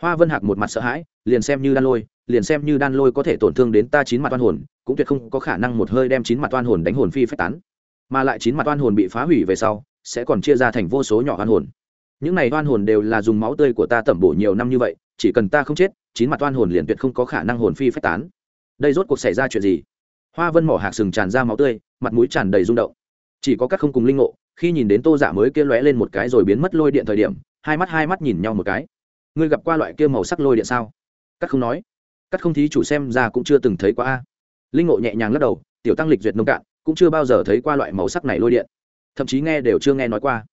Hoa Vân Hạc một mặt sợ hãi, liền xem như đan lôi, liền xem như đan lôi có thể tổn thương đến ta chín mặt toan hồn, cũng tuyệt không có khả năng một hơi đem chín mặt toan hồn đánh hồn phi phách tán. Mà lại chín mặt toan hồn bị phá hủy về sau, sẽ còn chia ra thành vô số nhỏ oan hồn. Những này oan hồn đều là dùng máu tươi của ta tẩm bổ nhiều năm như vậy, chỉ cần ta không chết, chín mặt oan hồn liền tuyệt không có khả năng hồn phi phách tán. Đây rốt cuộc xảy ra chuyện gì? Hoa vân mỏ hạc sừng tràn ra máu tươi mặt mũi tràn đầy rung động. Chỉ có các không cùng linh ngộ khi nhìn đến tô giả mới kia lóe lên một cái rồi biến mất lôi điện thời điểm hai mắt hai mắt nhìn nhau một cái. Ngươi gặp qua loại kia màu sắc lôi điện sao? Các không nói các không thí chủ xem ra cũng chưa từng thấy qua a. Linh ngộ nhẹ nhàng lắc đầu, tiểu tăng lịch duyệt nông cạn, cũng chưa bao giờ thấy qua loại màu sắc này lôi điện. Thậm chí nghe đều chưa nghe nói qua.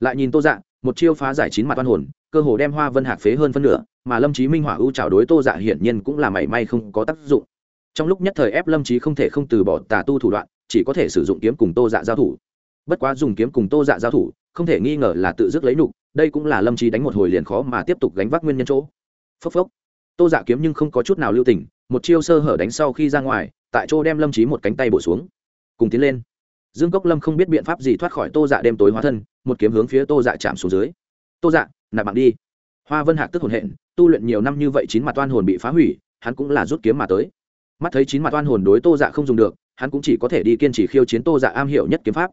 Lại nhìn tô dạ một chiêu phá giải chín mặt oan hồn, cơ hồ đem hoa vân hạc phế hơn phân nửa, mà lâm chí minh hỏa ưu trào đối tô dạ hiển nhiên cũng là mảy may không có tác dụng. Trong lúc nhất thời ép lâm trí không thể không từ bỏ tà tu thủ đoạn, chỉ có thể sử dụng kiếm cùng tô dạ giao thủ. Bất quá dùng kiếm cùng tô dạ giao thủ, không thể nghi ngờ là tự dứt lấy nục đây cũng là lâm trí đánh một hồi liền khó mà tiếp tục gánh vác nguyên nhân chỗ. Phốc phốc tô dạ kiếm nhưng không có chút nào lưu tình, một chiêu sơ hở đánh sau khi ra ngoài, tại chỗ đem lâm trí một cánh tay bổ xuống. Cùng tiến lên. Dương cốc lâm không biết biện pháp gì thoát khỏi tô dạ đêm tối hóa thân, một kiếm hướng phía tô dạ chạm xuống dưới. Tô dạ nạp mạng đi. Hoa vân hạc tức hồn hện, tu luyện nhiều năm như vậy chín mặt toan hồn bị phá hủy, hắn cũng là rút kiếm mà tới. Mắt thấy chín mặt oan hồn đối tô dạ không dùng được, hắn cũng chỉ có thể đi kiên trì khiêu chiến tô dạ am hiểu nhất kiếm pháp.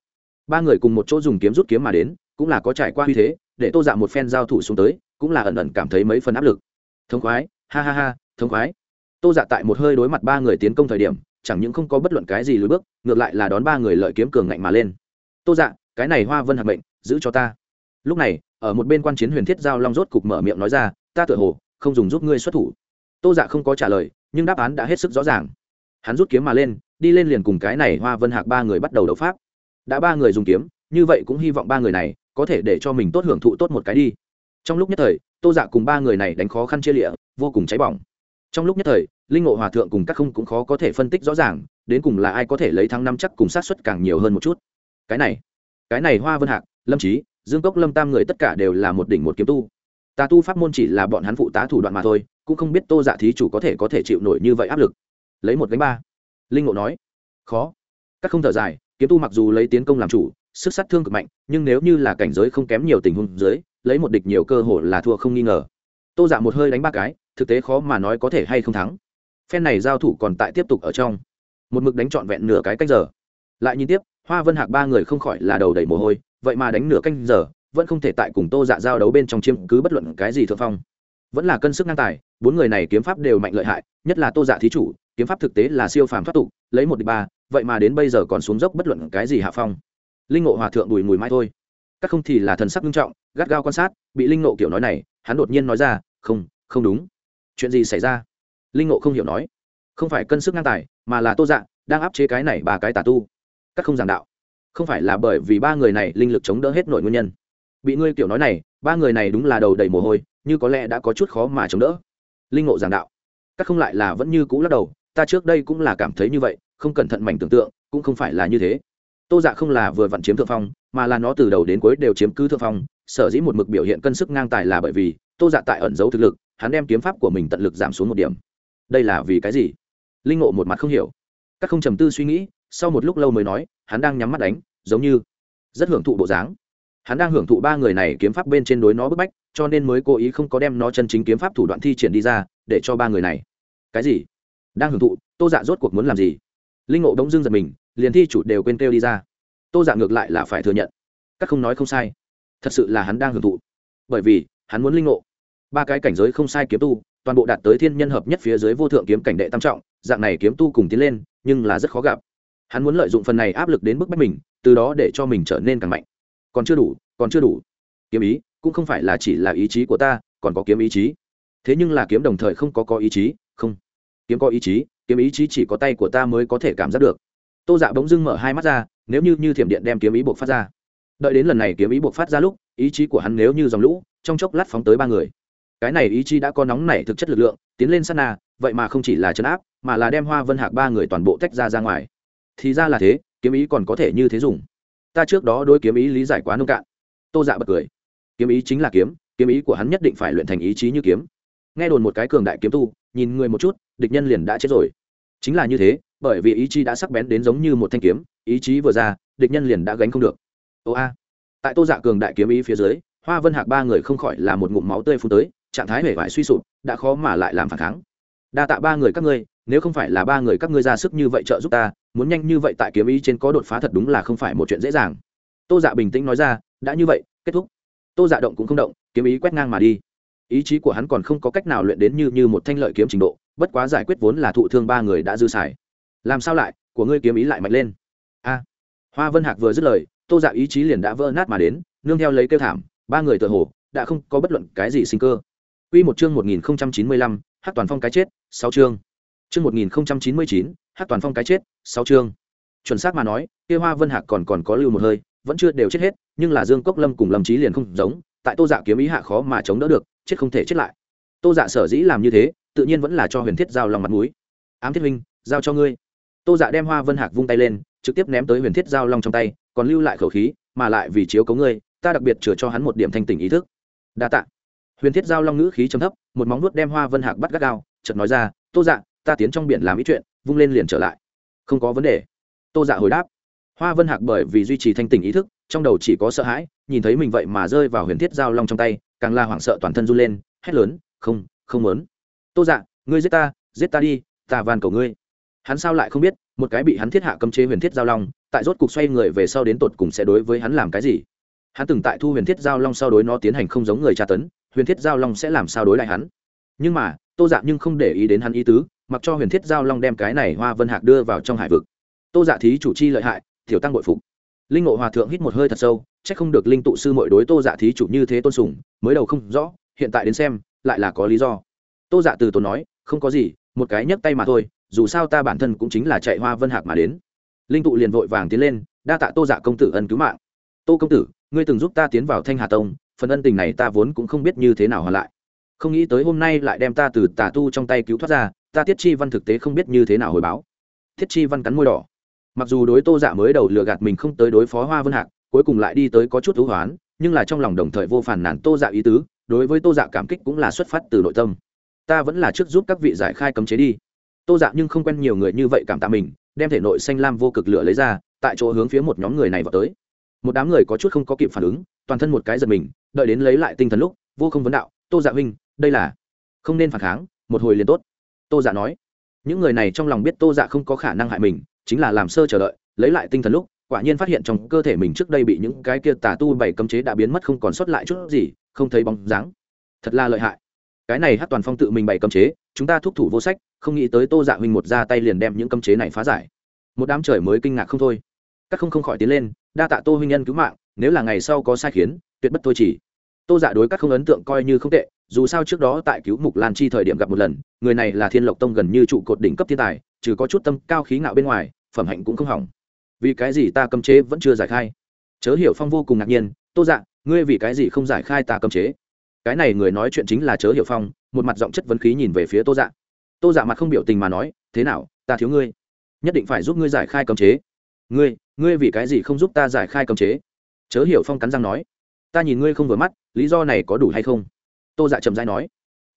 Ba người cùng một chỗ dùng kiếm rút kiếm mà đến, cũng là có trải qua uy thế, để tô dạ một phen giao thủ xuống tới, cũng là ẩn ẩn cảm thấy mấy phần áp lực. Thống khoái ha ha ha thống khoái. Tô dạ tại một hơi đối mặt ba người tiến công thời điểm, chẳng những không có bất luận cái gì lùi bước, ngược lại là đón ba người lợi kiếm cường ngạnh mà lên. Tô dạ cái này hoa vân hạt mệnh, giữ cho ta. Lúc này, ở một bên quan chiến huyền thiết giao long rốt cục mở miệng nói ra, ta tựa hồ không dùng giúp ngươi xuất thủ. Tô dạ không có trả lời, nhưng đáp án đã hết sức rõ ràng. Hắn rút kiếm mà lên, đi lên liền cùng cái này hoa vân hạc ba người bắt đầu đấu pháp. Đã ba người dùng kiếm, như vậy cũng hy vọng ba người này có thể để cho mình tốt hưởng thụ tốt một cái đi. Trong lúc nhất thời tô dạ cùng ba người này đánh khó khăn chia lịa, vô cùng cháy bỏng. Trong lúc nhất thời, linh ngộ hòa thượng cùng các không cũng khó có thể phân tích rõ ràng, đến cùng là ai có thể lấy thắng năm chắc cùng sát xuất càng nhiều hơn một chút. Cái này cái này hoa vân hạc, lâm trí dương cốc, lâm tam người tất cả đều là một đỉnh một kiếm tu. Tà tu pháp môn chỉ là bọn hắn phụ tá thủ đoạn mà thôi, cũng không biết tô dạ thí chủ có thể có thể chịu nổi như vậy áp lực. Lấy một gánh ba. Linh ngộ nói, khó. Các không thở dài, kiếm tu mặc dù lấy tiến công làm chủ, sức sát thương cực mạnh, nhưng nếu như là cảnh giới không kém nhiều tình huống dưới lấy một địch nhiều cơ hội là thua không nghi ngờ. Tô dạ một hơi đánh ba cái, thực tế khó mà nói có thể hay không thắng. Phen này giao thủ còn tại tiếp tục ở trong. Một mực đánh trọn vẹn nửa cái canh giờ. Lại nhìn tiếp, hoa vân hạc ba người không khỏi là đầu đầy mồ hôi, vậy mà đánh nửa canh giờ, vẫn không thể tại cùng tô dạ giao đấu bên trong chiếm cứ bất luận cái gì thượng phong. Vẫn là cân sức ngang tài, bốn người này kiếm pháp đều mạnh lợi hại, nhất là tô dạ thí chủ, kiếm pháp thực tế là siêu phàm thoát tục, lấy một địch ba, vậy mà đến bây giờ còn xuống dốc bất luận cái gì hạ phong. Linh ngộ hòa thượng bùi mùi mai thôi các không thì là thần sắc nghiêm trọng, gắt gao quan sát, bị linh ngộ kiểu nói này, hắn đột nhiên nói ra, không không đúng. Chuyện gì xảy ra? Linh ngộ không hiểu nói. Không phải cân sức ngang tài, mà là tô dạ đang áp chế cái này ba cái tà tu. Các không giảng đạo. Không phải là bởi vì ba người này linh lực chống đỡ hết nội nguyên nhân. Bị ngươi kiểu nói này, ba người này đúng là đầu đầy mồ hôi, như có lẽ đã có chút khó mà chống đỡ. Linh ngộ giảng đạo. Các không lại là vẫn như cũ lắc đầu, ta trước đây cũng là cảm thấy như vậy, không cẩn thận mảnh tưởng tượng, cũng không phải là như thế. Tô dạ không là vừa vặn chiếm thượng phong mà là nó từ đầu đến cuối đều chiếm cứ thượng phong, sở dĩ một mực biểu hiện cân sức ngang tài là bởi vì tô dạ tại ẩn giấu thực lực, hắn đem kiếm pháp của mình tận lực giảm xuống một điểm. Đây là vì cái gì? Linh ngộ một mặt không hiểu. Các không trầm tư suy nghĩ, sau một lúc lâu mới nói, hắn đang nhắm mắt đánh, giống như rất hưởng thụ bộ dáng. Hắn đang hưởng thụ ba người này kiếm pháp bên trên đối nó bức bách, cho nên mới cố ý không có đem nó chân chính kiếm pháp thủ đoạn thi triển đi ra, để cho ba người này. Cái gì? Đang hưởng thụ, tô dạ rốt cuộc muốn làm gì? Linh ngộ đống dưng giật mình, liền thi chủ đều quên kêu đi ra tô dạ ngược lại là phải thừa nhận. Các không nói không sai. Thật sự là hắn đang hưởng thụ. Bởi vì, hắn muốn linh ngộ. Ba cái cảnh giới không sai kiếm tu, toàn bộ đạt tới thiên nhân hợp nhất phía dưới vô thượng kiếm cảnh đệ tam trọng, dạng này kiếm tu cùng tiến lên, nhưng là rất khó gặp. Hắn muốn lợi dụng phần này áp lực đến bức bách mình, từ đó để cho mình trở nên càng mạnh. Còn chưa đủ, còn chưa đủ. Kiếm ý, cũng không phải là chỉ là ý chí của ta, còn có kiếm ý chí. Thế nhưng là kiếm đồng thời không có có ý chí, không. Kiếm có ý chí, kiếm ý chí chỉ có tay của ta mới có thể cảm giác được. Tô dạ bỗng dưng mở hai mắt ra nếu như như thiểm điện đem kiếm ý buộc phát ra. Đợi đến lần này kiếm ý buộc phát ra lúc, ý chí của hắn nếu như dòng lũ, trong chốc lát phóng tới ba người. Cái này ý chí đã có nóng nảy thực chất lực lượng, tiến lên sát na, vậy mà không chỉ là chấn áp, mà là đem hoa vân hạc ba người toàn bộ tách ra ra ngoài. Thì ra là thế, kiếm ý còn có thể như thế dùng. Ta trước đó đối kiếm ý lý giải quá nông cạn. Tô dạ bật cười. Kiếm ý chính là kiếm kiếm ý của hắn nhất định phải luyện thành ý chí như kiếm. Nghe đồn một cái cường đại kiếm tu, nhìn người một chút, địch nhân liền đã chết rồi. Chính là như thế bởi vì ý chí đã sắc bén đến giống như một thanh kiếm, ý chí vừa ra, địch nhân liền đã gánh không được. Ô a. Tại tô dạ cường đại kiếm ý phía dưới, hoa vân hạc ba người không khỏi là một ngụm máu tươi phun tới, trạng thái hể vải suy sụp, đã khó mà lại làm phản kháng. Đa tạ ba người các ngươi, nếu không phải là ba người các ngươi ra sức như vậy trợ giúp ta, muốn nhanh như vậy tại kiếm ý trên có đột phá thật đúng là không phải một chuyện dễ dàng. Tô dạ bình tĩnh nói ra, đã như vậy, kết thúc. Tô dạ động cũng không động, kiếm ý quét ngang mà đi. Ý chí của hắn còn không có cách nào luyện đến như như một thanh lợi kiếm trình độ, bất quá giải quyết vốn là thụ thương ba người đã dư xài làm sao lại của ngươi kiếm ý lại mạnh lên a hoa vân hạc vừa dứt lời tô dạ ý chí liền đã vỡ nát mà đến nương theo lấy kêu thảm ba người tự hồ đã không có bất luận cái gì sinh cơ Quy một chương 1095, Hắc toàn phong cái chết, 6 chương. Chương 1099, Hắc toàn phong cái chết, 6 chương. Chuẩn xác mà nói, kia Hoa Vân Hạc còn còn có lưu một hơi, vẫn chưa đều chết hết, nhưng là Dương Cốc Lâm cùng Lâm Chí liền không giống, tại Tô Dạ kiếm ý hạ khó mà chống đỡ được, chết không thể chết lại. Tô Dạ sở dĩ làm như thế, tự nhiên vẫn là cho Huyền Thiết giao lòng mặt mũi. Ám Thiết huynh, giao cho ngươi. Tô Dạ đem Hoa Vân Hạc vung tay lên, trực tiếp ném tới Huyền Thiết giao long trong tay, còn lưu lại khẩu khí, mà lại vì chiếu cấu ngươi, ta đặc biệt chừa cho hắn một điểm thanh tỉnh ý thức. Đa tạ. Huyền thiết giao long ngữ khí trầm thấp một móng nuốt đem hoa vân hạc bắt gắt gao chợt nói ra tô dạ ta tiến trong biển làm ít chuyện vung lên liền trở lại. Không có vấn đề. Tô dạ hồi đáp. Hoa vân hạc bởi vì duy trì thanh tình ý thức trong đầu chỉ có sợ hãi nhìn thấy mình vậy mà rơi vào huyền thiết giao long trong tay càng la hoảng sợ toàn thân run lên hét lớn không không muốn. Tô dạ ngươi giết ta giết ta đi ta van cầu ngươi hắn sao lại không biết, một cái bị hắn thiết hạ cấm chế huyền thiết giao long, tại rốt cục xoay người về sau đến tột cùng sẽ đối với hắn làm cái gì? Hắn từng tại thu huyền thiết giao long sau đối nó tiến hành không giống người tra tấn, huyền thiết giao long sẽ làm sao đối lại hắn? Nhưng mà, tô dạ nhưng không để ý đến hắn ý tứ, mặc cho huyền thiết giao long đem cái này hoa vân hạc đưa vào trong hải vực. Tô dạ thí chủ chi lợi hại thiểu tăng bội phục. Linh ngộ hòa thượng hít một hơi thật sâu c h ắ c không được linh tụ sư mọi đối tô dạ thí chủ như thế tôn sùng, mới đầu không rõ, hiện tại đến xem, lại là có lý do. Tô dạ từ tốn nói, không có gì, một cái nhấc tay mà thôi dù sao ta bản thân cũng chính là chạy hoa vân hạc mà đến. Linh tụ liền vội vàng tiến lên, đa tạ tô dạ công tử ân cứu mạng. Tô công tử, ngươi từng giúp ta tiến vào thanh hà tông, phần ân tình này ta vốn cũng không biết như thế nào hoàn lại. Không nghĩ tới hôm nay lại đem ta từ tà tu trong tay cứu thoát ra, ta tiết chi văn thực tế không biết như thế nào hồi báo. Thiết chi văn cắn môi đỏ. Mặc dù đối tô dạ mới đầu lừa gạt mình không tới đối phó hoa vân hạc, cuối cùng lại đi tới có chút thú hoán, nhưng là trong lòng đồng thời vô phản nản tô dạ ý tứ, đối với tô dạ cảm kích cũng là xuất phát từ nội tâm. Ta vẫn là trước giúp các vị giải khai cấm chế đi tô dạ nhưng không quen nhiều người như vậy cảm tạ mình, đem thể nội xanh lam vô cực lửa lấy ra, tại chỗ hướng phía một nhóm người này vào tới. Một đám người có chút không có kịp phản ứng, toàn thân một cái giật mình, đợi đến lấy lại tinh thần lúc, vô không vấn đạo, tô dạ huynh, đây là không nên phản kháng, một hồi liền tốt. Tô dạ nói. Những người này trong lòng biết tô dạ không có khả năng hại mình, chính là làm sơ chờ đợi, lấy lại tinh thần lúc, quả nhiên phát hiện trong cơ thể mình trước đây bị những cái kia tà tu bảy cấm chế đã biến mất không còn sót lại chút gì, không thấy bóng dáng. Thật là lợi hại. Cái này hát toàn phong tự mình bày cấm chế chúng ta thúc thủ vô sách, không nghĩ tới tô dạ huynh một ra tay liền đem những cấm chế này phá giải. Một đám trời mới kinh ngạc không thôi. Các không không khỏi tiến lên, đa tạ tô huynh nhân cứu mạng, nếu là ngày sau có sai khiến, tuyệt bất thôi chỉ. Tô dạ đối các không ấn tượng coi như không tệ, dù sao trước đó tại cứu mục lan chi thời điểm gặp một lần, người này là thiên lộc tông gần như trụ cột đỉnh cấp thiên tài, trừ có chút tâm cao khí ngạo bên ngoài, phẩm hạnh cũng không hỏng. Vì cái gì ta cấm chế vẫn chưa giải khai? Chớ hiểu phong vô cùng ngạc nhiên, tô dạ ngươi vì cái gì không giải khai ta cấm chế? Cái này người nói chuyện chính là chớ hiểu phong một mặt giọng chất vấn khí nhìn về phía tô dạ. Tô dạ mặt không biểu tình mà nói, thế nào, ta thiếu ngươi. Nhất định phải giúp ngươi giải khai cấm chế. Ngươi ngươi vì cái gì không giúp ta giải khai cấm chế? Chớ hiểu phong cắn răng nói. Ta nhìn ngươi không vừa mắt, lý do này có đủ hay không? Tô dạ chậm dãi nói.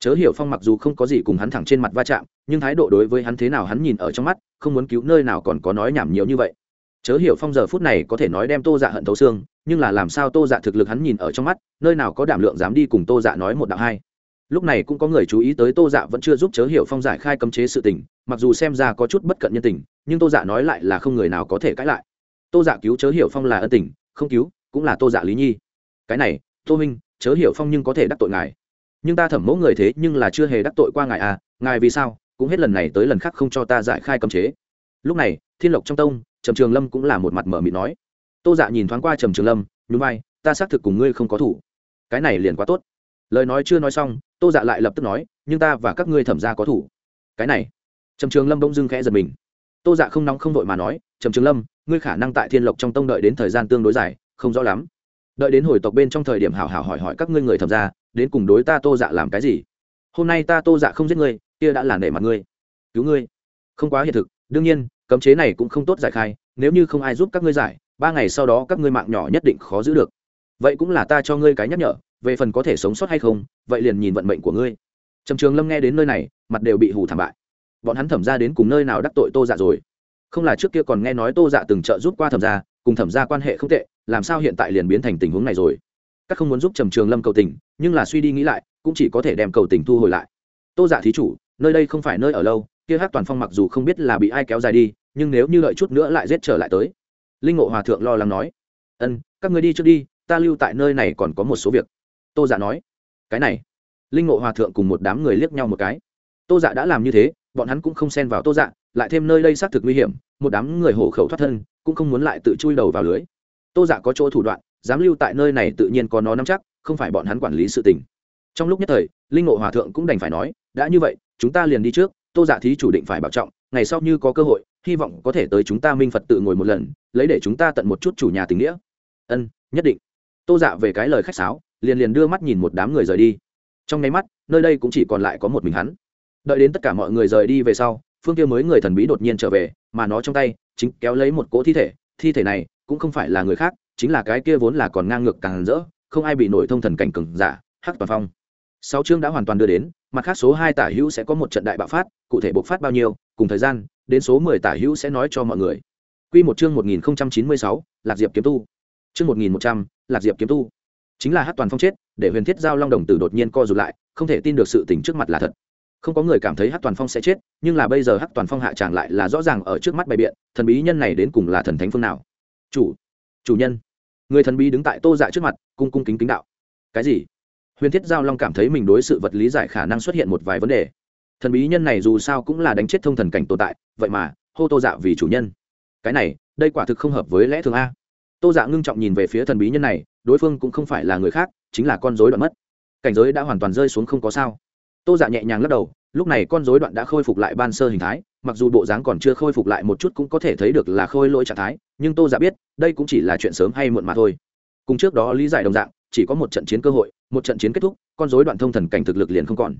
Chớ hiểu phong mặc dù không có gì cùng hắn thẳng trên mặt va chạm, nhưng thái độ đối với hắn thế nào hắn nhìn ở trong mắt, không muốn cứu nơi nào còn có nói nhảm nhiều như vậy. Chớ hiểu phong giờ phút này có thể nói đem tô dạ hận thấu xương, nhưng là làm sao tô dạ thực lực hắn nhìn ở trong mắt, nơi nào có đảm lượng dám đi cùng tô dạ nói một đạo hai lúc này cũng có người chú ý tới tô dạ vẫn chưa giúp chớ hiểu phong giải khai cấm chế sự tình, mặc dù xem ra có chút bất cận nhân tình, nhưng tô dạ nói lại là không người nào có thể cãi lại. Tô dạ cứu chớ hiểu phong là ân tình, không cứu cũng là tô dạ lý nhi. Cái này, tô minh, chớ hiểu phong nhưng có thể đắc tội ngài. Nhưng ta thẩm mẫu người thế nhưng là chưa hề đắc tội qua ngài à ngài vì sao, cũng hết lần này tới lần khác không cho ta giải khai cấm chế. Lúc này, thiên lộc trong tông, trầm trường lâm cũng là một mặt mở mịt nói. Tô dạ nhìn thoáng qua trầm trường lâm, nhún vai, ta xác thực cùng ngươi không có thủ. Cái này liền quá tốt lời nói chưa nói xong, tô dạ lại lập tức nói, nhưng ta và các ngươi thẩm ra có thủ. Cái này, trầm trường lâm bỗng dưng khẽ giật mình. Tô dạ không nóng không vội mà nói, trầm trường lâm, ngươi khả năng tại thiên lộc trong tông đợi đến thời gian tương đối dài, không rõ lắm. Đợi đến hồi tộc bên trong thời điểm hảo hảo hỏi hỏi các ngươi người thẩm ra đến cùng đối ta tô dạ làm cái gì? Hôm nay ta tô dạ không giết ngươi, kia đã là nể mặt ngươi. Cứu ngươi. Không quá hiện thực. Đương nhiên, cấm chế này cũng không tốt giải khai, nếu như không ai giúp các ngươi giải, ba ngày sau đó các ngươi mạng nhỏ nhất định khó giữ được. Vậy cũng là ta cho ngươi cái nhắc nhở về phần có thể sống sót hay không, vậy liền nhìn vận mệnh của ngươi. Trầm trường lâm nghe đến nơi này, mặt đều bị hù thảm bại. Bọn hắn thẩm ra đến cùng nơi nào đắc tội tô dạ rồi? Không là trước kia còn nghe nói tô dạ từng trợ giúp qua thẩm ra cùng thẩm ra quan hệ không tệ, làm sao hiện tại liền biến thành tình huống này rồi? Các không muốn giúp trầm trường lâm cầu tình, nhưng là suy đi nghĩ lại, cũng chỉ có thể đem cầu tình thu hồi lại. Tô dạ thí chủ, nơi đây không phải nơi ở lâu, kia hát toàn phong mặc dù không biết là bị ai kéo dài đi, nhưng nếu như đợi chút nữa lại giết trở lại tới. Linh ngộ hòa thượng lo lắng nói, ân, các người đi trước đi, ta lưu tại nơi này còn có một số việc tô dạ nói, cái này. Linh ngộ hòa thượng cùng một đám người liếc nhau một cái. Tô dạ đã làm như thế, bọn hắn cũng không xen vào tô dạ lại thêm nơi đây xác thực nguy hiểm, một đám người hổ khẩu thoát thân, cũng không muốn lại tự chui đầu vào lưới. Tô dạ có chỗ thủ đoạn, dám lưu tại nơi này tự nhiên có nó nắm chắc, không phải bọn hắn quản lý sự tình. Trong lúc nhất thời, linh ngộ hòa thượng cũng đành phải nói, đã như vậy, chúng ta liền đi trước, tô dạ thí chủ định phải bảo trọng, ngày sau như có cơ hội, hy vọng có thể tới chúng ta minh phật tự ngồi một lần, lấy để chúng ta tận một chút chủ nhà tình nghĩa. Ân, nhất định. Tô dạ về cái lời khách sáo liền liền đưa mắt nhìn một đám người rời đi. Trong nháy mắt, nơi đây cũng chỉ còn lại có một mình hắn. Đợi đến tất cả mọi người rời đi về sau, phương kia mới người thần bí đột nhiên trở về, mà nó trong tay chính kéo lấy một cỗ thi thể. Thi thể này cũng không phải là người khác, chính là cái kia vốn là còn ngang ngược càng rỡ, không ai bị nổi thông thần cảnh cừng giả, hắc toàn phong. Sáu chương đã hoàn toàn đưa đến, mặt khác số hai tả hữu sẽ có một trận đại bạo phát, cụ thể bộc phát bao nhiêu, cùng thời gian, đến số mười tả hữu sẽ nói cho mọi người. Quy một chương một nghìn chín mươi sáu, lạc diệp kiếm tu. Chương một nghìn một trăm, lạc diệp kiếm tu chính là hát toàn phong chết, để huyền thiết giao long đồng tử đột nhiên co rụt lại, không thể tin được sự tình trước mặt là thật. Không có người cảm thấy hát toàn phong sẽ chết, nhưng là bây giờ hát toàn phong hạ tràng lại là rõ ràng ở trước mắt bày biện, thần bí nhân này đến cùng là thần thánh phương nào? Chủ chủ nhân. Người thần bí đứng tại tô dạ trước mặt, cung cung kính kính đạo. Cái gì? Huyền thiết giao long cảm thấy mình đối sự vật lý giải khả năng xuất hiện một vài vấn đề. Thần bí nhân này dù sao cũng là đánh chết thông thần cảnh tồn tại, vậy mà, hô tô dạ vì chủ nhân. Cái này, đây quả thực không hợp với lẽ thường a. Tô dạ ngưng trọng nhìn về phía thần bí nhân này đối phương cũng không phải là người khác, chính là con dối đoạn mất. Cảnh giới đã hoàn toàn rơi xuống không có sao. Tô dạ nhẹ nhàng lắc đầu, lúc này con dối đoạn đã khôi phục lại ban sơ hình thái, mặc dù bộ dáng còn chưa khôi phục lại một chút cũng có thể thấy được là khôi lỗi trạng thái, nhưng tô dạ biết, đây cũng chỉ là chuyện sớm hay muộn mà thôi. Cùng trước đó lý giải đồng dạng, chỉ có một trận chiến cơ hội, một trận chiến kết thúc, con dối đoạn thông thần cảnh thực lực liền không còn.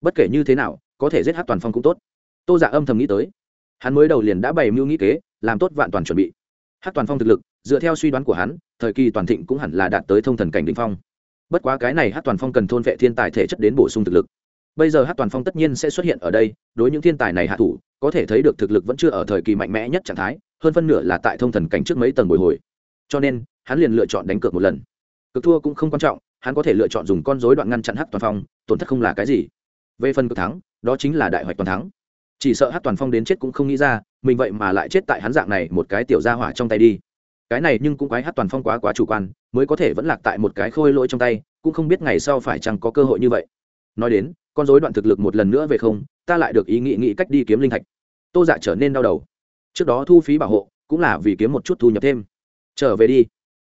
Bất kể như thế nào, có thể giết hát toàn phong cũng tốt. Tô dạ âm thầm nghĩ tới. Hắn mới đầu liền đã bày mưu nghĩ kế, làm tốt vạn toàn chuẩn bị. Hát toàn phong thực lực, dựa theo suy đoán của hắn thời kỳ toàn thịnh cũng hẳn là đạt tới thông thần cảnh đ ỉ n h phong. Bất quá cái này hát toàn phong cần thôn vệ thiên tài thể chất đến bổ sung thực lực. Bây giờ hát toàn phong tất nhiên sẽ xuất hiện ở đây, đối những thiên tài này hạ thủ, có thể thấy được thực lực vẫn chưa ở thời kỳ mạnh mẽ nhất trạng thái, hơn phân nửa là tại thông thần cảnh trước mấy tầng bồi hồi. Cho nên, hắn liền lựa chọn đánh cược một lần. Cực thua cũng không quan trọng, hắn có thể lựa chọn dùng con dối đoạn ngăn chặn hát toàn phong, tổn thất không là cái gì. Về phần cực thắng, đó chính là đại hoạch toàn thắng. Chỉ sợ hát toàn phong đến chết cũng không nghĩ ra, mình vậy mà lại chết tại hắn dạng này một cái tiểu gia hỏa trong tay đi cái này nhưng cũng quái hát toàn phong quá quá chủ quan, mới có thể vẫn lạc tại một cái khôi lỗi trong tay, cũng không biết ngày sau phải chăng có cơ hội như vậy. Nói đến, con dối đoạn thực lực một lần nữa về không, ta lại được ý nghĩ nghĩ cách đi kiếm linh thạch. Tô dạ trở nên đau đầu. Trước đó thu phí bảo hộ, cũng là vì kiếm một chút thu nhập thêm. Trở về đi.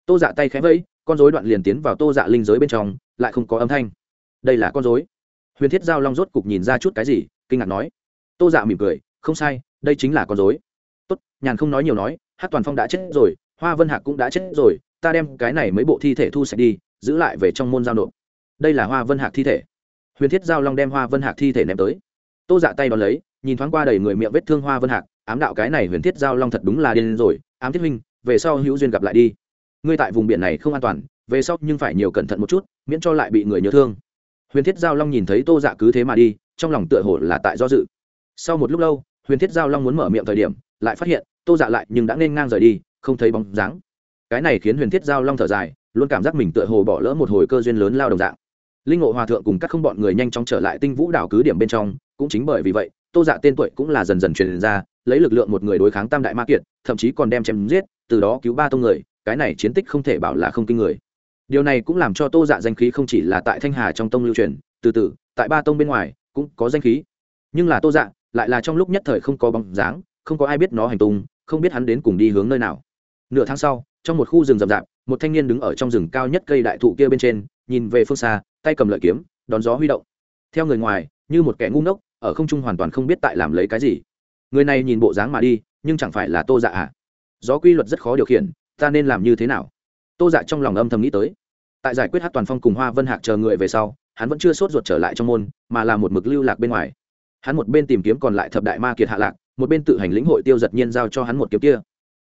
Tô dạ tay khẽ vẫy, con dối đoạn liền tiến vào tô dạ linh giới bên trong, lại không có âm thanh. Đây là con dối huyền thiết giao long rốt cục nhìn ra chút cái gì, kinh ngạc nói. Tô dạ mỉm cười, không sai, đây chính là con dối tốt, nhàn không nói nhiều nói, hát toàn phong đã chết rồi hoa vân hạc cũng đã chết rồi, ta đem cái này mấy bộ thi thể thu sạch đi, giữ lại về trong môn giao nộp. Đây là hoa vân hạc thi thể. Huyền thiết giao long đem hoa vân hạc thi thể ném tới. Tô dạ tay đón lấy, nhìn thoáng qua đầy người miệng vết thương hoa vân hạc, ám đạo cái này huyền thiết giao long thật đúng là điên rồi, ám thiết minh về sau hữu duyên gặp lại đi. Ngươi tại vùng biển này không an toàn, về sau nhưng phải nhiều cẩn thận một chút, miễn cho lại bị người nhớ thương. Huyền thiết giao long nhìn thấy tô dạ cứ thế mà đi, trong lòng tựa hồ là tại do dự. Sau một lúc lâu, huyền thiết giao long muốn mở miệng thời điểm, lại phát hiện tô dạ lại nhưng đã nên ngang rời đi không thấy bóng dáng. Cái này khiến huyền thiết giao long thở dài, luôn cảm giác mình tựa hồ bỏ lỡ một hồi cơ duyên lớn lao đồng dạng. Linh ngộ hòa thượng cùng các không bọn người nhanh chóng trở lại tinh vũ đảo cứ điểm bên trong, cũng chính bởi vì vậy, tô dạ tên tuổi cũng là dần dần truyền ra, lấy lực lượng một người đối kháng tam đại ma kiệt, thậm chí còn đem chém giết, từ đó cứu ba tông người, cái này chiến tích không thể bảo là không kinh người. Điều này cũng làm cho tô dạ danh khí không chỉ là tại thanh hà trong tông lưu truyền, từ từ, tại ba tông bên ngoài, cũng có danh khí. Nhưng là tô dạ lại là trong lúc nhất thời không có bóng dáng, không có ai biết nó hành tung, không biết hắn đến cùng đi hướng nơi nào nửa tháng sau, trong một khu rừng rậm rạp, một thanh niên đứng ở trong rừng cao nhất cây đại thụ kia bên trên, nhìn về phương xa, tay cầm lợi kiếm, đón gió huy động. Theo người ngoài, như một kẻ ngu ngốc, ở không trung hoàn toàn không biết tại làm lấy cái gì. Người này nhìn bộ dáng mà đi, nhưng chẳng phải là tô dạ à? Gió quy luật rất khó điều khiển, ta nên làm như thế nào? Tô dạ trong lòng âm thầm nghĩ tới. Tại giải quyết hát toàn phong cùng hoa vân hạc chờ người về sau, hắn vẫn chưa sốt ruột trở lại trong môn, mà là một mực lưu lạc bên ngoài. Hắn một bên tìm kiếm còn lại thập đại ma kiệt hạ lạc, một bên tự hành lĩnh hội tiêu giật nhiên giao cho hắn một kiếm kia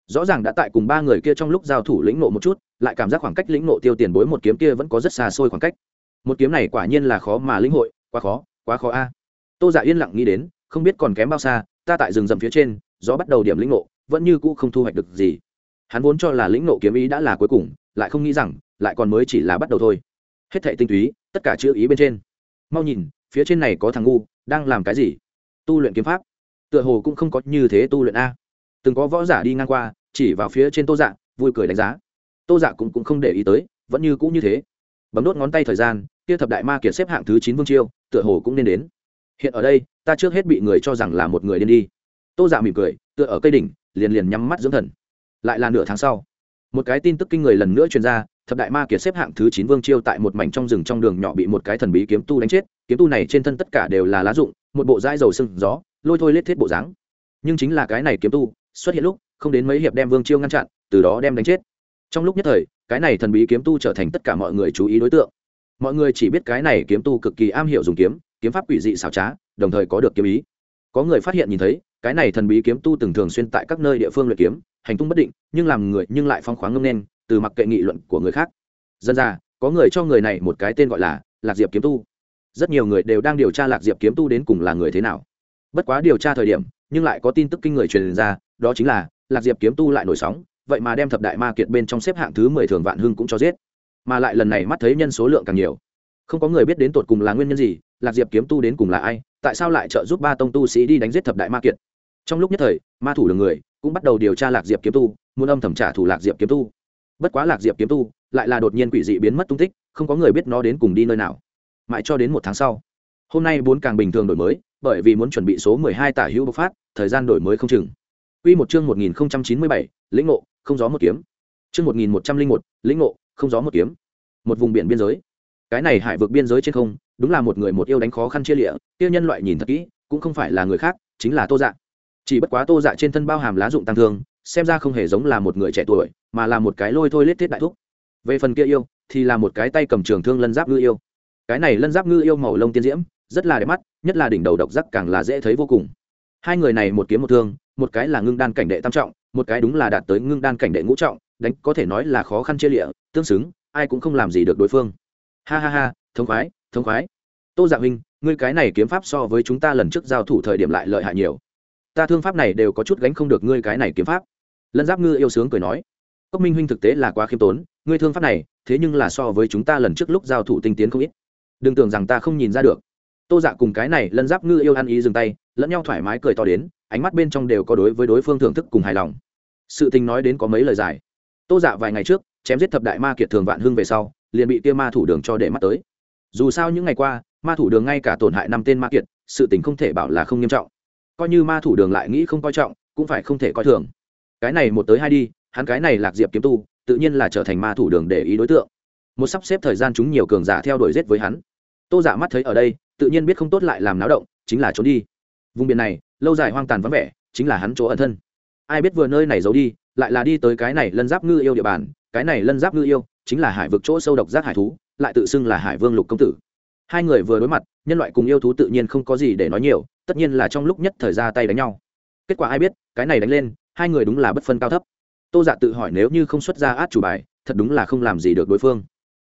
rõ ràng đã tại cùng ba người kia trong lúc giao thủ lĩnh nộ một chút, lại cảm giác khoảng cách lĩnh nộ tiêu tiền bối một kiếm kia vẫn có rất xa xôi khoảng cách. Một kiếm này quả nhiên là khó mà lĩnh hội, quá khó quá khó a. Tô giả dạ yên lặng nghĩ đến, không biết còn kém bao xa, ta tại rừng rậm phía trên, gió bắt đầu điểm lĩnh nộ vẫn như cũ không thu hoạch được gì. Hắn vốn cho là lĩnh nộ kiếm ý đã là cuối cùng, lại không nghĩ rằng, lại còn mới chỉ là bắt đầu thôi. Hết thệ tinh túy, tất cả chữ ý bên trên. Mau nhìn, phía trên này có thằng ngu, đang làm cái gì? Tu luyện kiếm pháp. Tựa hồ cũng không có như thế tu luyện a từng có võ giả đi ngang qua chỉ vào phía trên tô dạ vui cười đánh giá. Tô dạ cũng, cũng không để ý tới vẫn như cũng như thế. Bấm đốt ngón tay thời gian kia thập đại ma kiệt xếp hạng thứ chín vương chiêu tựa hồ cũng nên đến. Hiện ở đây ta trước hết bị người cho rằng là một người điên đi. Tô dạ mỉm cười tựa ở cây đỉnh liền liền nhắm mắt dưỡng thần. Lại là nửa tháng sau một cái tin tức kinh người lần nữa truyền ra thập đại ma kiệt xếp hạng thứ chín vương chiêu tại một mảnh trong rừng trong đường nhỏ bị một cái thần bí kiếm tu đánh chết. Kiếm tu này trên thân tất cả đều là lá dụng một bộ dãi dầu sưng gió lôi thôi lết thiết bộ dáng. Nhưng chính là cái này kiếm tu xuất hiện lúc, không đến mấy hiệp đem vương chiêu ngăn chặn, từ đó đem đánh chết. Trong lúc nhất thời, cái này thần bí kiếm tu trở thành tất cả mọi người chú ý đối tượng. Mọi người chỉ biết cái này kiếm tu cực kỳ am hiểu dùng kiếm kiếm pháp quỷ dị xảo trá, đồng thời có được kiếm ý. Có người phát hiện nhìn thấy, cái này thần bí kiếm tu từng thường xuyên tại các nơi địa phương luyện kiếm, hành tung bất định, nhưng làm người nhưng lại phong khoáng ngâm nên, từ mặc kệ nghị luận của người khác. Dân ra, có người cho người này một cái tên gọi là lạc diệp kiếm tu. Rất nhiều người đều đang điều tra lạc diệp kiếm tu đến cùng là người thế nào. Bất quá điều tra thời điểm, nhưng lại có tin tức kinh người truyền ra đó chính là, lạc diệp kiếm tu lại nổi sóng, vậy mà đem thập đại ma kiệt bên trong xếp hạng thứ mười thường vạn hưng cũng cho giết. Mà lại lần này mắt thấy nhân số lượng càng nhiều. Không có người biết đến tột cùng là nguyên nhân gì, lạc diệp kiếm tu đến cùng là ai, tại sao lại trợ giúp ba tông tu sĩ đi đánh giết thập đại ma kiệt? Trong lúc nhất thời, ma thủ đường người cũng bắt đầu điều tra lạc diệp kiếm tu, muốn âm thầm trả thủ lạc diệp kiếm tu. Bất quá lạc diệp kiếm tu lại là đột nhiên quỷ dị biến mất tung tích, không có người biết nó đến cùng đi nơi nào. Mãi cho đến một tháng sau, hôm nay bốn càng bình thường đổi mới, bởi vì muốn chuẩn bị số mười hai tả hữu bộc phát, thời gian đổi mới không chừng. Quy một chương một nghìn chín mươi bảy, lĩnh ngộ, không gió một kiếm. Chương một nghìn một trăm linh một, lĩnh ngộ, không gió một kiếm. Một vùng biển biên giới. Cái này hải vực biên giới trên không, đúng là một người một yêu đánh khó khăn chia lịa tiêu nhân loại nhìn thật kỹ, cũng không phải là người khác, chính là tô dạ. Chỉ bất quá tô dạ trên thân bao hàm lá dụng tăng thương, xem ra không hề giống là một người trẻ tuổi, mà là một cái lôi thôi lết thiết đại thúc. Về phần kia yêu, thì là một cái tay cầm trường thương lân giáp ngư yêu. Cái này lân giáp ngư yêu màu lông tiên diễm, rất là đẹp mắt, nhất là đỉnh đầu độc giác càng là dễ thấy vô cùng hai người này một kiếm một thương, một cái là ngưng đan cảnh đệ tam trọng, một cái đúng là đạt tới ngưng đan cảnh đệ ngũ trọng, đánh có thể nói là khó khăn chia lịa, tương xứng, ai cũng không làm gì được đối phương. Ha ha ha, thống khoái thống khoái. Tô dạ huynh, ngươi cái này kiếm pháp so với chúng ta lần trước giao thủ thời điểm lại lợi hại nhiều. Ta thương pháp này đều có chút gánh không được ngươi cái này kiếm pháp. Lân giáp ngư yêu sướng cười nói. Cốc minh huynh thực tế là quá khiêm tốn, ngươi thương pháp này, thế nhưng là so với chúng ta lần trước lúc giao thủ tinh tiến không ít. Đừng tưởng rằng ta không nhìn ra được. Tô dạ cùng cái này lân giáp ngư yêu ăn ý dừng tay lẫn nhau thoải mái cười to đến, ánh mắt bên trong đều có đối với đối phương thưởng thức cùng hài lòng. Sự tình nói đến có mấy lời dài. Tô dạ vài ngày trước, chém giết thập đại ma kiệt thường vạn hưng về sau, liền bị kia ma thủ đường cho để mắt tới. Dù sao những ngày qua, ma thủ đường ngay cả tổn hại năm tên ma kiệt, sự tình không thể bảo là không nghiêm trọng. Coi như ma thủ đường lại nghĩ không coi trọng, cũng phải không thể coi thường. Cái này một tới hai đi, hắn cái này lạc diệp kiếm tu, tự nhiên là trở thành ma thủ đường để ý đối tượng. Một sắp xếp thời gian chúng nhiều cường giả theo đuổi giết với hắn. Tô giả mắt thấy ở đây, tự nhiên biết không tốt lại làm náo động, chính là trốn đi vùng biển này, lâu dài hoang tàn vắng vẻ, chính là hắn chỗ ẩn thân. Ai biết vừa nơi này giấu đi, lại là đi tới cái này lân giáp ngư yêu địa bàn, cái này lân giáp ngư yêu chính là hải vực chỗ sâu độc giác hải thú, lại tự xưng là hải vương lục công tử. Hai người vừa đối mặt, nhân loại cùng yêu thú tự nhiên không có gì để nói nhiều, tất nhiên là trong lúc nhất thời ra tay đánh nhau. Kết quả ai biết, cái này đánh lên, hai người đúng là bất phân cao thấp. Tô dạ tự hỏi nếu như không xuất ra át chủ bài, thật đúng là không làm gì được đối phương.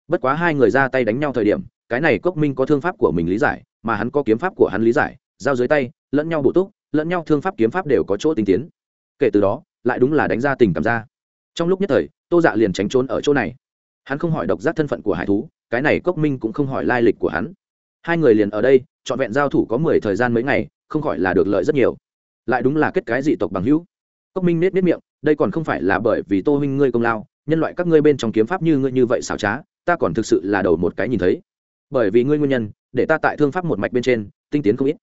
Bất quá hai người ra tay đánh nhau thời điểm, cái này cốc minh có thương pháp của mình lý giải, mà hắn có kiếm pháp của hắn lý giải giao dưới tay, lẫn nhau bổ túc, lẫn nhau thương pháp kiếm pháp đều có chỗ tinh tiến. Kể từ đó, lại đúng là đánh ra tình cảm ra. Trong lúc nhất thời, tô dạ liền tránh trốn ở chỗ này. Hắn không hỏi độc giác thân phận của hải thú, cái này cốc minh cũng không hỏi lai lịch của hắn. Hai người liền ở đây, trọn vẹn giao thủ có mười thời gian mấy ngày, không khỏi là được lợi rất nhiều. Lại đúng là kết cái dị tộc bằng hữu. Cốc minh nết nết miệng, đây còn không phải là bởi vì tô huynh ngươi công lao, nhân loại các ngươi bên trong kiếm pháp như ngươi như vậy xảo trá, ta còn thực sự là đầu một cái nhìn thấy. Bởi vì ngươi nguyên nhân, để ta tại thương pháp một mạch bên trên, tinh tiến không ít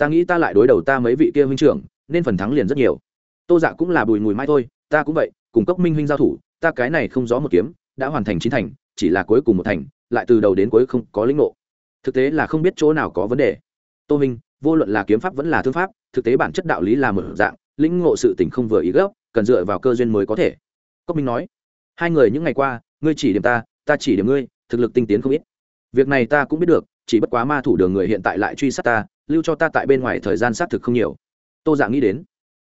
ta nghĩ ta lại đối đầu ta mấy vị kia huynh trưởng, nên phần thắng liền rất nhiều. Tô dạ cũng là bùi mùi mai thôi, ta cũng vậy, cùng cốc minh huynh giao thủ, ta cái này không rõ một kiếm, đã hoàn thành chín thành, chỉ là cuối cùng một thành, lại từ đầu đến cuối không có lĩnh ngộ. Thực tế là không biết chỗ nào có vấn đề. Tô minh, vô luận là kiếm pháp vẫn là thương pháp, thực tế bản chất đạo lý là một dạng, lĩnh ngộ sự tình không vừa ý gấp cần dựa vào cơ duyên mới có thể. Cốc minh nói, hai người những ngày qua, ngươi chỉ điểm ta ta chỉ điểm ngươi, thực lực tinh tiến không ít. Việc này ta cũng biết được, chỉ bất quá ma thủ đường người hiện tại lại truy sát ta lưu cho ta tại bên ngoài thời gian xác thực không nhiều. Tô dạ nghĩ đến,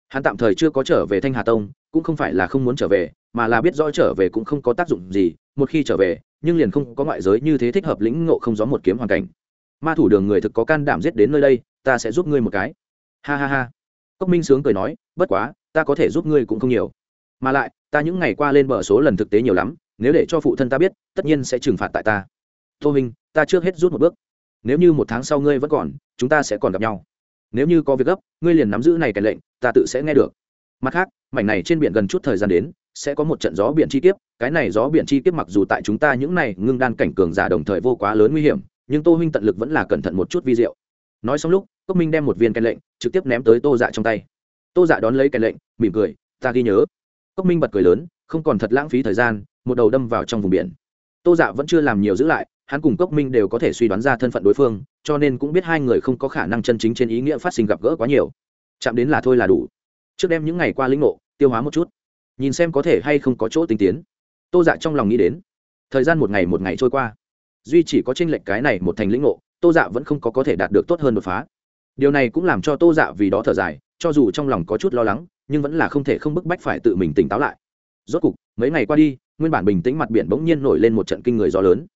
hắn tạm thời chưa có trở về thanh hà tông, cũng không phải là không muốn trở về, mà là biết rõ trở về cũng không có tác dụng gì, một khi trở về, nhưng liền không có ngoại giới như thế thích hợp lĩnh ngộ không gió một kiếm hoàn cảnh. Ma thủ đường người thực có can đảm giết đến nơi đây, ta sẽ giúp ngươi một cái. Ha ha ha. Cốc minh sướng cười nói, bất quá, ta có thể giúp ngươi cũng không nhiều. Mà lại, ta những ngày qua lên bờ số lần thực tế nhiều lắm, nếu để cho phụ thân ta biết, tất nhiên sẽ trừng phạt tại ta. Tô minh, ta trước hết rút một bước nếu như một tháng sau ngươi vẫn còn, chúng ta sẽ còn gặp nhau. Nếu như có việc gấp, ngươi liền nắm giữ này cái lệnh, ta tự sẽ nghe được. Mặt khác, mảnh này trên biển gần chút thời gian đến, sẽ có một trận gió biển chi kiếp, cái này gió biển chi kiếp mặc dù tại chúng ta những này ngưng đan cảnh cường giả đồng thời vô quá lớn nguy hiểm, nhưng tô huynh tận lực vẫn là cẩn thận một chút vi diệu. Nói xong lúc, cốc minh đem một viên cái lệnh, trực tiếp ném tới tô dạ trong tay. Tô dạ đón lấy cái lệnh, mỉm cười, ta ghi nhớ. Cốc minh bật cười lớn, không còn thật lãng phí thời gian, một đầu đâm vào trong vùng biển. Tô dạ vẫn chưa làm nhiều giữ lại hắn cùng cốc minh đều có thể suy đoán ra thân phận đối phương, cho nên cũng biết hai người không có khả năng chân chính trên ý nghĩa phát sinh gặp gỡ quá nhiều. Chạm đến là thôi là đủ. Trước đem những ngày qua lĩnh ngộ, tiêu hóa một chút. Nhìn xem có thể hay không có chỗ tinh tiến. Tô dạ trong lòng nghĩ đến. Thời gian một ngày một ngày trôi qua. Duy chỉ có tranh lệch cái này một thành lĩnh ngộ, tô dạ vẫn không có có thể đạt được tốt hơn đột phá. Điều này cũng làm cho tô dạ vì đó thở dài, cho dù trong lòng có chút lo lắng, nhưng vẫn là không thể không bức bách phải tự mình tỉnh táo lại. Rốt cục, mấy ngày qua đi, nguyên bản bình tĩnh mặt biển bỗng nhiên nổi lên một trận kinh người gió lớn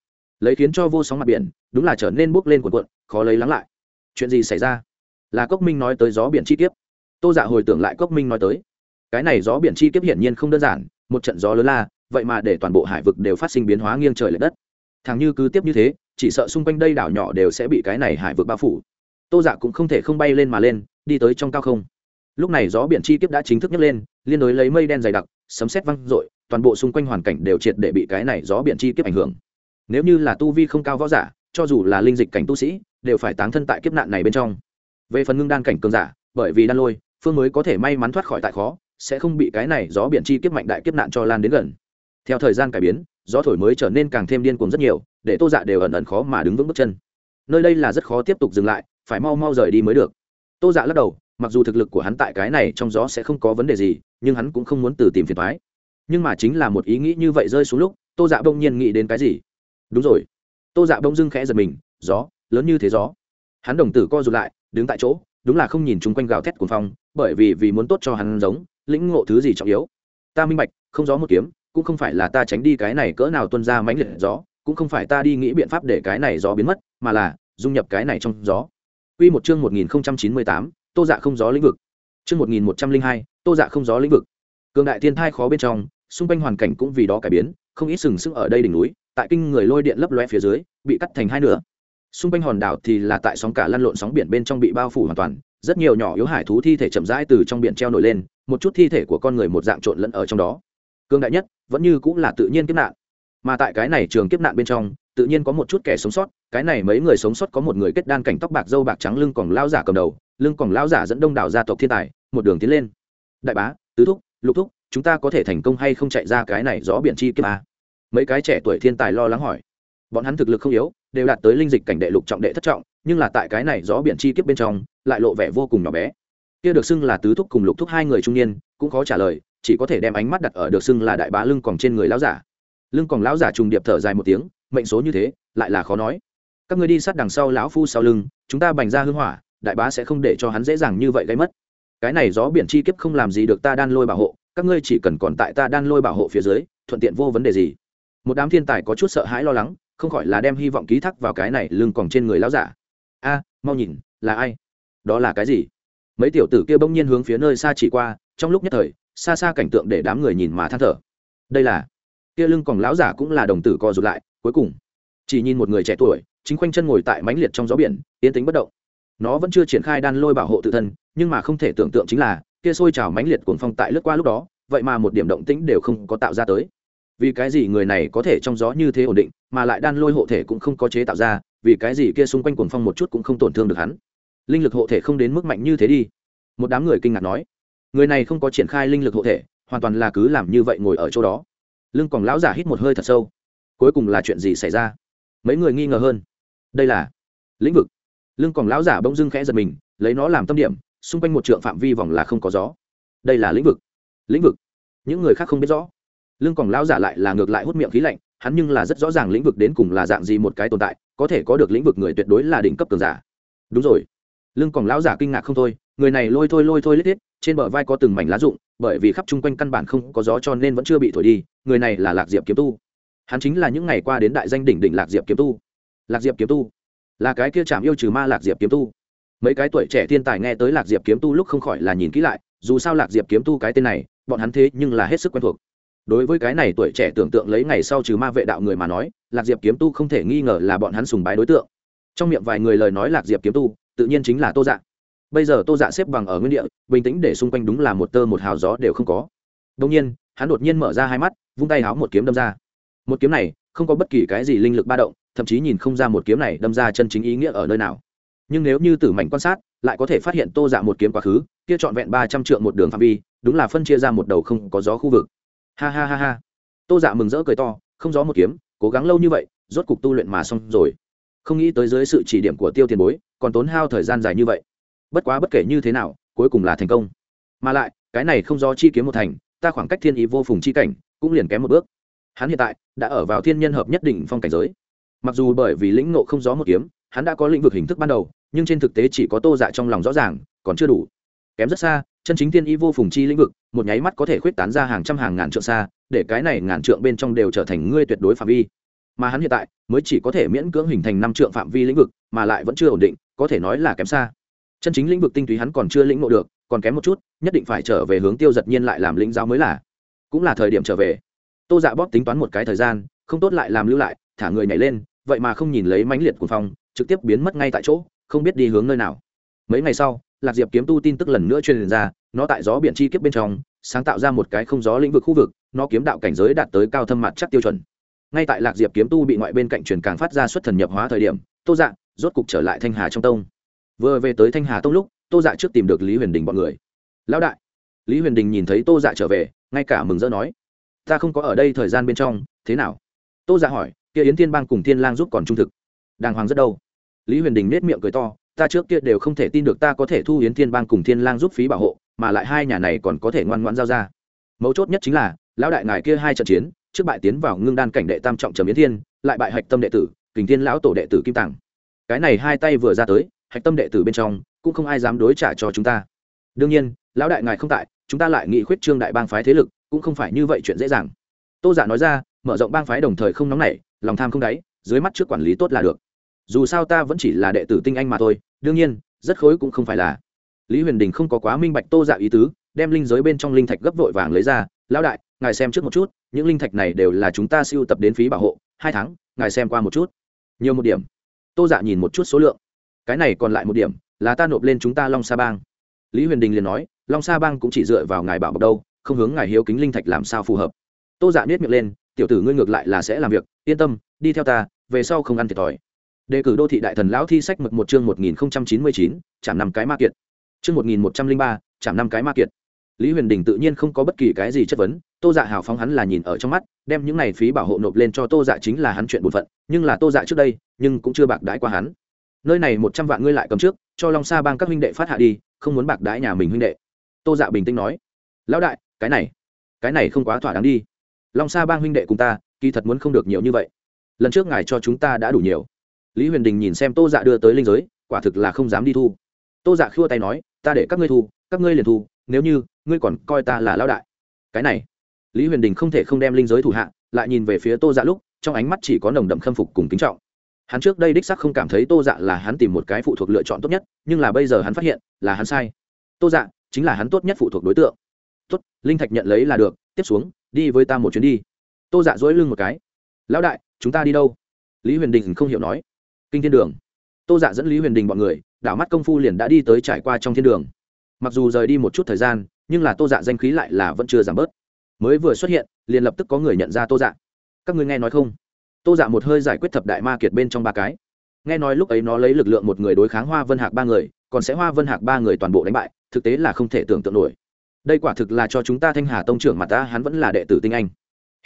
lấy khiến cho vô sóng mặt biển đúng là trở nên bốc lên cuộn cuộn khó lấy lắng lại. Chuyện gì xảy ra? Là cốc minh nói tới gió biển chi tiếp, tô dạ hồi tưởng lại cốc minh nói tới. Cái này gió biển chi kiếp hiển nhiên không đơn giản một trận gió lớn la vậy mà để toàn bộ hải vực đều phát sinh biến hóa nghiêng trời l ệ đất. Thằng như cứ tiếp như thế chỉ sợ xung quanh đây đảo nhỏ đều sẽ bị cái này hải vực bao phủ. Tô dạ cũng không thể không bay lên mà lên đi tới trong cao không. Lúc này gió biển chi kiếp đã chính thức nhấc lên liên đối lấy mây đen dày đặc sấm xét văng r ộ i toàn bộ xung quanh hoàn cảnh đều triệt để bị cái này gió biển chi kiếp ảnh hưởng nếu như là tu vi không cao võ giả, cho dù là linh dịch cảnh tu sĩ, đều phải tán thân tại kiếp nạn này bên trong. Về phần ngưng đan cảnh cường giả, bởi vì đan lôi, phương mới có thể may mắn thoát khỏi tại khó, sẽ không bị cái này gió biển chi kiếp mạnh đại kiếp nạn cho lan đến gần. Theo thời gian cải biến, gió thổi mới trở nên càng thêm điên cuồng rất nhiều, để tô dạ đều ẩn ẩn khó mà đứng vững bước chân. Nơi đây là rất khó tiếp tục dừng lại, phải mau mau rời đi mới được. Tô dạ lắc đầu, mặc dù thực lực của hắn tại cái này trong gió sẽ không có vấn đề gì, nhưng hắn cũng không muốn từ tìm phiền thoái nhưng mà chính là một ý nghĩ như vậy rơi xuống lúc, tô dạ bỗng nhiên nghĩ đến cái gì? Đúng rồi. Tô dạ bỗng dưng khẽ giật mình gió lớn như thế gió. Hắn đồng tử co rụt lại đứng tại chỗ đúng là không nhìn chung quanh gào thét cuồng phong bởi vì vì muốn tốt cho hắn giống lĩnh ngộ thứ gì trọng yếu. Ta minh bạch không gió một kiếm cũng không phải là ta tránh đi cái này cỡ nào tuân ra mãnh liệt gió cũng không phải ta đi nghĩ biện pháp để cái này gió biến mất mà là dung nhập cái này trong gió. Quy một chương 1098, Tô Dạ không gió lĩnh vực. Chương 1102, Tô Dạ không gió lĩnh vực. Cường đại thiên thai khó bên trong, xung quanh hoàn cảnh cũng vì đó cải biến, không ít sừng sững ở đây đỉnh núi, tại kinh người lôi điện lấp loe phía dưới, bị cắt thành hai nửa. Xung quanh hòn đảo thì là tại sóng cả lăn lộn sóng biển bên trong bị bao phủ hoàn toàn, rất nhiều nhỏ yếu hải thú thi thể chậm rãi từ trong biển treo nổi lên, một chút thi thể của con người một dạng trộn lẫn ở trong đó cương đại nhất vẫn như cũng là tự nhiên kiếp nạn mà tại cái này trường kiếp nạn bên trong tự nhiên có một chút kẻ sống sót cái này mấy người sống sót có một người kết đan cảnh tóc bạc dâu bạc trắng lưng còn lao giả cầm đầu lưng còn lao giả dẫn đông đảo gia tộc thiên tài một đường tiến lên đại bá tứ thúc lục thúc chúng ta có thể thành công hay không chạy ra cái này gió biển chi kiếp à? Mấy cái trẻ tuổi thiên tài lo lắng hỏi. Bọn hắn thực lực không yếu, đều đạt tới linh dịch cảnh đệ lục trọng đệ thất trọng, nhưng là tại cái này gió biển chi kiếp bên trong, lại lộ vẻ vô cùng nhỏ bé. Kia được xưng là tứ thúc cùng lục thúc hai người trung niên, cũng khó trả lời, chỉ có thể đem ánh mắt đặt ở được xưng là đại bá lưng còn trên người lão giả. Lưng còn lão giả trùng điệp thở dài một tiếng, mệnh số như thế, lại là khó nói. Các người đi sát đằng sau lão phu sau lưng, chúng ta bành ra hưng hỏa, đại bá sẽ không để cho hắn dễ dàng như vậy gây mất. Cái này gió biển chi kiếp không làm gì được ta đan lôi bảo hộ, các ngươi chỉ cần còn tại ta đan lôi bảo hộ phía dưới, thuận tiện vô vấn đề gì một đám thiên tài có chút sợ hãi lo lắng, không khỏi là đem hy vọng ký thác vào cái này lưng còn trên người lão giả. A, mau nhìn, là ai? Đó là cái gì? Mấy tiểu tử kia bỗng nhiên hướng phía nơi xa chỉ qua, trong lúc nhất thời, xa xa cảnh tượng để đám người nhìn mà than thở. Đây là, kia lưng còn lão giả cũng là đồng tử co rụt lại, cuối cùng, chỉ nhìn một người trẻ tuổi, chính quanh chân ngồi tại mãnh liệt trong gió biển, yên tĩnh bất động. Nó vẫn chưa triển khai đan lôi bảo hộ tự thân, nhưng mà không thể tưởng tượng chính là, kia sôi trào mãnh liệt cuồng phong tại lướt qua lúc đó, vậy mà một điểm động tĩnh đều không có tạo ra tới vì cái gì người này có thể trong gió như thế ổn định, mà lại đan lôi hộ thể cũng không có chế tạo ra, vì cái gì kia xung quanh cuồng phong một chút cũng không tổn thương được hắn. Linh lực hộ thể không đến mức mạnh như thế đi. Một đám người kinh ngạc nói, người này không có triển khai linh lực hộ thể, hoàn toàn là cứ làm như vậy ngồi ở chỗ đó. Lưng còn lão giả hít một hơi thật sâu. Cuối cùng là chuyện gì xảy ra? Mấy người nghi ngờ hơn. Đây là lĩnh vực. Lưng còn lão giả bỗng dưng khẽ giật mình, lấy nó làm tâm điểm, xung quanh một trượng phạm vi vòng là không có gió. Đây là lĩnh vực. Lĩnh vực. Những người khác không biết rõ lưng còn lão giả lại là ngược lại hút miệng khí lạnh, hắn nhưng là rất rõ ràng lĩnh vực đến cùng là dạng gì một cái tồn tại, có thể có được lĩnh vực người tuyệt đối là đỉnh cấp cường giả. Đúng rồi. Lưng còn lão giả kinh ngạc không thôi, người này lôi thôi lôi thôi lết hết trên bờ vai có từng mảnh lá rụng, bởi vì khắp chung quanh căn bản không có gió cho nên vẫn chưa bị thổi đi, người này là lạc diệp kiếm tu. Hắn chính là những ngày qua đến đại danh đỉnh đỉnh lạc diệp kiếm tu. Lạc diệp kiếm tu. Là cái kia chạm yêu trừ ma lạc diệp kiếm tu. Mấy cái tuổi trẻ thiên tài nghe tới lạc diệp kiếm tu lúc không khỏi là nhìn kỹ lại, dù sao lạc diệp kiếm tu cái tên này, bọn hắn thế nhưng là hết sức quen thuộc đối với cái này tuổi trẻ tưởng tượng lấy ngày sau trừ ma vệ đạo người mà nói, lạc diệp kiếm tu không thể nghi ngờ là bọn hắn sùng bái đối tượng. Trong miệng vài người lời nói lạc diệp kiếm tu, tự nhiên chính là tô dạ. Bây giờ tô dạ xếp bằng ở nguyên địa, bình tĩnh để xung quanh đúng là một tơ một hào gió đều không có. Đông nhiên, hắn đột nhiên mở ra hai mắt, vung tay háo một kiếm đâm ra. Một kiếm này, không có bất kỳ cái gì linh lực ba động, thậm chí nhìn không ra một kiếm này đâm ra chân chính ý nghĩa ở nơi nào. Nhưng nếu như tử mảnh quan sát, lại có thể phát hiện tô dạ một kiếm quá khứ, kia trọn vẹn ba trăm trượng một đường phạm vi, đúng là phân chia ra một đầu không có gió khu vực ha ha ha ha. Tô dạ mừng rỡ cười to, không gió một kiếm, cố gắng lâu như vậy, rốt cục tu luyện mà xong rồi. Không nghĩ tới dưới sự chỉ điểm của tiêu tiền bối, còn tốn hao thời gian dài như vậy. Bất quá bất kể như thế nào, cuối cùng là thành công. Mà lại, cái này không do chi kiếm một thành, ta khoảng cách thiên ý vô phùng chi cảnh, cũng liền kém một bước. Hắn hiện tại, đã ở vào thiên nhân hợp nhất định phong cảnh giới. Mặc dù bởi vì lĩnh ngộ không gió một kiếm, hắn đã có lĩnh vực hình thức ban đầu, nhưng trên thực tế chỉ có tô dạ trong lòng rõ ràng, còn chưa đủ. Kém rất xa, chân chính thiên ý vô phùng chi lĩnh vực một nháy mắt có thể khuyết tán ra hàng trăm hàng ngàn trượng xa, để cái này ngàn trượng bên trong đều trở thành ngươi tuyệt đối phạm vi. Mà hắn hiện tại, mới chỉ có thể miễn cưỡng hình thành năm trượng phạm vi lĩnh vực, mà lại vẫn chưa ổn định, có thể nói là kém xa. Chân chính lĩnh vực tinh túy hắn còn chưa lĩnh ngộ được, còn kém một chút, nhất định phải trở về hướng tiêu giật nhiên lại làm lĩnh giáo mới là. Cũng là thời điểm trở về. Tô dạ bóp tính toán một cái thời gian, không tốt lại làm lưu lại, thả người nhảy lên, vậy mà không nhìn lấy mãnh liệt của phong trực tiếp biến mất ngay tại chỗ, không biết đi hướng nơi nào. Mấy ngày sau, lạc diệp kiếm tu tin tức lần nữa truyền ra nó tại gió biển chi kiếp bên trong, sáng tạo ra một cái không gió lĩnh vực khu vực, nó kiếm đạo cảnh giới đạt tới cao thâm mặt chắc tiêu chuẩn. Ngay tại lạc diệp kiếm tu bị ngoại bên cạnh truyền càng phát ra xuất thần nhập hóa thời điểm, tô dạ rốt cục trở lại thanh hà trong tông. Vừa về tới thanh hà tông lúc, tô dạ trước tìm được lý huyền đình bọn người. Lão đại. Lý huyền đình nhìn thấy tô dạ trở về, ngay cả mừng rỡ nói, ta không có ở đây thời gian bên trong, thế nào? Tô dạ hỏi, kia yến thiên bang cùng thiên lang giúp còn trung thực. Đàng hoàng rất đâu. Lý huyền đình nết miệng cười to, ta trước kia đều không thể tin được ta có thể thu yến thiên bang cùng thiên lang giúp phí bảo hộ mà lại hai nhà này còn có thể ngoan ngoãn giao ra. Mấu chốt nhất chính là, lão đại ngài kia hai trận chiến, trước bại tiến vào ngưng đan cảnh đệ tam trọng trầm yến thiên, lại bại hạch tâm đệ tử, kình thiên lão tổ đệ tử kim tàng. Cái này hai tay vừa ra tới, hạch tâm đệ tử bên trong, cũng không ai dám đối trả cho chúng ta. Đương nhiên, lão đại ngài không tại, chúng ta lại nghị khuyết trương đại bang phái thế lực, cũng không phải như vậy chuyện dễ dàng. Tô giả nói ra, mở rộng bang phái đồng thời không nóng nảy, lòng tham không đáy, dưới mắt trước quản lý tốt là được. Dù sao ta vẫn chỉ là đệ tử tinh anh mà thôi, đương nhiên, rất khối cũng không phải là lý huyền đình không có quá minh bạch tô dạ ý tứ, đem linh giới bên trong linh thạch gấp vội vàng lấy ra, lão đại, ngài xem trước một chút, những linh thạch này đều là chúng ta siêu tập đến phí bảo hộ, hai tháng, ngài xem qua một chút. Nhiều một điểm. Tô dạ nhìn một chút số lượng. Cái này còn lại một điểm, là ta nộp lên chúng ta long sa bang. Lý huyền đình liền nói, long sa bang cũng chỉ dựa vào ngài bảo bọc đâu, không hướng ngài hiếu kính linh thạch làm sao phù hợp. Tô dạ biết miệng lên, tiểu tử ngươi ngược lại là sẽ làm việc, yên tâm, đi theo ta, về sau không ăn thiệt thòi. Đề cử đô thị đại thần lão thi sách mực một chương một nghìn chín mươi chín, chạm năm cái ma kiệt chương một nghìn một trăm linh ba, chạm năm cái ma kiệt. Lý huyền đình tự nhiên không có bất kỳ cái gì chất vấn, tô dạ hào phóng hắn là nhìn ở trong mắt, đem những này phí bảo hộ nộp lên cho tô dạ chính là hắn chuyện buồn phận, nhưng là tô dạ trước đây, nhưng cũng chưa bạc đãi qua hắn. Nơi này một trăm vạn ngươi lại cầm trước, cho long sa bang các huynh đệ phát hạ đi, không muốn bạc đãi nhà mình huynh đệ. Tô dạ bình tĩnh nói, lão đại, cái này cái này không quá thỏa đáng đi. Long sa bang huynh đệ cùng ta, kỳ thật muốn không được nhiều như vậy. Lần trước ngài cho chúng ta đã đủ nhiều. Lý huyền đình nhìn xem tô dạ đưa tới linh giới, quả thực là không dám đi thu. Tô dạ khua tay nói ta để các ngươi thu, các ngươi liền thu, nếu như, ngươi còn coi ta là lão đại. Cái này, lý huyền đình không thể không đem linh giới thủ hạ, lại nhìn về phía tô dạ lúc, trong ánh mắt chỉ có nồng đậm khâm phục cùng kính trọng. Hắn trước đây đích sắc không cảm thấy tô dạ là hắn tìm một cái phụ thuộc lựa chọn tốt nhất, nhưng là bây giờ hắn phát hiện, là hắn sai. Tô dạ chính là hắn tốt nhất phụ thuộc đối tượng. Tốt, linh thạch nhận lấy là được, tiếp xuống, đi với ta một chuyến đi. Tô dạ dỗi lưng một cái. Lão đại, chúng ta đi đâu? Lý huyền đình không hiểu nói. Kinh thiên đường tô dạ dẫn lý huyền đình b ọ n người, đảo mắt công phu liền đã đi tới trải qua trong thiên đường. Mặc dù rời đi một chút thời gian, nhưng là tô dạ danh khí lại là vẫn chưa giảm bớt. Mới vừa xuất hiện, liền lập tức có người nhận ra tô dạ. Các ngươi nghe nói không? Tô dạ một hơi giải quyết thập đại ma kiệt bên trong ba cái. Nghe nói lúc ấy nó lấy lực lượng một người đối kháng hoa vân hạc ba người, còn sẽ hoa vân hạc ba người toàn bộ đánh bại, thực tế là không thể tưởng tượng nổi. Đây quả thực là cho chúng ta thanh hà tông trưởng mà ta, hắn vẫn là đệ tử tinh anh.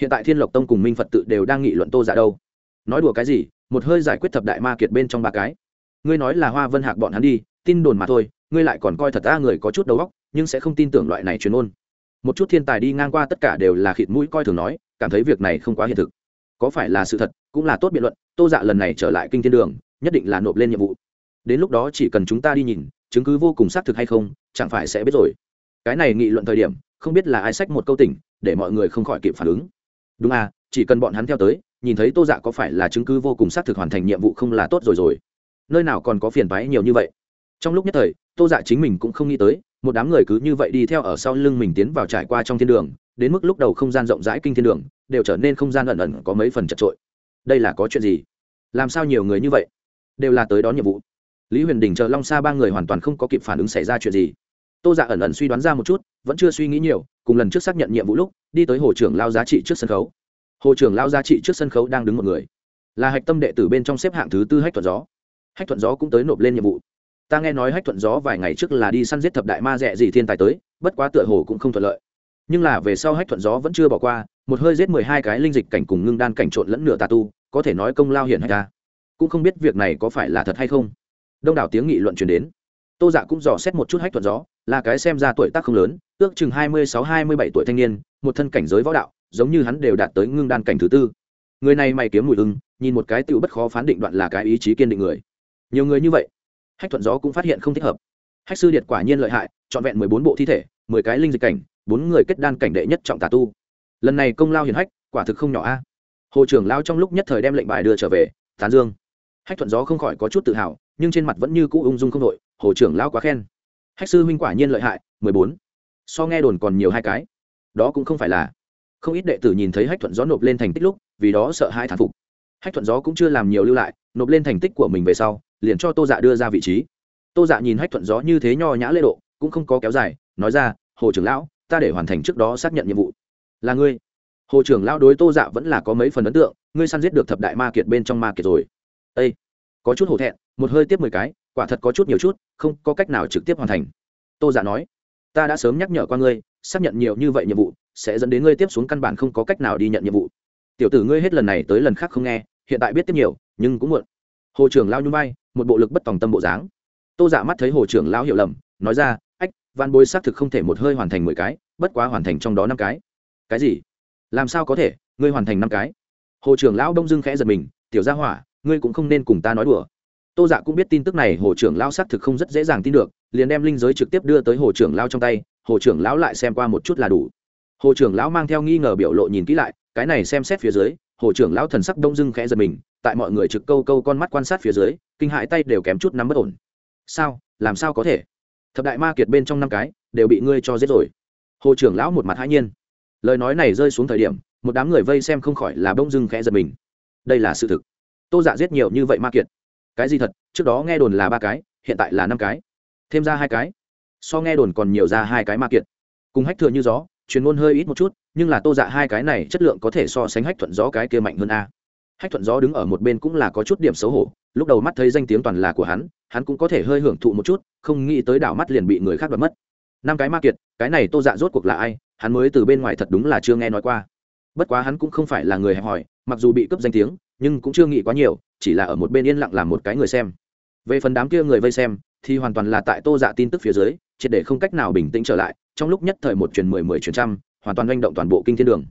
Hiện tại thiên lộc tông cùng minh phật tự đều đang nghị luận tô dạ đâu. Nói đùa cái gì, một hơi giải quyết thập đại ma kiệt bên trong ba cái ngươi nói là hoa vân hạc bọn hắn đi, tin đồn mà thôi, ngươi lại còn coi thật ta người có chút đầu óc, nhưng sẽ không tin tưởng loại này truyền ôn. Một chút thiên tài đi ngang qua tất cả đều là khịt mũi coi thường nói, cảm thấy việc này không quá hiện thực. Có phải là sự thật, cũng là tốt biện luận, tô dạ lần này trở lại kinh thiên đường, nhất định là nộp lên nhiệm vụ. Đến lúc đó chỉ cần chúng ta đi nhìn, chứng cứ vô cùng xác thực hay không, chẳng phải sẽ biết rồi. Cái này nghị luận thời điểm, không biết là ai sách một câu tỉnh, để mọi người không khỏi kịp phản ứng. Đúng à chỉ cần bọn hắn theo tới, nhìn thấy tô dạ có phải là chứng cứ vô cùng xác thực hoàn thành nhiệm vụ không là tốt rồi rồi nơi nào còn có phiền phái nhiều như vậy? Trong lúc nhất thời, tô dạ chính mình cũng không nghĩ tới, một đám người cứ như vậy đi theo ở sau lưng mình tiến vào trải qua trong thiên đường, đến mức lúc đầu không gian rộng rãi kinh thiên đường, đều trở nên không gian ẩn ẩn có mấy phần chật trội. Đây là có chuyện gì? Làm sao nhiều người như vậy? Đều là tới đón nhiệm vụ. Lý huyền đình chờ long xa ba người hoàn toàn không có kịp phản ứng xảy ra chuyện gì. Tô dạ ẩn ẩn suy đoán ra một chút, vẫn chưa suy nghĩ nhiều, cùng lần trước xác nhận nhiệm vụ lúc, đi tới hồ trưởng lao giá trị trước sân khấu. Hồ trưởng lao giá trị trước sân khấu đang đứng một người. Là hạch tâm đệ tử bên trong xếp hạng thứ tư hách thuật gió hách thuận gió cũng tới nộp lên nhiệm vụ. Ta nghe nói hách thuận gió vài ngày trước là đi săn giết thập đại ma rẻ gì thiên tài tới, bất quá tựa hồ cũng không thuận lợi. Nhưng là về sau hách thuận gió vẫn chưa bỏ qua, một hơi giết mười hai cái linh dịch cảnh cùng ngưng đan cảnh trộn lẫn nửa tà tu, có thể nói công lao hiển hay ta. Cũng không biết việc này có phải là thật hay không. Đông đảo tiếng nghị luận truyền đến. Tô dạ cũng dò xét một chút hách thuận gió, là cái xem ra tuổi tác không lớn, ước chừng hai mươi sáu hai mươi bảy tuổi thanh niên, một thân cảnh giới võ đạo, giống như hắn đều đạt tới ngưng đan cảnh thứ tư. Người này mày kiếm mùi ưng nhìn một cái tựu bất khó phán định đoạn là cái ý chí kiên định người nhiều người như vậy. Hách thuận gió cũng phát hiện không thích hợp. Hách sư điệt quả nhiên lợi hại, trọn vẹn mười bốn bộ thi thể, mười cái linh dịch cảnh, bốn người kết đan cảnh đệ nhất trọng tà tu. Lần này công lao hiển hách, quả thực không nhỏ a. Hồ trưởng lao trong lúc nhất thời đem lệnh bài đưa trở về, tán dương. Hách thuận gió không khỏi có chút tự hào, nhưng trên mặt vẫn như cũ ung dung không đội hồ trưởng lao quá khen. Hách sư huynh quả nhiên lợi hại, mười bốn. So nghe đồn còn nhiều hai cái. Đó cũng không phải là. Không ít đệ tử nhìn thấy hách thuận gió nộp lên thành tích lúc, vì đó sợ hai thán phục. Hách thuận gió cũng chưa làm nhiều lưu lại nộp lên thành tích của mình về sau, liền cho tô dạ đưa ra vị trí. Tô dạ nhìn hách thuận gió như thế nho nhã lễ độ, cũng không có kéo dài, nói ra, hồ trưởng lão, ta để hoàn thành trước đó xác nhận nhiệm vụ. Là ngươi. Hồ trưởng lão đối tô dạ vẫn là có mấy phần ấn tượng, ngươi săn giết được thập đại ma kiệt bên trong ma kiệt rồi. Â có chút hổ thẹn, một hơi tiếp mười cái, quả thật có chút nhiều chút, không có cách nào trực tiếp hoàn thành. Tô dạ nói, ta đã sớm nhắc nhở qua ngươi, xác nhận nhiều như vậy nhiệm vụ, sẽ dẫn đến ngươi tiếp xuống căn bản không có cách nào đi nhận nhiệm vụ. Tiểu tử ngươi hết lần này tới lần khác không nghe hiện tại biết tiếp nhiều, nhưng cũng muộn. Hồ trưởng lao nhung bay một bộ lực bất tòng tâm bộ dáng. Tô dạ mắt thấy hồ trưởng lao hiểu lầm, nói ra, ách văn bối xác thực không thể một hơi hoàn thành mười cái, bất quá hoàn thành trong đó năm cái. Cái gì? Làm sao có thể? Ngươi hoàn thành năm cái? Hồ trưởng lão đông dưng khẽ giật mình, tiểu gia hỏa, ngươi cũng không nên cùng ta nói đùa. Tô dạ cũng biết tin tức này hồ trưởng lão xác thực không rất dễ dàng tin được, liền đem linh giới trực tiếp đưa tới hồ trưởng lão trong tay, hồ trưởng lão lại xem qua một chút là đủ. Hồ trưởng lão mang theo nghi ngờ biểu lộ nhìn kỹ lại, cái này xem xét phía dưới hồ trưởng lão thần sắc đông dưng khẽ giật mình, tại mọi người trực câu câu con mắt quan sát phía dưới, kinh hãi tay đều kém chút nắm bất ổn. Sao? Làm sao có thể? Thập đại ma kiệt bên trong năm cái, đều bị ngươi cho giết rồi. Hồ trưởng lão một mặt hãi nhiên. Lời nói này rơi xuống thời điểm, một đám người vây xem không khỏi là bông dưng khẽ giật mình. Đây là sự thực. Tô dạ giết nhiều như vậy ma kiệt. Cái gì thật? Trước đó nghe đồn là ba cái, hiện tại là năm cái. Thêm ra hai cái. So nghe đồn còn nhiều ra hai cái ma kiệt. Cùng hách thừa như gió truyền ngôn hơi ít một chút, nhưng là tô dạ hai cái này chất lượng có thể so sánh hách thuận gió cái kia mạnh hơn a. Hách thuận gió đứng ở một bên cũng là có chút điểm xấu hổ, lúc đầu mắt thấy danh tiếng toàn là của hắn hắn cũng có thể hơi hưởng thụ một chút, không nghĩ tới đảo mắt liền bị người khác đoạt mất. Năm cái ma kiệt, cái này tô dạ rốt cuộc là ai, hắn mới từ bên ngoài thật đúng là chưa nghe nói qua. Bất quá hắn cũng không phải là người hẹp hòi, mặc dù bị cướp danh tiếng, nhưng cũng chưa nghĩ quá nhiều, chỉ là ở một bên yên lặng làm một cái người xem. Về phần đám kia người vây xem, thì hoàn toàn là tại tô dạ tin tức phía dưới, triệt để không cách nào bình tĩnh trở lại trong lúc nhất thời một truyền mười mười truyền trăm, hoàn toàn manh động toàn bộ kinh thiên đường.